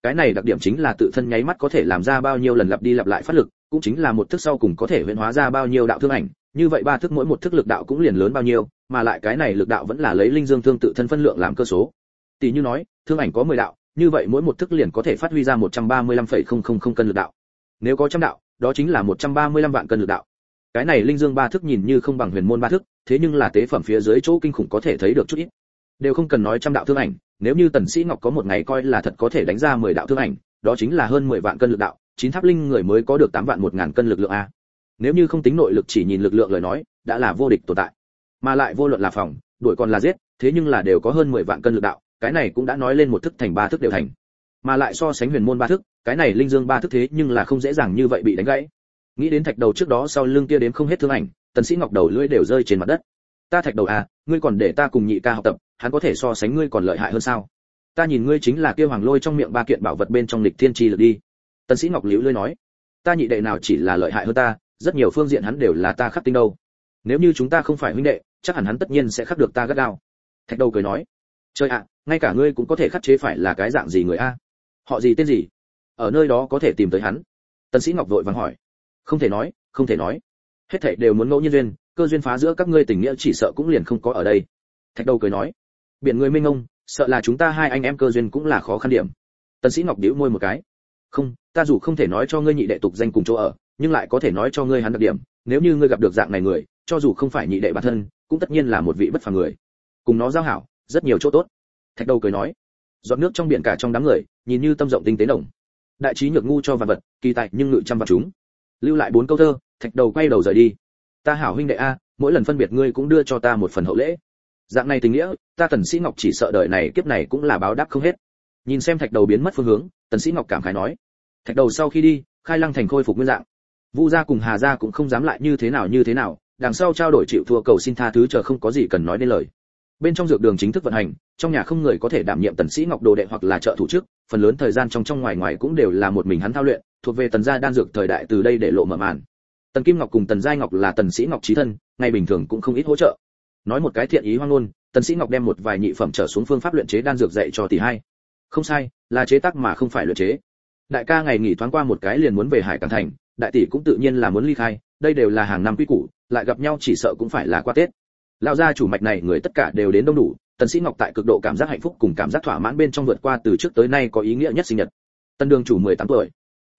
Cái này đặc điểm chính là tự thân nháy mắt có thể làm ra bao nhiêu lần lặp đi lặp lại phát lực cũng chính là một thức sau cùng có thể huyễn hóa ra bao nhiêu đạo thương ảnh. Như vậy ba thức mỗi một thức lực đạo cũng liền lớn bao nhiêu mà lại cái này lực đạo vẫn là lấy linh dương thương tự thân phân lượng làm cơ số. Tỷ như nói thương ảnh có 10 đạo như vậy mỗi một thức liền có thể phát huy ra 135,000 cân lực đạo. Nếu có trăm đạo đó chính là 135 vạn cân lực đạo. Cái này linh dương ba thức nhìn như không bằng huyền môn ba thức, thế nhưng là tế phẩm phía dưới chỗ kinh khủng có thể thấy được chút ít. Đều không cần nói trăm đạo thương ảnh, nếu như tần sĩ ngọc có một ngày coi là thật có thể đánh ra 10 đạo thương ảnh, đó chính là hơn 10 vạn cân lực đạo, chín tháp linh người mới có được 8 vạn 1 ngàn cân lực lượng a. Nếu như không tính nội lực chỉ nhìn lực lượng lời nói, đã là vô địch tồn tại. Mà lại vô luận là phòng, đuổi còn là giết, thế nhưng là đều có hơn 10 vạn cân lực đạo, cái này cũng đã nói lên một thức thành ba thức đều thành mà lại so sánh huyền môn ba thức, cái này linh dương ba thức thế nhưng là không dễ dàng như vậy bị đánh gãy. Nghĩ đến thạch đầu trước đó sau lưng kia đến không hết thương ảnh, tần sĩ ngọc đầu lưỡi đều rơi trên mặt đất. Ta thạch đầu à ngươi còn để ta cùng nhị ca học tập, hắn có thể so sánh ngươi còn lợi hại hơn sao? Ta nhìn ngươi chính là kia hoàng lôi trong miệng ba kiện bảo vật bên trong lịch thiên chi lực đi. Tần sĩ ngọc liễu lưỡi nói, ta nhị đệ nào chỉ là lợi hại hơn ta, rất nhiều phương diện hắn đều là ta khắc tinh đâu. Nếu như chúng ta không phải huynh đệ, chắc hẳn hắn tất nhiên sẽ khắc được ta gắt gao. Thạch đầu cười nói, trời ạ, ngay cả ngươi cũng có thể khắc chế phải là cái dạng gì người a? Họ gì tên gì? Ở nơi đó có thể tìm tới hắn? Tần sĩ ngọc vội vàng hỏi. Không thể nói, không thể nói. Hết thảy đều muốn ngẫu nhiên duyên, cơ duyên phá giữa các ngươi tình nghĩa chỉ sợ cũng liền không có ở đây. Thạch đầu cười nói. Biển người minh ông sợ là chúng ta hai anh em cơ duyên cũng là khó khăn điểm. Tần sĩ ngọc điếu môi một cái. Không, ta dù không thể nói cho ngươi nhị đệ tục danh cùng chỗ ở, nhưng lại có thể nói cho ngươi hắn đặc điểm. Nếu như ngươi gặp được dạng này người, cho dù không phải nhị đệ bản thân, cũng tất nhiên là một vị bất phàm người. Cùng nó giao hảo, rất nhiều chỗ tốt. Thạch đầu cười nói. Giọt nước trong biển cả trong đám người nhìn như tâm rộng tinh tế đồng. Đại trí nhược ngu cho vạn vật, kỳ tại nhưng ngự trăm vào chúng. Lưu lại bốn câu thơ, thạch đầu quay đầu rời đi. Ta hảo huynh đệ a, mỗi lần phân biệt ngươi cũng đưa cho ta một phần hậu lễ. Dạng này tình nghĩa, ta tần sĩ ngọc chỉ sợ đời này kiếp này cũng là báo đáp không hết. Nhìn xem thạch đầu biến mất phương hướng, tần sĩ ngọc cảm khái nói. Thạch đầu sau khi đi, khai lăng thành khôi phục nguyên dạng. Vu gia cùng hà gia cũng không dám lại như thế nào như thế nào, đằng sau trao đổi chịu thua cầu xin tha thứ chờ không có gì cần nói đến lời bên trong dược đường chính thức vận hành, trong nhà không người có thể đảm nhiệm tần sĩ ngọc đồ đệ hoặc là trợ thủ trước, phần lớn thời gian trong trong ngoài ngoài cũng đều là một mình hắn thao luyện, thuộc về tần gia đan dược thời đại từ đây để lộ mở màn. Tần kim ngọc cùng tần giai ngọc là tần sĩ ngọc chí thân ngày bình thường cũng không ít hỗ trợ. Nói một cái thiện ý hoang ngôn, tần sĩ ngọc đem một vài nhị phẩm trở xuống phương pháp luyện chế đan dược dạy cho tỷ hai. Không sai, là chế tác mà không phải luyện chế. Đại ca ngày nghỉ thoáng qua một cái liền muốn về hải cảng thành, đại tỷ cũng tự nhiên là muốn ly khai, đây đều là hàng năm quy củ, lại gặp nhau chỉ sợ cũng phải là qua tết lão gia chủ mạch này người tất cả đều đến đông đủ tần sĩ ngọc tại cực độ cảm giác hạnh phúc cùng cảm giác thỏa mãn bên trong vượt qua từ trước tới nay có ý nghĩa nhất sinh nhật. Tần đường chủ 18 tuổi.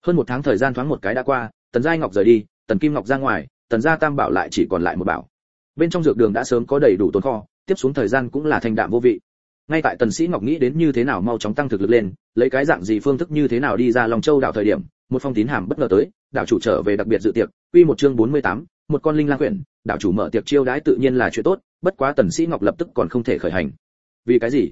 Hơn một tháng thời gian thoáng một cái đã qua tần giai ngọc rời đi tần kim ngọc ra ngoài tần gia tam bảo lại chỉ còn lại một bảo. Bên trong dược đường đã sớm có đầy đủ tồn kho tiếp xuống thời gian cũng là thanh đạm vô vị. Ngay tại tần sĩ ngọc nghĩ đến như thế nào mau chóng tăng thực lực lên lấy cái dạng gì phương thức như thế nào đi ra long châu đảo thời điểm một phong tín hàm bất ngờ tới đảo chủ trở về đặc biệt dự tiệc quy một chương 48, một con linh lang quyển, đạo chủ mở tiệc chiêu đãi tự nhiên là chuyện tốt, bất quá tần sĩ ngọc lập tức còn không thể khởi hành. Vì cái gì?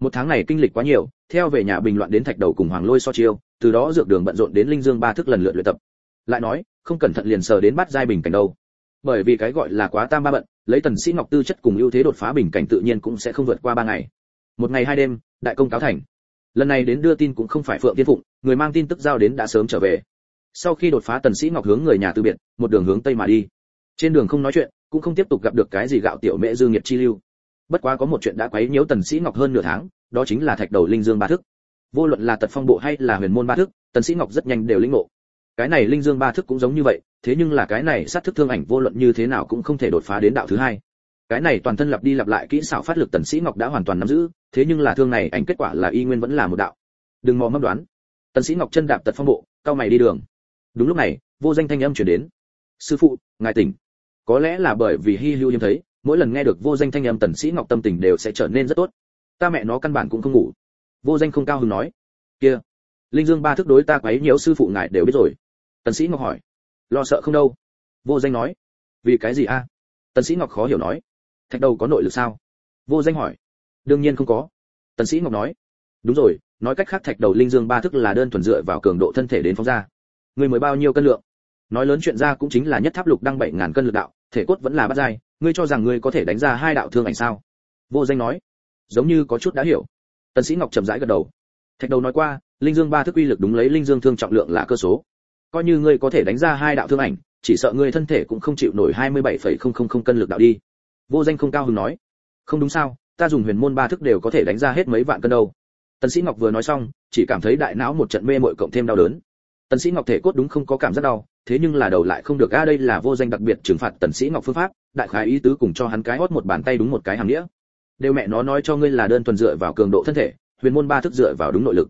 Một tháng này kinh lịch quá nhiều, theo về nhà bình loạn đến thạch đầu cùng hoàng lôi so chiêu, từ đó dược đường bận rộn đến linh dương ba thức lần lượt luyện tập. Lại nói, không cẩn thận liền sờ đến bắt giai bình cảnh đâu. Bởi vì cái gọi là quá tam ba bận, lấy tần sĩ ngọc tư chất cùng ưu thế đột phá bình cảnh tự nhiên cũng sẽ không vượt qua ba ngày. Một ngày hai đêm, đại công cáo thành. Lần này đến đưa tin cũng không phải phượng tiên phụng, người mang tin tức giao đến đã sớm trở về sau khi đột phá tần sĩ ngọc hướng người nhà từ biệt, một đường hướng tây mà đi. Trên đường không nói chuyện, cũng không tiếp tục gặp được cái gì gạo tiểu mẹ dư nghiệp chi lưu. Bất quá có một chuyện đã quấy nhiễu tần sĩ ngọc hơn nửa tháng, đó chính là thạch đầu linh dương ba thức. Vô luận là tật phong bộ hay là huyền môn ba thức, tần sĩ ngọc rất nhanh đều linh ngộ. Cái này linh dương ba thức cũng giống như vậy, thế nhưng là cái này sát thức thương ảnh vô luận như thế nào cũng không thể đột phá đến đạo thứ hai. Cái này toàn thân lặp đi lặp lại kỹ xảo phát lực tần sĩ ngọc đã hoàn toàn nắm giữ, thế nhưng là thương này ảnh kết quả là y nguyên vẫn là một đạo. Đừng mò mấp đoán. Tần sĩ ngọc chân đạp tật phong bộ cao mày đi đường đúng lúc này, vô danh thanh âm chuyển đến. Sư phụ, ngài tỉnh. Có lẽ là bởi vì hi lưu hiếm thấy, mỗi lần nghe được vô danh thanh âm tần sĩ ngọc tâm tình đều sẽ trở nên rất tốt. Ta mẹ nó căn bản cũng không ngủ. Vô danh không cao hứng nói. Kia, linh dương ba thức đối ta quấy nhiễu sư phụ ngài đều biết rồi. Tần sĩ ngọc hỏi. Lo sợ không đâu? Vô danh nói. Vì cái gì a? Tần sĩ ngọc khó hiểu nói. Thạch đầu có nội lực sao? Vô danh hỏi. Đương nhiên không có. Tần sĩ ngọc nói. Đúng rồi, nói cách khác thạch đầu linh dương ba thức là đơn thuần dựa vào cường độ thân thể đến phóng ra. Ngươi mới bao nhiêu cân lượng? Nói lớn chuyện ra cũng chính là nhất tháp lục đăng bảy ngàn cân lực đạo thể cốt vẫn là bắt dai ngươi cho rằng ngươi có thể đánh ra hai đạo thương ảnh sao? Vô danh nói. Giống như có chút đã hiểu. Tần sĩ ngọc chậm rãi gật đầu. Thạch đầu nói qua linh dương ba thức uy lực đúng lấy linh dương thương trọng lượng là cơ số. Coi như ngươi có thể đánh ra hai đạo thương ảnh chỉ sợ ngươi thân thể cũng không chịu nổi 27,000 cân lực đạo đi. Vô danh không cao hứng nói. Không đúng sao ta dùng huyền môn ba thức đều có thể đánh ra hết mấy vạn cân đâu. Tần sĩ ngọc vừa nói xong chỉ cảm thấy đại não một trận mê muội cộng thêm đau đớn tần sĩ ngọc thể cốt đúng không có cảm giác đau, thế nhưng là đầu lại không được. A, đây là vô danh đặc biệt trừng phạt tần sĩ ngọc phương pháp, đại khái ý tứ cùng cho hắn cái hót một bàn tay đúng một cái hàm nghĩa. Đều mẹ nó nói cho ngươi là đơn thuần dựa vào cường độ thân thể, huyền môn ba thức dựa vào đúng nội lực.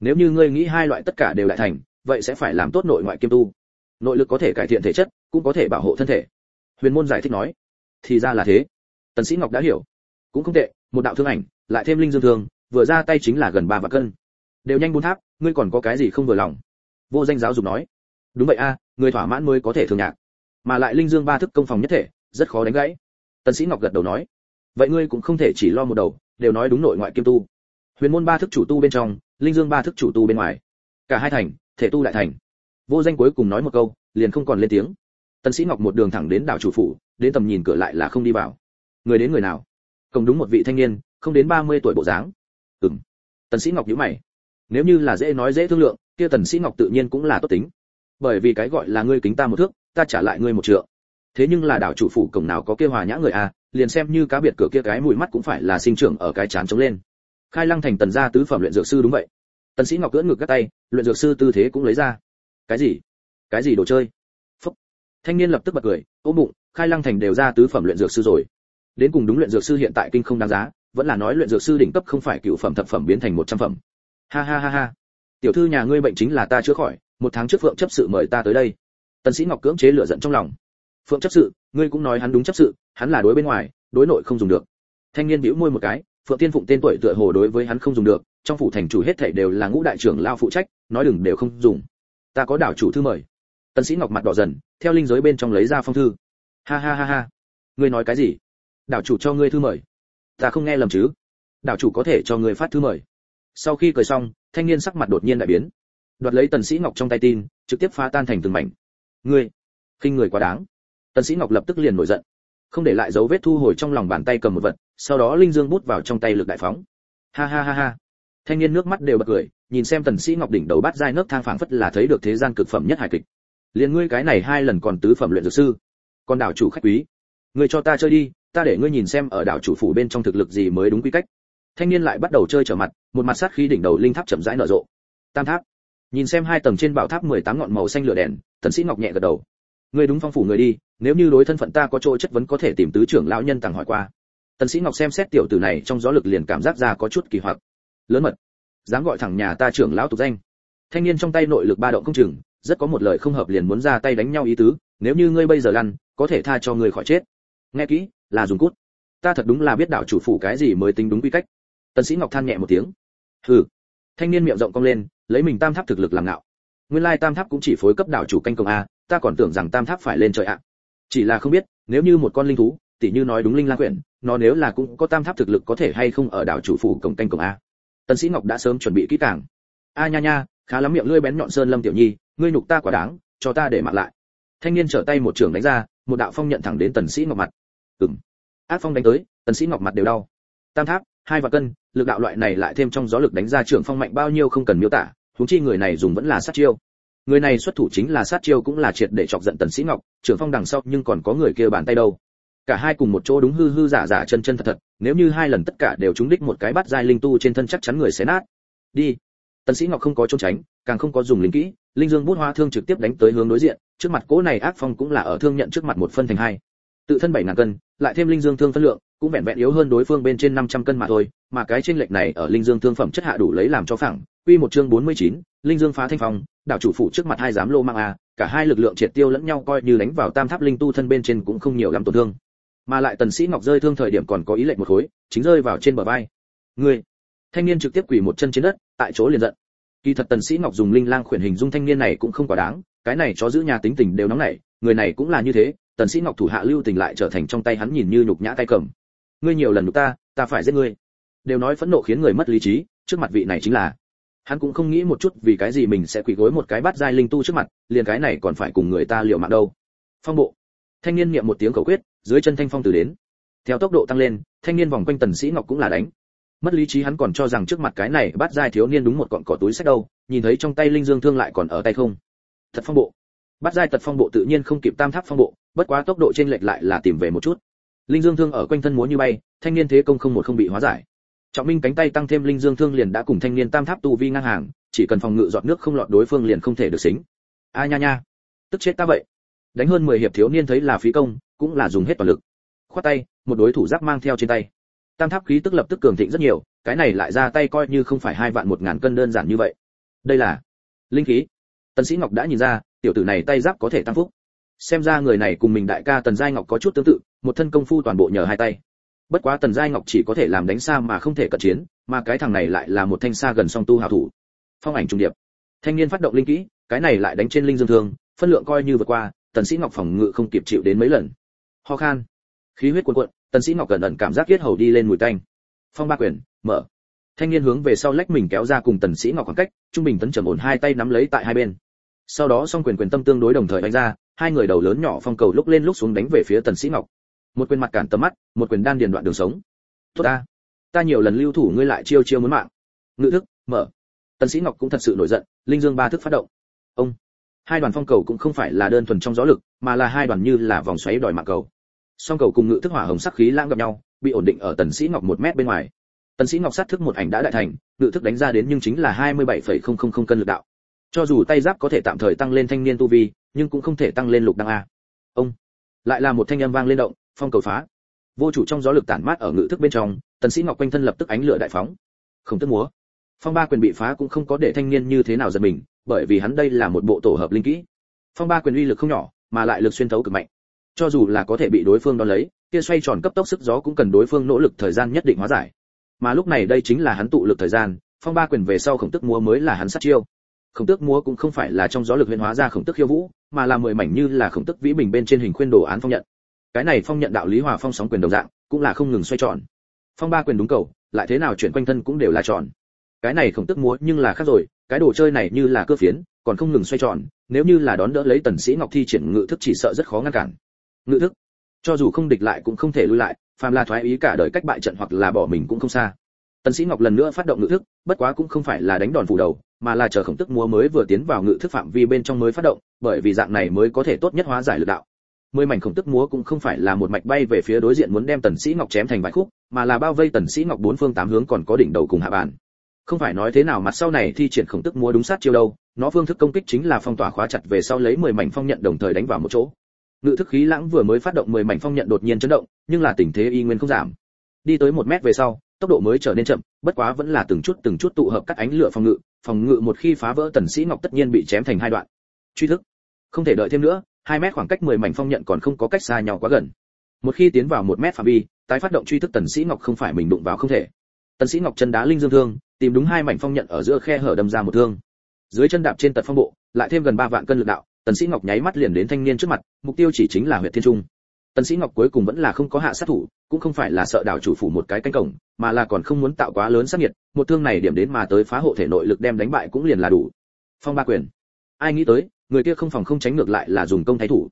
Nếu như ngươi nghĩ hai loại tất cả đều lại thành, vậy sẽ phải làm tốt nội ngoại kiêm tu. Nội lực có thể cải thiện thể chất, cũng có thể bảo hộ thân thể. Huyền môn giải thích nói. Thì ra là thế. Tần sĩ ngọc đã hiểu. Cũng không tệ, một đạo thương ảnh, lại thêm linh dương thương, vừa ra tay chính là gần ba vạn cân. Đều nhanh bốn tháp, ngươi còn có cái gì không vừa lòng? Vô danh giáo dục nói. Đúng vậy a, người thỏa mãn mới có thể thường nhạc. Mà lại linh dương ba thức công phòng nhất thể, rất khó đánh gãy. Tần sĩ ngọc gật đầu nói. Vậy ngươi cũng không thể chỉ lo một đầu, đều nói đúng nội ngoại kiêm tu. Huyền môn ba thức chủ tu bên trong, linh dương ba thức chủ tu bên ngoài. Cả hai thành, thể tu lại thành. Vô danh cuối cùng nói một câu, liền không còn lên tiếng. Tần sĩ ngọc một đường thẳng đến đảo chủ phủ, đến tầm nhìn cửa lại là không đi vào. Người đến người nào? Cộng đúng một vị thanh niên, không đến 30 tuổi bộ dáng. Ừm. Tần sĩ ngọc nhíu mày. Nếu như là dễ nói dễ thương lượng kia tần sĩ ngọc tự nhiên cũng là tốt tính. Bởi vì cái gọi là ngươi kính ta một thước, ta trả lại ngươi một trượng. Thế nhưng là đảo chủ phủ cổng nào có kia hòa nhã người a liền xem như cá biệt cửa kia cái mũi mắt cũng phải là sinh trưởng ở cái chán trống lên. Khai lăng thành tần gia tứ phẩm luyện dược sư đúng vậy. Tần sĩ ngọc cưỡn ngược các tay, luyện dược sư tư thế cũng lấy ra. Cái gì? Cái gì đồ chơi? Phúc. Thanh niên lập tức bật cười, ôm bụng, khai lăng thành đều ra tứ phẩm luyện dược sư rồi. Đến cùng đúng luyện dược sư hiện tại kinh không đáng giá, vẫn là nói luyện dược sư đỉnh cấp không phải cựu phẩm thập phẩm biến thành một trăm phẩm. Ha ha ha ha tiểu thư nhà ngươi bệnh chính là ta chữa khỏi, một tháng trước phượng chấp sự mời ta tới đây. Tần sĩ ngọc cưỡng chế lửa giận trong lòng. Phượng chấp sự, ngươi cũng nói hắn đúng chấp sự, hắn là đối bên ngoài, đối nội không dùng được. Thanh niên bĩu môi một cái, phượng tiên phụng tên tuổi tựa hồ đối với hắn không dùng được, trong phủ thành chủ hết thảy đều là ngũ đại trưởng lao phụ trách, nói đừng đều không dùng. Ta có đảo chủ thư mời. Tần sĩ ngọc mặt đỏ dần, theo linh giới bên trong lấy ra phong thư. Ha ha ha ha. Ngươi nói cái gì? Đảo chủ cho ngươi thư mời. Ta không nghe lầm chứ? Đảo chủ có thể cho ngươi phát thư mời sau khi cười xong, thanh niên sắc mặt đột nhiên đại biến. Đoạt lấy tần sĩ ngọc trong tay tin, trực tiếp phá tan thành từng mảnh. Ngươi kinh người quá đáng. Tần sĩ ngọc lập tức liền nổi giận. Không để lại dấu vết thu hồi trong lòng bàn tay cầm một vật, sau đó linh dương bút vào trong tay lực đại phóng. Ha ha ha ha. Thanh niên nước mắt đều bật cười, nhìn xem tần sĩ ngọc đỉnh đầu bát giai nước thang phảng phất là thấy được thế gian cực phẩm nhất hài kịch. Liền ngươi cái này hai lần còn tứ phẩm luyện dược sư, còn đảo chủ khách quý. Ngươi cho ta chơi đi, ta để ngươi nhìn xem ở đảo chủ phủ bên trong thực lực gì mới đúng quy cách thanh niên lại bắt đầu chơi trở mặt, một mặt sát khí đỉnh đầu linh tháp chậm rãi nở rộ. Tam tháp. Nhìn xem hai tầng trên bảo tháp 18 ngọn màu xanh lửa đèn, tần sĩ ngọc nhẹ gật đầu. Ngươi đúng phong phủ người đi, nếu như đối thân phận ta có chỗ chất vấn có thể tìm tứ trưởng lão nhân tàng hỏi qua. Tần sĩ ngọc xem xét tiểu tử này trong gió lực liền cảm giác ra có chút kỳ hoặc. Lớn mật. Dám gọi thẳng nhà ta trưởng lão tục danh. Thanh niên trong tay nội lực ba động không chừng, rất có một lời không hợp liền muốn ra tay đánh nhau ý tứ, nếu như ngươi bây giờ lăn, có thể tha cho ngươi khỏi chết. Nghe kỹ, là dùng cút. Ta thật đúng là biết đạo chủ phủ cái gì mới tính đúng quy cách tần sĩ ngọc than nhẹ một tiếng. Hừ. Thanh niên miệng rộng cong lên, lấy mình tam tháp thực lực làm ngạo. Nguyên lai tam tháp cũng chỉ phối cấp đảo chủ canh công a, ta còn tưởng rằng tam tháp phải lên trời ạ. Chỉ là không biết, nếu như một con linh thú tỷ như nói đúng linh lang quyển, nó nếu là cũng có tam tháp thực lực có thể hay không ở đảo chủ phủ cổng canh cổng a. Tần sĩ ngọc đã sớm chuẩn bị kỹ càng. A nha nha, khá lắm miệng lưỡi bén nhọn sơn lâm tiểu nhi, ngươi nhục ta quả đáng, cho ta để mạng lại. Thanh niên trở tay một trường đánh ra, một đạo phong nhận thẳng đến tần sĩ ngọc mặt. Ừm. Ác phong đánh tới, tần sĩ ngọc mặt đều đau. Tam tháp hai và cân, lực đạo loại này lại thêm trong gió lực đánh ra trưởng phong mạnh bao nhiêu không cần miêu tả, huống chi người này dùng vẫn là sát chiêu. Người này xuất thủ chính là sát chiêu cũng là triệt để chọc giận tần sĩ ngọc, trưởng phong đằng sau nhưng còn có người kia bàn tay đâu. Cả hai cùng một chỗ đúng hư hư giả giả chân chân thật thật, nếu như hai lần tất cả đều trúng đích một cái bắt giai linh tu trên thân chắc chắn người sẽ nát. Đi. Tần sĩ ngọc không có trốn tránh, càng không có dùng linh kỹ, linh dương bút hoa thương trực tiếp đánh tới hướng đối diện, trước mặt cố này ác phong cũng là ở thương nhận trước mặt một phân thành hai. Tự thân bảy ngàn cân, lại thêm linh dương thương phân lượng cũng vẹn vẹn yếu hơn đối phương bên trên 500 cân mà thôi mà cái chênh lệch này ở linh dương thương phẩm chất hạ đủ lấy làm cho phẳng. Quy một chương 49, linh dương phá thanh phong đảo chủ phụ trước mặt hai giám lô mang a cả hai lực lượng triệt tiêu lẫn nhau coi như đánh vào tam tháp linh tu thân bên trên cũng không nhiều lắm tổn thương. Mà lại tần sĩ ngọc rơi thương thời điểm còn có ý lệnh một khối chính rơi vào trên bờ vai. Người thanh niên trực tiếp quỳ một chân trên đất tại chỗ liền giận. Kỳ thật tần sĩ ngọc dùng linh lang khuyển hình dung thanh niên này cũng không quá đáng cái này cho giữ nhà tính tình đều nóng nảy người này cũng là như thế tần sĩ ngọc thủ hạ lưu tình lại trở thành trong tay hắn nhìn như nhục nhã tay cầm ngươi nhiều lần nhục ta ta phải giết ngươi. Đều nói phẫn nộ khiến người mất lý trí, trước mặt vị này chính là. Hắn cũng không nghĩ một chút vì cái gì mình sẽ quỳ gối một cái bát giai linh tu trước mặt, liền cái này còn phải cùng người ta liều mạng đâu. Phong bộ. Thanh niên niệm một tiếng cầu quyết, dưới chân thanh phong từ đến. Theo tốc độ tăng lên, thanh niên vòng quanh tần sĩ ngọc cũng là đánh. Mất lý trí hắn còn cho rằng trước mặt cái này bắt giai thiếu niên đúng một cọn cỏ túi sách đâu, nhìn thấy trong tay linh dương thương lại còn ở tay không. Thật phong bộ. Bắt giai tật phong bộ tự nhiên không kịp tam tháp phong bộ, bất quá tốc độ trên lệch lại là tìm về một chút linh dương thương ở quanh thân múa như bay, thanh niên thế công không một không bị hóa giải. Trọng minh cánh tay tăng thêm linh dương thương liền đã cùng thanh niên tam tháp tu vi ngang hàng, chỉ cần phòng ngự dọn nước không lọt đối phương liền không thể được xính. A nha nha. Tức chết ta vậy. Đánh hơn 10 hiệp thiếu niên thấy là phí công, cũng là dùng hết toàn lực. Khoát tay, một đối thủ giáp mang theo trên tay. Tam tháp khí tức lập tức cường thịnh rất nhiều, cái này lại ra tay coi như không phải hai vạn một ngàn cân đơn giản như vậy. Đây là linh khí. Tần sĩ ngọc đã nhìn ra, tiểu tử này tay giáp có thể tăng phúc xem ra người này cùng mình đại ca tần giai ngọc có chút tương tự, một thân công phu toàn bộ nhờ hai tay. Bất quá tần giai ngọc chỉ có thể làm đánh xa mà không thể cận chiến, mà cái thằng này lại là một thanh xa gần song tu hảo thủ. Phong ảnh trung điệp. Thanh niên phát động linh kỹ, cái này lại đánh trên linh dương thương, phân lượng coi như vượt qua, tần sĩ ngọc phòng ngự không kịp chịu đến mấy lần. Ho khan. Khí huyết cuồn cuộn, tần sĩ ngọc cẩn ẩn cảm giác huyết hầu đi lên mùi tanh. Phong ba quyền, mở. Thanh niên hướng về sau lách mình kéo ra cùng tần sĩ ngọc khoảng cách, trung bình tấn trầm ổn hai tay nắm lấy tại hai bên. Sau đó song quyền quyền tâm tương đối đồng thời đánh ra hai người đầu lớn nhỏ phong cầu lúc lên lúc xuống đánh về phía tần sĩ ngọc. Một quyền mặt cản tầm mắt một quyền đan điền đoạn đường sống. Tốt ta. Ta nhiều lần lưu thủ ngươi lại chiêu chiêu muốn mạng. Ngự thức mở. Tần sĩ ngọc cũng thật sự nổi giận linh dương ba thức phát động. Ông. Hai đoàn phong cầu cũng không phải là đơn thuần trong gió lực mà là hai đoàn như là vòng xoáy đòi mạng cầu. Song cầu cùng ngự thức hỏa hồng sắc khí lãng gặp nhau bị ổn định ở tần sĩ ngọc một mét bên ngoài. Tần sĩ ngọc sát thức một ảnh đã đại thành ngự thức đánh ra đến nhưng chính là 27,000 cân lực đạo cho dù tay giáp có thể tạm thời tăng lên thanh niên tu vi, nhưng cũng không thể tăng lên lục đăng a. Ông, lại là một thanh âm vang lên động, phong cầu phá. Vô chủ trong gió lực tản mát ở ngự thức bên trong, tần sĩ ngọc quanh thân lập tức ánh lửa đại phóng. Không tức múa. Phong ba quyền bị phá cũng không có để thanh niên như thế nào giật mình, bởi vì hắn đây là một bộ tổ hợp linh kỹ. Phong ba quyền uy lực không nhỏ, mà lại lực xuyên thấu cực mạnh. Cho dù là có thể bị đối phương đón lấy, kia xoay tròn cấp tốc sức gió cũng cần đối phương nỗ lực thời gian nhất định hóa giải. Mà lúc này đây chính là hắn tụ lực thời gian, phong ba quyền về sau khổng tức múa mới là hắn sát chiêu khổng tức múa cũng không phải là trong gió lực huyền hóa ra khổng tức khiêu vũ, mà là mười mảnh như là khổng tức vĩ bình bên trên hình khuyên đồ án phong nhận. Cái này phong nhận đạo lý hòa phong sóng quyền đồng dạng, cũng là không ngừng xoay tròn. Phong ba quyền đúng cầu, lại thế nào chuyển quanh thân cũng đều là tròn. Cái này khổng tức múa nhưng là khác rồi, cái đồ chơi này như là cơ phiến, còn không ngừng xoay tròn, nếu như là đón đỡ lấy tần sĩ ngọc thi triển ngự thức chỉ sợ rất khó ngăn cản. Ngự thức, cho dù không địch lại cũng không thể lui lại, phàm là thoái ý cả đời cách bại trận hoặc là bỏ mình cũng không xa. Tần sĩ ngọc lần nữa phát động ngự thức, bất quá cũng không phải là đánh đòn phủ đầu mà là chờ khổng tức múa mới vừa tiến vào ngự thức phạm vi bên trong mới phát động, bởi vì dạng này mới có thể tốt nhất hóa giải lực đạo. Mười mảnh khổng tức múa cũng không phải là một mạch bay về phía đối diện muốn đem tần sĩ ngọc chém thành vài khúc, mà là bao vây tần sĩ ngọc bốn phương tám hướng còn có đỉnh đầu cùng hạ bàn. Không phải nói thế nào mặt sau này thi triển khổng tức múa đúng sát chiêu đâu, nó phương thức công kích chính là phong tỏa khóa chặt về sau lấy mười mảnh phong nhận đồng thời đánh vào một chỗ. Ngự thức khí lãng vừa mới phát động mười mảnh phong nhận đột nhiên chấn động, nhưng là tình thế y nguyên không giảm. Đi tới một mét về sau tốc độ mới trở nên chậm, bất quá vẫn là từng chút từng chút tụ hợp các ánh lửa phòng ngự phòng ngự một khi phá vỡ tần sĩ ngọc tất nhiên bị chém thành hai đoạn. Truy thức. Không thể đợi thêm nữa, hai mét khoảng cách mười mảnh phong nhận còn không có cách xa nhau quá gần. Một khi tiến vào một mét phạm vi, tái phát động truy thức tần sĩ ngọc không phải mình đụng vào không thể. Tần sĩ ngọc chân đá linh dương thương, tìm đúng hai mảnh phong nhận ở giữa khe hở đâm ra một thương. Dưới chân đạp trên tật phong bộ, lại thêm gần ba vạn cân lực đạo, tần sĩ ngọc nháy mắt liền đến thanh niên trước mặt, mục tiêu chỉ chính là huyệt thiên trung. Tần sĩ ngọc cuối cùng vẫn là không có hạ sát thủ cũng không phải là sợ đảo chủ phủ một cái canh cổng, mà là còn không muốn tạo quá lớn sát nhiệt, một thương này điểm đến mà tới phá hộ thể nội lực đem đánh bại cũng liền là đủ. Phong ba quyền. Ai nghĩ tới, người kia không phòng không tránh ngược lại là dùng công thái thủ.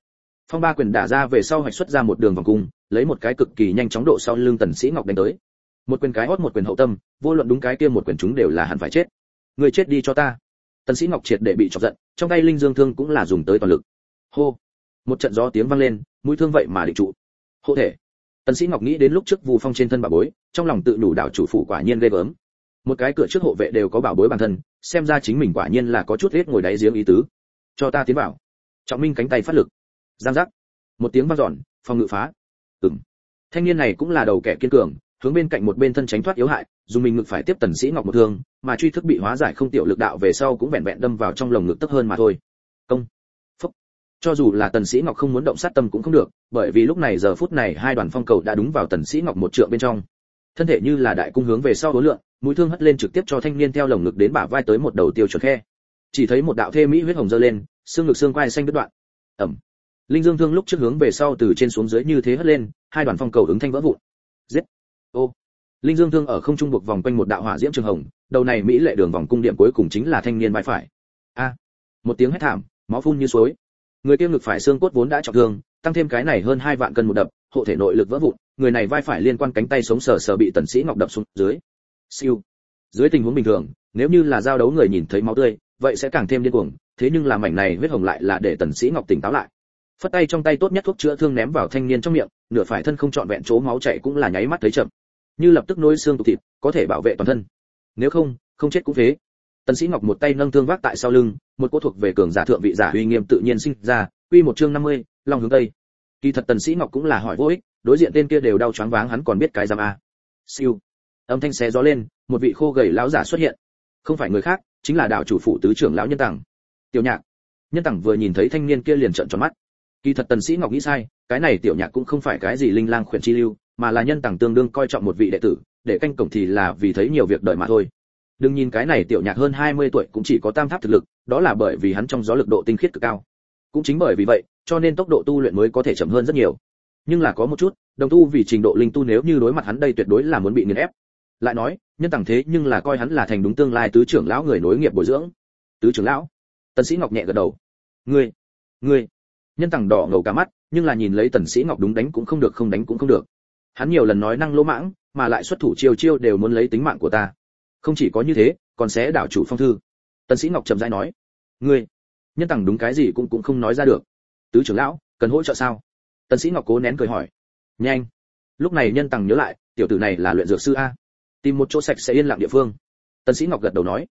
Phong ba quyền đả ra về sau hoạch xuất ra một đường vòng cung, lấy một cái cực kỳ nhanh chóng độ sau lưng tần sĩ ngọc đánh tới. Một quyền cái hót một quyền hậu tâm, vô luận đúng cái kia một quyền chúng đều là hẳn phải chết. Người chết đi cho ta. Tần sĩ ngọc triệt để bị chọc giận, trong tay linh dương thương cũng là dùng tới toàn lực. Hô. Một trận gió tiếng vang lên, mũi thương vậy mà định trụ. Hộ thể tần sĩ ngọc nghĩ đến lúc trước vu phong trên thân bà bối, trong lòng tự đủ đảo chủ phủ quả nhiên ghê gớm. Một cái cửa trước hộ vệ đều có bảo bối bản thân, xem ra chính mình quả nhiên là có chút hết ngồi đáy giếng ý tứ. Cho ta tiến vào. Trọng minh cánh tay phát lực. Giang giác. Một tiếng vang dọn, phòng ngự phá. Ừm. Thanh niên này cũng là đầu kẻ kiên cường, hướng bên cạnh một bên thân tránh thoát yếu hại, dùng mình ngực phải tiếp tần sĩ ngọc một thương, mà truy thức bị hóa giải không tiểu lực đạo về sau cũng vẹn vẹn đâm vào trong lồng ngực tức hơn mà thôi. Công cho dù là tần sĩ ngọc không muốn động sát tâm cũng không được, bởi vì lúc này giờ phút này hai đoàn phong cầu đã đúng vào tần sĩ ngọc một trượng bên trong. Thân thể như là đại cung hướng về sau đối lượng, mũi thương hất lên trực tiếp cho thanh niên theo lồng ngực đến bả vai tới một đầu tiêu chuẩn khe. Chỉ thấy một đạo thê mỹ huyết hồng dơ lên, xương ngực xương quai xanh đứt đoạn. Ẩm. Linh dương thương lúc trước hướng về sau từ trên xuống dưới như thế hất lên, hai đoàn phong cầu ứng thanh vỡ vụn. Giết. Ô. Linh dương thương ở không trung buộc vòng quanh một đạo hỏa diễm trường hồng, đầu này mỹ lệ đường vòng cung điện cuối cùng chính là thanh niên vai phải. A. Một tiếng hét thảm, máu phun như suối người kia ngực phải xương cốt vốn đã trọng thương, tăng thêm cái này hơn hai vạn cân một đập, hộ thể nội lực vỡ vụn, người này vai phải liên quan cánh tay sống sờ sờ bị tần sĩ ngọc đập xuống dưới. Siêu. Dưới tình huống bình thường, nếu như là giao đấu người nhìn thấy máu tươi, vậy sẽ càng thêm điên cuồng, thế nhưng làm mảnh này huyết hồng lại là để tần sĩ ngọc tỉnh táo lại. Phất tay trong tay tốt nhất thuốc chữa thương ném vào thanh niên trong miệng, nửa phải thân không trọn vẹn chỗ máu chảy cũng là nháy mắt thấy chậm. Như lập tức nối xương tụ thịt, có thể bảo vệ toàn thân. Nếu không không chết cũng phế tần sĩ ngọc một tay nâng thương vác tại sau lưng một cỗ thuộc về cường giả thượng vị giả uy nghiêm tự nhiên sinh ra quy một chương 50, lòng hướng tây. Kỳ thật tần sĩ ngọc cũng là hỏi vô ích đối diện tên kia đều đau choáng váng hắn còn biết cái giám a. Siêu. Âm thanh xé gió lên một vị khô gầy lão giả xuất hiện. Không phải người khác chính là đạo chủ phụ tứ trưởng lão nhân tằng. Tiểu nhạc. Nhân tằng vừa nhìn thấy thanh niên kia liền trợn tròn mắt. Kỳ thật tần sĩ ngọc nghĩ sai cái này tiểu nhạc cũng không phải cái gì linh lang khuyển chi lưu mà là nhân tằng tương đương coi trọng một vị đệ tử để canh cổng thì là vì thấy nhiều việc đợi mà thôi đừng nhìn cái này tiểu nhạc hơn 20 tuổi cũng chỉ có tam tháp thực lực, đó là bởi vì hắn trong gió lực độ tinh khiết cực cao. Cũng chính bởi vì vậy, cho nên tốc độ tu luyện mới có thể chậm hơn rất nhiều. Nhưng là có một chút, đồng tu vì trình độ linh tu nếu như đối mặt hắn đây tuyệt đối là muốn bị nghiền ép. Lại nói, nhân tặng thế nhưng là coi hắn là thành đúng tương lai tứ trưởng lão người nối nghiệp bồi dưỡng. Tứ trưởng lão? Tần sĩ ngọc nhẹ gật đầu. Ngươi ngươi. Nhân tặng đỏ ngầu cả mắt, nhưng là nhìn lấy tần sĩ ngọc đúng đánh cũng không được, không đánh cũng không được. Hắn nhiều lần nói năng lỗ mãng, mà lại xuất thủ chiêu chiêu đều muốn lấy tính mạng của ta không chỉ có như thế, còn sẽ đảo chủ phong thư. Tần sĩ ngọc trầm rãi nói, ngươi, nhân tằng đúng cái gì cũng cũng không nói ra được. Tứ trưởng lão, cần hỗ trợ sao? Tần sĩ ngọc cố nén cười hỏi, nhanh. Lúc này nhân tằng nhớ lại, tiểu tử này là luyện dược sư a. Tìm một chỗ sạch sẽ yên lặng địa phương. Tần sĩ ngọc gật đầu nói,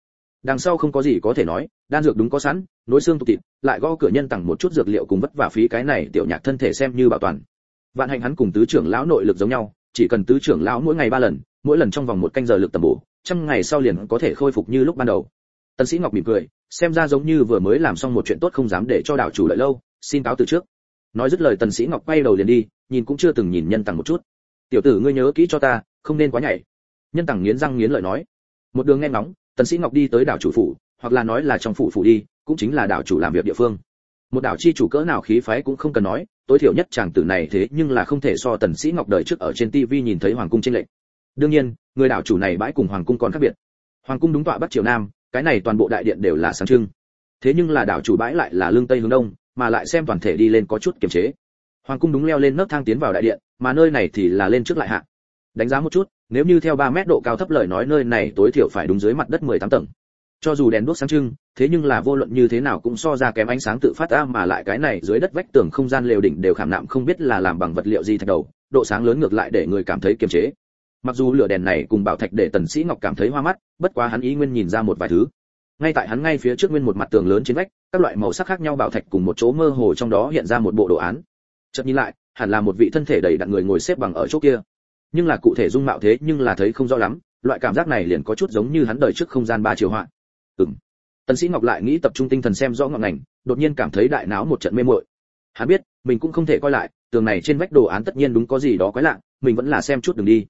đằng sau không có gì có thể nói, đan dược đúng có sẵn, nối xương tụ thịt, lại gõ cửa nhân tặng một chút dược liệu cùng vất vả phí cái này tiểu nhạc thân thể xem như bảo toàn. Vạn hạnh hắn cùng tứ trưởng lão nội lực giống nhau chỉ cần tứ trưởng lão mỗi ngày ba lần, mỗi lần trong vòng một canh giờ lực tầm bổ, trăm ngày sau liền có thể khôi phục như lúc ban đầu. Tần sĩ ngọc mỉm cười, xem ra giống như vừa mới làm xong một chuyện tốt không dám để cho đạo chủ lợi lâu, xin cáo từ trước. Nói dứt lời tần sĩ ngọc quay đầu liền đi, nhìn cũng chưa từng nhìn nhân tặng một chút. Tiểu tử ngươi nhớ kỹ cho ta, không nên quá nhảy. Nhân tặng nghiến răng nghiến lợi nói. Một đường nghe ngóng, tần sĩ ngọc đi tới đảo chủ phủ, hoặc là nói là trong phủ phủ đi, cũng chính là đảo chủ làm việc địa phương một đảo chi chủ cỡ nào khí phái cũng không cần nói, tối thiểu nhất chàng tử này thế nhưng là không thể so tần sĩ ngọc đời trước ở trên tivi nhìn thấy hoàng cung trên lệnh đương nhiên, người đảo chủ này bãi cùng hoàng cung còn khác biệt. Hoàng cung đúng tọa bắc triều nam, cái này toàn bộ đại điện đều là sáng trưng. Thế nhưng là đảo chủ bãi lại là lương tây hướng đông, mà lại xem toàn thể đi lên có chút kiềm chế. Hoàng cung đúng leo lên nấc thang tiến vào đại điện, mà nơi này thì là lên trước lại hạ. Đánh giá một chút, nếu như theo 3 mét độ cao thấp lời nói nơi này tối thiểu phải đúng dưới mặt đất 18 tầng cho dù đèn đuốc sáng trưng, thế nhưng là vô luận như thế nào cũng so ra kém ánh sáng tự phát ra mà lại cái này dưới đất vách tường không gian lều đỉnh đều khảm nạm không biết là làm bằng vật liệu gì thạch đầu, độ sáng lớn ngược lại để người cảm thấy kiềm chế. Mặc dù lửa đèn này cùng bảo thạch để tần sĩ ngọc cảm thấy hoa mắt, bất quá hắn ý nguyên nhìn ra một vài thứ. Ngay tại hắn ngay phía trước nguyên một mặt tường lớn trên vách, các loại màu sắc khác nhau bảo thạch cùng một chỗ mơ hồ trong đó hiện ra một bộ đồ án. Chợt nhìn lại, hẳn là một vị thân thể đầy đặn người ngồi xếp bằng ở chỗ kia. Nhưng là cụ thể dung mạo thế nhưng là thấy không rõ lắm, loại cảm giác này liền có chút giống như hắn đời trước không gian ba chiều hoạn ừm. Tần sĩ ngọc lại nghĩ tập trung tinh thần xem rõ ngọn ngành, đột nhiên cảm thấy đại não một trận mê muội. Hắn biết, mình cũng không thể coi lại, tường này trên vách đồ án tất nhiên đúng có gì đó quái lạ, mình vẫn là xem chút đường đi.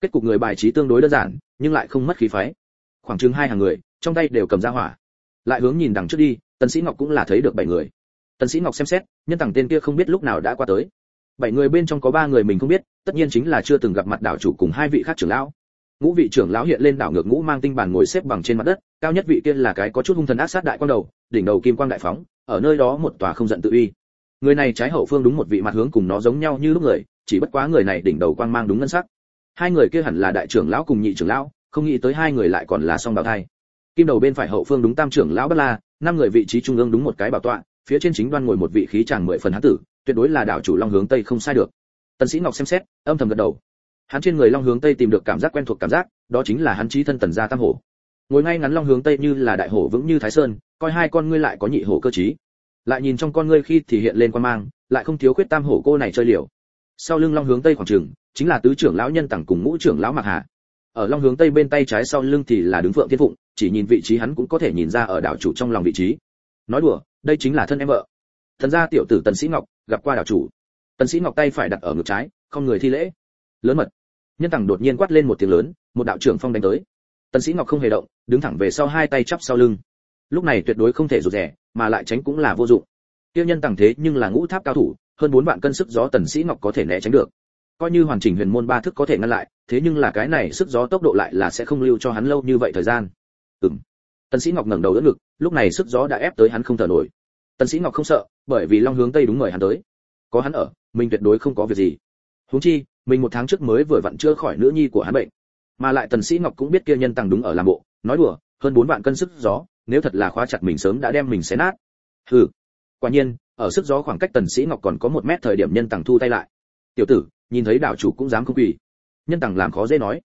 Kết cục người bài trí tương đối đơn giản, nhưng lại không mất khí phái. Khoảng chừng hai hàng người, trong tay đều cầm ra hỏa. Lại hướng nhìn đằng trước đi, tần sĩ ngọc cũng là thấy được bảy người. Tần sĩ ngọc xem xét, nhân tặng tên kia không biết lúc nào đã qua tới. Bảy người bên trong có ba người mình không biết, tất nhiên chính là chưa từng gặp mặt đảo chủ cùng hai vị khác trưởng lão ngũ vị trưởng lão hiện lên đảo ngược ngũ mang tinh bản ngồi xếp bằng trên mặt đất, cao nhất vị kia là cái có chút hung thần ác sát đại quang đầu, đỉnh đầu kim quang đại phóng, ở nơi đó một tòa không giận tự uy. Người này trái hậu phương đúng một vị mặt hướng cùng nó giống nhau như lúc người, chỉ bất quá người này đỉnh đầu quang mang đúng ngân sắc. Hai người kia hẳn là đại trưởng lão cùng nhị trưởng lão, không nghĩ tới hai người lại còn là song bảo thai. Kim đầu bên phải hậu phương đúng tam trưởng lão bất la, năm người vị trí trung ương đúng một cái bảo tọa, phía trên chính đoan ngồi một vị khí chàng mười phần hán tử, tuyệt đối là đảo chủ long hướng tây không sai được. Tần sĩ ngọc xem xét, âm thầm gật đầu hắn trên người long hướng tây tìm được cảm giác quen thuộc cảm giác, đó chính là hắn chí thân tần gia tam hổ. Ngồi ngay ngắn long hướng tây như là đại hổ vững như thái sơn, coi hai con ngươi lại có nhị hổ cơ trí. Lại nhìn trong con ngươi khi thì hiện lên quan mang, lại không thiếu khuyết tam hổ cô này chơi liều. Sau lưng long hướng tây khoảng trường chính là tứ trưởng lão nhân tặng cùng ngũ trưởng lão mặc hà. Ở long hướng tây bên tay trái sau lưng thì là đứng phượng thiên phụng, chỉ nhìn vị trí hắn cũng có thể nhìn ra ở đảo chủ trong lòng vị trí. Nói đùa, đây chính là thân em vợ. Thần gia tiểu tử tần sĩ ngọc, gặp qua đảo chủ. Tần sĩ ngọc tay phải đặt ở ngực trái, không người thi lễ lớn mật. Nhân tằng đột nhiên quát lên một tiếng lớn, một đạo trưởng phong đánh tới. Tần sĩ ngọc không hề động, đứng thẳng về sau hai tay chắp sau lưng. Lúc này tuyệt đối không thể rụt rè, mà lại tránh cũng là vô dụng. Tiêu nhân tằng thế nhưng là ngũ tháp cao thủ, hơn bốn vạn cân sức gió tần sĩ ngọc có thể né tránh được. Coi như hoàn chỉnh huyền môn ba thức có thể ngăn lại, thế nhưng là cái này sức gió tốc độ lại là sẽ không lưu cho hắn lâu như vậy thời gian. Ừm. Tần sĩ ngọc ngẩng đầu đỡ ngực, lúc này sức gió đã ép tới hắn không thở nổi. Tần sĩ ngọc không sợ, bởi vì long hướng tây đúng mời hắn tới. Có hắn ở, mình tuyệt đối không có việc gì. Huống chi mình một tháng trước mới vừa vặn chữa khỏi nữ nhi của hắn bệnh. Mà lại tần sĩ ngọc cũng biết kia nhân tăng đúng ở làm bộ, nói đùa, hơn bốn vạn cân sức gió, nếu thật là khóa chặt mình sớm đã đem mình xé nát. Hừ, quả nhiên, ở sức gió khoảng cách tần sĩ ngọc còn có một mét thời điểm nhân tăng thu tay lại. Tiểu tử, nhìn thấy đảo chủ cũng dám không quỳ. Nhân tăng làm khó dễ nói.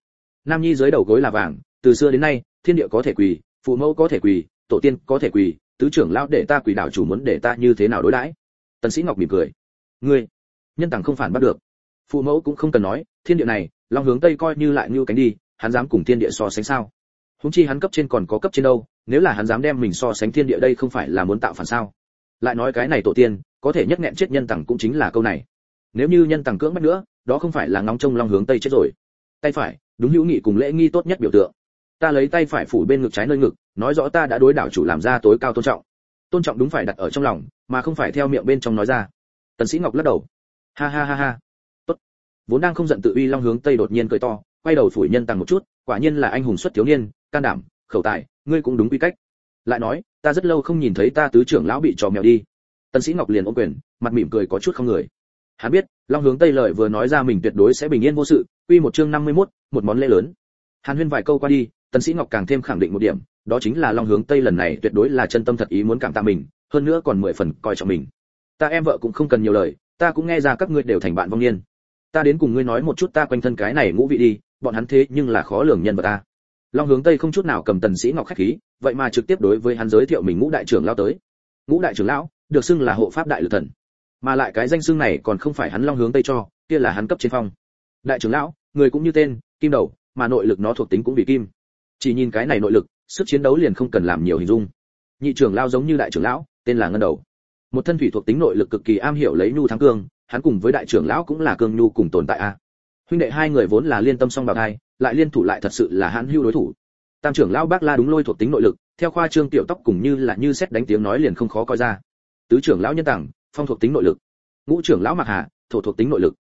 Nam nhi dưới đầu gối là vàng, từ xưa đến nay, thiên địa có thể quỳ, phụ mẫu có thể quỳ, tổ tiên có thể quỳ, tứ trưởng lão để ta quỳ đảo chủ muốn để ta như thế nào đối đãi? Tần sĩ ngọc mỉm cười. Ngươi, nhân tăng không phản bắt được phụ mẫu cũng không cần nói, thiên địa này, long hướng tây coi như lại như cánh đi, hắn dám cùng thiên địa so sánh sao? Húng chi hắn cấp trên còn có cấp trên đâu, nếu là hắn dám đem mình so sánh thiên địa đây không phải là muốn tạo phản sao? Lại nói cái này tổ tiên, có thể nhất nghẹn chết nhân tằng cũng chính là câu này. Nếu như nhân tằng cưỡng bắt nữa, đó không phải là ngóng trông long hướng tây chết rồi. Tay phải, đúng hữu nghị cùng lễ nghi tốt nhất biểu tượng. Ta lấy tay phải phủ bên ngực trái nơi ngực, nói rõ ta đã đối đảo chủ làm ra tối cao tôn trọng. Tôn trọng đúng phải đặt ở trong lòng, mà không phải theo miệng bên trong nói ra. Tần sĩ ngọc lắc đầu. Ha ha ha ha vốn đang không giận tự uy long hướng tây đột nhiên cười to quay đầu phủi nhân tăng một chút quả nhiên là anh hùng xuất thiếu niên can đảm khẩu tài ngươi cũng đúng quy cách. Lại nói ta rất lâu không nhìn thấy ta tứ trưởng lão bị trò mèo đi. Tân sĩ ngọc liền ôm quyền mặt mỉm cười có chút không người. Hắn biết long hướng tây lời vừa nói ra mình tuyệt đối sẽ bình yên vô sự quy một chương 51, một món lễ lớn. Hàn huyên vài câu qua đi tân sĩ ngọc càng thêm khẳng định một điểm đó chính là long hướng tây lần này tuyệt đối là chân tâm thật ý muốn cảm tạ mình hơn nữa còn mười phần coi trọng mình. Ta em vợ cũng không cần nhiều lời ta cũng nghe ra các ngươi đều thành bạn vong niên ta đến cùng ngươi nói một chút ta quanh thân cái này ngũ vị đi, bọn hắn thế nhưng là khó lường nhân vật ta. Long hướng tây không chút nào cầm tần sĩ ngọc khách khí, vậy mà trực tiếp đối với hắn giới thiệu mình ngũ đại trưởng lão tới. Ngũ đại trưởng lão, được xưng là hộ pháp đại lực thần. Mà lại cái danh xưng này còn không phải hắn long hướng tây cho, kia là hắn cấp trên phong. Đại trưởng lão, người cũng như tên, kim đầu, mà nội lực nó thuộc tính cũng vì kim. Chỉ nhìn cái này nội lực, sức chiến đấu liền không cần làm nhiều hình dung. Nhị trưởng lão giống như đại trưởng lão, tên là ngân đầu. Một thân thủy thuộc tính nội lực cực kỳ am hiểu lấy nhu thắng cương hắn cùng với đại trưởng lão cũng là cương nhu cùng tồn tại a. Huynh đệ hai người vốn là liên tâm song bào thai, lại liên thủ lại thật sự là hãn hưu đối thủ. Tam trưởng lão bác la đúng lôi thuộc tính nội lực, theo khoa trương tiểu tóc cùng như là như xét đánh tiếng nói liền không khó coi ra. Tứ trưởng lão nhân tặng phong thuộc tính nội lực. Ngũ trưởng lão mặc hà, thổ thuộc tính nội lực.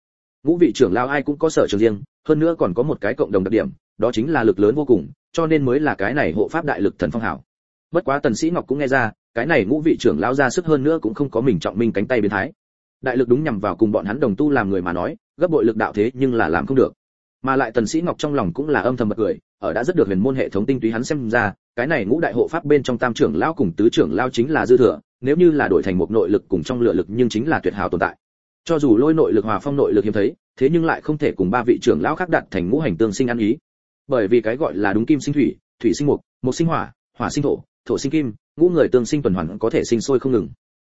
Ngũ vị trưởng lão ai cũng có sở trường riêng, hơn nữa còn có một cái cộng đồng đặc điểm, đó chính là lực lớn vô cùng, cho nên mới là cái này hộ pháp đại lực thần phong hảo. Bất quá tần sĩ ngọc cũng nghe ra, cái này ngũ vị trưởng lão ra sức hơn nữa cũng không có mình trọng minh cánh tay biến thái đại lực đúng nhằm vào cùng bọn hắn đồng tu làm người mà nói gấp bội lực đạo thế nhưng là làm không được. Mà lại tần sĩ ngọc trong lòng cũng là âm thầm bật cười ở đã rất được huyền môn hệ thống tinh túy hắn xem ra cái này ngũ đại hộ pháp bên trong tam trưởng lao cùng tứ trưởng lao chính là dư thừa nếu như là đổi thành một nội lực cùng trong lựa lực nhưng chính là tuyệt hảo tồn tại. Cho dù lôi nội lực hòa phong nội lực hiếm thấy thế nhưng lại không thể cùng ba vị trưởng lão khác đặt thành ngũ hành tương sinh ăn ý. Bởi vì cái gọi là đúng kim sinh thủy thủy sinh mộc, mộc sinh hỏa hỏa sinh thổ thổ sinh kim ngũ người tương sinh tuần hoàn có thể sinh sôi không ngừng.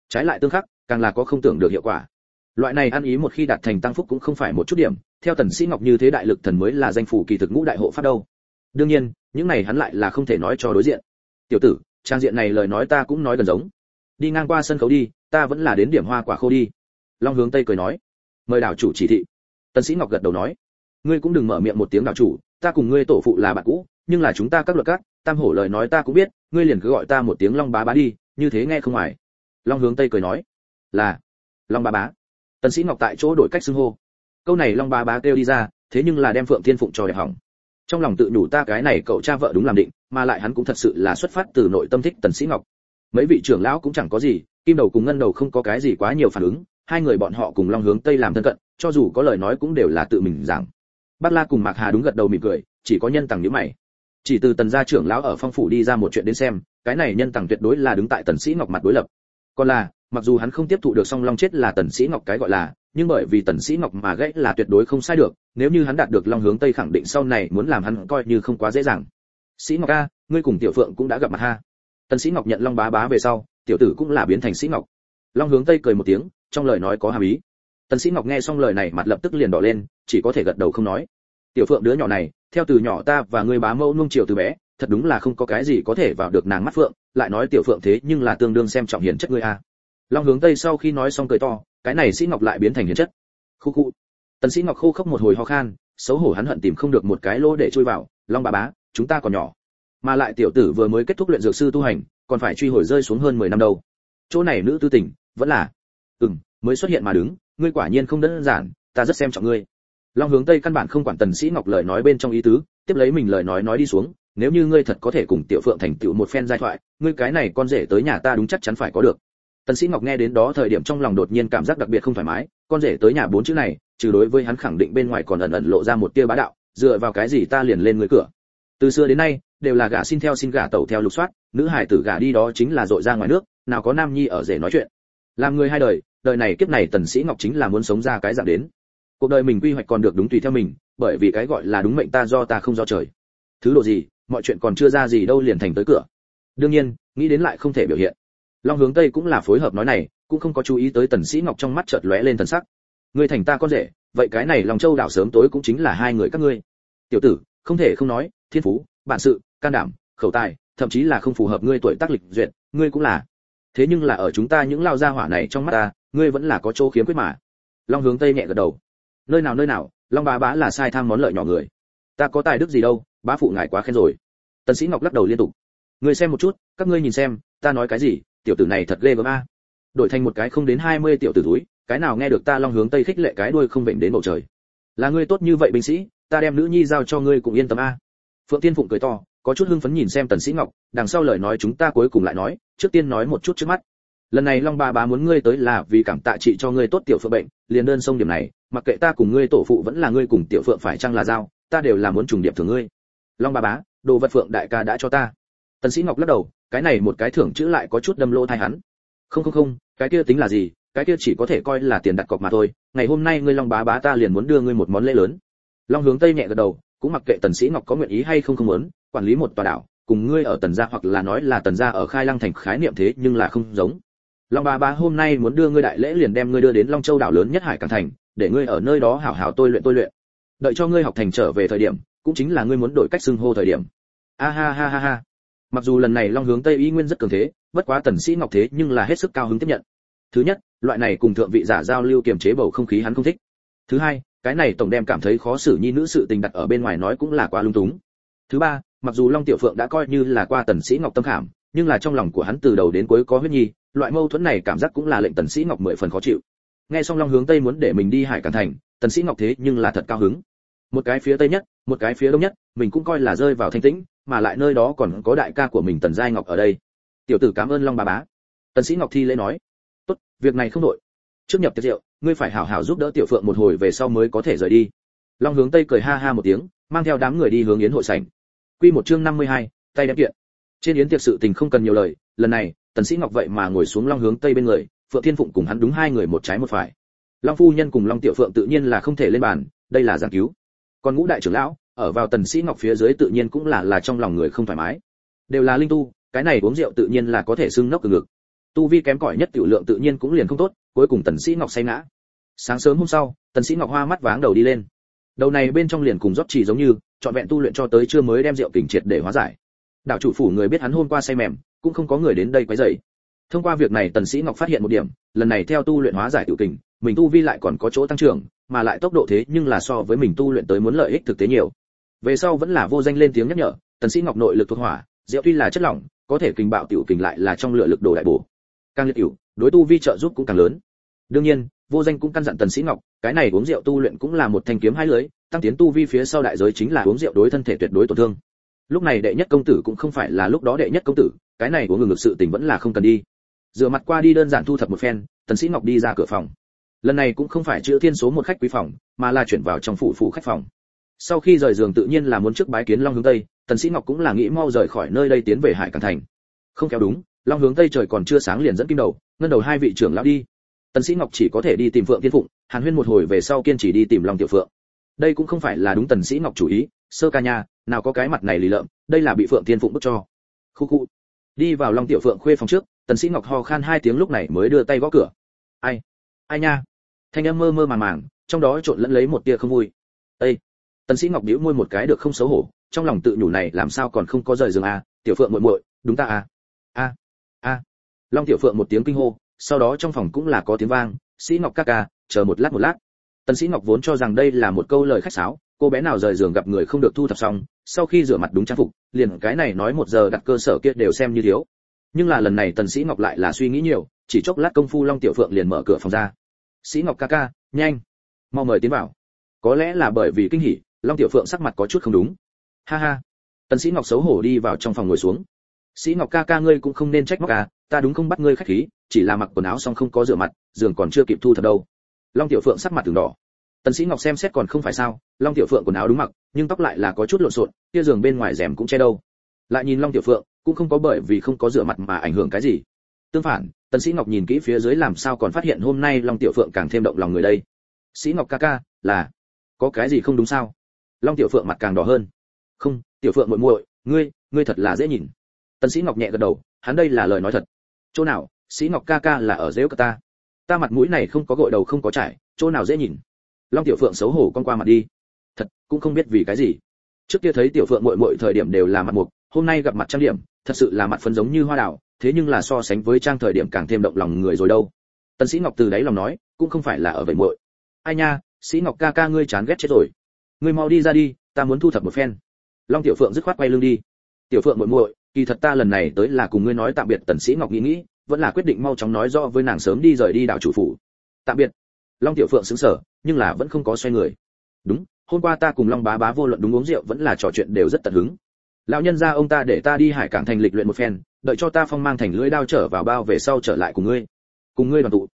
Trái lại tương khắc càng là có không tưởng được hiệu quả. Loại này ăn ý một khi đạt thành tăng phúc cũng không phải một chút điểm, theo tần sĩ ngọc như thế đại lực thần mới là danh phủ kỳ thực ngũ đại hộ pháp đâu. Đương nhiên, những này hắn lại là không thể nói cho đối diện. Tiểu tử, trang diện này lời nói ta cũng nói gần giống. Đi ngang qua sân khấu đi, ta vẫn là đến điểm hoa quả khô đi. Long hướng tây cười nói. Mời đảo chủ chỉ thị. Tần sĩ ngọc gật đầu nói. Ngươi cũng đừng mở miệng một tiếng đảo chủ, ta cùng ngươi tổ phụ là bạn cũ, nhưng là chúng ta các luật các, tam hổ lời nói ta cũng biết, ngươi liền cứ gọi ta một tiếng long bá bá đi, như thế nghe không ngoài. Long hướng tây cười nói là long Ba bá. Tần sĩ ngọc tại chỗ đổi cách xưng hô. Câu này long Ba bá kêu đi ra, thế nhưng là đem phượng thiên phụng cho đẹp hỏng. Trong lòng tự nhủ ta cái này cậu cha vợ đúng làm định, mà lại hắn cũng thật sự là xuất phát từ nội tâm thích tần sĩ ngọc. Mấy vị trưởng lão cũng chẳng có gì, kim đầu cùng ngân đầu không có cái gì quá nhiều phản ứng, hai người bọn họ cùng long hướng tây làm thân cận, cho dù có lời nói cũng đều là tự mình giảng. Bác la cùng mạc hà đúng gật đầu mỉm cười, chỉ có nhân tằng nhíu mày. Chỉ từ tần gia trưởng lão ở phong phủ đi ra một chuyện đến xem, cái này nhân tằng tuyệt đối là đứng tại tần sĩ ngọc mặt đối lập. Còn là mặc dù hắn không tiếp thụ được song long chết là tần sĩ ngọc cái gọi là, nhưng bởi vì tần sĩ ngọc mà gãy là tuyệt đối không sai được, nếu như hắn đạt được long hướng tây khẳng định sau này muốn làm hắn coi như không quá dễ dàng. Sĩ ngọc a ngươi cùng tiểu phượng cũng đã gặp mặt ha. Tần sĩ ngọc nhận long bá bá về sau, tiểu tử cũng là biến thành sĩ ngọc. Long hướng tây cười một tiếng, trong lời nói có hàm ý. Tần sĩ ngọc nghe xong lời này mặt lập tức liền đỏ lên, chỉ có thể gật đầu không nói. Tiểu phượng đứa nhỏ này, theo từ nhỏ ta và ngươi bá mẫu nuông chiều từ bé, thật đúng là không có cái gì có thể vào được nàng mắt phượng, lại nói tiểu phượng thế nhưng là tương đương xem trọng hiền chất ngươi a long hướng tây sau khi nói xong cười to, cái này sĩ ngọc lại biến thành hiền chất. Khu khu. Tần sĩ ngọc khô khốc một hồi ho khan, xấu hổ hắn hận tìm không được một cái lỗ để chui vào, long bà bá, chúng ta còn nhỏ. Mà lại tiểu tử vừa mới kết thúc luyện dược sư tu hành, còn phải truy hồi rơi xuống hơn 10 năm đâu. Chỗ này nữ tư tình, vẫn là, ừm, mới xuất hiện mà đứng, ngươi quả nhiên không đơn giản, ta rất xem trọng ngươi. Long hướng tây căn bản không quản tần sĩ ngọc lời nói bên trong ý tứ, tiếp lấy mình lời nói nói đi xuống, nếu như ngươi thật có thể cùng tiểu phượng thành tựu một phen giai thoại, ngươi cái này con rể tới nhà ta đúng chắc chắn phải có được tần sĩ ngọc nghe đến đó thời điểm trong lòng đột nhiên cảm giác đặc biệt không thoải mái, con rể tới nhà bốn chữ này, trừ đối với hắn khẳng định bên ngoài còn ẩn ẩn lộ ra một tia bá đạo, dựa vào cái gì ta liền lên người cửa. Từ xưa đến nay, đều là gả xin theo xin gả tẩu theo lục soát, nữ hải tử gả đi đó chính là dội ra ngoài nước, nào có nam nhi ở rể nói chuyện. Làm người hai đời đời này kiếp này tần sĩ ngọc chính là muốn sống ra cái dạng đến. Cuộc đời mình quy hoạch còn được đúng tùy theo mình, bởi vì cái gọi là đúng mệnh ta do ta không do trời. Thứ độ gì, mọi chuyện còn chưa ra gì đâu liền thành tới cửa. Đương nhiên, nghĩ đến lại không thể biểu hiện long hướng tây cũng là phối hợp nói này, cũng không có chú ý tới tần sĩ ngọc trong mắt chợt lóe lên thần sắc. Ngươi thành ta con rể, vậy cái này long châu đảo sớm tối cũng chính là hai người các ngươi. Tiểu tử, không thể không nói, thiên phú, bản sự, can đảm, khẩu tài, thậm chí là không phù hợp ngươi tuổi tác lịch duyệt, ngươi cũng là. Thế nhưng là ở chúng ta những lao gia hỏa này trong mắt ta, ngươi vẫn là có chỗ khiếm khuyết mà. Long hướng tây nhẹ gật đầu. Nơi nào nơi nào, long bá bá là sai tham món lợi nhỏ người. Ta có tài đức gì đâu, bá phụ ngài quá khen rồi. Tần sĩ ngọc lắc đầu liên tục. Ngươi xem một chút, các ngươi nhìn xem, ta nói cái gì tiểu tử này thật ghê gớm a. Đổi thành một cái không đến 20 tiểu tử túi cái nào nghe được ta long hướng tây khích lệ cái đuôi không vịnh đến bầu trời. Là ngươi tốt như vậy binh sĩ, ta đem nữ nhi giao cho ngươi cũng yên tâm a. Phượng tiên phụng cười to, có chút hưng phấn nhìn xem tần sĩ ngọc, đằng sau lời nói chúng ta cuối cùng lại nói, trước tiên nói một chút trước mắt. Lần này long ba bá muốn ngươi tới là vì cảm tạ trị cho ngươi tốt tiểu phượng bệnh, liền đơn sông điểm này, mặc kệ ta cùng ngươi tổ phụ vẫn là ngươi cùng tiểu phượng phải chăng là giao, ta đều là muốn trùng điệp thường ngươi. Long ba bá, đồ vật phượng đại ca đã cho ta. Tần sĩ ngọc lắc đầu cái này một cái thưởng chữ lại có chút đâm lỗ thai hắn. Không không không, cái kia tính là gì? Cái kia chỉ có thể coi là tiền đặt cọc mà thôi. Ngày hôm nay ngươi long bá bá ta liền muốn đưa ngươi một món lễ lớn. Long hướng tây nhẹ gật đầu, cũng mặc kệ tần sĩ ngọc có nguyện ý hay không không muốn, quản lý một tòa đảo, cùng ngươi ở tần gia hoặc là nói là tần gia ở khai lăng thành khái niệm thế nhưng là không giống. Long bá bá hôm nay muốn đưa ngươi đại lễ liền đem ngươi đưa đến long châu đảo lớn nhất hải cảng thành, để ngươi ở nơi đó hảo hảo tôi luyện tôi luyện. Đợi cho ngươi học thành trở về thời điểm, cũng chính là ngươi muốn đổi cách xưng hô thời điểm. A ha ha ha ha mặc dù lần này long hướng tây y nguyên rất cường thế, bất quá tần sĩ ngọc thế nhưng là hết sức cao hứng tiếp nhận. Thứ nhất, loại này cùng thượng vị giả giao lưu kiềm chế bầu không khí hắn không thích. Thứ hai, cái này tổng đem cảm thấy khó xử nhi nữ sự tình đặt ở bên ngoài nói cũng là quá lung túng. Thứ ba, mặc dù long tiểu phượng đã coi như là qua tần sĩ ngọc tâm khảm, nhưng là trong lòng của hắn từ đầu đến cuối có huyết nhi, loại mâu thuẫn này cảm giác cũng là lệnh tần sĩ ngọc mười phần khó chịu. Nghe xong long hướng tây muốn để mình đi hải cản thành, tần sĩ ngọc thế nhưng là thật cao hứng. Một cái phía tây nhất, một cái phía đông nhất, mình cũng coi là rơi vào thanh tĩnh mà lại nơi đó còn có đại ca của mình tần giai ngọc ở đây. Tiểu tử cảm ơn long bà bá. Tần sĩ ngọc thi lễ nói. Tốt việc này không đổi. Trước nhập tiệc rượu ngươi phải hảo hảo giúp đỡ tiểu phượng một hồi về sau mới có thể rời đi. Long hướng tây cười ha ha một tiếng mang theo đám người đi hướng yến hội sảnh. Quy một chương 52, tay đem kiện. Trên yến tiệc sự tình không cần nhiều lời lần này tần sĩ ngọc vậy mà ngồi xuống long hướng tây bên người phượng thiên phụng cùng hắn đúng hai người một trái một phải. Long phu nhân cùng long tiểu phượng tự nhiên là không thể lên bàn đây là giảng cứu. Còn ngũ đại trưởng lão ở vào tần sĩ ngọc phía dưới tự nhiên cũng là là trong lòng người không thoải mái. Đều là linh tu, cái này uống rượu tự nhiên là có thể sưng nốc từ ngực. Tu vi kém cỏi nhất tiểu lượng tự nhiên cũng liền không tốt, cuối cùng tần sĩ ngọc say ngã. Sáng sớm hôm sau, tần sĩ ngọc hoa mắt váng đầu đi lên. Đầu này bên trong liền cùng rót chỉ giống như chọn vẹn tu luyện cho tới trưa mới đem rượu kình triệt để hóa giải. Đạo chủ phủ người biết hắn hôm qua say mềm, cũng không có người đến đây quấy rầy. Thông qua việc này tần sĩ ngọc phát hiện một điểm, lần này theo tu luyện hóa giải tiểu kình, mình tu vi lại còn có chỗ tăng trưởng, mà lại tốc độ thế nhưng là so với mình tu luyện tới muốn lợi ích thực tế nhiều về sau vẫn là vô danh lên tiếng nhắc nhở, tần sĩ ngọc nội lực thuộc hỏa rượu tuy là chất lỏng, có thể kình bạo tiểu kình lại là trong lựa lực đồ đại bổ. Càng liệt tiểu, đối tu vi trợ giúp cũng càng lớn. Đương nhiên, vô danh cũng căn dặn tần sĩ ngọc, cái này uống rượu tu luyện cũng là một thanh kiếm hai lưới, tăng tiến tu vi phía sau đại giới chính là uống rượu đối thân thể tuyệt đối tổn thương. Lúc này đệ nhất công tử cũng không phải là lúc đó đệ nhất công tử, cái này uống ngừng ngược sự tình vẫn là không cần đi. Rửa mặt qua đi đơn giản thu thập một phen, tần sĩ ngọc đi ra cửa phòng. Lần này cũng không phải chữa thiên số một khách quý phòng, mà là chuyển vào trong phủ phủ khách phòng sau khi rời giường tự nhiên là muốn trước bái kiến long hướng tây, tần sĩ ngọc cũng là nghĩ mau rời khỏi nơi đây tiến về hải cảng thành. Không kéo đúng, long hướng tây trời còn chưa sáng liền dẫn kim đầu, ngân đầu hai vị trưởng lão đi. Tần sĩ ngọc chỉ có thể đi tìm phượng thiên phụng, hàn huyên một hồi về sau kiên trì đi tìm long tiểu phượng. Đây cũng không phải là đúng tần sĩ ngọc chủ ý, sơ ca nha, nào có cái mặt này lì lợm, đây là bị phượng thiên phụng bức cho. Khu khu. Đi vào long tiểu phượng khuê phòng trước, tần sĩ ngọc ho khan hai tiếng lúc này mới đưa tay gõ cửa. Ai ai nha? Thanh âm mơ mơ màng màng, trong đó trộn lẫn lấy một tia không vui. Ê! Tần sĩ ngọc bĩu môi một cái được không xấu hổ, trong lòng tự nhủ này làm sao còn không có rời giường à tiểu phượng muội muội, đúng ta à. A a. Long tiểu phượng một tiếng kinh hô, sau đó trong phòng cũng là có tiếng vang, sĩ ngọc ca ca, chờ một lát một lát. Tần sĩ ngọc vốn cho rằng đây là một câu lời khách sáo, cô bé nào rời giường gặp người không được thu thập xong, sau khi rửa mặt đúng trang phục, liền cái này nói một giờ đặt cơ sở kia đều xem như thiếu. Nhưng là lần này tần sĩ ngọc lại là suy nghĩ nhiều, chỉ chốc lát công phu long tiểu phượng liền mở cửa phòng ra. Sĩ ngọc ca ca, nhanh, mau mời tiến vào. Có lẽ là bởi vì kinh hỉ long tiểu phượng sắc mặt có chút không đúng. Ha ha. Tần sĩ ngọc xấu hổ đi vào trong phòng ngồi xuống. Sĩ ngọc ca ca ngươi cũng không nên trách móc à ta đúng không bắt ngươi khách khí, chỉ là mặc quần áo xong không có rửa mặt, giường còn chưa kịp thu thập đâu. Long tiểu phượng sắc mặt từng đỏ. Tần sĩ ngọc xem xét còn không phải sao, long tiểu phượng quần áo đúng mặc, nhưng tóc lại là có chút lộn xộn, kia giường bên ngoài rèm cũng che đâu. Lại nhìn long tiểu phượng, cũng không có bởi vì không có rửa mặt mà ảnh hưởng cái gì. Tương phản, tần sĩ ngọc nhìn kỹ phía dưới làm sao còn phát hiện hôm nay long tiểu phượng càng thêm động lòng người đây. Sĩ ngọc ca ca, là, có cái gì không đúng sao? Long tiểu phượng mặt càng đỏ hơn. Không, tiểu phượng muội muội, ngươi ngươi thật là dễ nhìn. Tần sĩ ngọc nhẹ gật đầu, hắn đây là lời nói thật. Chỗ nào, sĩ ngọc ca ca là ở dễu cả ta? Ta mặt mũi này không có gội đầu không có trải, chỗ nào dễ nhìn? Long tiểu phượng xấu hổ con qua mặt đi. Thật, cũng không biết vì cái gì. Trước kia thấy tiểu phượng muội muội thời điểm đều là mặt mục, hôm nay gặp mặt trang điểm, thật sự là mặt phấn giống như hoa đào, thế nhưng là so sánh với trang thời điểm càng thêm động lòng người rồi đâu. Tần sĩ ngọc từ đấy lòng nói, cũng không phải là ở vậy muội. Ai nha, sĩ ngọc ca ca ngươi chán ghét chết rồi ngươi mau đi ra đi, ta muốn thu thập một phen. Long tiểu phượng dứt khoát quay lưng đi. Tiểu phượng muội muội, kỳ thật ta lần này tới là cùng ngươi nói tạm biệt tần sĩ ngọc nghĩ nghĩ, vẫn là quyết định mau chóng nói rõ với nàng sớm đi rời đi đạo chủ phủ. Tạm biệt. Long tiểu phượng sững sờ, nhưng là vẫn không có xoay người. Đúng, hôm qua ta cùng long bá bá vô luận đúng uống rượu vẫn là trò chuyện đều rất tận hứng. Lão nhân gia ông ta để ta đi hải cảng thành lịch luyện một phen, đợi cho ta phong mang thành lưỡi đao trở vào bao về sau trở lại cùng ngươi. Cùng ngươi đoàn tụ.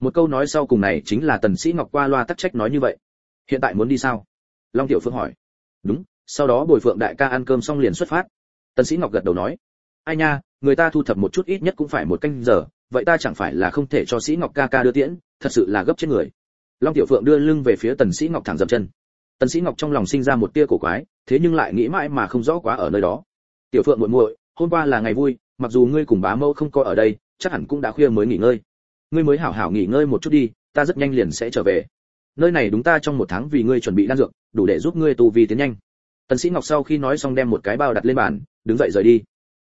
Một câu nói sau cùng này chính là tần sĩ ngọc qua loa tắc trách nói như vậy. Hiện tại muốn đi sao? Long tiểu phượng hỏi. Đúng, sau đó bồi phượng đại ca ăn cơm xong liền xuất phát. Tần sĩ ngọc gật đầu nói. Ai nha, người ta thu thập một chút ít nhất cũng phải một canh giờ, vậy ta chẳng phải là không thể cho sĩ ngọc ca ca đưa tiễn, thật sự là gấp chết người. Long tiểu phượng đưa lưng về phía tần sĩ ngọc thẳng dậm chân. Tần sĩ ngọc trong lòng sinh ra một tia cổ quái, thế nhưng lại nghĩ mãi mà không rõ quá ở nơi đó. Tiểu phượng muội muội, hôm qua là ngày vui, mặc dù ngươi cùng bá mẫu không có ở đây, chắc hẳn cũng đã khuya mới nghỉ ngơi. Ngươi mới hảo hảo nghỉ ngơi một chút đi, ta rất nhanh liền sẽ trở về nơi này đúng ta trong một tháng vì ngươi chuẩn bị đan dược, đủ để giúp ngươi tu vi tiến nhanh. Tần sĩ ngọc sau khi nói xong đem một cái bao đặt lên bàn, đứng dậy rời đi.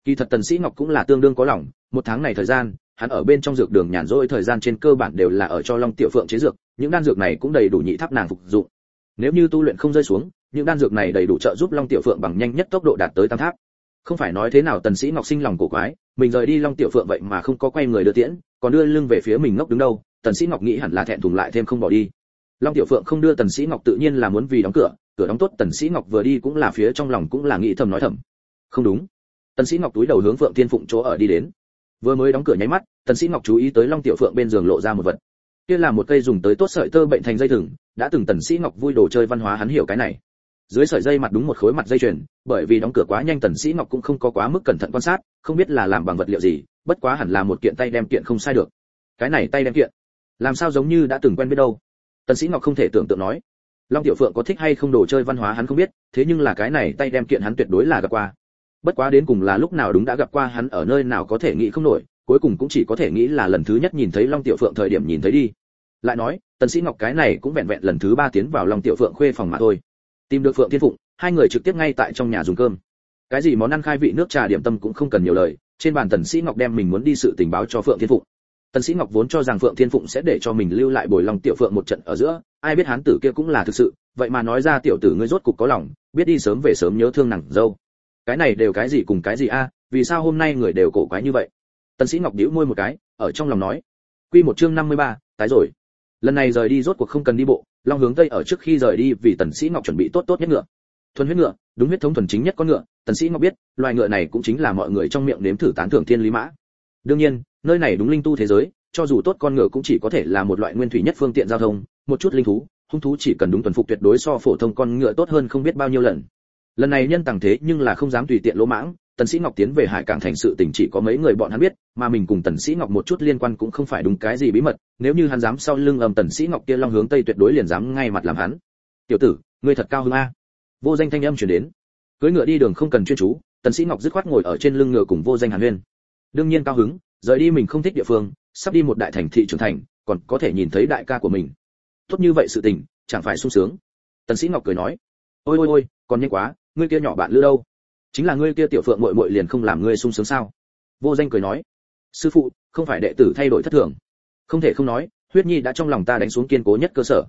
Kỳ thật tần sĩ ngọc cũng là tương đương có lòng, một tháng này thời gian, hắn ở bên trong dược đường nhàn rỗi thời gian trên cơ bản đều là ở cho long tiểu phượng chế dược, những đan dược này cũng đầy đủ nhị tháp nàng phục dụng. Nếu như tu luyện không rơi xuống, những đan dược này đầy đủ trợ giúp long tiểu phượng bằng nhanh nhất tốc độ đạt tới tam tháp. Không phải nói thế nào tần sĩ ngọc sinh lòng cổ quái, mình rời đi long tiểu phượng vậy mà không có quay người đưa tiễn, còn đưa lưng về phía mình ngốc đứng đâu, tần sĩ ngọc nghĩ hẳn là thẹn thùng lại thêm không bỏ đi long tiểu phượng không đưa tần sĩ ngọc tự nhiên là muốn vì đóng cửa cửa đóng tốt tần sĩ ngọc vừa đi cũng là phía trong lòng cũng là nghĩ thầm nói thầm. Không đúng. Tần sĩ ngọc túi đầu hướng phượng thiên phụng chỗ ở đi đến. Vừa mới đóng cửa nháy mắt, tần sĩ ngọc chú ý tới long tiểu phượng bên giường lộ ra một vật. Kia là một cây dùng tới tốt sợi tơ bệnh thành dây thừng, đã từng tần sĩ ngọc vui đồ chơi văn hóa hắn hiểu cái này. Dưới sợi dây mặt đúng một khối mặt dây chuyền, bởi vì đóng cửa quá nhanh tần sĩ ngọc cũng không có quá mức cẩn thận quan sát, không biết là làm bằng vật liệu gì, bất quá hẳn là một kiện tay đem kiện không sai được. Cái này tay đem kiện, làm sao giống như đã từng quen biết đâu tần sĩ ngọc không thể tưởng tượng nói, long tiểu phượng có thích hay không đồ chơi văn hóa hắn không biết, thế nhưng là cái này tay đem kiện hắn tuyệt đối là gặp qua. Bất quá đến cùng là lúc nào đúng đã gặp qua hắn ở nơi nào có thể nghĩ không nổi, cuối cùng cũng chỉ có thể nghĩ là lần thứ nhất nhìn thấy long tiểu phượng thời điểm nhìn thấy đi. Lại nói, tần sĩ ngọc cái này cũng vẹn vẹn lần thứ ba tiến vào long tiểu phượng khuê phòng mà thôi. Tìm được phượng thiên phụng, hai người trực tiếp ngay tại trong nhà dùng cơm. Cái gì món ăn khai vị nước trà điểm tâm cũng không cần nhiều lời, trên bàn tần sĩ ngọc đem mình muốn đi sự tình báo cho phượng thiên phụng tần sĩ ngọc vốn cho rằng phượng thiên phụng sẽ để cho mình lưu lại bồi lòng tiểu phượng một trận ở giữa ai biết hắn tử kia cũng là thực sự vậy mà nói ra tiểu tử ngươi rốt cục có lòng biết đi sớm về sớm nhớ thương nàng dâu. Cái này đều cái gì cùng cái gì a à, vì sao hôm nay người đều cổ quái như vậy? Tần sĩ ngọc nhíu môi một cái ở trong lòng nói. Quy một chương 53, tái rồi. Lần này rời đi rốt cuộc không cần đi bộ long hướng tây ở trước khi rời đi vì tần sĩ ngọc chuẩn bị tốt tốt nhất ngựa. Thuần huyết ngựa đúng huyết thống thuần chính nhất con ngựa tần sĩ ngọc biết loài ngựa này cũng chính là mọi người trong miệng nếm thử tán thưởng thiên lý mã. Đương nhiên nơi này đúng linh tu thế giới, cho dù tốt con ngựa cũng chỉ có thể là một loại nguyên thủy nhất phương tiện giao thông, một chút linh thú, hung thú chỉ cần đúng tuần phục tuyệt đối so phổ thông con ngựa tốt hơn không biết bao nhiêu lần. Lần này nhân tàng thế nhưng là không dám tùy tiện lỗ mãng, tần sĩ ngọc tiến về hải cảng thành sự tình chỉ có mấy người bọn hắn biết, mà mình cùng tần sĩ ngọc một chút liên quan cũng không phải đúng cái gì bí mật, nếu như hắn dám sau lưng ầm tần sĩ ngọc kia long hướng tây tuyệt đối liền dám ngay mặt làm hắn. Tiểu tử, ngươi thật cao hứng a. Vô danh thanh âm truyền đến. Cưỡi ngựa đi đường không cần chuyên chú, tần sĩ ngọc dứt khoát ngồi ở trên lưng ngựa cùng vô danh hàn huyên. Đương nhiên cao hứng rời đi mình không thích địa phương, sắp đi một đại thành thị trưởng thành, còn có thể nhìn thấy đại ca của mình. Tốt như vậy sự tình, chẳng phải sung sướng. Tần sĩ ngọc cười nói, ôi ôi ôi, còn nhanh quá, ngươi kia nhỏ bạn lữ đâu? Chính là ngươi kia tiểu phượng muội muội liền không làm ngươi sung sướng sao? Vô danh cười nói, sư phụ, không phải đệ tử thay đổi thất thường. Không thể không nói, huyết nhi đã trong lòng ta đánh xuống kiên cố nhất cơ sở.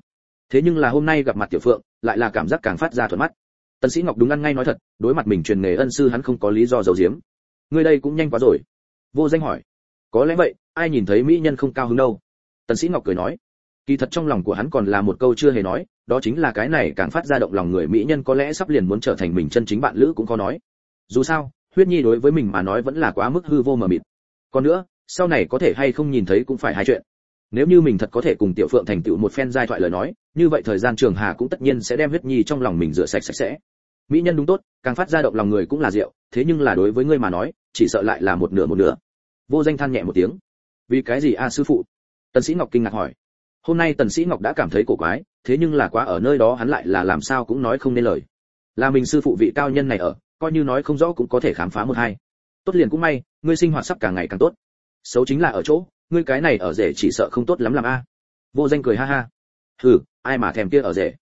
Thế nhưng là hôm nay gặp mặt tiểu phượng, lại là cảm giác càng phát ra thuận mắt. Tần sĩ ngọc đúng ăn ngay nói thật, đối mặt mình truyền nghề ân sư hắn không có lý do giấu giếm. Ngươi đây cũng nhanh quá rồi. Vô danh hỏi có lẽ vậy, ai nhìn thấy mỹ nhân không cao hứng đâu? Tần sĩ ngọc cười nói. Kỳ thật trong lòng của hắn còn là một câu chưa hề nói, đó chính là cái này càng phát ra động lòng người mỹ nhân có lẽ sắp liền muốn trở thành mình chân chính bạn lữ cũng có nói. Dù sao, huyết nhi đối với mình mà nói vẫn là quá mức hư vô mờ mịt. Còn nữa, sau này có thể hay không nhìn thấy cũng phải hai chuyện. Nếu như mình thật có thể cùng tiểu phượng thành tựu một phen giai thoại lời nói, như vậy thời gian trường hà cũng tất nhiên sẽ đem huyết nhi trong lòng mình rửa sạch sạch sẽ. Mỹ nhân đúng tốt, càng phát ra động lòng người cũng là rượu, thế nhưng là đối với ngươi mà nói, chỉ sợ lại là một nửa một nửa vô danh than nhẹ một tiếng. Vì cái gì a, sư phụ? Tần sĩ ngọc kinh ngạc hỏi. Hôm nay tần sĩ ngọc đã cảm thấy cổ quái, thế nhưng là quá ở nơi đó hắn lại là làm sao cũng nói không nên lời. Là mình sư phụ vị cao nhân này ở, coi như nói không rõ cũng có thể khám phá một hai. Tốt liền cũng may, ngươi sinh hoạt sắp càng ngày càng tốt. Xấu chính là ở chỗ, ngươi cái này ở rể chỉ sợ không tốt lắm làm a. Vô danh cười ha ha. Hừ, ai mà thèm kia ở rể?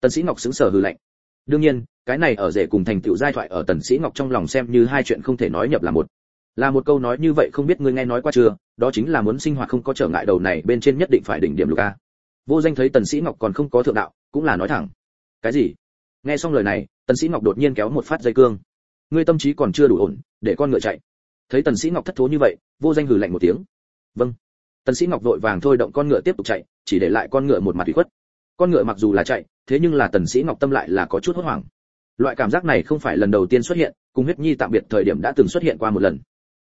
Tần sĩ ngọc sững sờ hừ lạnh. Đương nhiên, cái này ở rể cùng thành tựu giai thoại ở tần sĩ ngọc trong lòng xem như hai chuyện không thể nói nhập là một là một câu nói như vậy không biết ngươi nghe nói qua chưa, đó chính là muốn sinh hoạt không có trở ngại đầu này bên trên nhất định phải đỉnh điểm lục a vô danh thấy tần sĩ ngọc còn không có thượng đạo, cũng là nói thẳng. Cái gì? Nghe xong lời này, tần sĩ ngọc đột nhiên kéo một phát dây cương. Ngươi tâm trí còn chưa đủ ổn, để con ngựa chạy. Thấy tần sĩ ngọc thất thố như vậy, vô danh hừ lạnh một tiếng. Vâng. Tần sĩ ngọc vội vàng thôi động con ngựa tiếp tục chạy, chỉ để lại con ngựa một mặt ủy khuất. Con ngựa mặc dù là chạy, thế nhưng là tần sĩ ngọc tâm lại là có chút hốt hoảng. Loại cảm giác này không phải lần đầu tiên xuất hiện, cùng huyết nhi tạm biệt thời điểm đã từng xuất hiện qua một lần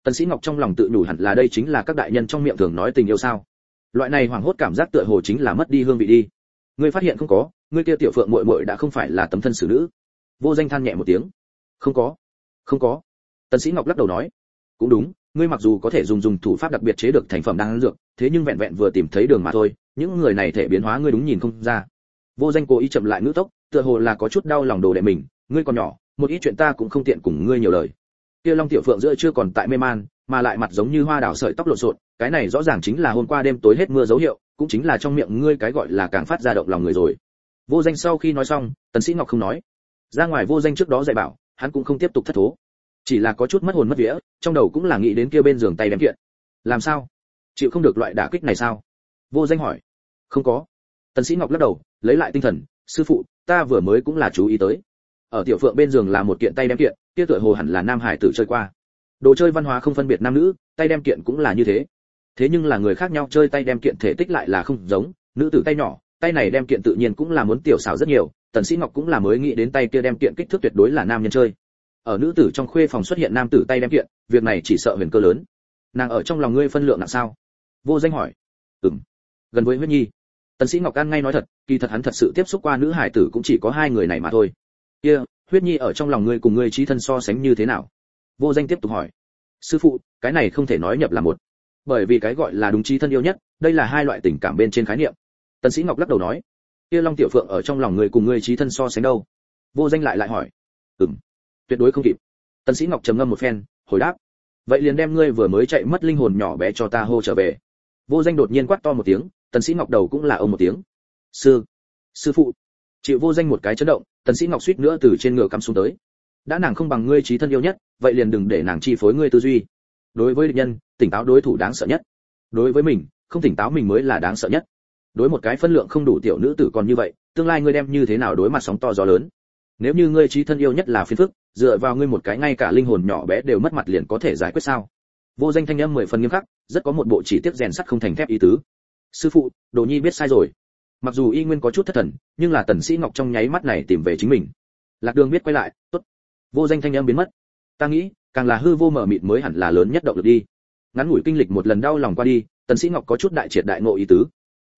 tần sĩ ngọc trong lòng tự nhủ hẳn là đây chính là các đại nhân trong miệng thường nói tình yêu sao? Loại này hoảng hốt cảm giác tựa hồ chính là mất đi hương vị đi. Ngươi phát hiện không có, ngươi kia tiểu phượng muội muội đã không phải là tấm thân xử nữ. Vô danh than nhẹ một tiếng. Không có. Không có. Tần sĩ ngọc lắc đầu nói. Cũng đúng, ngươi mặc dù có thể dùng dùng thủ pháp đặc biệt chế được thành phẩm đan dược, thế nhưng vẹn vẹn vừa tìm thấy đường mà thôi, những người này thể biến hóa ngươi đúng nhìn không ra. Vô danh cố ý chậm lại ngữ tốc, tựa hồ là có chút đau lòng đồ đệ mình. Ngươi còn nhỏ, một ít chuyện ta cũng không tiện cùng ngươi nhiều lời kia long tiểu phượng giữa chưa còn tại mê man, mà lại mặt giống như hoa đào sợi tóc lộn xộn, cái này rõ ràng chính là hôm qua đêm tối hết mưa dấu hiệu, cũng chính là trong miệng ngươi cái gọi là càng phát ra động lòng người rồi. Vô danh sau khi nói xong, tần sĩ ngọc không nói. Ra ngoài vô danh trước đó dạy bảo, hắn cũng không tiếp tục thất thố. Chỉ là có chút mất hồn mất vía, trong đầu cũng là nghĩ đến kia bên giường tay đem kiện. Làm sao? Chịu không được loại đả kích này sao? Vô danh hỏi. Không có. Tần sĩ ngọc lắc đầu, lấy lại tinh thần. Sư phụ, ta vừa mới cũng là chú ý tới. Ở tiểu phượng bên giường là một kiện tay đem kiện kia tựa hồ hẳn là nam hải tử chơi qua. Đồ chơi văn hóa không phân biệt nam nữ, tay đem kiện cũng là như thế. Thế nhưng là người khác nhau chơi tay đem kiện thể tích lại là không giống, nữ tử tay nhỏ, tay này đem kiện tự nhiên cũng là muốn tiểu xảo rất nhiều, tần sĩ ngọc cũng là mới nghĩ đến tay kia đem kiện kích thước tuyệt đối là nam nhân chơi. Ở nữ tử trong khuê phòng xuất hiện nam tử tay đem kiện, việc này chỉ sợ huyền cơ lớn. Nàng ở trong lòng ngươi phân lượng nặng sao? Vô danh hỏi. Ừm, gần với huyết nhi. Tần sĩ ngọc can ngay nói thật, kỳ thật hắn thật sự tiếp xúc qua nữ hải tử cũng chỉ có hai người này mà thôi. Kia huyết nhi ở trong lòng ngươi cùng ngươi trí thân so sánh như thế nào? Vô danh tiếp tục hỏi. Sư phụ, cái này không thể nói nhập là một. Bởi vì cái gọi là đúng trí thân yêu nhất, đây là hai loại tình cảm bên trên khái niệm. Tần sĩ ngọc lắc đầu nói. Kia long tiểu phượng ở trong lòng ngươi cùng ngươi trí thân so sánh đâu? Vô danh lại lại hỏi. Ừm. Tuyệt đối không kịp. Tần sĩ ngọc trầm ngâm một phen, hồi đáp. Vậy liền đem ngươi vừa mới chạy mất linh hồn nhỏ bé cho ta hô trở về. Vô danh đột nhiên quát to một tiếng, tần sĩ ngọc đầu cũng là ông một tiếng. Sư. Sư phụ chịu vô danh một cái chấn động, tần sĩ ngọc suýt nữa từ trên ngựa cắm xuống tới. Đã nàng không bằng ngươi trí thân yêu nhất, vậy liền đừng để nàng chi phối ngươi tư duy. Đối với địch nhân, tỉnh táo đối thủ đáng sợ nhất. Đối với mình, không tỉnh táo mình mới là đáng sợ nhất. Đối một cái phân lượng không đủ tiểu nữ tử còn như vậy, tương lai ngươi đem như thế nào đối mặt sóng to gió lớn? Nếu như ngươi trí thân yêu nhất là phiền phức, dựa vào ngươi một cái ngay cả linh hồn nhỏ bé đều mất mặt liền có thể giải quyết sao? Vô danh thanh âm mười phần nghiêm khắc, rất có một bộ chỉ tiết rèn sắt không thành thép ý tứ. Sư phụ, đồ nhi biết sai rồi mặc dù y nguyên có chút thất thần, nhưng là tần sĩ ngọc trong nháy mắt này tìm về chính mình. Lạc đường biết quay lại, tốt. Vô danh thanh âm biến mất. Ta nghĩ, càng là hư vô mở mịt mới hẳn là lớn nhất động lực đi. Ngắn ngủi kinh lịch một lần đau lòng qua đi, tần sĩ ngọc có chút đại triệt đại ngộ ý tứ.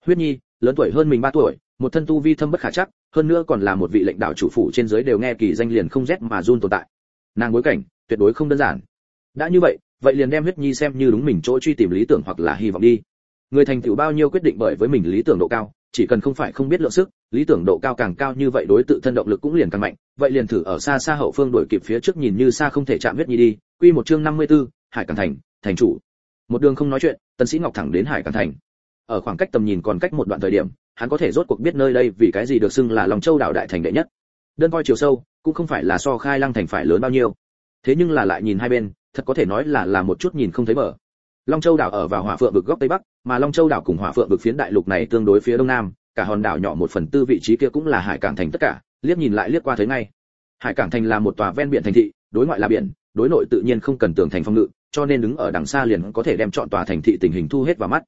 Huyết nhi, lớn tuổi hơn mình ba tuổi, một thân tu vi thâm bất khả chắc, hơn nữa còn là một vị lãnh đạo chủ phủ trên dưới đều nghe kỳ danh liền không rét mà run tồn tại. Nàng bối cảnh, tuyệt đối không đơn giản. Đã như vậy vậy liền đem huyết nhi xem như đúng mình chỗ truy tìm lý tưởng hoặc là hy vọng đi. Người thành tựu bao nhiêu quyết định bởi với mình lý tưởng độ cao chỉ cần không phải không biết lượng sức lý tưởng độ cao càng cao như vậy đối tự thân động lực cũng liền càng mạnh. Vậy liền thử ở xa xa hậu phương đuổi kịp phía trước nhìn như xa không thể chạm huyết nhi đi. Quy một chương 54, hải Cảng thành thành chủ. Một đường không nói chuyện tần sĩ ngọc thẳng đến hải Cảng thành. Ở khoảng cách tầm nhìn còn cách một đoạn thời điểm hắn có thể rốt cuộc biết nơi đây vì cái gì được xưng là long châu đảo đại thành đệ nhất. Đơn coi chiều sâu cũng không phải là so khai lăng thành phải lớn bao nhiêu. Thế nhưng là lại nhìn hai bên thật có thể nói là là một chút nhìn không thấy bờ long châu đảo ở vào hỏa phượng vực góc tây bắc, mà long châu đảo cùng hỏa phượng vực phiến đại lục này tương đối phía đông nam, cả hòn đảo nhỏ một phần tư vị trí kia cũng là hải cảng thành tất cả, liếc nhìn lại liếc qua thấy ngay. Hải cảng thành là một tòa ven biển thành thị, đối ngoại là biển, đối nội tự nhiên không cần tường thành phong ngự, cho nên đứng ở đằng xa liền có thể đem chọn tòa thành thị tình hình thu hết vào mắt.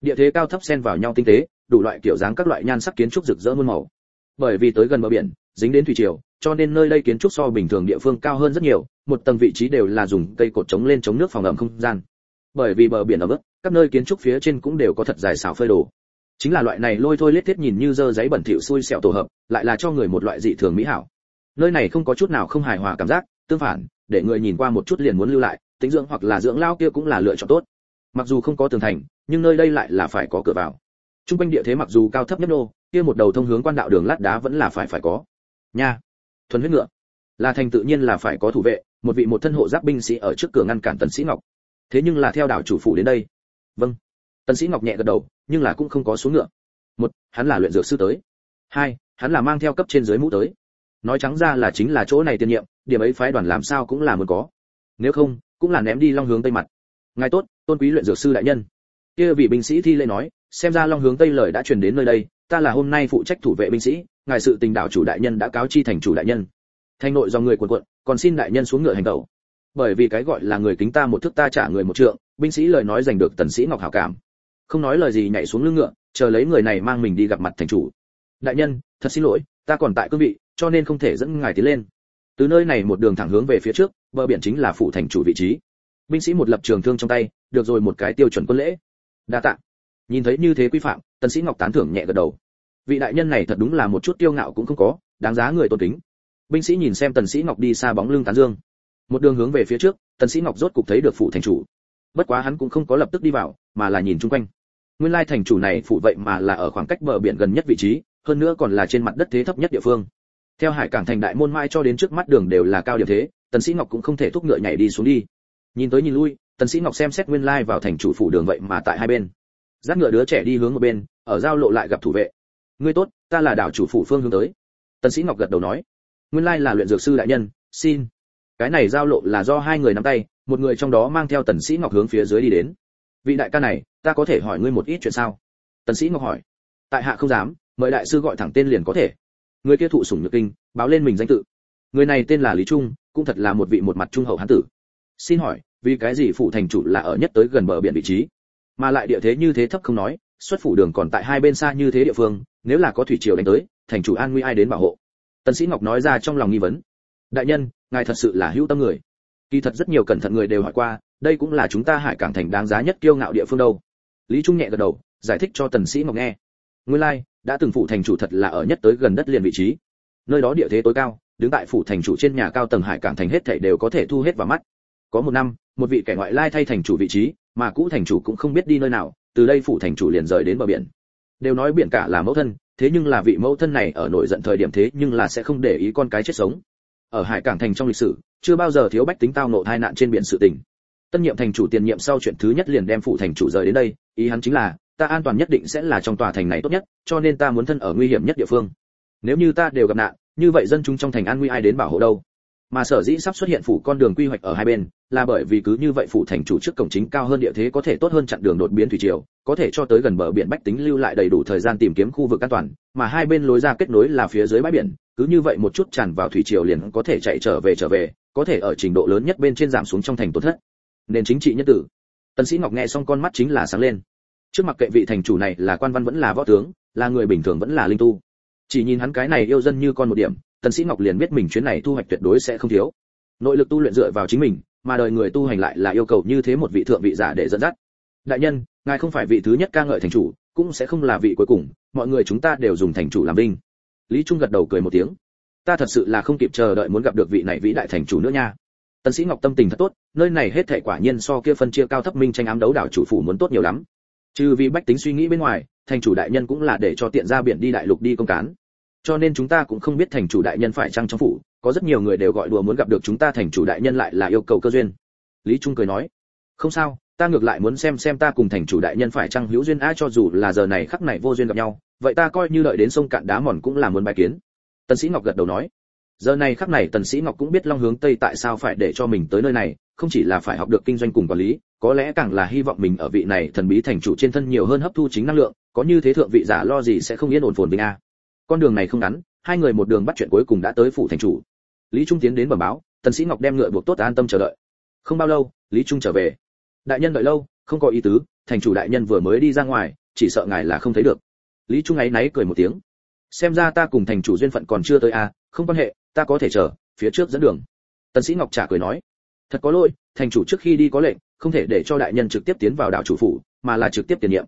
Địa thế cao thấp xen vào nhau tinh tế, đủ loại kiểu dáng các loại nhan sắc kiến trúc rực rỡ muôn màu. Bởi vì tới gần bờ biển, dính đến thủy triều, cho nên nơi đây kiến trúc so bình thường địa phương cao hơn rất nhiều, một tầng vị trí đều là dùng cây cột chống lên chống nước phòng ẩm không gian bởi vì bờ biển ở mức các nơi kiến trúc phía trên cũng đều có thật dài xảo phơi đồ. Chính là loại này lôi thôi lết thiết nhìn như dơ giấy bẩn thỉu xui xẻo tổ hợp, lại là cho người một loại dị thường mỹ hảo. Nơi này không có chút nào không hài hòa cảm giác, tương phản, để người nhìn qua một chút liền muốn lưu lại, tính dưỡng hoặc là dưỡng lao kia cũng là lựa chọn tốt. Mặc dù không có tường thành, nhưng nơi đây lại là phải có cửa vào. Trung quanh địa thế mặc dù cao thấp nhất nô, kia một đầu thông hướng quan đạo đường lát đá vẫn là phải phải có. Nha! Thuần huyết ngựa. Là thành tự nhiên là phải có thủ vệ, một vị một thân hộ giáp binh sĩ ở trước cửa ngăn cản tần sĩ ngọc thế nhưng là theo đảo chủ phủ đến đây. Vâng. Tần sĩ ngọc nhẹ gật đầu, nhưng là cũng không có xuống ngựa. Một, hắn là luyện dược sư tới. Hai, hắn là mang theo cấp trên dưới mũ tới. Nói trắng ra là chính là chỗ này tiền nhiệm, điểm ấy phái đoàn làm sao cũng là muốn có. Nếu không, cũng là ném đi long hướng tây mặt. Ngài tốt, tôn quý luyện dược sư đại nhân. Kia vị binh sĩ thi lễ nói, xem ra long hướng tây lời đã truyền đến nơi đây, ta là hôm nay phụ trách thủ vệ binh sĩ, ngài sự tình đảo chủ đại nhân đã cáo chi thành chủ đại nhân. Thành nội do người quần quận còn xin đại nhân xuống ngựa hành tẩu bởi vì cái gọi là người kính ta một thước ta trả người một trượng, binh sĩ lời nói giành được tần sĩ ngọc hảo cảm. Không nói lời gì nhảy xuống lưng ngựa, chờ lấy người này mang mình đi gặp mặt thành chủ. Đại nhân, thật xin lỗi, ta còn tại cương vị, cho nên không thể dẫn ngài tiến lên. Từ nơi này một đường thẳng hướng về phía trước, bờ biển chính là phủ thành chủ vị trí. Binh sĩ một lập trường thương trong tay, được rồi một cái tiêu chuẩn quân lễ. Đa tạ. Nhìn thấy như thế quy phạm, tần sĩ ngọc tán thưởng nhẹ gật đầu. Vị đại nhân này thật đúng là một chút tiêu ngạo cũng không có, đáng giá người tôn kính. Binh sĩ nhìn xem tần sĩ ngọc đi xa bóng lưng tán dương một đường hướng về phía trước, tần sĩ ngọc rốt cục thấy được phủ thành chủ. Bất quá hắn cũng không có lập tức đi vào, mà là nhìn chung quanh. Nguyên lai thành chủ này phủ vậy mà là ở khoảng cách bờ biển gần nhất vị trí, hơn nữa còn là trên mặt đất thế thấp nhất địa phương. Theo hải cảng thành đại môn mai cho đến trước mắt đường đều là cao điểm thế, tần sĩ ngọc cũng không thể thúc ngựa nhảy đi xuống đi. Nhìn tới nhìn lui, tần sĩ ngọc xem xét nguyên lai vào thành chủ phủ đường vậy mà tại hai bên. Dắt ngựa đứa trẻ đi hướng một bên, ở giao lộ lại gặp thủ vệ. Ngươi tốt, ta là đảo chủ phủ phương hướng tới. Tần sĩ ngọc gật đầu nói. Nguyên lai là luyện dược sư đại nhân, xin cái này giao lộ là do hai người nắm tay, một người trong đó mang theo tần sĩ ngọc hướng phía dưới đi đến. Vị đại ca này, ta có thể hỏi ngươi một ít chuyện sao? Tần sĩ ngọc hỏi. Tại hạ không dám, mời đại sư gọi thẳng tên liền có thể. Người kia thụ sủng nhược kinh, báo lên mình danh tự. Người này tên là lý trung, cũng thật là một vị một mặt trung hậu hán tử. Xin hỏi, vì cái gì phủ thành chủ là ở nhất tới gần bờ biển vị trí? Mà lại địa thế như thế thấp không nói, xuất phủ đường còn tại hai bên xa như thế địa phương, nếu là có thủy triều đánh tới, thành chủ an nguy ai đến bảo hộ? Tần sĩ ngọc nói ra trong lòng nghi vấn đại nhân ngài thật sự là hữu tâm người. Kỳ thật rất nhiều cẩn thận người đều hỏi qua đây cũng là chúng ta hải cảng thành đáng giá nhất kiêu ngạo địa phương đâu. Lý trung nhẹ gật đầu giải thích cho tần sĩ ngọc nghe. Nguyên lai like, đã từng phụ thành chủ thật là ở nhất tới gần đất liền vị trí. Nơi đó địa thế tối cao đứng tại phủ thành chủ trên nhà cao tầng hải cảng thành hết thảy đều có thể thu hết vào mắt. Có một năm một vị kẻ ngoại lai thay thành chủ vị trí mà cũ thành chủ cũng không biết đi nơi nào từ đây phủ thành chủ liền rời đến bờ biển. Đều nói biển cả là mẫu thân thế nhưng là vị mẫu thân này ở nổi giận thời điểm thế nhưng là sẽ không để ý con cái chết sống ở hải cảng thành trong lịch sử, chưa bao giờ thiếu bách tính tao nộ tai nạn trên biển sự tình. Tân nhiệm thành chủ tiền nhiệm sau chuyện thứ nhất liền đem phủ thành chủ rời đến đây, ý hắn chính là, ta an toàn nhất định sẽ là trong tòa thành này tốt nhất, cho nên ta muốn thân ở nguy hiểm nhất địa phương. Nếu như ta đều gặp nạn, như vậy dân chúng trong thành an nguy ai đến bảo hộ đâu? Mà sở dĩ sắp xuất hiện phủ con đường quy hoạch ở hai bên, là bởi vì cứ như vậy phủ thành chủ trước cổng chính cao hơn địa thế có thể tốt hơn chặn đường đột biến thủy triều, có thể cho tới gần bờ biển bách tính lưu lại đầy đủ thời gian tìm kiếm khu vực an toàn, mà hai bên lối ra kết nối là phía dưới bãi biển cứ như vậy một chút tràn vào thủy triều liền có thể chạy trở về trở về, có thể ở trình độ lớn nhất bên trên giảm xuống trong thành tổn thất. Nền chính trị nhất tử. Tần sĩ ngọc nghe xong con mắt chính là sáng lên. Trước mặt kệ vị thành chủ này là quan văn vẫn là võ tướng, là người bình thường vẫn là linh tu. Chỉ nhìn hắn cái này yêu dân như con một điểm, tần sĩ ngọc liền biết mình chuyến này thu hoạch tuyệt đối sẽ không thiếu. Nội lực tu luyện dựa vào chính mình, mà đời người tu hành lại là yêu cầu như thế một vị thượng vị giả để dẫn dắt. Đại nhân, ngài không phải vị thứ nhất ca ngợi thành chủ, cũng sẽ không là vị cuối cùng, mọi người chúng ta đều dùng thành chủ làm vinh lý trung gật đầu cười một tiếng. Ta thật sự là không kịp chờ đợi muốn gặp được vị này vĩ đại thành chủ nữa nha. Tần sĩ ngọc tâm tình thật tốt, nơi này hết thảy quả nhiên so kia phân chia cao thấp minh tranh ám đấu đảo chủ phủ muốn tốt nhiều lắm. Trừ vì bách tính suy nghĩ bên ngoài, thành chủ đại nhân cũng là để cho tiện ra biển đi đại lục đi công cán. Cho nên chúng ta cũng không biết thành chủ đại nhân phải chăng trong phủ, có rất nhiều người đều gọi đùa muốn gặp được chúng ta thành chủ đại nhân lại là yêu cầu cơ duyên. Lý trung cười nói, không sao, ta ngược lại muốn xem xem ta cùng thành chủ đại nhân phải chăng hữu duyên a, cho dù là giờ này khắc này vô duyên gặp nhau vậy ta coi như đợi đến sông cạn đá mòn cũng là muốn bài kiến. Tần sĩ ngọc gật đầu nói. Giờ này khắc này tần sĩ ngọc cũng biết long hướng tây tại sao phải để cho mình tới nơi này, không chỉ là phải học được kinh doanh cùng quản lý, có lẽ càng là hy vọng mình ở vị này thần bí thành chủ trên thân nhiều hơn hấp thu chính năng lượng, có như thế thượng vị giả lo gì sẽ không yên ổn phồn vinh a. Con đường này không ngắn, hai người một đường bắt chuyện cuối cùng đã tới phủ thành chủ. Lý trung tiến đến bẩm báo, tần sĩ ngọc đem ngựa buộc tốt an tâm chờ đợi. Không bao lâu, lý trung trở về. Đại nhân đợi lâu, không có ý tứ, thành chủ đại nhân vừa mới đi ra ngoài, chỉ sợ ngài là không thấy được lý trung ấy náy cười một tiếng. Xem ra ta cùng thành chủ duyên phận còn chưa tới a không quan hệ ta có thể chờ phía trước dẫn đường. Tần sĩ ngọc trả cười nói. Thật có lỗi thành chủ trước khi đi có lệnh không thể để cho đại nhân trực tiếp tiến vào đảo chủ phủ mà là trực tiếp tiền nhiệm.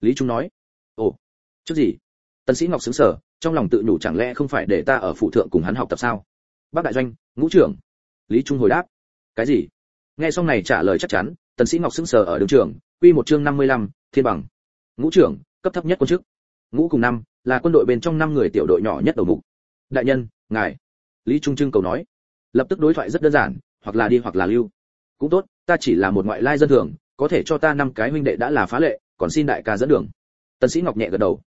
Lý trung nói. Ồ trước gì? Tần sĩ ngọc sững sờ trong lòng tự nhủ chẳng lẽ không phải để ta ở phụ thượng cùng hắn học tập sao? Bác đại doanh ngũ trưởng. Lý trung hồi đáp. Cái gì? Nghe xong này trả lời chắc chắn tần sĩ ngọc sững sờ ở đường trường quy một chương 55, thiên bằng. Ngũ trưởng cấp thấp nhất quân chức ngũ cùng năm, là quân đội bên trong năm người tiểu đội nhỏ nhất đầu mục. Đại nhân, ngài. Lý trung trưng cầu nói. Lập tức đối thoại rất đơn giản, hoặc là đi hoặc là lưu. Cũng tốt, ta chỉ là một ngoại lai dân thường, có thể cho ta năm cái huynh đệ đã là phá lệ, còn xin đại ca dẫn đường. Tần sĩ ngọc nhẹ gật đầu.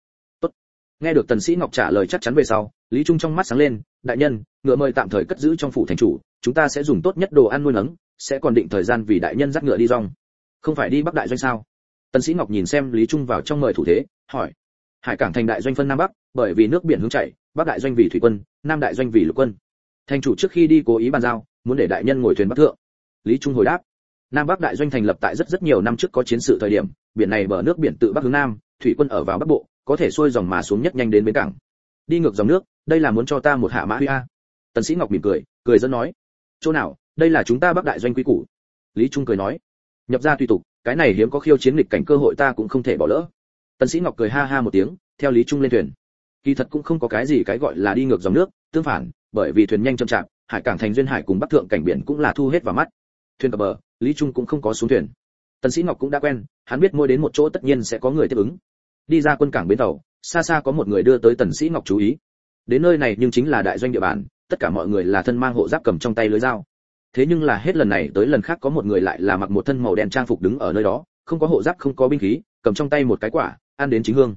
Tốt. Nghe được tần sĩ ngọc trả lời chắc chắn về sau, lý trung trong mắt sáng lên, đại nhân, ngựa mời tạm thời cất giữ trong phủ thành chủ, chúng ta sẽ dùng tốt nhất đồ ăn nuôi nấng, sẽ còn định thời gian vì đại nhân dắt ngựa đi rong. Không phải đi bắc đại doanh sao? Tần sĩ ngọc nhìn xem lý trung vào trong mời thủ thế, hỏi hải cảng thành đại doanh phân nam bắc, bởi vì nước biển hướng chảy, bắc đại doanh vì thủy quân, nam đại doanh vì lục quân. Thành chủ trước khi đi cố ý bàn giao, muốn để đại nhân ngồi thuyền bắc thượng. Lý trung hồi đáp, nam bắc đại doanh thành lập tại rất rất nhiều năm trước có chiến sự thời điểm, biển này bờ nước biển tự bắc hướng nam, thủy quân ở vào bắc bộ, có thể xuôi dòng mà xuống nhất nhanh đến bến cảng. Đi ngược dòng nước, đây là muốn cho ta một hạ mã huy a. Tần sĩ ngọc mỉm cười cười dẫn nói, chỗ nào, đây là chúng ta bắc đại doanh quý củ. Lý trung cười nói, nhập ra tùy tục, cái này hiếm có khiêu chiến lịch cảnh cơ hội ta cũng không thể bỏ lỡ tần sĩ ngọc cười ha ha một tiếng, theo lý trung lên thuyền. Kỳ thật cũng không có cái gì cái gọi là đi ngược dòng nước, tương phản, bởi vì thuyền nhanh chậm chạp, hải cảng thành duyên hải cùng bắc thượng cảnh biển cũng là thu hết vào mắt. Thuyền cập bờ, lý trung cũng không có xuống thuyền. Tần sĩ ngọc cũng đã quen, hắn biết mỗi đến một chỗ tất nhiên sẽ có người tiếp ứng. Đi ra quân cảng bến tàu, xa xa có một người đưa tới tần sĩ ngọc chú ý. Đến nơi này nhưng chính là đại doanh địa bàn, tất cả mọi người là thân mang hộ giáp cầm trong tay lưới dao. Thế nhưng là hết lần này tới lần khác có một người lại là mặc một thân màu đen trang phục đứng ở nơi đó, không có hộ giáp, không có binh khí, cầm trong tay một cái quả ăn đến chính hương.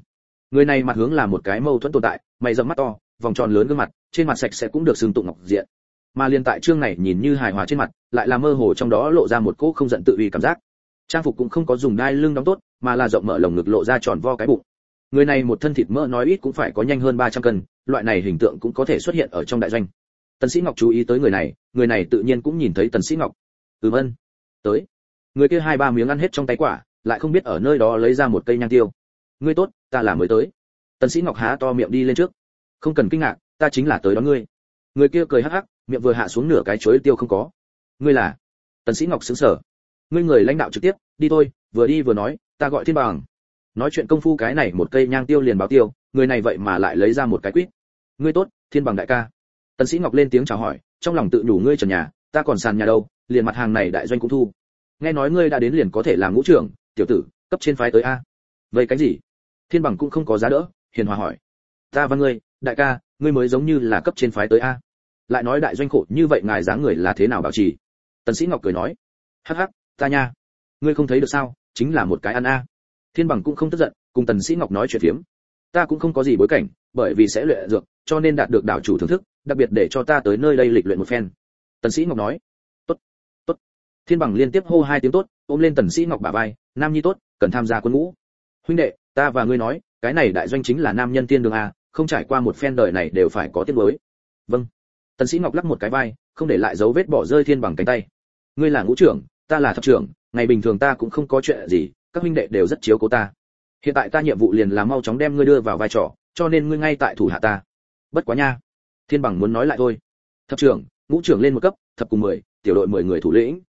Người này mặt hướng là một cái mâu thuẫn tồn tại, mày rậm mắt to, vòng tròn lớn gương mặt, trên mặt sạch sẽ cũng được xương tụng ngọc diện. Mà liên tại trương này nhìn như hài hòa trên mặt, lại là mơ hồ trong đó lộ ra một cỗ không giận tự uy cảm giác. Trang phục cũng không có dùng đai lưng đóng tốt, mà là rộng mở lồng ngực lộ ra tròn vo cái bụng. Người này một thân thịt mỡ nói ít cũng phải có nhanh hơn 300 cân, loại này hình tượng cũng có thể xuất hiện ở trong đại doanh. Tần sĩ ngọc chú ý tới người này người này tự nhiên cũng nhìn thấy tần sĩ ngọc. Ừm ân. Tới. Người kia hai ba miếng ăn hết trong tay quả, lại không biết ở nơi đó lấy ra một cây nhang tiêu ngươi tốt, ta là mới tới. Tần sĩ ngọc há to miệng đi lên trước. Không cần kinh ngạc, ta chính là tới đón ngươi. Người kia cười hắc hắc, miệng vừa hạ xuống nửa cái chuối tiêu không có. Ngươi là? Tần sĩ ngọc sững sờ. Ngươi người lãnh đạo trực tiếp, đi thôi, vừa đi vừa nói, ta gọi thiên bằng. Nói chuyện công phu cái này một cây nhang tiêu liền báo tiêu, người này vậy mà lại lấy ra một cái quýt. Ngươi tốt, thiên bằng đại ca. Tần sĩ ngọc lên tiếng chào hỏi, trong lòng tự nhủ ngươi trần nhà, ta còn sàn nhà đâu, liền mặt hàng này đại doanh cũng thu. Nghe nói ngươi đã đến liền có thể làm ngũ trưởng, tiểu tử, cấp trên phái tới a. Vậy cái gì? Thiên bằng cũng không có giá đỡ, hiền hòa hỏi. Ta và ngươi, đại ca, ngươi mới giống như là cấp trên phái tới a. Lại nói đại doanh khổ như vậy ngài dáng người là thế nào bảo trì? Tần sĩ ngọc cười nói. Hắc hắc, ta nha. Ngươi không thấy được sao, chính là một cái ăn a. Thiên bằng cũng không tức giận, cùng tần sĩ ngọc nói chuyện phiếm. Ta cũng không có gì bối cảnh, bởi vì sẽ luyện dược, cho nên đạt được đảo chủ thưởng thức, đặc biệt để cho ta tới nơi đây lịch luyện một phen. Tần sĩ ngọc nói. Tốt tốt. Thiên bằng liên tiếp hô hai tiếng tốt, ôm lên tần sĩ ngọc bả vai. Nam nhi tốt, cần tham gia quân ngũ. Huynh đệ ta và ngươi nói, cái này đại doanh chính là nam nhân tiên đường a, không trải qua một phen đời này đều phải có tiết mới vâng. Tần sĩ ngọc lắc một cái vai, không để lại dấu vết bỏ rơi thiên bằng cánh tay. Ngươi là ngũ trưởng, ta là thập trưởng, ngày bình thường ta cũng không có chuyện gì, các huynh đệ đều rất chiếu cố ta. Hiện tại ta nhiệm vụ liền là mau chóng đem ngươi đưa vào vai trò, cho nên ngươi ngay tại thủ hạ ta. Bất quá nha. Thiên bằng muốn nói lại thôi. Thập trưởng, ngũ trưởng lên một cấp, thập cùng mười, tiểu đội mười người thủ lĩnh.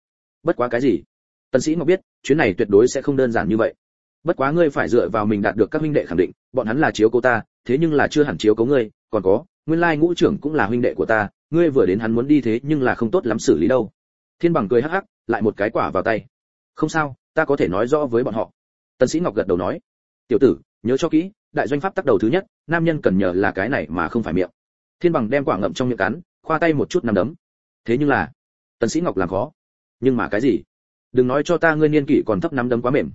Bất quá cái gì? Tần sĩ ngọc biết, chuyến này tuyệt đối sẽ không đơn giản như vậy bất quá ngươi phải dựa vào mình đạt được các huynh đệ khẳng định, bọn hắn là chiếu cố ta, thế nhưng là chưa hẳn chiếu cố ngươi, còn có, nguyên lai ngũ trưởng cũng là huynh đệ của ta, ngươi vừa đến hắn muốn đi thế nhưng là không tốt lắm xử lý đâu. Thiên bằng cười hắc hắc, lại một cái quả vào tay. Không sao, ta có thể nói rõ với bọn họ. Tần sĩ ngọc gật đầu nói. Tiểu tử, nhớ cho kỹ, đại doanh pháp tắc đầu thứ nhất, nam nhân cần nhờ là cái này mà không phải miệng. Thiên bằng đem quả ngậm trong miệng cắn, khoa tay một chút nằm đấm. Thế nhưng là, tần sĩ ngọc làm khó. Nhưng mà cái gì? Đừng nói cho ta ngươi niên kỷ còn thấp nắm đấm quá mềm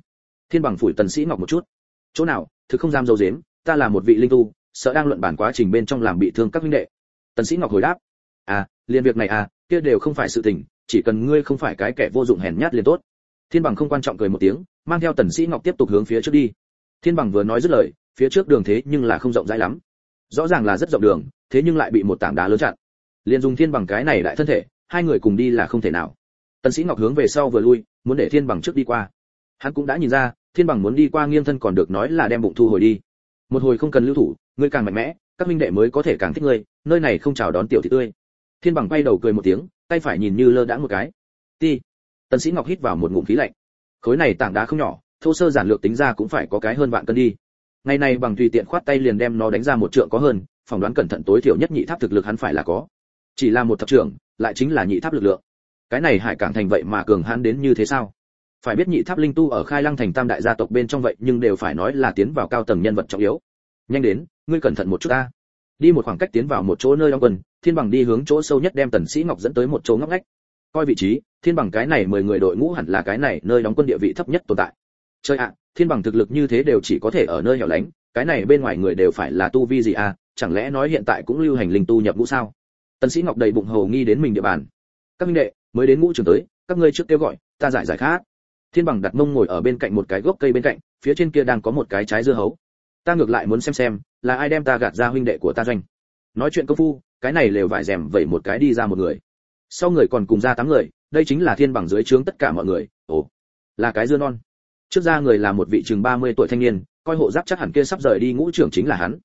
thiên bằng phủi tần sĩ ngọc một chút. Chỗ nào, thực không dám dâu dếm ta là một vị linh tu, sợ đang luận bản quá trình bên trong làm bị thương các huynh đệ. Tần sĩ ngọc hồi đáp. À liên việc này à kia đều không phải sự tình, chỉ cần ngươi không phải cái kẻ vô dụng hèn nhát liền tốt. Thiên bằng không quan trọng cười một tiếng, mang theo tần sĩ ngọc tiếp tục hướng phía trước đi. Thiên bằng vừa nói dứt lời, phía trước đường thế nhưng là không rộng rãi lắm. Rõ ràng là rất rộng đường, thế nhưng lại bị một tảng đá lớn chặn. Liền dùng thiên bằng cái này đại thân thể, hai người cùng đi là không thể nào. Tần sĩ ngọc hướng về sau vừa lui, muốn để thiên bằng trước đi qua hắn cũng đã nhìn ra, thiên bằng muốn đi qua nghiêng thân còn được nói là đem bụng thu hồi đi. Một hồi không cần lưu thủ, ngươi càng mạnh mẽ, các minh đệ mới có thể càng thích ngươi, nơi này không chào đón tiểu thị tươi. Thiên bằng quay đầu cười một tiếng, tay phải nhìn như lơ đãng một cái. Ti. Tần sĩ ngọc hít vào một ngụm khí lạnh. Khối này tảng đá không nhỏ, thô sơ giản lược tính ra cũng phải có cái hơn vạn cân đi. Ngày này bằng tùy tiện khoát tay liền đem nó đánh ra một trượng có hơn, phỏng đoán cẩn thận tối thiểu nhất nhị tháp thực lực hắn phải là có. Chỉ là một thập trưởng, lại chính là nhị tháp lực lượng. Cái này hải cảng thành vậy mà cường hãn đến như thế sao? Phải biết nhị tháp linh tu ở khai lăng thành tam đại gia tộc bên trong vậy, nhưng đều phải nói là tiến vào cao tầng nhân vật trọng yếu. Nhanh đến, ngươi cẩn thận một chút ta. Đi một khoảng cách tiến vào một chỗ nơi đóng quân, thiên bằng đi hướng chỗ sâu nhất đem tần sĩ ngọc dẫn tới một chỗ ngóc ngách. Coi vị trí, thiên bằng cái này mười người đội ngũ hẳn là cái này nơi đóng quân địa vị thấp nhất tồn tại. Chơi ạ, thiên bằng thực lực như thế đều chỉ có thể ở nơi hẻo lánh, cái này bên ngoài người đều phải là tu vi gì à chẳng lẽ nói hiện tại cũng lưu hành linh tu nhập ngũ sao? Tần sĩ ngọc đầy bụng hầu nghi đến mình địa bàn. Các minh đệ, mới đến ngũ trường tới, các ngươi trước kêu gọi, ta giải giải khác thiên bằng đặt mông ngồi ở bên cạnh một cái gốc cây bên cạnh, phía trên kia đang có một cái trái dưa hấu. Ta ngược lại muốn xem xem, là ai đem ta gạt ra huynh đệ của ta doanh. Nói chuyện công phu, cái này lều vải rèm vẩy một cái đi ra một người. Sau người còn cùng ra tám người, đây chính là thiên bằng dưới trướng tất cả mọi người. Ồ, là cái dưa non. Trước ra người là một vị chừng 30 tuổi thanh niên, coi hộ giáp chắc hẳn kia sắp rời đi ngũ trưởng chính là hắn.